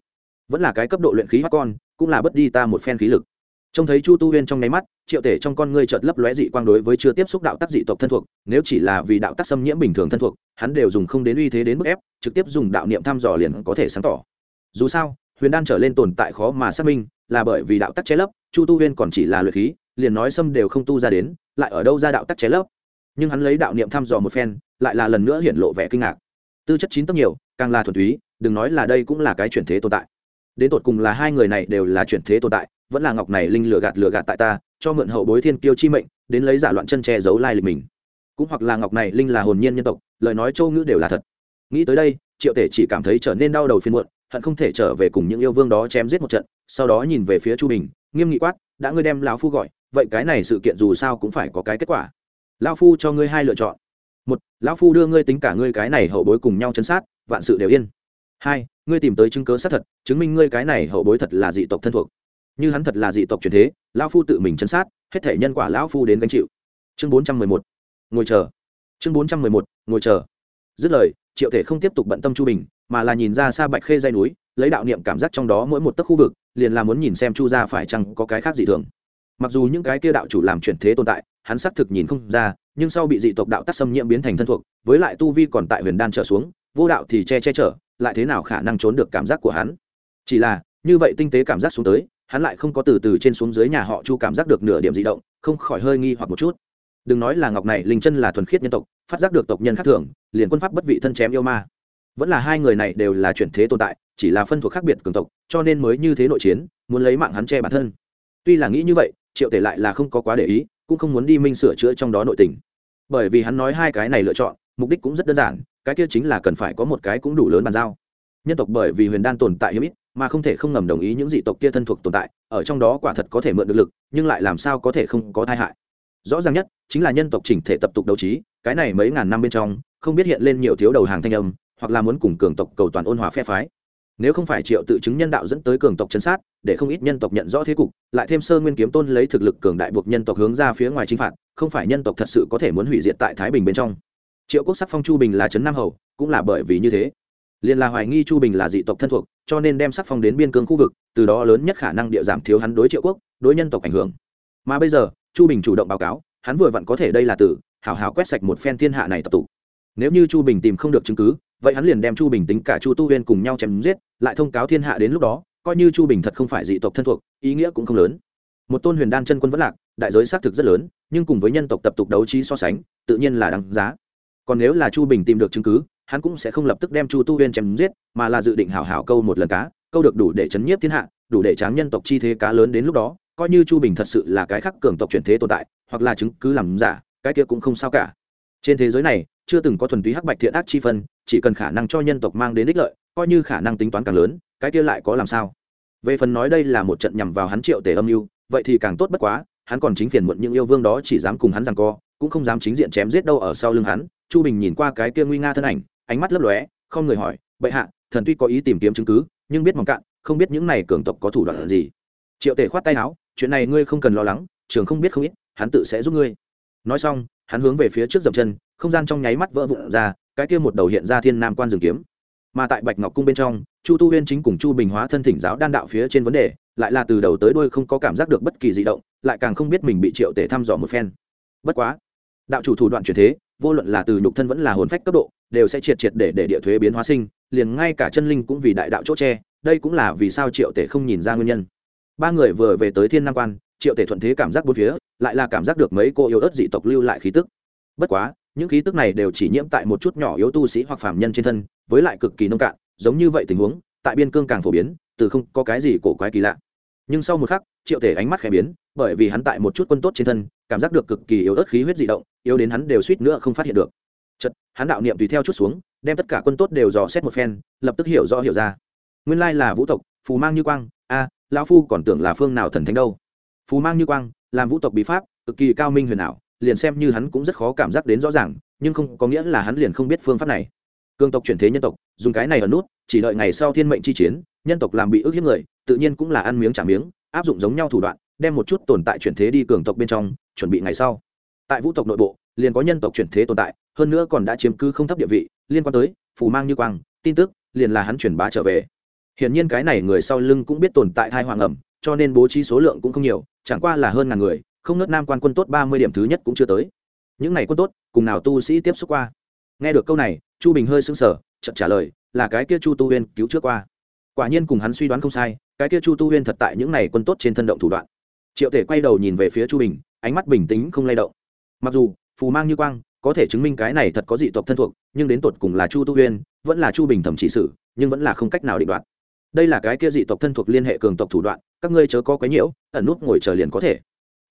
vẫn là cái cấp độ luyện khí hoa con, cũng là bất đi ta một phen khí lực. Trông thấy chu tu huyên trong nháy mắt, triệu tể trong con ngươi chợt lấp lóe dị quang đối với chưa tiếp xúc đạo tác dị tộc thân thuộc, nếu chỉ là vì đạo tác xâm nhiễm bình thường thân thuộc, hắn đều dùng không đến uy thế đến mức ép, trực tiếp dùng đạo niệm thăm dò liền có thể sáng tỏ. Dù sao, huyền đan trở lên tồn tại khó mà xác minh, là bởi vì đạo tắc che lấp, chu tu huyên còn chỉ là luyện khí, liền nói xâm đều không tu ra đến, lại ở đâu ra đạo tắc che lấp? Nhưng hắn lấy đạo niệm thăm dò một phen, lại là lần nữa hiện lộ vẻ kinh ngạc. Tư chất chín tấc nhiều, càng là thuần túy, đừng nói là đây cũng là cái chuyển thế tồn tại. Đến tột cùng là hai người này đều là chuyển thế tồn tại, vẫn là ngọc này linh lừa gạt lừa gạt tại ta, cho mượn hậu bối thiên kiêu chi mệnh, đến lấy giả loạn chân che giấu lai lịch mình. Cũng hoặc là ngọc này linh là hồn nhiên nhân tộc, lời nói châu ngữ đều là thật. Nghĩ tới đây, triệu tể chỉ cảm thấy trở nên đau đầu phiên muộn, hận không thể trở về cùng những yêu vương đó chém giết một trận, sau đó nhìn về phía chu bình, nghiêm nghị quát, đã ngươi đem lão phu gọi, vậy cái này sự kiện dù sao cũng phải có cái kết quả lão phu cho ngươi hai lựa chọn. Một, lão phu đưa ngươi tính cả ngươi cái này hậu bối cùng nhau chấn sát, vạn sự đều yên. Hai, ngươi tìm tới chứng cớ xác thật, chứng minh ngươi cái này hậu bối thật là dị tộc thân thuộc. Như hắn thật là dị tộc truyền thế, lão phu tự mình chấn sát, hết thể nhân quả lão phu đến gánh chịu. Chương bốn trăm mười một, ngồi chờ. Chương bốn trăm mười một, ngồi chờ. Dứt lời, triệu thể không tiếp tục bận tâm chu bình, mà là nhìn ra xa bạch khê dây núi, lấy đạo niệm cảm giác trong đó mỗi một tấc khu vực, liền là muốn nhìn xem chu gia phải chăng có cái khác gì thường mặc dù những cái kia đạo chủ làm chuyển thế tồn tại, hắn xác thực nhìn không ra, nhưng sau bị dị tộc đạo tắc xâm nhiễm biến thành thân thuộc, với lại tu vi còn tại huyền đan trở xuống, vô đạo thì che che chở, lại thế nào khả năng trốn được cảm giác của hắn? Chỉ là, như vậy tinh tế cảm giác xuống tới, hắn lại không có từ từ trên xuống dưới nhà họ chu cảm giác được nửa điểm di động, không khỏi hơi nghi hoặc một chút. Đừng nói là ngọc này, linh chân là thuần khiết nhân tộc, phát giác được tộc nhân khác thường, liền quân pháp bất vị thân chém yêu ma. Vẫn là hai người này đều là chuyển thế tồn tại, chỉ là phân thuộc khác biệt cường tộc, cho nên mới như thế nội chiến, muốn lấy mạng hắn che bản thân. Tuy là nghĩ như vậy triệu tể lại là không có quá để ý, cũng không muốn đi minh sửa chữa trong đó nội tình. Bởi vì hắn nói hai cái này lựa chọn, mục đích cũng rất đơn giản, cái kia chính là cần phải có một cái cũng đủ lớn bàn giao. Nhân tộc bởi vì huyền đan tồn tại hiếm ít, mà không thể không ngầm đồng ý những dị tộc kia thân thuộc tồn tại, ở trong đó quả thật có thể mượn được lực, nhưng lại làm sao có thể không có tai hại. Rõ ràng nhất, chính là nhân tộc chỉnh thể tập tục đấu trí, cái này mấy ngàn năm bên trong, không biết hiện lên nhiều thiếu đầu hàng thanh âm, hoặc là muốn cùng cường tộc cầu toàn ôn hòa phe phái nếu không phải triệu tự chứng nhân đạo dẫn tới cường tộc chấn sát, để không ít nhân tộc nhận rõ thế cục, lại thêm sơ nguyên kiếm tôn lấy thực lực cường đại buộc nhân tộc hướng ra phía ngoài chinh phạt, không phải nhân tộc thật sự có thể muốn hủy diệt tại thái bình bên trong. Triệu quốc sắc phong chu bình là trấn nam hầu, cũng là bởi vì như thế. Liền là hoài nghi chu bình là dị tộc thân thuộc, cho nên đem sắc phong đến biên cương khu vực, từ đó lớn nhất khả năng địa giảm thiếu hắn đối triệu quốc, đối nhân tộc ảnh hưởng. Mà bây giờ, chu bình chủ động báo cáo, hắn vừa vặn có thể đây là tử, hảo hảo quét sạch một phen thiên hạ này tập tụ. Nếu như chu bình tìm không được chứng cứ vậy hắn liền đem chu bình tính cả chu tu huyên cùng nhau chém giết, lại thông cáo thiên hạ đến lúc đó, coi như chu bình thật không phải dị tộc thân thuộc, ý nghĩa cũng không lớn. Một tôn huyền đan chân quân vẫn lạc, đại giới xác thực rất lớn, nhưng cùng với nhân tộc tập tục đấu trí so sánh, tự nhiên là đáng giá. Còn nếu là chu bình tìm được chứng cứ, hắn cũng sẽ không lập tức đem chu tu huyên chém giết, mà là dự định hảo hảo câu một lần cá, câu được đủ để chấn nhiếp thiên hạ, đủ để tráng nhân tộc chi thế cá lớn đến lúc đó, coi như chu bình thật sự là cái khắc cường tộc chuyển thế tồn tại, hoặc là chứng cứ làm giả, cái kia cũng không sao cả. Trên thế giới này chưa từng có thuần túy hắc bạch thiện ác chi phân, chỉ cần khả năng cho nhân tộc mang đến ích lợi, coi như khả năng tính toán càng lớn, cái kia lại có làm sao? Về phần nói đây là một trận nhằm vào hắn triệu tề âm mưu, vậy thì càng tốt bất quá, hắn còn chính phiền muộn những yêu vương đó chỉ dám cùng hắn rằng co, cũng không dám chính diện chém giết đâu ở sau lưng hắn. Chu bình nhìn qua cái kia nguy nga thân ảnh, ánh mắt lấp lóe, không người hỏi, bệ hạ, thần tuy có ý tìm kiếm chứng cứ, nhưng biết mong cạn, không biết những này cường tộc có thủ đoạn gì? Triệu tể khoát tay áo, chuyện này ngươi không cần lo lắng, trường không biết không ít, hắn tự sẽ giúp ngươi nói xong, hắn hướng về phía trước dậm chân, không gian trong nháy mắt vỡ vụn ra, cái kia một đầu hiện ra thiên nam quan rừng kiếm. Mà tại bạch ngọc cung bên trong, chu tu huyên chính cùng chu bình hóa thân thỉnh giáo đan đạo phía trên vấn đề, lại là từ đầu tới đuôi không có cảm giác được bất kỳ di động, lại càng không biết mình bị triệu tể thăm dò một phen. Bất quá, đạo chủ thủ đoạn chuyển thế, vô luận là từ nhục thân vẫn là hồn phách cấp độ, đều sẽ triệt triệt để để địa thuế biến hóa sinh, liền ngay cả chân linh cũng vì đại đạo chỗ tre đây cũng là vì sao triệu tể không nhìn ra nguyên nhân. Ba người vừa về tới thiên nam quan triệu tể thuận thế cảm giác bốn phía, lại là cảm giác được mấy cô yếu ớt dị tộc lưu lại khí tức. Bất quá, những khí tức này đều chỉ nhiễm tại một chút nhỏ yếu tu sĩ hoặc phàm nhân trên thân, với lại cực kỳ nông cạn, giống như vậy tình huống, tại biên cương càng phổ biến, từ không có cái gì cổ quái kỳ lạ. Nhưng sau một khắc, triệu tể ánh mắt khẽ biến, bởi vì hắn tại một chút quân tốt trên thân, cảm giác được cực kỳ yếu ớt khí huyết dị động, yếu đến hắn đều suýt nữa không phát hiện được. Chật hắn đạo niệm tùy theo chút xuống, đem tất cả quân tốt đều dò xét một phen, lập tức hiểu rõ hiểu ra. Nguyên lai là vũ tộc, phù mang như quang, a, lão phu còn tưởng là phương nào thần thánh đâu phù mang như quang, làm vũ tộc bí pháp, cực kỳ cao minh huyền ảo, liền xem như hắn cũng rất khó cảm giác đến rõ ràng, nhưng không có nghĩa là hắn liền không biết phương pháp này. Cương tộc chuyển thế nhân tộc, dùng cái này ở nút, chỉ đợi ngày sau thiên mệnh chi chiến, nhân tộc làm bị ức hiếp người, tự nhiên cũng là ăn miếng trả miếng, áp dụng giống nhau thủ đoạn, đem một chút tồn tại chuyển thế đi cường tộc bên trong, chuẩn bị ngày sau. Tại vũ tộc nội bộ, liền có nhân tộc chuyển thế tồn tại, hơn nữa còn đã chiếm cứ không thấp địa vị, liên quan tới phù mang như quang, tin tức, liền là hắn truyền bá trở về. Hiển nhiên cái này người sau lưng cũng biết tồn tại thai hoàng ẩm cho nên bố trí số lượng cũng không nhiều, chẳng qua là hơn ngàn người, không nớt nam quan quân tốt ba mươi điểm thứ nhất cũng chưa tới. Những này quân tốt, cùng nào tu sĩ tiếp xúc qua. Nghe được câu này, chu bình hơi sững sờ chậm trả lời, là cái kia chu tu huyên cứu trước qua. Quả nhiên cùng hắn suy đoán không sai, cái kia chu tu huyên thật tại những này quân tốt trên thân động thủ đoạn. Triệu thể quay đầu nhìn về phía chu bình, ánh mắt bình tĩnh không lay động. Mặc dù, phù mang như quang, có thể chứng minh cái này thật có dị tộc thân thuộc, nhưng đến tột cùng là chu tu huyên, vẫn là chu bình thẩm chỉ sử nhưng vẫn là không cách nào định đoạt đây là cái kia dị tộc thân thuộc liên hệ cường tộc thủ đoạn các ngươi chớ có quấy nhiễu ẩn nút ngồi chờ liền có thể.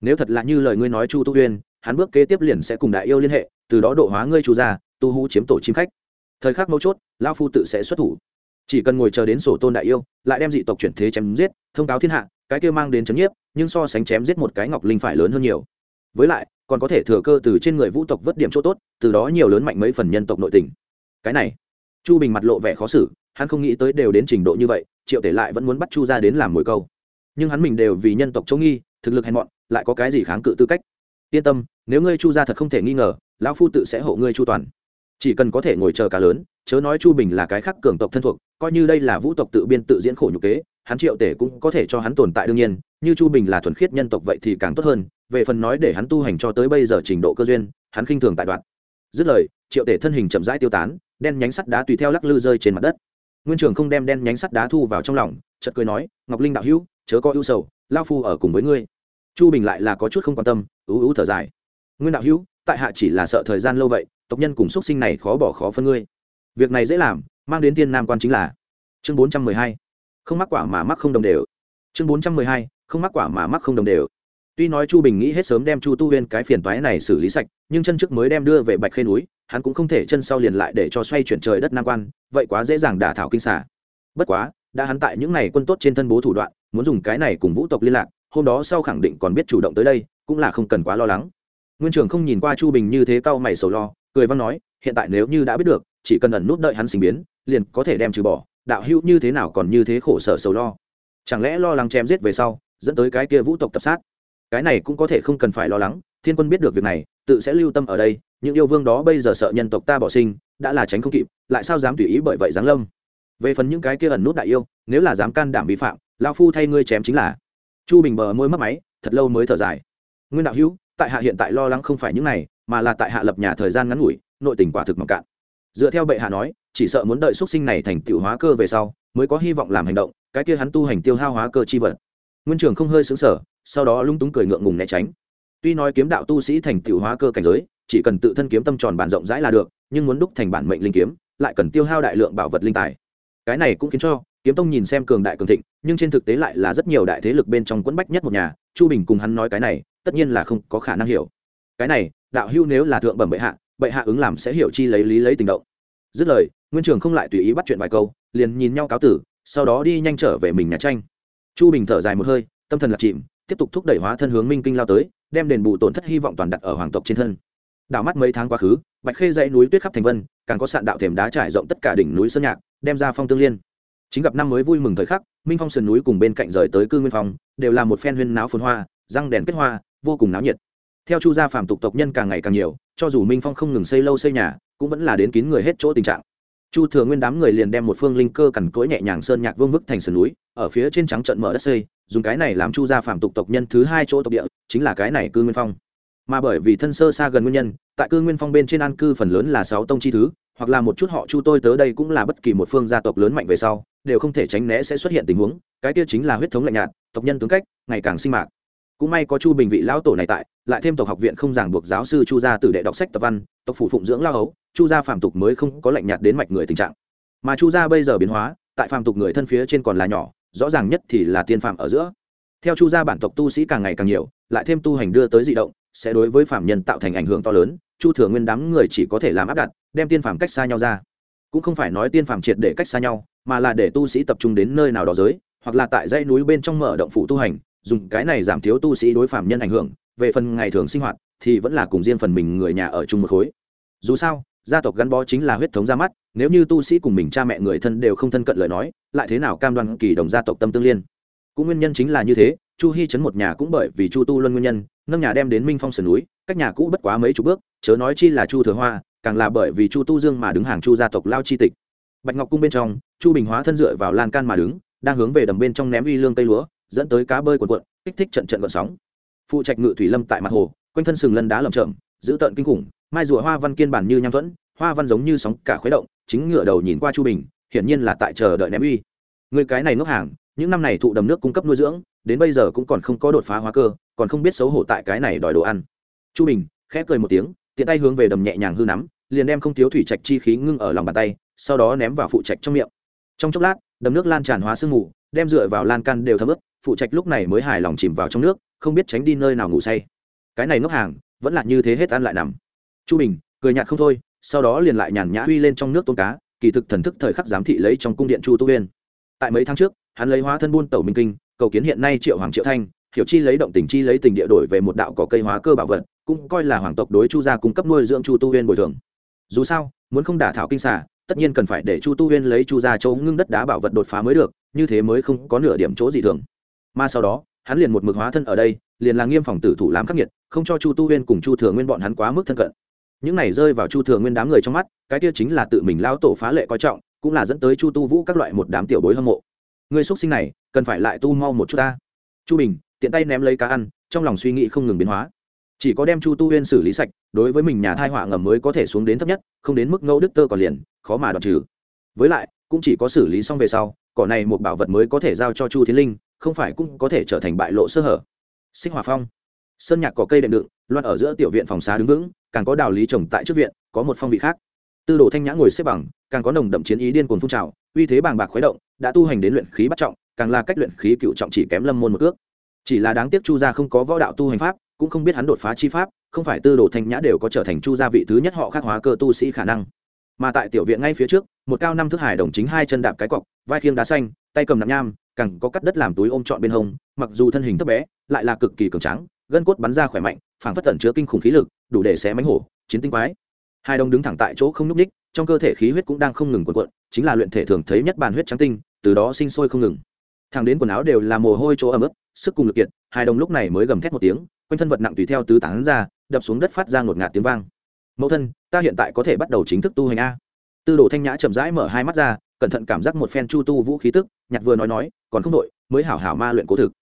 Nếu thật là như lời ngươi nói chu tu Uyên, hắn bước kế tiếp liền sẽ cùng đại yêu liên hệ từ đó độ hóa ngươi chu ra tu hú chiếm tổ chim khách. Thời khắc mấu chốt lao phu tự sẽ xuất thủ. Chỉ cần ngồi chờ đến sổ tôn đại yêu lại đem dị tộc chuyển thế chém giết thông cáo thiên hạ cái kia mang đến chấn nhiếp nhưng so sánh chém giết một cái ngọc linh phải lớn hơn nhiều. Với lại còn có thể thừa cơ từ trên người vũ tộc vớt điểm chỗ tốt từ đó nhiều lớn mạnh mấy phần nhân tộc nội tình. Cái này chu bình mặt lộ vẻ khó xử hắn không nghĩ tới đều đến trình độ như vậy, triệu tể lại vẫn muốn bắt chu ra đến làm mồi câu. Nhưng hắn mình đều vì nhân tộc chống nghi, thực lực hèn mọn, lại có cái gì kháng cự tư cách? Yên tâm, nếu ngươi chu ra thật không thể nghi ngờ, lão phu tự sẽ hộ ngươi chu toàn. Chỉ cần có thể ngồi chờ cá lớn, chớ nói chu bình là cái khác cường tộc thân thuộc, coi như đây là vũ tộc tự biên tự diễn khổ nhục kế, hắn triệu tể cũng có thể cho hắn tồn tại đương nhiên, như chu bình là thuần khiết nhân tộc vậy thì càng tốt hơn, về phần nói để hắn tu hành cho tới bây giờ trình độ cơ duyên, hắn khinh thường tại đoạn. Dứt lời, triệu tể thân hình chậm rãi tiêu tán, đen nhánh sắt đá tùy theo lắc lư rơi trên mặt đất nguyên trường không đem đen nhánh sắt đá thu vào trong lòng, chợt cười nói, ngọc linh đạo hữu, chớ có ưu sầu, lao phu ở cùng với ngươi. Chu bình lại là có chút không quan tâm, ú ú thở dài. Nguyên đạo hữu, tại hạ chỉ là sợ thời gian lâu vậy, tộc nhân cùng xuất sinh này khó bỏ khó phân ngươi. Việc này dễ làm, mang đến thiên nam quan chính là chương bốn trăm mười hai. Không mắc quả mà mắc không đồng đều. Chương bốn trăm mười hai. Không mắc quả mà mắc không đồng đều. Tuy nói chu bình nghĩ hết sớm đem chu tu huyên cái phiền toái này xử lý sạch, nhưng chân trước mới đem đưa về bạch khê núi hắn cũng không thể chân sau liền lại để cho xoay chuyển trời đất nam quan, vậy quá dễ dàng đả thảo kinh xả bất quá, đã hắn tại những n à y quân tốt trên thân bố thủ đoạn, muốn dùng cái này cùng vũ tộc liên lạc, hôm đó sau khẳng định còn biết chủ động tới đây, cũng là không cần quá lo lắng. Nguyên trưởng không nhìn qua chu bình như thế cau mày sầu lo, cười văn nói, hiện tại nếu như đã biết được, chỉ cần ẩn nút đợi hắn sinh biến, liền có thể đem trừ bỏ, đạo hữu như thế nào còn như thế khổ sở sầu lo. Chẳng lẽ lo lắng chém giết về sau, dẫn tới cái kia vũ tộc tập sát? Cái này cũng có thể không cần phải lo lắng, thiên quân biết được việc này, tự sẽ lưu tâm ở đây những yêu vương đó bây giờ sợ nhân tộc ta bỏ sinh, đã là tránh không kịp, lại sao dám tùy ý bởi vậy giáng lâm? Về phần những cái kia ẩn nút đại yêu, nếu là dám can đảm vi phạm lao phu thay ngươi chém chính là. Chu bình bờ môi mất máy, thật lâu mới thở dài. Nguyên đạo hữu, tại hạ hiện tại lo lắng không phải những này, mà là tại hạ lập nhà thời gian ngắn ngủi, nội tình quả thực mặc cạn. Dựa theo bệ hạ nói, chỉ sợ muốn đợi x sinh này thành tựu hóa cơ về sau, mới có hy vọng làm hành động, cái kia hắn tu hành tiêu hao hóa cơ chi vật. Nguyên trường không hơi xứng sở sau đó lung túng cười ngượng ngùng né tránh. Tuy nói kiếm đạo tu sĩ thành tựu hóa cơ cảnh giới chỉ cần tự thân kiếm tâm tròn bản rộng rãi là được, nhưng muốn đúc thành bản mệnh linh kiếm, lại cần tiêu hao đại lượng bảo vật linh tài. Cái này cũng khiến cho kiếm tông nhìn xem cường đại cường thịnh, nhưng trên thực tế lại là rất nhiều đại thế lực bên trong quẫn bách nhất một nhà, chu bình cùng hắn nói cái này, tất nhiên là không có khả năng hiểu. Cái này, đạo hưu nếu là thượng bẩm bệ hạ bệ hạ ứng làm sẽ hiểu chi lấy lý lấy tình động. Dứt lời, nguyên trường không lại tùy ý bắt chuyện vài câu, liền nhìn nhau cáo tử, sau đó đi nhanh trở về mình nhà tranh. Chu bình thở dài một hơi, tâm thần lạc chìm, tiếp tục thúc đẩy hóa thân hướng minh kinh lao tới, đem đền bù tổn thất hy vọng toàn đặt ở hoàng tộc trên thân đảo mắt mấy tháng quá khứ, bạch khê dãy núi tuyết khắp thành vân, càng có sạn đạo thềm đá trải rộng tất cả đỉnh núi sơn nhạc, đem ra phong tương liên. Chính gặp năm mới vui mừng thời khắc, minh phong sườn núi cùng bên cạnh rời tới cư nguyên phong, đều là một phen huyên náo phồn hoa, răng đèn kết hoa, vô cùng náo nhiệt. Theo chu gia phàm tục tộc nhân càng ngày càng nhiều, cho dù minh phong không ngừng xây lâu xây nhà, cũng vẫn là đến kín người hết chỗ tình trạng. Chu thừa nguyên đám người liền đem một phương linh cơ cằn cỗi nhẹ nhàng sơn nhạc vương vức thành sườn núi, ở phía trên trắng trận mở đất xây, dùng cái này làm chu gia phàm tục tộc nhân thứ hai chỗ tộc địa, chính là cái này cư nguyên phong mà bởi vì thân sơ xa gần nguyên nhân, tại cư nguyên phong bên trên an cư phần lớn là sáu tông chi thứ, hoặc là một chút họ chu tôi tới đây cũng là bất kỳ một phương gia tộc lớn mạnh về sau, đều không thể tránh né sẽ xuất hiện tình huống, cái kia chính là huyết thống lạnh nhạt, tộc nhân tướng cách, ngày càng sinh mạc. Cũng may có chu bình vị lão tổ này tại, lại thêm tộc học viện không giảng buộc giáo sư chu gia tử đệ đọc sách tập văn, tộc phủ phụng dưỡng lao hấu, chu gia phàm tục mới không có lạnh nhạt đến mạch người tình trạng. Mà chu gia bây giờ biến hóa, tại phàm tục người thân phía trên còn là nhỏ, rõ ràng nhất thì là tiên phạm ở giữa. Theo chu gia bản tộc tu sĩ càng ngày càng nhiều, lại thêm tu hành đưa tới dị động sẽ đối với phạm nhân tạo thành ảnh hưởng to lớn, chu thừa nguyên đám người chỉ có thể làm áp đặt, đem tiên phàm cách xa nhau ra. Cũng không phải nói tiên phàm triệt để cách xa nhau, mà là để tu sĩ tập trung đến nơi nào đó giới, hoặc là tại dãy núi bên trong mở động phủ tu hành, dùng cái này giảm thiếu tu sĩ đối phạm nhân ảnh hưởng, về phần ngày thường sinh hoạt, thì vẫn là cùng riêng phần mình người nhà ở chung một khối. Dù sao, gia tộc gắn bó chính là huyết thống ra mắt, nếu như tu sĩ cùng mình cha mẹ người thân đều không thân cận lời nói, lại thế nào cam đoan kỳ đồng gia tộc tâm tương liên? Cũng nguyên nhân chính là như thế, chu hy chấn một nhà cũng bởi vì chu tu luân nguyên nhân nâng nhà đem đến minh phong sườn núi, cách nhà cũ bất quá mấy chục bước, chớ nói chi là chu thừa hoa, càng là bởi vì chu tu dương mà đứng hàng chu gia tộc lao chi tịch. Bạch ngọc cung bên trong, chu bình hóa thân dựa vào lan can mà đứng, đang hướng về đầm bên trong ném uy lương tây lúa, dẫn tới cá bơi quần quận kích thích trận trận gợn sóng. Phụ trạch ngự thủy lâm tại mặt hồ, quanh thân sừng lân đá lầm chậm giữ tợn kinh khủng, mai rùa hoa văn kiên bản như nham thuẫn, hoa văn giống như sóng cả khuấy động, chính ngựa đầu nhìn qua chu bình, hiển nhiên là tại chờ đợi ném uy. Người cái này ngốc hàng, những năm này thụ đầm nước cung cấp nuôi dưỡng đến bây giờ cũng còn không có đột phá hóa cơ, còn không biết xấu hổ tại cái này đòi đồ ăn. Chu bình khẽ cười một tiếng, tiện tay hướng về đầm nhẹ nhàng hư nắm, liền đem không thiếu thủy trạch chi khí ngưng ở lòng bàn tay, sau đó ném vào phụ trạch trong miệng. Trong chốc lát, đầm nước lan tràn hóa sương mù, đem dựa vào lan can đều thấm ướt, phụ trạch lúc này mới hài lòng chìm vào trong nước, không biết tránh đi nơi nào ngủ say. Cái này ngốc hàng, vẫn là như thế hết ăn lại nằm. Chu bình cười nhạt không thôi, sau đó liền lại nhàn nhã huy lên trong nước tôm cá, kỳ thực thần thức thời khắc giám thị lấy trong cung điện chu tu huyên tại mấy tháng trước, hắn lấy hóa thân buôn tẩu minh kinh cầu kiến hiện nay triệu hoàng triệu thanh, hiểu chi lấy động tình chi lấy tình địa đổi về một đạo cỏ cây hóa cơ bảo vật, cũng coi là hoàng tộc đối chu gia cung cấp nuôi dưỡng chu tu huyên bồi thường. Dù sao, muốn không đả thảo kinh xả tất nhiên cần phải để chu tu huyên lấy chu gia châu ngưng đất đá bảo vật đột phá mới được, như thế mới không có nửa điểm chỗ gì thường. Mà sau đó, hắn liền một mực hóa thân ở đây, liền là nghiêm phòng tử thủ làm khắc nghiệt, không cho chu tu huyên cùng chu thừa nguyên bọn hắn quá mức thân cận. Những này rơi vào chu thừa nguyên đám người trong mắt, cái kia chính là tự mình lao tổ phá lệ coi trọng, cũng là dẫn tới chu tu vũ các loại một đám tiểu bối hâm mộ. Người xuất sinh này cần phải lại tu mau một chút ta. Chu bình, tiện tay ném lấy cá ăn, trong lòng suy nghĩ không ngừng biến hóa. Chỉ có đem chu tu huyên xử lý sạch, đối với mình nhà thai họa ngầm mới có thể xuống đến thấp nhất, không đến mức ngẫu đức tơ còn liền, khó mà đoạt trừ. Với lại, cũng chỉ có xử lý xong về sau, cỏ này một bảo vật mới có thể giao cho chu thiên linh, không phải cũng có thể trở thành bại lộ sơ hở. Sinh hòa phong. Sơn nhạc có cây đệm đựng loan ở giữa tiểu viện phòng xá đứng vững, càng có đào lý trồng tại trước viện, có một phong vị khác. Tư đồ thanh nhã ngồi xếp bằng, càng có nồng đậm chiến ý điên cuồng phun trào, uy thế bàng bạc khuấy động, đã tu hành đến luyện khí bắt trọng càng là cách luyện khí cựu trọng chỉ kém lâm môn một cước chỉ là đáng tiếc chu gia không có võ đạo tu hành pháp, cũng không biết hắn đột phá chi pháp, không phải tư đồ thanh nhã đều có trở thành chu gia vị thứ nhất họ khắc hóa cơ tu sĩ khả năng. Mà tại tiểu viện ngay phía trước, một cao năm thước hải đồng chính hai chân đạp cái cọc, vai khiêng đá xanh, tay cầm nạp nham cẳng có cắt đất làm túi ôm trọn bên hông, mặc dù thân hình thấp bé, lại là cực kỳ cường tráng, gân cốt bắn ra khỏe mạnh, phảng phất tẩn chứa kinh khủng khí lực, đủ để xé mánh hổ, chiến tinh quái. Hai đồng đứng thẳng tại chỗ không nhúc ních trong cơ thể khí huyết cũng đang không ngừng cuộn cuộn, chính là luyện thể thường thấy nhất bàn huyết trắng tinh, từ đó sinh sôi không ngừng thẳng đến quần áo đều là mồ hôi chỗ ẩm ướt, sức cùng lực kiệt hai đồng lúc này mới gầm thét một tiếng quanh thân vật nặng tùy theo tứ tán ra đập xuống đất phát ra ngột ngạt tiếng vang. Mẫu thân ta hiện tại có thể bắt đầu chính thức tu hành a. Tư đồ thanh nhã chậm rãi mở hai mắt ra cẩn thận cảm giác một phen chu tu vũ khí tức nhặt vừa nói nói còn không đội mới hảo hảo ma luyện cố thực.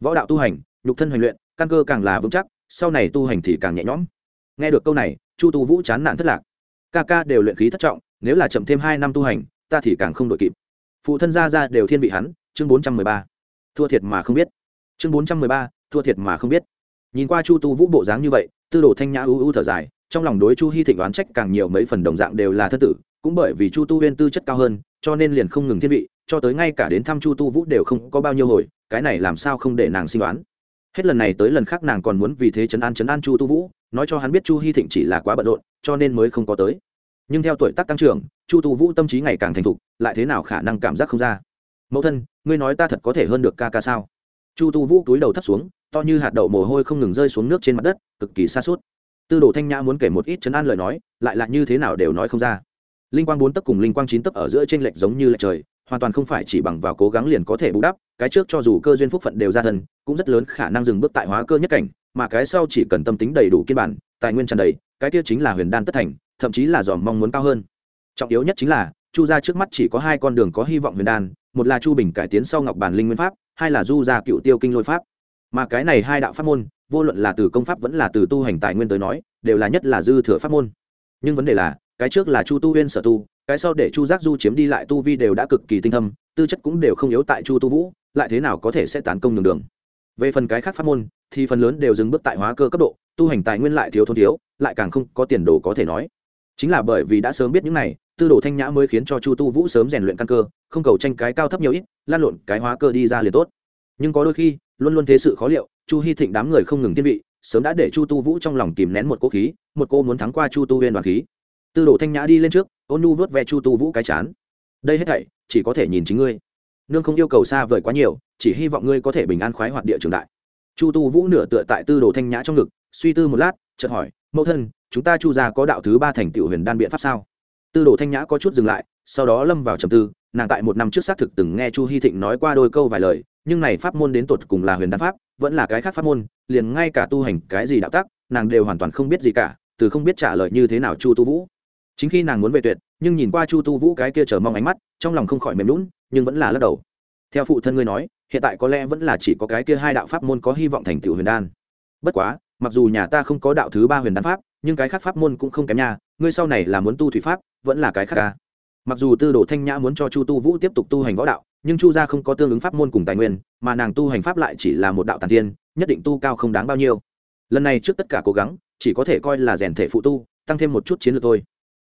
Võ đạo tu hành nhục thân hoành luyện căn cơ càng là vững chắc sau này tu hành thì càng nhẹ nhõm. Nghe được câu này chu tu vũ chán nản thất lạc. Ca ca đều luyện khí thất trọng nếu là chậm thêm hai năm tu hành ta thì càng không đội kịp. Phụ thân gia ra đều thiên vị hắn chương bốn trăm mười ba, thua thiệt mà không biết. chương bốn trăm mười ba, thua thiệt mà không biết. nhìn qua chu tu vũ bộ dáng như vậy, tư đồ thanh nhã ưu ưu thở dài, trong lòng đối chu hy thịnh đoán trách càng nhiều mấy phần đồng dạng đều là thân tử, cũng bởi vì chu tu huyên tư chất cao hơn, cho nên liền không ngừng thiên vị, cho tới ngay cả đến thăm chu tu vũ đều không có bao nhiêu hồi, cái này làm sao không để nàng sinh đoán hết lần này tới lần khác nàng còn muốn vì thế chấn an chấn an chu tu vũ, nói cho hắn biết chu hy thịnh chỉ là quá bận rộn, cho nên mới không có tới. nhưng theo tuổi tác tăng trưởng, chu tu vũ tâm trí ngày càng thành thục, lại thế nào khả năng cảm giác không ra. mẫu thân ngươi nói ta thật có thể hơn được ca ca sao? Chu tu vũ túi đầu thấp xuống, to như hạt đậu mồ hôi không ngừng rơi xuống nước trên mặt đất, cực kỳ xa suốt tư đồ thanh nhã muốn kể một ít chấn an lời nói, lại là như thế nào đều nói không ra. Linh quang bốn tấc cùng linh quang chín tấc ở giữa trên lệch giống như lệch trời, hoàn toàn không phải chỉ bằng vào cố gắng liền có thể bù đắp, cái trước cho dù cơ duyên phúc phận đều ra thân, cũng rất lớn khả năng dừng bước tại hóa cơ nhất cảnh, mà cái sau chỉ cần tâm tính đầy đủ kiên bản, tài nguyên tràn đầy, cái kia chính là huyền đan tất thành, thậm chí là dòm mong muốn cao hơn. Trọng yếu nhất chính là, chu gia trước mắt chỉ có hai con đường có hy vọng huyền đan một là chu bình cải tiến sau ngọc bản linh nguyên pháp, hai là du gia cựu tiêu kinh lôi pháp. Mà cái này hai đạo pháp môn, vô luận là từ công pháp vẫn là từ tu hành tài nguyên tới nói, đều là nhất là dư thừa pháp môn. Nhưng vấn đề là, cái trước là chu tu huyên sở tu, cái sau để chu giác du chiếm đi lại tu vi đều đã cực kỳ tinh thâm, tư chất cũng đều không yếu tại chu tu vũ, lại thế nào có thể sẽ tán công đường đường. Về phần cái khác pháp môn, thì phần lớn đều dừng bước tại hóa cơ cấp độ, tu hành tài nguyên lại thiếu thốn thiếu, lại càng không có tiền đồ có thể nói. Chính là bởi vì đã sớm biết những này tư đồ thanh nhã mới khiến cho chu tu vũ sớm rèn luyện căn cơ, không cầu tranh cái cao thấp nhiều ít, lan lộn cái hóa cơ đi ra liền tốt. Nhưng có đôi khi, luôn luôn thế sự khó liệu, chu hy thịnh đám người không ngừng tiên vị, sớm đã để chu tu vũ trong lòng kìm nén một cố khí, một cô muốn thắng qua chu tu huyên đoàn khí. Tư đồ thanh nhã đi lên trước, ôn nhu vớt ve chu tu vũ cái chán. Đây hết thảy, chỉ có thể nhìn chính ngươi. Nương không yêu cầu xa vời quá nhiều, chỉ hy vọng ngươi có thể bình an khoái hoạt địa trường đại. Chu tu vũ nửa tựa tại tư đồ thanh nhã trong ngực, suy tư một lát, chợt hỏi, mẫu thân, chúng ta chu gia có đạo thứ ba thành tựu huyền đan biện pháp sao? Tư đồ thanh nhã có chút dừng lại, sau đó lâm vào trầm tư, nàng tại một năm trước xác thực từng nghe chu hy thịnh nói qua đôi câu vài lời, nhưng này pháp môn đến tột cùng là huyền đan pháp, vẫn là cái khác pháp môn, liền ngay cả tu hành cái gì đạo tác nàng đều hoàn toàn không biết gì cả, từ không biết trả lời như thế nào chu tu vũ. Chính khi nàng muốn về tuyệt, nhưng nhìn qua chu tu vũ cái kia chờ mong ánh mắt, trong lòng không khỏi mềm lún nhưng vẫn là lắc đầu. Theo phụ thân ngươi nói, hiện tại có lẽ vẫn là chỉ có cái kia hai đạo pháp môn có hy vọng thành tựu huyền đan. Bất quá, mặc dù nhà ta không có đạo thứ ba huyền đan pháp nhưng cái khác pháp môn cũng không kém nha, ngươi sau này là muốn tu thủy pháp, vẫn là cái khác ca. Mặc dù tư đồ thanh nhã muốn cho chu tu vũ tiếp tục tu hành võ đạo, nhưng chu gia không có tương ứng pháp môn cùng tài nguyên, mà nàng tu hành pháp lại chỉ là một đạo tàn tiên, nhất định tu cao không đáng bao nhiêu. Lần này trước tất cả cố gắng, chỉ có thể coi là rèn thể phụ tu, tăng thêm một chút chiến lược thôi.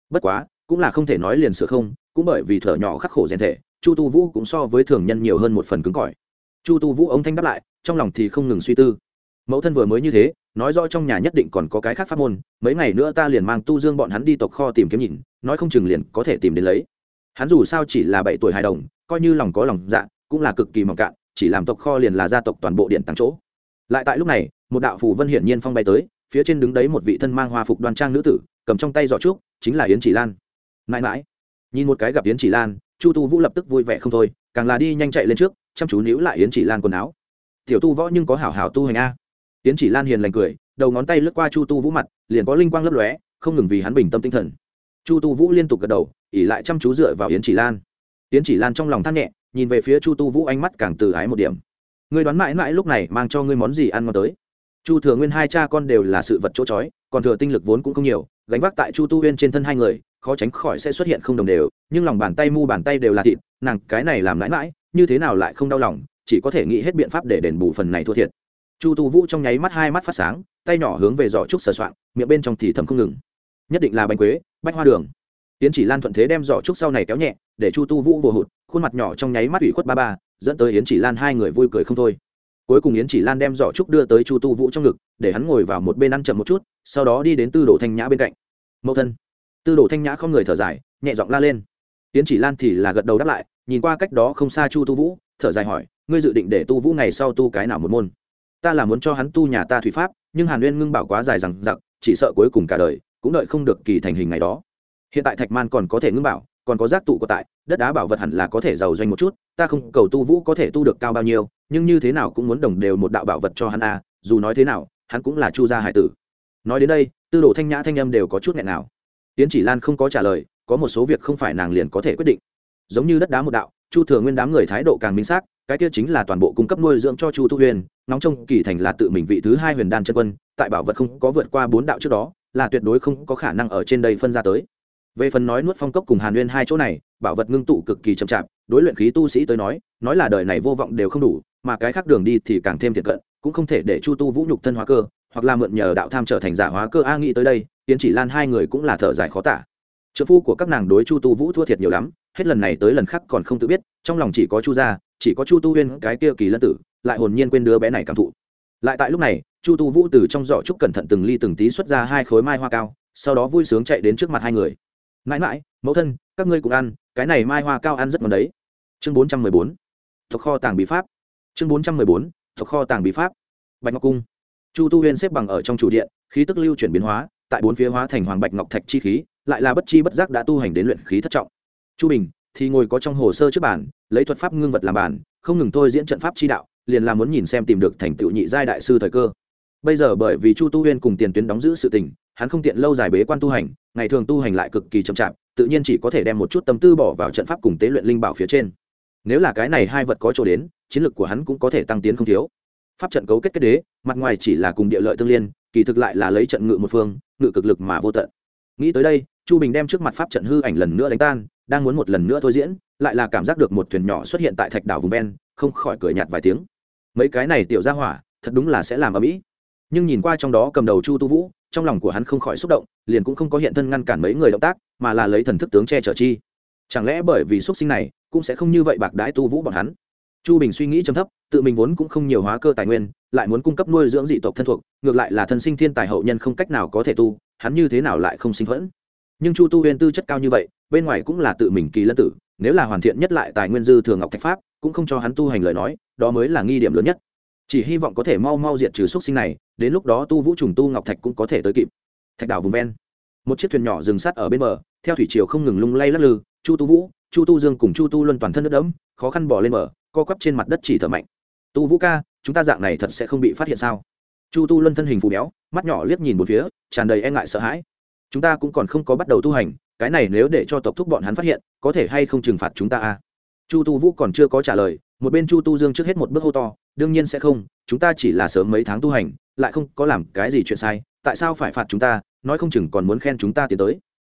Bất quá, cũng là không thể nói liền sửa không, cũng bởi vì thở nhỏ khắc khổ rèn thể, chu tu vũ cũng so với thường nhân nhiều hơn một phần cứng cỏi. Chu tu vũ ống thanh đáp lại, trong lòng thì không ngừng suy tư. Mẫu thân vừa mới như thế nói rõ trong nhà nhất định còn có cái khác pháp môn, mấy ngày nữa ta liền mang tu dương bọn hắn đi tộc kho tìm kiếm nhìn, nói không chừng liền có thể tìm đến lấy. Hắn dù sao chỉ là bảy tuổi hài đồng, coi như lòng có lòng dạ cũng là cực kỳ mỏng cạn, chỉ làm tộc kho liền là gia tộc toàn bộ điện tăng chỗ. Lại tại lúc này, một đạo phù vân hiển nhiên phong bay tới, phía trên đứng đấy một vị thân mang hoa phục đoan trang nữ tử, cầm trong tay giỏ trúc, chính là yến chỉ lan. Mãi mãi, nhìn một cái gặp yến chỉ lan, chu tu vũ lập tức vui vẻ không thôi, càng là đi nhanh chạy lên trước, chăm chú níu lại yến chỉ lan quần áo. Tiểu tu võ nhưng có hảo hảo tu hành a. Tiễn chỉ lan hiền lành cười, đầu ngón tay lướt qua chu tu vũ mặt, liền có linh quang lấp lóe, không ngừng vì hắn bình tâm tinh thần. Chu tu vũ liên tục gật đầu, ỉ lại chăm chú dựa vào yến chỉ lan. Yến chỉ lan trong lòng than nhẹ, nhìn về phía chu tu vũ ánh mắt càng từ ái một điểm. Ngươi đoán mãi mãi lúc này mang cho ngươi món gì ăn ngon tới? Chu thừa nguyên hai cha con đều là sự vật chỗ chói, còn thừa tinh lực vốn cũng không nhiều, gánh vác tại chu tu huyên trên thân hai người, khó tránh khỏi sẽ xuất hiện không đồng đều, nhưng lòng bàn tay mu bàn tay đều là thịt, nàng cái này làm mãi mãi, như thế nào lại không đau lòng, chỉ có thể nghĩ hết biện pháp để đền bù phần này thua thiệt chu tu vũ trong nháy mắt hai mắt phát sáng, tay nhỏ hướng về giỏ trúc sờ soạng, miệng bên trong thì thầm không ngừng. Nhất định là bánh quế, bách hoa đường. Tiến chỉ lan thuận thế đem giỏ trúc sau này kéo nhẹ, để chu tu vũ vô hụt, khuôn mặt nhỏ trong nháy mắt ủy khuất ba ba, dẫn tới yến chỉ lan hai người vui cười không thôi. Cuối cùng yến chỉ lan đem giỏ trúc đưa tới chu tu vũ trong ngực, để hắn ngồi vào một bên ăn chậm một chút, sau đó đi đến tư đồ thanh nhã bên cạnh. Mẫu thân. Tư đồ thanh nhã không người thở dài, nhẹ giọng la lên. Yến chỉ lan thì là gật đầu đáp lại, nhìn qua cách đó không xa chu tu vũ, thở dài hỏi, ngươi dự định để tu vũ ngày sau tu cái nào một môn? Ta là muốn cho hắn tu nhà ta thủy pháp, nhưng hàn uyên ngưng bảo quá dài rằng giặc chỉ sợ cuối cùng cả đời cũng đợi không được kỳ thành hình ngày đó. Hiện tại thạch man còn có thể ngưng bảo, còn có giác tụ của tại, đất đá bảo vật hẳn là có thể giàu doanh một chút, ta không cầu tu vũ có thể tu được cao bao nhiêu, nhưng như thế nào cũng muốn đồng đều một đạo bảo vật cho hắn a, dù nói thế nào, hắn cũng là chu gia hải tử. Nói đến đây, tư đồ thanh nhã thanh âm đều có chút nghẹn nào. Tiến chỉ lan không có trả lời, có một số việc không phải nàng liền có thể quyết định. Giống như đất đá một đạo, chu thừa nguyên đám người thái độ càng minh xác cái kia chính là toàn bộ cung cấp nuôi dưỡng cho chu tu huyền nóng trong kỳ thành là tự mình vị thứ hai huyền đan chân quân, tại bảo vật không có vượt qua bốn đạo trước đó, là tuyệt đối không có khả năng ở trên đây phân ra tới. Về phần nói nuốt phong cốc cùng hàn nguyên hai chỗ này, bảo vật ngưng tụ cực kỳ chậm chạp, đối luyện khí tu sĩ tới nói nói là đời này vô vọng đều không đủ, mà cái khác đường đi thì càng thêm thiệt cận, cũng không thể để chu tu vũ nhục thân hóa cơ, hoặc là mượn nhờ đạo tham trở thành giả hóa cơ a nghĩ tới đây, tiến chỉ lan hai người cũng là thở dài khó tả. Trợ phu của các nàng đối chu tu vũ thua thiệt nhiều lắm, hết lần này tới lần khác còn không tự biết, trong lòng chỉ có chu gia chỉ có chu tu huyên cái kia kỳ lân tử, lại hồn nhiên quên đứa bé này cảm thụ. Lại tại lúc này, chu tu vũ từ trong giỏ trúc cẩn thận từng ly từng tí xuất ra hai khối mai hoa cao, sau đó vui sướng chạy đến trước mặt hai người. Mãi mãi, mẫu thân, các ngươi cũng ăn, cái này mai hoa cao ăn rất ngon đấy. Chương bốn trăm mười bốn. Thuộc kho tàng bí pháp. Chương bốn trăm mười bốn. Thuộc kho tàng bí pháp. Bạch ngọc cung. Chu tu huyên xếp bằng ở trong chủ điện, khí tức lưu chuyển biến hóa, tại bốn phía hóa thành hoàng bạch ngọc thạch chi khí, lại là bất chi bất giác đã tu hành đến luyện khí thất trọng. Chu bình thì ngồi có trong hồ sơ trước bản lấy thuật pháp ngưng vật làm bản không ngừng thôi diễn trận pháp chi đạo, liền là muốn nhìn xem tìm được thành tựu nhị giai đại sư thời cơ. Bây giờ bởi vì chu tu huyên cùng tiền tuyến đóng giữ sự tình, hắn không tiện lâu dài bế quan tu hành, ngày thường tu hành lại cực kỳ chậm chạp, tự nhiên chỉ có thể đem một chút tâm tư bỏ vào trận pháp cùng tế luyện linh bảo phía trên. Nếu là cái này hai vật có chỗ đến, chiến lược của hắn cũng có thể tăng tiến không thiếu. Pháp trận cấu kết kết đế, mặt ngoài chỉ là cùng địa lợi tương liên, kỳ thực lại là lấy trận ngự một phương, ngự cực lực mà vô tận. Nghĩ tới đây, chu bình đem trước mặt pháp trận hư ảnh lần nữa đánh tan đang muốn một lần nữa thôi diễn, lại là cảm giác được một thuyền nhỏ xuất hiện tại thạch đảo vùng ven, không khỏi cười nhạt vài tiếng. Mấy cái này tiểu ra hỏa, thật đúng là sẽ làm ở mỹ nhưng nhìn qua trong đó cầm đầu chu tu vũ, trong lòng của hắn không khỏi xúc động, liền cũng không có hiện thân ngăn cản mấy người động tác, mà là lấy thần thức tướng che chở chi. Chẳng lẽ bởi vì x sinh này, cũng sẽ không như vậy bạc đái tu vũ bọn hắn? Chu bình suy nghĩ chấm thấp, tự mình vốn cũng không nhiều hóa cơ tài nguyên, lại muốn cung cấp nuôi dưỡng dị tộc thân thuộc, ngược lại là thân sinh thiên tài hậu nhân không cách nào có thể tu, hắn như thế nào lại không sinh phẫn? Nhưng chu tu huyền tư chất cao như vậy, bên ngoài cũng là tự mình kỳ lân tử, nếu là hoàn thiện nhất lại tài nguyên dư thường ngọc thạch pháp, cũng không cho hắn tu hành lời nói, đó mới là nghi điểm lớn nhất. Chỉ hy vọng có thể mau mau diệt trừ x sinh này, đến lúc đó tu vũ trùng tu ngọc thạch cũng có thể tới kịp. Thạch đảo vùng ven. Một chiếc thuyền nhỏ dừng sắt ở bên bờ, theo thủy triều không ngừng lung lay lắc lư, chu tu vũ, chu tu dương cùng chu tu luân toàn thân nước đẫm, khó khăn bỏ lên bờ, co quắp trên mặt đất chỉ thở mạnh. Tu vũ ca, chúng ta dạng này thật sẽ không bị phát hiện sao? Chu tu luân thân hình phù béo, mắt nhỏ liếc nhìn một phía, tràn đầy e ngại sợ hãi chúng ta cũng còn không có bắt đầu tu hành, cái này nếu để cho tộc thúc bọn hắn phát hiện, có thể hay không trừng phạt chúng ta à? Chu tu vũ còn chưa có trả lời, một bên chu tu dương trước hết một bước hô to, đương nhiên sẽ không, chúng ta chỉ là sớm mấy tháng tu hành, lại không có làm cái gì chuyện sai, tại sao phải phạt chúng ta, nói không chừng còn muốn khen chúng ta tiến tới.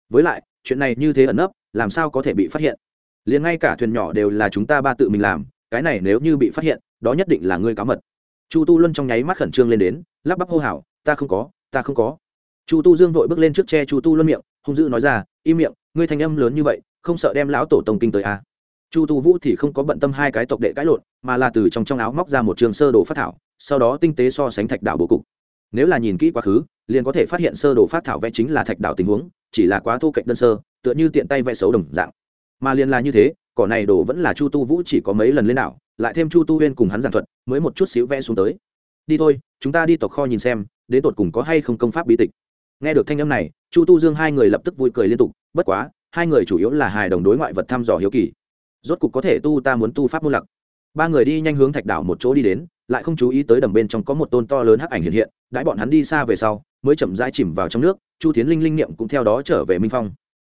Với lại, chuyện này như thế ẩn nấp, làm sao có thể bị phát hiện? Liền ngay cả thuyền nhỏ đều là chúng ta ba tự mình làm, cái này nếu như bị phát hiện, đó nhất định là ngươi cá mật. Chu tu luân trong nháy mắt khẩn trương lên đến, lắp bắp hô hào, ta không có, ta không có chu tu dương vội bước lên trước tre, chu tu luân miệng hung dữ nói ra im miệng ngươi thanh âm lớn như vậy không sợ đem lão tổ tông kinh tới à. chu tu vũ thì không có bận tâm hai cái tộc đệ cãi lộn mà là từ trong trong áo móc ra một trường sơ đồ phát thảo sau đó tinh tế so sánh thạch đạo bố cục. Nếu là nhìn kỹ quá khứ liền có thể phát hiện sơ đồ phát thảo vẽ chính là thạch đạo tình huống chỉ là quá thô cạnh đơn sơ tựa như tiện tay vẽ xấu đồng dạng. Mà liền là như thế cỏ này đồ vẫn là chu tu vũ chỉ có mấy lần lên đảo lại thêm chu tu huyên cùng hắn giảng thuật mới một chút xíu vẽ xuống tới. Đi thôi chúng ta đi tộc kho nhìn xem đến tột cùng có hay không công pháp bí tịch nghe được thanh âm này, chu tu dương hai người lập tức vui cười liên tục, bất quá, hai người chủ yếu là hài đồng đối ngoại vật thăm dò hiếu kỳ. Rốt cục có thể tu ta muốn tu pháp môn lặc. Ba người đi nhanh hướng thạch đảo một chỗ đi đến, lại không chú ý tới đầm bên trong có một tôn to lớn hắc ảnh hiện hiện, đãi bọn hắn đi xa về sau, mới chậm rãi chìm vào trong nước, chu tiến linh linh niệm cũng theo đó trở về minh phong.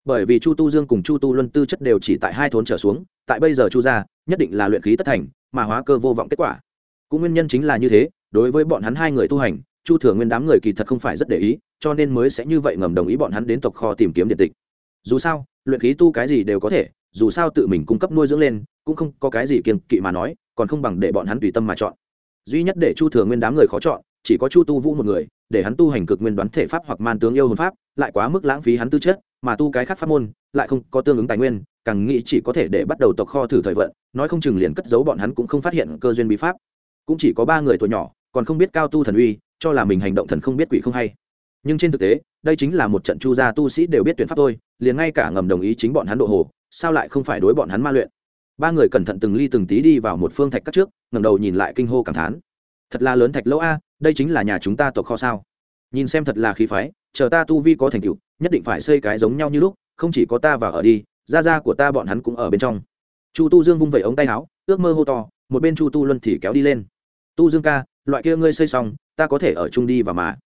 Bởi vì chu tu dương cùng chu tu luân tư chất đều chỉ tại hai thốn trở xuống, tại bây giờ chu gia, nhất định là luyện khí tất thành, mà hóa cơ vô vọng kết quả. Cũng nguyên nhân chính là như thế, đối với bọn hắn hai người tu hành, chu thừa nguyên đám người kỳ thật không phải rất để ý cho nên mới sẽ như vậy ngầm đồng ý bọn hắn đến tộc kho tìm kiếm điện tịch. Dù sao, luyện khí tu cái gì đều có thể, dù sao tự mình cung cấp nuôi dưỡng lên, cũng không có cái gì kiên kỵ mà nói, còn không bằng để bọn hắn tùy tâm mà chọn. Duy nhất để chu thừa nguyên đám người khó chọn, chỉ có chu tu vũ một người, để hắn tu hành cực nguyên đoán thể pháp hoặc man tướng yêu hồn pháp, lại quá mức lãng phí hắn tư chất, mà tu cái khác pháp môn, lại không có tương ứng tài nguyên, càng nghĩ chỉ có thể để bắt đầu tộc kho thử thời vận, nói không chừng liền cất giấu bọn hắn cũng không phát hiện cơ duyên bí pháp. Cũng chỉ có ba người tuổi nhỏ, còn không biết cao tu thần uy, cho là mình hành động thần không biết quỷ không hay nhưng trên thực tế, đây chính là một trận chu gia tu sĩ đều biết tuyển pháp thôi, liền ngay cả ngầm đồng ý chính bọn hắn độ hồ, sao lại không phải đối bọn hắn ma luyện? Ba người cẩn thận từng ly từng tí đi vào một phương thạch cắt trước ngầm đầu nhìn lại kinh hô cảm thán. Thật là lớn thạch lỗ a, đây chính là nhà chúng ta tộc kho sao? Nhìn xem thật là khí phái, chờ ta tu vi có thành tựu, nhất định phải xây cái giống nhau như lúc, không chỉ có ta và ở đi, gia gia của ta bọn hắn cũng ở bên trong. Chu tu dương vung vẩy ống tay áo, ước mơ hô to, một bên chu tu luân thì kéo đi lên. Tu dương ca, loại kia ngươi xây xong, ta có thể ở chung đi và mà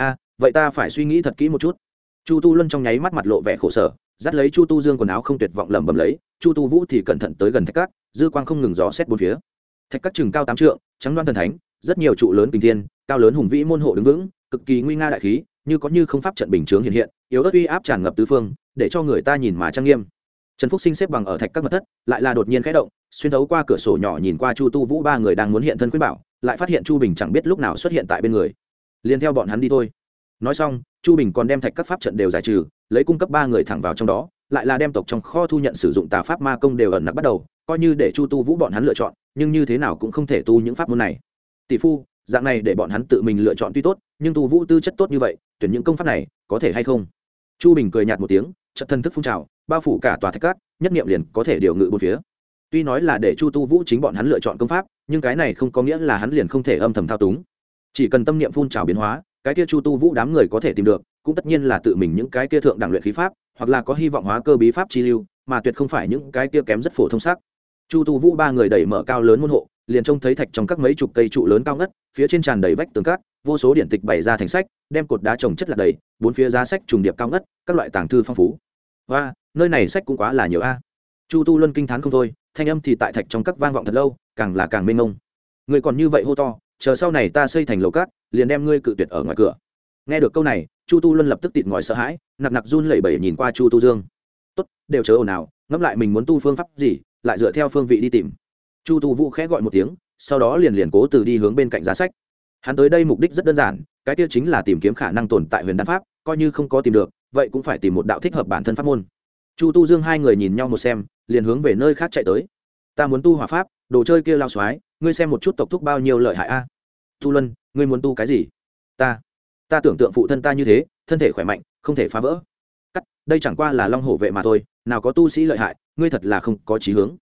a vậy ta phải suy nghĩ thật kỹ một chút. Chu tu luân trong nháy mắt mặt lộ vẻ khổ sở, dắt lấy chu tu dương quần áo không tuyệt vọng lẩm bẩm lấy, chu tu vũ thì cẩn thận tới gần thạch cát dư quang không ngừng gió xét bốn phía. Thạch cát chừng cao tám trượng, trắng đoan thần thánh, rất nhiều trụ lớn kinh thiên, cao lớn hùng vĩ môn hộ đứng vững, cực kỳ nguy nga đại khí, như có như không pháp trận bình chướng hiện hiện, yếu ớt uy áp tràn ngập tứ phương, để cho người ta nhìn mà trang nghiêm. Trần phúc sinh xếp bằng ở thạch các mật thất, lại là đột nhiên khẽ động, xuyên thấu qua cửa sổ nhỏ nhìn qua chu tu vũ ba người đang muốn hiện thân khuyên bảo, lại phát hiện chu bình chẳng biết lúc nào xuất hiện tại bên người liền theo bọn hắn đi thôi. Nói xong, chu bình còn đem thạch các pháp trận đều giải trừ, lấy cung cấp ba người thẳng vào trong đó, lại là đem tộc trong kho thu nhận sử dụng tà pháp ma công đều ẩn nặc bắt đầu, coi như để chu tu vũ bọn hắn lựa chọn, nhưng như thế nào cũng không thể tu những pháp môn này. Tỷ phu, dạng này để bọn hắn tự mình lựa chọn tuy tốt, nhưng tu vũ tư chất tốt như vậy, tuyển những công pháp này, có thể hay không? Chu bình cười nhạt một tiếng trận thân thức phun trào, bao phủ cả tòa thạch cát nhất nghiệm liền có thể điều ngự bốn phía. Tuy nói là để chu tu vũ chính bọn hắn lựa chọn công pháp, nhưng cái này không có nghĩa là hắn liền không thể âm thầm thao túng chỉ cần tâm niệm phun trào biến hóa, cái kia chu tu vũ đám người có thể tìm được, cũng tất nhiên là tự mình những cái kia thượng đẳng luyện khí pháp, hoặc là có hy vọng hóa cơ bí pháp chi lưu, mà tuyệt không phải những cái kia kém rất phổ thông sắc. Chu tu vũ ba người đẩy mở cao lớn môn hộ, liền trông thấy thạch trong các mấy chục cây trụ lớn cao ngất, phía trên tràn đầy vách tường cát, vô số điện tịch bày ra thành sách, đem cột đá trồng chất là đầy, bốn phía giá sách trùng điệp cao ngất, các loại tàng thư phong phú. Và nơi này sách cũng quá là nhiều a. Chu tu luân kinh t h á n không thôi, thanh âm thì tại thạch trong các vang vọng thật lâu, càng là càng mênh ngông người còn như vậy hô to chờ sau này ta xây thành lầu cát, liền đem ngươi cự tuyệt ở ngoài cửa. Nghe được câu này, chu tu luân lập tức tịt ngòi sợ hãi, nặc nặc run lẩy bẩy nhìn qua chu tu dương. Tốt, đều chớ ồn ào, ngẫm lại mình muốn tu phương pháp gì, lại dựa theo phương vị đi tìm. Chu tu vũ khẽ gọi một tiếng, sau đó liền liền cố từ đi hướng bên cạnh giá sách. Hắn tới đây mục đích rất đơn giản, cái tiêu chính là tìm kiếm khả năng tồn tại huyền đan pháp, coi như không có tìm được, vậy cũng phải tìm một đạo thích hợp bản thân pháp môn. Chu tu dương hai người nhìn nhau một xem, liền hướng về nơi khác chạy tới. Ta muốn tu hỏa pháp đồ chơi kia lao xoái, ngươi xem một chút tộc thúc bao nhiêu lợi hại a. Tu luân, ngươi muốn tu cái gì? Ta ta tưởng tượng phụ thân ta như thế, thân thể khỏe mạnh, không thể phá vỡ. Cắt, đây chẳng qua là long hổ vệ mà thôi, nào có tu sĩ lợi hại, ngươi thật là không có trí hướng.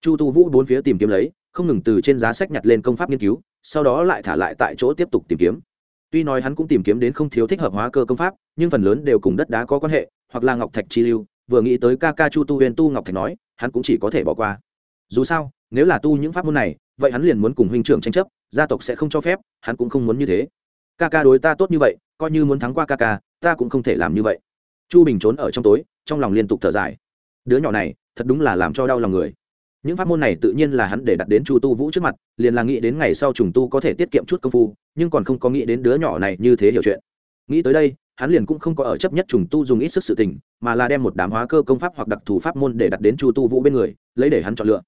Chu tu vũ bốn phía tìm kiếm lấy, không ngừng từ trên giá sách nhặt lên công pháp nghiên cứu, sau đó lại thả lại tại chỗ tiếp tục tìm kiếm. Tuy nói hắn cũng tìm kiếm đến không thiếu thích hợp hóa cơ công pháp, nhưng phần lớn đều cùng đất đá có quan hệ, hoặc là ngọc thạch chi lưu, vừa nghĩ tới ca ca chu tu huyền tu ngọc thạch nói, hắn cũng chỉ có thể bỏ qua. Dù sao nếu là tu những pháp môn này, vậy hắn liền muốn cùng huynh trưởng tranh chấp, gia tộc sẽ không cho phép, hắn cũng không muốn như thế. Ca ca đối ta tốt như vậy, coi như muốn thắng qua ca ca, ta cũng không thể làm như vậy. Chu bình trốn ở trong tối, trong lòng liên tục thở dài. Đứa nhỏ này, thật đúng là làm cho đau lòng người. Những pháp môn này tự nhiên là hắn để đặt đến chu tu vũ trước mặt, liền là nghĩ đến ngày sau trùng tu có thể tiết kiệm chút công phu, nhưng còn không có nghĩ đến đứa nhỏ này như thế hiểu chuyện. Nghĩ tới đây, hắn liền cũng không có ở chấp nhất trùng tu dùng ít sức sự tình, mà là đem một đám hóa cơ công pháp hoặc đặc thù pháp môn để đặt đến chu tu vũ bên người, lấy để hắn chọn lựa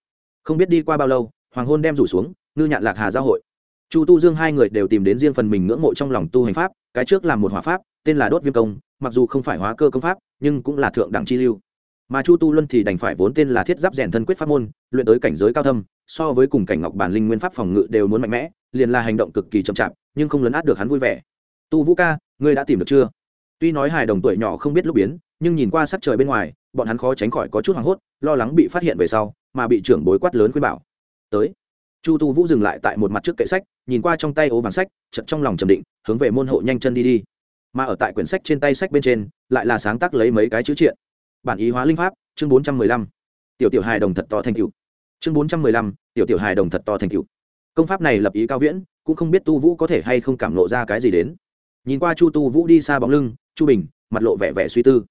không biết đi qua bao lâu, hoàng hôn đem rủ xuống, ngư nhạn lạc hà giao hội. Chu tu dương hai người đều tìm đến riêng phần mình ngưỡng mộ trong lòng tu hành pháp, cái trước là một hỏa pháp, tên là đốt viêm công, mặc dù không phải hóa cơ công pháp, nhưng cũng là thượng đẳng chi lưu. Mà chu tu luân thì đành phải vốn tên là thiết giáp rèn thân quyết pháp môn, luyện tới cảnh giới cao thâm, so với cùng cảnh ngọc bản linh nguyên pháp phòng ngự đều muốn mạnh mẽ, liền là hành động cực kỳ chậm chạp, nhưng không lấn át được hắn vui vẻ. Tu vũ ca, ngươi đã tìm được chưa? Tuy nói hài đồng tuổi nhỏ không biết lúc biến, nhưng nhìn qua sắc trời bên ngoài, bọn hắn khó tránh khỏi có chút hoảng hốt, lo lắng bị phát hiện về sau mà bị trưởng bối quát lớn khuyên bảo. Tới. Chu tu vũ dừng lại tại một mặt trước kệ sách, nhìn qua trong tay ố vàng sách chật trong lòng trầm định, hướng về môn hộ nhanh chân đi đi. Mà ở tại quyển sách trên tay sách bên trên, lại là sáng tác lấy mấy cái chữ triện. Bản ý hóa linh pháp, chương bốn trăm mười lăm. Tiểu tiểu hài đồng thật to thành cựu chương bốn trăm mười lăm, tiểu tiểu hài đồng thật to thành cựu công pháp này lập ý cao viễn, cũng không biết tu vũ có thể hay không cảm nộ ra cái gì đến. Nhìn qua chu tu vũ đi xa bóng lưng, chu bình, mặt lộ vẻ vẻ suy tư.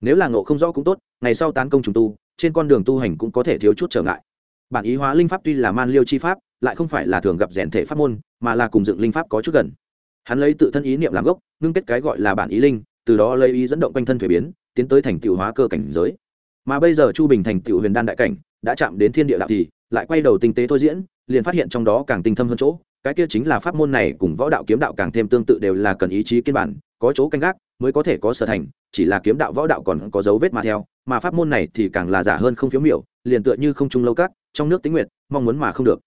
Nếu là ngộ không rõ cũng tốt, ngày sau tán công trùng tu trên con đường tu hành cũng có thể thiếu chút trở ngại. Bản ý hóa linh pháp tuy là man liêu chi pháp, lại không phải là thường gặp rèn thể pháp môn, mà là cùng dựng linh pháp có chút gần. Hắn lấy tự thân ý niệm làm gốc, ngưng kết cái gọi là bản ý linh, từ đó lấy ý dẫn động quanh thân thuế biến, tiến tới thành tựu hóa cơ cảnh giới. Mà bây giờ chu bình thành tựu huyền đan đại cảnh, đã chạm đến thiên địa đạo thì, lại quay đầu tinh tế thôi diễn, liền phát hiện trong đó càng tinh thâm hơn chỗ, cái kia chính là pháp môn này cùng võ đạo kiếm đạo càng thêm tương tự đều là cần ý chí kiên bản, có chỗ canh gác, mới có thể có sở thành, chỉ là kiếm đạo võ đạo còn có dấu vết mà theo mà pháp môn này thì càng là giả hơn không phiếu miểu, liền tựa như không trung lâu cát, trong nước tính nguyện mong muốn mà không được.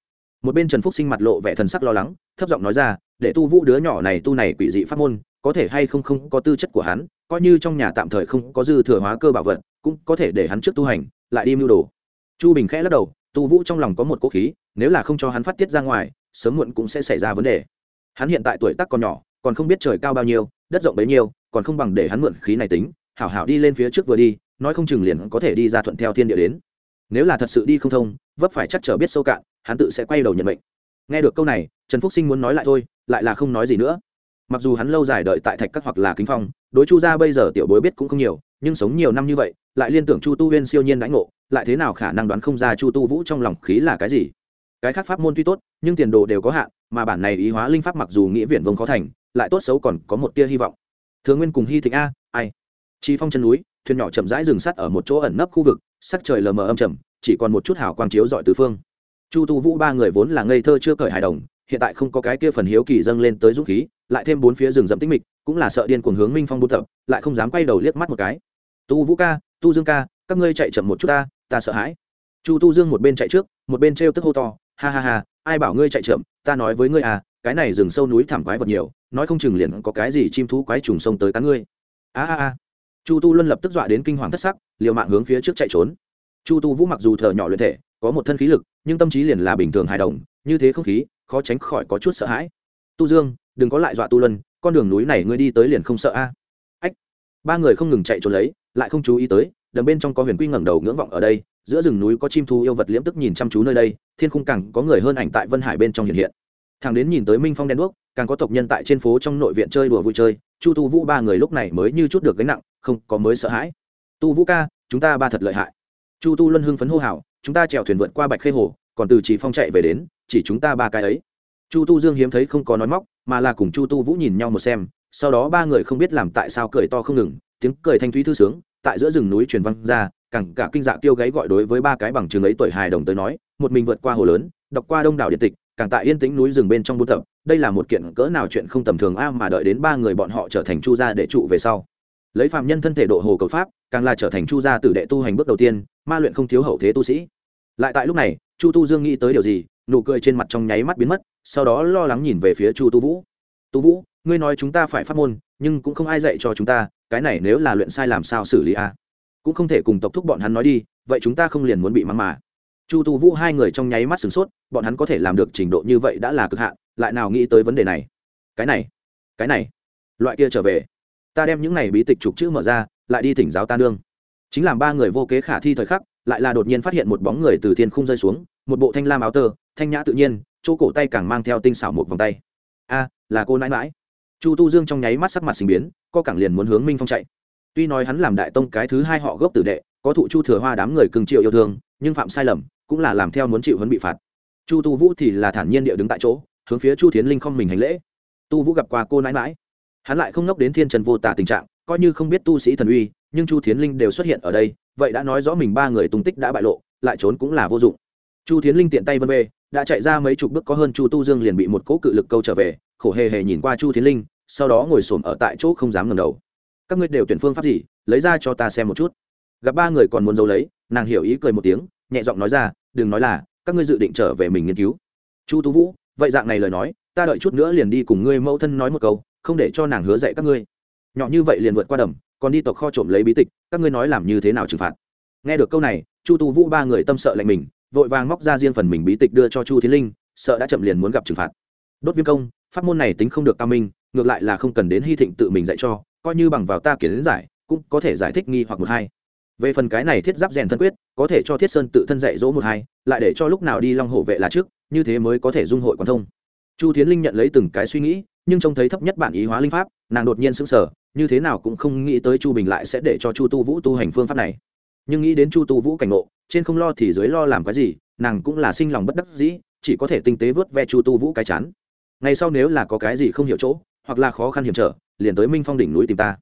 Một bên trần phúc sinh mặt lộ vẻ thần sắc lo lắng, thấp giọng nói ra, để tu vũ đứa nhỏ này tu này quỷ dị pháp môn, có thể hay không không có tư chất của hắn, coi như trong nhà tạm thời không có dư thừa hóa cơ bảo vật, cũng có thể để hắn trước tu hành, lại đi mưu đồ. Chu bình khẽ lắc đầu, tu vũ trong lòng có một cố khí, nếu là không cho hắn phát tiết ra ngoài, sớm muộn cũng sẽ xảy ra vấn đề. Hắn hiện tại tuổi tác còn nhỏ, còn không biết trời cao bao nhiêu, đất rộng bấy nhiêu, còn không bằng để hắn mượn khí này tính, hảo hảo đi lên phía trước vừa đi nói không chừng liền có thể đi ra thuận theo thiên địa đến. Nếu là thật sự đi không thông, vấp phải chắc trở biết sâu cạn, hắn tự sẽ quay đầu nhận mệnh. Nghe được câu này, trần phúc sinh muốn nói lại thôi, lại là không nói gì nữa. Mặc dù hắn lâu dài đợi tại thạch các hoặc là kính phong, đối chu gia bây giờ tiểu bối biết cũng không nhiều, nhưng sống nhiều năm như vậy, lại liên tưởng chu tu huyên siêu nhiên đánh ngộ, lại thế nào khả năng đoán không ra chu tu vũ trong lòng khí là cái gì? Cái khác pháp môn tuy tốt, nhưng tiền đồ đều có hạn, mà bản này ý hóa linh pháp mặc dù nghĩa viện vông khó thành, lại tốt xấu còn có một tia hy vọng. Thường nguyên cùng hy thịnh a, ai? Chi phong chân núi thuyền nhỏ chậm rãi dừng sắt ở một chỗ ẩn nấp khu vực, sắc trời lờ mờ âm trầm, chỉ còn một chút hào quang chiếu dọi tứ phương. Chu tu vũ ba người vốn là ngây thơ chưa cởi hài đồng, hiện tại không có cái kia phần hiếu kỳ dâng lên tới dũng khí, lại thêm bốn phía rừng rậm tĩnh mịch, cũng là sợ điên cuồng hướng minh phong buôn tập, lại không dám quay đầu liếc mắt một cái. Tu vũ ca, tu dương ca, các ngươi chạy chậm một chút ta ta sợ hãi. Chu tu dương một bên chạy trước, một bên trêu tức hô to, ha ha ha, ai bảo ngươi chạy chậm, ta nói với ngươi à cái này rừng sâu núi thảm quái vật nhiều, nói không chừng liền có cái gì chim thú quái trùng sông tới cắn ngươi. A a a chu tu luân lập tức dọa đến kinh hoàng thất sắc, liều mạng hướng phía trước chạy trốn. Chu tu vũ mặc dù thở nhỏ luyện thể, có một thân khí lực, nhưng tâm trí liền là bình thường hài đồng, như thế không khí, khó tránh khỏi có chút sợ hãi. Tu dương, đừng có lại dọa tu luân, con đường núi này ngươi đi tới liền không sợ a. Ách. Ba người không ngừng chạy trốn lấy, lại không chú ý tới, đầm bên trong có huyền quy ngẩng đầu ngưỡng vọng ở đây, giữa rừng núi có chim thu yêu vật liễm tức nhìn chăm chú nơi đây, thiên khung cẳng có người hơn ảnh tại vân hải bên trong hiện hiện. Thằng đến nhìn tới minh phong đen đuốc càng có tộc nhân tại trên phố trong nội viện chơi đùa vui chơi, chu tu vũ ba người lúc này mới như chút được gánh nặng, không có mới sợ hãi. Tu vũ ca, chúng ta ba thật lợi hại. Chu tu luân hưng phấn hô hào, chúng ta chèo thuyền vượt qua bạch khê hồ, còn từ chỉ phong chạy về đến, chỉ chúng ta ba cái ấy. Chu tu dương hiếm thấy không có nói móc, mà là cùng chu tu vũ nhìn nhau một xem, sau đó ba người không biết làm tại sao cười to không ngừng, tiếng cười thanh thúy thư sướng, tại giữa rừng núi truyền văng ra cẳng cả kinh dạ tiêu gáy gọi đối với ba cái bằng chứng ấy tuổi hài đồng tới nói, một mình vượt qua hồ lớn, đọc qua đông đảo điện tịch, càng tại yên tĩnh núi rừng bên trong buôn tập đây là một kiện cỡ nào chuyện không tầm thường a mà đợi đến ba người bọn họ trở thành chu gia để trụ về sau. Lấy phạm nhân thân thể độ hồ cầu pháp, càng là trở thành chu gia tử đệ tu hành bước đầu tiên, ma luyện không thiếu hậu thế tu sĩ. Lại tại lúc này, chu tu dương nghĩ tới điều gì, nụ cười trên mặt trong nháy mắt biến mất, sau đó lo lắng nhìn về phía chu tu vũ. Tu vũ, ngươi nói chúng ta phải phát môn, nhưng cũng không ai dạy cho chúng ta, cái này nếu là luyện sai làm sao xử lý a? Cũng không thể cùng tộc thúc bọn hắn nói đi, vậy chúng ta không liền muốn bị mắng mà. Chu tu vũ hai người trong nháy mắt sửng sốt, bọn hắn có thể làm được trình độ như vậy đã là cực hạn lại nào nghĩ tới vấn đề này? Cái này cái này, loại kia trở về. Ta đem những này bí tịch trục chữ mở ra, lại đi thỉnh giáo ta nương. Chính làm ba người vô kế khả thi thời khắc, lại là đột nhiên phát hiện một bóng người từ thiên khung rơi xuống, một bộ thanh lam áo tơ, thanh nhã tự nhiên, chỗ cổ tay càng mang theo tinh xảo một vòng tay. A, là cô nãi mãi chu tu dương trong nháy mắt sắc mặt sinh biến, co cẳng liền muốn hướng minh phong chạy. Tuy nói hắn làm đại tông cái thứ hai họ gốc tử đệ, có thụ chu thừa hoa đám người cưng triệu yêu thương, nhưng phạm sai lầm, cũng là làm theo muốn chịu vẫn bị phạt. Chu tu vũ thì là thản nhiên địa đứng tại chỗ hướng phía chu tiến linh không mình hành lễ. Tu vũ gặp qua cô nãi mãi hắn lại không ngốc đến thiên trần vô tả tình trạng coi như không biết tu sĩ thần uy nhưng chu tiến linh đều xuất hiện ở đây vậy đã nói rõ mình ba người tung tích đã bại lộ lại trốn cũng là vô dụng. Chu tiến linh tiện tay vân về, đã chạy ra mấy chục bước có hơn chu tu dương liền bị một cỗ cự lực câu trở về khổ hề hề nhìn qua chu tiến linh sau đó ngồi xổm ở tại chỗ không dám ngẩng đầu. Các ngươi đều tuyển phương pháp gì lấy ra cho ta xem một chút. Gặp ba người còn muốn giấu lấy nàng hiểu ý cười một tiếng nhẹ giọng nói ra đừng nói là các ngươi dự định trở về mình nghiên cứu. Chu tú vũ vậy dạng này lời nói, ta đợi chút nữa liền đi cùng ngươi mẫu thân nói một câu, không để cho nàng hứa dạy các ngươi. Nhỏ như vậy liền vượt qua đầm, còn đi tộc kho trộm lấy bí tịch, các ngươi nói làm như thế nào trừng phạt? Nghe được câu này, chu tu vũ ba người tâm sợ lạnh mình, vội vàng móc ra riêng phần mình bí tịch đưa cho chu thiên linh, sợ đã chậm liền muốn gặp trừng phạt. Đốt viêm công, pháp môn này tính không được cao minh, ngược lại là không cần đến hy thịnh tự mình dạy cho, coi như bằng vào ta kiến giải, cũng có thể giải thích nghi hoặc một hai về phần cái này thiết giáp rèn thân quyết, có thể cho thiết sơn tự thân dạy dỗ một hai, lại để cho lúc nào đi long hộ vệ là trước, như thế mới có thể dung hội quan thông. Chu tiến linh nhận lấy từng cái suy nghĩ, nhưng trông thấy thấp nhất bản ý hóa linh pháp, nàng đột nhiên sững sờ, như thế nào cũng không nghĩ tới chu bình lại sẽ để cho chu tu vũ tu hành phương pháp này. Nhưng nghĩ đến chu tu vũ cảnh ngộ, trên không lo thì dưới lo làm cái gì, nàng cũng là sinh lòng bất đắc dĩ, chỉ có thể tinh tế vớt ve chu tu vũ cái chán. Ngày sau nếu là có cái gì không hiểu chỗ, hoặc là khó khăn hiểm trở, liền tới minh phong đỉnh núi tìm ta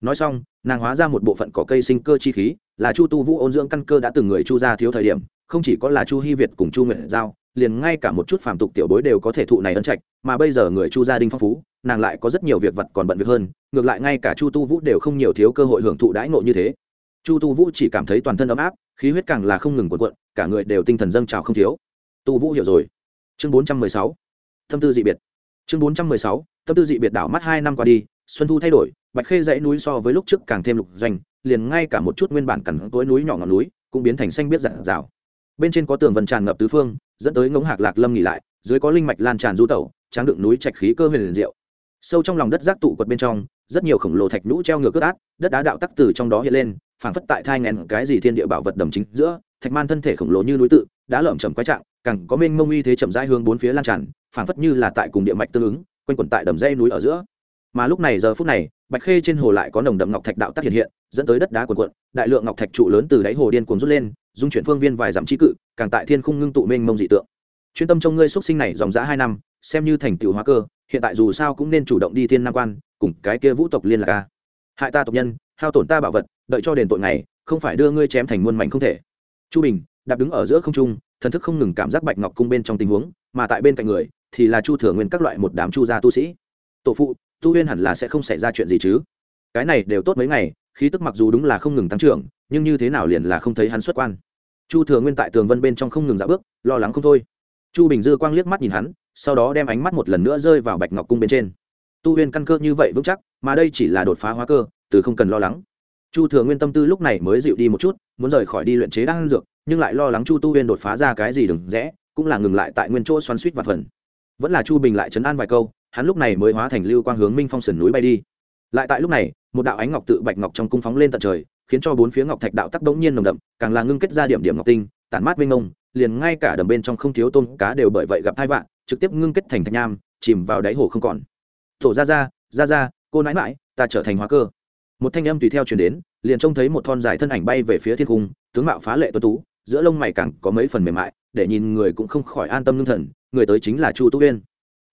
nói xong, nàng hóa ra một bộ phận cỏ cây sinh cơ chi khí, là chu tu vũ ôn dưỡng căn cơ đã từng người chu ra thiếu thời điểm, không chỉ có là chu hy việt cùng chu nguyện giao, liền ngay cả một chút phàm tục tiểu bối đều có thể thụ này ân trạch, mà bây giờ người chu gia đình phong phú, nàng lại có rất nhiều việc vật còn bận việc hơn, ngược lại ngay cả chu tu vũ đều không nhiều thiếu cơ hội hưởng thụ đãi ngộ như thế. Chu tu vũ chỉ cảm thấy toàn thân ấm áp, khí huyết càng là không ngừng cuộn cuộn, cả người đều tinh thần dâng trào không thiếu. Tu vũ hiểu rồi. Chương bốn trăm mười sáu. Tâm tư dị biệt. Chương bốn trăm mười sáu. Tâm tư dị biệt đảo mắt hai năm qua đi, xuân thu thay đổi bạch khê dãy núi so với lúc trước càng thêm lục doanh, liền ngay cả một chút nguyên bản cằn tối núi nhỏ ngọn núi cũng biến thành xanh biết rạng rào bên trên có tường vân tràn ngập tứ phương, dẫn tới ngống hạc lạc lâm nghỉ lại, dưới có linh mạch lan tràn du tẩu, tráng đựng núi trạch khí cơ huyền liền diệu. Sâu trong lòng đất giác tụ quật bên trong, rất nhiều khổng lồ thạch nhũ treo ngược cướp át, đất đá đạo tắc từ trong đó hiện lên, phảng phất tại thai ngàn cái gì thiên địa bảo vật đầm chính giữa, thạch man thân thể khổng lồ như núi tự, đã lởm chầm quái trạng, càng có mênh mông uy thế chậm rãi hướng bốn phía lan tràn, phảng phất như là tại cùng địa mạch tương ứng, quanh quẩn tại đầm dây núi ở giữa. Mà lúc này giờ phút này bạch khê trên hồ lại có nồng đậm ngọc thạch đạo tác hiện hiện, dẫn tới đất đá cuồn cuộn, đại lượng ngọc thạch trụ lớn từ đáy hồ điên cuồng rút lên, dung chuyển phương viên vài dặm trí cự, càng tại thiên khung ngưng tụ mênh mông dị tượng. Chuyên tâm trong ngươi xuất sinh này dòng dã hai năm, xem như thành tựu hóa cơ, hiện tại dù sao cũng nên chủ động đi thiên nam quan, cùng cái kia vũ tộc liên lạc ca hại ta tộc nhân, hao tổn ta bảo vật, đợi cho đền tội này không phải đưa ngươi chém thành muôn mảnh không thể. Chu bình, đạp đứng ở giữa không trung, thần thức không ngừng cảm giác bạch ngọc cung bên trong tình huống, mà tại bên cạnh người, thì là chu thừa nguyên các loại một đám chu gia tu sĩ. Tổ phụ tu huyên hẳn là sẽ không xảy ra chuyện gì chứ. Cái này đều tốt mấy ngày, khí tức mặc dù đúng là không ngừng tăng trưởng, nhưng như thế nào liền là không thấy hắn xuất quan. Chu thừa nguyên tại tường vân bên trong không ngừng dạo bước, lo lắng không thôi. Chu bình dư quang liếc mắt nhìn hắn, sau đó đem ánh mắt một lần nữa rơi vào bạch ngọc cung bên trên. Tu huyên căn cơ như vậy vững chắc, mà đây chỉ là đột phá hóa cơ, từ không cần lo lắng. Chu thừa nguyên tâm tư lúc này mới dịu đi một chút, muốn rời khỏi đi luyện chế đan dược, nhưng lại lo lắng chu tu huyên đột phá ra cái gì đừng rẽ, cũng là ngừng lại tại nguyên chỗ xoắn suýt và phần. Vẫn là chu bình lại chấn an vài câu hắn lúc này mới hóa thành lưu quang hướng minh phong sườn núi bay đi. Lại tại lúc này, một đạo ánh ngọc tự bạch ngọc trong cung phóng lên tận trời, khiến cho bốn phía ngọc thạch đạo tắc đống nhiên nồng đậm, càng là ngưng kết ra điểm điểm ngọc tinh, tản mát mênh mông, liền ngay cả đầm bên trong không thiếu tôm cá đều bởi vậy gặp thai vạn trực tiếp ngưng kết thành thạch nham, chìm vào đáy hồ không còn. Thổ ra ra ra ra, cô nãi mãi ta trở thành hóa cơ. Một thanh âm tùy theo chuyển đến, liền trông thấy một thon dài thân ảnh bay về phía thiên cung, tướng mạo phá lệ tuân tú, giữa lông mày càng có mấy phần mềm mại, để nhìn người cũng không khỏi an tâm lương thần, người tới chính là chu tú uyên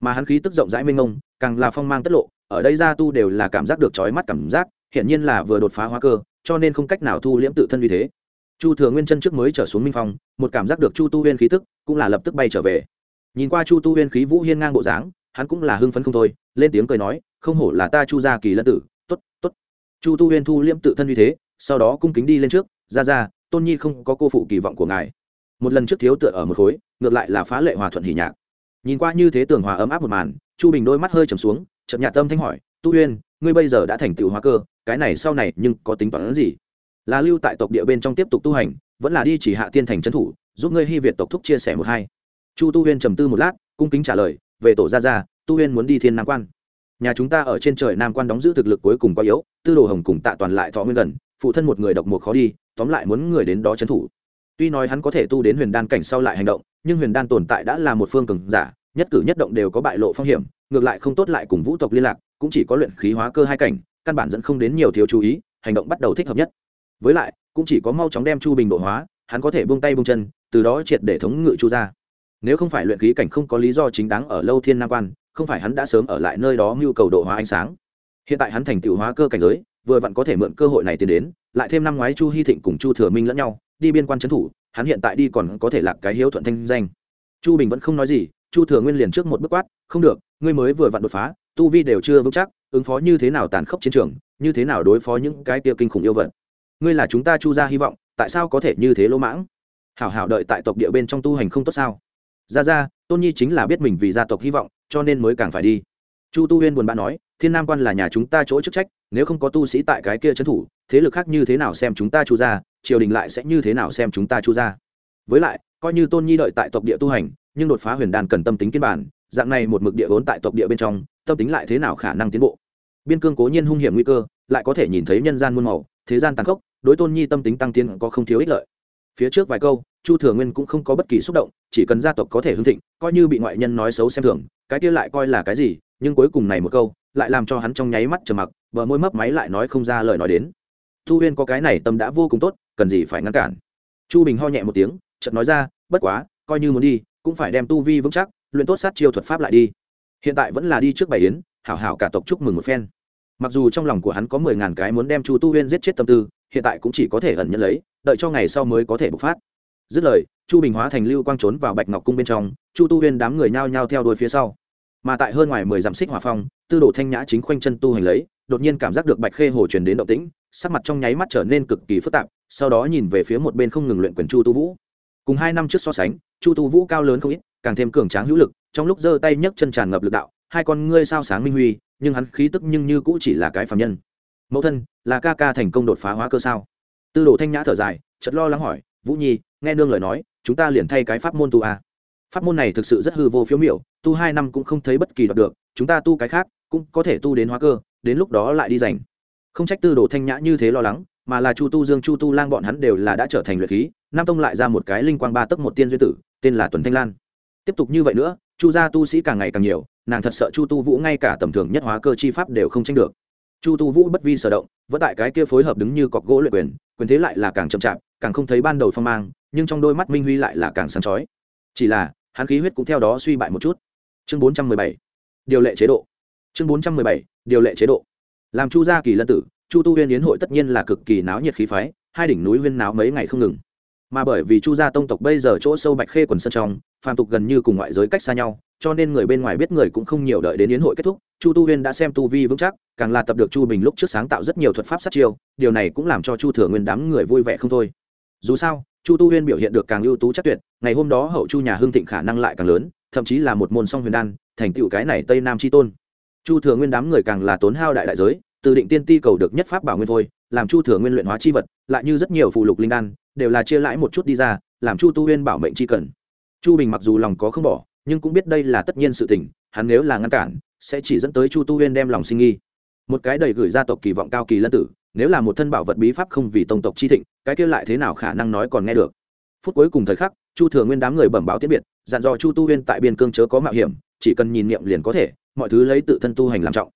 mà hắn khí tức rộng rãi mênh mông, càng là phong mang tất lộ, ở đây gia tu đều là cảm giác được trói mắt cảm giác, hiển nhiên là vừa đột phá hóa cơ, cho nên không cách nào thu liễm tự thân vì thế. Chu thừa nguyên chân trước mới trở xuống minh phong, một cảm giác được chu tu huyên khí tức cũng là lập tức bay trở về. Nhìn qua chu tu huyên khí vũ hiên ngang bộ dáng, hắn cũng là hưng phấn không thôi, lên tiếng cười nói, không hổ là ta chu gia kỳ lân tử t ố t t ố t chu tu huyên thu liễm tự thân vì thế, sau đó cung kính đi lên trước ra ra tôn nhi không có cô phụ kỳ vọng của ngài. Một lần trước thiếu tựa ở một khối, ngược lại là phá lệ hòa thuận hỉ nhạc nhìn qua như thế tường hòa ấm áp một màn, chu bình đôi mắt hơi trầm xuống chậm nhạt tâm thanh hỏi, tu huyên ngươi bây giờ đã thành tựu hóa cơ, cái này sau này nhưng có tính toán gì? Là lưu tại tộc địa bên trong tiếp tục tu hành, vẫn là đi chỉ hạ tiên thành trấn thủ, giúp ngươi hy việt tộc thúc chia sẻ một hai. Chu tu huyên trầm tư một lát, cung kính trả lời, về tổ gia gia, tu huyên muốn đi thiên nam quan. Nhà chúng ta ở trên trời nam quan đóng giữ thực lực cuối cùng quá yếu, tư đồ hồng cùng tạ toàn lại thọ nguyên gần, phụ thân một người độc một khó đi, tóm lại muốn người đến đó trấn thủ. Tuy nói hắn có thể tu đến huyền đan cảnh sau lại hành động nhưng huyền đan tồn tại đã là một phương cường giả, nhất cử nhất động đều có bại lộ phong hiểm, ngược lại không tốt lại cùng vũ tộc liên lạc, cũng chỉ có luyện khí hóa cơ hai cảnh, căn bản dẫn không đến nhiều thiếu chú ý, hành động bắt đầu thích hợp nhất. Với lại, cũng chỉ có mau chóng đem chu bình độ hóa, hắn có thể buông tay buông chân, từ đó triệt để thống ngự chu ra nếu không phải luyện khí cảnh không có lý do chính đáng ở lâu thiên nam quan, không phải hắn đã sớm ở lại nơi đó mưu cầu độ hóa ánh sáng. Hiện tại hắn thành tựu hóa cơ cảnh giới, vừa vặn có thể mượn cơ hội này tiến đến, lại thêm năm ngoái chu hy thịnh cùng chu thừa minh lẫn nhau, đi biên quan trấn thủ hắn hiện tại đi còn có thể lạc cái hiếu thuận thanh danh. Chu bình vẫn không nói gì, chu thừa nguyên liền trước một bước quát, không được, ngươi mới vừa vặn đột phá, tu vi đều chưa vững chắc, ứng phó như thế nào tàn khốc chiến trường, như thế nào đối phó những cái kia kinh khủng yêu vật? Ngươi là chúng ta chu ra hy vọng, tại sao có thể như thế lỗ mãng? Hảo hảo đợi tại tộc địa bên trong tu hành không tốt sao? Ra ra, tôn nhi chính là biết mình vì gia tộc hy vọng, cho nên mới càng phải đi. Chu tu huyên buồn bã nói, thiên nam quan là nhà chúng ta chỗ chức trách, nếu không có tu sĩ tại cái kia trấn thủ, thế lực khác như thế nào xem chúng ta chu ra triều đình lại sẽ như thế nào xem chúng ta chu ra với lại, coi như tôn nhi đợi tại tộc địa tu hành, nhưng đột phá huyền đan cần tâm tính kiên bản, dạng này một mực địa vốn tại tộc địa bên trong, tâm tính lại thế nào khả năng tiến bộ? Biên cương cố nhiên hung hiểm nguy cơ, lại có thể nhìn thấy nhân gian muôn màu, thế gian tàn khốc, đối tôn nhi tâm tính tăng tiến có không thiếu ích lợi. Phía trước vài câu, chu thừa nguyên cũng không có bất kỳ xúc động, chỉ cần gia tộc có thể hưng thịnh, coi như bị ngoại nhân nói xấu xem thường, cái kia lại coi là cái gì, nhưng cuối cùng này một câu, lại làm cho hắn trong nháy mắt trầm mặc, bờ môi mấp máy lại nói không ra lời nói đến. Thu huyên có cái này tâm đã vô cùng tốt cần gì phải ngăn cản. Chu bình ho nhẹ một tiếng, chợt nói ra, bất quá, coi như muốn đi, cũng phải đem tu vi vững chắc, luyện tốt sát chiêu thuật pháp lại đi. Hiện tại vẫn là đi trước bảy yến, hảo hảo cả tộc chúc mừng một phen. Mặc dù trong lòng của hắn có mười ngàn cái muốn đem chu tu huyên giết chết tâm tư, hiện tại cũng chỉ có thể ẩn nhận lấy, đợi cho ngày sau mới có thể bộc phát. Dứt lời, chu bình hóa thành lưu quang trốn vào bạch ngọc cung bên trong, chu tu huyên đám người nhao nhao theo đuôi phía sau. Mà tại hơn ngoài mười dặm xích hỏa phong, tư đồ thanh nhã chính khoanh chân tu hành lấy, đột nhiên cảm giác được bạch khê hồ truyền đến động tĩnh sắc mặt trong nháy mắt trở nên cực kỳ phức tạp, sau đó nhìn về phía một bên không ngừng luyện quyền chu tu vũ. Cùng hai năm trước so sánh, chu tu vũ cao lớn không ít, càng thêm cường tráng hữu lực, trong lúc giơ tay nhấc chân tràn ngập lực đạo, hai con ngươi sao sáng minh huy, nhưng hắn khí tức nhưng như cũ chỉ là cái phạm nhân. Mẫu thân, là ca ca thành công đột phá hóa cơ sao? Tư đồ thanh nhã thở dài, chợt lo lắng hỏi, vũ nhi, nghe nương lời nói, chúng ta liền thay cái pháp môn tu a pháp môn này thực sự rất hư vô phiếu miểu, tu hai năm cũng không thấy bất kỳ đoạt được, chúng ta tu cái khác, cũng có thể tu đến hóa cơ, đến lúc đó lại đi giành không trách tư đồ thanh nhã như thế lo lắng, mà là chu tu dương, chu tu lang bọn hắn đều là đã trở thành luyện khí, nam tông lại ra một cái linh quang ba tấc một tiên duyên tử, tên là tuần thanh lan. Tiếp tục như vậy nữa, chu gia tu sĩ càng ngày càng nhiều, nàng thật sợ chu tu vũ ngay cả tầm thường nhất hóa cơ chi pháp đều không tranh được. Chu tu vũ bất vi sở động, vẫn tại cái kia phối hợp đứng như cọc gỗ luyện quyền quyền thế lại là càng chậm chạp, càng không thấy ban đầu phong mang, nhưng trong đôi mắt minh huy lại là càng sáng chói. Chỉ là, hắn khí huyết cũng theo đó suy bại một chút. Chương bốn trăm mười bảy, điều lệ chế độ. Chương bốn trăm mười bảy, điều lệ chế độ làm chu gia kỳ lân tử, chu tu huyên yến hội tất nhiên là cực kỳ náo nhiệt khí phái, hai đỉnh núi huyên náo mấy ngày không ngừng. Mà bởi vì chu gia tông tộc bây giờ chỗ sâu bạch khê quần sân trong, phàm tục gần như cùng ngoại giới cách xa nhau, cho nên người bên ngoài biết người cũng không nhiều đợi đến yến hội kết thúc, chu tu huyên đã xem tu vi vững chắc, càng là tập được chu bình lúc trước sáng tạo rất nhiều thuật pháp sát chiêu, điều này cũng làm cho chu thừa nguyên đám người vui vẻ không thôi. Dù sao, chu tu huyên biểu hiện được càng ưu tú chắc tuyệt, ngày hôm đó hậu chu nhà hương thịnh khả năng lại càng lớn, thậm chí là một môn song huyền đan, thành tựu cái này tây nam c tôn. Chu thừa nguyên đám người càng là tốn hao đại đại giới từ định tiên ti cầu được nhất pháp bảo nguyên vôi làm chu thừa nguyên luyện hóa chi vật, lại như rất nhiều phụ lục linh đan, đều là chia lãi một chút đi ra, làm chu tu huyên bảo mệnh chi cần. Chu bình mặc dù lòng có không bỏ, nhưng cũng biết đây là tất nhiên sự tình, hắn nếu là ngăn cản, sẽ chỉ dẫn tới chu tu huyên đem lòng sinh nghi. Một cái đầy gửi gia tộc kỳ vọng cao kỳ lân tử, nếu là một thân bảo vật bí pháp không vì tông tộc chi thịnh, cái kia lại thế nào khả năng nói còn nghe được? Phút cuối cùng thời khắc, chu thừa nguyên đám người bẩm báo tiết biệt, dặn dò chu tu huyên tại biên cương chớ có mạo hiểm, chỉ cần nhìn niệm liền có thể, mọi thứ lấy tự thân tu hành làm trọng.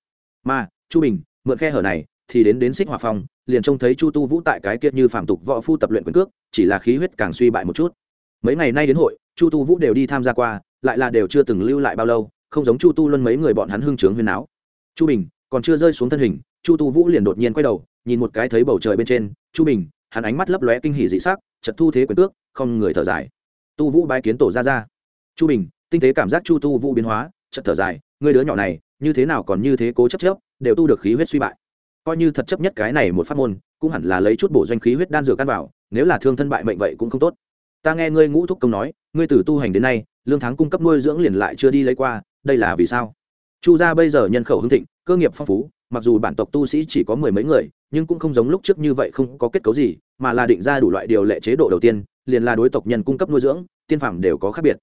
Mà, chu bình mượn khe hở này thì đến đến xích hòa phong liền trông thấy chu tu vũ tại cái kiệt như phạm tục võ phu tập luyện quyền cước chỉ là khí huyết càng suy bại một chút. Mấy ngày nay đến hội chu tu vũ đều đi tham gia qua lại là đều chưa từng lưu lại bao lâu không giống chu tu luân mấy người bọn hắn hưng trướng huyền áo. Chu bình còn chưa rơi xuống thân hình chu tu vũ liền đột nhiên quay đầu nhìn một cái thấy bầu trời bên trên chu bình hắn ánh mắt lấp lóe kinh hỉ dị sắc chật thu thế quyền cước, không người thở dài. Tu vũ bái kiến tổ ra ra chu bình tinh tế cảm giác chu tu vũ biến hóa chật thở dài người đứa nhỏ này như thế nào còn như thế cố chấp chấp đều tu được khí huyết suy bại. Coi như thật chấp nhất cái này một pháp môn, cũng hẳn là lấy chút bổ doanh khí huyết đan dược căn vào, nếu là thương thân bại mệnh vậy cũng không tốt. Ta nghe ngươi ngũ thúc công nói, ngươi từ tu hành đến nay, lương tháng cung cấp nuôi dưỡng liền lại chưa đi lấy qua, đây là vì sao? Chu gia bây giờ nhân khẩu hưng thịnh, cơ nghiệp phong phú, mặc dù bản tộc tu sĩ chỉ có mười mấy người, nhưng cũng không giống lúc trước như vậy không có kết cấu gì, mà là định ra đủ loại điều lệ chế độ đầu tiên, liền là đối tộc nhân cung cấp nuôi dưỡng, tiên phẩm đều có khác biệt.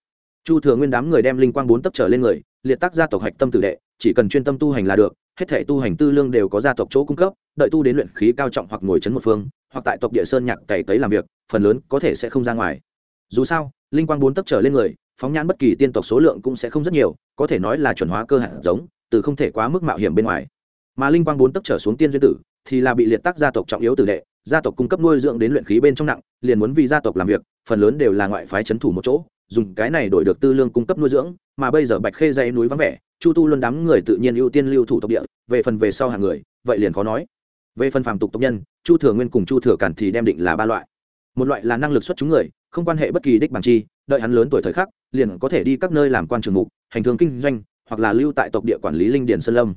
Chu thừa nguyên đám người đem linh quang bốn tấp trở lên người, liệt tác gia tộc hạch tâm tử đệ, chỉ cần chuyên tâm tu hành là được hết thể tu hành tư lương đều có gia tộc chỗ cung cấp, đợi tu đến luyện khí cao trọng hoặc ngồi chấn một phương, hoặc tại tộc địa sơn nhạc cày cấy làm việc, phần lớn có thể sẽ không ra ngoài. Dù sao, linh quang bốn tấp trở lên người, phóng nhãn bất kỳ tiên tộc số lượng cũng sẽ không rất nhiều, có thể nói là chuẩn hóa cơ hạt giống, từ không thể quá mức mạo hiểm bên ngoài. Mà linh quang bốn tấp trở xuống tiên duyên tử, thì là bị liệt tác gia tộc trọng yếu tử đệ, gia tộc cung cấp nuôi dưỡng đến luyện khí bên trong nặng, liền muốn vì gia tộc làm việc, phần lớn đều là ngoại phái c thủ một chỗ, dùng cái này đổi được tư lương cung cấp nuôi dưỡng, mà bây giờ bạch khê dây núi vắng vẻ chu tu luôn đám người tự nhiên ưu tiên lưu thủ tộc địa, về phần về sau hàng người, vậy liền khó nói. Về phần phàm tục tộc nhân, chu thừa nguyên cùng chu thừa cản thì đem định là ba loại. Một loại là năng lực xuất chúng người, không quan hệ bất kỳ đích bằng chi, đợi hắn lớn tuổi thời khắc, liền có thể đi các nơi làm quan trường mục, hành thương kinh doanh, hoặc là lưu tại tộc địa quản lý linh điền sơn lâm.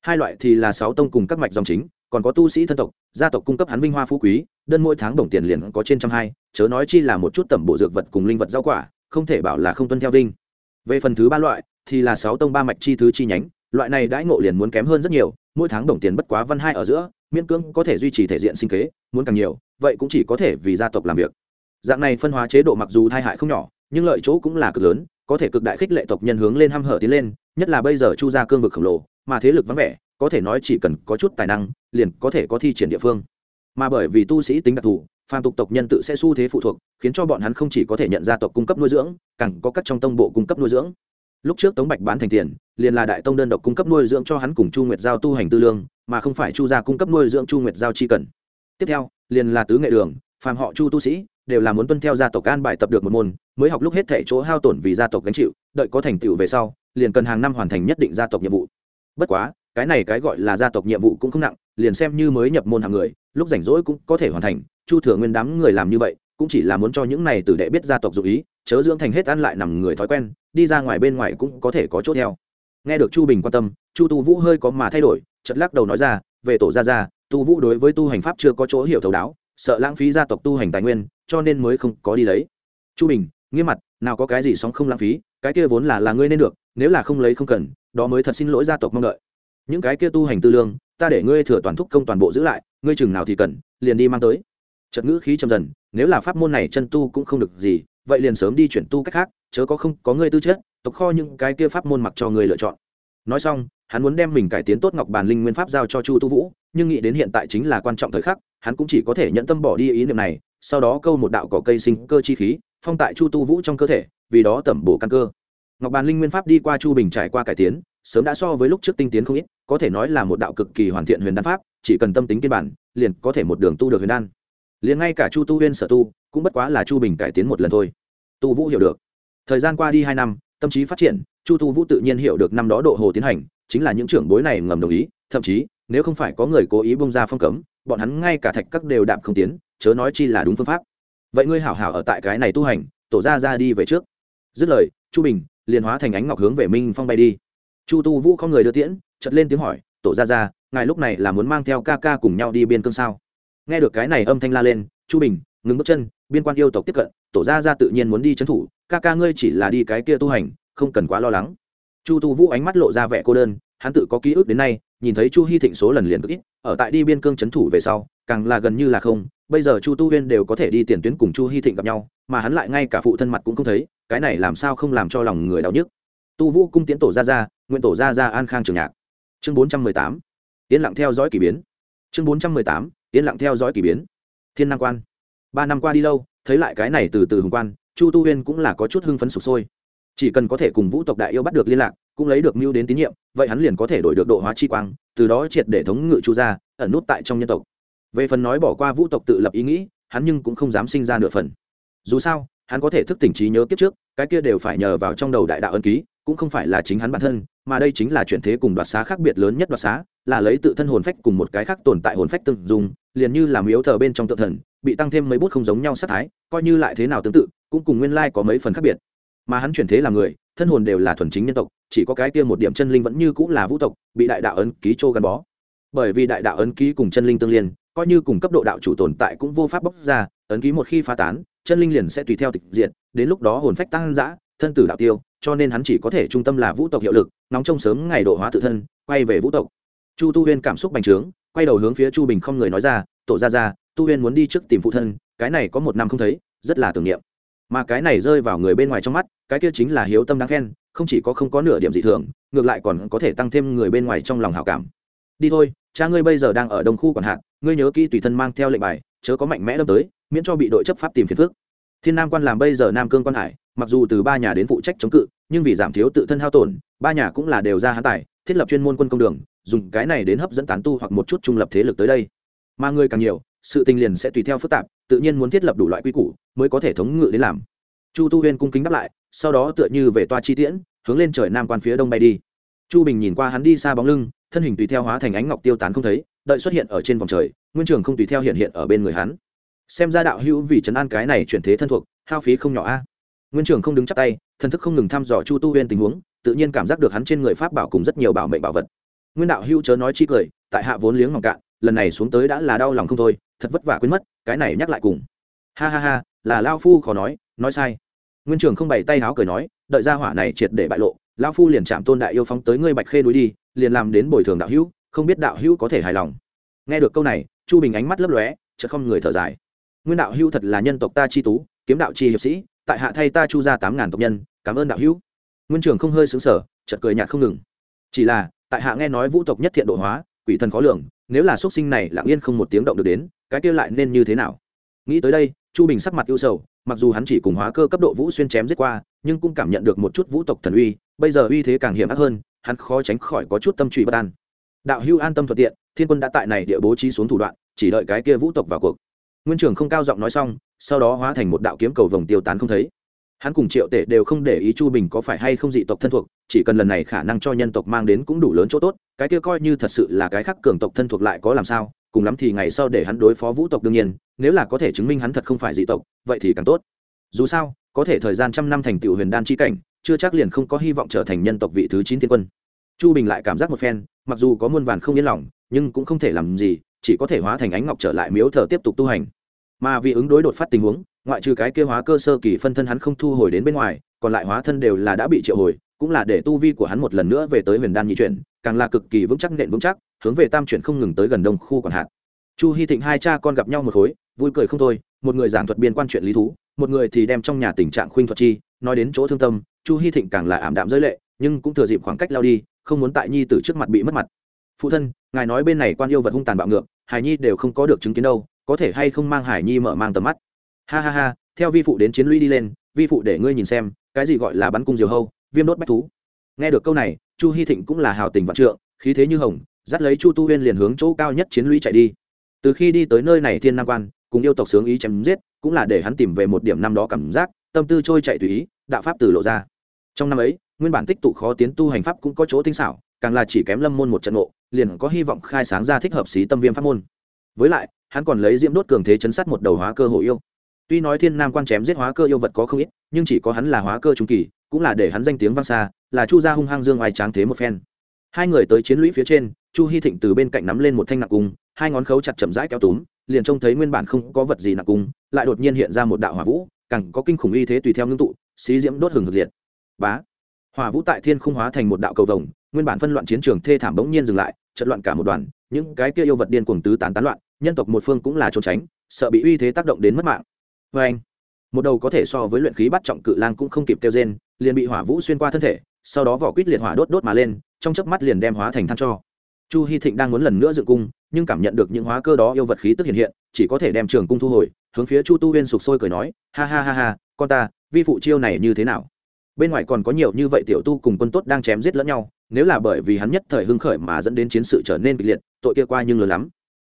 Hai loại thì là sáu tông cùng các mạch dòng chính, còn có tu sĩ thân tộc, gia tộc cung cấp hắn vinh hoa phú quý, đơn mỗi tháng đồng tiền liền có trên trăm hai, chớ nói chi là một chút tẩm bộ dược vật cùng linh vật rau quả, không thể bảo là không tuân theo vinh. Về phần thứ ba loại thì là sáu tông ba mạch chi thứ chi nhánh, loại này đãi ngộ liền muốn kém hơn rất nhiều, mỗi tháng đồng tiền bất quá văn hai ở giữa, miễn cưỡng có thể duy trì thể diện sinh kế, muốn càng nhiều, vậy cũng chỉ có thể vì gia tộc làm việc. Dạng này phân hóa chế độ mặc dù thai hại không nhỏ, nhưng lợi chỗ cũng là cực lớn, có thể cực đại khích lệ tộc nhân hướng lên ham hở tiến lên, nhất là bây giờ chu gia cương vực khổng lồ, mà thế lực vắng vẻ, có thể nói chỉ cần có chút tài năng, liền có thể có thi triển địa phương. Mà bởi vì tu sĩ tính đặc thù, phàm tục tộc nhân tự sẽ xu thế phụ thuộc, khiến cho bọn hắn không chỉ có thể nhận ra tộc cung cấp nuôi dưỡng, càng có các trong tông bộ cung cấp nuôi dưỡng lúc trước tống bạch bán thành tiền, liền là đại tông đơn độc cung cấp nuôi dưỡng cho hắn cùng chu nguyệt giao tu hành tư lương, mà không phải chu gia cung cấp nuôi dưỡng chu nguyệt giao chi cần. Tiếp theo, liền là tứ nghệ đường, phàm họ chu tu sĩ, đều là muốn tuân theo gia tộc an bài tập được một môn, mới học lúc hết thể chỗ hao tổn vì gia tộc gánh chịu, đợi có thành tựu về sau, liền cần hàng năm hoàn thành nhất định gia tộc nhiệm vụ. Bất quá, cái này cái gọi là gia tộc nhiệm vụ cũng không nặng, liền xem như mới nhập môn hàng người, lúc rảnh rỗi cũng có thể hoàn thành, chu thừa nguyên đám người làm như vậy, cũng chỉ là muốn cho những này tử đệ biết gia tộc dụ ý chớ dưỡng thành hết ăn lại nằm người thói quen, đi ra ngoài bên ngoài cũng có thể có chỗ theo. Nghe được chu bình quan tâm, chu tu vũ hơi có mà thay đổi chật lắc đầu nói ra, về tổ gia gia, tu vũ đối với tu hành pháp chưa có chỗ hiểu thấu đáo, sợ lãng phí gia tộc tu hành tài nguyên, cho nên mới không có đi lấy. Chu bình, nghiêm mặt, nào có cái gì sóng không lãng phí, cái kia vốn là là ngươi nên được, nếu là không lấy không cần, đó mới thật xin lỗi gia tộc mong đợi. Những cái kia tu hành tư lương, ta để ngươi thừa toàn thúc công toàn bộ giữ lại, ngươi chừng nào thì cần, liền đi mang tới. Trật ngữ khí chậm dần, nếu là pháp môn này chân tu cũng không được gì vậy liền sớm đi chuyển tu cách khác, chớ có không có ngươi tư chất, tộc kho những cái kia pháp môn mặc cho người lựa chọn. Nói xong, hắn muốn đem mình cải tiến tốt ngọc bàn linh nguyên pháp giao cho chu tu vũ, nhưng nghĩ đến hiện tại chính là quan trọng thời khắc, hắn cũng chỉ có thể nhận tâm bỏ đi ý niệm này, sau đó câu một đạo cỏ cây sinh cơ chi khí, phong tại chu tu vũ trong cơ thể, vì đó tẩm bổ căn cơ. Ngọc bàn linh nguyên pháp đi qua chu bình trải qua cải tiến, sớm đã so với lúc trước tinh tiến không ít, có thể nói là một đạo cực kỳ hoàn thiện huyền đan pháp, chỉ cần tâm tính kiên bản, liền có thể một đường tu được huyền đan liền ngay cả chu tu huyên sở tu cũng bất quá là chu bình cải tiến một lần thôi. Tu vũ hiểu được. Thời gian qua đi hai năm, tâm trí phát triển, chu tu vũ tự nhiên hiểu được năm đó độ hồ tiến hành, chính là những trưởng bối này ngầm đồng ý, thậm chí, nếu không phải có người cố ý bông ra phong cấm, bọn hắn ngay cả thạch các đều đạm không tiến, chớ nói chi là đúng phương pháp. Vậy ngươi hảo hảo ở tại cái này tu hành, tổ ra ra đi về trước. Dứt lời, chu bình liền hóa thành ánh ngọc hướng về minh phong bay đi. Chu tu vũ không người đưa tiễn chật lên tiếng hỏi, tổ ra ra ngài lúc này là muốn mang theo ca ca cùng nhau đi biên cương sao? Nghe được cái này âm thanh la lên, chu bình, ngừng bước chân, biên quan yêu tộc tiếp cận, tổ ra ra tự nhiên muốn đi trấn thủ, ca ca ngươi chỉ là đi cái kia tu hành, không cần quá lo lắng. Chu tu vũ ánh mắt lộ ra vẻ cô đơn, hắn tự có ký ức đến nay, nhìn thấy chu hy thịnh số lần liền cực ít, ở tại đi biên cương trấn thủ về sau, càng là gần như là không, bây giờ chu tu huyên đều có thể đi tiền tuyến cùng chu hy thịnh gặp nhau, mà hắn lại ngay cả phụ thân mặt cũng không thấy, cái này làm sao không làm cho lòng người đau nhức. Tu vũ cung tiến tổ ra ra nguyện tổ ra ra an khang trường nhạc. Chương bốn trăm mười tám, yên lặng theo dõi k ỳ biến. Chương bốn trăm mười tám yên lặng theo dõi k ỳ biến. Thiên năng quan. Ba năm qua đi lâu, thấy lại cái này từ từ hùng quan, chu tu huyên cũng là có chút hưng phấn sụp sôi. Chỉ cần có thể cùng vũ tộc đại yêu bắt được liên lạc, cũng lấy được mưu đến tín nhiệm, vậy hắn liền có thể đổi được độ hóa chi quang, từ đó triệt để thống ngự chu gia, ẩn nút tại trong nhân tộc. Về phần nói bỏ qua vũ tộc tự lập ý nghĩ, hắn nhưng cũng không dám sinh ra nửa phần. Dù sao, hắn có thể thức tỉnh trí nhớ kiếp trước, cái kia đều phải nhờ vào trong đầu đại đạo ân ký cũng không phải là chính hắn bản thân mà đây chính là chuyển thế cùng đoạt xá khác biệt lớn nhất đoạt xá là lấy tự thân hồn phách cùng một cái khác tồn tại hồn phách tương dùng liền như làm yếu thờ bên trong tự thần bị tăng thêm mấy bút không giống nhau sát thái coi như lại thế nào tương tự cũng cùng nguyên lai có mấy phần khác biệt. Mà hắn chuyển thế là người thân hồn đều là thuần chính nhân tộc chỉ có cái kia một điểm chân linh vẫn như cũng là vũ tộc bị đại đạo ấn ký trô gắn bó. Bởi vì đại đạo ấn ký cùng chân linh tương liên coi như cùng cấp độ đạo chủ tồn tại cũng vô pháp bóc ra ấn ký một khi phá tán chân linh liền sẽ tùy theo tịch diện, đến lúc đó hồn phách tăng dã thân tử đạo tiêu cho nên hắn chỉ có thể trung tâm là vũ tộc hiệu lực, nóng trông sớm ngày độ hóa tự thân, quay về vũ tộc. Chu tu huyên cảm xúc bành trướng, quay đầu hướng phía chu bình không người nói ra, tổ ra ra tu huyên muốn đi trước tìm phụ thân, cái này có một năm không thấy, rất là tưởng niệm. Mà cái này rơi vào người bên ngoài trong mắt, cái kia chính là hiếu tâm đáng khen, không chỉ có không có nửa điểm dị thường, ngược lại còn có thể tăng thêm người bên ngoài trong lòng hảo cảm. Đi thôi, cha ngươi bây giờ đang ở đông khu quản hạt, ngươi nhớ kỹ tùy thân mang theo lệnh bài, chớ có mạnh mẽ đâm tới, miễn cho bị đội chấp pháp tìm phiền phước thiên nam quan làm bây giờ nam cương quan hải mặc dù từ ba nhà đến phụ trách chống cự, nhưng vì giảm thiếu tự thân hao tổn, ba nhà cũng là đều ra hãn tài, thiết lập chuyên môn quân công đường, dùng cái này đến hấp dẫn tán tu hoặc một chút trung lập thế lực tới đây. Mà người càng nhiều, sự tình liền sẽ tùy theo phức tạp, tự nhiên muốn thiết lập đủ loại quy củ, mới có thể thống ngự đến làm. Chu tu huyên cung kính đáp lại, sau đó tựa như về toa chi tiễn, hướng lên trời nam quan phía đông bay đi. Chu bình nhìn qua hắn đi xa bóng lưng, thân hình tùy theo hóa thành ánh ngọc tiêu tán không thấy, đợi xuất hiện ở trên vòng trời, nguyên trường không tùy theo hiện hiện ở bên người hắn. Xem ra đạo hữu vì trấn an cái này chuyển thế thân thuộc, hao phí không nhỏ a nguyên trường không đứng chắp tay, thần thức không ngừng thăm dò chu tu huyên tình huống, tự nhiên cảm giác được hắn trên người pháp bảo cùng rất nhiều bảo mệnh bảo vật. Nguyên đạo hữu chớ nói chi cười, tại hạ vốn liếng ngọc cạn, lần này xuống tới đã là đau lòng không thôi, thật vất vả quên mất, cái này nhắc lại cùng. Ha ha ha, là lao phu khó nói nói sai. Nguyên trường không bày tay háo cười nói, đợi ra hỏa này triệt để bại lộ, lao phu liền chạm tôn đại yêu phóng tới ngươi bạch khê núi đi, liền làm đến bồi thường đạo hữu, không biết đạo hữu có thể hài lòng. Nghe được câu này, chu bình ánh mắt lấp lóe, chợt không người thở dài. Nguyên đạo hữu thật là nhân tộc ta chi tú, kiếm đạo chi hiệp sĩ tại hạ thay ta chu ra tám ngàn tộc nhân, cảm ơn đạo hữu. Nguyên trưởng không hơi xứng sở chợt cười nhạt không ngừng. Chỉ là, tại hạ nghe nói vũ tộc nhất thiện độ hóa, quỷ thần khó lường, nếu là xuất sinh này lặng yên không một tiếng động được đến, cái kia lại nên như thế nào? Nghĩ tới đây, chu bình sắc mặt ưu sầu, mặc dù hắn chỉ cùng hóa cơ cấp độ vũ xuyên chém giết qua, nhưng cũng cảm nhận được một chút vũ tộc thần uy, bây giờ uy thế càng hiểm ác hơn, hắn khó tránh khỏi có chút tâm trụy bất an. Đạo hưu an tâm thuận tiện, thiên quân đã tại này địa bố trí xuống thủ đoạn, chỉ đợi cái kia vũ tộc vào cuộc. Nguyên trưởng không cao giọng nói xong sau đó hóa thành một đạo kiếm cầu vồng tiêu tán không thấy. Hắn cùng triệu tể đều không để ý chu bình có phải hay không dị tộc thân thuộc, chỉ cần lần này khả năng cho nhân tộc mang đến cũng đủ lớn chỗ tốt, cái kia coi như thật sự là cái khắc cường tộc thân thuộc lại có làm sao, cùng lắm thì ngày sau để hắn đối phó vũ tộc đương nhiên, nếu là có thể chứng minh hắn thật không phải dị tộc, vậy thì càng tốt. Dù sao, có thể thời gian trăm năm thành tựu huyền đan chi cảnh, chưa chắc liền không có hy vọng trở thành nhân tộc vị thứ chín thiên quân. Chu bình lại cảm giác một phen, mặc dù có muôn vàn không yên lòng, nhưng cũng không thể làm gì, chỉ có thể hóa thành ánh ngọc trở lại miếu thờ tiếp tục tu hành mà vì ứng đối đột phát tình huống, ngoại trừ cái kia hóa cơ sơ kỳ phân thân hắn không thu hồi đến bên ngoài, còn lại hóa thân đều là đã bị triệu hồi, cũng là để tu vi của hắn một lần nữa về tới huyền đan nhị chuyển, càng là cực kỳ vững chắc nện vững chắc, hướng về tam chuyển không ngừng tới gần đông khu còn hạn chu hy thịnh hai cha con gặp nhau một khối vui cười không thôi, một người giảng thuật biên quan chuyện lý thú, một người thì đem trong nhà tình trạng khuynh thuật chi, nói đến chỗ thương tâm, chu hy thịnh càng là ảm đạm giới lệ, nhưng cũng thừa dịp khoảng cách lao đi, không muốn tại nhi từ trước mặt bị mất mặt. Phụ thân, ngài nói bên này quan yêu vật hung tàn bạo ngược hải nhi đều không có được chứng kiến đâu có thể hay không mang hải nhi mở mang tầm mắt? Ha ha ha, theo vi phụ đến chiến lũy đi lên, vi phụ để ngươi nhìn xem, cái gì gọi là bắn cung diều hâu, viêm đốt bách thú. Nghe được câu này, chu hy thịnh cũng là hào tình vạn trượng, khí thế như hồng, dắt lấy chu tu huyên liền hướng chỗ cao nhất chiến lũy chạy đi. Từ khi đi tới nơi này thiên nam quan, cùng yêu tộc sướng ý chém giết, cũng là để hắn tìm về một điểm năm đó cảm giác, tâm tư trôi chạy tùy ý, đạo pháp từ lộ ra. Trong năm ấy, nguyên bản tích tụ khó tiến tu hành pháp cũng có chỗ tinh xảo, càng là chỉ kém lâm môn một trận ngộ, liền có hy vọng khai sáng ra thích hợp xí tâm viêm pháp môn với lại, hắn còn lấy diễm đốt cường thế chấn sát một đầu hóa cơ hồ yêu. Tuy nói thiên nam quan chém giết hóa cơ yêu vật có không ít, nhưng chỉ có hắn là hóa cơ trung kỳ, cũng là để hắn danh tiếng vang xa, là chu gia hung hăng dương oai tráng thế một phen. Hai người tới chiến lũy phía trên, chu hy thịnh từ bên cạnh nắm lên một thanh nặng cung, hai ngón khấu chặt chậm rãi kéo túm, liền trông thấy nguyên bản không có vật gì nặng cung, lại đột nhiên hiện ra một đạo hỏa vũ, càng có kinh khủng y thế tùy theo ngưng tụ, xí diễm đốt hừng hực liệt. Bá! Hỏa vũ tại thiên không hóa thành một đạo cầu vồng, nguyên bản phân loạn chiến trường thê thảm bỗng nhiên dừng lại trận loạn cả một đoàn những cái kia yêu vật điên cuồng tứ tán tán loạn, nhân tộc một phương cũng là trốn tránh, sợ bị uy thế tác động đến mất mạng. Vê anh, một đầu có thể so với luyện khí bắt trọng cự lang cũng không kịp kêu rên, liền bị hỏa vũ xuyên qua thân thể, sau đó vỏ quýt liệt hỏa đốt đốt mà lên, trong chớp mắt liền đem hóa thành than cho. Chu hy thịnh đang muốn lần nữa dựng cung, nhưng cảm nhận được những hóa cơ đó yêu vật khí tức hiện hiện, chỉ có thể đem trường cung thu hồi, hướng phía chu tu huyên sục sôi cười nói, ha ha ha ha, con ta, vi phụ chiêu này như thế nào? Bên ngoài còn có nhiều như vậy tiểu tu cùng quân tốt đang chém giết lẫn nhau, nếu là bởi vì hắn nhất thời hưng khởi mà dẫn đến chiến sự trở nên kịch liệt tội kia qua nhưng lớn lắm.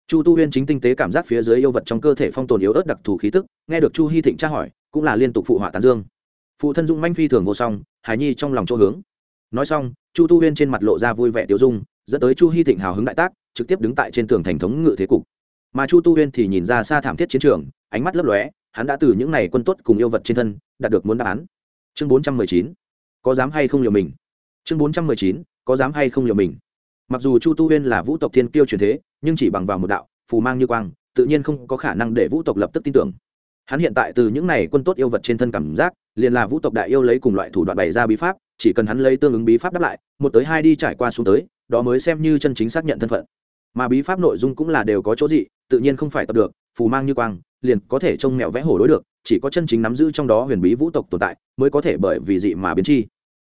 Chu tu huyên chính tinh tế cảm giác phía dưới yêu vật trong cơ thể phong tồn yếu ớt đặc thù khí tức, nghe được chu hy thịnh tra hỏi, cũng là liên tục phụ họa tán dương. Phụ thân dung manh phi thường vô song hải nhi trong lòng chỗ hướng. Nói xong, chu tu huyên trên mặt lộ ra vui vẻ tiêu dung, dẫn tới chu hy thịnh hào hứng đại tác, trực tiếp đứng tại trên tường thành thống ngự thế cục. Mà chu tu huyên thì nhìn ra xa thảm thiết chiến trường, ánh mắt lấp lóe, hắn đã từ những n à y quân tốt cùng yêu vật trên thân, đạt được muốn đáp án. Chương bốn trăm mười chín, có dám hay không liều mình? Chương bốn trăm mười chín, có dám hay không liều mình? Mặc dù chu tu huyên là vũ tộc thiên kiêu truyền thế, nhưng chỉ bằng vào một đạo, phù mang như quang, tự nhiên không có khả năng để vũ tộc lập tức tin tưởng. Hắn hiện tại từ những này quân tốt yêu vật trên thân cảm giác, liền là vũ tộc đại yêu lấy cùng loại thủ đoạn bày ra bí pháp, chỉ cần hắn lấy tương ứng bí pháp đáp lại, một tới hai đi trải qua xuống tới, đó mới xem như chân chính xác nhận thân phận. Mà bí pháp nội dung cũng là đều có chỗ dị, tự nhiên không phải tập được, phù mang như quang, liền có thể trông mẹo vẽ hổ đối được, chỉ có chân chính nắm giữ trong đó huyền bí vũ tộc tồn tại, mới có thể bởi vì dị mà biến chi.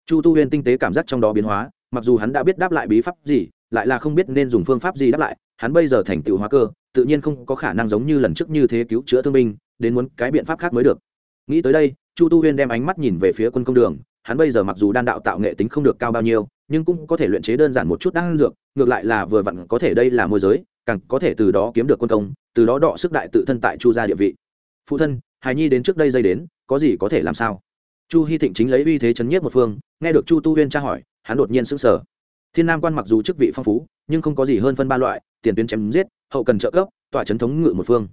Chu tu huyền tinh tế cảm giác trong đó biến hóa mặc dù hắn đã biết đáp lại bí pháp gì, lại là không biết nên dùng phương pháp gì đáp lại, hắn bây giờ thành tựu hóa cơ, tự nhiên không có khả năng giống như lần trước như thế cứu chữa thương binh, đến muốn cái biện pháp khác mới được. Nghĩ tới đây, chu tu huyên đem ánh mắt nhìn về phía quân công đường, hắn bây giờ mặc dù đan đạo tạo nghệ tính không được cao bao nhiêu, nhưng cũng có thể luyện chế đơn giản một chút đan dược, ngược lại là vừa vặn có thể đây là môi giới, càng có thể từ đó kiếm được quân công, từ đó đọ sức đại tự thân tại chu gia địa vị. Phụ thân, hài nhi đến trước đây dây đến, có gì có thể làm sao? Chu hy thịnh chính lấy uy thế chấn nhiếp một phương, nghe được chu tu huyên tra hỏi hắn đột nhiên sững sờ. Thiên nam quan mặc dù chức vị phong phú, nhưng không có gì hơn phân ba loại, tiền tuyến chém giết, hậu cần trợ cấp, tọa chấn thống ngự một phương.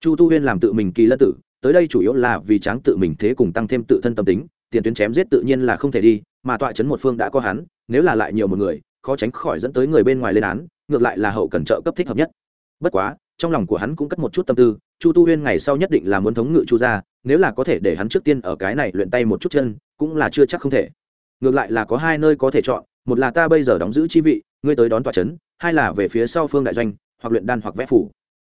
Chu tu huyên làm tự mình kỳ lân tử, tới đây chủ yếu là vì tráng tự mình thế cùng tăng thêm tự thân tâm tính, tiền tuyến chém giết tự nhiên là không thể đi, mà tọa chấn một phương đã có hắn, nếu là lại nhiều một người, khó tránh khỏi dẫn tới người bên ngoài lên án, ngược lại là hậu cần trợ cấp thích hợp nhất. Bất quá, trong lòng của hắn cũng cất một chút tâm tư, chu tu huyên ngày sau nhất định là muốn thống ngự chu ra nếu là có thể để hắn trước tiên ở cái này luyện tay một chút chân, cũng là chưa chắc không thể ngược lại là có hai nơi có thể chọn, một là ta bây giờ đóng giữ chi vị, ngươi tới đón tòa trấn hai là về phía sau phương đại doanh, hoặc luyện đan hoặc vẽ phủ.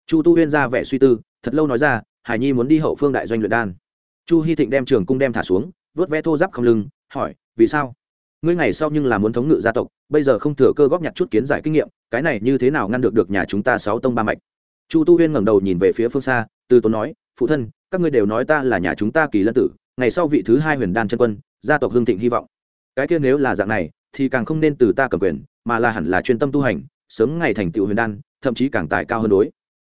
Chu tu huyên ra vẻ suy tư, thật lâu nói ra, hải nhi muốn đi hậu phương đại doanh luyện đan. Chu hy thịnh đem trường cung đem thả xuống, vớt vẽ thô giáp không lưng, hỏi, vì sao? Ngươi ngày sau nhưng là muốn thống ngự gia tộc, bây giờ không thừa cơ góp nhặt chút kiến giải kinh nghiệm, cái này như thế nào ngăn được được nhà chúng ta sáu tông ba mạch? Chu tu huyên ngẩng đầu nhìn về phía phương xa, từ tốn nói, phụ thân, các ngươi đều nói ta là nhà chúng ta kỳ lân tử, ngày sau vị thứ hai huyền đan chân quân, gia tộc hương thịnh hy vọng cái kia nếu là dạng này, thì càng không nên từ ta cầm quyền, mà là hẳn là chuyên tâm tu hành, sớm ngày thành tựu huyền đan, thậm chí càng tài cao hơn đối.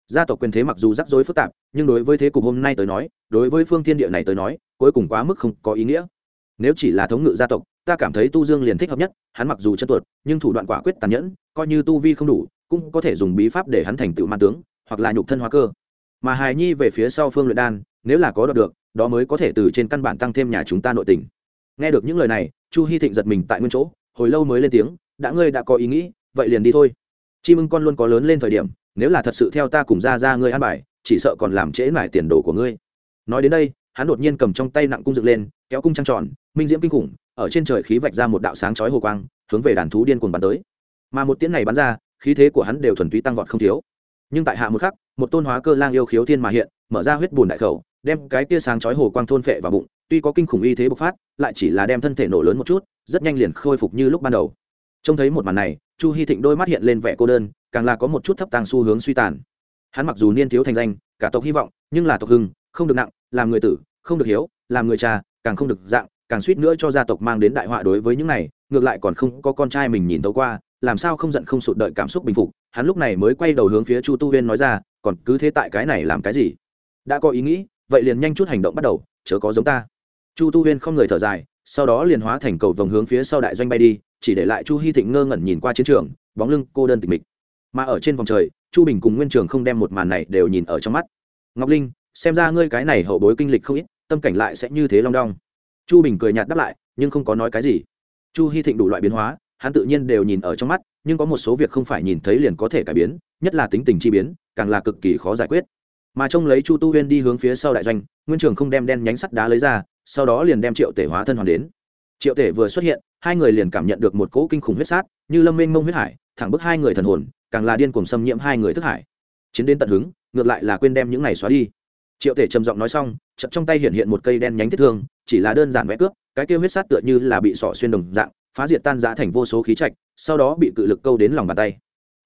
Gia tộc quyền thế mặc dù rắc rối phức tạp, nhưng đối với thế cục hôm nay tới nói, đối với phương thiên địa này tới nói, cuối cùng quá mức không có ý nghĩa. Nếu chỉ là thống ngự gia tộc, ta cảm thấy tu dương liền thích hợp nhất, hắn mặc dù chân tuột, nhưng thủ đoạn quả quyết tàn nhẫn, coi như tu vi không đủ, cũng có thể dùng bí pháp để hắn thành tựu man tướng, hoặc là nhục thân hóa cơ. Mà hài nhi về phía sau phương luyện đan, nếu là có đoạt được, đó mới có thể từ trên căn bản tăng thêm nhà chúng ta nội tình nghe được những lời này, chu hy thịnh giật mình tại nguyên chỗ, hồi lâu mới lên tiếng, đã ngươi đã có ý nghĩ, vậy liền đi thôi. Chim ưng con luôn có lớn lên thời điểm, nếu là thật sự theo ta cùng ra ra ngươi ăn bài, chỉ sợ còn làm trễ mải tiền đồ của ngươi. Nói đến đây, hắn đột nhiên cầm trong tay nặng cung dựng lên, kéo cung trăng tròn, minh diễm kinh khủng, ở trên trời khí vạch ra một đạo sáng chói hồ quang, hướng về đàn thú điên cuồng bắn tới. Mà một tiễn này bắn ra, khí thế của hắn đều thuần túy tăng vọt không thiếu. Nhưng tại hạ một khắc, một tôn hóa cơ lang yêu khiếu thiên mà hiện, mở ra huyết bùn đại khẩu, đem cái tia sáng chói hồ quang thôn phệ vào bụng tuy có kinh khủng uy thế bộc phát, lại chỉ là đem thân thể nổ lớn một chút, rất nhanh liền khôi phục như lúc ban đầu. Trông thấy một màn này, chu hy thịnh đôi mắt hiện lên vẻ cô đơn, càng là có một chút thấp tàng xu hướng suy tàn. Hắn mặc dù niên thiếu thành danh, cả tộc hy vọng, nhưng là tộc hưng, không được nặng, làm người tử, không được hiếu, làm người cha, càng không được dạng, càng suýt nữa cho gia tộc mang đến đại họa đối với những này, ngược lại còn không có con trai mình nhìn tấu qua, làm sao không giận không sụt đợi cảm xúc bình phục. Hắn lúc này mới quay đầu hướng phía chu tu huyên nói ra, còn cứ thế tại cái này làm cái gì? Đã có ý nghĩ, vậy liền nhanh chút hành động bắt đầu, chớ có giống ta chu tu huyên không người thở dài, sau đó liền hóa thành cầu vòng hướng phía sau đại doanh bay đi, chỉ để lại chu hy thịnh ngơ ngẩn nhìn qua chiến trường, bóng lưng cô đơn tịch mịch. Mà ở trên vòng trời, chu bình cùng nguyên trường không đem một màn này đều nhìn ở trong mắt. Ngọc linh, xem ra ngươi cái này hậu bối kinh lịch không ít, tâm cảnh lại sẽ như thế long đong. Chu bình cười nhạt đáp lại, nhưng không có nói cái gì. Chu hy thịnh đủ loại biến hóa, hắn tự nhiên đều nhìn ở trong mắt, nhưng có một số việc không phải nhìn thấy liền có thể cải biến, nhất là tính tình chi biến, càng là cực kỳ khó giải quyết. Mà trông lấy chu tu huyên đi hướng phía sau đại doanh, nguyên trường không đem đen nhánh sắt đá lấy ra sau đó liền đem triệu tể hóa thân hoàn đến. Triệu tể vừa xuất hiện, hai người liền cảm nhận được một cỗ kinh khủng huyết sát, như lâm mênh mông huyết hải, thẳng bức hai người thần hồn, càng là điên cùng xâm nhiễm hai người thức hải. Chiến đến tận hứng, ngược lại là quên đem những này xóa đi. Triệu tể trầm giọng nói xong chậm trong tay hiện hiện một cây đen nhánh thiết thương, chỉ là đơn giản vẽ cướp cái kia huyết sát tựa như là bị sỏ xuyên đồng dạng, phá diệt tan giã thành vô số khí trạch, sau đó bị cự lực câu đến lòng bàn tay.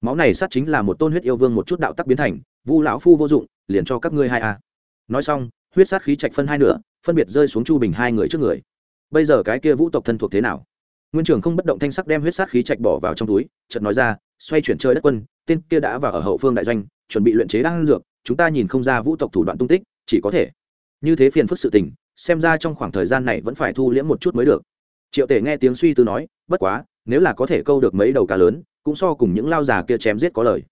Máu này sát chính là một tôn huyết yêu vương một chút đạo tắc biến thành, vu lão phu vô dụng, liền cho các ngươi hai a. Nói xong huyết sát khí trạch phân hai nửa, phân biệt rơi xuống chu bình hai người trước người. Bây giờ cái kia vũ tộc thân thuộc thế nào? Nguyên trưởng không bất động thanh sắc đem huyết sát khí trạch bỏ vào trong túi, chợt nói ra, xoay chuyển chơi đất quân, tên kia đã vào ở hậu phương đại doanh, chuẩn bị luyện chế đan dược, chúng ta nhìn không ra vũ tộc thủ đoạn tung tích, chỉ có thể. Như thế phiền phức sự tình, xem ra trong khoảng thời gian này vẫn phải thu liễm một chút mới được. Triệu tể nghe tiếng suy tư nói, bất quá, nếu là có thể câu được mấy đầu cá lớn, cũng so cùng những lao già kia chém giết có lời.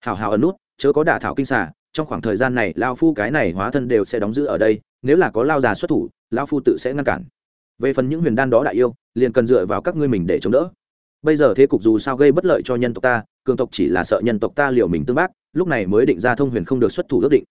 Hào hào ẩn nút, chớ có đả thảo kinh xà trong khoảng thời gian này, lao phu cái này hóa thân đều sẽ đóng giữ ở đây, nếu là có lao già xuất thủ, lao phu tự sẽ ngăn cản. Về phần những huyền đan đó đại yêu, liền cần dựa vào các ngươi mình để chống đỡ. Bây giờ thế cục dù sao gây bất lợi cho nhân tộc ta, cường tộc chỉ là sợ nhân tộc ta liều mình tương bác, lúc này mới định ra thông huyền không được xuất thủ ước định.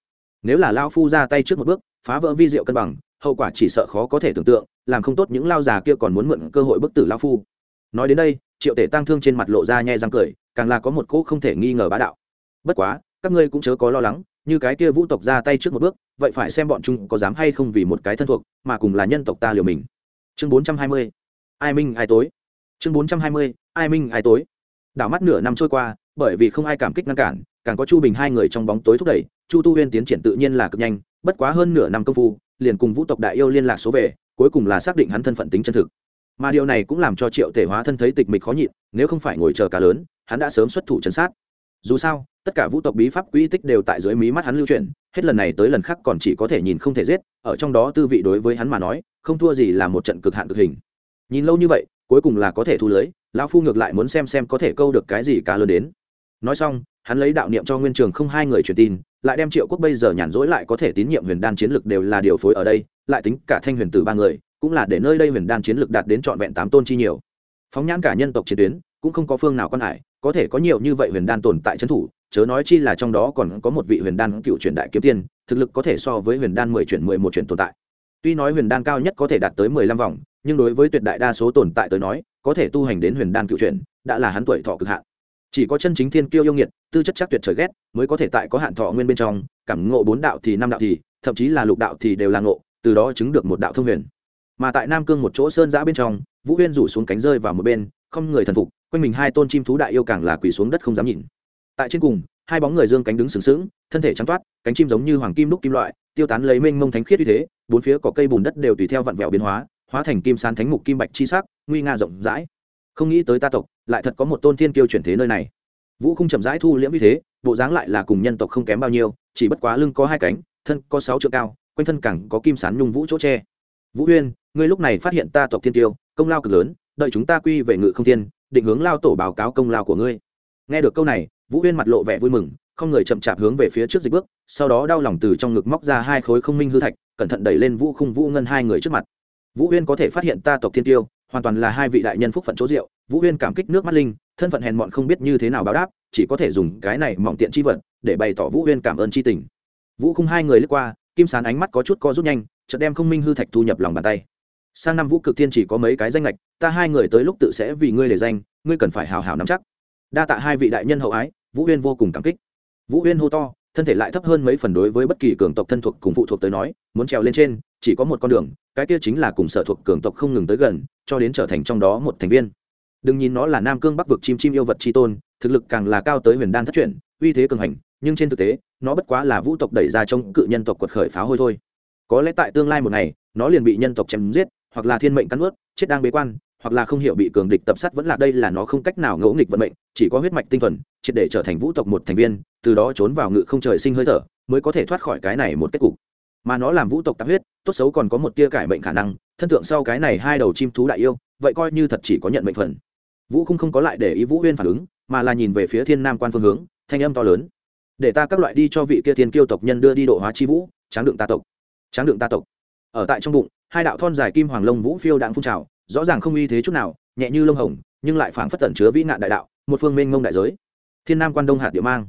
Nếu là lao phu ra tay trước một bước, phá vỡ vi diệu cân bằng, hậu quả chỉ sợ khó có thể tưởng tượng, làm không tốt những lao già kia còn muốn mượn cơ hội bức tử lao phu. Nói đến đây, triệu tể tăng thương trên mặt lộ ra nhẹ răng cười, càng là có một cỗ không thể nghi ngờ bá đạo. Bất quá, các ngươi cũng chớ có lo lắng như cái kia vũ tộc ra tay trước một bước, vậy phải xem bọn chúng có dám hay không vì một cái thân thuộc, mà cùng là nhân tộc ta liều mình. Chương bốn trăm hai mươi, ai minh ai tối. Chương bốn trăm hai mươi, ai minh ai tối. Đảo mắt nửa năm trôi qua, bởi vì không ai cảm kích ngăn cản, càng có chu bình hai người trong bóng tối thúc đẩy, chu tu huyên tiến triển tự nhiên là cực nhanh, bất quá hơn nửa năm công phu, liền cùng vũ tộc đại yêu liên lạc số về, cuối cùng là xác định hắn thân phận tính chân thực. Mà điều này cũng làm cho triệu tể hóa thân thấy tịch mịch khó nhịn, nếu không phải ngồi chờ cá lớn, hắn đã sớm xuất thủ chấn sát. Dù sao tất cả vũ tộc bí pháp quỹ tích đều tại dưới mí mắt hắn lưu truyền, hết lần này tới lần khác còn chỉ có thể nhìn không thể giết, ở trong đó tư vị đối với hắn mà nói, không thua gì là một trận cực hạn cực hình. Nhìn lâu như vậy, cuối cùng là có thể thu lưới, lão phu ngược lại muốn xem xem có thể câu được cái gì cá lớn đến. Nói xong, hắn lấy đạo niệm cho nguyên trường không hai người truyền tin, lại đem triệu quốc bây giờ nhàn rỗi lại có thể tín nhiệm huyền đan chiến lực đều là điều phối ở đây, lại tính cả thanh huyền tử ba người, cũng là để nơi đây huyền đan chiến lực đạt đến trọn vẹn tám tôn chi nhiều. Phóng nhãn cả nhân tộc chiến tuyến, cũng không có phương nào quan hải, có thể có nhiều như vậy huyền đan tồn tại trấn thủ chớ nói chi là trong đó còn có một vị huyền đan cựu truyền đại kiếm tiên, thực lực có thể so với huyền đan mười chuyển mười một chuyển tồn tại. Tuy nói huyền đan cao nhất có thể đạt tới mười lăm vòng, nhưng đối với tuyệt đại đa số tồn tại tới nói, có thể tu hành đến huyền đan cựu chuyển, đã là hắn tuổi thọ cực hạn. Chỉ có chân chính thiên kiêu yêu nghiệt, tư chất chắc tuyệt trời ghét, mới có thể tại có hạn thọ nguyên bên trong, cảm ngộ bốn đạo thì năm đạo thì, thậm chí là lục đạo thì đều là ngộ, từ đó chứng được một đạo thông huyền. Mà tại nam cương một chỗ sơn giã bên trong, vũ huyên rủ xuống cánh rơi vào một bên, không người thần phục, quanh mình hai tôn chim thú đại yêu càng là quỳ xuống đất không dám nhìn tại trên cùng, hai bóng người dương cánh đứng sừng sững, thân thể trắng toát, cánh chim giống như hoàng kim đúc kim loại, tiêu tán lấy mênh mông thánh khiết như thế, bốn phía có cây bùn đất đều tùy theo vặn vẹo biến hóa hóa thành kim sán thánh mục kim bạch chi sắc, nguy nga rộng rãi. Không nghĩ tới ta tộc, lại thật có một tôn thiên kiêu chuyển thế nơi này. Vũ không chậm rãi thu liễm như thế, bộ dáng lại là cùng nhân tộc không kém bao nhiêu, chỉ bất quá lưng có hai cánh, thân có sáu trượng cao, quanh thân cẳng có kim sán nhung vũ chỗ tre vũ huyên, ngươi lúc này phát hiện ta tộc thiên tiêu công lao cực lớn, đợi chúng ta quy về ngự không thiên, định hướng lao tổ báo cáo công lao của ngươi nghe được câu này, vũ huyên mặt lộ vẻ vui mừng, không người chậm chạp hướng về phía trước dịch bước, sau đó đau lòng từ trong ngực móc ra hai khối không minh hư thạch, cẩn thận đẩy lên vũ khung vũ ngân hai người trước mặt. Vũ huyên có thể phát hiện ta tộc thiên tiêu, hoàn toàn là hai vị đại nhân phúc phận chỗ rượu. vũ huyên cảm kích nước mắt linh, thân phận hèn mọn không biết như thế nào báo đáp, chỉ có thể dùng cái này mỏng tiện chi vật để bày tỏ vũ huyên cảm ơn chi tình. Vũ khung hai người lướt qua, kim sán ánh mắt có chút co rút nhanh, chợt đem không minh hư thạch thu nhập lòng bàn tay. Sang năm vũ cực thiên chỉ có mấy cái danh lệch ta hai người tới lúc tự sẽ vì ngươi để danh, ngươi cần phải hào hào nắm chắc đa tạ hai vị đại nhân hậu ái, vũ huyên vô cùng cảm kích. Vũ huyên hô to, thân thể lại thấp hơn mấy phần đối với bất kỳ cường tộc thân thuộc cùng phụ thuộc tới nói, muốn trèo lên trên, chỉ có một con đường, cái kia chính là cùng sở thuộc cường tộc không ngừng tới gần, cho đến trở thành trong đó một thành viên. Đừng nhìn nó là nam cương bắc vực chim chim yêu vật tri tôn, thực lực càng là cao tới huyền đan thất truyền, uy thế cường hành, nhưng trên thực tế, nó bất quá là vũ tộc đẩy ra trong cự nhân tộc quật khởi phá hôi thôi. Có lẽ tại tương lai một ngày, nó liền bị nhân tộc chém giết, hoặc là thiên mệnh cắn ướt chết đang bế quan hoặc là không hiểu bị cường địch tập sát vẫn là đây là nó không cách nào ngẫu nghịch vận mệnh, chỉ có huyết mạch tinh thuần, triệt để trở thành vũ tộc một thành viên, từ đó trốn vào ngự không trời sinh hơi thở, mới có thể thoát khỏi cái này một kết cục. Mà nó làm vũ tộc tạp huyết, tốt xấu còn có một tia cải mệnh khả năng, thân tượng sau cái này hai đầu chim thú đại yêu, vậy coi như thật chỉ có nhận mệnh phần. Vũ không không có lại để ý vũ huyên phản ứng, mà là nhìn về phía thiên nam quan phương hướng, thanh âm to lớn. Để ta các loại đi cho vị kia thiên kiêu tộc nhân đưa đi độ hóa chi vũ, tráng đựng ta tộc. Tráng đựng ta tộc. Ở tại trong bụng, hai đạo thon dài kim hoàng lông vũ phiêu đạn phun trào rõ ràng không uy thế chút nào, nhẹ như lông hồng, nhưng lại phảng phất tẩn chứa vĩ nạn đại đạo, một phương mênh ngông đại giới. Thiên nam quan đông hạt địa mang.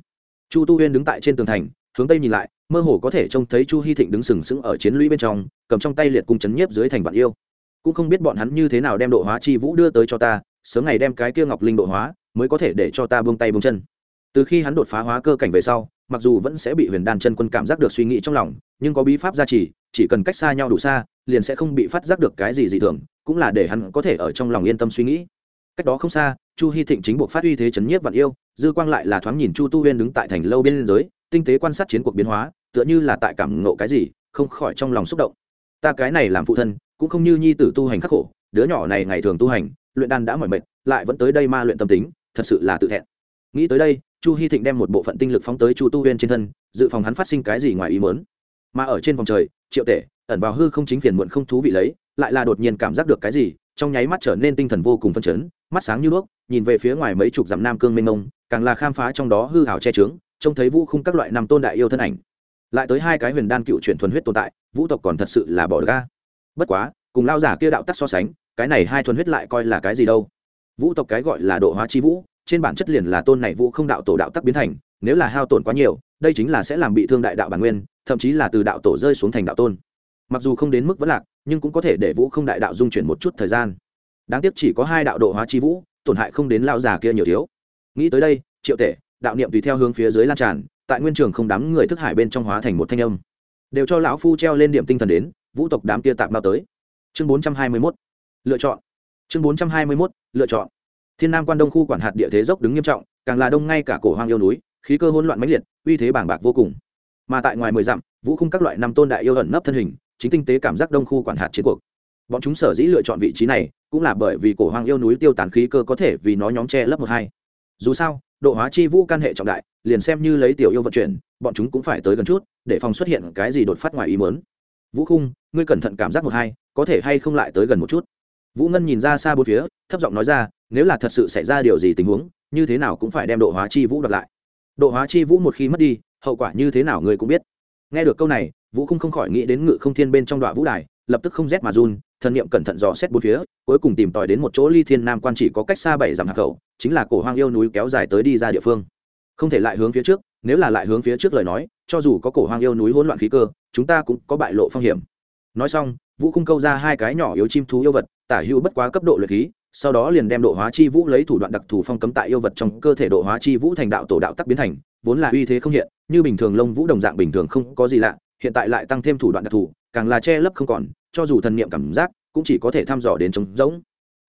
Chu tu huyên đứng tại trên tường thành, hướng tây nhìn lại, mơ hồ có thể trông thấy chu hy thịnh đứng sừng sững ở chiến lũy bên trong, cầm trong tay liệt cung chấn nhiếp dưới thành vạn yêu. Cũng không biết bọn hắn như thế nào đem độ hóa chi vũ đưa tới cho ta, sớm ngày đem cái kia ngọc linh độ hóa, mới có thể để cho ta buông tay buông chân. Từ khi hắn đột phá hóa cơ cảnh về sau, mặc dù vẫn sẽ bị huyền đan chân quân cảm giác được suy nghĩ trong lòng, nhưng có bí pháp gia trì, chỉ cần cách xa nhau đủ xa, liền sẽ không bị phát giác được cái gì dị thường cũng là để hắn có thể ở trong lòng yên tâm suy nghĩ. Cách đó không xa, chu hy thịnh chính buộc phát uy thế chấn nhiếp vạn yêu, dư quang lại là thoáng nhìn chu tu huyên đứng tại thành lâu bên giới, tinh tế quan sát chiến cuộc biến hóa, tựa như là tại cảm ngộ cái gì, không khỏi trong lòng xúc động. Ta cái này làm phụ thân, cũng không như nhi tử tu hành khắc khổ, đứa nhỏ này ngày thường tu hành, luyện đan đã mỏi mệt, lại vẫn tới đây ma luyện tâm tính, thật sự là tự thẹn. Nghĩ tới đây, chu hy thịnh đem một bộ phận tinh lực phóng tới chu tu huyên trên thân, dự phòng hắn phát sinh cái gì ngoài ý mớn mà ở trên vòng trời, triệu tể ẩn vào hư không chính phiền muộn không thú vị lấy lại là đột nhiên cảm giác được cái gì, trong nháy mắt trở nên tinh thần vô cùng phân chấn, mắt sáng như đuốc, nhìn về phía ngoài mấy chục dặm nam cương mênh mông, càng là khám phá trong đó hư hào che trướng trông thấy vũ khung các loại nằm tôn đại yêu thân ảnh. Lại tới hai cái huyền đan cựu chuyển thuần huyết tồn tại, vũ tộc còn thật sự là bỏ ga bất quá, cùng lao giả kia đạo tắc so sánh, cái này hai thuần huyết lại coi là cái gì đâu. Vũ tộc cái gọi là độ hóa chi vũ, trên bản chất liền là tôn này vũ không đạo tổ đạo tắc biến thành, nếu là hao tổn quá nhiều, đây chính là sẽ làm bị thương đại đạo bản nguyên, thậm chí là từ đạo tổ rơi xuống thành đạo tôn. Mặc dù không đến mức vẫn lạc nhưng cũng có thể để vũ không đại đạo dung chuyển một chút thời gian. Đáng tiếc chỉ có hai đạo độ hóa chi vũ, tổn hại không đến lao già kia nhiều thiếu. Nghĩ tới đây, triệu tể, đạo niệm tùy theo hướng phía dưới lan tràn, tại nguyên trường không đám người thức hải bên trong hóa thành một thanh âm. Đều cho lão phu treo lên điểm tinh thần đến, vũ tộc đám kia tạm bao tới. Chương bốn trăm hai mươi mốt, lựa chọn. Chương bốn trăm hai mươi mốt, lựa chọn. Thiên nam quan đông khu quản hạt địa thế dốc đứng nghiêm trọng, càng là đông ngay cả cổ hoang yêu núi, khí cơ hỗn loạn mãnh liệt, uy thế bảng bạc vô cùng. Mà tại ngoài mười dặm, vũ khung các loại năm tôn đại yêu ẩn nấp thân hình chính tinh tế cảm giác đông khu quản hạt chiến cuộc. Bọn chúng sở dĩ lựa chọn vị trí này cũng là bởi vì cổ hoang yêu núi tiêu tán khí cơ có thể vì nó nhóm che lớp một hai. Dù sao, độ hóa chi vũ căn hệ trọng đại, liền xem như lấy tiểu yêu vận chuyển, bọn chúng cũng phải tới gần chút, để phòng xuất hiện cái gì đột phát ngoài ý mớn vũ khung, ngươi cẩn thận cảm giác một hai, có thể hay không lại tới gần một chút? Vũ ngân nhìn ra xa bốn phía, thấp giọng nói ra, nếu là thật sự xảy ra điều gì tình huống, như thế nào cũng phải đem độ hóa chi vũ đoạt lại. Độ hóa chi vũ một khi mất đi, hậu quả như thế nào ngươi cũng biết. Nghe được câu này vũ không không khỏi nghĩ đến ngự không thiên bên trong đoạn vũ đài, lập tức không rét mà run, thần niệm cẩn thận dò xét bốn phía, cuối cùng tìm tòi đến một chỗ ly thiên nam quan chỉ có cách xa bảy dặm hạc khẩu chính là cổ hoang yêu núi kéo dài tới đi ra địa phương. Không thể lại hướng phía trước, nếu là lại hướng phía trước lời nói, cho dù có cổ hoang yêu núi hỗn loạn khí cơ, chúng ta cũng có bại lộ phong hiểm. Nói xong, vũ khung câu ra hai cái nhỏ yếu chim thú yêu vật, tả hữu bất quá cấp độ luyện khí, sau đó liền đem độ hóa chi vũ lấy thủ đoạn đặc thù phong cấm tại yêu vật trong cơ thể độ hóa chi vũ thành đạo tổ đạo tắc biến thành, vốn là uy thế không hiện, như bình thường lông vũ đồng dạng bình thường không có gì lạ hiện tại lại tăng thêm thủ đoạn đặc thù, càng là che lấp không còn, cho dù thần niệm cảm giác, cũng chỉ có thể thăm dò đến trống rỗng.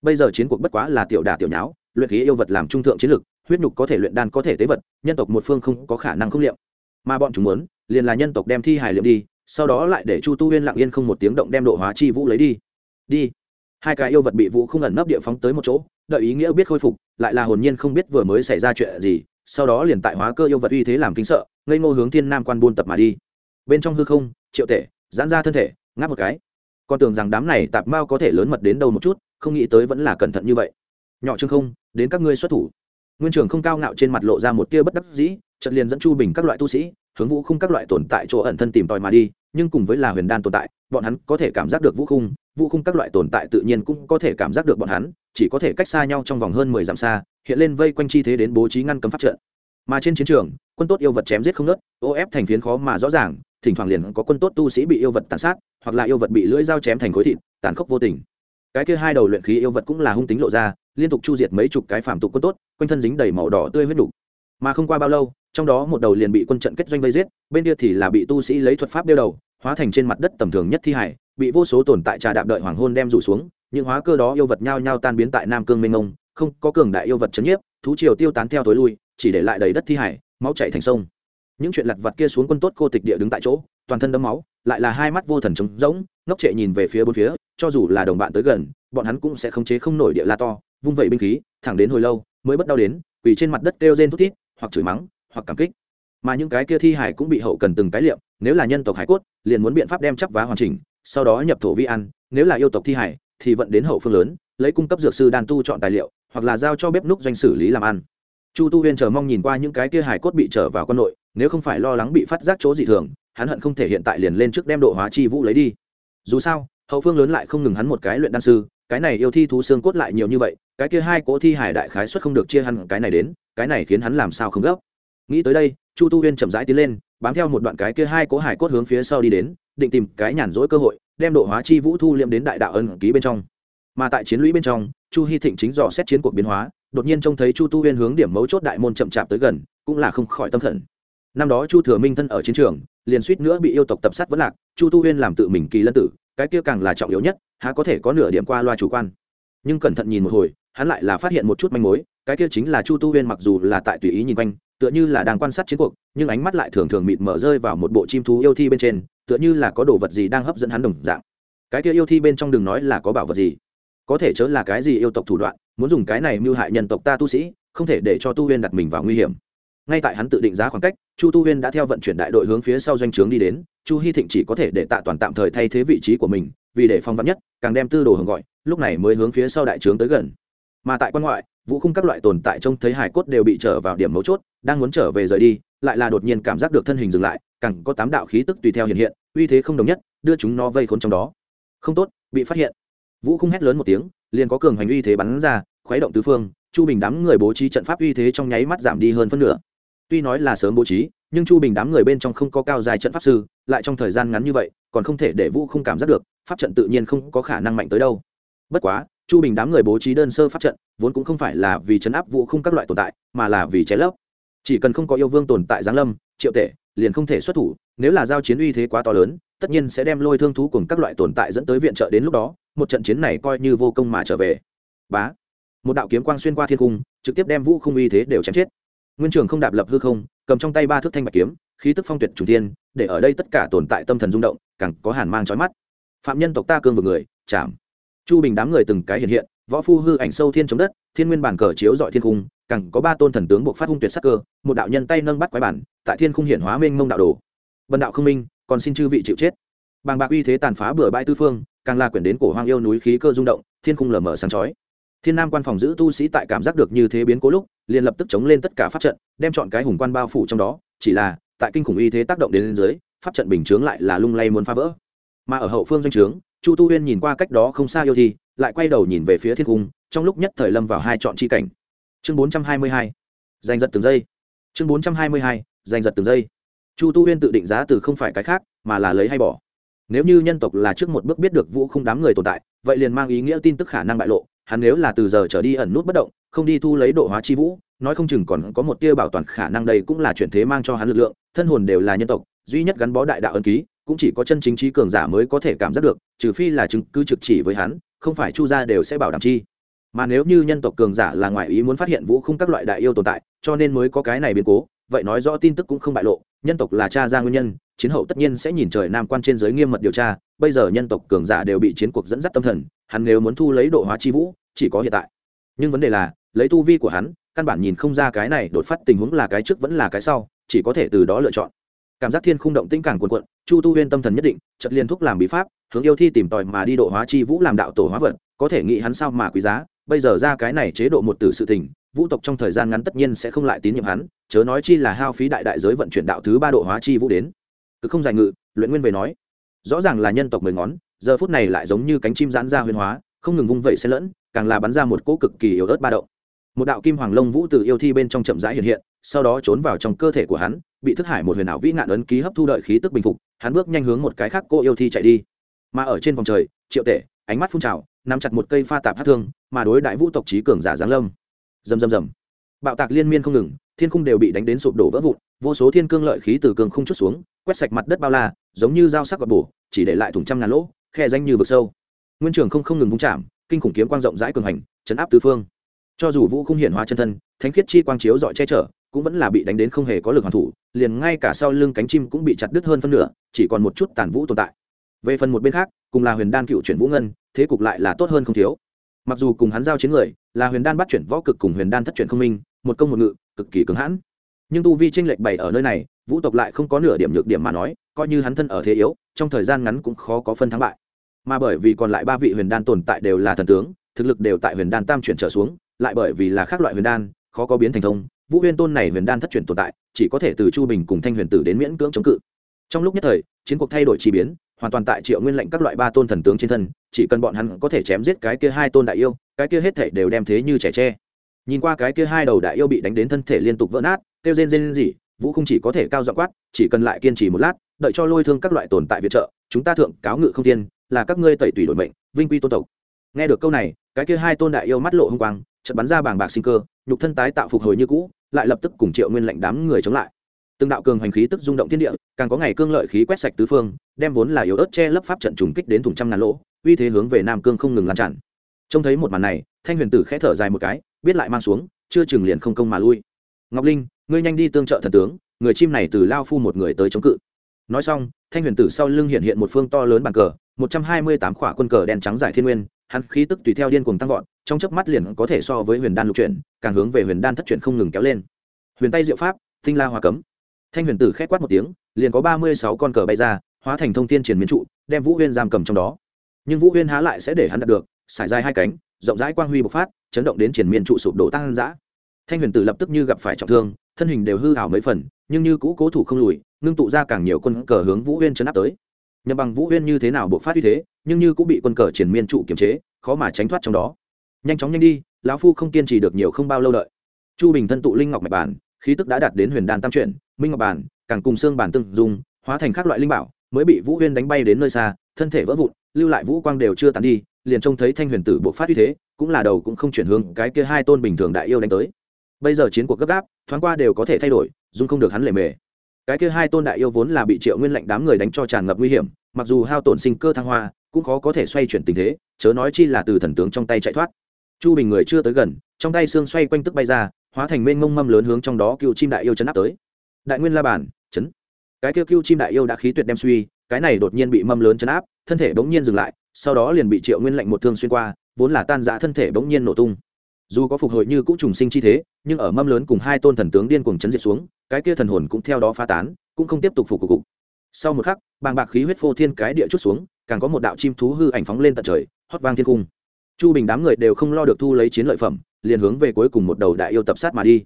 Bây giờ chiến cuộc bất quá là tiểu đà tiểu nháo, luyện khí yêu vật làm trung thượng chiến lực, huyết nhục có thể luyện đan có thể tế vật, nhân tộc một phương không có khả năng không liệm. Mà bọn chúng muốn, liền là nhân tộc đem thi hài liệm đi, sau đó lại để chu tu huyên lặng yên không một tiếng động đem độ hóa chi vũ lấy đi. Đi. Hai cái yêu vật bị vũ không ẩn nấp địa phóng tới một chỗ, đợi ý nghĩa biết khôi phục, lại là hồn nhiên không biết vừa mới xảy ra chuyện gì, sau đó liền tại hóa cơ yêu vật uy thế làm kinh sợ, ngây ngô hướng thiên nam quan buôn tập mà đi bên trong hư không, triệu tể, giãn ra thân thể, ngáp một cái. Con tưởng rằng đám này tạp mao có thể lớn mật đến đâu một chút, không nghĩ tới vẫn là cẩn thận như vậy. Nhỏ trương không, đến các ngươi xuất thủ. Nguyên trưởng không cao ngạo trên mặt lộ ra một tia bất đắc dĩ trận liền dẫn chu bình các loại tu sĩ, hướng vũ khung các loại tồn tại chỗ ẩn thân tìm tòi mà đi, nhưng cùng với là huyền đan tồn tại, bọn hắn có thể cảm giác được vũ khung vũ khung các loại tồn tại tự nhiên cũng có thể cảm giác được bọn hắn, chỉ có thể cách xa nhau trong vòng hơn mười dặm xa, hiện lên vây quanh chi thế đến bố trí ngăn cấm phát trận. Mà trên chiến trường, quân tốt yêu vật chém giết không nớt ô ép thành phiến khó mà rõ ràng thỉnh thoảng liền có quân tốt tu sĩ bị yêu vật tàn sát, hoặc là yêu vật bị lưỡi dao chém thành khối thịt, tàn khốc vô tình cái kia hai đầu luyện khí yêu vật cũng là hung tính lộ ra, liên tục chu diệt mấy chục cái phàm tục quân tốt, quanh thân dính đầy màu đỏ tươi huyết đủ. mà không qua bao lâu, trong đó một đầu liền bị quân trận kết doanh vây giết, bên kia thì là bị tu sĩ lấy thuật pháp đeo đầu, hóa thành trên mặt đất tầm thường nhất thi hải, bị vô số tồn tại trà đạp đợi hoàng hôn đem rủ xuống, những hóa cơ đó yêu vật nhao nhao tan biến tại nam cương mênh mông, không có cường đại yêu vật chấn nhiếp, thú triều tiêu tán theo tối lui, chỉ để lại đầy đất thi hải, máu chảy thành sông những chuyện lặt vặt kia xuống quân tốt cô tịch địa đứng tại chỗ, toàn thân đấm máu, lại là hai mắt vô thần trống rỗng, ngốc trệ nhìn về phía bốn phía, cho dù là đồng bạn tới gần, bọn hắn cũng sẽ khống chế không nổi địa la to, vung vẩy binh khí, thẳng đến hồi lâu, mới bất đau đến, quỳ trên mặt đất kêu rên thút thít, hoặc chửi mắng, hoặc cảm kích. Mà những cái kia thi hải cũng bị hậu cần từng cái liệm, nếu là nhân tộc hải cốt, liền muốn biện pháp đem chắp vá hoàn chỉnh, sau đó nhập thổ vi ăn, nếu là yêu tộc thi hải thì vận đến hậu phương lớn, lấy cung cấp dược sư đan tu chọn tài liệu, hoặc là giao cho bếp núc doanh xử lý làm ăn. Chu tu huyên chờ mong nhìn qua những cái kia hải cốt bị trở vào quân nội nếu không phải lo lắng bị phát giác chỗ dị thường, hắn hận không thể hiện tại liền lên trước đem độ hóa chi vũ lấy đi. Dù sao, hậu phương lớn lại không ngừng hắn một cái luyện đan sư, cái này yêu thi thú xương cốt lại nhiều như vậy, cái kia hai cỗ thi hải đại khái xuất không được chia hắn, cái này đến, cái này khiến hắn làm sao không gấp. Nghĩ tới đây, chu tu huyên chậm rãi tiến lên, bám theo một đoạn cái kia hai cỗ hải cốt hướng phía sau đi đến, định tìm cái nhàn rỗi cơ hội, đem độ hóa chi vũ thu liệm đến đại đạo ân ký bên trong. Mà tại chiến lũy bên trong, chu hy thịnh chính dò xét chiến cuộc biến hóa, đột nhiên trông thấy chu tu huyên hướng điểm mấu chốt đại môn chậm chạp tới gần, cũng là không khỏi tâm thần năm đó chu thừa minh thân ở chiến trường, liền suýt nữa bị yêu tộc tập sát vẫn lạc, chu tu huyên làm tự mình kỳ lân tử, cái kia càng là trọng yếu nhất, há có thể có nửa điểm qua loa chủ quan. Nhưng cẩn thận nhìn một hồi, hắn lại là phát hiện một chút manh mối, cái kia chính là chu tu huyên mặc dù là tại tùy ý nhìn quanh, tựa như là đang quan sát chiến cuộc, nhưng ánh mắt lại thường thường mịt mở rơi vào một bộ chim thú yêu thi bên trên, tựa như là có đồ vật gì đang hấp dẫn hắn đồng dạng. Cái kia yêu thi bên trong đừng nói là có bảo vật gì, có thể chớ là cái gì yêu tộc thủ đoạn, muốn dùng cái này mưu hại nhân tộc ta tu sĩ, không thể để cho tu huyên đặt mình vào nguy hiểm ngay tại hắn tự định giá khoảng cách, chu tu huyên đã theo vận chuyển đại đội hướng phía sau doanh trướng đi đến, chu hy thịnh chỉ có thể để tạ toàn tạm thời thay thế vị trí của mình, vì để phong vắn nhất, càng đem tư đồ hưởng gọi, lúc này mới hướng phía sau đại trướng tới gần. Mà tại quan ngoại, vũ khung các loại tồn tại trông thấy hải cốt đều bị trở vào điểm mấu chốt, đang muốn trở về rời đi, lại là đột nhiên cảm giác được thân hình dừng lại, càng có tám đạo khí tức tùy theo hiện hiện, uy thế không đồng nhất, đưa chúng nó vây khốn trong đó. Không tốt, bị phát hiện. Vũ khung hét lớn một tiếng, liền có cường hành uy thế bắn ra, khuấy động tứ phương, chu bình đám người bố trí trận pháp uy thế trong nháy mắt giảm đi hơn phân nửa tuy nói là sớm bố trí, nhưng chu bình đám người bên trong không có cao dài trận pháp sư, lại trong thời gian ngắn như vậy, còn không thể để vũ không cảm giác được, pháp trận tự nhiên không có khả năng mạnh tới đâu. Bất quá, chu bình đám người bố trí đơn sơ pháp trận, vốn cũng không phải là vì chấn áp vũ không các loại tồn tại, mà là vì cháy lấp. Chỉ cần không có yêu vương tồn tại giáng lâm, triệu tể, liền không thể xuất thủ, nếu là giao chiến uy thế quá to lớn, tất nhiên sẽ đem lôi thương thú cùng các loại tồn tại dẫn tới viện trợ đến lúc đó, một trận chiến này coi như vô công mà trở về. Bá. Một đạo kiếm quang xuyên qua thiên cung, trực tiếp đem vũ không uy thế đều chém chết nguyên trường không đạp lập hư không, cầm trong tay ba thước thanh bạch kiếm, khí tức phong tuyệt trùng tiên để ở đây tất cả tồn tại tâm thần rung động, càng có hàn mang trói mắt. Phạm nhân tộc ta cương vực người, chạm. Chu bình đám người từng cái hiện hiện, võ phu hư ảnh sâu thiên chống đất, thiên nguyên bản cờ chiếu dọi thiên cung, càng có ba tôn thần tướng buộc phát hung tuyệt sắc cơ, một đạo nhân tay nâng bắt quái bản, tại thiên cung hiển hóa minh mông đạo đồ. Vần đạo không minh, còn xin chư vị chịu chết. Bàng bạc uy thế tàn phá bừa bãi tư phương, càng là quyển đến cổ hoang yêu núi khí cơ rung động, thiên cung lở mở sáng chói thiên nam quan phòng giữ tu sĩ tại cảm giác được như thế biến cố lúc, liền lập tức chống lên tất cả pháp trận, đem chọn cái hùng quan bao phủ trong đó, chỉ là, tại kinh khủng uy thế tác động đến lên dưới, pháp trận bình chướng lại là lung lay muốn phá vỡ. Mà ở hậu phương doanh trướng chu tu huyên nhìn qua cách đó không xa yêu thi, lại quay đầu nhìn về phía thiên cung, trong lúc nhất thời lâm vào hai chọn chi cảnh. Chương bốn trăm hai mươi hai, giành giật từng giây. Chương bốn trăm hai mươi hai, giành giật từng giây. Chu tu huyên tự định giá từ không phải cái khác, mà là lấy hay bỏ. Nếu như nhân tộc là trước một bước biết được vũ không đám người tồn tại, vậy liền mang ý nghĩa tin tức khả năng bại lộ hắn nếu là từ giờ trở đi ẩn nút bất động, không đi thu lấy độ hóa chi vũ, nói không chừng còn có một tia bảo toàn khả năng đây cũng là chuyển thế mang cho hắn lực lượng, thân hồn đều là nhân tộc, duy nhất gắn bó đại đạo ân ký, cũng chỉ có chân chính trí cường giả mới có thể cảm giác được, trừ phi là chứng cứ trực chỉ với hắn, không phải chu gia đều sẽ bảo đảm chi. Mà nếu như nhân tộc cường giả là ngoại ý muốn phát hiện vũ không các loại đại yêu tồn tại, cho nên mới có cái này biến cố vậy nói rõ tin tức cũng không bại lộ, nhân tộc là cha ra nguyên nhân, chiến hậu tất nhiên sẽ nhìn trời nam quan trên giới nghiêm mật điều tra, bây giờ nhân tộc cường giả đều bị chiến cuộc dẫn dắt tâm thần, hắn nếu muốn thu lấy độ hóa chi vũ, chỉ có hiện tại. Nhưng vấn đề là, lấy tu vi của hắn, căn bản nhìn không ra cái này đột phát tình huống là cái trước vẫn là cái sau, chỉ có thể từ đó lựa chọn. Cảm giác thiên khung động tĩnh càng cuồn cuộn, chu tu huyên tâm thần nhất định chật liên thúc làm bí pháp, hướng yêu thi tìm tòi mà đi độ hóa chi vũ làm đạo tổ hóa vật, có thể nghĩ hắn sao mà quý giá, bây giờ ra cái này chế độ một tử sự tình vũ tộc trong thời gian ngắn tất nhiên sẽ không lại tín nhiệm hắn, chớ nói chi là hao phí đại đại giới vận chuyển đạo thứ ba độ hóa chi vũ đến. Cứ không dài ngự, luyện nguyên về nói. Rõ ràng là nhân tộc mười ngón, giờ phút này lại giống như cánh chim giãn ra huyền hóa, không ngừng vung vẩy xen lẫn, càng là bắn ra một cỗ cực kỳ yếu ớt ba động. Một đạo kim hoàng lông vũ từ yêu thi bên trong chậm rãi hiện hiện, sau đó trốn vào trong cơ thể của hắn, bị thức hải một huyền ảo vĩ nạn ấn ký hấp thu đợi khí tức bình phục, hắn bước nhanh hướng một cái khác cô yêu thi chạy đi. Mà ở trên vòng trời, triệu tể, ánh mắt phun trào, nắm chặt một cây pha tạp hát thương, mà đối đại vũ tộc trí cường giả giáng lâm rầm rầm rầm. Bạo tạc liên miên không ngừng, thiên khung đều bị đánh đến sụp đổ vỡ vụn, vô số thiên cương lợi khí từ cường không chút xuống, quét sạch mặt đất bao la, giống như dao sắc gọt bổ, chỉ để lại thùng trăm ngàn lỗ, khe danh như vực sâu. Nguyên trưởng không không ngừng vung chạm, kinh khủng kiếm quang rộng rãi cường hành, chấn áp tứ phương. Cho dù vũ không hiển hóa chân thân, thánh khiết chi quang chiếu dọi che chở, cũng vẫn là bị đánh đến không hề có lực hoàn thủ, liền ngay cả sau lưng cánh chim cũng bị chặt đứt hơn phân nửa, chỉ còn một chút tàn vũ tồn tại. Về phần một bên khác, cùng là huyền đan cựu chuyển vũ ngân, thế cục lại là tốt hơn không thiếu mặc dù cùng hắn giao chiến người, là huyền đan bắt chuyển võ cực cùng huyền đan thất chuyển không minh, một công một ngự, cực kỳ cứng hãn. Nhưng tu vi tranh lệch bảy ở nơi này, vũ tộc lại không có nửa điểm nhược điểm mà nói, coi như hắn thân ở thế yếu, trong thời gian ngắn cũng khó có phân thắng bại. Mà bởi vì còn lại ba vị huyền đan tồn tại đều là thần tướng, thực lực đều tại huyền đan tam chuyển trở xuống, lại bởi vì là khác loại huyền đan, khó có biến thành thông, vũ huyền tôn này huyền đan thất chuyển tồn tại, chỉ có thể từ chu bình cùng thanh huyền tử đến miễn cưỡng chống cự. Trong lúc nhất thời, chiến cuộc thay đổi chi biến hoàn toàn tại triệu nguyên lệnh các loại ba tôn thần tướng trên thân chỉ cần bọn hắn có thể chém giết cái kia hai tôn đại yêu cái kia hết thể đều đem thế như trẻ tre. Nhìn qua cái kia hai đầu đại yêu bị đánh đến thân thể liên tục vỡ nát kêu rên rên gì vũ không chỉ có thể cao dọ quát chỉ cần lại kiên trì một lát đợi cho lôi thương các loại tồn tại viện trợ chúng ta thượng cáo ngự không thiên, là các ngươi tẩy tùy đổi mệnh vinh quy tôn tộc. Nghe được câu này cái kia hai tôn đại yêu mắt lộ hung quang chợt bắn ra bảng bạc sinh cơ nhục thân tái tạo phục hồi như cũ lại lập tức cùng triệu nguyên lệnh đám người chống lại từng đạo cường hành khí tức rung động thiên địa, càng có ngày cương lợi khí quét sạch tứ phương, đem vốn là yếu ớt che lấp pháp trận trùng kích đến thùng trăm ngàn lỗ, uy thế hướng về nam cương không ngừng lan tràn. Trông thấy một màn này, thanh huyền tử khẽ thở dài một cái, biết lại mang xuống, chưa chừng liền không công mà lui. Ngọc linh, ngươi nhanh đi tương trợ thần tướng, người chim này từ lao phu một người tới chống cự. Nói xong, thanh huyền tử sau lưng hiện hiện một phương to lớn bàn cờ, một trăm hai mươi tám khỏa quân cờ đen trắng giải thiên nguyên, hắn khí tức tùy theo điên cuồng tăng vọt, trong chớp mắt liền có thể so với huyền đan lục chuyển, càng hướng về huyền đan thất chuyển không ngừng kéo lên. Huyền tay diệu pháp, tinh la hòa cấm thanh huyền tử khét quát một tiếng, liền có ba mươi sáu con cờ bay ra, hóa thành thông tiên triển miến trụ, đem vũ huyên giam cầm trong đó. Nhưng vũ huyên há lại sẽ để hắn đạt được sải dài hai cánh, rộng rãi quang huy bộc phát, chấn động đến triển miên trụ sụp đổ tăng dã. Thanh huyền tử lập tức như gặp phải trọng thương, thân hình đều hư hảo mấy phần, nhưng như cũ cố thủ không lùi, ngưng tụ ra càng nhiều quân cờ hướng vũ huyên chấn áp tới. Nhằm bằng vũ huyên như thế nào bộc phát uy thế, nhưng như cũng bị quân cờ triển miên trụ kiềm chế, khó mà tránh thoát trong đó. Nhanh chóng nhanh đi, lão phu không kiên trì được nhiều không bao lâu đợi. Chu bình thân tụ linh ngọc mạch bản khí tức đã đạt đến huyền đan tam chuyển, minh ngọc bản, càng cùng xương bản tương dung, hóa thành các loại linh bảo, mới bị vũ huyên đánh bay đến nơi xa, thân thể vỡ vụn, lưu lại vũ quang đều chưa tàn đi, liền trông thấy thanh huyền tử bộc phát uy thế, cũng là đầu cũng không chuyển hướng cái kia hai tôn bình thường đại yêu đánh tới. Bây giờ chiến cuộc gấp gáp, thoáng qua đều có thể thay đổi, dung không được hắn lề mề. Cái kia hai tôn đại yêu vốn là bị triệu nguyên lệnh đám người đánh cho tràn ngập nguy hiểm, mặc dù hao tổn sinh cơ thăng hoa, cũng khó có thể xoay chuyển tình thế, chớ nói chi là từ thần tướng trong tay chạy thoát. Chu bình người chưa tới gần, trong tay xương xoay quanh tức bay ra hóa thành mênh mông mâm lớn hướng trong đó cựu chim đại yêu chấn áp tới. Đại nguyên la bản chấn. Cái kia cựu chim đại yêu đã khí tuyệt đem suy, cái này đột nhiên bị mâm lớn chấn áp, thân thể bỗng nhiên dừng lại, sau đó liền bị triệu nguyên lệnh một thương xuyên qua, vốn là tan giã thân thể bỗng nhiên nổ tung. Dù có phục hồi như cũ trùng sinh chi thế, nhưng ở mâm lớn cùng hai tôn thần tướng điên cuồng chấn diệt xuống, cái kia thần hồn cũng theo đó phá tán, cũng không tiếp tục phục cục. Sau một khắc, bàng bạc khí huyết phô thiên cái địa chút xuống, càng có một đạo chim thú hư ảnh phóng lên tận trời, hót vang thiên cung. Chu bình đám người đều không lo được thu lấy chiến lợi phẩm liền hướng về cuối cùng một đầu đại yêu tập sát mà đi.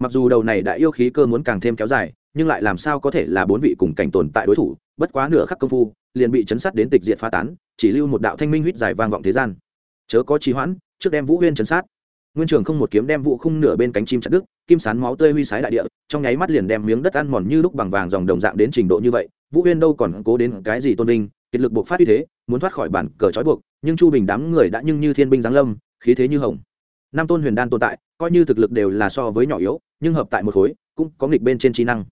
Mặc dù đầu này đại yêu khí cơ muốn càng thêm kéo dài, nhưng lại làm sao có thể là bốn vị cùng cảnh tồn tại đối thủ, bất quá nửa khắc công phu, liền bị chấn sát đến tịch diệt phá tán, chỉ lưu một đạo thanh minh huyết dài vang vọng thế gian. Chớ có trì hoãn, trước đem vũ huyên chấn sát. Nguyên trường không một kiếm đem vũ khung nửa bên cánh chim chặt đứt, kim sán máu tươi huy sái đại địa, trong nháy mắt liền đem miếng đất ăn mòn như lúc bằng vàng dòng đồng dạng đến trình độ như vậy, vũ huyên đâu còn cố đến cái gì tôn vinh, kiệt lực buộc phát uy thế, muốn thoát khỏi bản cờ trói buộc, nhưng chu bình đám người đã nhưng như thiên binh giáng lâm, khí thế như hồng năm tôn huyền đan tồn tại, coi như thực lực đều là so với nhỏ yếu, nhưng hợp tại một khối, cũng có nghịch bên trên trí năng.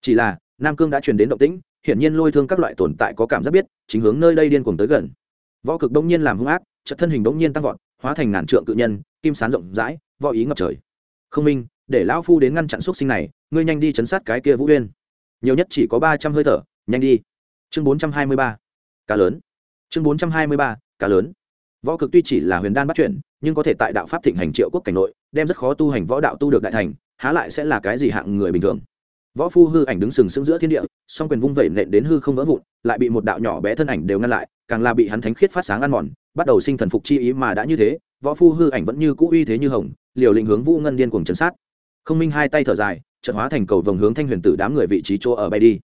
Chỉ là, nam cương đã truyền đến động tĩnh, hiển nhiên lôi thương các loại tồn tại có cảm giác biết, chính hướng nơi đây điên cuồng tới gần. Võ cực đông nhiên làm hung ác, chợt thân hình đông nhiên tăng vọt, hóa thành ngàn trượng cự nhân, kim sán rộng rãi, võ ý ngập trời. Không minh, để lão phu đến ngăn chặn xúc sinh này, ngươi nhanh đi chấn sát cái kia vũ uyên. Nhiều nhất chỉ có ba trăm hơi thở, nhanh đi. Chương bốn trăm hai mươi ba. Cá lớn. Chương bốn trăm hai mươi ba. Cá lớn. Võ cực tuy chỉ là huyền đan bắt chuyển nhưng có thể tại đạo pháp thịnh hành triệu quốc cảnh nội, đem rất khó tu hành võ đạo tu được đại thành, há lại sẽ là cái gì hạng người bình thường. Võ phu hư ảnh đứng sừng sững giữa thiên địa, song quyền vung vẩy nện đến hư không vỡ vụn, lại bị một đạo nhỏ bé thân ảnh đều ngăn lại, càng là bị hắn thánh khiết phát sáng ăn mòn, bắt đầu sinh thần phục chi ý mà đã như thế, võ phu hư ảnh vẫn như cũ uy thế như hồng, liều lĩnh hướng vũ ngân điên cuồng chấn sát. Không minh hai tay thở dài trận hóa thành cầu vồng hướng thanh huyền tử đám người vị trí chỗ ở bay đi.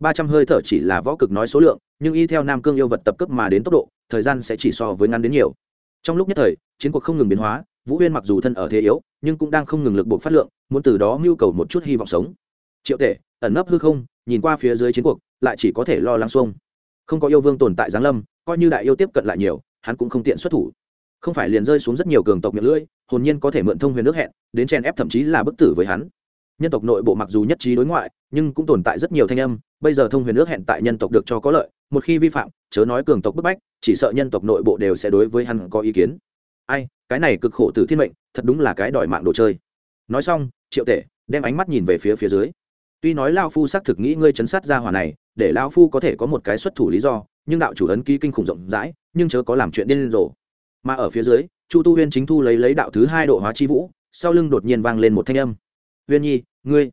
Ba trăm hơi thở chỉ là võ cực nói số lượng, nhưng y theo nam cương yêu vật tập cấp mà đến tốc độ, thời gian sẽ chỉ so với ngắn đến nhiều trong lúc nhất thời, chiến cuộc không ngừng biến hóa, vũ huyên mặc dù thân ở thế yếu, nhưng cũng đang không ngừng lực buộc phát lượng, muốn từ đó mưu cầu một chút hy vọng sống. Triệu tể, ẩn nấp hư không, nhìn qua phía dưới chiến cuộc, lại chỉ có thể lo lắng xuông. Không có yêu vương tồn tại giáng lâm, coi như đại yêu tiếp cận lại nhiều, hắn cũng không tiện xuất thủ. Không phải liền rơi xuống rất nhiều cường tộc miệng lưỡi, hồn nhiên có thể mượn thông huyền nước hẹn, đến chen ép thậm chí là bức tử với hắn. Nhân tộc nội bộ mặc dù nhất trí đối ngoại, nhưng cũng tồn tại rất nhiều thanh âm, bây giờ thông huyền nước hẹn tại nhân tộc được cho có lợi một khi vi phạm, chớ nói cường tộc bức bách, chỉ sợ nhân tộc nội bộ đều sẽ đối với hắn có ý kiến. Ai, cái này cực khổ từ thiên mệnh, thật đúng là cái đòi mạng đồ chơi. Nói xong, triệu tể đem ánh mắt nhìn về phía phía dưới. Tuy nói lao phu xác thực nghĩ ngươi chấn sát ra hỏa này, để lao phu có thể có một cái xuất thủ lý do, nhưng đạo chủ ấn ký kinh khủng rộng rãi, nhưng chớ có làm chuyện điên rồ. Mà ở phía dưới, chu tu huyên chính thu lấy lấy đạo thứ hai độ hóa chi vũ, sau lưng đột nhiên vang lên một thanh âm. Huyên nhi, ngươi.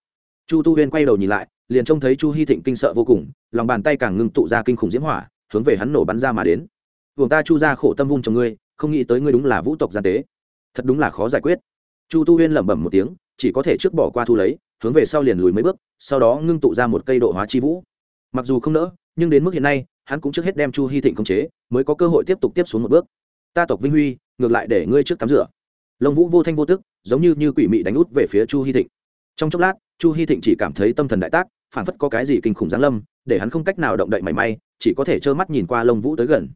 Chu tu huyên quay đầu nhìn lại liền trông thấy chu hy thịnh kinh sợ vô cùng, lòng bàn tay càng ngưng tụ ra kinh khủng diễm hỏa, hướng về hắn nổ bắn ra mà đến. Buồng ta chu ra khổ tâm vung cho ngươi, không nghĩ tới ngươi đúng là vũ tộc gian tế. Thật đúng là khó giải quyết. Chu tu huyên lẩm bẩm một tiếng, chỉ có thể trước bỏ qua thu lấy, hướng về sau liền lùi mấy bước, sau đó ngưng tụ ra một cây độ hóa chi vũ. Mặc dù không nỡ, nhưng đến mức hiện nay, hắn cũng trước hết đem chu hy thịnh khống chế, mới có cơ hội tiếp tục tiếp xuống một bước. Ta tộc vinh huy, ngược lại để ngươi trước tắm rửa. Lông vũ vô thanh vô tức, giống như như quỷ mị đánh út về phía chu hy thịnh. Trong chốc lát, chu hy thịnh chỉ cảm thấy tâm thần đại tác phản phất có cái gì kinh khủng giáng lâm, để hắn không cách nào động đậy mảy may, chỉ có thể trơ mắt nhìn qua lông vũ tới gần.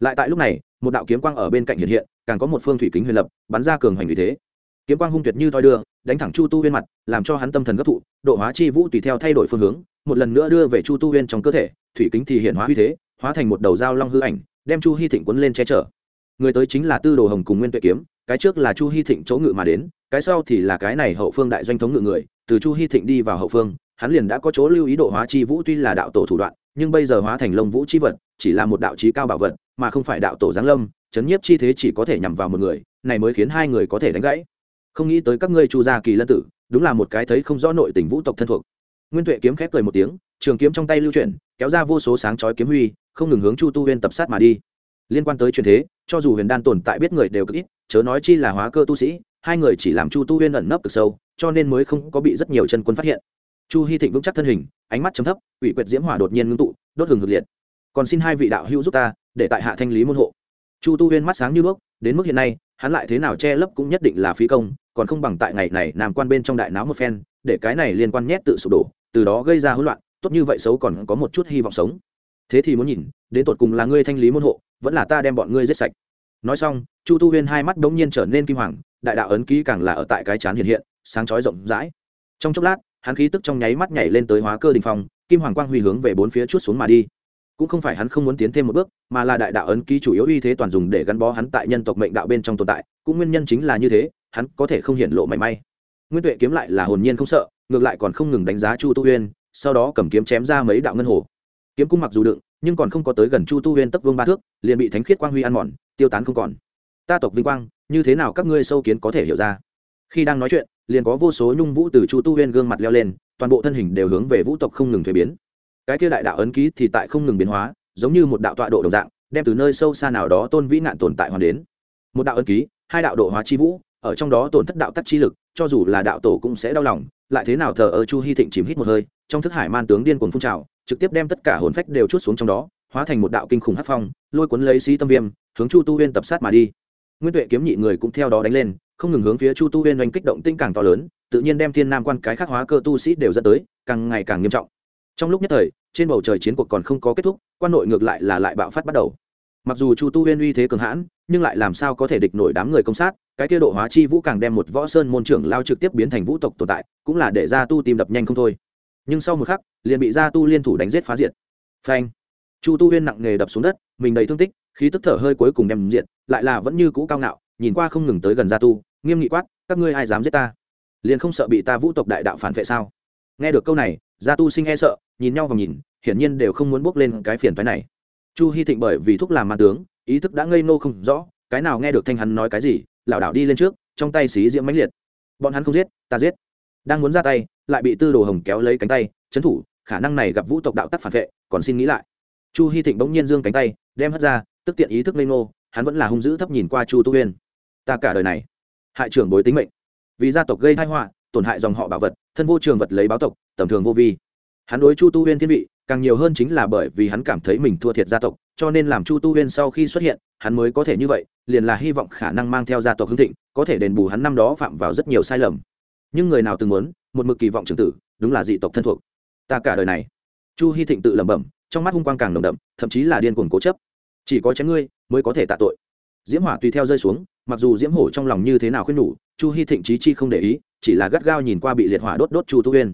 Lại tại lúc này, một đạo kiếm quang ở bên cạnh hiện hiện, càng có một phương thủy kính huyền lập, bắn ra cường hành như thế. Kiếm quang hung tuyệt như thoi đưa, đánh thẳng chu tu huyên mặt, làm cho hắn tâm thần gấp thụ, độ hóa chi vũ tùy theo thay đổi phương hướng, một lần nữa đưa về chu tu huyên trong cơ thể, thủy kính thì hiện hóa uy thế, hóa thành một đầu dao long hư ảnh, đem chu hy thịnh quấn lên che chở. Người tới chính là tư đồ hồng cùng nguyên tuệ kiếm, cái trước là chu hy thịnh chỗ ngự mà đến, cái sau thì là cái này hậu phương đại doanh thống ngự người, từ chu hy thịnh đi vào hậu phương hắn liền đã có chỗ lưu ý độ hóa chi vũ tuy là đạo tổ thủ đoạn, nhưng bây giờ hóa thành lông vũ chi vật, chỉ là một đạo trí cao bảo vật, mà không phải đạo tổ giáng lâm, chấn nhiếp chi thế chỉ có thể nhằm vào một người, này mới khiến hai người có thể đánh gãy. Không nghĩ tới các ngươi chu gia kỳ lân tử, đúng là một cái thấy không rõ nội tình vũ tộc thân thuộc. Nguyên tuệ kiếm khép cười một tiếng, trường kiếm trong tay lưu chuyển, kéo ra vô số sáng chói kiếm huy, không ngừng hướng chu tu huyên tập sát mà đi. Liên quan tới chuyện thế, cho dù huyền đan tồn tại biết người đều cực ít, chớ nói chi là hóa cơ tu sĩ, hai người chỉ làm chu tu huyên ẩn nấp cực sâu, cho nên mới không có bị rất nhiều chân quân phát hiện chu hy thịnh vững chắc thân hình, ánh mắt chấm thấp, ủy quyệt diễm hỏa đột nhiên ngưng tụ, đốt hừng hực liệt. Còn xin hai vị đạo hữu giúp ta, để tại hạ thanh lý môn hộ. Chu tu huyên mắt sáng như đuốc, đến mức hiện nay, hắn lại thế nào che lấp cũng nhất định là phí công, còn không bằng tại ngày này nam quan bên trong đại náo một phen, để cái này liên quan nhét tự sụp đổ, từ đó gây ra hỗn loạn, tốt như vậy xấu còn có một chút hy vọng sống. Thế thì muốn nhìn, đến tột cùng là ngươi thanh lý môn hộ, vẫn là ta đem bọn ngươi giết sạch. Nói xong, chu tu huyên hai mắt đống nhiên trở nên kim hoàng, đại đạo ấn ký càng là ở tại cái chán hiện hiện, sáng chói rộng rãi. Trong chốc lát hắn khí tức trong nháy mắt nhảy lên tới hóa cơ đình phong, kim hoàng quang huy hướng về bốn phía chút xuống mà đi. Cũng không phải hắn không muốn tiến thêm một bước, mà là đại đạo ấn ký chủ yếu uy thế toàn dùng để gắn bó hắn tại nhân tộc mệnh đạo bên trong tồn tại, cũng nguyên nhân chính là như thế, hắn có thể không hiện lộ mảy may. Nguyên tuệ kiếm lại là hồn nhiên không sợ, ngược lại còn không ngừng đánh giá chu tu huyên, sau đó cầm kiếm chém ra mấy đạo ngân hồ. Kiếm cung mặc dù đựng, nhưng còn không có tới gần chu tu huyên tấp vương ba thước, liền bị thánh khiết quang huy ăn mòn, tiêu tán không còn. Ta tộc vinh quang, như thế nào các ngươi sâu kiến có thể hiểu ra? Khi đang nói chuyện liền có vô số nhung vũ từ chu tu huyên gương mặt leo lên, toàn bộ thân hình đều hướng về vũ tộc không ngừng thuế biến. Cái kia đại đạo ấn ký thì tại không ngừng biến hóa, giống như một đạo tọa độ đồng dạng, đem từ nơi sâu xa nào đó tôn vĩ nạn tồn tại hoàn đến. Một đạo ấn ký, hai đạo độ hóa chi vũ, ở trong đó tổn thất đạo tắc chi lực, cho dù là đạo tổ cũng sẽ đau lòng, lại thế nào thờ ơ chu hy thịnh chìm hít một hơi, trong thức hải man tướng điên cuồng phun trào, trực tiếp đem tất cả hồn phách đều chút xuống trong đó, hóa thành một đạo kinh khủng hát phong, lôi cuốn lấy sĩ tâm viêm, hướng chu tu huyên tập sát mà đi. Nguyên tuệ kiếm nhị người cũng theo đó đánh lên không ngừng hướng phía chu tu huyên oanh kích động tinh càng to lớn, tự nhiên đem thiên nam quan cái khắc hóa cơ tu sĩ đều dẫn tới, càng ngày càng nghiêm trọng. Trong lúc nhất thời, trên bầu trời chiến cuộc còn không có kết thúc, quan nội ngược lại là lại bạo phát bắt đầu. Mặc dù chu tu huyên uy thế cường hãn, nhưng lại làm sao có thể địch nổi đám người công sát, cái kia độ hóa chi vũ càng đem một võ sơn môn trưởng lao trực tiếp biến thành vũ tộc tồn tại, cũng là để gia tu tìm đập nhanh không thôi. Nhưng sau một khắc, liền bị gia tu liên thủ đánh giết phá diệt. Phanh! Chu tu huyên nặng nghề đập xuống đất, mình đầy thương tích, khí tức thở hơi cuối cùng đem diện, lại là vẫn như cũ cao ngạo, nhìn qua không ngừng tới gần gia tu nghiêm nghị quát, các ngươi ai dám giết ta? Liền không sợ bị ta vũ tộc đại đạo phản vệ sao? Nghe được câu này, gia tu sinh e sợ, nhìn nhau và nhìn, hiển nhiên đều không muốn bước lên cái phiền phái này. Chu hy thịnh bởi vì thúc làm ma tướng, ý thức đã ngây nô không rõ, cái nào nghe được thanh hắn nói cái gì, lảo đảo đi lên trước, trong tay xí diễm mãnh liệt. Bọn hắn không giết, ta giết. Đang muốn ra tay, lại bị tư đồ hồng kéo lấy cánh tay trấn thủ, khả năng này gặp vũ tộc đạo tắc phản vệ, còn xin nghĩ lại. Chu hy thịnh bỗng nhiên giương cánh tay, đem hất ra, tức tiện ý thức ngây ngô, hắn vẫn là hung dữ thấp nhìn qua chu tu huyên ta cả đời này hại trưởng bối tính mệnh. Vì gia tộc gây thai họa, tổn hại dòng họ bảo vật, thân vô trường vật lấy báo tộc, tầm thường vô vi. Hắn đối chu tu huyên thiên vị, càng nhiều hơn chính là bởi vì hắn cảm thấy mình thua thiệt gia tộc, cho nên làm chu tu huyên sau khi xuất hiện, hắn mới có thể như vậy, liền là hy vọng khả năng mang theo gia tộc hưng thịnh, có thể đền bù hắn năm đó phạm vào rất nhiều sai lầm. Nhưng người nào từng muốn, một mực kỳ vọng trưởng tử, đúng là dị tộc thân thuộc. Ta cả đời này, chu hy thịnh tự lẩm bẩm, trong mắt hung quang càng nồng đậm, thậm chí là điên cuồng cố chấp. Chỉ có chém ngươi, mới có thể tạ tội diễm hỏa tùy theo rơi xuống, mặc dù diễm hổ trong lòng như thế nào khuyên nhủ, chu hy thịnh trí chi không để ý, chỉ là gắt gao nhìn qua bị liệt hỏa đốt đốt chu tu huyên.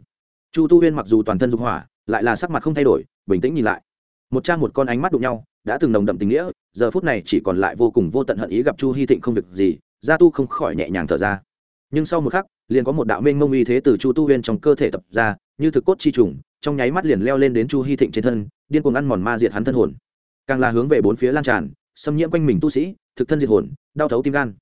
Chu tu huyên mặc dù toàn thân dục hỏa, lại là sắc mặt không thay đổi, bình tĩnh nhìn lại. Một trang một con ánh mắt đụng nhau, đã từng nồng đậm tình nghĩa, giờ phút này chỉ còn lại vô cùng vô tận hận ý gặp chu hy thịnh không việc gì, gia tu không khỏi nhẹ nhàng thở ra. Nhưng sau một khắc, liền có một đạo mênh mông uy thế từ chu tu huyên trong cơ thể tập ra, như thực cốt chi trùng, trong nháy mắt liền leo lên đến chu hy thịnh trên thân, điên cuồng ăn mòn ma diệt hắn thân hồn. Càng là hướng về bốn phía lan tràn xâm nhiễm quanh mình tu sĩ, thực thân diệt hồn, đau thấu tim gan.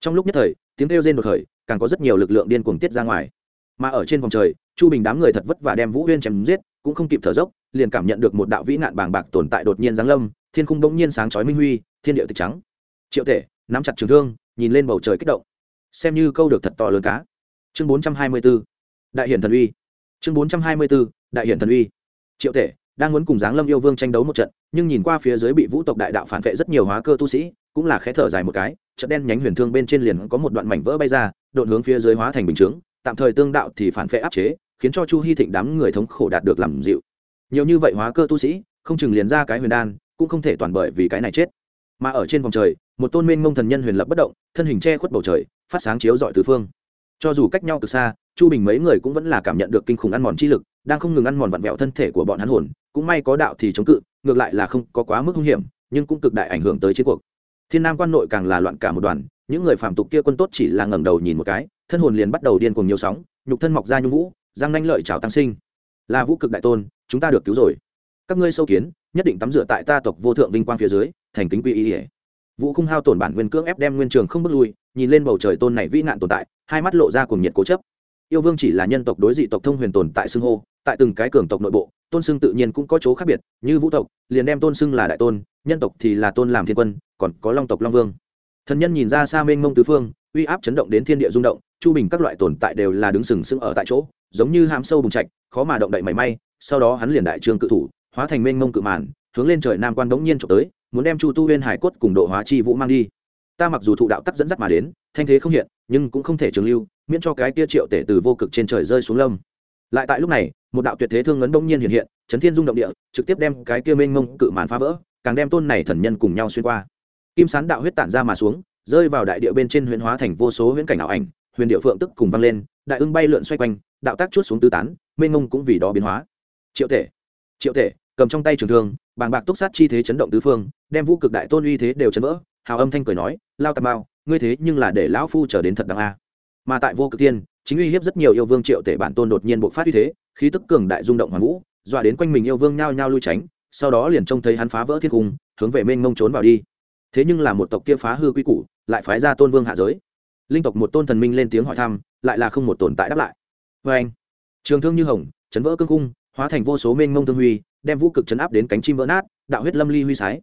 Trong lúc nhất thời, tiếng kêu rên đột khởi, càng có rất nhiều lực lượng điên cuồng tiết ra ngoài. Mà ở trên vòng trời, chu bình đám người thật vất vả đem vũ huyên chém giết, cũng không kịp thở dốc, liền cảm nhận được một đạo vĩ nạn bàng bạc tồn tại đột nhiên giáng lâm, thiên khung bỗng nhiên sáng chói minh huy, thiên địa tịch trắng. Triệu tể, nắm chặt trường thương, nhìn lên bầu trời kích động. Xem như câu được thật to lớn cá. Chương bốn trăm hai mươi b ố đại hiển thần uy. Chương bốn trăm hai mươi b ố đại hiển thần uy. Triệu tể đang muốn cùng giáng lâm yêu vương tranh đấu một trận, nhưng nhìn qua phía dưới bị vũ tộc đại đạo phản vệ rất nhiều hóa cơ tu sĩ, cũng là khẽ thở dài một cái trận đen nhánh huyền thương bên trên liền có một đoạn mảnh vỡ bay ra, đột hướng phía dưới hóa thành bình chướng, tạm thời tương đạo thì phản vệ áp chế, khiến cho chu hy thịnh đám người thống khổ đạt được làm dịu. Nhiều như vậy hóa cơ tu sĩ, không chừng liền ra cái huyền đan, cũng không thể toàn bởi vì cái này chết. Mà ở trên vòng trời, một tôn mênh mông thần nhân huyền lập bất động, thân hình che khuất bầu trời, phát sáng chiếu dọi tứ phương. Cho dù cách nhau từ xa, chu bình mấy người cũng vẫn là cảm nhận được kinh khủng ăn mòn chi lực đang không ngừng ăn mòn vặn vẹo thân thể của bọn hắn hồn, cũng may có đạo thì chống cự, ngược lại là không có quá mức nguy hiểm, nhưng cũng cực đại ảnh hưởng tới chiến cuộc. Thiên nam quan nội càng là loạn cả một đoàn, những người phạm tục kia quân tốt chỉ là ngẩng đầu nhìn một cái, thân hồn liền bắt đầu điên cuồng nhiều sóng, nhục thân mọc ra nhung vũ, giang nanh lợi chào tăng sinh. Là vũ cực đại tôn, chúng ta được cứu rồi. Các ngươi sâu kiến, nhất định tắm rửa tại ta tộc vô thượng vinh quang phía dưới, thành kính quy y ỉa vũ không hao tổn bản nguyên cưỡng ép đem nguyên trường không bước lui, nhìn lên bầu trời tôn này vĩ nạn tồn tại, hai mắt lộ ra cùng nhiệt cố chấp yêu vương chỉ là nhân tộc đối dị tộc thông huyền tồn tại xưng hô, tại từng cái cường tộc nội bộ, tôn xưng tự nhiên cũng có chỗ khác biệt, như vũ tộc, liền đem tôn xưng là đại tôn, nhân tộc thì là tôn làm thiên quân, còn có long tộc long vương. Thần nhân nhìn ra xa mênh mông tứ phương, uy áp chấn động đến thiên địa rung động, chu bình các loại tồn tại đều là đứng sừng sững ở tại chỗ, giống như hàm sâu bùng trạch, khó mà động đậy mảy may, sau đó hắn liền đại trương cự thủ, hóa thành mênh mông cự màn, hướng lên trời nam quan đống nhiên trộm tới, muốn đem chu tu huyên hải cốt cùng độ hóa chi vũ mang đi. Ta mặc dù thụ đạo tắc dẫn dắt mà đến, thanh thế không hiện, nhưng cũng không thể trường lưu miễn cho cái kia triệu tể từ vô cực trên trời rơi xuống lâm. Lại tại lúc này, một đạo tuyệt thế thương ngấn bỗng nhiên hiện hiện, chấn thiên dung động địa, trực tiếp đem cái kia mênh mông cự màn phá vỡ, càng đem tôn này thần nhân cùng nhau xuyên qua. Kim sán đạo huyết tản ra mà xuống, rơi vào đại địa bên trên huyền hóa thành vô số huyễn cảnh ảo ảnh, huyền địa phượng tức cùng văng lên, đại ưng bay lượn xoay quanh, đạo tác chuốt xuống tứ tán, mênh mông cũng vì đó biến hóa. Triệu tể triệu tể, cầm trong tay trường thương, bàng bạc túc sát chi thế chấn động tứ phương, đem vũ cực đại tôn uy thế đều chấn vỡ, hào âm thanh cười nói, lao tà mao, ngươi thế nhưng là để lão phu trở đến thật đáng a mà tại vô cực tiên chính uy hiếp rất nhiều yêu vương triệu tể bản tôn đột nhiên bộc phát uy thế, khí tức cường đại rung động hoàn vũ, dọa đến quanh mình yêu vương nhao nhao lui tránh, sau đó liền trông thấy hắn phá vỡ thiên cung, hướng về mênh mông trốn vào đi. Thế nhưng là một tộc kia phá hư quy củ, lại phái ra tôn vương hạ giới. Linh tộc một tôn thần minh lên tiếng hỏi thăm, lại là không một tồn tại đáp lại. Vê anh, trường thương như hồng, chấn vỡ cương cung, hóa thành vô số mênh mông thương huy, đem vũ cực chấn áp đến cánh chim vỡ nát, đạo huyết lâm ly huy sái.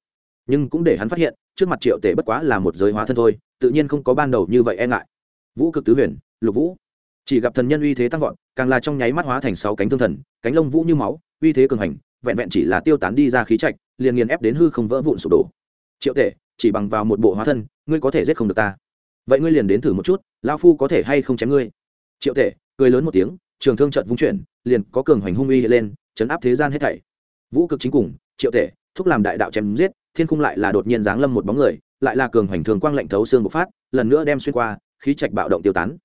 Nhưng cũng để hắn phát hiện, trước mặt triệu tể bất quá là một giới hóa thân thôi, tự nhiên không có ban đầu như vậy e ngại vũ cực tứ huyền, lục vũ. Chỉ gặp thần nhân uy thế tăng vọt, càng là trong nháy mắt hóa thành sáu cánh thương thần, cánh lông vũ như máu, uy thế cường hành, vẹn vẹn chỉ là tiêu tán đi ra khí trạch, liền nghiền ép đến hư không vỡ vụn sụp đổ. Triệu tệ chỉ bằng vào một bộ hóa thân, ngươi có thể giết không được ta. Vậy ngươi liền đến thử một chút lao phu có thể hay không chém ngươi? Triệu tệ cười lớn một tiếng, trường thương trận vung chuyển, liền có cường hoành hung uy lên, chấn áp thế gian hết thảy. Vũ cực chính cùng, triệu tệ thúc làm đại đạo chém giết, thiên khung lại là đột nhiên giáng lâm một bóng người, lại là cường hoành thường quang lệnh thấu xương bộc phát, lần nữa đem xuyên qua khí trạch bạo động tiêu tán.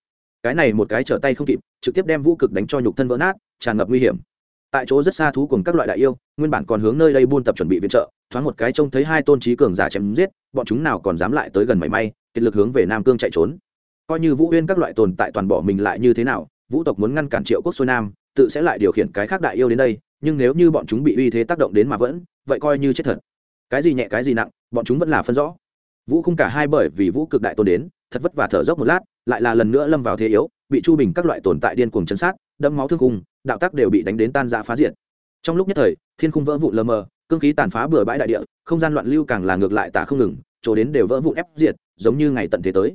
Cái này một cái trở tay không kịp, trực tiếp đem vũ cực đánh cho nhục thân vỡ nát, tràn ngập nguy hiểm. Tại chỗ rất xa thú cùng các loại đại yêu, nguyên bản còn hướng nơi đây buôn tập chuẩn bị viện trợ, thoáng một cái trông thấy hai tôn trí cường giả chém giết, bọn chúng nào còn dám lại tới gần mảy may, kiệt lực hướng về nam cương chạy trốn. Coi như vũ uyên các loại tồn tại toàn bỏ mình lại như thế nào, vũ tộc muốn ngăn cản triệu quốc xuôi nam, tự sẽ lại điều khiển cái khác đại yêu đến đây, nhưng nếu như bọn chúng bị uy thế tác động đến mà vẫn, vậy coi như chết thật. Cái gì nhẹ cái gì nặng, bọn chúng vẫn là phân rõ. Vũ không cả hai bởi vì vũ cực đại tôn đến thật vất vả thở dốc một lát, lại là lần nữa lâm vào thế yếu, bị chu bình các loại tồn tại điên cuồng chấn sát, đẫm máu thương cung đạo tác đều bị đánh đến tan ra phá diện trong lúc nhất thời, thiên khung vỡ vụn lờ mờ, cương khí tàn phá bừa bãi đại địa, không gian loạn lưu càng là ngược lại tả không ngừng, chỗ đến đều vỡ vụn ép diệt, giống như ngày tận thế tới.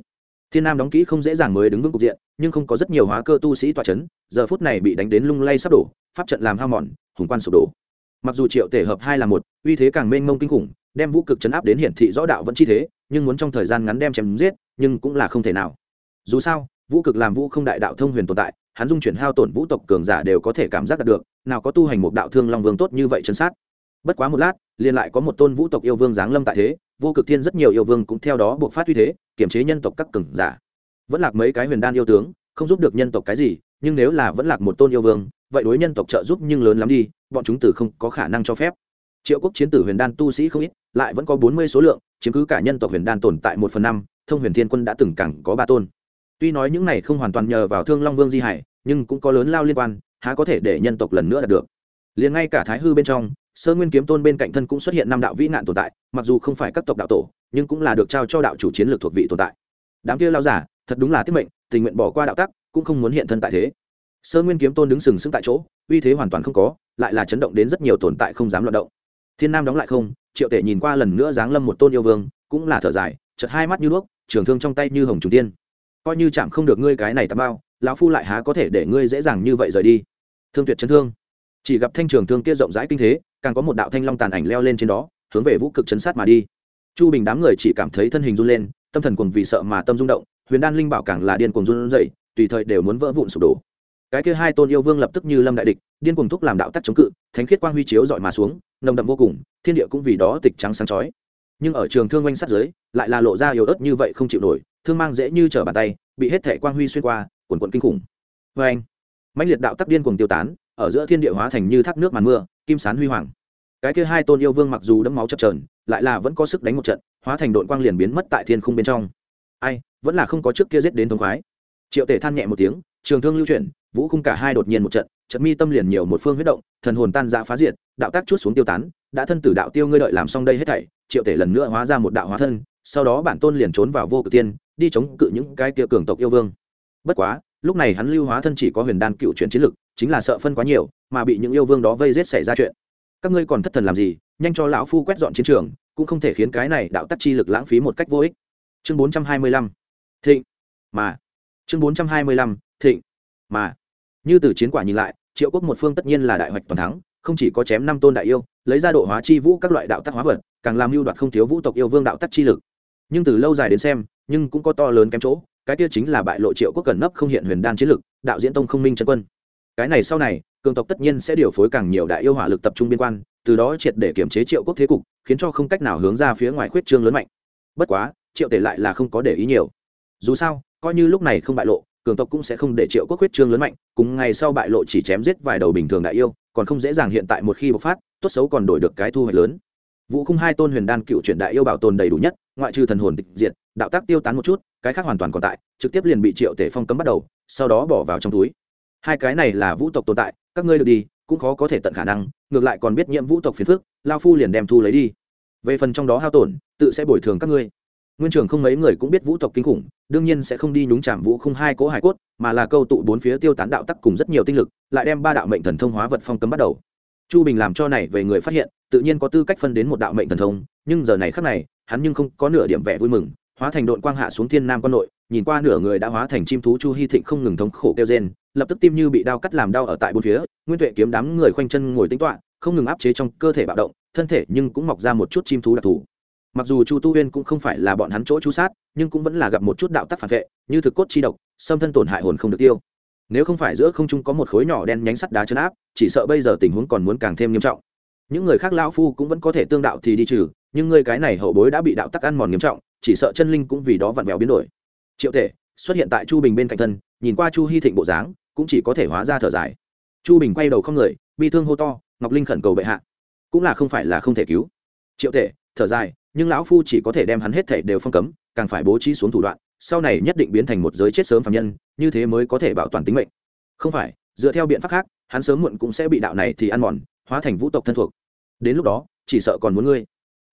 Thiên nam đóng kỹ không dễ dàng mới đứng vững cục diện, nhưng không có rất nhiều hóa cơ tu sĩ tọa chấn, giờ phút này bị đánh đến lung lay sắp đổ, pháp trận làm hao mòn, hùng quan sụp đổ. Mặc dù triệu tể hợp hai là một, uy thế càng mênh mông kinh khủng, đem vũ cực chấn áp đến hiển thị rõ đạo vẫn chi thế nhưng muốn trong thời gian ngắn đem chém giết, nhưng cũng là không thể nào. Dù sao, vũ cực làm vũ không đại đạo thông huyền tồn tại, hắn dung chuyển hao tổn vũ tộc cường giả đều có thể cảm giác được, nào có tu hành một đạo thương long vương tốt như vậy chân sát. Bất quá một lát, liền lại có một tôn vũ tộc yêu vương giáng lâm tại thế, vô cực thiên rất nhiều yêu vương cũng theo đó buộc phát uy thế kiểm chế nhân tộc các cường giả. Vẫn lạc mấy cái huyền đan yêu tướng, không giúp được nhân tộc cái gì, nhưng nếu là vẫn lạc một tôn yêu vương, vậy đối nhân tộc trợ giúp nhưng lớn lắm đi, bọn chúng tử không có khả năng cho phép. Triệu quốc chiến tử huyền đan tu sĩ không ít lại vẫn có bốn mươi số lượng, chiếm cứ cả nhân tộc huyền đan tồn tại một phần năm, thông huyền thiên quân đã từng cẳng có ba tôn. Tuy nói những này không hoàn toàn nhờ vào thương long vương di hải, nhưng cũng có lớn lao liên quan, há có thể để nhân tộc lần nữa đạt được. Liền ngay cả thái hư bên trong, sơ nguyên kiếm tôn bên cạnh thân cũng xuất hiện năm đạo vĩ nạn tồn tại, mặc dù không phải các tộc đạo tổ, nhưng cũng là được trao cho đạo chủ chiến lược thuộc vị tồn tại. Đám kia lao giả, thật đúng là tiết mệnh, tình nguyện bỏ qua đạo tắc, cũng không muốn hiện thân tại thế. Sơ nguyên kiếm tôn đứng sừng sững tại chỗ, uy thế hoàn toàn không có, lại là chấn động đến rất nhiều tồn tại không dám loạt động. Thiên nam đóng lại không triệu tể nhìn qua lần nữa giáng lâm một tôn yêu vương, cũng là thở dài chật hai mắt như đuốc, trường thương trong tay như hồng trùng tiên. Coi như chạm không được ngươi cái này tạm bao, lão phu lại há có thể để ngươi dễ dàng như vậy rời đi? Thương tuyệt chấn thương. Chỉ gặp thanh trường thương kia rộng rãi kinh thế, càng có một đạo thanh long tàn ảnh leo lên trên đó, hướng về vũ cực chấn sát mà đi. Chu bình đám người chỉ cảm thấy thân hình run lên, tâm thần cuồng vì sợ mà tâm rung động, huyền đan linh bảo càng là điên cuồng run dậy tùy thời đều muốn vỡ vụn sụp đổ. Cái kia hai tôn yêu vương lập tức như lâm đại địch điên cuồng thúc làm đạo tắc chống cự, thánh khiết quang huy chiếu dọi mà xuống, nồng đậm vô cùng, thiên địa cũng vì đó tịch trắng sáng chói. Nhưng ở trường thương oanh sát giới lại là lộ ra yếu ớt như vậy không chịu nổi, thương mang dễ như trở bàn tay, bị hết thể quang huy xuyên qua quần quận kinh khủng. Vê anh mạnh liệt đạo tắc điên cuồng tiêu tán, ở giữa thiên địa hóa thành như thác nước màn mưa, kim sán huy hoàng. Cái kia hai tôn yêu vương mặc dù đẫm máu chập trờn lại là vẫn có sức đánh một trận, hóa thành đội quang liền biến mất tại thiên khung bên trong. Ai, vẫn là không có trước kia giết đến thống khoái. Triệu tể than nhẹ một tiếng trường thương lưu chuyển, vũ khung cả hai đột nhiên một trận trận mi tâm liền nhiều một phương huyết động, thần hồn tan ra phá diệt, đạo tác chút xuống tiêu tán, đã thân tử đạo tiêu ngươi đợi làm xong đây hết thảy, triệu tể lần nữa hóa ra một đạo hóa thân, sau đó bản tôn liền trốn vào vô cực tiên, đi chống cự những cái kia cường tộc yêu vương. Bất quá, lúc này hắn lưu hóa thân chỉ có huyền đan cựu chuyển chiến lực, chính là sợ phân quá nhiều, mà bị những yêu vương đó vây giết xảy ra chuyện. Các ngươi còn thất thần làm gì, nhanh cho lão phu quét dọn chiến trường, cũng không thể khiến cái này đạo tắc chi lực lãng phí một cách vô ích. Chương bốn trăm hai mươi lăm. Thịnh. Mà, chương bốn trăm hai mươi lăm thịnh. Mà, như từ chiến quả nhìn lại, triệu quốc một phương tất nhiên là đại hoạch toàn thắng, không chỉ có chém năm tôn đại yêu, lấy ra độ hóa chi vũ các loại đạo tắc hóa vật, càng làm mưu đoạt không thiếu vũ tộc yêu vương đạo tắc chi lực. Nhưng từ lâu dài đến xem, nhưng cũng có to lớn kém chỗ, cái kia chính là bại lộ triệu quốc cần nấp không hiện huyền đan chiến lực, đạo diễn tông không minh chân quân. Cái này sau này, cường tộc tất nhiên sẽ điều phối càng nhiều đại yêu hỏa lực tập trung biên quan, từ đó triệt để kiểm chế triệu quốc thế cục, khiến cho không cách nào hướng ra phía ngoài khuyết trương lớn mạnh. Bất quá, triệu tể lại là không có để ý nhiều. Dù sao, coi như lúc này không bại lộ cường tộc cũng sẽ không để triệu quốc huyết trương lớn mạnh, cùng ngày sau bại lộ chỉ chém giết vài đầu bình thường đại yêu, còn không dễ dàng hiện tại một khi bộc phát, tốt xấu còn đổi được cái thu hoạch lớn. Vũ khung hai tôn huyền đan cựu truyền đại yêu bảo tồn đầy đủ nhất, ngoại trừ thần hồn tịch diệt, đạo tác tiêu tán một chút, cái khác hoàn toàn còn tại, trực tiếp liền bị triệu tể phong cấm bắt đầu, sau đó bỏ vào trong túi. Hai cái này là vũ tộc tồn tại, các ngươi được đi, cũng khó có thể tận khả năng, ngược lại còn biết nhiễm vũ tộc phiền phức, lao phu liền đem thu lấy đi. Về phần trong đó hao tổn, tự sẽ bồi thường các ngươi nguyên trường không mấy người cũng biết vũ tộc kinh khủng, đương nhiên sẽ không đi nhúng chạm vũ không hai cỗ hải cốt, mà là câu tụ bốn phía tiêu tán đạo tắc cùng rất nhiều tinh lực, lại đem ba đạo mệnh thần thông hóa vật phong cấm bắt đầu. Chu bình làm cho này về người phát hiện, tự nhiên có tư cách phân đến một đạo mệnh thần thông, nhưng giờ này khác này, hắn nhưng không có nửa điểm vẻ vui mừng, hóa thành đội quang hạ xuống thiên nam quan nội, nhìn qua nửa người đã hóa thành chim thú chu hy thịnh không ngừng thống khổ kêu rên, lập tức tim như bị đau cắt làm đau ở tại bốn phía, nguyên tuệ kiếm đám người khoanh chân ngồi tính toạ không ngừng áp chế trong cơ thể bạo động, thân thể nhưng cũng mọc ra một chút chim thú đặc thù mặc dù chu tu huyên cũng không phải là bọn hắn chỗ chú sát, nhưng cũng vẫn là gặp một chút đạo tắc phản vệ, như thực cốt chi độc, xâm thân tổn hại hồn không được tiêu. Nếu không phải giữa không trung có một khối nhỏ đen nhánh sắt đá chấn áp, chỉ sợ bây giờ tình huống còn muốn càng thêm nghiêm trọng. Những người khác lão phu cũng vẫn có thể tương đạo thì đi trừ, nhưng ngươi cái này hậu bối đã bị đạo tắc ăn mòn nghiêm trọng, chỉ sợ chân linh cũng vì đó vặn vẹo biến đổi. Triệu tể xuất hiện tại chu bình bên cạnh thân, nhìn qua chu hy thịnh bộ dáng, cũng chỉ có thể hóa ra thở dài. Chu bình quay đầu không người, bi thương hô to, ngọc linh khẩn cầu bệ hạ. Cũng là không phải là không thể cứu. Triệu tể thở dài nhưng lão phu chỉ có thể đem hắn hết thảy đều phong cấm, càng phải bố trí xuống thủ đoạn, sau này nhất định biến thành một giới chết sớm phạm nhân, như thế mới có thể bảo toàn tính mệnh. Không phải, dựa theo biện pháp khác, hắn sớm muộn cũng sẽ bị đạo này thì ăn mòn, hóa thành vũ tộc thân thuộc. Đến lúc đó, chỉ sợ còn muốn ngươi.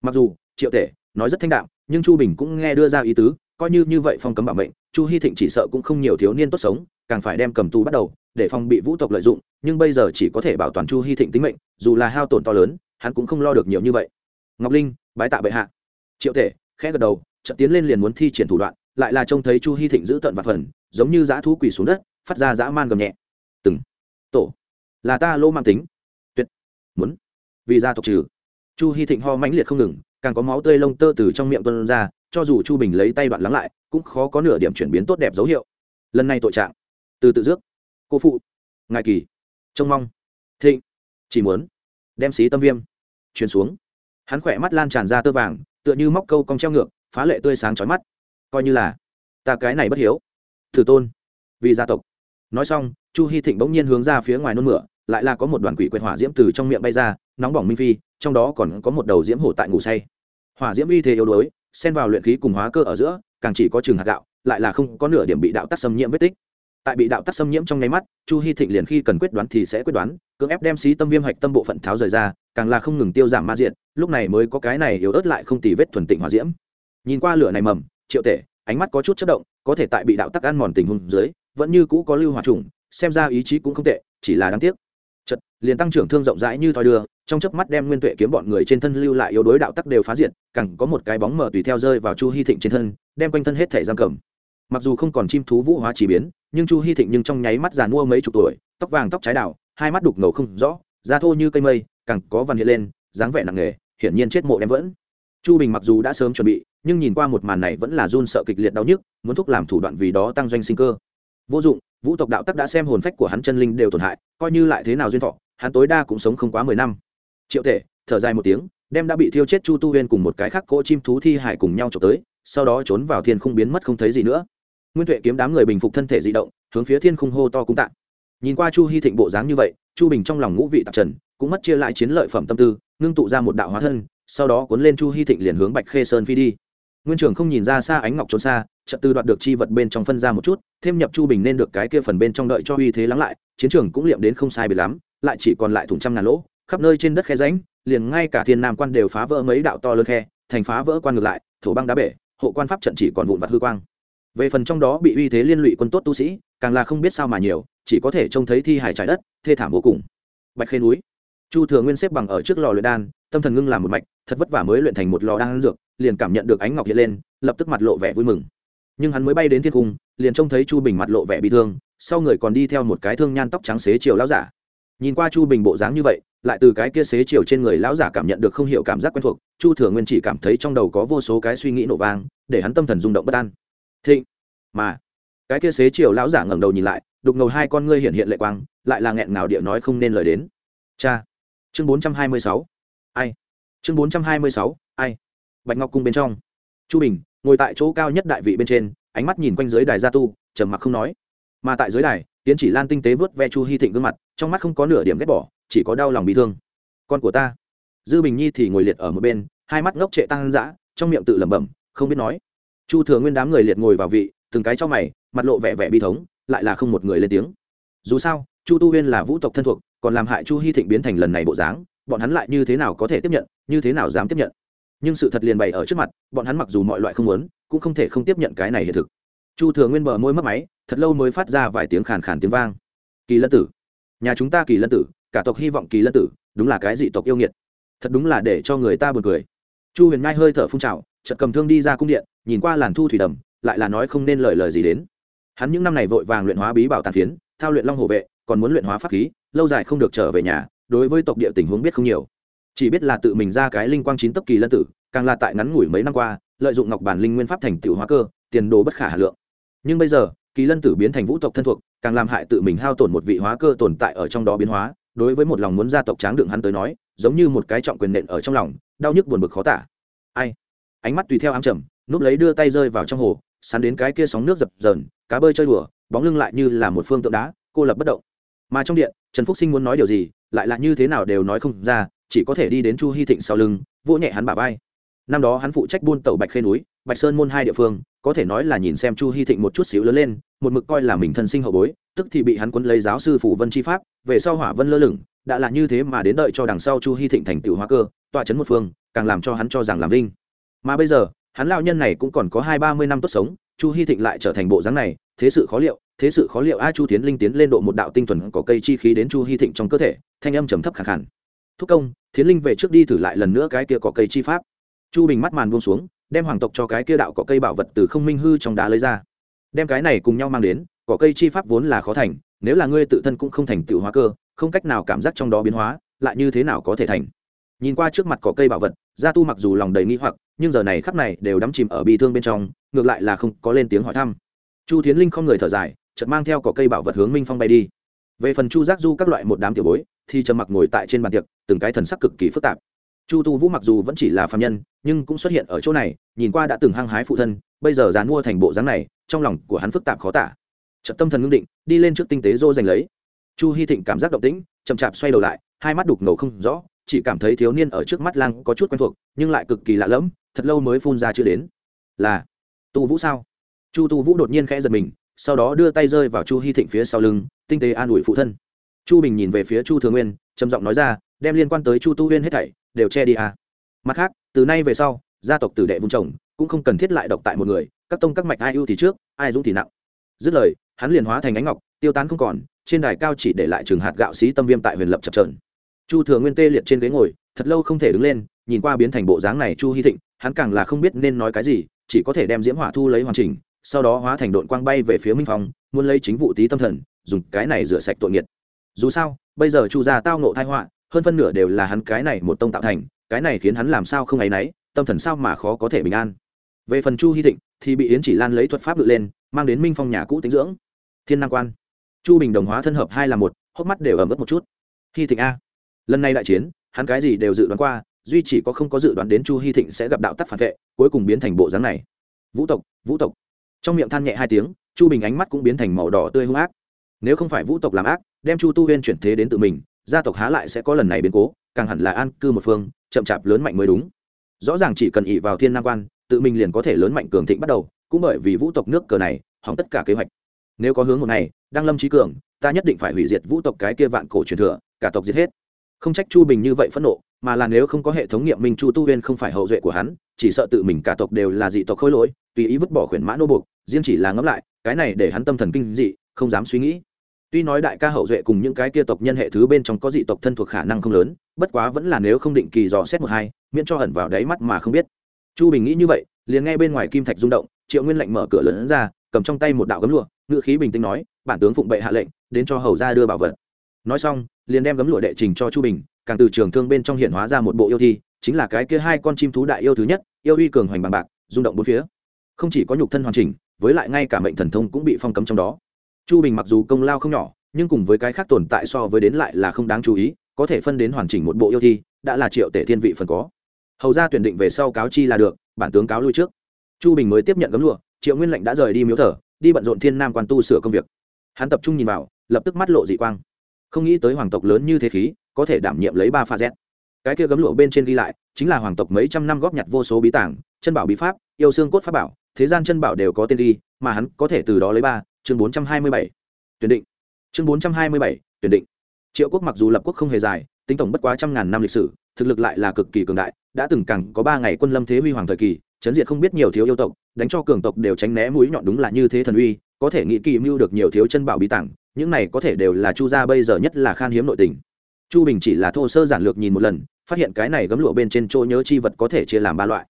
Mặc dù, triệu tể nói rất thanh đạm, nhưng chu bình cũng nghe đưa ra ý tứ, coi như như vậy phong cấm bảo mệnh, chu hy thịnh chỉ sợ cũng không nhiều thiếu niên tốt sống, càng phải đem cầm tù bắt đầu, để phòng bị vũ tộc lợi dụng, nhưng bây giờ chỉ có thể bảo toàn chu hy thịnh tính mệnh, dù là hao tổn to lớn, hắn cũng không lo được nhiều như vậy. Ngọc linh bái tạ bệ hạ. Triệu tể, khẽ gật đầu trận tiến lên liền muốn thi triển thủ đoạn, lại là trông thấy chu hy thịnh giữ tận và phần, giống như dã thú quỳ xuống đất, phát ra dã man gầm nhẹ. Từng. Tổ. Là ta lô mang tính. Tuyệt. Muốn. Vì gia tộc trừ. Chu hy thịnh ho mãnh liệt không ngừng, càng có máu tươi lông tơ từ trong miệng tuân ra, cho dù chu bình lấy tay đoạn lắng lại, cũng khó có nửa điểm chuyển biến tốt đẹp dấu hiệu. Lần này tội trạng. Từ tự dước. Cô phụ. Ngài kỳ. Trông mong. Thịnh. Chỉ muốn. Đem xí tâm viêm. Truyền xuống hắn khỏe mắt lan tràn ra tơ vàng, tựa như móc câu cong treo ngược, phá lệ tươi sáng trói mắt. Coi như là, ta cái này bất hiếu. Thử tôn, vì gia tộc. Nói xong, chu hy thịnh bỗng nhiên hướng ra phía ngoài nôn mửa, lại là có một đoàn quỷ quyệt hỏa diễm từ trong miệng bay ra, nóng bỏng minh phi, trong đó còn có một đầu diễm hổ tại ngủ say. Hỏa diễm uy thế yếu đuối, xen vào luyện khí cùng hóa cơ ở giữa, càng chỉ có chừng hạt gạo, lại là không có nửa điểm bị đạo tắc xâm nhiễm vết tích tại bị đạo tắc xâm nhiễm trong nháy mắt, chu hy thịnh liền khi cần quyết đoán thì sẽ quyết đoán, cưỡng ép đem xí tâm viêm hạch tâm bộ phận tháo rời ra, càng là không ngừng tiêu giảm ma diện lúc này mới có cái này yếu ớt lại không tì vết thuần tịnh hỏa diễm. Nhìn qua lửa này mầm, triệu tể, ánh mắt có chút chất động, có thể tại bị đạo tắc ăn mòn tình huống dưới, vẫn như cũ có lưu hỏa trùng, xem ra ý chí cũng không tệ, chỉ là đáng tiếc. Chật liền tăng trưởng thương rộng rãi như thoi đưa, trong chớp mắt đem nguyên tuệ kiếm bọn người trên thân lưu lại yếu đối đạo tắc đều phá diện càng có một cái bóng mờ tùy theo rơi vào chu hy thịnh trên thân, đem quanh thân hết thể giam cầm mặc dù không còn chim thú vũ hóa chỉ biến, nhưng chu hy thịnh nhưng trong nháy mắt già mua mấy chục tuổi, tóc vàng tóc trái đào, hai mắt đục ngầu không rõ, da thô như cây mây, càng có văn hiện lên, dáng vẻ nặng nề, hiển nhiên chết mộ đem vẫn. Chu bình mặc dù đã sớm chuẩn bị, nhưng nhìn qua một màn này vẫn là run sợ kịch liệt đau nhức, muốn thúc làm thủ đoạn vì đó tăng doanh sinh cơ. Vô dụng, vũ tộc đạo tắc đã xem hồn phách của hắn chân linh đều tổn hại, coi như lại thế nào duyên thọ, hắn tối đa cũng sống không quá mười năm. Triệu tể, thở dài một tiếng, đem đã bị thiêu chết chu tu huyên cùng một cái khác cỗ chim thú thi hải cùng nhau trộm tới, sau đó trốn vào thiên không biến mất không thấy gì nữa nguyên tuệ kiếm đám người bình phục thân thể di động, hướng phía thiên khung hô to cung tạ nhìn qua chu hy thịnh bộ dáng như vậy, chu bình trong lòng ngũ vị tạp trần, cũng mất chia lại chiến lợi phẩm tâm tư, ngưng tụ ra một đạo hóa thân, sau đó cuốn lên chu hy thịnh liền hướng bạch khê sơn phi đi. Nguyên trưởng không nhìn ra xa ánh ngọc trốn xa trận tư đoạt được chi vật bên trong phân ra một chút, thêm nhập chu bình nên được cái kia phần bên trong đợi cho uy thế lắng lại, chiến trường cũng liệm đến không sai biệt lắm, lại chỉ còn lại thùng trăm ngàn lỗ, khắp nơi trên đất khe ránh liền ngay cả thiên nam quan đều phá vỡ mấy đạo to lớn khe, thành phá vỡ quan ngược lại, thổ băng đá bể, hộ quan pháp trận chỉ còn vụn vặt hư quang về phần trong đó bị uy thế liên lụy quân tốt tu sĩ, càng là không biết sao mà nhiều, chỉ có thể trông thấy thi hải trái đất, thê thảm vô cùng. Bạch khê núi. Chu thừa nguyên xếp bằng ở trước lò luyện đan, tâm thần ngưng làm một mạch, thật vất vả mới luyện thành một lò đan dược, liền cảm nhận được ánh ngọc hiện lên, lập tức mặt lộ vẻ vui mừng. Nhưng hắn mới bay đến thiên cung, liền trông thấy chu bình mặt lộ vẻ bị thương, sau người còn đi theo một cái thương nhan tóc trắng xế chiều lão giả. Nhìn qua chu bình bộ dáng như vậy, lại từ cái kia xế chiều trên người lão giả cảm nhận được không hiểu cảm giác quen thuộc, chu thừa nguyên chỉ cảm thấy trong đầu có vô số cái suy nghĩ nổ vang, để hắn tâm thần rung động bất an thịnh. Mà, cái kia xế chiều lão giả ngẩng đầu nhìn lại, đục ngầu hai con ngươi hiện hiện lệ quang, lại là nghẹn ngào địa nói không nên lời đến. Cha. Chương bốn trăm hai mươi sáu. Ai? Chương bốn trăm hai mươi sáu. Ai? Bạch ngọc cung bên trong. Chu bình, ngồi tại chỗ cao nhất đại vị bên trên, ánh mắt nhìn quanh dưới đài gia tu, trầm mặc không nói. Mà tại dưới đài tiến chỉ lan tinh tế vớt ve chu hy thịnh gương mặt, trong mắt không có nửa điểm ghét bỏ, chỉ có đau lòng bị thương. Con của ta. Dư bình nhi thì ngồi liệt ở một bên, hai mắt ngốc trệ tăng dã, trong miệng tự lẩm bẩm, không biết nói chu thừa nguyên đám người liệt ngồi vào vị, từng cái cho mày, mặt lộ vẻ vẻ bi thống, lại là không một người lên tiếng. Dù sao, chu tu huyên là vũ tộc thân thuộc, còn làm hại chu hy thịnh biến thành lần này bộ dáng, bọn hắn lại như thế nào có thể tiếp nhận, như thế nào dám tiếp nhận? Nhưng sự thật liền bày ở trước mặt, bọn hắn mặc dù mọi loại không muốn, cũng không thể không tiếp nhận cái này hiện thực. Chu thừa nguyên bờ môi mất máy, thật lâu mới phát ra vài tiếng khàn khàn tiếng vang. Kỳ lân tử, nhà chúng ta kỳ lân tử, cả tộc hy vọng kỳ lân tử, đúng là cái dị tộc yêu nghiệt. Thật đúng là để cho người ta buồn cười. Chu huyền ngai hơi thở phun trào, chợt cầm thương đi ra cung điện nhìn qua làn thu thủy đầm, lại là nói không nên lời lời gì đến. Hắn những năm này vội vàng luyện hóa bí bảo tàn phiến, thao luyện long hồ vệ, còn muốn luyện hóa pháp khí, lâu dài không được trở về nhà, đối với tộc địa tình huống biết không nhiều. Chỉ biết là tự mình ra cái linh quang chín tấp kỳ lân tử, càng là tại ngắn ngủi mấy năm qua, lợi dụng ngọc bản linh nguyên pháp thành tiểu hóa cơ, tiền đồ bất khả hà lượng. Nhưng bây giờ, kỳ lân tử biến thành vũ tộc thân thuộc, càng làm hại tự mình hao tổn một vị hóa cơ tồn tại ở trong đó biến hóa, đối với một lòng muốn gia tộc tráng đựng hắn tới nói, giống như một cái trọng quyền nện ở trong lòng, đau nhức buồn bực khó tả. Ai? Ánh mắt tùy theo ám trầm núp lấy đưa tay rơi vào trong hồ, sắn đến cái kia sóng nước dập dờn, cá bơi chơi đùa, bóng lưng lại như là một phương tượng đá, cô lập bất động. Mà trong điện, trần phúc sinh muốn nói điều gì, lại là như thế nào đều nói không ra, chỉ có thể đi đến chu hy thịnh sau lưng, vỗ nhẹ hắn bả vai. Năm đó hắn phụ trách buôn tàu bạch khê núi, bạch sơn môn hai địa phương, có thể nói là nhìn xem chu hy thịnh một chút xíu lớn lên, một mực coi là mình thân sinh hậu bối, tức thì bị hắn quấn lấy giáo sư phủ vân chi pháp, về sau hỏa vân lơ lửng, đã là như thế mà đến đợi cho đằng sau chu hy thịnh thành tựu hóa cơ, tọa chấn một phương, càng làm cho hắn cho rằng làm linh mà bây giờ hắn lao nhân này cũng còn có hai ba mươi năm tốt sống, chu hy thịnh lại trở thành bộ dáng này, thế sự khó liệu, thế sự khó liệu a chu tiến linh tiến lên độ một đạo tinh thuần có cây chi khí đến chu hy thịnh trong cơ thể, thanh âm trầm thấp khẳng khẳng thúc công thiến linh về trước đi thử lại lần nữa cái kia có cây chi pháp. Chu bình mắt màn buông xuống, đem hoàng tộc cho cái kia đạo có cây bảo vật từ không minh hư trong đá lấy ra. Đem cái này cùng nhau mang đến, có cây chi pháp vốn là khó thành, nếu là ngươi tự thân cũng không thành tựu hóa cơ, không cách nào cảm giác trong đó biến hóa, lại như thế nào có thể thành? Nhìn qua trước mặt có cây bảo vật, gia tu mặc dù lòng đầy nghi hoặc nhưng giờ này khắp này đều đắm chìm ở bi thương bên trong, ngược lại là không có lên tiếng hỏi thăm. Chu tiến linh không người thở dài, chợt mang theo cỏ cây bảo vật hướng minh phong bay đi. Về phần chu giác du các loại một đám tiểu bối, thì trầm mặc ngồi tại trên bàn tiệc, từng cái thần sắc cực kỳ phức tạp. Chu tu vũ mặc dù vẫn chỉ là phạm nhân, nhưng cũng xuất hiện ở chỗ này, nhìn qua đã từng hăng hái phụ thân, bây giờ dán mua thành bộ dáng này, trong lòng của hắn phức tạp khó tả. Trận tâm thần ngưng định, đi lên trước tinh tế dô giành lấy. Chu hy thịnh cảm giác động tĩnh, chậm chạp xoay đầu lại, hai mắt đục ngầu không rõ, chỉ cảm thấy thiếu niên ở trước mắt lang có chút quen thuộc, nhưng lại cực kỳ lạ lẫm thật lâu mới phun ra chưa đến. Là tu vũ sao? Chu tu vũ đột nhiên khẽ giật mình, sau đó đưa tay rơi vào chu hy thịnh phía sau lưng, tinh tế an ủi phụ thân. Chu bình nhìn về phía chu thường nguyên, trầm giọng nói ra, đem liên quan tới chu tu huyên hết thảy đều che đi à. mặt khác, từ nay về sau, gia tộc tử đệ vung chồng, cũng không cần thiết lại độc tại một người, các tông các mạch ai ưu thì trước, ai dũng thì nặng. Dứt lời, hắn liền hóa thành ánh ngọc, tiêu tán không còn, trên đài cao chỉ để lại trường hạt gạo xí tâm viêm tại huyền lập chập trờn chu thừa nguyên tê liệt trên ghế ngồi, thật lâu không thể đứng lên nhìn qua biến thành bộ dáng này chu hy thịnh, hắn càng là không biết nên nói cái gì, chỉ có thể đem diễm hỏa thu lấy hoàn chỉnh, sau đó hóa thành đội quang bay về phía minh phong, muốn lấy chính vụ tí tâm thần, dùng cái này rửa sạch tội nghiệt. Dù sao, bây giờ chu gia tao nộ thai họa, hơn phân nửa đều là hắn cái này một tông tạo thành, cái này khiến hắn làm sao không áy náy tâm thần sao mà khó có thể bình an. Về phần chu hy thịnh, thì bị yến chỉ lan lấy thuật pháp ngự lên, mang đến minh phong nhà cũ tính dưỡng. Thiên năng quan. Chu bình đồng hóa thân hợp hai là một, hốc mắt đều ẩm ướt một chút. Hy thịnh a. Lần này đại chiến, hắn cái gì đều dự đoán qua duy chỉ có không có dự đoán đến chu hy thịnh sẽ gặp đạo tắc phản vệ, cuối cùng biến thành bộ dáng này. Vũ tộc vũ tộc. Trong miệng than nhẹ hai tiếng, chu bình ánh mắt cũng biến thành màu đỏ tươi hung ác. Nếu không phải vũ tộc làm ác, đem chu tu huyên chuyển thế đến tự mình, gia tộc há lại sẽ có lần này biến cố, càng hẳn là an cư một phương, chậm chạp lớn mạnh mới đúng. Rõ ràng chỉ cần ỉ vào thiên nam quan, tự mình liền có thể lớn mạnh cường thịnh bắt đầu, cũng bởi vì vũ tộc nước cờ này, hỏng tất cả kế hoạch. Nếu có hướng một ngày đang lâm trí cường, ta nhất định phải hủy diệt vũ tộc cái kia vạn cổ truyền thừa, cả tộc diệt hết. Không trách chu bình như vậy phẫn nộ mà là nếu không có hệ thống nghiệm minh chu tu huyên không phải hậu duệ của hắn, chỉ sợ tự mình cả tộc đều là dị tộc khôi lỗi, tùy ý vứt bỏ khuyển mã nô buộc, riêng chỉ là ngẫm lại, cái này để hắn tâm thần kinh dị, không dám suy nghĩ. Tuy nói đại ca hậu duệ cùng những cái kia tộc nhân hệ thứ bên trong có dị tộc thân thuộc khả năng không lớn, bất quá vẫn là nếu không định kỳ dò xét một hai, miễn cho ẩn vào đáy mắt mà không biết. Chu bình nghĩ như vậy, liền nghe bên ngoài kim thạch rung động, triệu nguyên lạnh mở cửa lớn ra, cầm trong tay một đạo gấm lụa ngự khí bình tĩnh nói, bản tướng phụng bệ hạ lệnh, đến cho hầu ra đưa bảo vật. Nói xong, liền đem gấm lụa đệ trình cho chu bình càng từ trường thương bên trong hiện hóa ra một bộ yêu thi, chính là cái kia hai con chim thú đại yêu thứ nhất, yêu uy cường hoành bằng bạc, rung động bốn phía. Không chỉ có nhục thân hoàn chỉnh, với lại ngay cả mệnh thần thông cũng bị phong cấm trong đó. Chu bình mặc dù công lao không nhỏ, nhưng cùng với cái khác tồn tại so với đến lại là không đáng chú ý, có thể phân đến hoàn chỉnh một bộ yêu thi, đã là triệu tể thiên vị phần có. Hầu ra tuyển định về sau cáo chi là được, bản tướng cáo lui trước. Chu bình mới tiếp nhận gấm lụa, triệu nguyên lệnh đã rời đi miếu thờ, đi bận rộn thiên nam quan tu sửa công việc. Hắn tập trung nhìn vào, lập tức mắt lộ dị quang. Không nghĩ tới hoàng tộc lớn như thế khí có thể đảm nhiệm lấy ba pha z. Cái kia gấm lụa bên trên ghi lại, chính là hoàng tộc mấy trăm năm góp nhặt vô số bí tảng chân bảo bí pháp, yêu xương cốt pháp bảo, thế gian chân bảo đều có tên ghi, mà hắn có thể từ đó lấy ba, chương bốn trăm hai mươi bảy. Tuyển định. Chương bốn trăm hai mươi bảy, tuyển định. Triệu quốc mặc dù lập quốc không hề dài, tính tổng bất quá trăm ngàn năm lịch sử, thực lực lại là cực kỳ cường đại, đã từng càng có ba ngày quân lâm thế huy hoàng thời kỳ, chấn diệt không biết nhiều thiếu yêu tộc, đánh cho cường tộc đều tránh né mũi nhọn đúng là như thế thần uy, có thể nghĩ kỳ mưu được nhiều thiếu chân bảo bí tảng những này có thể đều là chu gia bây giờ nhất là khan hiếm nội tình chu bình chỉ là thô sơ giản lược nhìn một lần, phát hiện cái này gấm lụa bên trên chỗ nhớ chi vật có thể chia làm ba loại.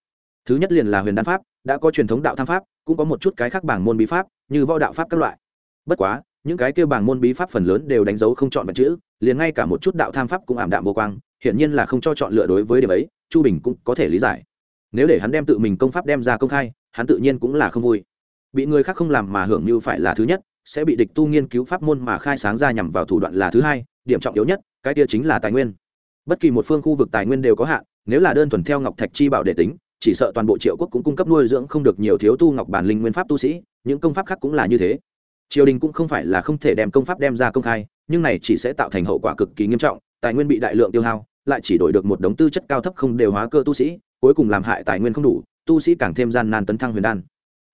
Thứ nhất liền là huyền đan pháp, đã có truyền thống đạo tham pháp, cũng có một chút cái khác bảng môn bí pháp, như võ đạo pháp các loại. Bất quá, những cái kêu bảng môn bí pháp phần lớn đều đánh dấu không chọn vật chữ, liền ngay cả một chút đạo tham pháp cũng ảm đạm vô quang, hiển nhiên là không cho chọn lựa đối với điểm ấy, chu bình cũng có thể lý giải. Nếu để hắn đem tự mình công pháp đem ra công khai, hắn tự nhiên cũng là không vui. Bị người khác không làm mà hưởng như phải là thứ nhất, sẽ bị địch tu nghiên cứu pháp môn mà khai sáng ra nhằm vào thủ đoạn là thứ hai điểm trọng yếu nhất, cái kia chính là tài nguyên. Bất kỳ một phương khu vực tài nguyên đều có hạn, nếu là đơn thuần theo ngọc thạch chi bảo để tính, chỉ sợ toàn bộ triệu quốc cũng cung cấp nuôi dưỡng không được nhiều thiếu tu ngọc bản linh nguyên pháp tu sĩ, những công pháp khác cũng là như thế. Triều đình cũng không phải là không thể đem công pháp đem ra công khai, nhưng này chỉ sẽ tạo thành hậu quả cực kỳ nghiêm trọng, tài nguyên bị đại lượng tiêu hao, lại chỉ đổi được một đống tư chất cao thấp không đều hóa cơ tu sĩ, cuối cùng làm hại tài nguyên không đủ, tu sĩ càng thêm gian nan tấn thăng huyền đan.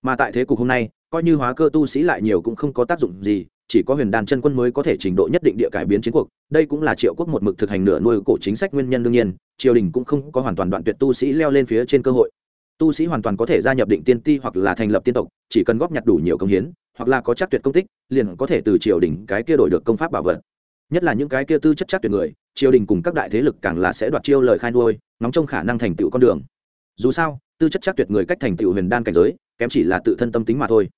Mà tại thế cục hôm nay, coi như hóa cơ tu sĩ lại nhiều cũng không có tác dụng gì chỉ có huyền đan chân quân mới có thể trình độ nhất định địa cải biến chiến cuộc, đây cũng là triệu quốc một mực thực hành nửa nuôi cổ chính sách nguyên nhân đương nhiên, triều đình cũng không có hoàn toàn đoạn tuyệt tu sĩ leo lên phía trên cơ hội. Tu sĩ hoàn toàn có thể gia nhập định tiên ti hoặc là thành lập tiên tộc, chỉ cần góp nhặt đủ nhiều công hiến, hoặc là có chắc tuyệt công tích, liền có thể từ triều đình cái kia đổi được công pháp bảo vật. Nhất là những cái kia tư chất chắc tuyệt người, triều đình cùng các đại thế lực càng là sẽ đoạt chiêu lời khai nuôi nóng trong khả năng thành tựu con đường. Dù sao, tư chất chắc tuyệt người cách thành tựu huyền đan cảnh giới, kém chỉ là tự thân tâm tính mà thôi.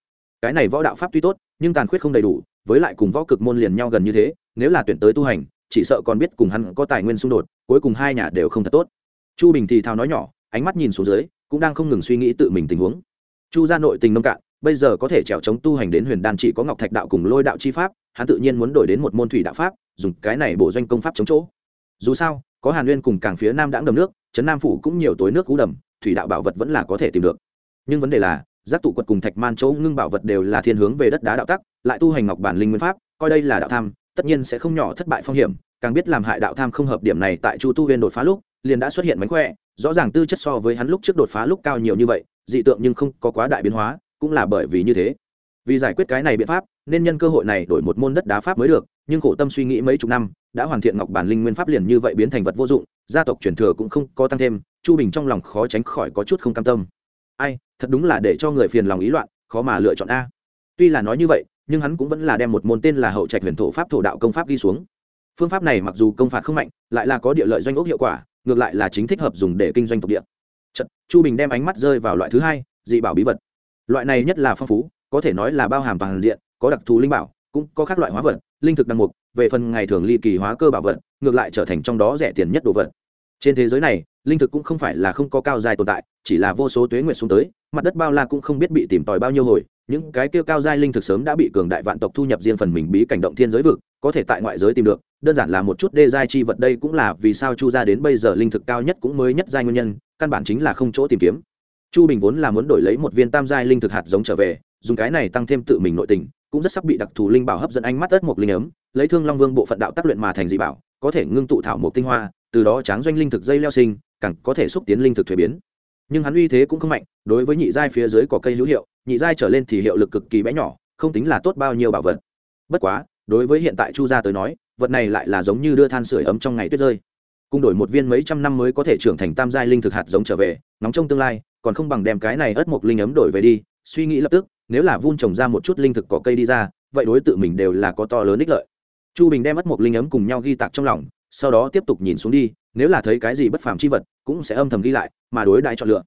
Cái này võ đạo pháp tuy tốt nhưng tàn khuyết không đầy đủ, với lại cùng võ cực môn liền nhau gần như thế, nếu là tuyển tới tu hành, chỉ sợ còn biết cùng hắn có tài nguyên xung đột, cuối cùng hai nhà đều không thật tốt. Chu bình thì thào nói nhỏ, ánh mắt nhìn xuống dưới, cũng đang không ngừng suy nghĩ tự mình tình huống. Chu gia nội tình nông cạn, bây giờ có thể trèo chống tu hành đến huyền đan chỉ có ngọc thạch đạo cùng lôi đạo chi pháp, hắn tự nhiên muốn đổi đến một môn thủy đạo pháp, dùng cái này bổ doanh công pháp chống chỗ. Dù sao, có hàn nguyên cùng càng phía nam đãng đầm nước, trấn nam phủ cũng nhiều tối nước cú đầm, thủy đạo bảo vật vẫn là có thể tìm được. Nhưng vấn đề là giác tụ quật cùng thạch man chỗ ngưng bảo vật đều là thiên hướng về đất đá đạo tắc, lại tu hành ngọc bản linh nguyên pháp, coi đây là đạo tham, tất nhiên sẽ không nhỏ thất bại phong hiểm, càng biết làm hại đạo tham không hợp điểm này tại chu tu huyên đột phá lúc, liền đã xuất hiện mánh khỏe, rõ ràng tư chất so với hắn lúc trước đột phá lúc cao nhiều như vậy, dị tượng nhưng không có quá đại biến hóa, cũng là bởi vì như thế. Vì giải quyết cái này biện pháp, nên nhân cơ hội này đổi một môn đất đá pháp mới được, nhưng khổ tâm suy nghĩ mấy chục năm, đã hoàn thiện ngọc bản linh nguyên pháp liền như vậy biến thành vật vô dụng, gia tộc truyền thừa cũng không có tăng thêm, chu bình trong lòng khó tránh khỏi có chút không cam tâm. Ai thật đúng là để cho người phiền lòng ý loạn khó mà lựa chọn a. Tuy là nói như vậy nhưng hắn cũng vẫn là đem một môn tên là hậu trạch huyền thổ pháp thổ đạo công pháp ghi xuống. Phương pháp này mặc dù công phạt không mạnh lại là có địa lợi doanh ốc hiệu quả ngược lại là chính thích hợp dùng để kinh doanh tộc địa. Chật, chu bình đem ánh mắt rơi vào loại thứ hai dị bảo bí vật. Loại này nhất là phong phú có thể nói là bao hàm toàn diện có đặc thù linh bảo cũng có các loại hóa vật linh thực đăng mục về phần ngày thường ly kỳ hóa cơ bảo vật ngược lại trở thành trong đó rẻ tiền nhất đồ vật. Trên thế giới này linh thực cũng không phải là không có cao dài tồn tại, chỉ là vô số tuế nguyệt xuống tới, mặt đất bao la cũng không biết bị tìm tòi bao nhiêu hồi, những cái kia cao giai linh thực sớm đã bị cường đại vạn tộc thu nhập riêng phần mình bí cảnh động thiên giới vực, có thể tại ngoại giới tìm được, đơn giản là một chút đê giai chi vật đây cũng là vì sao chu ra đến bây giờ linh thực cao nhất cũng mới nhất giai nguyên nhân, căn bản chính là không chỗ tìm kiếm. Chu bình vốn là muốn đổi lấy một viên tam giai linh thực hạt giống trở về, dùng cái này tăng thêm tự mình nội tình, cũng rất sắp bị đặc thù linh bảo hấp dẫn ánh mắt ớt một linh ấm, lấy thương long vương bộ phận đạo tác luyện mà thành dị bảo, có thể ngưng tụ thảo một tinh hoa, từ đó tráng doanh linh thực dây leo sinh càng có thể xúc tiến linh thực thuế biến. Nhưng hắn uy thế cũng không mạnh, đối với nhị giai phía dưới có cây hữu hiệu, nhị giai trở lên thì hiệu lực cực kỳ bé nhỏ, không tính là tốt bao nhiêu bảo vật. Bất quá, đối với hiện tại chu gia tới nói, vật này lại là giống như đưa than sửa ấm trong ngày tuyết rơi. Cung đổi một viên mấy trăm năm mới có thể trưởng thành tam giai linh thực hạt giống trở về, nóng trong tương lai, còn không bằng đem cái này ớt một linh ấm đổi về đi, suy nghĩ lập tức, nếu là vun trồng ra một chút linh thực có cây đi ra, vậy đối tự mình đều là có to lớn ích lợi. Chu bình đem ớt một linh ấm cùng nhau ghi tạc trong lòng, sau đó tiếp tục nhìn xuống đi nếu là thấy cái gì bất phàm chi vật, cũng sẽ âm thầm ghi lại, mà đối đại chọn lựa.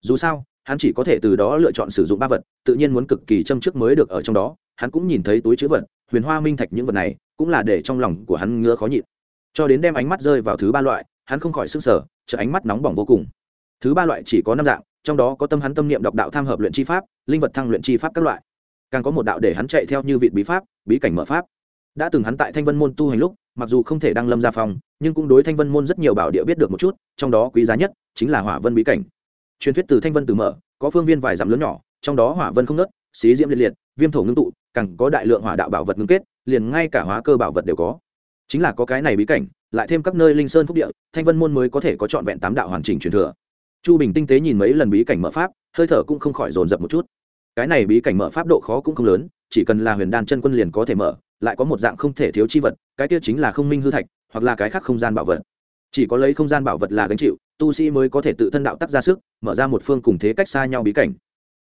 Dù sao, hắn chỉ có thể từ đó lựa chọn sử dụng ba vật, tự nhiên muốn cực kỳ châm trước mới được ở trong đó, hắn cũng nhìn thấy túi chữ vật, huyền hoa minh thạch những vật này, cũng là để trong lòng của hắn ngứa khó nhịn. Cho đến đem ánh mắt rơi vào thứ ba loại, hắn không khỏi sức sở chợ ánh mắt nóng bỏng vô cùng. Thứ ba loại chỉ có năm dạng, trong đó có tâm hắn tâm niệm độc đạo tham hợp luyện chi pháp, linh vật thăng luyện chi pháp các loại. Càng có một đạo để hắn chạy theo như vị bí pháp, bí cảnh mở pháp. Đã từng hắn tại thanh vân môn tu hành lúc mặc dù không thể đăng lâm gia phong, nhưng cũng đối thanh vân môn rất nhiều bảo địa biết được một chút, trong đó quý giá nhất chính là hỏa vân bí cảnh. Truyền thuyết từ thanh vân từ mở, có phương viên vài dặm lớn nhỏ, trong đó hỏa vân không nớt xí diễm liệt liệt, viêm thổ ngưng tụ, càng có đại lượng hỏa đạo bảo vật ngưng kết, liền ngay cả hóa cơ bảo vật đều có. Chính là có cái này bí cảnh, lại thêm các nơi linh sơn phúc địa, thanh vân môn mới có thể có trọn vẹn tám đạo hoàn chỉnh truyền thừa. Chu bình tinh tế nhìn mấy lần bí cảnh mở pháp, hơi thở cũng không khỏi dồn dập một chút. Cái này bí cảnh mở pháp độ khó cũng không lớn, chỉ cần là huyền đan chân quân liền có thể mở lại có một dạng không thể thiếu chi vật, cái kia chính là không minh hư thạch, hoặc là cái khác không gian bảo vật. Chỉ có lấy không gian bảo vật là gánh chịu, tu sĩ mới có thể tự thân đạo tác ra sức, mở ra một phương cùng thế cách xa nhau bí cảnh.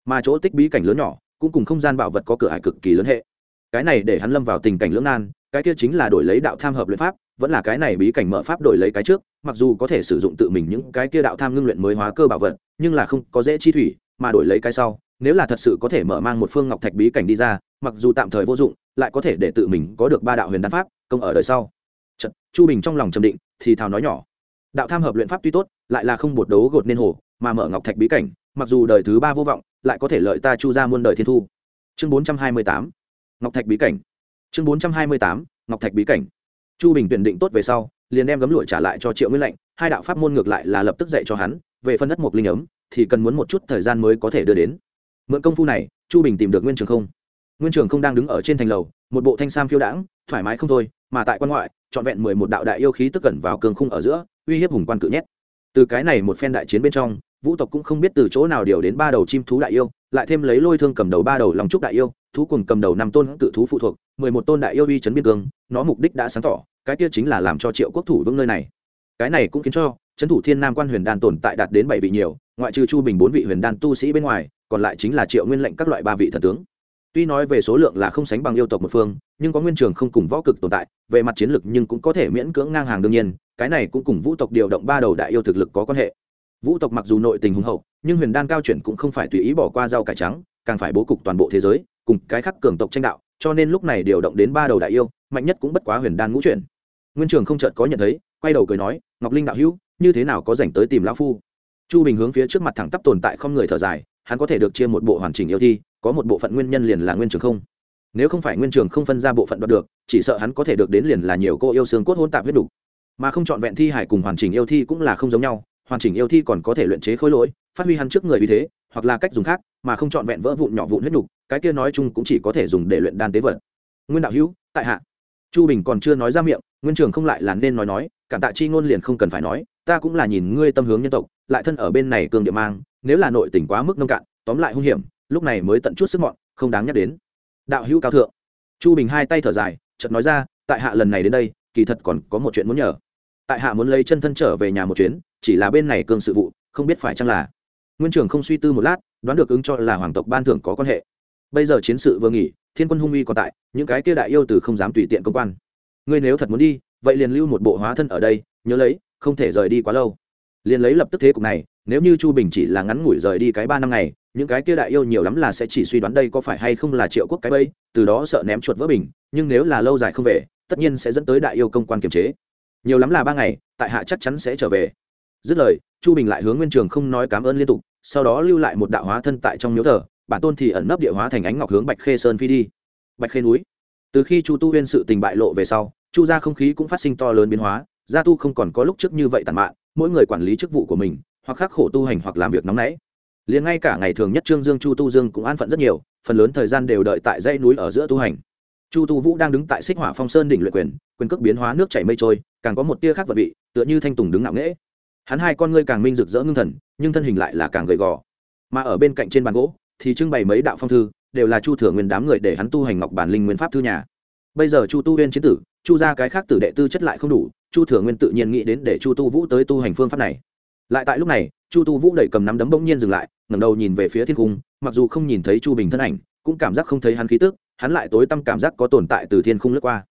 Mà chỗ tích bí cảnh lớn nhỏ, cũng cùng không gian bảo vật có cửa hải cực kỳ lớn hệ. Cái này để hắn lâm vào tình cảnh lưỡng nan, cái kia chính là đổi lấy đạo tham hợp luyện pháp, vẫn là cái này bí cảnh mở pháp đổi lấy cái trước, mặc dù có thể sử dụng tự mình những cái kia đạo tham ngưng luyện mới hóa cơ bảo vật, nhưng là không có dễ chi thủy, mà đổi lấy cái sau, nếu là thật sự có thể mở mang một phương ngọc thạch bí cảnh đi ra, mặc dù tạm thời vô dụng lại có thể để tự mình có được ba đạo huyền đan pháp công ở đời sau. Chật, chu bình trong lòng trầm định thì thào nói nhỏ. Đạo tham hợp luyện pháp tuy tốt lại là không bột đấu gột nên hồ mà mở ngọc thạch bí cảnh mặc dù đời thứ ba vô vọng lại có thể lợi ta chu ra muôn đời thiên thu. Chương bốn trăm hai mươi tám ngọc thạch bí cảnh. Chương bốn trăm hai mươi tám ngọc thạch bí cảnh. Chu bình tuyển định tốt về sau liền đem gấm lụa trả lại cho triệu nguyên lệnh hai đạo pháp môn ngược lại là lập tức dạy cho hắn về phân đất mộc linh ấm thì cần muốn một chút thời gian mới có thể đưa đến. Mượn công phu này chu bình tìm được nguyên trường không nguyên trường không đang đứng ở trên thành lầu, một bộ thanh sam phiêu đãng, thoải mái không thôi, mà tại quan ngoại, trọn vẹn mười một đạo đại yêu khí tức cẩn vào cường khung ở giữa, uy hiếp hùng quan cự nhét. Từ cái này một phen đại chiến bên trong, vũ tộc cũng không biết từ chỗ nào điều đến ba đầu chim thú đại yêu, lại thêm lấy lôi thương cầm đầu ba đầu lòng trúc đại yêu, thú cùng cầm đầu năm tôn cự thú phụ thuộc, mười một tôn đại yêu uy chấn biên cương, nó mục đích đã sáng tỏ, cái kia chính là làm cho triệu quốc thủ vững nơi này. Cái này cũng khiến cho trấn thủ thiên nam quan huyền đan tồn tại đạt đến bảy vị nhiều, ngoại trừ chu bình bốn vị huyền đan tu sĩ bên ngoài, còn lại chính là triệu nguyên lệnh các loại ba vị thần tướng tuy nói về số lượng là không sánh bằng yêu tộc một phương, nhưng có nguyên trường không cùng võ cực tồn tại, về mặt chiến lược nhưng cũng có thể miễn cưỡng ngang hàng đương nhiên, cái này cũng cùng vũ tộc điều động ba đầu đại yêu thực lực có quan hệ. Vũ tộc mặc dù nội tình hùng hậu, nhưng huyền đan cao chuyển cũng không phải tùy ý bỏ qua rau cải trắng, càng phải bố cục toàn bộ thế giới, cùng cái khắc cường tộc tranh đạo, cho nên lúc này điều động đến ba đầu đại yêu, mạnh nhất cũng bất quá huyền đan ngũ chuyển. Nguyên trường không chợt có nhận thấy, quay đầu cười nói, ngọc linh đạo hữu, như thế nào có dành tới tìm lão phu? Chu bình hướng phía trước mặt thẳng tắp tồn tại không người thở dài, hắn có thể được chia một bộ hoàn chỉnh yêu thi có một bộ phận nguyên nhân liền là nguyên trường không. Nếu không phải nguyên trường không phân ra bộ phận đoạt được, chỉ sợ hắn có thể được đến liền là nhiều cô yêu xương cốt hôn tạp huyết đủ mà không chọn vẹn thi hải cùng hoàn chỉnh yêu thi cũng là không giống nhau, hoàn chỉnh yêu thi còn có thể luyện chế khối lỗi, phát huy hắn trước người vì thế, hoặc là cách dùng khác, mà không chọn vẹn vỡ vụn nhỏ vụn huyết đủ cái kia nói chung cũng chỉ có thể dùng để luyện đan tế vật. Nguyên đạo hữu, tại hạ. Chu bình còn chưa nói ra miệng, nguyên trường không lại là nên nói nói, cảm tạ chi ngôn liền không cần phải nói, ta cũng là nhìn ngươi tâm hướng nhân tộc, lại thân ở bên này cường địa mang, nếu là nội tình quá mức nông cạn, tóm lại hung hiểm lúc này mới tận chút sức mọn, không đáng nhắc đến. Đạo hữu cao thượng. Chu bình hai tay thở dài, chợt nói ra, tại hạ lần này đến đây, kỳ thật còn có một chuyện muốn nhờ. Tại hạ muốn lấy chân thân trở về nhà một chuyến, chỉ là bên này cường sự vụ, không biết phải chăng là. Nguyên trưởng không suy tư một lát, đoán được ứng cho là hoàng tộc ban thưởng có quan hệ. Bây giờ chiến sự vừa nghỉ, thiên quân hung uy còn tại, những cái kia đại yêu từ không dám tùy tiện công quan. Ngươi nếu thật muốn đi, vậy liền lưu một bộ hóa thân ở đây, nhớ lấy, không thể rời đi quá lâu. Liền lấy lập tức thế cục này, nếu như chu bình chỉ là ngắn ngủi rời đi cái ba năm ngày những cái kia đại yêu nhiều lắm là sẽ chỉ suy đoán đây có phải hay không là triệu quốc cái bẫy, từ đó sợ ném chuột vỡ bình, nhưng nếu là lâu dài không về, tất nhiên sẽ dẫn tới đại yêu công quan kiềm chế. Nhiều lắm là ba ngày, tại hạ chắc chắn sẽ trở về. Dứt lời, chu bình lại hướng nguyên trường không nói cảm ơn liên tục, sau đó lưu lại một đạo hóa thân tại trong miếu thờ, bản tôn thì ẩn nấp địa hóa thành ánh ngọc hướng bạch khê sơn phi đi. Bạch khê núi. Từ khi chu tu huyên sự tình bại lộ về sau, chu ra không khí cũng phát sinh to lớn biến hóa, gia tu không còn có lúc trước như vậy tàn mạn, mỗi người quản lý chức vụ của mình, hoặc khắc khổ tu hành hoặc làm việc nóng nảy liền ngay cả ngày thường nhất trương dương, chu tu dương cũng an phận rất nhiều, phần lớn thời gian đều đợi tại dãy núi ở giữa tu hành. Chu tu vũ đang đứng tại xích hỏa phong sơn đỉnh luyện quyền quyền cước biến hóa nước chảy mây trôi, càng có một tia khác vật vị, tựa như thanh tùng đứng ngạo nghễ. Hắn hai con ngươi càng minh rực rỡ ngưng thần, nhưng thân hình lại là càng gầy gò. Mà ở bên cạnh trên bàn gỗ, thì trưng bày mấy đạo phong thư, đều là chu thừa nguyên đám người để hắn tu hành ngọc bản linh nguyên pháp thư nhà. Bây giờ chu tu huyên chiến tử, chu ra cái khác tử đệ tư chất lại không đủ, chu thừa nguyên tự nhiên nghĩ đến để chu tu vũ tới tu hành phương pháp này. Lại tại lúc này chu tu vũ đẩy cầm nắm đấm bỗng nhiên dừng lại, ngẩng đầu nhìn về phía thiên cung mặc dù không nhìn thấy chu bình thân ảnh, cũng cảm giác không thấy hắn khí tức, hắn lại tối tâm cảm giác có tồn tại từ thiên cung lướt qua.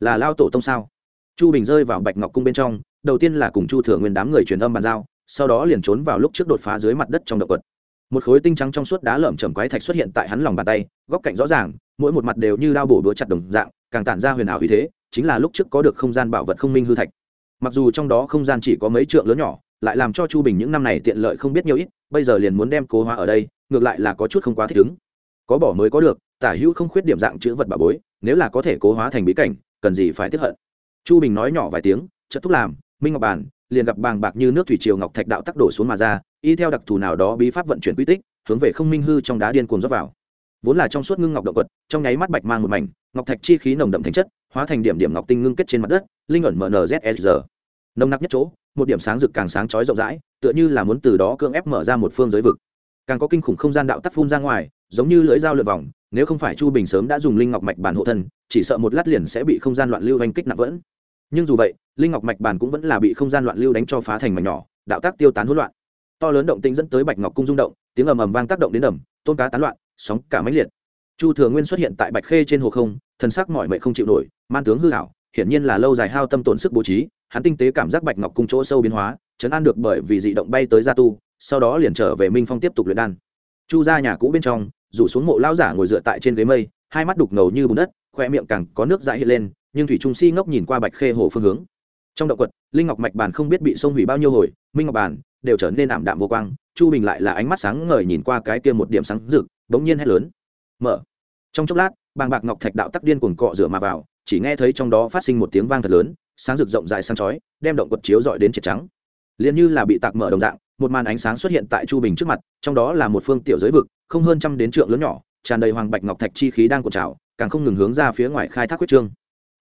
Là lao tổ tông sao? Chu bình rơi vào bạch ngọc cung bên trong, đầu tiên là cùng chu thừa nguyên đám người truyền âm bàn giao, sau đó liền trốn vào lúc trước đột phá dưới mặt đất trong động quật. Một khối tinh trắng trong suốt đá lởm chởm quái thạch xuất hiện tại hắn lòng bàn tay, góc cạnh rõ ràng, mỗi một mặt đều như đao bổ đũa chặt đồng dạng, càng tản ra huyền ảo uy thế, chính là lúc trước có được không gian bảo vật không minh hư thạch. Mặc dù trong đó không gian chỉ có mấy trượng lớn nhỏ lại làm cho chu bình những năm này tiện lợi không biết nhiều ít, bây giờ liền muốn đem cố hóa ở đây, ngược lại là có chút không quá thích ứng. Có bỏ mới có được, tả hữu không khuyết điểm dạng chữ vật bà bối, nếu là có thể cố hóa thành bí cảnh, cần gì phải tiếp hận? Chu bình nói nhỏ vài tiếng chất thúc làm, minh ngọc bàn liền gặp bàng bạc như nước thủy triều ngọc thạch đạo tắc đổ xuống mà ra, y theo đặc thù nào đó bí pháp vận chuyển quy tích, hướng về không minh hư trong đá điên cuồng rót vào. Vốn là trong suốt ngưng ngọc động quật trong nháy mắt bạch mang một mảnh, ngọc thạch chi khí nồng đậm thành chất, hóa thành điểm điểm ngọc tinh ngưng kết trên mặt đất, linh ẩn mnzsr nồng nặc nhất chỗ một điểm sáng rực càng sáng chói rộng rãi tựa như là muốn từ đó cưỡng ép mở ra một phương giới vực. Càng có kinh khủng không gian đạo tắc phun ra ngoài giống như lưỡi dao lượt vòng nếu không phải chu bình sớm đã dùng linh ngọc mạch bản hộ thân chỉ sợ một lát liền sẽ bị không gian loạn lưu hành kích nặng vẫn. Nhưng dù vậy linh ngọc mạch bản cũng vẫn là bị không gian loạn lưu đánh cho phá thành mảnh nhỏ đạo tác tiêu tán hỗn loạn. To lớn động tĩnh dẫn tới bạch ngọc cung rung động tiếng ầm ầm vang tác động đến ầm, tôn cá tán loạn sóng cả mấy liệt. Chu thừa nguyên xuất hiện tại bạch khê trên hồ không thân sắc mọi mệnh không chịu nổi man tướng hư hảo hiển nhiên là lâu dài hao tâm tổn sức bố trí hắn tinh tế cảm giác bạch ngọc cung chỗ sâu biến hóa, chấn an được bởi vì dị động bay tới gia tu, sau đó liền trở về minh phong tiếp tục luyện đan. Chu ra nhà cũ bên trong, rủ xuống mộ lao giả ngồi dựa tại trên ghế mây, hai mắt đục ngầu như bùn đất, khoe miệng càng có nước dãi hiện lên, nhưng thủy trung si ngốc nhìn qua bạch khê hồ phương hướng. Trong động quật, linh ngọc mạch bàn không biết bị sông hủy bao nhiêu hồi, minh ngọc bàn đều trở nên ảm đạm vô quang, chu bình lại là ánh mắt sáng ngời nhìn qua cái kia một điểm sáng rực, bỗng nhiên hét lớn. Mở. Trong chốc lát, bàng bạc ngọc thạch đạo tắc điên cuồng cọ rửa mà vào, chỉ nghe thấy trong đó phát sinh một tiếng vang thật lớn sáng rực rộng dài sáng chói, đem động quật chiếu dọi đến triệt trắng. Liền như là bị tạc mở đồng dạng, một màn ánh sáng xuất hiện tại chu bình trước mặt, trong đó là một phương tiểu giới vực, không hơn trăm đến trượng lớn nhỏ, tràn đầy hoàng bạch ngọc thạch chi khí đang cột trào, càng không ngừng hướng ra phía ngoài khai thác khuyết trương.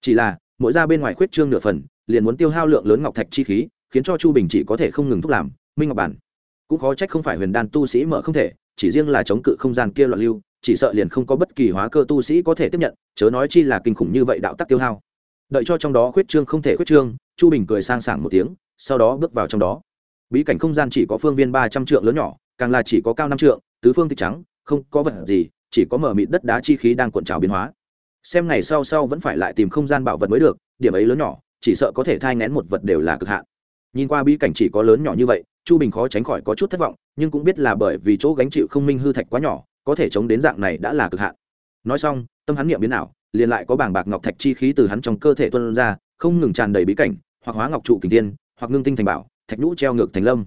Chỉ là, mỗi ra bên ngoài khuyết trương nửa phần, liền muốn tiêu hao lượng lớn ngọc thạch chi khí, khiến cho chu bình chỉ có thể không ngừng thúc làm, minh ngọc bản. Cũng khó trách không phải huyền đan tu sĩ mở không thể, chỉ riêng là chống cự không gian kia loạn lưu, chỉ sợ liền không có bất kỳ hóa cơ tu sĩ có thể tiếp nhận, chớ nói chi là kinh khủng như vậy đạo tắc tiêu hao đợi cho trong đó khuyết trương không thể khuyết trương, chu bình cười sang sảng một tiếng, sau đó bước vào trong đó. Bí cảnh không gian chỉ có phương viên ba trăm trượng lớn nhỏ, càng là chỉ có cao năm trượng, tứ phương tịch trắng, không có vật gì, chỉ có mở mịt đất đá chi khí đang cuộn trào biến hóa. Xem ngày sau sau vẫn phải lại tìm không gian bảo vật mới được, điểm ấy lớn nhỏ, chỉ sợ có thể thai ngén một vật đều là cực hạn. Nhìn qua bí cảnh chỉ có lớn nhỏ như vậy, chu bình khó tránh khỏi có chút thất vọng, nhưng cũng biết là bởi vì chỗ gánh chịu không minh hư thạch quá nhỏ, có thể chống đến dạng này đã là cực hạn. Nói xong, tâm hắn niệm biến nào liền lại có bảng bạc ngọc thạch chi khí từ hắn trong cơ thể tuân ra, không ngừng tràn đầy bí cảnh, hoặc hóa ngọc trụ kình tiên hoặc ngưng tinh thành bảo, thạch nhũ treo ngược thành lâm.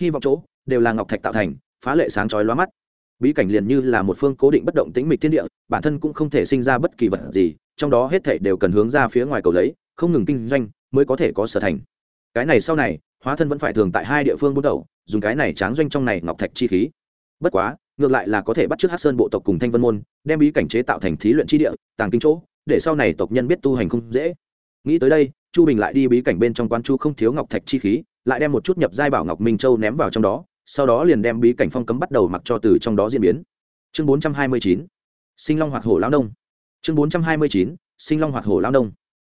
Hy vọng chỗ đều là ngọc thạch tạo thành, phá lệ sáng chói lóa mắt. Bí cảnh liền như là một phương cố định bất động tĩnh mịch thiên địa, bản thân cũng không thể sinh ra bất kỳ vật gì, trong đó hết thể đều cần hướng ra phía ngoài cầu lấy, không ngừng kinh doanh mới có thể có sở thành. Cái này sau này, hóa thân vẫn phải thường tại hai địa phương bút đầu, dùng cái này tráng doanh trong này ngọc thạch chi khí. Bất quá ngược lại là có thể bắt chước hát sơn bộ tộc cùng thanh vân môn, đem bí cảnh chế tạo thành thí luyện chi địa, tàng kinh chỗ, để sau này tộc nhân biết tu hành không dễ. Nghĩ tới đây, chu bình lại đi bí cảnh bên trong quan chu không thiếu ngọc thạch chi khí, lại đem một chút nhập giai bảo ngọc minh châu ném vào trong đó, sau đó liền đem bí cảnh phong cấm bắt đầu mặc cho từ trong đó diễn biến. Chương bốn trăm hai mươi chín, sinh long hoạt hổ lao nông. Chương bốn trăm hai mươi chín, sinh long hoạt hổ lao nông.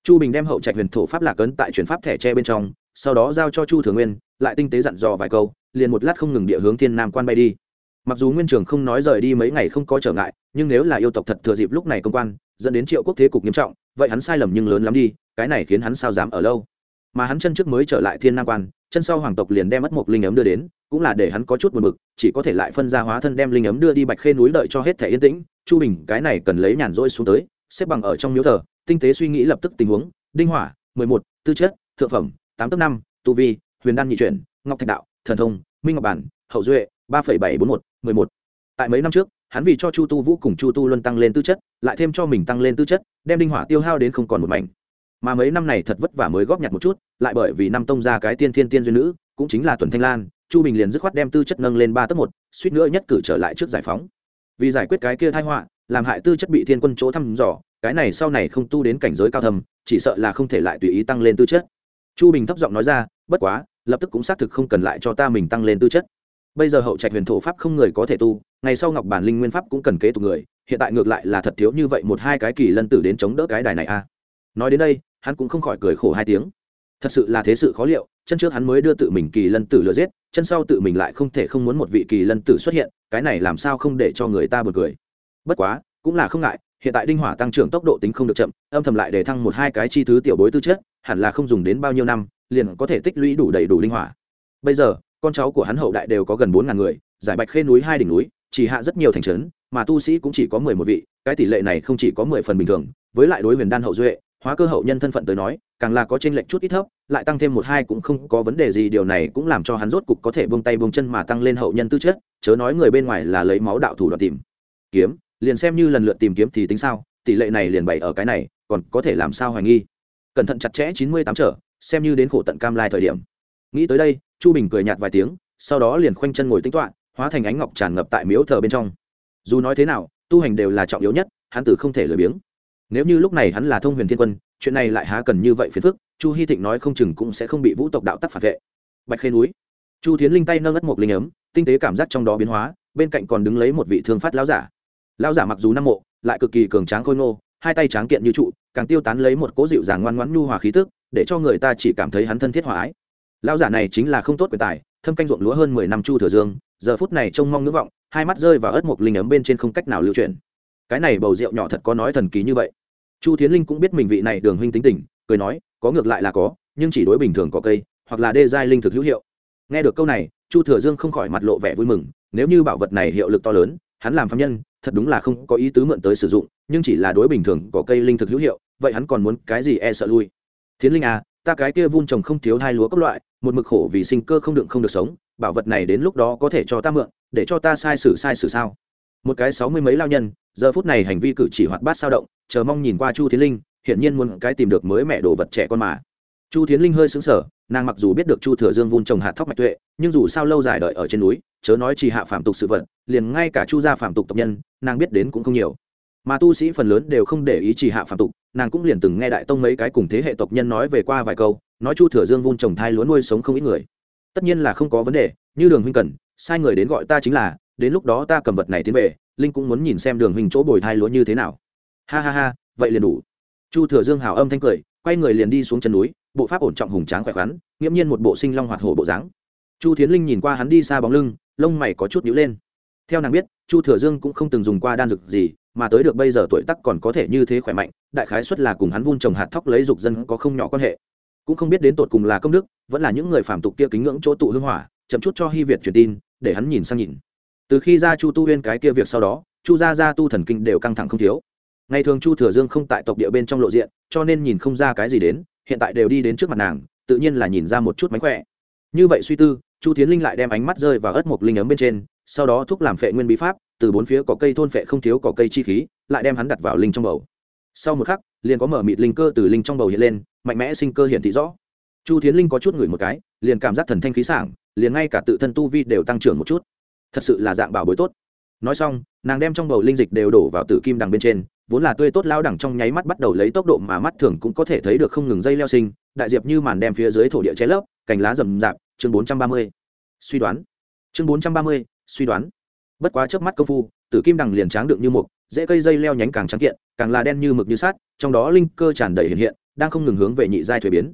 Chu bình đem hậu trạch huyền thổ pháp lạc ấn tại chuyển pháp thẻ tre bên trong, sau đó giao cho chu thường nguyên, lại tinh tế dặn dò vài câu, liền một lát không ngừng địa hướng thiên nam quan bay đi mặc dù nguyên trường không nói rời đi mấy ngày không có trở ngại, nhưng nếu là yêu tộc thật thừa dịp lúc này công quan, dẫn đến triệu quốc thế cục nghiêm trọng, vậy hắn sai lầm nhưng lớn lắm đi, cái này khiến hắn sao dám ở lâu. Mà hắn chân trước mới trở lại thiên nam quan, chân sau hoàng tộc liền đem mất một linh ấm đưa đến, cũng là để hắn có chút buồn bực, chỉ có thể lại phân ra hóa thân đem linh ấm đưa đi bạch khê núi đợi cho hết thẻ yên tĩnh. Chu bình, cái này cần lấy nhàn rỗi xuống tới, xếp bằng ở trong miếu thờ, tinh tế suy nghĩ lập tức tình huống, đinh hỏa, mười một, tư chất, thượng phẩm, tám tấc năm, tu vi, huyền đan nhị chuyển, ngọc thạch đạo, thần thông, minh ngọc bản, hậu duệ ba phẩy bảy bốn một, mười một. Tại mấy năm trước, hắn vì cho chu tu vũ cùng chu tu luân tăng lên tư chất, lại thêm cho mình tăng lên tư chất, đem đinh hỏa tiêu hao đến không còn một mảnh. Mà mấy năm này thật vất vả mới góp nhặt một chút, lại bởi vì năm tông ra cái tiên thiên tiên duyên nữ, cũng chính là tuần thanh lan, chu bình liền dứt khoát đem tư chất nâng lên ba tấc một, suýt nữa nhất cử trở lại trước giải phóng. Vì giải quyết cái kia thai họa, làm hại tư chất bị thiên quân chỗ thăm dò, cái này sau này không tu đến cảnh giới cao thầm chỉ sợ là không thể lại tùy ý tăng lên tư chất. Chu bình thấp giọng nói ra, bất quá, lập tức cũng xác thực không cần lại cho ta mình tăng lên tư chất bây giờ hậu trạch huyền thổ pháp không người có thể tu, ngày sau ngọc bản linh nguyên pháp cũng cần kế tục người, hiện tại ngược lại là thật thiếu như vậy một hai cái kỳ lân tử đến chống đỡ cái đài này a à. nói đến đây, hắn cũng không khỏi cười khổ hai tiếng. Thật sự là thế sự khó liệu, chân trước hắn mới đưa tự mình kỳ lân tử lừa giết, chân sau tự mình lại không thể không muốn một vị kỳ lân tử xuất hiện, cái này làm sao không để cho người ta bật cười. Bất quá, cũng là không ngại, hiện tại đinh hỏa tăng trưởng tốc độ tính không được chậm, âm thầm lại để thăng một hai cái chi thứ tiểu bối tư chất, hẳn là không dùng đến bao nhiêu năm, liền có thể tích lũy đủ đầy đủ linh hỏa. Bây giờ con cháu của hắn hậu đại đều có gần bốn ngàn người, giải bạch khê núi hai đỉnh núi, chỉ hạ rất nhiều thành trấn, mà tu sĩ cũng chỉ có mười một vị, cái tỷ lệ này không chỉ có mười phần bình thường, với lại đối huyền đan hậu duệ, hóa cơ hậu nhân thân phận tới nói, càng là có t r ê n lệch chút ít thấp, lại tăng thêm một hai cũng không có vấn đề gì, điều này cũng làm cho hắn rốt cục có thể buông tay buông chân mà tăng lên hậu nhân tư chất, chớ nói người bên ngoài là lấy máu đạo thủ đoạn tìm. Kiếm, liền xem như lần lượt tìm kiếm thì tính sao, tỷ lệ này liền bày ở cái này, còn có thể làm sao hoài nghi. Cẩn thận chặt chẽ chín mươi tám trở, xem như đến khổ tận cam lai thời điểm nghĩ tới đây, chu bình cười nhạt vài tiếng, sau đó liền khoanh chân ngồi tính toạ hóa thành ánh ngọc tràn ngập tại miếu thờ bên trong. Dù nói thế nào, tu hành đều là trọng yếu nhất, hắn tử không thể lười biếng. Nếu như lúc này hắn là thông huyền thiên quân, chuyện này lại há cần như vậy phiền phức, chu hy thịnh nói không chừng cũng sẽ không bị vũ tộc đạo tắc phản vệ. Bạch khê núi. Chu tiến linh tay nâng ất một linh ấm, tinh tế cảm giác trong đó biến hóa, bên cạnh còn đứng lấy một vị thương phát lão giả. Lão giả mặc dù năm mộ, lại cực kỳ cường tráng khôi ngô, hai tay tráng kiện như trụ, càng tiêu tán lấy một cố dịu dàng ngoan ngoãn nhu hòa khí tức, để cho người ta chỉ cảm thấy hắn thân thiết hòa ái lão giả này chính là không tốt quyền tài, thâm canh ruộng lúa hơn mười năm chu thừa dương, giờ phút này trông mong ngưỡng vọng, hai mắt rơi vào ớt một linh ấm bên trên không cách nào lưu truyền cái này bầu rượu nhỏ thật có nói thần kỳ như vậy. Chu tiến linh cũng biết mình vị này đường huynh tính tình, cười nói, có ngược lại là có, nhưng chỉ đối bình thường có cây, hoặc là đê giai linh thực hữu hiệu. Nghe được câu này, chu thừa dương không khỏi mặt lộ vẻ vui mừng, nếu như bảo vật này hiệu lực to lớn, hắn làm phạm nhân, thật đúng là không có ý tứ mượn tới sử dụng, nhưng chỉ là đối bình thường có cây linh thực hữu hiệu, vậy hắn còn muốn cái gì e sợ lui? Thiến linh à ta cái kia vun trồng không thiếu hai lúa các loại một mực khổ vì sinh cơ không đựng không được sống, bảo vật này đến lúc đó có thể cho ta mượn, để cho ta sai sử sai sử sao? Một cái sáu mươi mấy lao nhân, giờ phút này hành vi cử chỉ hoạt bát sao động, chờ mong nhìn qua chu tiến linh, hiển nhiên muốn cái tìm được mới mẹ đồ vật trẻ con mà. Chu tiến linh hơi xứng sở nàng mặc dù biết được chu thừa dương vun trồng hạt thóc mạch tuệ, nhưng dù sao lâu dài đợi ở trên núi, chớ nói chỉ hạ phạm tục sự vật, liền ngay cả chu gia phạm tục tộc nhân, nàng biết đến cũng không nhiều. Mà tu sĩ phần lớn đều không để ý chỉ hạ phạm tục, nàng cũng liền từng nghe đại tông mấy cái cùng thế hệ tộc nhân nói về qua vài câu nói chu thừa dương vun trồng thai lúa nuôi sống không ít người. Tất nhiên là không có vấn đề, như đường huynh cần, sai người đến gọi ta chính là, đến lúc đó ta cầm vật này tiến về, linh cũng muốn nhìn xem đường huynh chỗ bồi thai lúa như thế nào. Ha ha ha, vậy liền đủ. Chu thừa dương hào âm thanh cười, quay người liền đi xuống chân núi, bộ pháp ổn trọng hùng tráng khỏe khoắn, nghiễm nhiên một bộ sinh long hoạt hổ bộ dáng. Chu thiến linh nhìn qua hắn đi xa bóng lưng, lông mày có chút nhíu lên. Theo nàng biết, chu thừa dương cũng không từng dùng qua đan dược gì, mà tới được bây giờ tuổi tắc còn có thể như thế khỏe mạnh, đại khái xuất là cùng hắn vun trồng hạt thóc lấy dục dân có không nhỏ quan hệ cũng không biết đến tột cùng là công đức, vẫn là những người phàm tục kia kính ngưỡng chỗ tụ hương hỏa, chậm chút cho hy việt truyền tin, để hắn nhìn sang nhìn. Từ khi ra chu tu huyên cái kia việc sau đó, chu gia gia tu thần kinh đều căng thẳng không thiếu. Ngày thường chu thừa dương không tại tộc địa bên trong lộ diện, cho nên nhìn không ra cái gì đến, hiện tại đều đi đến trước mặt nàng, tự nhiên là nhìn ra một chút mánh khỏe. Như vậy suy tư, chu tiến linh lại đem ánh mắt rơi vào ớt mộc linh ấm bên trên, sau đó thúc làm phệ nguyên bí pháp, từ bốn phía có cây thôn phệ không thiếu có cây chi khí, lại đem hắn đặt vào linh trong bầu sau một khắc, liền có mở mịt linh cơ từ linh trong bầu hiện lên, mạnh mẽ sinh cơ hiện thị rõ. Chu thiến linh có chút ngửi một cái, liền cảm giác thần thanh khí sảng, liền ngay cả tự thân tu vi đều tăng trưởng một chút. Thật sự là dạng bảo bối tốt. Nói xong, nàng đem trong bầu linh dịch đều đổ vào tử kim đằng bên trên, vốn là tươi tốt lao đẳng trong nháy mắt bắt đầu lấy tốc độ mà mắt thường cũng có thể thấy được không ngừng dây leo sinh, đại diệp như màn đem phía dưới thổ địa cháy lấp, cành lá rầm rạp, chương bốn trăm ba mươi. Suy đoán. Chương bốn trăm ba mươi, suy đoán. Bất quá trước mắt công phu, tử kim đằng liền tráng đựng như mục dễ cây dây leo nhánh càng trắng kiện, càng là đen như mực như sát trong đó linh cơ tràn đầy hiện hiện, đang không ngừng hướng về nhị giai thuế biến.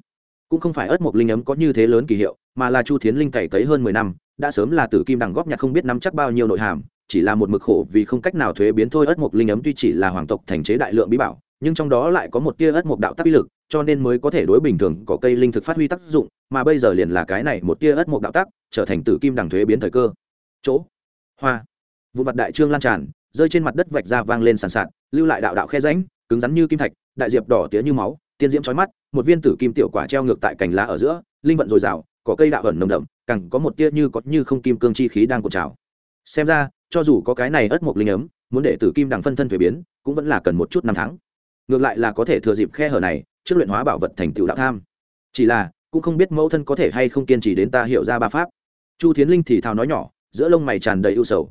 Cũng không phải ớt mộc linh ấm có như thế lớn kỳ hiệu, mà là chu thiến linh cày cấy hơn mười năm, đã sớm là tử kim đằng góp nhặt không biết nắm chắc bao nhiêu nội hàm, chỉ là một mực khổ vì không cách nào thuế biến thôi ớt mộc linh ấm tuy chỉ là hoàng tộc thành chế đại lượng bí bảo, nhưng trong đó lại có một tia ớt mộc đạo tác uy lực, cho nên mới có thể đối bình thường có cây linh thực phát huy tác dụng, mà bây giờ liền là cái này một tia ớt mộc đạo tác trở thành tử kim đằng thuế biến thời cơ. Chỗ. Hoa. Vụ mặt đại trương lan tràn rơi trên mặt đất vạch ra vang lên sàn sạt, lưu lại đạo đạo khe ránh cứng rắn như kim thạch, đại diệp đỏ tía như máu, tiên diễm trói mắt, một viên tử kim tiểu quả treo ngược tại cành lá ở giữa, linh vận dồi dào, có cây đạo ẩn nồng đậm, càng có một tia như có như không kim cương chi khí đang cột trào. Xem ra, cho dù có cái này ớt một linh ấm, muốn để tử kim đằng phân thân thuế biến, cũng vẫn là cần một chút năm tháng. Ngược lại là có thể thừa dịp khe hở này, trước luyện hóa bảo vật thành tựu đạo tham. Chỉ là, cũng không biết mẫu thân có thể hay không kiên trì đến ta hiểu ra ba pháp. Chu thiến linh thì thào nói nhỏ, giữa lông mày tràn đầy ưu sầu.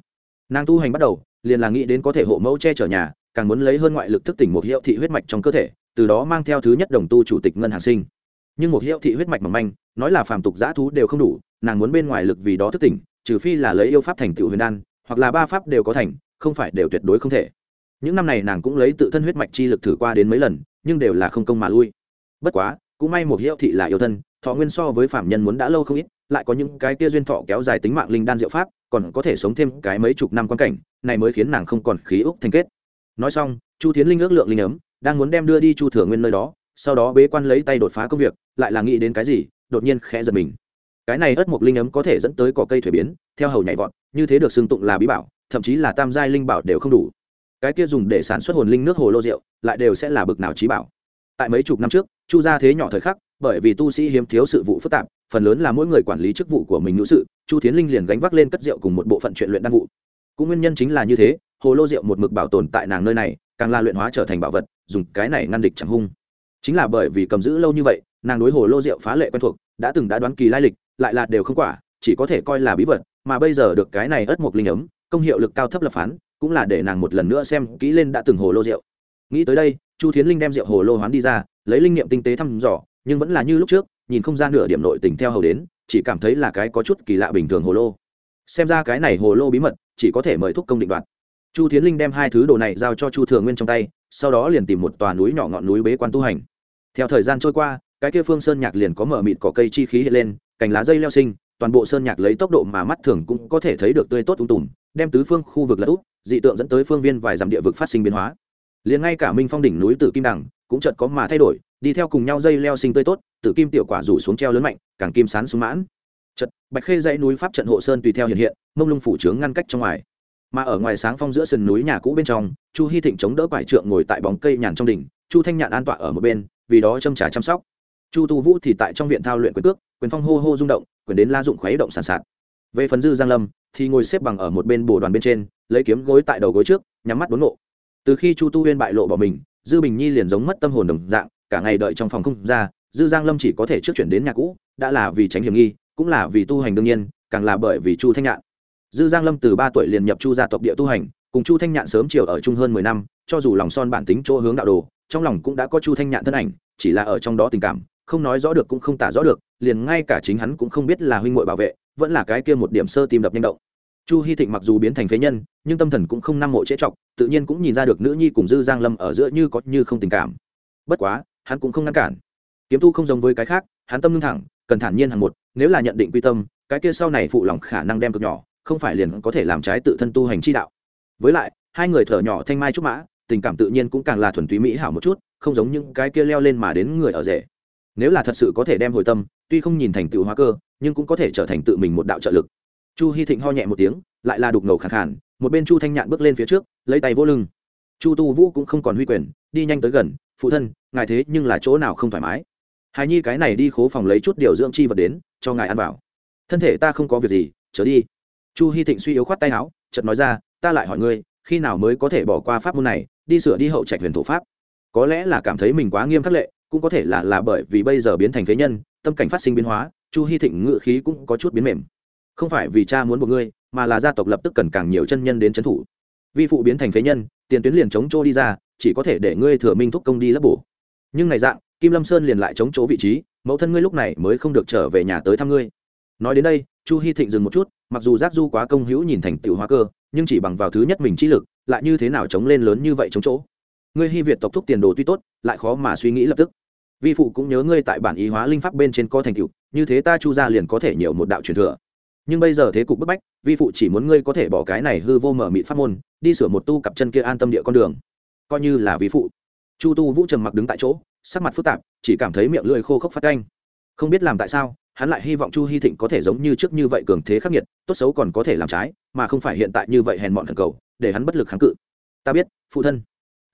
Nàng tu hành bắt đầu liền là nghĩ đến có thể hộ mẫu che chở nhà, càng muốn lấy hơn ngoại lực thức tỉnh một hiệu thị huyết mạch trong cơ thể, từ đó mang theo thứ nhất đồng tu chủ tịch ngân hàng sinh. Nhưng một hiệu thị huyết mạch mỏng manh, nói là phàm tục giã thú đều không đủ, nàng muốn bên ngoài lực vì đó thức tỉnh, trừ phi là lấy yêu pháp thành tựu huyền đan, hoặc là ba pháp đều có thành, không phải đều tuyệt đối không thể. Những năm này nàng cũng lấy tự thân huyết mạch chi lực thử qua đến mấy lần, nhưng đều là không công mà lui. Bất quá, cũng may một hiệu thị là yêu thân, thọ nguyên so với phạm nhân muốn đã lâu không ít, lại có những cái tia duyên thọ kéo dài tính mạng linh đan diệu pháp còn có thể sống thêm cái mấy chục năm quan cảnh, này mới khiến nàng không còn khí úc thành kết. Nói xong, chu tiến linh ước lượng linh ấm, đang muốn đem đưa đi chu thừa nguyên nơi đó, sau đó bế quan lấy tay đột phá công việc, lại là nghĩ đến cái gì, đột nhiên khẽ giật mình. Cái này ớt mộc linh ấm có thể dẫn tới cỏ cây thuế biến, theo hầu nhảy vọt, như thế được xưng tụng là bí bảo, thậm chí là tam giai linh bảo đều không đủ. Cái kia dùng để sản xuất hồn linh nước hồ lô rượu, lại đều sẽ là bực nào trí bảo. Tại mấy chục năm trước, chu gia thế nhỏ thời khắc, bởi vì tu sĩ hiếm thiếu sự vụ phức tạp phần lớn là mỗi người quản lý chức vụ của mình nữ sự, chu tiến linh liền gánh vác lên cất rượu cùng một bộ phận chuyện luyện đan vụ. Cũng nguyên nhân chính là như thế, hồ lô rượu một mực bảo tồn tại nàng nơi này, càng là luyện hóa trở thành bảo vật, dùng cái này ngăn địch chẳng hung. Chính là bởi vì cầm giữ lâu như vậy, nàng đối hồ lô rượu phá lệ quen thuộc, đã từng đã đoán kỳ lai lịch, lại là đều không quả, chỉ có thể coi là bí vật, mà bây giờ được cái này ớt một linh ấm, công hiệu lực cao thấp lập phán, cũng là để nàng một lần nữa xem kỹ lên đã từng hồ lô rượu. Nghĩ tới đây, chu thiến linh đem rượu hồ lô hoán đi ra, lấy linh nghiệm tinh tế thăm dò, nhưng vẫn là như lúc trước nhìn không ra nửa điểm nội tình theo hầu đến, chỉ cảm thấy là cái có chút kỳ lạ bình thường hồ lô. Xem ra cái này hồ lô bí mật, chỉ có thể mời thúc công định đoạt. Chu thiến linh đem hai thứ đồ này giao cho chu thường nguyên trong tay, sau đó liền tìm một tòa núi nhỏ ngọn núi bế quan tu hành. Theo thời gian trôi qua, cái kia phương sơn nhạc liền có mở mịt cỏ cây chi khí hiện lên, cành lá dây leo sinh, toàn bộ sơn nhạc lấy tốc độ mà mắt thường cũng có thể thấy được tươi tốt ung tùm, đem tứ phương khu vực lật úp, dị tượng dẫn tới phương viên vài dặm địa vực phát sinh biến hóa liền ngay cả minh phong đỉnh núi tử kim đằng cũng chợt có mà thay đổi, đi theo cùng nhau dây leo sinh tươi tốt, tử kim tiểu quả rủ xuống treo lớn mạnh, càng kim sán súng mãn. Chợt, bạch khê dãy núi pháp trận hộ sơn tùy theo hiện hiện, mông lung phủ trướng ngăn cách trong ngoài. Mà ở ngoài sáng phong giữa sườn núi nhà cũ bên trong, chu hy thịnh chống đỡ quải trượng ngồi tại bóng cây nhàn trong đỉnh, chu thanh nhạn an tọa ở một bên, vì đó châm trà chăm sóc. Chu tu vũ thì tại trong viện thao luyện quyền cước, quyền phong hô hô rung động, quyền đến la dụng khuấy động sàn sạt. Về phần dư giang lâm, thì ngồi xếp bằng ở một bên bồ đoàn bên trên, lấy kiếm gối tại đầu gối trước, nhắm mắt đốn nộ từ khi chu tu huyên bại lộ bỏ mình, dư bình nhi liền giống mất tâm hồn đồng dạng, cả ngày đợi trong phòng không ra, dư giang lâm chỉ có thể trước chuyển đến nhà cũ, đã là vì tránh hiểm nghi, cũng là vì tu hành đương nhiên, càng là bởi vì chu thanh nhạn. Dư giang lâm từ ba tuổi liền nhập chu gia tộc địa tu hành, cùng chu thanh nhạn sớm chiều ở chung hơn mười năm, cho dù lòng son bản tính chỗ hướng đạo đồ, trong lòng cũng đã có chu thanh nhạn thân ảnh, chỉ là ở trong đó tình cảm, không nói rõ được cũng không tả rõ được, liền ngay cả chính hắn cũng không biết là huynh muội bảo vệ, vẫn là cái kia một điểm sơ tim đập nhanh động chu hy thịnh mặc dù biến thành phế nhân, nhưng tâm thần cũng không nam mộ trễ trọc tự nhiên cũng nhìn ra được nữ nhi cùng dư giang lâm ở giữa như có như không tình cảm. Bất quá, hắn cũng không ngăn cản. Kiếm tu không giống với cái khác, hắn tâm ngưng thẳng, cần thản nhiên hàng một, nếu là nhận định quy tâm, cái kia sau này phụ lòng khả năng đem cực nhỏ, không phải liền có thể làm trái tự thân tu hành chi đạo. Với lại, hai người thở nhỏ thanh mai trúc mã, tình cảm tự nhiên cũng càng là thuần túy mỹ hảo một chút, không giống những cái kia leo lên mà đến người ở rể. Nếu là thật sự có thể đem hồi tâm, tuy không nhìn thành tựu hóa cơ, nhưng cũng có thể trở thành tự mình một đạo trợ lực chu hy thịnh ho nhẹ một tiếng, lại là đục ngầu khẳng khản một bên chu thanh nhạn bước lên phía trước, lấy tay vỗ lưng. Chu tu vũ cũng không còn huy quyền, đi nhanh tới gần, phụ thân, ngài thế nhưng là chỗ nào không thoải mái? Hài nhi cái này đi khố phòng lấy chút điều dưỡng chi vật đến, cho ngài ăn vào. Thân thể ta không có việc gì trở đi. Chu hy thịnh suy yếu khoát tay áo, chợt nói ra, ta lại hỏi ngươi, khi nào mới có thể bỏ qua pháp môn này, đi sửa đi hậu trạch huyền thủ pháp? Có lẽ là cảm thấy mình quá nghiêm khắc lệ, cũng có thể là là bởi vì bây giờ biến thành phế nhân, tâm cảnh phát sinh biến hóa, chu hy thịnh ngự khí cũng có chút biến mềm không phải vì cha muốn buộc ngươi, mà là gia tộc lập tức cần càng nhiều chân nhân đến trấn thủ. Vi phụ biến thành phế nhân, tiền tuyến liền chống chỗ đi ra, chỉ có thể để ngươi thừa minh thúc công đi lấp bổ. Nhưng này dạng, kim lâm sơn liền lại chống chỗ vị trí, mẫu thân ngươi lúc này mới không được trở về nhà tới thăm ngươi. Nói đến đây, chu hy thịnh dừng một chút, mặc dù giác du quá công hữu nhìn thành tựu hóa cơ, nhưng chỉ bằng vào thứ nhất mình trí lực, lại như thế nào chống lên lớn như vậy chống chỗ? Ngươi hy việt tộc thúc tiền đồ tuy tốt, lại khó mà suy nghĩ lập tức. Vi phụ cũng nhớ ngươi tại bản ý hóa linh pháp bên trên co thành tựu, như thế ta chu ra liền có thể nhiều một đạo truyền thừa nhưng bây giờ thế cục bức bách, vi phụ chỉ muốn ngươi có thể bỏ cái này hư vô mở mị pháp môn, đi sửa một tu cặp chân kia an tâm địa con đường. Coi như là vi phụ. Chu tu vũ trầm mặc đứng tại chỗ, sắc mặt phức tạp, chỉ cảm thấy miệng lưỡi khô khốc phát canh. Không biết làm tại sao, hắn lại hy vọng chu hy thịnh có thể giống như trước như vậy cường thế khắc nghiệt, tốt xấu còn có thể làm trái, mà không phải hiện tại như vậy hèn mọn thần cầu, để hắn bất lực kháng cự. Ta biết, phụ thân.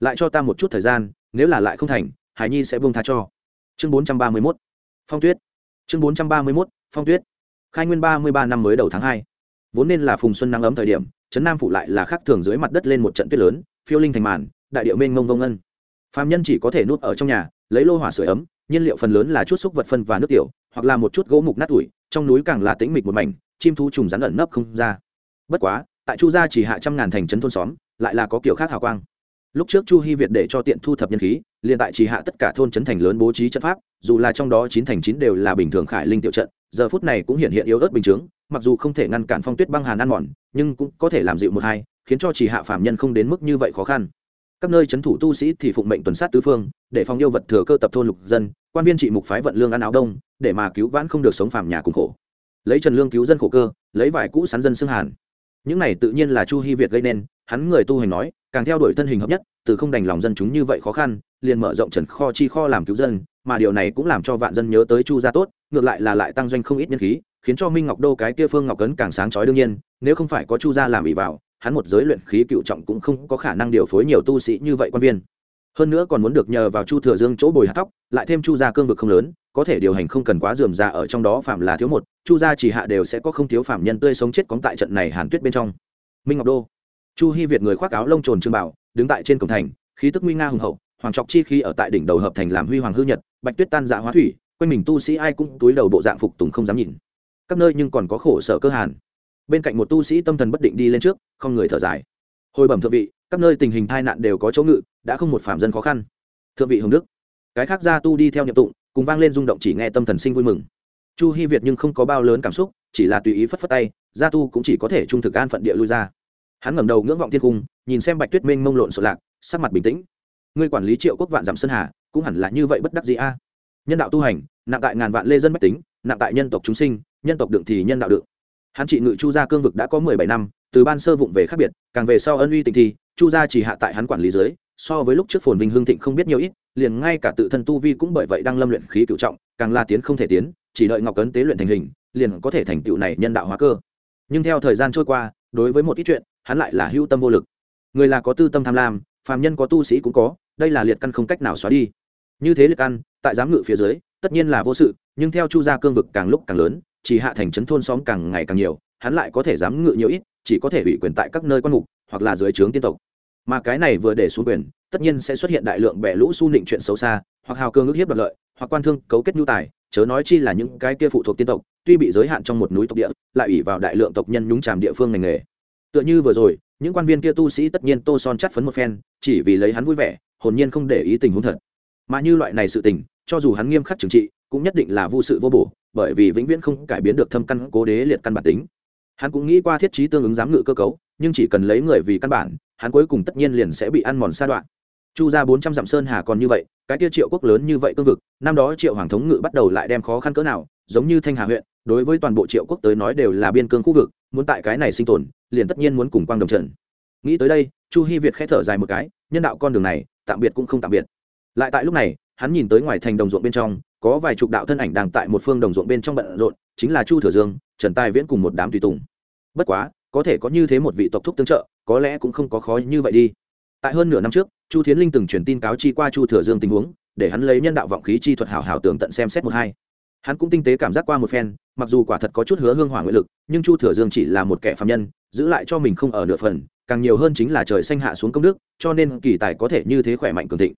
Lại cho ta một chút thời gian, nếu là lại không thành, hải nhi sẽ buông tha cho. Chương bốn trăm ba mươi mốt. Phong tuyết. Chương bốn trăm ba mươi mốt, phong tuyết khai nguyên ba mươi ba năm mới đầu tháng hai. Vốn nên là phùng xuân nắng ấm thời điểm, trấn nam phụ lại là khác thường dưới mặt đất lên một trận tuyết lớn, phiêu linh thành màn, đại điệu mênh mông vông ngân. Phạm nhân chỉ có thể nuốt ở trong nhà, lấy lô hỏa sửa ấm, nhiên liệu phần lớn là chút xúc vật phân và nước tiểu, hoặc là một chút gỗ mục nát ủi, trong núi càng là tĩnh mịch một mảnh, chim thú trùng rắn ẩn nấp không ra. Bất quá, tại chu gia chỉ hạ trăm ngàn thành trấn thôn xóm, lại là có kiểu khác hào quang. Lúc trước chu hy việt để cho tiện thu thập nhân khí, liền tại chỉ hạ tất cả thôn trấn thành lớn bố trí trận pháp, dù là trong đó chín thành chín đều là bình thường khải linh tiểu trận giờ phút này cũng hiện hiện yếu ớt bình chứng mặc dù không thể ngăn cản phong tuyết băng hàn ăn mòn, nhưng cũng có thể làm dịu một hai, khiến cho chỉ hạ phạm nhân không đến mức như vậy khó khăn. Các nơi c thủ tu sĩ thì phụng mệnh tuần sát tứ phương, để phòng yêu vật thừa cơ tập thôn lục dân, quan viên trị mục phái vận lương ăn áo đông, để mà cứu vãn không được sống phàm nhà cùng khổ. Lấy trần lương cứu dân khổ cơ, lấy vải cũ sắn dân xương hàn. Những này tự nhiên là chu hy việt gây nên, hắn người tu hành nói, càng theo đuổi thân hình hợp nhất, từ không đành lòng dân chúng như vậy khó khăn, liền mở rộng trần kho chi kho làm cứu dân mà điều này cũng làm cho vạn dân nhớ tới chu gia tốt, ngược lại là lại tăng doanh không ít nhân khí, khiến cho minh ngọc đô cái kia phương ngọc cấn càng sáng chói đương nhiên, nếu không phải có chu gia làm ỉ vào, hắn một giới luyện khí cựu trọng cũng không có khả năng điều phối nhiều tu sĩ như vậy quan viên. Hơn nữa còn muốn được nhờ vào chu thừa dương chỗ bồi hạt tóc, lại thêm chu gia cương vực không lớn, có thể điều hành không cần quá dườm ra ở trong đó phạm là thiếu một, chu gia chỉ hạ đều sẽ có không thiếu phạm nhân tươi sống chết cóng tại trận này hàn tuyết bên trong. Minh ngọc đô. Chu hy việt người khoác áo lông trồn trương bảo, đứng tại trên cổng thành, khí tức nguy nga hùng hậu hoàng trọc chi khi ở tại đỉnh đầu hợp thành làm huy hoàng hư nhật, bạch tuyết tan dạ hóa thủy, quanh mình tu sĩ ai cũng túi đầu bộ dạng phục tùng không dám nhìn. Các nơi nhưng còn có khổ sở cơ hàn. Bên cạnh một tu sĩ tâm thần bất định đi lên trước, không người thở dài. Hồi bẩm thượng vị, các nơi tình hình tai nạn đều có chỗ ngự, đã không một phạm dân khó khăn. Thượng vị hồng đức, cái khác gia tu đi theo nhập tụng, cùng vang lên rung động chỉ nghe tâm thần sinh vui mừng. Chu hy việt nhưng không có bao lớn cảm xúc, chỉ là tùy ý phất phất tay, gia tu cũng chỉ có thể trung thực an phận địa lui ra. Hắn ngẩng đầu ngưỡng vọng thiên cung, nhìn xem bạch tuyết minh mông lộn xộn lạc, sắc mặt bình tĩnh ngươi quản lý triệu quốc vạn giảm sơn hà, cũng hẳn là như vậy bất đắc gì a. Nhân đạo tu hành, nặng tại ngàn vạn lê dân mách tính, nặng tại nhân tộc chúng sinh, nhân tộc đựng thì nhân đạo đựng. Hắn trị ngự chu gia cương vực đã có mười bảy năm, từ ban sơ vụng về khác biệt, càng về sau ân uy tình thi chu gia chỉ hạ tại hắn quản lý dưới, so với lúc trước phồn vinh hương thịnh không biết nhiều ít, liền ngay cả tự thân tu vi cũng bởi vậy đang lâm luyện khí cựu trọng, càng la tiến không thể tiến, chỉ đợi ngọc cấn tế luyện thành hình, liền có thể thành tựu này nhân đạo hóa cơ. Nhưng theo thời gian trôi qua, đối với một ít chuyện, hắn lại là hữu tâm vô lực. Người là có tư tâm tham lam, phàm nhân có tu sĩ cũng có đây là liệt căn không cách nào xóa đi. Như thế liệt căn, tại giám ngự phía dưới, tất nhiên là vô sự, nhưng theo chu gia cương vực càng lúc càng lớn, chỉ hạ thành trấn thôn xóm càng ngày càng nhiều, hắn lại có thể giám ngự nhiều ít, chỉ có thể ủy quyền tại các nơi quan mục, hoặc là dưới trướng tiên tộc. Mà cái này vừa để xuống quyền, tất nhiên sẽ xuất hiện đại lượng bẻ lũ su nịnh chuyện xấu xa, hoặc hào cương ước hiếp đoạt lợi, hoặc quan thương cấu kết nhu tài, chớ nói chi là những cái kia phụ thuộc tiên tộc, tuy bị giới hạn trong một núi tộc địa, lại ủy vào đại lượng tộc nhân nhúng tràm địa phương ngành nghề. Tựa như vừa rồi những quan viên kia tu sĩ tất nhiên tô son chắt phấn một phen, chỉ vì lấy hắn vui vẻ, hồn nhiên không để ý tình huống thật. Mà như loại này sự tình, cho dù hắn nghiêm khắc trừng trị, cũng nhất định là vô sự vô bổ, bởi vì vĩnh viễn không cải biến được thâm căn cố đế liệt căn bản tính. Hắn cũng nghĩ qua thiết trí tương ứng giám ngự cơ cấu, nhưng chỉ cần lấy người vì căn bản, hắn cuối cùng tất nhiên liền sẽ bị ăn mòn sa đoạn. Chu ra bốn trăm dặm sơn hà còn như vậy, cái tiêu triệu quốc lớn như vậy cương vực, năm đó triệu hoàng thống ngự bắt đầu lại đem khó khăn cỡ nào, giống như thanh hà huyện đối với toàn bộ triệu quốc tới nói đều là biên cương khu vực, muốn tại cái này sinh tồn, liền tất nhiên muốn cùng quang đồng trần nghĩ tới đây, chu hy việt k h ẽ thở dài một cái, nhân đạo con đường này, tạm biệt cũng không tạm biệt. Lại tại lúc này, hắn nhìn tới ngoài thành đồng ruộng bên trong, có vài chục đạo thân ảnh đang tại một phương đồng ruộng bên trong bận rộn, chính là chu thừa dương, trần tài viễn cùng một đám tùy tùng. Bất quá, có thể có như thế một vị tộc thúc tương trợ, có lẽ cũng không có khó như vậy đi. Tại hơn nửa năm trước, chu thiến linh từng truyền tin cáo chi qua chu thừa dương tình huống, để hắn lấy nhân đạo vọng khí chi thuật hảo hảo tường tận xem xét một hai. Hắn cũng tinh tế cảm giác qua một phen mặc dù quả thật có chút hứa hương hỏa nguyện lực, nhưng chu thừa dương chỉ là một kẻ phạm nhân, giữ lại cho mình không ở nửa phần, càng nhiều hơn chính là trời xanh hạ xuống công đức, cho nên kỳ tài có thể như thế khỏe mạnh cường thịnh.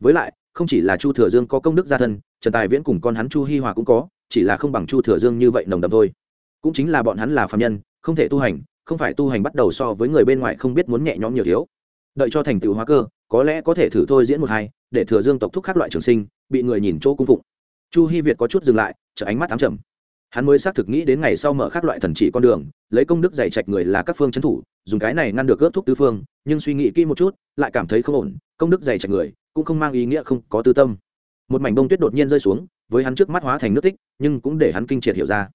Với lại, không chỉ là chu thừa dương có công đức gia thân, trần tài viễn cùng con hắn chu hi hòa cũng có, chỉ là không bằng chu thừa dương như vậy nồng đậm thôi. Cũng chính là bọn hắn là phạm nhân, không thể tu hành, không phải tu hành bắt đầu so với người bên ngoài không biết muốn nhẹ nhõm nhiều thiếu. Đợi cho thành tựu hóa cơ, có lẽ có thể thử thôi diễn một hai, để thừa dương tộc thúc các loại trường sinh, bị người nhìn chỗ cung phụng. Chu hi việt có chút dừng lại chở ánh mắt ám trầm hắn mới xác thực nghĩ đến ngày sau mở các loại thần chỉ con đường, lấy công đức dày trạch người là các phương trấn thủ, dùng cái này ngăn được ước thuốc tứ phương, nhưng suy nghĩ kỹ một chút, lại cảm thấy không ổn, công đức dày trạch người cũng không mang ý nghĩa không có tư tâm. Một mảnh bông tuyết đột nhiên rơi xuống, với hắn trước mắt hóa thành nước tích, nhưng cũng để hắn kinh triệt hiểu ra.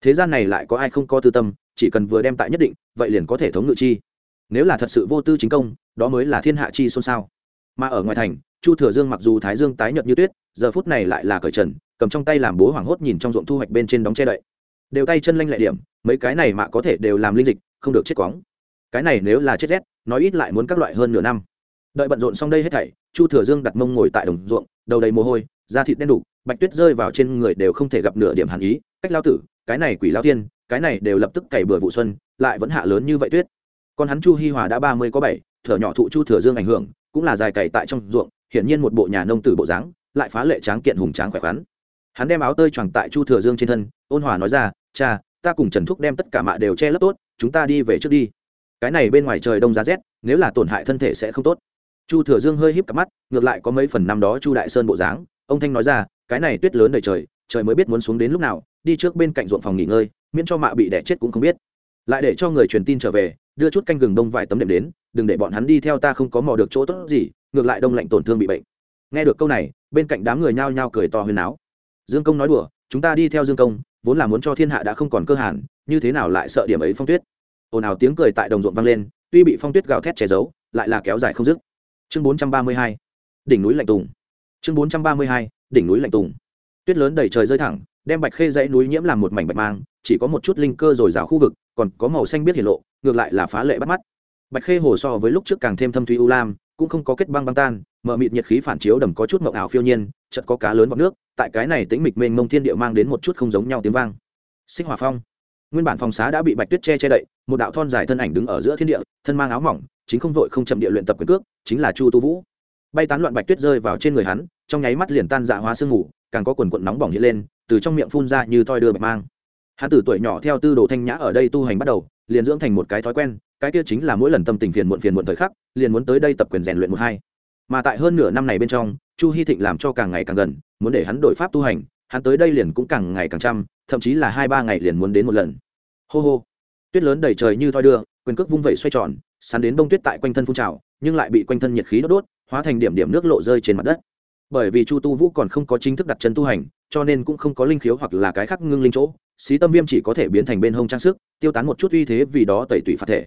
Thế gian này lại có ai không có tư tâm, chỉ cần vừa đem tại nhất định, vậy liền có thể thống ngự chi. Nếu là thật sự vô tư chính công, đó mới là thiên hạ chi xôn xao. Mà ở ngoài thành, chu thừa dương mặc dù thái dương tái nhợt như tuyết, giờ phút này lại là cởi trần cầm trong tay làm bố hoảng hốt nhìn trong ruộng thu hoạch bên trên đóng che đậy. Đều tay chân lanh lẹ điểm, mấy cái này mà có thể đều làm linh dịch, không được chết quóng cái này nếu là chết rét, nói ít lại muốn các loại hơn nửa năm. Đợi bận rộn xong đây hết thảy, chu thừa dương đặt mông ngồi tại đồng ruộng, đầu đầy mồ hôi, da thịt đen đục, bạch tuyết rơi vào trên người đều không thể gặp nửa điểm hàn ý. Cách lao tử, cái này quỷ lao tiên, cái này đều lập tức cày bừa vụ xuân, lại vẫn hạ lớn như vậy tuyết. Còn hắn chu hi hòa đã ba mươi có bảy, thở nhỏ thụ chu thừa dương ảnh hưởng, cũng là dài cày tại trong ruộng, hiển nhiên một bộ nhà nông tử bộ dáng, lại phá lệ tráng kiện hùng tráng khỏe khoắn hắn đem áo tơi choàng tại chu thừa dương trên thân, ôn hòa nói ra, cha, ta cùng trần thúc đem tất cả mạ đều che lấp tốt, chúng ta đi về trước đi. Cái này bên ngoài trời đông giá rét, nếu là tổn hại thân thể sẽ không tốt. Chu thừa dương hơi híp cặp mắt, ngược lại có mấy phần năm đó chu đại sơn bộ dáng. Ông thanh nói ra, cái này tuyết lớn đầy trời trời mới biết muốn xuống đến lúc nào, đi trước bên cạnh ruộng phòng nghỉ ngơi, miễn cho mạ bị đẻ chết cũng không biết. Lại để cho người truyền tin trở về, đưa chút canh gừng đông vài tấm đệm đến, đừng để bọn hắn đi theo ta không có mò được chỗ tốt gì, ngược lại đông lạnh tổn thương bị bệnh. Nghe được câu này, bên cạnh đám người nhao nhao cười to huyền áo dương công nói đùa, chúng ta đi theo dương công, vốn là muốn cho thiên hạ đã không còn cơ hàn, như thế nào lại sợ điểm ấy phong tuyết? Ồn ào tiếng cười tại đồng ruộng vang lên, tuy bị phong tuyết gào thét che giấu, lại là kéo dài không dứt. Chương bốn trăm ba mươi hai, đỉnh núi lạnh tùng. Chương bốn trăm ba mươi hai, đỉnh núi lạnh tùng. Tuyết lớn đầy trời rơi thẳng, đem bạch khê dãy núi nhiễm làm một mảnh bạch mang, chỉ có một chút linh cơ rồi dào khu vực, còn có màu xanh biết hiển lộ, ngược lại là phá lệ bắt mắt. Bạch khê hồ so với lúc trước càng thêm thâm thúy u lam, cũng không có kết băng băng tan mở mịt nhiệt khí phản chiếu đầm có chút mộng ảo phiêu nhiên chợt có cá lớn vào nước, tại cái này tĩnh mịch mênh mông thiên địa mang đến một chút không giống nhau tiếng vang. Xích hỏa phong. Nguyên bản phòng xá đã bị bạch tuyết che che đậy, một đạo thon dài thân ảnh đứng ở giữa thiên địa, thân mang áo mỏng, chính không vội không chậm địa luyện tập quyền cước, chính là chu tu vũ. Bay tán loạn bạch tuyết rơi vào trên người hắn, trong nháy mắt liền tan dạ hóa sương ngủ càng có quần quận nóng bỏng hiện lên, từ trong miệng phun ra như toi đưa bạch mang. Hắn từ tuổi nhỏ theo tư đồ thanh nhã ở đây tu hành bắt đầu, liền dưỡng thành một cái thói quen, cái kia chính là mỗi lần tâm tình phiền muộn phiền muộn thời khắc, liền muốn tới đây tập quyền rèn luyện một hai. Mà tại hơn nửa năm này bên trong chu hy thịnh làm cho càng ngày càng gần, muốn để hắn đổi pháp tu hành, hắn tới đây liền cũng càng ngày càng chăm, thậm chí là hai ba ngày liền muốn đến một lần. Hô hô. Tuyết lớn đầy trời như thoi đưa, quyền cước vung vẩy xoay tròn, sắn đến bông tuyết tại quanh thân phun trào, nhưng lại bị quanh thân nhiệt khí đốt đốt, hóa thành điểm điểm nước lộ rơi trên mặt đất. Bởi vì chu tu vũ còn không có chính thức đặt chân tu hành, cho nên cũng không có linh khiếu hoặc là cái khác ngưng linh chỗ, xí tâm viêm chỉ có thể biến thành bên hông trang sức, tiêu tán một chút uy thế vì đó tẩy tủy phạt thể.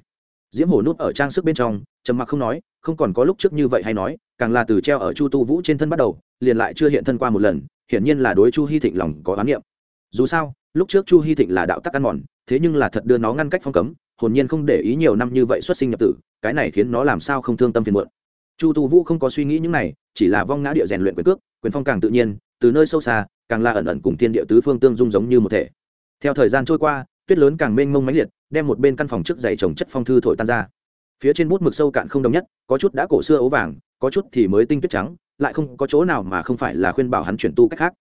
Diễm hổ nút ở trang sức bên trong, trầm mặc không nói, không còn có lúc trước như vậy hay nói càng là từ treo ở chu tu vũ trên thân bắt đầu, liền lại chưa hiện thân qua một lần, hiển nhiên là đối chu hy thịnh lòng có oán niệm. Dù sao, lúc trước chu hy thịnh là đạo tắc ăn mòn, thế nhưng là thật đưa nó ngăn cách phong cấm, hồn nhiên không để ý nhiều năm như vậy xuất sinh nhập tử, cái này khiến nó làm sao không thương tâm phiền muộn. Chu tu vũ không có suy nghĩ những này, chỉ là vong ngã địa rèn luyện quyền cước, quyền phong càng tự nhiên, từ nơi sâu xa, càng là ẩn ẩn cùng thiên địa tứ phương tương dung giống như một thể. Theo thời gian trôi qua, tuyết lớn càng mênh mông mãnh liệt, đem một bên căn phòng trước dày trồng chất phong thư thổi tan ra phía trên bút mực sâu cạn không đồng nhất, có chút đã cổ xưa ấu vàng, có chút thì mới tinh tuyết trắng, lại không có chỗ nào mà không phải là khuyên bảo hắn chuyển tu cách khác.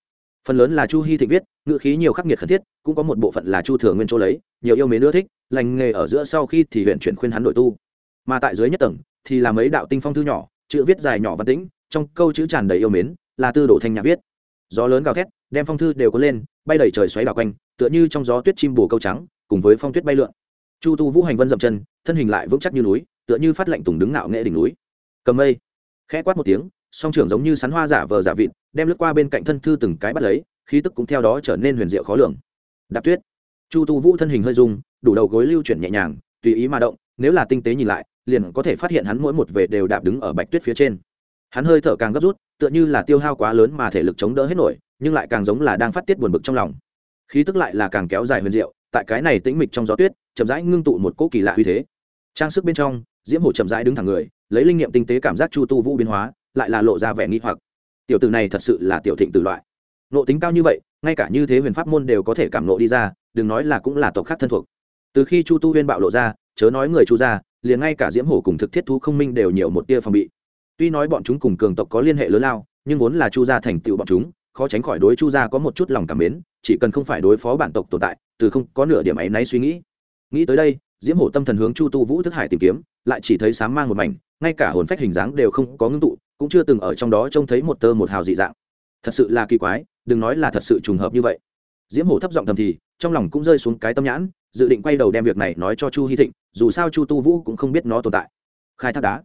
Phần lớn là chu hy thịnh viết ngự khí nhiều khắc nghiệt khẩn thiết, cũng có một bộ phận là chu thừa nguyên chỗ lấy, nhiều yêu mến ưa thích, lành nghề ở giữa sau khi thì huyện chuyển khuyên hắn đổi tu. Mà tại dưới nhất tầng, thì là mấy đạo tinh phong thư nhỏ, chữ viết dài nhỏ văn tĩnh, trong câu chữ tràn đầy yêu mến, là tư đồ thanh nhạc viết. Gió lớn gào thét, đem phong thư đều có lên, bay đầy trời xoáy đảo quanh, tựa như trong gió tuyết chim bù câu trắng, cùng với phong tuyết bay lượn. Chu tu vũ hành vân dậm chân, thân hình lại vững chắc như núi tựa như phát lệnh tùng đứng ngạo nghệ đỉnh núi. Cầm mây. Khẽ quát một tiếng, song trưởng giống như sắn hoa giả vờ giả vịt, đem lướt qua bên cạnh thân thư từng cái bắt lấy, khí tức cũng theo đó trở nên huyền diệu khó lường. Đạp tuyết. Chu tu vũ thân hình hơi rung, đủ đầu gối lưu chuyển nhẹ nhàng, tùy ý mà động, nếu là tinh tế nhìn lại, liền có thể phát hiện hắn mỗi một về đều đạp đứng ở bạch tuyết phía trên. Hắn hơi thở càng gấp rút, tựa như là tiêu hao quá lớn mà thể lực chống đỡ hết nổi, nhưng lại càng giống là đang phát tiết buồn bực trong lòng. Khí tức lại là càng kéo dài huyền diệu, tại cái này tĩnh mịch trong gió tuyết, chậm rãi ngưng tụ một cỗ kỳ lạ uy thế. Trang sức bên trong diễm hổ chậm rãi đứng thẳng người, lấy linh nghiệm tinh tế cảm giác chu tu vũ biến hóa, lại là lộ ra vẻ nghi hoặc. Tiểu tử này thật sự là tiểu thịnh tử loại. Nộ tính cao như vậy, ngay cả như thế huyền pháp môn đều có thể cảm nộ đi ra, đừng nói là cũng là tộc khác thân thuộc. Từ khi chu tu huyên bạo lộ ra, chớ nói người chu gia, liền ngay cả diễm hổ cùng thực thiết thú không minh đều nhiều một tia phòng bị. Tuy nói bọn chúng cùng cường tộc có liên hệ lớn lao, nhưng vốn là chu gia thành tựu bọn chúng, khó tránh khỏi đối chu gia có một chút lòng cảm mến, chỉ cần không phải đối phó bản tộc tồn tại, từ không có nửa điểm ấy náy suy nghĩ. Nghĩ tới đây diễm hổ tâm thần hướng chu tu vũ thức hải tìm kiếm, lại chỉ thấy sáng mang một mảnh, ngay cả hồn phách hình dáng đều không có ngưng tụ, cũng chưa từng ở trong đó trông thấy một tơ một hào dị dạng. Thật sự là kỳ quái, đừng nói là thật sự trùng hợp như vậy. Diễm hổ thấp giọng thầm thì, trong lòng cũng rơi xuống cái tâm nhãn, dự định quay đầu đem việc này nói cho chu hy thịnh, dù sao chu tu vũ cũng không biết nó tồn tại. Khai thác đá.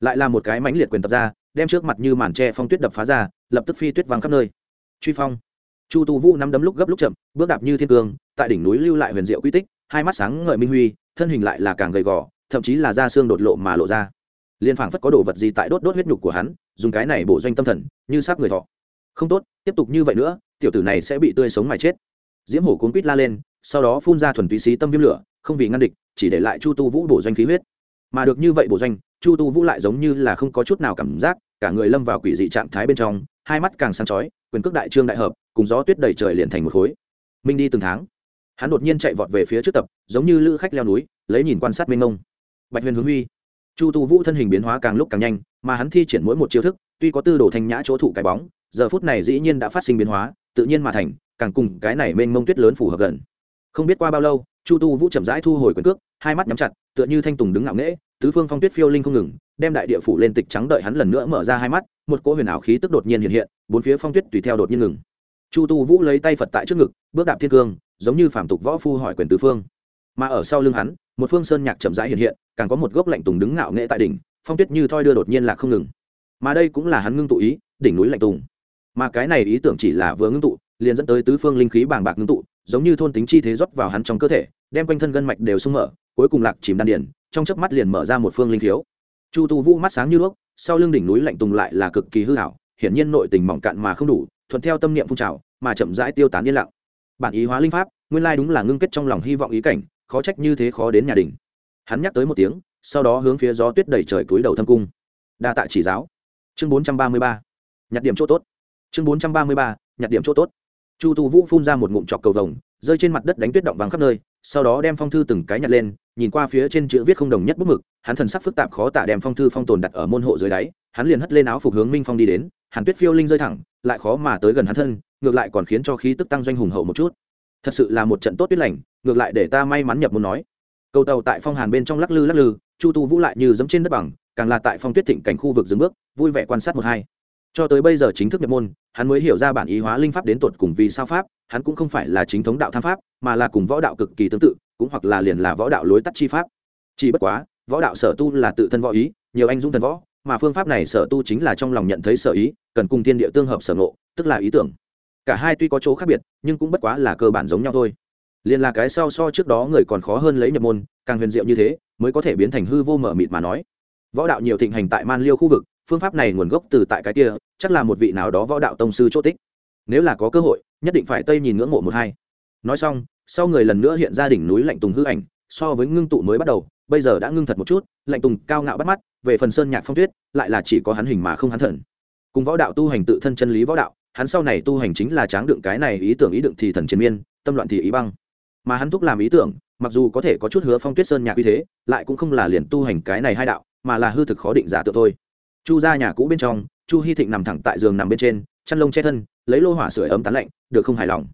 Lại là một cái mãnh liệt quyền tập ra, đem trước mặt như màn tre phong tuyết đập phá ra, lập tức phi tuyết văng khắp nơi. Truy phong. Chu tu vũ nắm đấm lúc gấp lúc chậm, bước đạp như thiên cương, tại đỉnh núi lưu lại huyền diệu quy tích, hai mắt sáng ngời minh huy thân hình lại là càng gầy gò, thậm chí là da xương đột lộ mà lộ ra. Liên phảng phất có đồ vật gì tại đốt đốt huyết nhục của hắn, dùng cái này bổ doanh tâm thần, như sát người thọ. Không tốt, tiếp tục như vậy nữa, tiểu tử này sẽ bị tươi sống mà chết. Diễm hổ cuốn quýt la lên, sau đó phun ra thuần túy xí tâm viêm lửa, không vì ngăn địch, chỉ để lại chu tu vũ bổ doanh khí huyết. Mà được như vậy bổ doanh, chu tu vũ lại giống như là không có chút nào cảm giác, cả người lâm vào quỷ dị trạng thái bên trong, hai mắt càng sáng chói, quyền cước đại trương đại hợp, cùng gió tuyết đầy trời liền thành một khối. Minh đi từng tháng hắn đột nhiên chạy vọt về phía trước tập, giống như lữ khách leo núi, lấy nhìn quan sát mênh mông. Bạch huyền hướng huy. Chu tu vũ thân hình biến hóa càng lúc càng nhanh, mà hắn thi triển mỗi một chiêu thức, tuy có tư đồ thanh nhã chỗ thụ cái bóng, giờ phút này dĩ nhiên đã phát sinh biến hóa, tự nhiên mà thành, càng cùng cái này mênh mông tuyết lớn phù hợp gần. Không biết qua bao lâu, chu tu vũ chậm rãi thu hồi quyền cước, hai mắt nhắm chặt, tựa như thanh tùng đứng ngạo nghễ, tứ phương phong tuyết phiêu linh không ngừng, đem đại địa phủ lên tịch trắng đợi hắn lần nữa mở ra hai mắt, một cỗ huyền ảo khí tức đột nhiên hiện hiện, bốn phía phong tuyết tùy theo đột nhiên ngừng. Chu tu vũ lấy tay phật tại trước ngực, bước đạp thiên cương giống như phàm tục võ phu hỏi quyền tứ phương. Mà ở sau lưng hắn, một phương sơn nhạc chậm rãi hiện hiện, càng có một gốc lạnh tùng đứng ngạo nghệ tại đỉnh, phong tuyết như thoi đưa đột nhiên lạc không ngừng. Mà đây cũng là hắn ngưng tụ ý, đỉnh núi lạnh tùng. Mà cái này ý tưởng chỉ là vừa ngưng tụ, liền dẫn tới tứ phương linh khí bàng bạc ngưng tụ, giống như thôn tính chi thế rót vào hắn trong cơ thể, đem quanh thân gân mạch đều sung mở, cuối cùng lạc chìm đan điển trong chớp mắt liền mở ra một phương linh thiếu chu tu vũ mắt sáng như đuốc, sau lưng đỉnh núi lạnh tùng lại là cực kỳ hư hảo hiển nhiên nội tình mỏng cạn mà không đủ, thuận theo tâm niệm phun trào, mà chậm rãi tiêu tán yên lặng bản ý hóa linh pháp, nguyên lai đúng là ngưng kết trong lòng hy vọng ý cảnh, khó trách như thế khó đến nhà đình hắn nhắc tới một tiếng, sau đó hướng phía gió tuyết đầy trời túi đầu thâm cung. Đa tạ chỉ giáo. Chương bốn trăm ba mươi ba. Nhặt điểm chỗ tốt. Chương bốn trăm ba mươi ba. Nhặt điểm chỗ tốt. Chu tu vũ phun ra một ngụm chọc cầu vồng, rơi trên mặt đất đánh tuyết động vàng khắp nơi, sau đó đem phong thư từng cái nhặt lên, nhìn qua phía trên chữ viết không đồng nhất bút mực, hắn thần sắc phức tạp khó tả đem phong thư phong tồn đặt ở môn hộ dưới đáy, hắn liền hất lên áo phục hướng minh phong đi đến, hàn tuyết phiêu linh rơi thẳng, lại khó mà tới gần hắn thân ngược lại còn khiến cho khí tức tăng doanh hùng hậu một chút. Thật sự là một trận tốt tuyết lành, ngược lại để ta may mắn nhập muốn nói. Cầu tàu tại phong hàn bên trong lắc lư lắc lư, chu tu vũ lại như dẫm trên đất bằng, càng là tại phong tuyết thịnh cảnh khu vực dừng bước, vui vẻ quan sát một hai. Cho tới bây giờ chính thức nhập môn, hắn mới hiểu ra bản ý hóa linh pháp đến tột cùng vì sao pháp, hắn cũng không phải là chính thống đạo tham pháp, mà là cùng võ đạo cực kỳ tương tự, cũng hoặc là liền là võ đạo lối tắt chi pháp. Chỉ bất quá, võ đạo sở tu là tự thân võ ý, nhiều anh dũng thần võ, mà phương pháp này sở tu chính là trong lòng nhận thấy sở ý, cần cùng tiên địa tương hợp sở ngộ, tức là ý tưởng cả hai tuy có chỗ khác biệt, nhưng cũng bất quá là cơ bản giống nhau thôi. Liền là cái sau so trước đó người còn khó hơn lấy nhập môn, càng huyền diệu như thế, mới có thể biến thành hư vô mở mịt mà nói. Võ đạo nhiều thịnh hành tại man liêu khu vực, phương pháp này nguồn gốc từ tại cái kia, chắc là một vị nào đó võ đạo tông sư chỗ tích. Nếu là có cơ hội, nhất định phải tây nhìn ngưỡng mộ một hai. Nói xong, sau người lần nữa hiện ra đỉnh núi lạnh tùng hư ảnh, so với ngưng tụ mới bắt đầu, bây giờ đã ngưng thật một chút, lạnh tùng cao ngạo bắt mắt, về phần sơn nhạc phong tuyết, lại là chỉ có hắn hình mà không hắn thần. Cùng võ đạo tu hành tự thân chân lý võ đạo hắn sau này tu hành chính là tráng đựng cái này ý tưởng ý đựng thì thần chiến miên, tâm loạn thì ý băng. Mà hắn thúc làm ý tưởng, mặc dù có thể có chút hứa phong tuyết sơn nhạc uy thế, lại cũng không là liền tu hành cái này hai đạo, mà là hư thực khó định giả tự thôi. Chu ra nhà cũ bên trong, chu hy thịnh nằm thẳng tại giường nằm bên trên, chăn lông che thân, lấy lô hỏa sưởi ấm tán lạnh, được không hài lòng.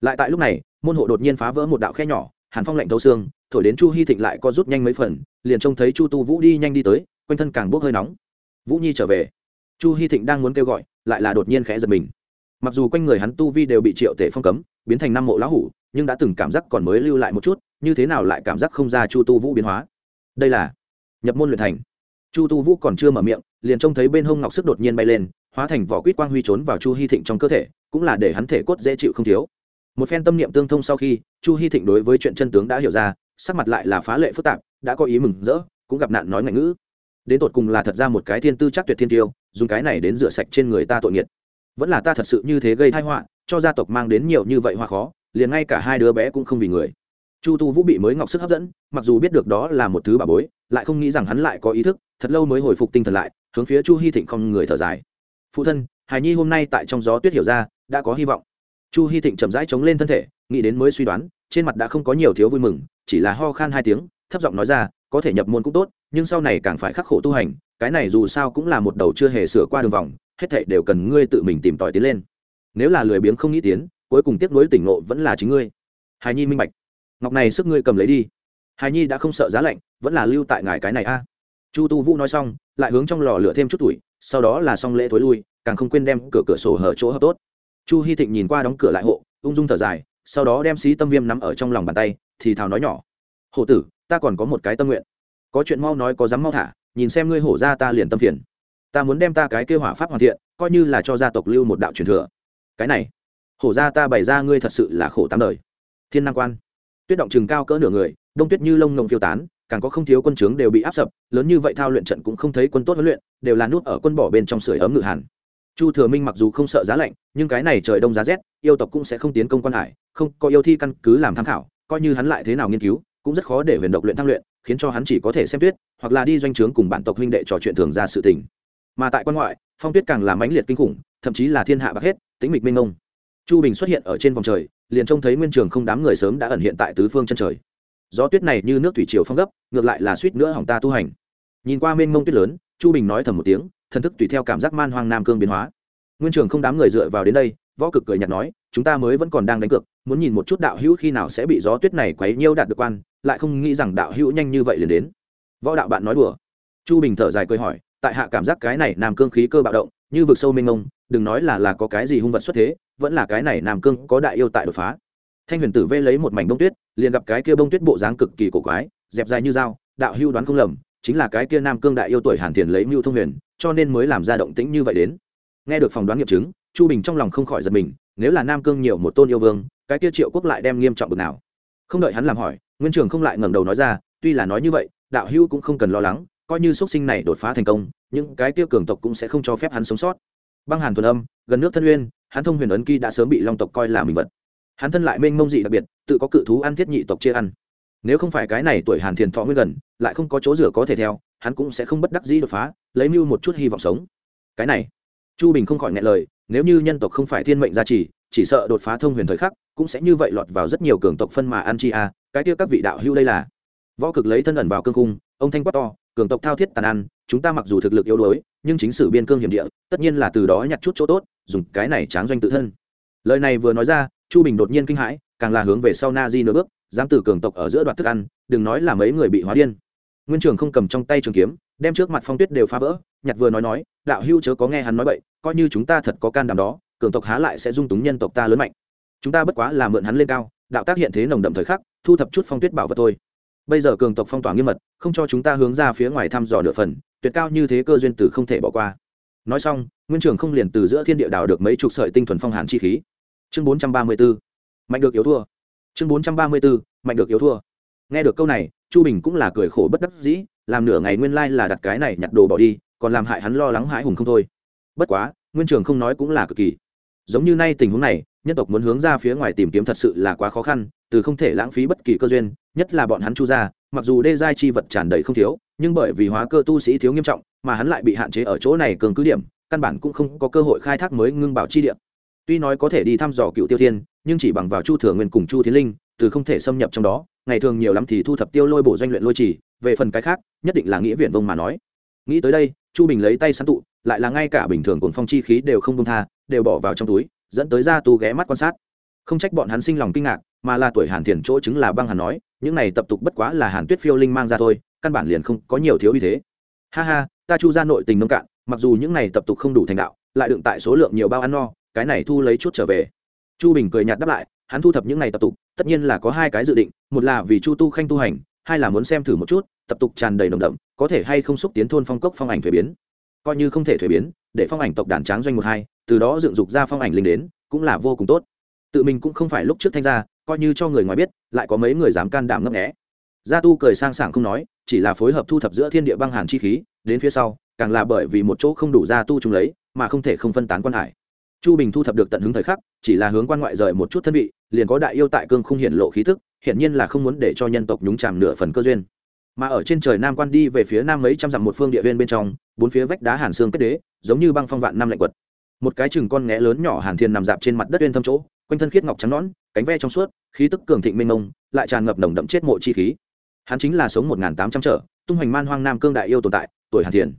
Lại tại lúc này, môn hộ đột nhiên phá vỡ một đạo khe nhỏ, hàn phong lạnh thấu xương, thổi đến chu hy thịnh lại có rút nhanh mấy phần, liền trông thấy chu tu vũ đi nhanh đi tới, quanh thân càng bốc hơi nóng. Vũ nhi trở về. Chu hy thịnh đang muốn kêu gọi, lại là đột nhiên khẽ giật mình mặc dù quanh người hắn tu vi đều bị triệu tể phong cấm, biến thành năm mộ lão hủ, nhưng đã từng cảm giác còn mới lưu lại một chút, như thế nào lại cảm giác không ra chu tu vũ biến hóa? Đây là nhập môn luyện thành. Chu tu vũ còn chưa mở miệng, liền trông thấy bên hông ngọc sức đột nhiên bay lên, hóa thành vỏ quýt quang huy trốn vào chu hy thịnh trong cơ thể, cũng là để hắn thể cốt dễ chịu không thiếu. Một phen tâm niệm tương thông sau khi, chu hy thịnh đối với chuyện chân tướng đã hiểu ra, sắc mặt lại là phá lệ phức tạp, đã có ý mừng rỡ, cũng gặp nạn nói ngại ngữ. Đến tột cùng là thật ra một cái thiên tư chắc tuyệt thiên tiêu, dùng cái này đến rửa sạch trên người ta tội nghiệt vẫn là ta thật sự như thế gây thai họa, cho gia tộc mang đến nhiều như vậy hoa khó, liền ngay cả hai đứa bé cũng không vì người. Chu tu vũ bị mới ngọc sức hấp dẫn, mặc dù biết được đó là một thứ bà bối, lại không nghĩ rằng hắn lại có ý thức, thật lâu mới hồi phục tinh thần lại, hướng phía chu hy thịnh không người thở dài. Phụ thân hài nhi hôm nay tại trong gió tuyết hiểu ra, đã có hy vọng. Chu hy thịnh chậm rãi chống lên thân thể, nghĩ đến mới suy đoán, trên mặt đã không có nhiều thiếu vui mừng, chỉ là ho khan hai tiếng, thấp giọng nói ra, có thể nhập môn cũng tốt, nhưng sau này càng phải khắc khổ tu hành, cái này dù sao cũng là một đầu chưa hề sửa qua đường vòng hết thảy đều cần ngươi tự mình tìm tòi tiến lên. Nếu là lười biếng không nghĩ tiến, cuối cùng tiếp nối tỉnh ngộ vẫn là chính ngươi. Hài nhi minh bạch. Ngọc này sức ngươi cầm lấy đi. Hài nhi đã không sợ giá lạnh, vẫn là lưu tại ngài cái này a. Chu tu vũ nói xong, lại hướng trong lò lửa thêm chút tuổi, sau đó là xong lễ thối lui, càng không quên đem cửa cửa sổ hở chỗ hợp tốt. Chu hy thịnh nhìn qua đóng cửa lại hộ, ung dung thở dài, sau đó đem xí tâm viêm nắm ở trong lòng bàn tay, thì thào nói nhỏ. Hổ tử, ta còn có một cái tâm nguyện. Có chuyện mau nói có dám mau thả, nhìn xem ngươi hổ ra ta liền tâm phiền ta muốn đem ta cái kêu hỏa pháp hoàn thiện, coi như là cho gia tộc lưu một đạo truyền thừa. Cái này, hổ ra ta bày ra ngươi thật sự là khổ tám đời. Thiên năng quan, tuyết động chừng cao cỡ nửa người, đông tuyết như lông nồng phiêu tán, càng có không thiếu quân trướng đều bị áp sập, lớn như vậy thao luyện trận cũng không thấy quân tốt huấn luyện, đều là nút ở quân bỏ bên trong sưởi ấm ngự hàn. Chu thừa minh mặc dù không sợ giá lạnh, nhưng cái này trời đông giá rét, yêu tộc cũng sẽ không tiến công quan hải, không có yêu thi căn cứ làm tham khảo, coi như hắn lại thế nào nghiên cứu, cũng rất khó để huyền độc luyện thăng luyện, khiến cho hắn chỉ có thể xem tuyết, hoặc là đi doanh trướng cùng bản tộc huynh đệ trò chuyện thường ra sự tình mà tại quan ngoại, phong tuyết càng làm mãnh liệt kinh khủng, thậm chí là thiên hạ bạc hết tính mịch minh ngông chu bình xuất hiện ở trên vòng trời, liền trông thấy nguyên trường không đám người sớm đã ẩn hiện tại tứ phương chân trời. Gió tuyết này như nước thủy triều phong gấp, ngược lại là suýt nữa hỏng ta tu hành. Nhìn qua mênh mông tuyết lớn, chu bình nói thầm một tiếng, thần thức tùy theo cảm giác man hoang nam cương biến hóa. Nguyên trường không đám người dựa vào đến đây, võ cực cười nhạt nói, chúng ta mới vẫn còn đang đánh cược, muốn nhìn một chút đạo hữu khi nào sẽ bị gió tuyết này quấy nhiêu đạt được quan, lại không nghĩ rằng đạo hữu nhanh như vậy liền đến. Võ đạo bạn nói đùa. Chu bình thở dài cười hỏi tại hạ cảm giác cái này nam cương khí cơ bạo động, như vực sâu mênh mông, đừng nói là là có cái gì hung vật xuất thế, vẫn là cái này nam cương có đại yêu tại đột phá. Thanh huyền tử vê lấy một mảnh bông tuyết, liền gặp cái kia bông tuyết bộ dáng cực kỳ cổ quái, dẹp dài như dao, đạo hưu đoán không lầm, chính là cái kia nam cương đại yêu tuổi hàn thiền lấy mưu thông huyền, cho nên mới làm ra động tĩnh như vậy đến. Nghe được phòng đoán nghiệm chứng, chu bình trong lòng không khỏi giật mình, nếu là nam cương nhiều một tôn yêu vương, cái kia triệu quốc lại đem nghiêm trọng bực nào? Không đợi hắn làm hỏi, nguyên trường không lại ngẩng đầu nói ra, tuy là nói như vậy, đạo hưu cũng không cần lo lắng coi như xuất sinh này đột phá thành công, những cái tiêu cường tộc cũng sẽ không cho phép hắn sống sót. Băng hàn thuần âm, gần nước thân uyên, hắn thông huyền ấn kỳ đã sớm bị long tộc coi là mình vật. Hắn thân lại mênh mông dị đặc biệt, tự có cự thú ăn thiết nhị tộc chia ăn. Nếu không phải cái này tuổi hàn thiền thọ nguyên gần, lại không có chỗ rửa có thể theo, hắn cũng sẽ không bất đắc dĩ đột phá, lấy mưu một chút hy vọng sống. Cái này, chu bình không khỏi ngại lời, nếu như nhân tộc không phải thiên mệnh gia trì, chỉ sợ đột phá thông huyền thời khắc, cũng sẽ như vậy lọt vào rất nhiều cường tộc phân mà ăn chi a, cái kia các vị đạo hưu đây là. Võ cực lấy thân ẩn vào cương cung, ông thanh quát to cường tộc thao thiết tàn ăn, chúng ta mặc dù thực lực yếu đuối, nhưng chính sử biên cương hiểm địa, tất nhiên là từ đó nhặt chút chỗ tốt, dùng cái này tráng doanh tự thân. Lời này vừa nói ra, chu bình đột nhiên kinh hãi, càng là hướng về sau na di nửa bước, dám từ cường tộc ở giữa đoạt thức ăn, đừng nói là mấy người bị hóa điên. Nguyên trường không cầm trong tay trường kiếm, đem trước mặt phong tuyết đều phá vỡ, nhặt vừa nói nói, đạo hưu chớ có nghe hắn nói bậy, coi như chúng ta thật có can đảm đó, cường tộc há lại sẽ dung túng nhân tộc ta lớn mạnh. Chúng ta bất quá là mượn hắn lên cao, đạo tác hiện thế nồng đậm thời khắc, thu thập chút phong tuyết bảo vật thôi bây giờ cường tộc phong tỏa nghiêm mật, không cho chúng ta hướng ra phía ngoài thăm dò nửa phần, tuyệt cao như thế cơ duyên từ không thể bỏ qua. Nói xong, nguyên trưởng không liền từ giữa thiên địa đào được mấy chục sợi tinh thuần phong hàn chi khí. Chương bốn trăm ba mươi b ố mạnh được yếu thua. Chương bốn trăm ba mươi b ố mạnh được yếu thua. Nghe được câu này, chu bình cũng là cười khổ bất đắc dĩ, làm nửa ngày nguyên lai là đặt cái này nhặt đồ bỏ đi, còn làm hại hắn lo lắng hãi hùng không thôi. Bất quá, nguyên trường không nói cũng là cực kỳ. Giống như nay tình huống này nhân tộc muốn hướng ra phía ngoài tìm kiếm thật sự là quá khó khăn, từ không thể lãng phí bất kỳ cơ duyên, nhất là bọn hắn chu ra mặc dù đê giai chi vật tràn đầy không thiếu, nhưng bởi vì hóa cơ tu sĩ thiếu nghiêm trọng, mà hắn lại bị hạn chế ở chỗ này cường cứ điểm, căn bản cũng không có cơ hội khai thác mới ngưng bảo chi điểm tuy nói có thể đi thăm dò cựu tiêu thiên, nhưng chỉ bằng vào chu thừa nguyên cùng chu thiên linh, từ không thể xâm nhập trong đó, ngày thường nhiều lắm thì thu thập tiêu lôi bổ doanh luyện lôi trì về phần cái khác, nhất định là nghĩa viện vông mà nói. Nghĩ tới đây, chu bình lấy tay sắn tụ, lại là ngay cả bình thường cuồng phong chi khí đều không công tha, đều bỏ vào trong túi dẫn tới ra tu ghé mắt quan sát. Không trách bọn hắn sinh lòng kinh ngạc, mà là tuổi hàn thiền chỗ chứng là băng hàn nói, những này tập tục bất quá là hàn tuyết phiêu linh mang ra thôi, căn bản liền không có nhiều thiếu như thế. Ha ha, ta chu ra nội tình nông cạn, mặc dù những này tập tục không đủ thành đạo, lại đựng tại số lượng nhiều bao ăn no, cái này thu lấy chút trở về. Chu bình cười nhạt đáp lại, hắn thu thập những này tập tục, tất nhiên là có hai cái dự định, một là vì chu tu khanh tu hành, hai là muốn xem thử một chút, tập tục tràn đầy nồng đậm, có thể hay không xúc tiến thôn phong cốc phong ảnh thuế biến. Coi như không thể thuế biến, để phong ảnh tộc đàn tráng doanh một hai từ đó dựng dục ra phong ảnh linh đến, cũng là vô cùng tốt. Tự mình cũng không phải lúc trước thanh gia, coi như cho người ngoài biết, lại có mấy người dám can đảm ngấp nghẽ gia tu cười sang sảng không nói, chỉ là phối hợp thu thập giữa thiên địa băng hàn chi khí, đến phía sau, càng là bởi vì một chỗ không đủ gia tu chúng lấy, mà không thể không phân tán quan hải. Chu bình thu thập được tận hứng thời khắc, chỉ là hướng quan ngoại rời một chút thân vị, liền có đại yêu tại cương không hiện lộ khí thức hiển nhiên là không muốn để cho nhân tộc nhúng chàm nửa phần cơ duyên. Mà ở trên trời nam quan đi về phía nam mấy trăm dặm một phương địa viên bên trong, bốn phía vách đá hàn xương kết đế, giống như băng phong vạn năm lạnh quật một cái chừng con nghé lớn nhỏ hàn thiên nằm dạp trên mặt đất uyên thâm chỗ, quanh thân khiết ngọc trắng nõn, cánh ve trong suốt, khí tức cường thịnh mênh mông, lại tràn ngập nồng đậm chết mộ chi khí. Hắn chính là sống một nghìn tám trăm trở, tung hoành man hoang nam cương đại yêu tồn tại, tuổi hàn thiền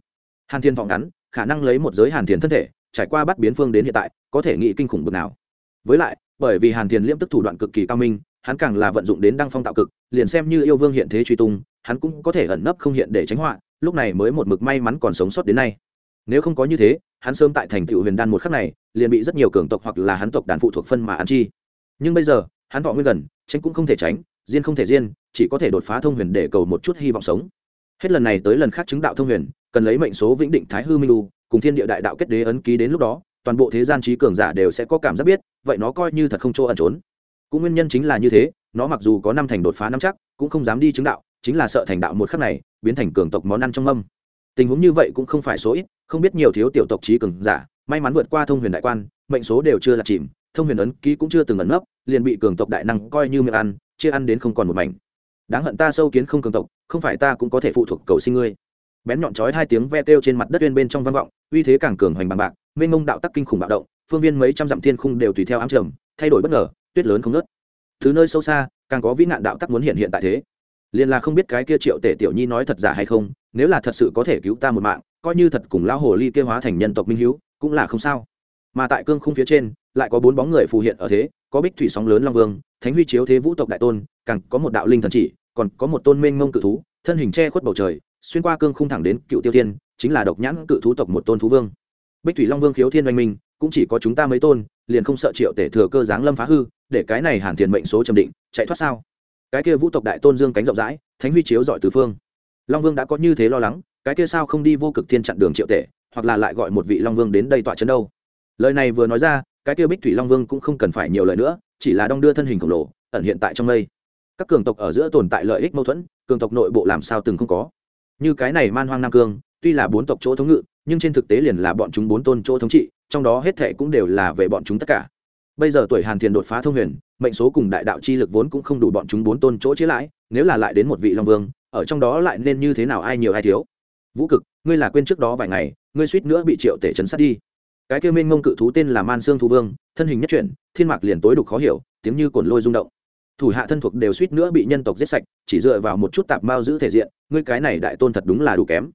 hàn thiên vọng ngắn, khả năng lấy một giới hàn thiền thân thể, trải qua bắt biến phương đến hiện tại, có thể nghĩ kinh khủng bực nào. Với lại, bởi vì hàn thiền liễm tức thủ đoạn cực kỳ cao minh, hắn càng là vận dụng đến đăng phong tạo cực, liền xem như yêu vương hiện thế truy tung, hắn cũng có thể ẩn nấp không hiện để tránh họa, lúc này mới một mực may mắn còn sống sót đến nay. Nếu không có như thế hắn sớm tại thành tựu huyền đan một khắc này, liền bị rất nhiều cường tộc hoặc là hắn tộc đàn phụ thuộc phân mà ăn chi. Nhưng bây giờ, hắn thọ nguyên gần, tránh cũng không thể tránh, diên không thể diên, chỉ có thể đột phá thông huyền để cầu một chút hy vọng sống. Hết lần này tới lần khác chứng đạo thông huyền, cần lấy mệnh số vĩnh định thái hư minh lu cùng thiên địa đại đạo kết đế ấn ký đến lúc đó, toàn bộ thế gian trí cường giả đều sẽ có cảm giác biết, vậy nó coi như thật không chỗ ẩn trốn. Cũng nguyên nhân chính là như thế, nó mặc dù có năm thành đột phá năm chắc, cũng không dám đi chứng đạo, chính là sợ thành đạo một khắc này, biến thành cường tộc món ăn trong mâm tình huống như vậy cũng không phải số ít, không biết nhiều thiếu tiểu tộc trí cường giả, may mắn vượt qua thông huyền đại quan, mệnh số đều chưa là chìm, thông huyền ấn ký cũng chưa từng ẩn nấp, liền bị cường tộc đại năng coi như miệng ăn, chia ăn đến không còn một mảnh. Đáng hận ta sâu kiến không cường tộc, không phải ta cũng có thể phụ thuộc cầu sinh ngươi. Bén nhọn chói hai tiếng ve kêu trên mặt đất uyên bên trong vang vọng, uy thế càng cường hoành bằng bạc, mênh mông đạo tắc kinh khủng bạo động, phương viên mấy trăm dặm thiên khung đều tùy theo ám trầm, thay đổi bất ngờ, tuyết lớn không nớt thứ nơi sâu xa, càng có vĩ nạn đạo tắc muốn hiện hiện tại thế liền là không biết cái kia triệu tể tiểu nhi nói thật giả hay không, nếu là thật sự có thể cứu ta một mạng, coi như thật cùng lão hồ ly kia hóa thành nhân tộc minh hiếu, cũng là không sao. Mà tại cương khung phía trên, lại có bốn bóng người phù hiện ở thế, có bích thủy sóng lớn long vương, thánh huy chiếu thế vũ tộc đại tôn, càng có một đạo linh thần chỉ, còn có một tôn mênh mông cự thú, thân hình che khuất bầu trời, xuyên qua cương khung thẳng đến cựu tiêu thiên, chính là độc nhãn cự thú tộc một tôn thú vương. Bích thủy long vương khiếu thiên oanh minh, cũng chỉ có chúng ta mấy tôn, liền không sợ triệu tể thừa cơ giáng lâm phá hư, để cái này hàn tiền mệnh số trầm định, chạy thoát sao? Cái kia vũ tộc đại tôn dương cánh rộng rãi, thánh huy chiếu giỏi từ phương. Long vương đã có như thế lo lắng, cái kia sao không đi vô cực thiên chặn đường triệu tể, hoặc là lại gọi một vị long vương đến đây tọa chấn đâu? Lời này vừa nói ra, cái kia bích thủy long vương cũng không cần phải nhiều lời nữa, chỉ là đong đưa thân hình khổng lồ, ẩn hiện tại trong đây các cường tộc ở giữa tồn tại lợi ích mâu thuẫn, cường tộc nội bộ làm sao từng không có. Như cái này man hoang nam cương, tuy là bốn tộc chỗ thống ngự, nhưng trên thực tế liền là bọn chúng bốn tôn chỗ thống trị, trong đó hết thệ cũng đều là về bọn chúng tất cả. Bây giờ tuổi hàn thiền đột phá thông huyền mệnh số cùng đại đạo chi lực vốn cũng không đủ bọn chúng bốn tôn chỗ chế lãi, nếu là lại đến một vị long vương, ở trong đó lại nên như thế nào ai nhiều ai thiếu? Vũ cực, ngươi là quên trước đó vài ngày, ngươi suýt nữa bị triệu tể chấn sát đi. Cái kêu minh ngông cự thú tên là man sương thu vương, thân hình nhất chuyển, thiên mạc liền tối đục khó hiểu, tiếng như cồn lôi rung động. Thủ hạ thân thuộc đều suýt nữa bị nhân tộc giết sạch, chỉ dựa vào một chút tạp mao giữ thể diện, ngươi cái này đại tôn thật đúng là đủ kém.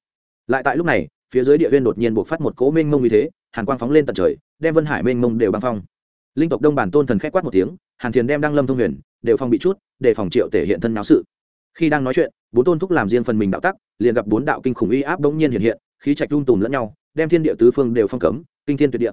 Lại tại lúc này, phía dưới địa viên đột nhiên buộc phát một cỗ mênh mông như thế, hàn quang phóng lên tận trời, đem vân hải mênh mông đều băng phong linh tộc đông bản tôn thần k h á c quát một tiếng, hàn thiền đem đăng lâm thông huyền, đều phòng bị chút, để phòng triệu thể hiện thân náo sự. Khi đang nói chuyện, bốn tôn thúc làm riêng phần mình đạo tắc, liền gặp bốn đạo kinh khủng uy áp bỗng nhiên hiện hiện, khí trạch run tùm lẫn nhau, đem thiên địa tứ phương đều phong cấm, kinh thiên tuyệt địa.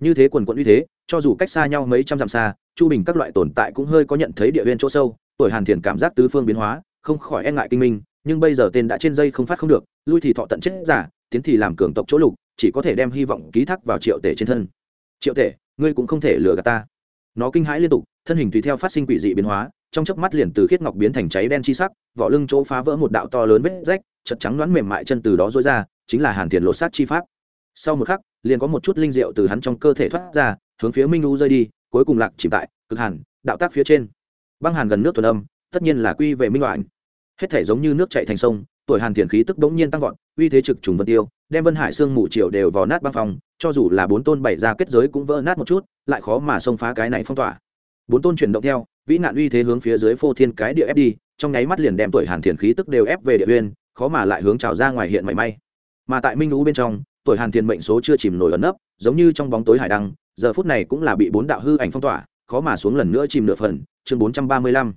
Như thế quần quận uy thế, cho dù cách xa nhau mấy trăm dặm xa, chu bình các loại tồn tại cũng hơi có nhận thấy địa viên chỗ sâu, tuổi hàn thiền cảm giác tứ phương biến hóa, không khỏi e ngại kinh minh, nhưng bây giờ tên đã trên dây không phát không được, lui thì thọ tận chết giả, tiến thì làm cường tộc chỗ lục, chỉ có thể đem hy vọng ký thác vào triệu tể trên thân. Triệu tể ngươi cũng không thể lừa gạt ta. Nó kinh hãi liên tục, thân hình tùy theo phát sinh quỷ dị biến hóa, trong chớp mắt liền từ khiết ngọc biến thành cháy đen chi sắc, vỏ lưng chỗ phá vỡ một đạo to lớn vết rách chật trắng đoán mềm mại chân từ đó dối ra, chính là hàn thiền lột sát chi pháp. Sau một khắc, liền có một chút linh diệu từ hắn trong cơ thể thoát ra, hướng phía minh u rơi đi, cuối cùng lạc chìm tại cực hàn, đạo tác phía trên. Băng hàn gần nước thuần âm, tất nhiên là quy về minh đoạn hết thể giống như nước chạy thành sông, tuổi hàn thiền khí tức bỗng nhiên tăng vọt, uy thế trực trùng vân tiêu, đem vân hải sương mù triều đều vào nát băng phòng cho dù là bốn tôn bảy ra kết giới cũng vỡ nát một chút, lại khó mà xông phá cái này phong tỏa. Bốn tôn chuyển động theo, vĩ nạn uy thế hướng phía dưới phô thiên cái địa ép đi, trong nháy mắt liền đem tuổi hàn thiền khí tức đều ép về địa uyên, khó mà lại hướng trào ra ngoài hiện mảy may. Mà tại minh lũ bên trong, tuổi hàn thiền mệnh số chưa chìm nổi ẩn nấp, giống như trong bóng tối hải đăng, giờ phút này cũng là bị bốn đạo hư ảnh phong tỏa, khó mà xuống lần nữa chìm nửa phần. Chương bốn trăm ba mươi lăm.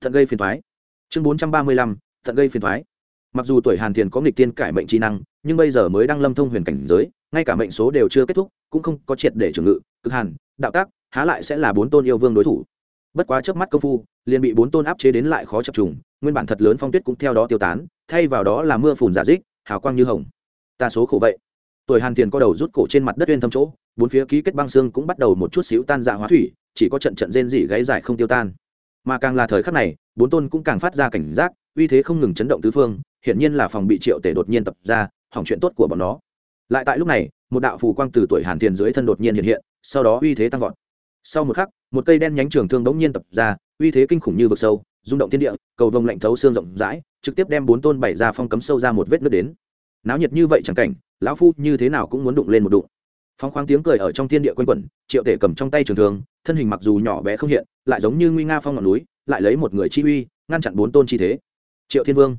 Thận gây phiền thoái chương bốn trăm ba mươi lăm. Thận gây phiền thoái mặc dù tuổi hàn thiền có nghịch tiên cải mệnh trí năng, nhưng bây giờ mới đang lâm thông huyền cảnh giới ngay cả mệnh số đều chưa kết thúc, cũng không có triệt để trưởng ngự, cực hàn, đạo tác, há lại sẽ là bốn tôn yêu vương đối thủ. Bất quá trước mắt công phu, liền bị bốn tôn áp chế đến lại khó chập trùng, nguyên bản thật lớn phong tuyết cũng theo đó tiêu tán, thay vào đó là mưa phùn giả dích, hào quang như hồng. Ta số khổ vậy. Tuổi hàn tiền co đầu rút cổ trên mặt đất uyên thâm chỗ, bốn phía ký kết băng xương cũng bắt đầu một chút xíu tan dạ hóa thủy, chỉ có trận trận rên rỉ gáy dài không tiêu tan. Mà càng là thời khắc này, bốn tôn cũng càng phát ra cảnh giác, uy thế không ngừng chấn động tứ phương, hiển nhiên là phòng bị triệu tể đột nhiên tập ra, hỏng chuyện tốt của bọn nó lại tại lúc này, một đạo phù quang từ tuổi hàn tiền dưới thân đột nhiên hiện hiện, sau đó uy thế tăng vọt. Sau một khắc, một cây đen nhánh trường thương bỗng nhiên tập ra, uy thế kinh khủng như vực sâu, rung động thiên địa, cầu vồng lạnh thấu xương rộng rãi, trực tiếp đem bốn tôn bảy ra phong cấm sâu ra một vết nước đến. Náo nhiệt như vậy chẳng cảnh, lão phu như thế nào cũng muốn đụng lên một đụng. Phong khoáng tiếng cười ở trong thiên địa quanh quẩn, triệu tể cầm trong tay trường thương, thân hình mặc dù nhỏ bé không hiện, lại giống như nguy nga phong ngọn núi, lại lấy một người chi uy, ngăn chặn bốn tôn chi thế. Triệu thiên vương.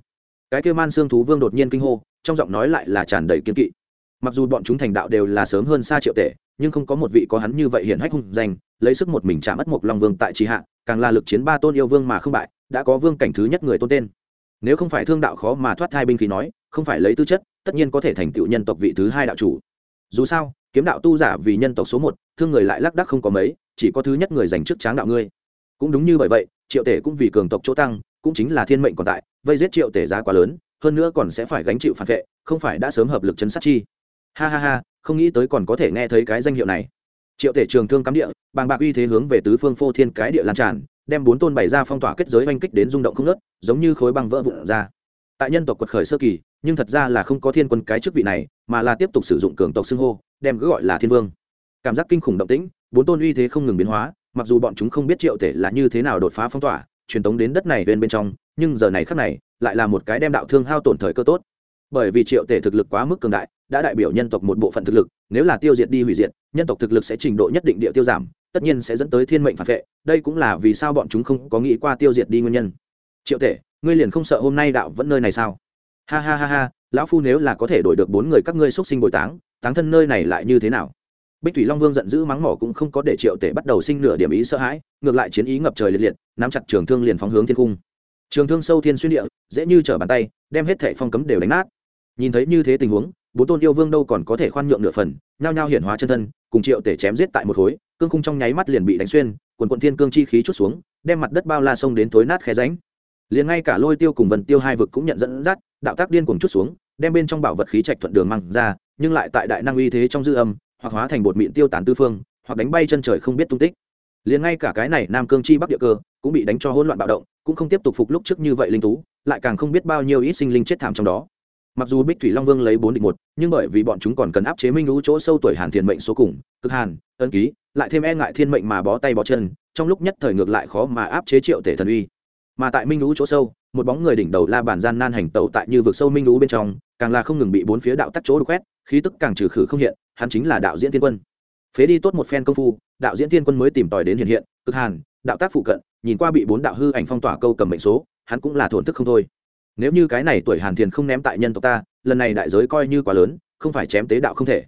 Cái kêu man xương thú vương đột nhiên kinh hô, trong giọng nói lại là tràn đầy kiên kỵ mặc dù bọn chúng thành đạo đều là sớm hơn xa triệu tể, nhưng không có một vị có hắn như vậy hiển hách hung danh, lấy sức một mình chạm mất một long vương tại tri hạ, càng là lực chiến ba tôn yêu vương mà không bại, đã có vương cảnh thứ nhất người tôn tên. Nếu không phải thương đạo khó mà thoát thai binh khí nói, không phải lấy tư chất, tất nhiên có thể thành tựu nhân tộc vị thứ hai đạo chủ. Dù sao, kiếm đạo tu giả vì nhân tộc số một, thương người lại lác đắc không có mấy, chỉ có thứ nhất người giành chức tráng đạo ngươi. Cũng đúng như bởi vậy, triệu tể cũng vì cường tộc chỗ tăng, cũng chính là thiên mệnh còn tại, vây giết triệu tể giá quá lớn, hơn nữa còn sẽ phải gánh chịu phản vệ, không phải đã sớm hợp lực chấn sát chi ha ha ha, không nghĩ tới còn có thể nghe thấy cái danh hiệu này. Triệu tể trường thương cắm địa, bàng bạc uy thế hướng về tứ phương phô thiên cái địa lan tràn, đem bốn tôn bày ra phong tỏa kết giới oanh kích đến rung động không nớt giống như khối băng vỡ vụn ra. Tại nhân tộc quật khởi sơ kỳ, nhưng thật ra là không có thiên quân cái chức vị này, mà là tiếp tục sử dụng cường tộc xưng hô, đem cứ gọi là thiên vương. Cảm giác kinh khủng động tĩnh, bốn tôn uy thế không ngừng biến hóa, mặc dù bọn chúng không biết triệu tể là như thế nào đột phá phong tỏa, truyền tống đến đất này bên bên trong, nhưng giờ này khắc này, lại là một cái đem đạo thương hao tổn thời cơ tốt bởi vì triệu tể thực lực quá mức cường đại, đã đại biểu nhân tộc một bộ phận thực lực, nếu là tiêu diệt đi hủy diệt, nhân tộc thực lực sẽ trình độ nhất định địa tiêu giảm, tất nhiên sẽ dẫn tới thiên mệnh phản vệ, đây cũng là vì sao bọn chúng không có nghĩ qua tiêu diệt đi nguyên nhân. Triệu tể, ngươi liền không sợ hôm nay đạo vẫn nơi này sao? Ha ha ha ha, lão phu nếu là có thể đổi được bốn người các ngươi xuất sinh bồi táng táng thân nơi này lại như thế nào? Bích thủy long vương giận dữ mắng mỏ cũng không có để triệu tể bắt đầu sinh nửa điểm ý sợ hãi, ngược lại chiến ý ngập trời liệt liệt, nắm chặt trường thương liền phóng hướng thiên cung. Trường thương sâu thiên xuyên địa, dễ như trở bàn tay, đem hết thẻ phong cấm đều đánh nát nhìn thấy như thế tình huống, bốn tôn yêu vương đâu còn có thể khoan nhượng nửa phần, nhao nhao hiển hóa chân thân, cùng triệu tể chém giết tại một khối, cương khung trong nháy mắt liền bị đánh xuyên, quần quận thiên cương chi khí chút xuống, đem mặt đất bao la sông đến thối nát khe ránh liền ngay cả lôi tiêu cùng vần tiêu hai vực cũng nhận dẫn dắt, đạo tác điên cùng chút xuống, đem bên trong bảo vật khí trạch thuận đường măng ra, nhưng lại tại đại năng uy thế trong dư âm, hoặc hóa thành bột mịn tiêu tán tư phương, hoặc đánh bay chân trời không biết tung tích. Liền ngay cả cái này nam cương chi bắc địa cơ, cũng bị đánh cho hỗn loạn bạo động, cũng không tiếp tục phục lúc trước như vậy linh tú, lại càng không biết bao nhiêu ít sinh linh chết thảm trong đó mặc dù bích thủy long vương lấy bốn địch một, nhưng bởi vì bọn chúng còn cần áp chế minh lũ chỗ sâu tuổi hàn thiền mệnh số cùng, cực hàn ân ký, lại thêm e ngại thiên mệnh mà bó tay bó chân, trong lúc nhất thời ngược lại khó mà áp chế triệu tể thần uy. Mà tại minh lũ chỗ sâu, một bóng người đỉnh đầu la bàn gian nan hành tẩu tại như vực sâu minh lũ bên trong, càng là không ngừng bị bốn phía đạo tắc chỗ đục quét khí tức càng trừ khử không hiện, hắn chính là đạo diễn thiên quân. Phế đi tốt một phen công phu, đạo diễn thiên quân mới tìm tòi đến hiện hiện, cực hàn, đạo tác phụ cận, nhìn qua bị bốn đạo hư ảnh phong tỏa câu cầm mệnh số, hắn cũng là thổn thức không thôi nếu như cái này tuổi hàn thiền không ném tại nhân tộc ta, lần này đại giới coi như quá lớn, không phải chém tế đạo không thể.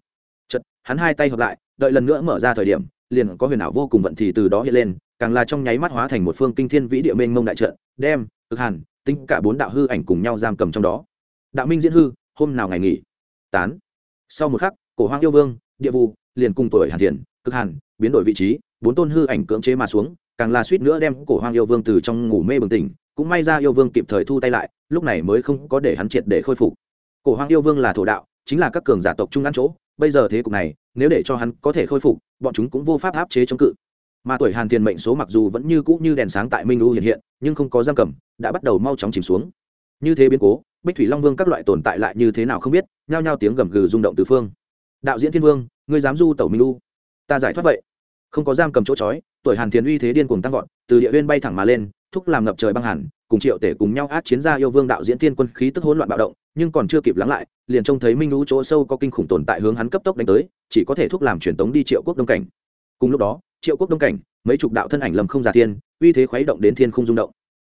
Chật hắn hai tay hợp lại, đợi lần nữa mở ra thời điểm, liền có huyền ảo vô cùng vận thì từ đó hiện lên, càng là trong nháy mắt hóa thành một phương kinh thiên vĩ địa mênh mông đại trận, đem, cực hàn tính cả bốn đạo hư ảnh cùng nhau giam cầm trong đó. Đạo minh diễn hư, hôm nào ngày nghỉ? Tán. Sau một khắc, cổ hoang yêu vương, địa vu liền cùng tuổi hàn thiền, cực hàn, biến đổi vị trí, bốn tôn hư ảnh cưỡng chế mà xuống, càng là suýt nữa đem cổ hoang yêu vương từ trong ngủ mê bừng tỉnh cũng may ra yêu vương kịp thời thu tay lại lúc này mới không có để hắn triệt để khôi phục. Cổ hoang yêu vương là thổ đạo chính là các cường giả tộc trung ăn chỗ bây giờ thế cục này nếu để cho hắn có thể khôi phục bọn chúng cũng vô pháp áp chế chống cự. Mà tuổi hàn tiền mệnh số mặc dù vẫn như cũ như đèn sáng tại minh u hiện hiện nhưng không có giam cầm đã bắt đầu mau chóng chìm xuống. Như thế biến cố bích thủy long vương các loại tồn tại lại như thế nào không biết nhao nhao tiếng gầm gừ rung động từ phương. Đạo diễn thiên vương ngươi dám du tẩu minh u? Ta giải thoát vậy. Không có giam cầm chỗ trói, tuổi hàn thiền uy thế điên cuồng tăng vọt từ địa huyên bay thẳng mà lên thúc làm ngập trời băng hẳn, cùng triệu tể cùng nhau át chiến gia yêu vương đạo diễn thiên quân khí tức hỗn loạn bạo động nhưng còn chưa kịp lắng lại liền trông thấy minh lũ chỗ sâu có kinh khủng tồn tại hướng hắn cấp tốc đánh tới chỉ có thể thúc làm truyền tống đi triệu quốc đông cảnh. Cùng lúc đó triệu quốc đông cảnh mấy chục đạo thân ảnh lầm không giả thiên, uy thế khuấy động đến thiên không rung động.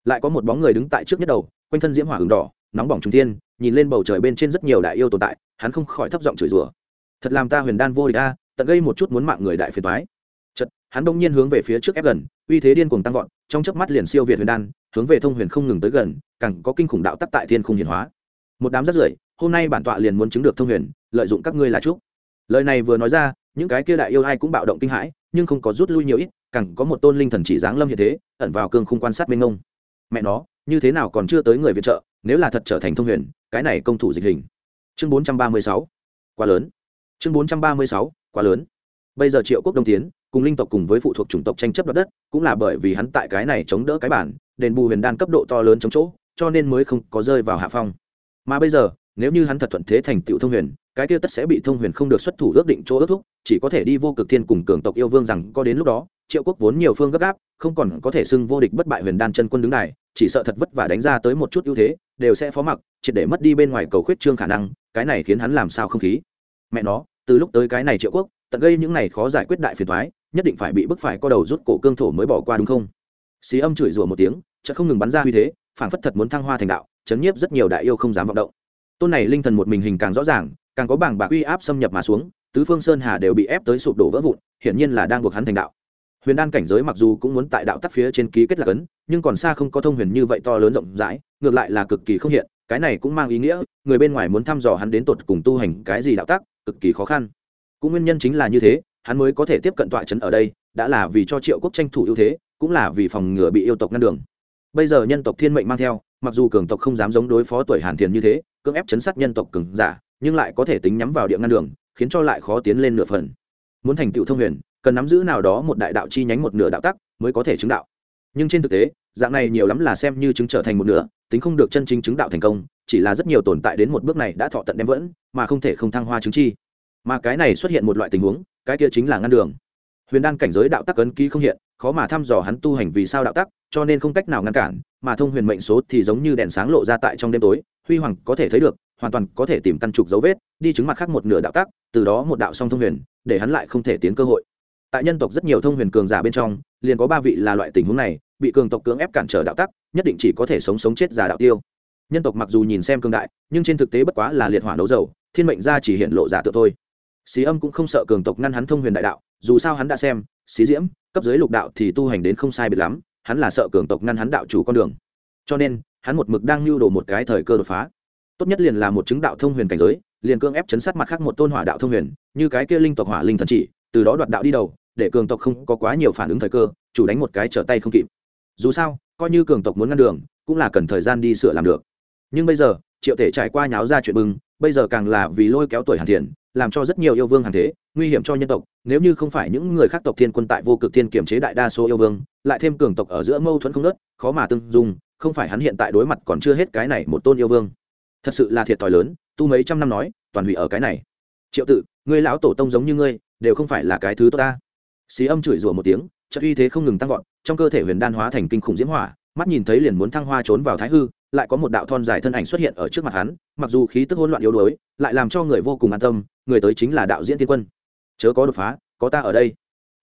Lại có một bóng người đứng tại trước nhất đầu quanh thân diễm hỏa hừng đỏ nóng bỏng trung thiên nhìn lên bầu trời bên trên rất nhiều đại yêu tồn tại hắn không khỏi thấp giọng chửi rủa. Thật làm ta huyền đan vô địch a tận gây một chút muốn mạng người đại phiền toái chật hắn đông nhiên hướng về phía trước ép gần, uy thế điên cuồng tăng vọt, trong chớp mắt liền siêu việt huyền đan, hướng về thông huyền không ngừng tới gần, càng có kinh khủng đạo tắc tại thiên khung hiển hóa. Một đám rất rưởi, hôm nay bản tọa liền muốn chứng được thông huyền, lợi dụng các ngươi là chúc. Lời này vừa nói ra, những cái kia đại yêu ai cũng bạo động kinh hãi, nhưng không có rút lui nhiều ít, càng có một tôn linh thần chỉ dáng lâm như thế, ẩn vào cương khung quan sát mênh ngông mẹ nó, như thế nào còn chưa tới người viện trợ, nếu là thật trở thành thông huyền, cái này công thủ dịch hình. Chương bốn trăm ba mươi sáu, quá lớn. Chương bốn trăm ba mươi sáu, quá lớn. Bây giờ triệu quốc đông tiến cùng linh tộc cùng với phụ thuộc chủng tộc tranh chấp đoạt đất, cũng là bởi vì hắn tại cái này chống đỡ cái bản, đền bù huyền đan cấp độ to lớn chống chỗ, cho nên mới không có rơi vào hạ phong. Mà bây giờ, nếu như hắn thật thuận thế thành tựu thông huyền, cái kia tất sẽ bị thông huyền không được xuất thủ ước định chỗ ước thúc, chỉ có thể đi vô cực thiên cùng cường tộc yêu vương rằng có đến lúc đó, triệu quốc vốn nhiều phương gấp gáp, không còn có thể xưng vô địch bất bại huyền đan chân quân đứng này chỉ sợ thật vất vả đánh ra tới một chút ưu thế, đều sẽ phó mặc, triệt để mất đi bên ngoài cầu khuyết trương khả năng, cái này khiến hắn làm sao không khí. Mẹ nó, từ lúc tới cái này triệu quốc, tận gây những này khó giải quyết đại phiền thoái nhất định phải bị bức phải co đầu rút cổ cương thổ mới bỏ qua đúng không? Xí âm chửi rủa một tiếng, chợt không ngừng bắn ra uy thế, phảng phất thật muốn thăng hoa thành đạo, chấn nhiếp rất nhiều đại yêu không dám vọng động. Tôn này linh thần một mình hình càng rõ ràng, càng có bảng bạc uy áp xâm nhập mà xuống, tứ phương sơn hà đều bị ép tới sụp đổ vỡ vụn, hiển nhiên là đang buộc hắn thành đạo. Huyền đan cảnh giới mặc dù cũng muốn tại đạo tắc phía trên ký kết lạc ấn nhưng còn xa không có thông huyền như vậy to lớn rộng rãi, ngược lại là cực kỳ không hiện, cái này cũng mang ý nghĩa, người bên ngoài muốn thăm dò hắn đến tột cùng tu hành cái gì đạo tắc, cực kỳ khó khăn. Cũng nguyên nhân chính là như thế hắn mới có thể tiếp cận tọa trấn ở đây, đã là vì cho triệu quốc tranh thủ ưu thế, cũng là vì phòng ngừa bị yêu tộc ngăn đường. Bây giờ nhân tộc thiên mệnh mang theo, mặc dù cường tộc không dám giống đối phó tuổi hàn thiền như thế, cưỡng ép chấn sát nhân tộc cường giả, nhưng lại có thể tính nhắm vào địa ngăn đường, khiến cho lại khó tiến lên nửa phần. Muốn thành tựu thông huyền, cần nắm giữ nào đó một đại đạo chi nhánh một nửa đạo tắc mới có thể chứng đạo. Nhưng trên thực tế, dạng này nhiều lắm là xem như chứng trở thành một nửa, tính không được chân chính chứng đạo thành công, chỉ là rất nhiều tồn tại đến một bước này đã thọ tận đem vẫn, mà không thể không thăng hoa chứng chi. Mà cái này xuất hiện một loại tình huống cái kia chính là ngăn đường. Huyền đan cảnh giới đạo tắc ấn ký không hiện, khó mà thăm dò hắn tu hành vì sao đạo tắc, cho nên không cách nào ngăn cản, mà thông huyền mệnh số thì giống như đèn sáng lộ ra tại trong đêm tối, huy hoàng có thể thấy được, hoàn toàn có thể tìm căn trục dấu vết, đi chứng mặt khác một nửa đạo tắc, từ đó một đạo song thông huyền, để hắn lại không thể tiến cơ hội. Tại nhân tộc rất nhiều thông huyền cường giả bên trong, liền có ba vị là loại tình huống này, bị cường tộc cưỡng ép cản trở đạo tắc, nhất định chỉ có thể sống sống chết giả đạo tiêu. Nhân tộc mặc dù nhìn xem cường đại, nhưng trên thực tế bất quá là liệt hỏa đấu dầu, thiên mệnh ra chỉ hiện lộ giả tự thôi xí âm cũng không sợ cường tộc ngăn hắn thông huyền đại đạo, dù sao hắn đã xem, xí diễm, cấp dưới lục đạo thì tu hành đến không sai biệt lắm, hắn là sợ cường tộc ngăn hắn đạo chủ con đường. Cho nên, hắn một mực đang lưu đồ một cái thời cơ đột phá. Tốt nhất liền là một chứng đạo thông huyền cảnh giới, liền cương ép chấn sát mặt khác một tôn hỏa đạo thông huyền, như cái kia linh tộc hỏa linh thần chỉ, từ đó đoạt đạo đi đầu, để cường tộc không có quá nhiều phản ứng thời cơ, chủ đánh một cái trở tay không kịp. Dù sao, coi như cường tộc muốn ngăn đường, cũng là cần thời gian đi sửa làm được. Nhưng bây giờ, triệu thể trải qua nháo ra chuyện bưng bây giờ càng là vì lôi kéo tuổi hàn thiền làm cho rất nhiều yêu vương hàng thế, nguy hiểm cho nhân tộc. Nếu như không phải những người khác tộc thiên quân tại vô cực thiên kiểm chế đại đa số yêu vương, lại thêm cường tộc ở giữa mâu thuẫn không nớt khó mà tương dung, không phải hắn hiện tại đối mặt còn chưa hết cái này một tôn yêu vương. Thật sự là thiệt thòi lớn, tu mấy trăm năm nói, toàn hủy ở cái này. Triệu tự, ngươi lão tổ tông giống như ngươi, đều không phải là cái thứ tốt ta. Xí âm chửi rủa một tiếng chất uy thế không ngừng tăng vọt, trong cơ thể huyền đan hóa thành kinh khủng diễm hỏa, mắt nhìn thấy liền muốn thăng hoa trốn vào thái hư, lại có một đạo thon dài thân ảnh xuất hiện ở trước mặt hắn, mặc dù khí tức hỗn loạn yếu đuối, lại làm cho người vô cùng an tâm người tới chính là đạo diễn thiên quân. Chớ có đột phá, có ta ở đây.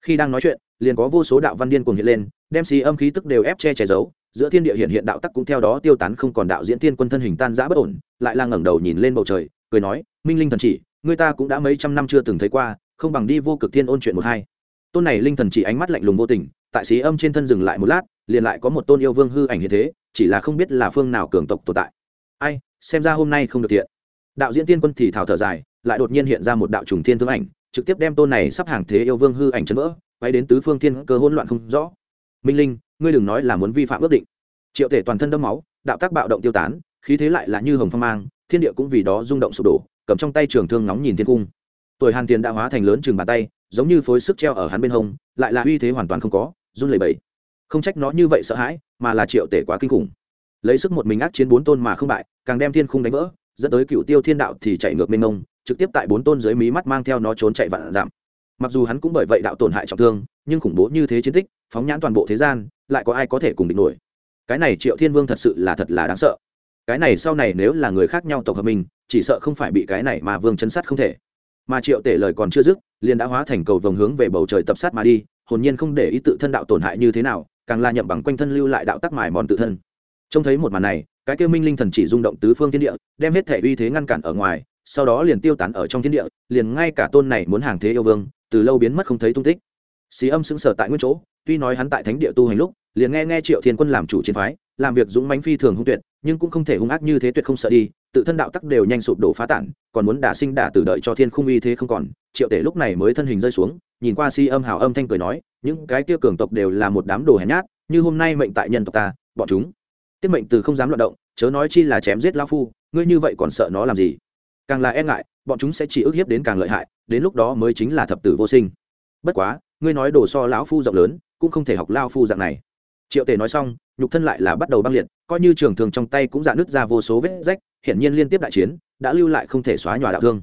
Khi đang nói chuyện, liền có vô số đạo văn điên cuồng hiện lên, đem xì âm khí tức đều ép che che giấu, giữa thiên địa hiện hiện đạo tắc cũng theo đó tiêu tán không còn đạo diễn thiên quân thân hình tan rã bất ổn, lại là ngẩng đầu nhìn lên bầu trời, cười nói, minh linh thần chỉ, người ta cũng đã mấy trăm năm chưa từng thấy qua, không bằng đi vô cực thiên ôn chuyện một hai. Tôn này linh thần chỉ ánh mắt lạnh lùng vô tình, tại xí âm trên thân dừng lại một lát, liền lại có một tôn yêu vương hư ảnh như thế, chỉ là không biết là phương nào cường tộc tồn tại. Ai, xem ra hôm nay không được thiện. Đạo diễn tiên quân thì thảo thở dài lại đột nhiên hiện ra một đạo trùng thiên thương ảnh, trực tiếp đem tôn này sắp hàng thế yêu vương hư ảnh chấn vỡ bay đến tứ phương thiên cơ hỗn loạn không rõ. Minh linh, ngươi đừng nói là muốn vi phạm ước định. Triệu thể toàn thân đẫm máu, đạo tác bạo động tiêu tán, khí thế lại là như hồng phong mang, thiên địa cũng vì đó rung động sụp đổ, cầm trong tay trường thương nóng nhìn thiên cung. Tuổi hàn tiền đã hóa thành lớn chừng bàn tay, giống như phối sức treo ở hắn bên hông, lại là uy thế hoàn toàn không có, run lẩy bẩy. Không trách nó như vậy sợ hãi, mà là triệu tể quá kinh khủng. Lấy sức một mình ác chiến bốn tôn mà không bại, càng đem thiên khung đánh vỡ dẫn tới cựu tiêu thiên đạo thì chạy ngược mênh mông, trực tiếp tại bốn tôn dưới mí mắt mang theo nó trốn chạy vạn giảm mặc dù hắn cũng bởi vậy đạo tổn hại trọng thương, nhưng khủng bố như thế chiến tích, phóng nhãn toàn bộ thế gian, lại có ai có thể cùng địch nổi. Cái này triệu thiên vương thật sự là thật là đáng sợ. Cái này sau này nếu là người khác nhau tộc hợp mình, chỉ sợ không phải bị cái này mà vương chân sát không thể. Mà triệu tể lời còn chưa dứt, liền đã hóa thành cầu vồng hướng về bầu trời tập sát mà đi, hồn nhiên không để ý tự thân đạo tổn hại như thế nào, càng là nhậm bằng quanh thân lưu lại đạo tắc mài mòn tự thân. Trông thấy một màn này cái kia minh linh thần chỉ rung động tứ phương thiên địa, đem hết thể uy thế ngăn cản ở ngoài, sau đó liền tiêu tán ở trong thiên địa, liền ngay cả tôn này muốn hàng thế yêu vương, từ lâu biến mất không thấy tung tích. Xí âm sững sờ tại nguyên chỗ, tuy nói hắn tại thánh địa tu hành lúc, liền nghe nghe triệu thiên quân làm chủ chiến phái, làm việc dũng mãnh phi thường hung tuyệt, nhưng cũng không thể hung ác như thế tuyệt không sợ đi, tự thân đạo tắc đều nhanh sụp đổ phá tản, còn muốn đả sinh đả tử đợi cho thiên khung uy thế không còn. Triệu tể lúc này mới thân hình rơi xuống, nhìn qua si âm hào âm thanh cười nói, những cái kia cường tộc đều là một đám đồ hèn nhát, như hôm nay mệnh tại nhân tộc ta, bọn chúng tiết mệnh từ không dám loạn động, chớ nói chi là chém giết lão phu, ngươi như vậy còn sợ nó làm gì? Càng là e ngại, bọn chúng sẽ chỉ ức hiếp đến càng lợi hại, đến lúc đó mới chính là thập tử vô sinh. Bất quá, ngươi nói đồ so lão phu rộng lớn, cũng không thể học lao phu dạng này. Triệu tề nói xong, nhục thân lại là bắt đầu băng liệt, coi như trường thường trong tay cũng dạ nứt ra vô số vết rách, hiển nhiên liên tiếp đại chiến, đã lưu lại không thể xóa nhòa đạo thương.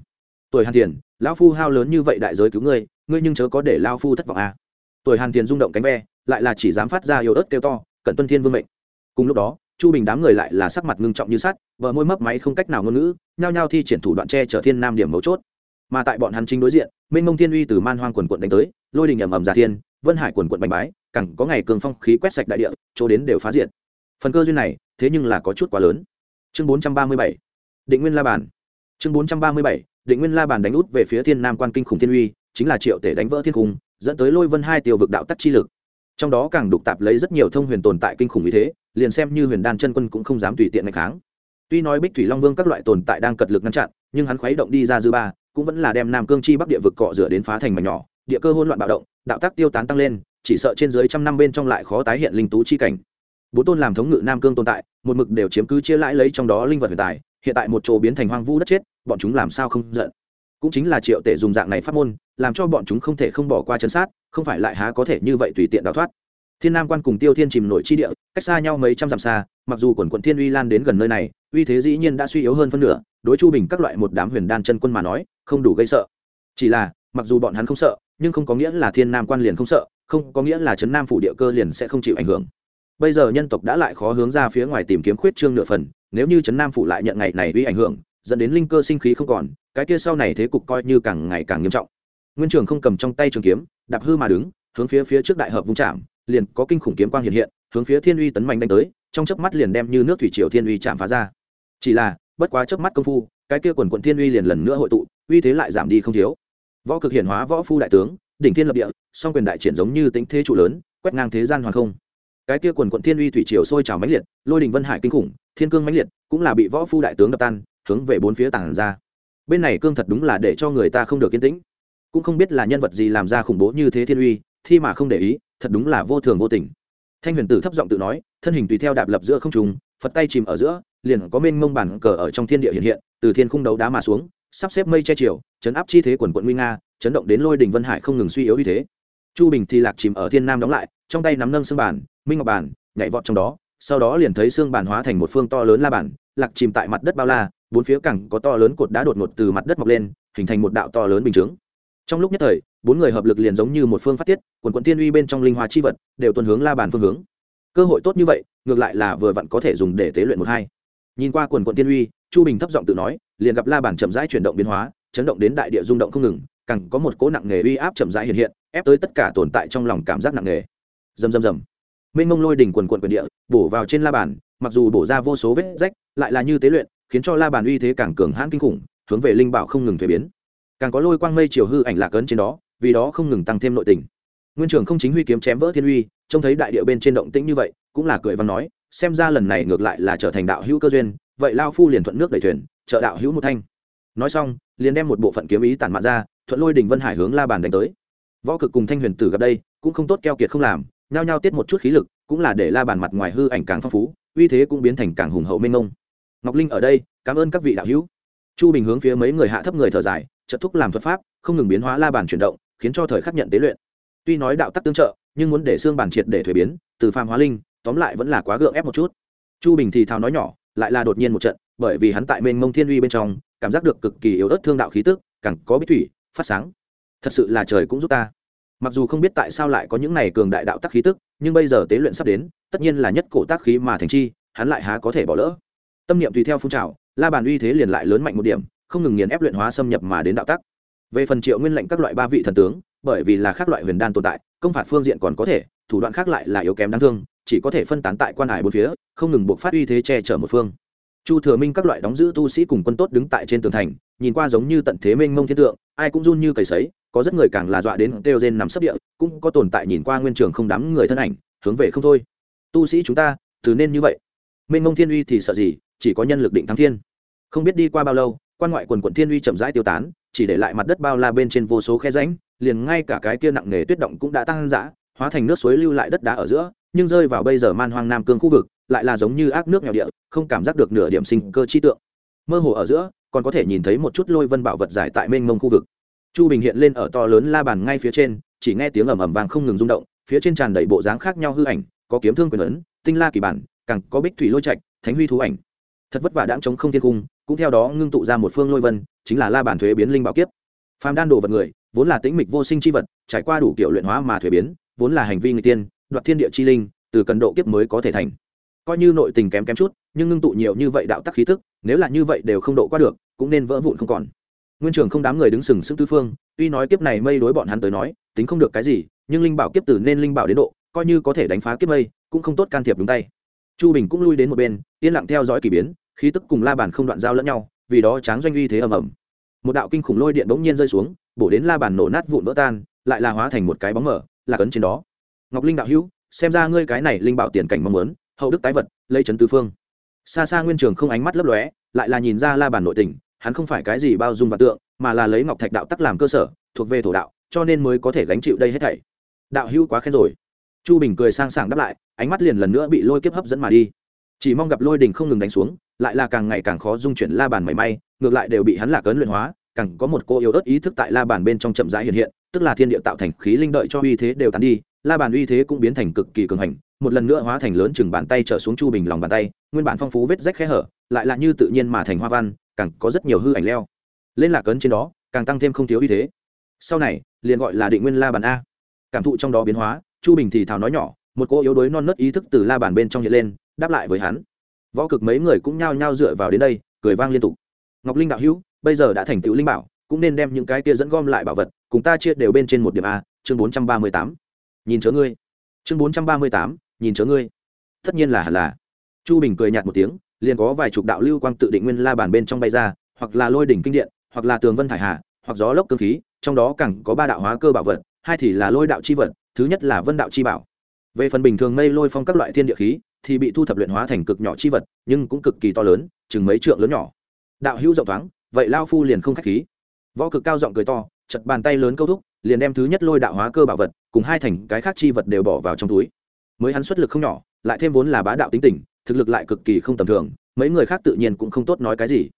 Tuổi hàn thiền, lão phu hao lớn như vậy đại giới cứu ngươi ngươi nhưng chớ có để lao phu thất vọng à. tuổi hàn thiền rung động cánh ve, lại là chỉ dám phát ra yếu ớt kêu to cận tuân thiên vương mệnh. Cùng lúc đó chu bình đám người lại là sắc mặt ngưng trọng như sắt vợ môi mấp máy không cách nào ngôn ngữ, nhao nhao thi triển thủ đoạn che chở thiên nam điểm mấu chốt. Mà tại bọn hắn chính đối diện, minh mông thiên uy từ man hoang quần quận đánh tới, lôi đình ầm ầm giả thiên, vân hải quần quận bành bái cẳng có ngày cường phong khí quét sạch đại địa, chỗ đến đều phá diện. phần cơ duyên này, thế nhưng là có chút quá lớn. Chương bốn trăm ba mươi bảy, định nguyên la bàn. Chương bốn trăm ba mươi bảy, định nguyên la bàn đánh út về phía thiên nam quan kinh khủng thiên uy, chính là triệu tể đánh vỡ thiên khùng dẫn tới lôi vân hai tiêu vực đạo tắc chi lực trong đó càng đục tạp lấy rất nhiều thông huyền tồn tại kinh khủng như thế, liền xem như huyền đan chân quân cũng không dám tùy tiện ngày kháng. Tuy nói bích thủy long vương các loại tồn tại đang cật lực ngăn chặn, nhưng hắn khuấy động đi ra dư ba, cũng vẫn là đem nam cương chi bắc địa vực cọ rửa đến phá thành mảnh nhỏ, địa cơ hỗn loạn bạo động, đạo tác tiêu tán tăng lên, chỉ sợ trên dưới trăm năm bên trong lại khó tái hiện linh tú chi cảnh. Bốn tôn làm thống ngự nam cương tồn tại, một mực đều chiếm cứ chia lãi lấy trong đó linh vật huyền tài, hiện tại một chỗ biến thành hoang vu đất chết, bọn chúng làm sao không giận? Cũng chính là triệu tể dùng dạng này phát môn, làm cho bọn chúng không thể không bỏ qua chân sát, không phải lại há có thể như vậy tùy tiện đào thoát. Thiên nam quan cùng tiêu thiên chìm nổi chi địa, cách xa nhau mấy trăm dặm xa, mặc dù quần quận thiên uy lan đến gần nơi này, uy thế dĩ nhiên đã suy yếu hơn phân nửa, đối chu bình các loại một đám huyền đan chân quân mà nói, không đủ gây sợ. Chỉ là, mặc dù bọn hắn không sợ, nhưng không có nghĩa là thiên nam quan liền không sợ, không có nghĩa là trấn nam phủ địa cơ liền sẽ không chịu ảnh hưởng. Bây giờ nhân tộc đã lại khó hướng ra phía ngoài tìm kiếm khuyết trương nửa phần, nếu như trấn nam phủ lại nhận ngày này uy ảnh hưởng, dẫn đến linh cơ sinh khí không còn cái kia sau này thế cục coi như càng ngày càng nghiêm trọng. Nguyên trường không cầm trong tay trường kiếm, đạp hư mà đứng, hướng phía phía trước đại hợp vung chạm, liền có kinh khủng kiếm quang hiện hiện, hướng phía thiên uy tấn mạnh đánh tới, trong chớp mắt liền đem như nước thủy triều thiên uy chạm phá ra. Chỉ là, bất quá chớp mắt công phu, cái kia quần quận thiên uy liền lần nữa hội tụ, uy thế lại giảm đi không thiếu. Võ cực hiển hóa võ phu đại tướng, đỉnh thiên lập địa, song quyền đại triển giống như tính thế trụ lớn, quét ngang thế gian hoàng không. Cái kia quần quận thiên uy thủy triều sôi trào mãnh liệt, lôi đình vân hải kinh khủng, thiên cương mãnh liệt, cũng là bị võ phu đại tướng đập tan, hướng về bốn phía tảng ra bên này cương thật đúng là để cho người ta không được yên tĩnh. Cũng không biết là nhân vật gì làm ra khủng bố như thế thiên uy, thi mà không để ý, thật đúng là vô thường vô tình. Thanh huyền tử thấp giọng tự nói, thân hình tùy theo đạp lập giữa không trùng phật tay chìm ở giữa, liền có mênh mông bản cờ ở trong thiên địa hiện hiện, từ thiên khung đấu đá mà xuống, sắp xếp mây che chiều, chấn áp chi thế quần quận nguy nga, chấn động đến lôi đình vân hải không ngừng suy yếu như thế. Chu bình thì lạc chìm ở thiên nam đóng lại, trong tay nắm nâng xương bản minh ngọc bản nhảy vọt trong đó, sau đó liền thấy xương bản hóa thành một phương to lớn la bản lạc chìm tại mặt đất bao la bốn phía cẳng có to lớn cột đá đột ngột từ mặt đất mọc lên, hình thành một đạo to lớn bình chướng. Trong lúc nhất thời, bốn người hợp lực liền giống như một phương phát tiết, quần quận tiên uy bên trong linh hoa chi vật, đều tuân hướng la bàn phương hướng. Cơ hội tốt như vậy, ngược lại là vừa vặn có thể dùng để tế luyện một hai. Nhìn qua quần quận tiên uy, chu bình thấp giọng tự nói, liền gặp la bàn chậm rãi chuyển động biến hóa, chấn động đến đại địa rung động không ngừng, càng có một cỗ nặng nghề uy áp chậm rãi hiện hiện, ép tới tất cả tồn tại trong lòng cảm giác nặng nghề rầm rầm rầm. Mênh mông lôi đỉnh quần quận quyền địa bổ vào trên la bàn, mặc dù bổ ra vô số vết rách, lại là như tế luyện khiến cho la bàn uy thế càng cường hãn kinh khủng, hướng về linh bảo không ngừng thuế biến. Càng có lôi quang mây chiều hư ảnh lạc ấn trên đó, vì đó không ngừng tăng thêm nội tình. Nguyên trưởng không chính huy kiếm chém vỡ thiên uy, trông thấy đại địa bên trên động tĩnh như vậy, cũng là cười văn nói, xem ra lần này ngược lại là trở thành đạo hữu cơ duyên, vậy lao phu liền thuận nước đẩy thuyền, trợ đạo hữu một thanh. Nói xong, liền đem một bộ phận kiếm ý tản mạn ra, thuận lôi đình vân hải hướng la bàn đánh tới. Võ cực cùng thanh huyền tử gặp đây, cũng không tốt keo kiệt không làm, nhao nhao tiết một chút khí lực, cũng là để la bàn mặt ngoài hư ảnh càng phong phú, uy thế cũng biến thành càng hùng hậu mênh mông ngọc linh ở đây, cảm ơn các vị đạo hữu. Chu bình hướng phía mấy người hạ thấp người thở dài chật thúc làm thuật pháp, không ngừng biến hóa la bàn chuyển động, khiến cho thời khắc nhận tế luyện. Tuy nói đạo tắc tương trợ, nhưng muốn để xương bản triệt để thuế biến, từ phàm hóa linh, tóm lại vẫn là quá gượng ép một chút. Chu bình thì thào nói nhỏ, lại là đột nhiên một trận, bởi vì hắn tại mênh mông thiên uy bên trong, cảm giác được cực kỳ yếu ớt thương đạo khí tức, càng có bích thủy, phát sáng. Thật sự là trời cũng giúp ta. Mặc dù không biết tại sao lại có những này cường đại đạo tắc khí tức, nhưng bây giờ tế luyện sắp đến, tất nhiên là nhất cổ tác khí mà thành chi, hắn lại há có thể bỏ lỡ tâm niệm tùy theo phun trào, la bàn uy thế liền lại lớn mạnh một điểm, không ngừng nghiền ép luyện hóa xâm nhập mà đến đạo tắc. Về phần triệu nguyên lệnh các loại ba vị thần tướng, bởi vì là khác loại huyền đan tồn tại, công phạt phương diện còn có thể, thủ đoạn khác lại là yếu kém đáng thương, chỉ có thể phân tán tại quan hải bốn phía, không ngừng buộc phát uy thế che chở một phương. Chu thừa minh các loại đóng giữ tu sĩ cùng quân tốt đứng tại trên tường thành, nhìn qua giống như tận thế mênh mông thiên tượng, ai cũng run như cầy sấy, có rất người càng là dọa đến đều rên nằm sấp địa, cũng có tồn tại nhìn qua nguyên trường không đám người thân ảnh, hướng về không thôi. Tu sĩ chúng ta, từ nên như vậy. Mênh mông thiên uy thì sợ gì? Chỉ có nhân lực định thắng thiên. Không biết đi qua bao lâu, quan ngoại quần quận thiên uy chậm rãi tiêu tán, chỉ để lại mặt đất bao la bên trên vô số khe rãnh, liền ngay cả cái kia nặng nề tuyết động cũng đã tăng dã hóa thành nước suối lưu lại đất đá ở giữa, nhưng rơi vào bây giờ man hoang nam cương khu vực, lại là giống như ác nước nghèo địa, không cảm giác được nửa điểm sinh cơ chi tượng. Mơ hồ ở giữa, còn có thể nhìn thấy một chút lôi vân bảo vật giải tại mênh mông khu vực. Chu bình hiện lên ở to lớn la bàn ngay phía trên, chỉ nghe tiếng ầm ầm vàng không ngừng rung động, phía trên tràn đầy bộ dáng khác nhau hư ảnh, có kiếm thương quyền ấn, tinh la kỳ bản, càng có bích thủy lôi trạch, thánh huy thú ảnh thật vất vả đãng chống không thiên cung, cũng theo đó ngưng tụ ra một phương lôi vân, chính là la bản thuế biến linh bảo kiếp. Phàm đan đồ vật người, vốn là tĩnh mịch vô sinh chi vật, trải qua đủ kiểu luyện hóa mà thuế biến, vốn là hành vi người tiên, đoạt thiên địa chi linh, từ cần độ kiếp mới có thể thành. Coi như nội tình kém kém chút, nhưng ngưng tụ nhiều như vậy đạo tắc khí tức nếu là như vậy đều không độ qua được, cũng nên vỡ vụn không còn. Nguyên trường không đám người đứng sừng sững tư phương, tuy nói kiếp này mây đối bọn hắn tới nói, tính không được cái gì, nhưng linh bảo kiếp tử nên linh bảo đến độ, coi như có thể đánh phá kiếp mây, cũng không tốt can thiệp đúng tay. Chu bình cũng lui đến một bên, yên lặng theo dõi k ỳ biến khí tức cùng la bàn không đoạn giao lẫn nhau, vì đó tráng doanh uy thế ầm ầm. Một đạo kinh khủng lôi điện bỗng nhiên rơi xuống, bổ đến la bàn nổ nát vụn vỡ tan, lại là hóa thành một cái bóng mở là cấn trên đó. Ngọc linh đạo hữu, xem ra ngươi cái này linh bảo tiền cảnh mong muốn, hậu đức tái vật lây trấn tứ phương. Xa xa nguyên trường không ánh mắt lấp lóe, lại là nhìn ra la bàn nội tình, hắn không phải cái gì bao dung và tượng, mà là lấy ngọc thạch đạo tắc làm cơ sở, thuộc về thổ đạo, cho nên mới có thể gánh chịu đây hết thảy. Đạo hữu quá khen rồi. Chu bình cười sang sảng đáp lại, ánh mắt liền lần nữa bị lôi kiếp hấp dẫn mà đi. Chỉ mong gặp lôi đình không ngừng đánh xuống lại là càng ngày càng khó dung chuyển la bàn mảy may, ngược lại đều bị hắn lạc ấn luyện hóa, càng có một cô yếu ớt ý thức tại la bàn bên trong chậm rãi hiện hiện, tức là thiên địa tạo thành khí linh đợi cho uy thế đều tán đi, la bàn uy thế cũng biến thành cực kỳ cường hành, một lần nữa hóa thành lớn chừng bàn tay trở xuống chu bình lòng bàn tay, nguyên bản phong phú vết rách khe hở, lại là như tự nhiên mà thành hoa văn, càng có rất nhiều hư ảnh leo. Lên lạc ấn trên đó, càng tăng thêm không thiếu uy thế. Sau này, liền gọi là định nguyên la bàn a. Cảm thụ trong đó biến hóa, chu bình thì thào nói nhỏ, một cô yếu đuối non nớt ý thức từ la bàn bên trong hiện lên, đáp lại với hắn võ cực mấy người cũng nhao nhao dựa vào đến đây, cười vang liên tục. Ngọc linh đạo hữu, bây giờ đã thành tựu linh bảo, cũng nên đem những cái kia dẫn gom lại bảo vật, cùng ta chia đều bên trên một điểm a, chương bốn trăm ba mươi tám. Nhìn chớ ngươi. Chương bốn trăm ba mươi tám, nhìn chớ ngươi. Tất nhiên là hẳn là. Chu bình cười nhạt một tiếng, liền có vài chục đạo lưu quang tự định nguyên la bàn bên trong bay ra, hoặc là lôi đỉnh kinh điện, hoặc là tường vân thải hà, hoặc gió lốc cơ khí, trong đó càng có ba đạo hóa cơ bảo vật, hai thì là lôi đạo chi vật, thứ nhất là vân đạo chi bảo. Về phần bình thường mây lôi phong các loại thiên địa khí thì bị thu thập luyện hóa thành cực nhỏ chi vật, nhưng cũng cực kỳ to lớn, chừng mấy trượng lớn nhỏ. Đạo hữu rộng thoáng, vậy lao phu liền không khách khí. Võ cực cao giọng cười to, chật bàn tay lớn câu thúc, liền đem thứ nhất lôi đạo hóa cơ bảo vật, cùng hai thành cái khác chi vật đều bỏ vào trong túi. Mới hắn xuất lực không nhỏ, lại thêm vốn là bá đạo tính tình, thực lực lại cực kỳ không tầm thường, mấy người khác tự nhiên cũng không tốt nói cái gì.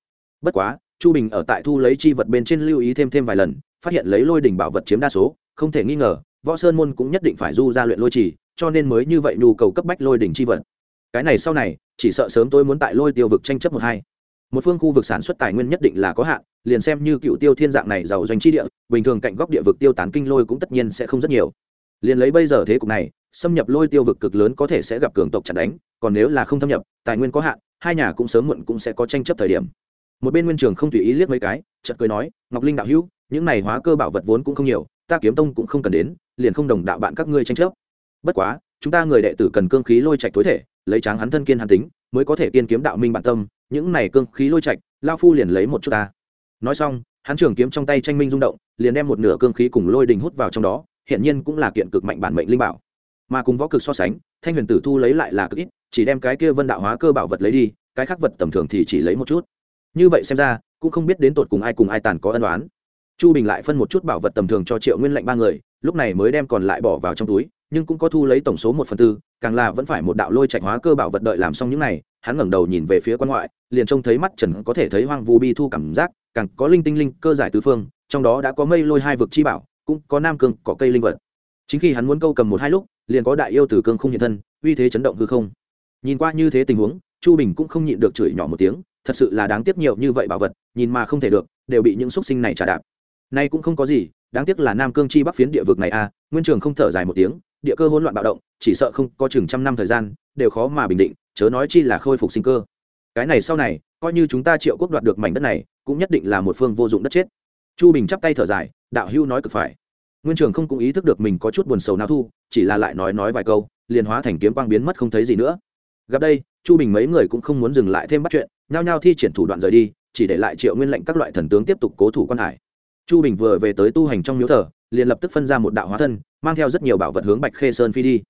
Bất quá, chu bình ở tại thu lấy chi vật bên trên lưu ý thêm thêm vài lần, phát hiện lấy lôi đỉnh bảo vật chiếm đa số, không thể nghi ngờ, võ sơn môn cũng nhất định phải du ra luyện lôi trì, cho nên mới như vậy nhu cầu cấp bách lôi đỉnh chi vật cái này sau này, chỉ sợ sớm tôi muốn tại lôi tiêu vực tranh chấp một hai. Một phương khu vực sản xuất tài nguyên nhất định là có hạn, liền xem như cựu tiêu thiên dạng này giàu doanh chi địa, bình thường cạnh góc địa vực tiêu tán kinh lôi cũng tất nhiên sẽ không rất nhiều. Liền lấy bây giờ thế cục này, xâm nhập lôi tiêu vực cực lớn có thể sẽ gặp cường tộc chặn đánh, còn nếu là không thâm nhập, tài nguyên có hạn, hai nhà cũng sớm muộn cũng sẽ có tranh chấp thời điểm. Một bên nguyên trường không tùy ý liếc mấy cái, chợt cười nói, ngọc linh đạo hữu, những này hóa cơ bảo vật vốn cũng không nhiều, ta kiếm tông cũng không cần đến, liền không đồng đạo bạn các ngươi tranh chấp. Bất quá, chúng ta người đệ tử cần cương khí lôi trạch tối thể lấy tráng hắn thân kiên hắn tính, mới có thể kiên kiếm đạo minh bản tâm, những này cương khí lôi trạch, lao phu liền lấy một chút ta. Nói xong, hắn trường kiếm trong tay tranh minh rung động, liền đem một nửa cương khí cùng lôi đình hút vào trong đó hiện nhiên cũng là kiện cực mạnh bản mệnh linh bảo. Mà cùng võ cực so sánh, thanh huyền tử thu lấy lại là cực ít, chỉ đem cái kia vân đạo hóa cơ bảo vật lấy đi, cái khác vật tầm thường thì chỉ lấy một chút. Như vậy xem ra, cũng không biết đến tột cùng ai cùng ai tàn có ân đoán chu bình lại phân một chút bảo vật tầm thường cho triệu nguyên lệnh ba người, lúc này mới đem còn lại bỏ vào trong túi nhưng cũng có thu lấy tổng số một phần tư càng là vẫn phải một đạo lôi trạch hóa cơ bảo vật đợi làm xong những này hắn ngẩng đầu nhìn về phía quan ngoại liền trông thấy mắt trần có thể thấy hoang vu bi thu cảm giác càng có linh tinh linh cơ giải tứ phương trong đó đã có mây lôi hai vực chi bảo cũng có nam cương có cây linh vật. Chính khi hắn muốn câu cầm một hai lúc liền có đại yêu từ cương không hiện thân uy thế chấn động hư không. Nhìn qua như thế tình huống chu bình cũng không nhịn được chửi nhỏ một tiếng thật sự là đáng tiếc nhiều như vậy bảo vật nhìn mà không thể được đều bị những xúc sinh này trả đạp. Nay cũng không có gì đáng tiếc là nam cương chi bắc phiến địa vực này a à, nguyên trường không thở dài một tiếng địa cơ hỗn loạn bạo động, chỉ sợ không có chừng trăm năm thời gian, đều khó mà bình định, chớ nói chi là khôi phục sinh cơ. Cái này sau này, coi như chúng ta triệu quốc đoạt được mảnh đất này, cũng nhất định là một phương vô dụng đất chết. Chu bình chắp tay thở dài, đạo hưu nói cực phải. Nguyên trường không cũng ý thức được mình có chút buồn sầu nào thu, chỉ là lại nói nói vài câu, liền hóa thành kiếm quang biến mất không thấy gì nữa. Gặp đây, chu bình mấy người cũng không muốn dừng lại thêm bắt chuyện, nhao nhao thi triển thủ đoạn rời đi, chỉ để lại triệu nguyên lệnh các loại thần tướng tiếp tục cố thủ quan hải chu bình vừa về tới tu hành trong miếu thờ, liền lập tức phân ra một đạo hóa thân, mang theo rất nhiều bảo vật hướng bạch khê sơn phi đi.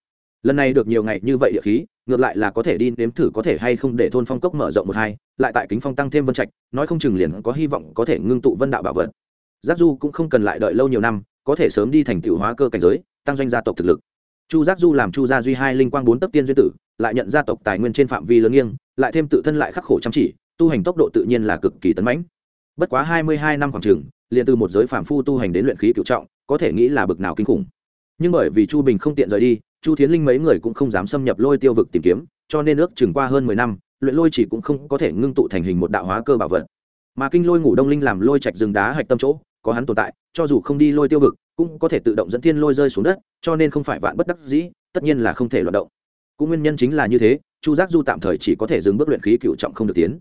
Lần này được nhiều ngày như vậy địa khí, ngược lại là có thể đi nếm thử có thể hay không để thôn phong cốc mở rộng một hai, lại tại kính phong tăng thêm vân trạch, nói không chừng liền có hy vọng có thể ngưng tụ vân đạo bảo vật. Giác du cũng không cần lại đợi lâu nhiều năm, có thể sớm đi thành tựu hóa cơ cảnh giới, tăng doanh gia tộc thực lực. Chu giác du làm chu gia duy hai linh quang bốn tấp tiên duyên tử, lại nhận gia tộc tài nguyên trên phạm vi lớn nghiêng, lại thêm tự thân lại khắc khổ chăm chỉ, tu hành tốc độ tự nhiên là cực kỳ tấn mãnh. Bất quá hai mươi hai năm khoảng trường liền từ một giới phạm phu tu hành đến luyện khí cựu trọng, có thể nghĩ là bực nào kinh khủng. Nhưng bởi vì chu bình không tiện rời đi, chu thiến linh mấy người cũng không dám xâm nhập lôi tiêu vực tìm kiếm, cho nên ước chừng qua hơn mười năm, luyện lôi chỉ cũng không có thể ngưng tụ thành hình một đạo hóa cơ bảo vật. Mà kinh lôi ngủ đông linh làm lôi trạch rừng đá hạch tâm chỗ, có hắn tồn tại, cho dù không đi lôi tiêu vực, cũng có thể tự động dẫn thiên lôi rơi xuống đất, cho nên không phải vạn bất đắc dĩ, tất nhiên là không thể loạt động. Cũng nguyên nhân chính là như thế, chu giác du tạm thời chỉ có thể dừng bước luyện khí cựu trọng không được tiến.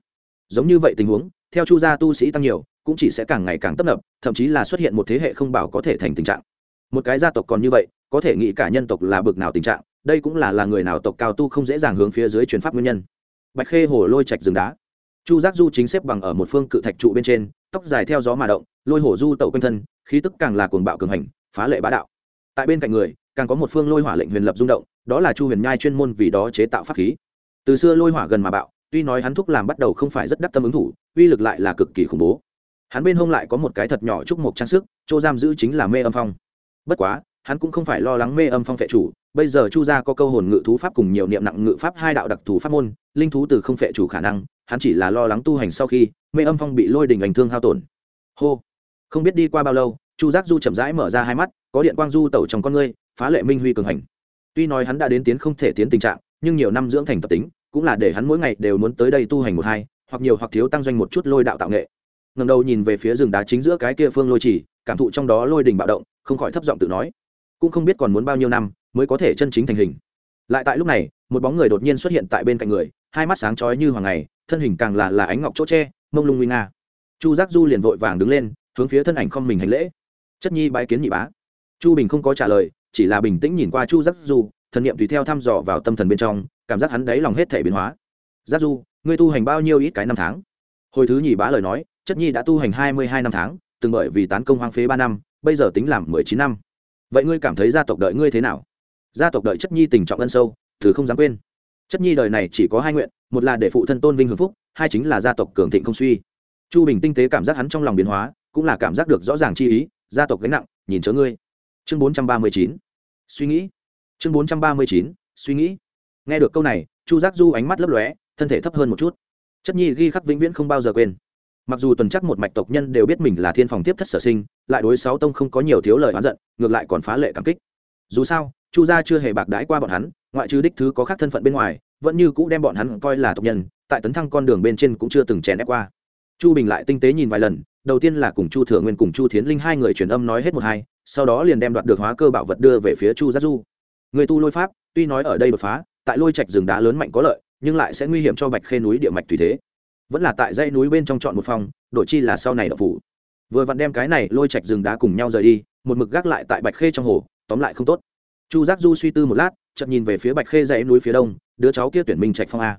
Giống như vậy tình huống, theo chu gia tu sĩ tăng nhiều cũng chỉ sẽ càng ngày càng tấp nập, thậm chí là xuất hiện một thế hệ không bảo có thể thành tình trạng. Một cái gia tộc còn như vậy, có thể nghĩ cả nhân tộc là bực nào tình trạng, đây cũng là là người nào tộc cao tu không dễ dàng hướng phía dưới chuyển pháp nguyên nhân. Bạch khê hồ lôi trạch rừng đá. Chu giác du chính xếp bằng ở một phương cự thạch trụ bên trên, tóc dài theo gió mà động, lôi hổ du tẩu quanh thân, khí tức càng là cuồng bạo cường hành, phá lệ bá đạo. Tại bên cạnh người, càng có một phương lôi hỏa lệnh huyền lập rung động, đó là chu huyền nhai chuyên môn vì đó chế tạo pháp khí. Từ xưa lôi hỏa gần mà bạo, tuy nói hắn thúc làm bắt đầu không phải rất đắc tâm ứng thủ, uy lực lại là cực kỳ khủng bố hắn bên hông lại có một cái thật nhỏ trúc mộc trang sức, chỗ giam giữ chính là mê âm phong. Bất quá, hắn cũng không phải lo lắng mê âm phong phệ chủ, bây giờ chu gia có câu hồn ngự thú pháp cùng nhiều niệm nặng ngự pháp hai đạo đặc thù pháp môn, linh thú từ không phệ chủ khả năng, hắn chỉ là lo lắng tu hành sau khi mê âm phong bị lôi đình ảnh thương hao tổn. Hô! Không biết đi qua bao lâu, chu giác du chậm rãi mở ra hai mắt, có điện quang du tẩu trong con ngươi, phá lệ minh huy cường hành. Tuy nói hắn đã đến tiến không thể tiến tình trạng, nhưng nhiều năm dưỡng thành tập tính, cũng là để hắn mỗi ngày đều muốn tới đây tu hành một hai, hoặc nhiều hoặc thiếu tăng doanh một chút lôi đạo tạo nghệ ngầm đầu nhìn về phía rừng đá chính giữa cái kia phương lôi chỉ, cảm thụ trong đó lôi đình bạo động, không khỏi thấp giọng tự nói. Cũng không biết còn muốn bao nhiêu năm mới có thể chân chính thành hình. Lại tại lúc này, một bóng người đột nhiên xuất hiện tại bên cạnh người, hai mắt sáng chói như hoàng ngày, thân hình càng là là ánh ngọc chỗ tre mông lung nguy nga. Chu giác du liền vội vàng đứng lên, hướng phía thân ảnh không mình hành lễ. Chất nhi bái kiến nhị bá. Chu bình không có trả lời, chỉ là bình tĩnh nhìn qua chu giác du, thần niệm tùy theo thăm dò vào tâm thần bên trong, cảm giác hắn đáy lòng hết thể biến hóa. Giác du, ngươi tu hành bao nhiêu ít cái năm tháng? Hồi thứ nhị bá lời nói chất nhi đã tu hành hai mươi hai năm tháng, từng bởi vì tán công hoang phế ba năm, bây giờ tính làm mười chín năm. Vậy ngươi cảm thấy gia tộc đợi ngươi thế nào? Gia tộc đợi chất nhi tình trọng ân sâu, thứ không dám quên. Chất nhi đời này chỉ có hai nguyện, một là để phụ thân tôn vinh hưởng phúc, hai chính là gia tộc cường thịnh không suy. Chu bình tinh tế cảm giác hắn trong lòng biến hóa, cũng là cảm giác được rõ ràng chi ý, gia tộc gánh nặng, nhìn chớ ngươi. Chương bốn trăm ba mươi chín. Suy nghĩ. Chương bốn trăm ba mươi chín, suy nghĩ. Nghe được câu này, chu giác du ánh mắt lấp lóe, thân thể thấp hơn một chút. Chất nhi ghi khắc vĩnh viễn không bao giờ quên mặc dù tuần chắc một mạch tộc nhân đều biết mình là thiên phòng tiếp thất sở sinh, lại đối sáu tông không có nhiều thiếu lời oán giận, ngược lại còn phá lệ cảm kích. Dù sao, chu gia chưa hề bạc đãi qua bọn hắn, ngoại trừ đích thứ có khác thân phận bên ngoài, vẫn như cũ đem bọn hắn coi là tộc nhân, tại tấn thăng con đường bên trên cũng chưa từng chèn ép qua. Chu bình lại tinh tế nhìn vài lần, đầu tiên là cùng chu thừa nguyên cùng chu thiến linh hai người truyền âm nói hết một hai, sau đó liền đem đoạt được hóa cơ bảo vật đưa về phía chu giác du. Người tu lôi pháp, tuy nói ở đây đột phá, tại lôi trạch rừng đá lớn mạnh có lợi, nhưng lại sẽ nguy hiểm cho bạch khê núi địa mạch tùy thế vẫn là tại dãy núi bên trong chọn một phòng, đổi chi là sau này đậu phủ. Vừa vặn đem cái này lôi trạch rừng đá cùng nhau rời đi, một mực gác lại tại bạch khê trong hồ, tóm lại không tốt. Chu giác du suy tư một lát chậm nhìn về phía bạch khê dãy núi phía đông, đứa cháu kia tuyển minh trạch phong a.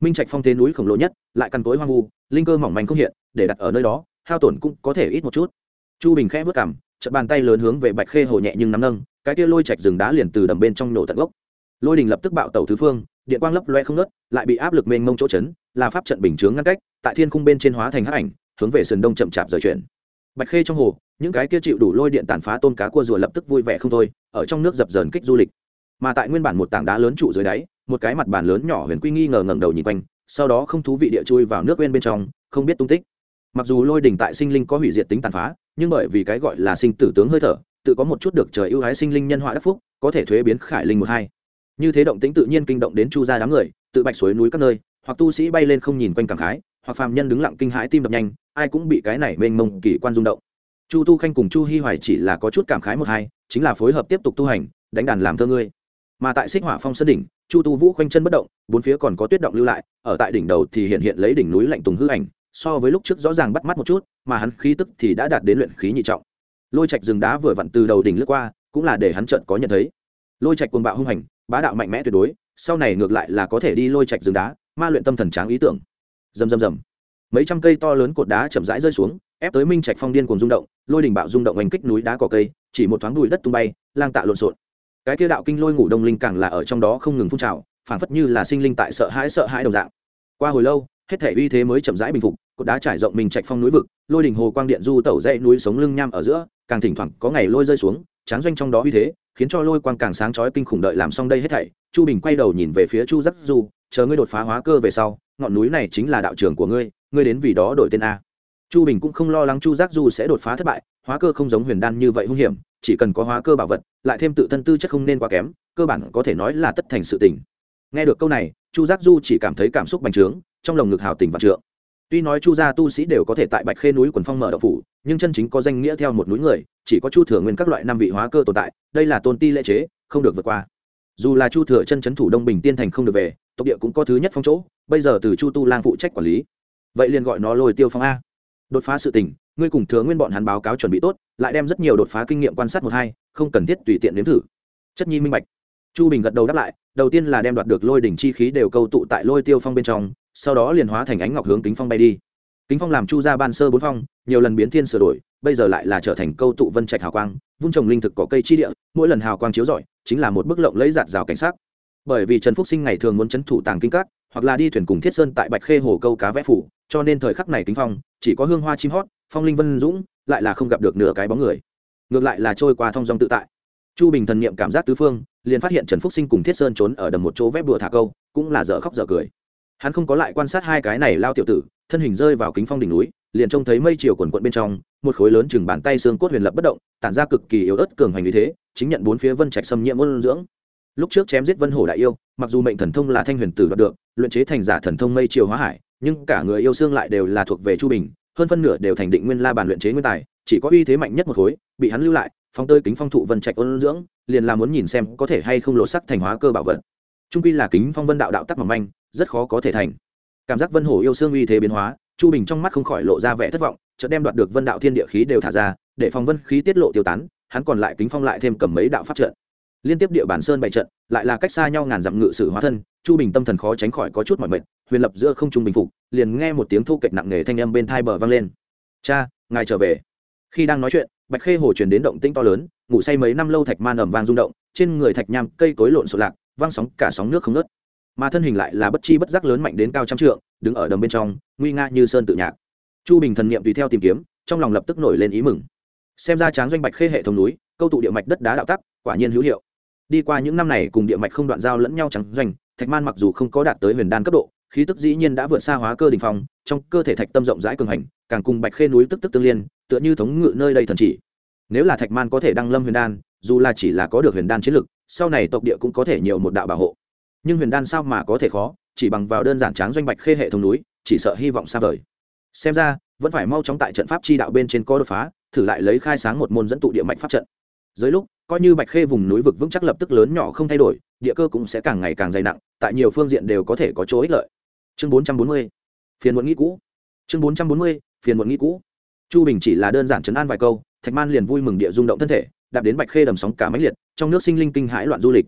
Minh trạch phong thế núi khổng lồ nhất, lại căn tối hoang vu, linh cơ mỏng manh không hiện, để đặt ở nơi đó, hao tổn cũng có thể ít một chút. Chu bình khẽ vất cảm chợt bàn tay lớn hướng về bạch khê hồ nhẹ nhưng nắm nâng, cái kia lôi trạch rừng đá liền từ đầm bên trong nổ tận gốc. Lôi đình lập tức bạo tàu thứ phương, điện quang lấp loe không nớt lại bị áp lực mênh mông chỗ chấn là pháp trận bình chướng ngăn cách, tại thiên khung bên trên hóa thành hắc ảnh, hướng về sườn đông chậm chạp rời chuyển. Bạch khê trong hồ, những cái kia chịu đủ lôi điện tàn phá tôn cá cua rùa lập tức vui vẻ không thôi, ở trong nước dập dờn kích du lịch. Mà tại nguyên bản một tảng đá lớn trụ dưới đáy, một cái mặt bàn lớn nhỏ huyền quy nghi ngờ ngẩng đầu nhìn quanh, sau đó không thú vị địa chui vào nước quên bên trong, không biết tung tích. Mặc dù lôi đỉnh tại sinh linh có hủy diệt tính tàn phá, nhưng bởi vì cái gọi là sinh tử tướng hơi thở, tự có một chút được trời ưu ái sinh linh nhân họa đắc phúc, có thể thuế biến khải linh một hai. Như thế động tính tự nhiên kinh động đến chu gia đám người, tự bạch suối núi các nơi hoặc tu sĩ bay lên không nhìn quanh cảm khái, hoặc phàm nhân đứng lặng kinh hãi tim đập nhanh, ai cũng bị cái này mênh mông kỳ quan rung động. Chu tu khanh cùng chu hi hoài chỉ là có chút cảm khái một hai, chính là phối hợp tiếp tục tu hành, đánh đàn làm thơ ngươi. Mà tại xích hỏa phong sơn đỉnh, chu tu vũ khoanh chân bất động, bốn phía còn có tuyết động lưu lại, ở tại đỉnh đầu thì hiện hiện lấy đỉnh núi lạnh tùng hư ảnh, so với lúc trước rõ ràng bắt mắt một chút, mà hắn khí tức thì đã đạt đến luyện khí nhị trọng. Lôi trạch rừng đá vừa vặn từ đầu đỉnh lướt qua, cũng là để hắn trận có nhận thấy. Lôi trạch cuồng bạo hung hành, bá đạo mạnh mẽ tuyệt đối, sau này ngược lại là có thể đi lôi trạch rừng đá ma luyện tâm thần tráng ý tưởng. Rầm rầm rầm. Mấy trăm cây to lớn cột đá chậm rãi rơi xuống, ép tới minh trạch phong điên cùng rung động, lôi đình bạo rung động oanh kích núi đá cỏ cây, chỉ một thoáng đùi đất tung bay, lang tạ lộn xộn. Cái kia đạo kinh lôi ngủ đông linh càng là ở trong đó không ngừng phun trào, phảng phất như là sinh linh tại sợ hãi sợ hãi đồng dạng. Qua hồi lâu, hết thể uy thế mới chậm rãi bình phục, cột đá trải rộng mình trạch phong núi vực, lôi đỉnh hồ quang điện du tẩu dãy núi sống lưng nham ở giữa, càng thỉnh thoảng có ngày lôi rơi xuống, tráng doanh trong đó uy thế, khiến cho lôi quang càng sáng chói kinh khủng đợi làm xong đây hết thảy, chu bình quay đầu nhìn về phía chu giác du chờ ngươi đột phá hóa cơ về sau, ngọn núi này chính là đạo trường của ngươi ngươi đến vì đó đổi tên a. Chu bình cũng không lo lắng chu giác du sẽ đột phá thất bại, hóa cơ không giống huyền đan như vậy hung hiểm, chỉ cần có hóa cơ bảo vật, lại thêm tự thân tư chất không nên quá kém, cơ bản có thể nói là tất thành sự tình. Nghe được câu này, chu giác du chỉ cảm thấy cảm xúc bành trướng, trong lồng ngực hào tình và trượng. Tuy nói chu gia tu sĩ đều có thể tại bạch khê núi quần phong mở đậu phủ, nhưng chân chính có danh nghĩa theo một núi người, chỉ có chu thừa nguyên các loại năm vị hóa cơ tồn tại, đây là tôn ti lễ chế, không được vượt qua. Dù là chu thừa chân c thủ đông bình tiên thành không được về tộc địa cũng có thứ nhất phong chỗ, bây giờ từ chu tu lang phụ trách quản lý. Vậy liền gọi nó lôi tiêu phong a. Đột phá sự tình, ngươi cùng thừa nguyên bọn hắn báo cáo chuẩn bị tốt, lại đem rất nhiều đột phá kinh nghiệm quan sát một hai, không cần thiết tùy tiện nếm thử. Chất nhi minh bạch. Chu bình gật đầu đáp lại, đầu tiên là đem đoạt được lôi đỉnh chi khí đều câu tụ tại lôi tiêu phong bên trong, sau đó liền hóa thành ánh ngọc hướng kính phong bay đi. Kính phong làm chu ra ban sơ bốn phong, nhiều lần biến thiên sửa đổi, bây giờ lại là trở thành câu tụ vân trạch hào quang, vung trồng linh thực có cây chi địa, mỗi lần hào quang chiếu rọi, chính là một bức lộng lấy giạt rào cảnh sát bởi vì trần phúc sinh ngày thường muốn chấn thủ tàng kinh các, hoặc là đi thuyền cùng thiết sơn tại bạch khê hồ câu cá vẽ phủ, cho nên thời khắc này kính phong, chỉ có hương hoa chim hót, phong linh vân dũng, lại là không gặp được nửa cái bóng người. Ngược lại là trôi qua thong dong tự tại. Chu bình thần niệm cảm giác tứ phương, liền phát hiện trần phúc sinh cùng thiết sơn trốn ở đầm một chỗ vép đùa thả câu, cũng là dở khóc dở cười. Hắn không có lại quan sát hai cái này lao tiểu tử, thân hình rơi vào kính phong đỉnh núi, liền trông thấy mây chiều quần quận bên trong, một khối lớn chừng bàn tay xương cốt huyền lập bất động, tản ra cực kỳ yếu ớt cường hành như thế, chính nhận bốn phía vân trạch xâm nhiễm ôn dưỡng lúc trước chém giết vân hổ đại yêu, mặc dù mệnh thần thông là thanh huyền tử đoạt được, luyện chế thành giả thần thông mây chiều hóa hải, nhưng cả người yêu xương lại đều là thuộc về chu bình, hơn phân nửa đều thành định nguyên la bàn luyện chế nguyên tài, chỉ có uy thế mạnh nhất một khối, bị hắn lưu lại phong tơi kính phong thụ vân trạch ôn dưỡng, liền là muốn nhìn xem có thể hay không lộ sắc thành hóa cơ bảo vật. Trung quy là kính phong vân đạo đạo tắc mỏng manh, rất khó có thể thành. Cảm giác vân hổ yêu xương uy thế biến hóa, chu bình trong mắt không khỏi lộ ra vẻ thất vọng, chợt đem đoạt được vân đạo thiên địa khí đều thả ra, để phòng vân khí tiết lộ tiêu tán, hắn còn lại kính phong lại thêm cầm mấy đạo pháp trận liên tiếp địa bản sơn bày trận, lại là cách xa nhau ngàn dặm ngự sử hóa thân, chu bình tâm thần khó tránh khỏi có chút mọi mệt, huyền lập giữa không trung bình phục, liền nghe một tiếng thu kệch nặng nề thanh âm bên thai bờ vang lên. Cha, ngài trở về. Khi đang nói chuyện, bạch khê hồ truyền đến động tĩnh to lớn, ngủ say mấy năm lâu thạch man ẩm vang rung động, trên người thạch nham cây cối lộn xộn lạc vang sóng cả sóng nước không nớt mà thân hình lại là bất chi bất giác lớn mạnh đến cao trăm trượng, đứng ở đầm bên trong, nguy nga như sơn tự nhạc. Chu bình thần niệm tùy theo tìm kiếm, trong lòng lập tức nổi lên ý mừng. Xem ra tráng doanh bạch khê hệ thống núi, câu tụ địa mạch đất đá đạo tắc, quả nhiên hữu hiệu đi qua những năm này cùng địa mạch không đoạn giao lẫn nhau trắng doanh, thạch man mặc dù không có đạt tới huyền đan cấp độ, khí tức dĩ nhiên đã vượt xa hóa cơ đình phong, trong cơ thể thạch tâm rộng rãi cường hành, càng cùng bạch khê núi tức tức tương liên, tựa như thống ngự nơi đây thần chỉ. Nếu là thạch man có thể đăng lâm huyền đan, dù là chỉ là có được huyền đan chiến lực, sau này tộc địa cũng có thể nhiều một đạo bảo hộ. Nhưng huyền đan sao mà có thể khó, chỉ bằng vào đơn giản tráng doanh bạch khê hệ thống núi, chỉ sợ hy vọng xa vời. Xem ra, vẫn phải mau chóng tại trận pháp chi đạo bên trên có đột phá, thử lại lấy khai sáng một môn dẫn tụ địa mạch pháp trận. Dưới lúc coi như bạch khê vùng núi vực vững chắc lập tức lớn nhỏ không thay đổi, địa cơ cũng sẽ càng ngày càng dày nặng, tại nhiều phương diện đều có thể có chỗ ích lợi. Chương bốn trăm bốn mươi, phiền muộn nghĩ cũ. Chương bốn trăm bốn mươi, phiền muộn nghĩ cũ. Chu bình chỉ là đơn giản chấn an vài câu, thạch man liền vui mừng địa rung động thân thể, đạp đến bạch khê đầm sóng cả máy liệt, trong nước sinh linh kinh hãi loạn du lịch.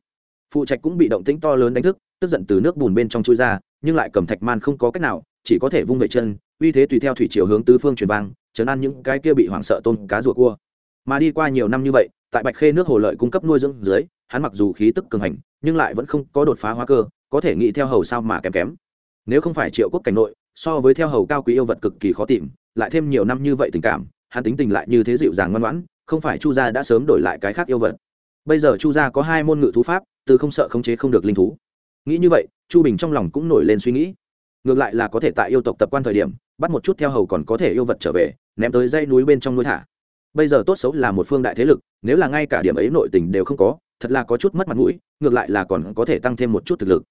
Phụ trạch cũng bị động tĩnh to lớn đánh thức, tức giận từ nước bùn bên trong chui ra, nhưng lại cầm thạch man không có cách nào, chỉ có thể vung về chân, uy thế tùy theo thủy chiều hướng tứ phương truyền vang chấn an những cái kia bị hoảng sợ tôn cá ruột cua. Mà đi qua nhiều năm như vậy tại bạch khê nước hồ lợi cung cấp nuôi dưỡng dưới, hắn mặc dù khí tức cường hành, nhưng lại vẫn không có đột phá hóa cơ, có thể nghĩ theo hầu sao mà kém kém. Nếu không phải triệu quốc cảnh nội, so với theo hầu cao quý yêu vật cực kỳ khó tìm, lại thêm nhiều năm như vậy tình cảm, hắn tính tình lại như thế dịu dàng ngoan ngoãn, không phải chu gia đã sớm đổi lại cái khác yêu vật. Bây giờ chu gia có hai môn ngự thú pháp, từ không sợ khống chế không được linh thú. Nghĩ như vậy, chu bình trong lòng cũng nổi lên suy nghĩ. Ngược lại là có thể tại yêu tộc tập quan thời điểm, bắt một chút theo hầu còn có thể yêu vật trở về, ném tới dây núi bên trong nuôi thả bây giờ tốt xấu là một phương đại thế lực, nếu là ngay cả điểm ấy nội tình đều không có, thật là có chút mất mặt mũi, ngược lại là còn có thể tăng thêm một chút thực lực.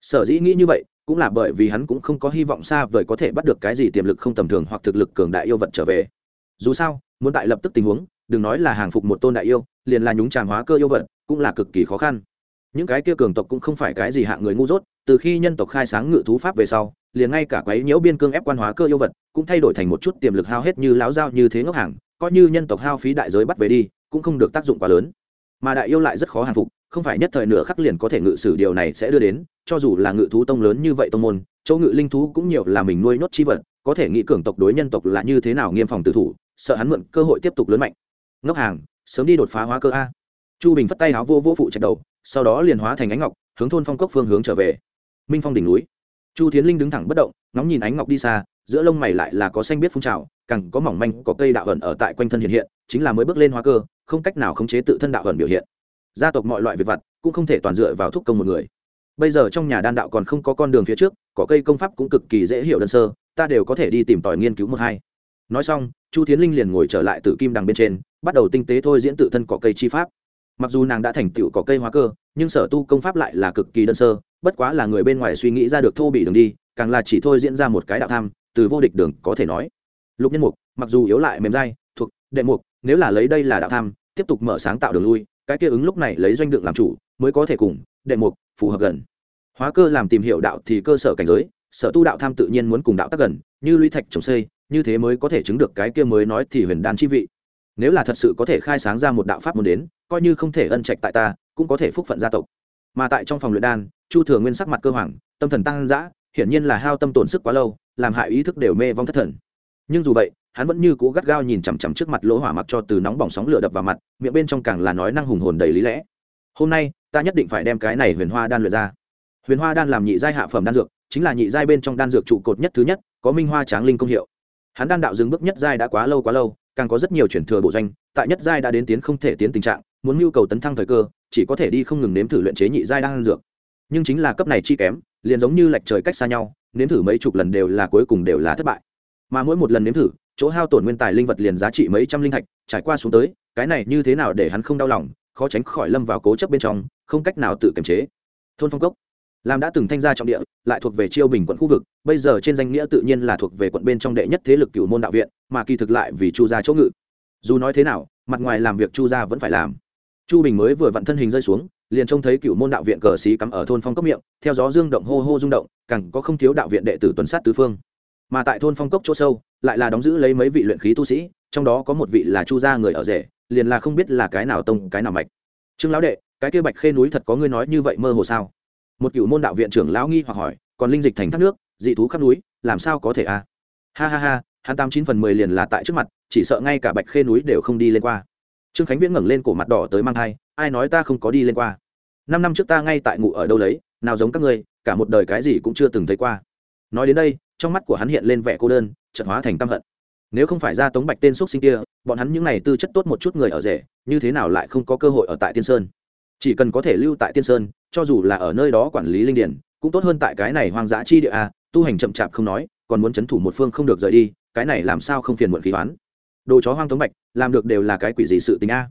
Sở dĩ nghĩ như vậy, cũng là bởi vì hắn cũng không có hy vọng xa vời có thể bắt được cái gì tiềm lực không tầm thường hoặc thực lực cường đại yêu vật trở về. Dù sao, muốn tại lập tức tình huống, đừng nói là hàng phục một tôn đại yêu, liền là nhúng tràng hóa cơ yêu vật, cũng là cực kỳ khó khăn. Những cái kia cường tộc cũng không phải cái gì hạng người ngu dốt, từ khi nhân tộc khai sáng ngự thú pháp về sau, liền ngay cả quấy nhiễu biên cương ép quan hóa cơ yêu vật, cũng thay đổi thành một chút tiềm lực hao hết như láo dao như thế ngốc hàng coi như nhân tộc hao phí đại giới bắt về đi, cũng không được tác dụng quá lớn. Mà đại yêu lại rất khó hàng phục, không phải nhất thời nửa khắc liền có thể ngự sử điều này sẽ đưa đến, cho dù là ngự thú tông lớn như vậy tông môn, chỗ ngự linh thú cũng nhiều là mình nuôi nhốt chi vật, có thể nghĩ cường tộc đối nhân tộc là như thế nào nghiêm phòng tự thủ, sợ hắn mượn cơ hội tiếp tục lớn mạnh. Ngốc hàng, sớm đi đột phá hóa cơ a. Chu bình phất tay áo vô vô phụ chạy đầu, sau đó liền hóa thành ánh ngọc, hướng thôn phong cốc phương hướng trở về. Minh phong đỉnh núi. Chu tiến linh đứng thẳng bất động, ngóng nhìn ánh ngọc đi xa giữa lông mày lại là có xanh biết phun trào, càng có mỏng manh có cây đạo ẩn ở tại quanh thân hiện hiện, chính là mới bước lên hóa cơ, không cách nào khống chế tự thân đạo ẩn biểu hiện. Gia tộc mọi loại việc vặt cũng không thể toàn dựa vào thúc công một người. Bây giờ trong nhà đan đạo còn không có con đường phía trước, có cây công pháp cũng cực kỳ dễ hiểu đơn sơ, ta đều có thể đi tìm tòi nghiên cứu một hai. Nói xong, chu tiến linh liền ngồi trở lại từ kim đằng bên trên, bắt đầu tinh tế thôi diễn tự thân cỏ cây chi pháp. Mặc dù nàng đã thành tựu cỏ cây hóa cơ, nhưng sở tu công pháp lại là cực kỳ đơn sơ, bất quá là người bên ngoài suy nghĩ ra được thô bị đường đi, càng là chỉ thôi diễn ra một cái đạo tham từ vô địch đường có thể nói. Lục nhân mục, mặc dù yếu lại mềm dai, thuộc đệ mục, nếu là lấy đây là đạo tham, tiếp tục mở sáng tạo đường lui, cái kia ứng lúc này lấy doanh đường làm chủ, mới có thể cùng đệ mục phù hợp gần. Hóa cơ làm tìm hiểu đạo thì cơ sở cảnh giới, sở tu đạo tham tự nhiên muốn cùng đạo tác gần, như lũy thạch trồng xây, như thế mới có thể chứng được cái kia mới nói thì huyền đan chi vị. Nếu là thật sự có thể khai sáng ra một đạo pháp muốn đến, coi như không thể ân trạch tại ta, cũng có thể phúc phận gia tộc. Mà tại trong phòng luyện đan, chu thừa nguyên sắc mặt cơ hoàng, tâm thần tăng dã, hiển nhiên là hao tâm tổn sức quá lâu làm hại ý thức đều mê vong thất thần. Nhưng dù vậy, hắn vẫn như cố gắt gao nhìn chằm chằm trước mặt lỗ hỏa mặc cho từ nóng bỏng sóng lửa đập vào mặt, miệng bên trong càng là nói năng hùng hồn đầy lý lẽ. Hôm nay, ta nhất định phải đem cái này huyền hoa đan luyện ra. Huyền hoa đan làm nhị giai hạ phẩm đan dược, chính là nhị giai bên trong đan dược trụ cột nhất thứ nhất, có minh hoa tráng linh công hiệu. Hắn đan đạo dừng bước nhất giai đã quá lâu quá lâu, càng có rất nhiều chuyển thừa bộ doanh tại nhất giai đã đến tiến không thể tiến tình trạng, muốn nhu cầu tấn thăng thời cơ, chỉ có thể đi không ngừng nếm thử luyện chế nhị giai đan dược. Nhưng chính là cấp này chi kém, liền giống như lệch trời cách xa nhau nếm thử mấy chục lần đều là cuối cùng đều là thất bại. Mà mỗi một lần nếm thử, chỗ hao tổn nguyên tài linh vật liền giá trị mấy trăm linh thạch, trải qua xuống tới, cái này như thế nào để hắn không đau lòng, khó tránh khỏi lâm vào cố chấp bên trong, không cách nào tự kiềm chế. Thôn phong cốc. Làm đã từng thanh gia trọng địa, lại thuộc về chiêu bình quận khu vực, bây giờ trên danh nghĩa tự nhiên là thuộc về quận bên trong đệ nhất thế lực cửu môn đạo viện, mà kỳ thực lại vì chu gia chỗ ngự. Dù nói thế nào, mặt ngoài làm việc chu gia vẫn phải làm. Chu bình mới vừa vặn thân hình rơi xuống liền trông thấy cựu môn đạo viện cờ xí cắm ở thôn phong cốc miệng, theo gió dương động hô hô rung động, càng có không thiếu đạo viện đệ tử tuần sát tứ phương. Mà tại thôn phong cốc chỗ sâu, lại là đóng giữ lấy mấy vị luyện khí tu sĩ, trong đó có một vị là chu gia người ở rể, liền là không biết là cái nào tông, cái nào mạch. Trương lão đệ, cái kia bạch khê núi thật có ngươi nói như vậy mơ hồ sao? Một cựu môn đạo viện trưởng lão nghi hoặc hỏi, còn linh dịch thành thác nước, dị thú khắp núi, làm sao có thể a ha ha ha, hắn tám chín phần mười liền là tại trước mặt, chỉ sợ ngay cả bạch khê núi đều không đi lên qua. Trương khánh viễn ngẩng lên cổ mặt đỏ tới mang thai ai nói ta không có đi lên qua? Năm năm trước ta ngay tại ngụ ở đâu lấy, nào giống các ngươi, cả một đời cái gì cũng chưa từng thấy qua. Nói đến đây, trong mắt của hắn hiện lên vẻ cô đơn chật hóa thành tâm hận. Nếu không phải ra tống bạch tên x sinh kia, bọn hắn những n à y tư chất tốt một chút người ở rể, như thế nào lại không có cơ hội ở tại tiên sơn? Chỉ cần có thể lưu tại tiên sơn, cho dù là ở nơi đó quản lý linh điển, cũng tốt hơn tại cái này hoang dã chi địa a tu hành chậm chạp không nói, còn muốn c h ấ n thủ một phương không được rời đi, cái này làm sao không phiền muộn khí toán đồ chó hoang tống bạch, làm được đều là cái quỷ gì sự tình a?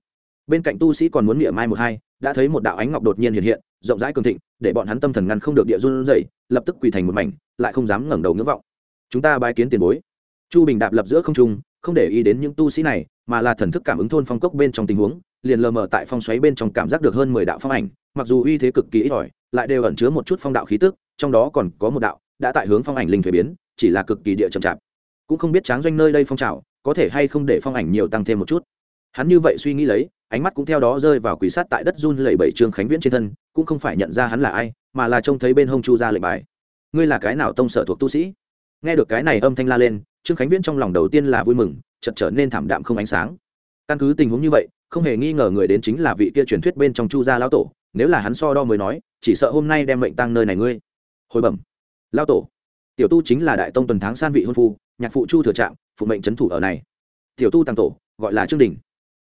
Bên cạnh tu sĩ còn muốn nghĩa mai một hai, đã thấy một đạo ánh ngọc đột nhiên hiện hiện, rộng rãi cường thịnh, để bọn hắn tâm thần ngăn không được địa run rẩy, lập tức quỳ thành một mảnh, lại không dám ngẩng đầu ngưỡng vọng. Chúng ta bái kiến tiền bối. Chu bình đạp lập giữa không trung, không để ý đến những tu sĩ này, mà là thần thức cảm ứng thôn phong cốc bên trong tình huống, liền lờ mờ tại phong xoáy bên trong cảm giác được hơn mười đạo phong ảnh, mặc dù uy thế cực kỳ ít ỏi, lại đều ẩn chứa một chút phong đạo khí tức, trong đó còn có một đạo đã tại hướng phong ảnh linh thuế biến, chỉ là cực kỳ địa chậm chạp. Cũng không biết tráng doanh nơi đây phong trào, có thể hay không để phong ảnh nhiều tăng thêm một chút. Hắn như vậy suy nghĩ lấy ánh mắt cũng theo đó rơi vào quỷ sát tại đất run lẩy bẩy trương khánh viễn trên thân, cũng không phải nhận ra hắn là ai, mà là trông thấy bên hông chu ra lệnh bài. Ngươi là cái nào tông sở thuộc tu sĩ? Nghe được cái này âm thanh la lên, trương khánh viễn trong lòng đầu tiên là vui mừng chật trở nên thảm đạm không ánh sáng. Căn cứ tình huống như vậy, không hề nghi ngờ người đến chính là vị kia truyền thuyết bên trong chu gia lão tổ, nếu là hắn so đo mới nói, chỉ sợ hôm nay đem mệnh tăng nơi này ngươi. Hồi bẩm. Lão tổ. Tiểu tu chính là đại tông tuần tháng san vị hôn phu, nhạc phụ chu thừa trạm phụ mệnh trấn thủ ở này. Tiểu tu tăng tổ, gọi là trương đình.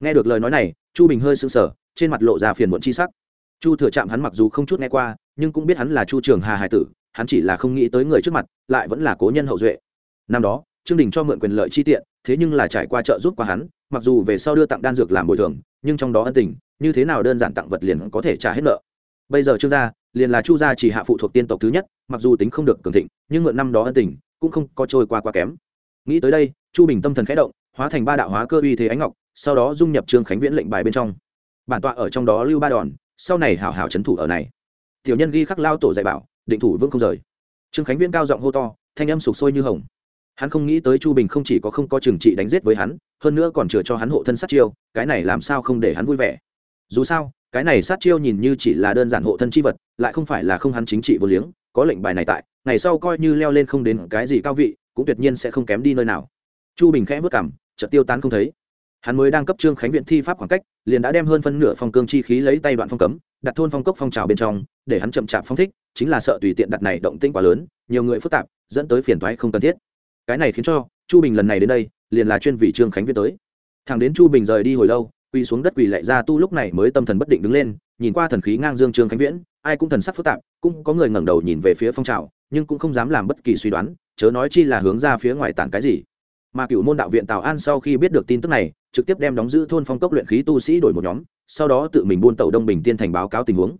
Nghe được lời nói này chu bình hơi sững sờ, trên mặt lộ ra phiền muộn chi sắc. Chu thừa trạm hắn mặc dù không chút nghe qua, nhưng cũng biết hắn là chu trường hà hải tử, hắn chỉ là không nghĩ tới người trước mặt, lại vẫn là cố nhân hậu duệ. Năm đó, trương đình cho mượn quyền lợi chi tiện, thế nhưng là trải qua trợ giúp qua hắn, mặc dù về sau đưa tặng đan dược làm bồi thường, nhưng trong đó ân tình, như thế nào đơn giản tặng vật liền có thể trả hết nợ. Bây giờ trương gia, liền là chu gia chỉ hạ phụ thuộc tiên tộc thứ nhất, mặc dù tính không được cường thịnh, nhưng mượn năm đó ân tình, cũng không có trôi qua quá kém. Nghĩ tới đây, chu bình tâm thần khẽ động, hóa thành ba đạo hóa cơ uy thế ánh ngọc sau đó dung nhập trương khánh viễn lệnh bài bên trong. Bản tọa ở trong đó lưu ba đòn, sau này hảo hảo c thủ ở này. Tiểu nhân ghi khắc lao tổ dạy bảo, định thủ vương không rời. Trương khánh viễn cao giọng hô to, thanh âm sục sôi như hồng. Hắn không nghĩ tới chu bình không chỉ có không có trừng trị đánh giết với hắn, hơn nữa còn chừa cho hắn hộ thân sát chiêu, cái này làm sao không để hắn vui vẻ. Dù sao, cái này sát chiêu nhìn như chỉ là đơn giản hộ thân chi vật, lại không phải là không hắn chính trị vô liếng, có lệnh bài này tại, ngày sau coi như leo lên không đến cái gì cao vị, cũng tuyệt nhiên sẽ không kém đi nơi nào. Chu bình khẽ vất cảm chợt tiêu tán không thấy hắn mới đang cấp trương khánh viện thi pháp khoảng cách, liền đã đem hơn phân nửa phong cương chi khí lấy tay đoạn phong cấm, đặt thôn phong cốc phong trào bên trong, để hắn chậm chạp phong thích, chính là sợ tùy tiện đặt này động tĩnh quá lớn, nhiều người phức tạp, dẫn tới phiền toái không cần thiết. Cái này khiến cho chu bình lần này đến đây, liền là chuyên vì trương khánh viện tới. Thằng đến chu bình rời đi hồi lâu, quỳ xuống đất quỳ lại ra tu lúc này mới tâm thần bất định đứng lên, nhìn qua thần khí ngang dương trương khánh viễn ai cũng thần sắc phức tạp, cũng có người ngẩng đầu nhìn về phía phong trào, nhưng cũng không dám làm bất kỳ suy đoán, chớ nói chi là hướng ra phía ngoài tản cái gì mà cựu môn đạo viện tào an sau khi biết được tin tức này, trực tiếp đem đóng giữ thôn phong cốc luyện khí tu sĩ đổi một nhóm, sau đó tự mình buôn tàu đông bình tiên thành báo cáo tình huống.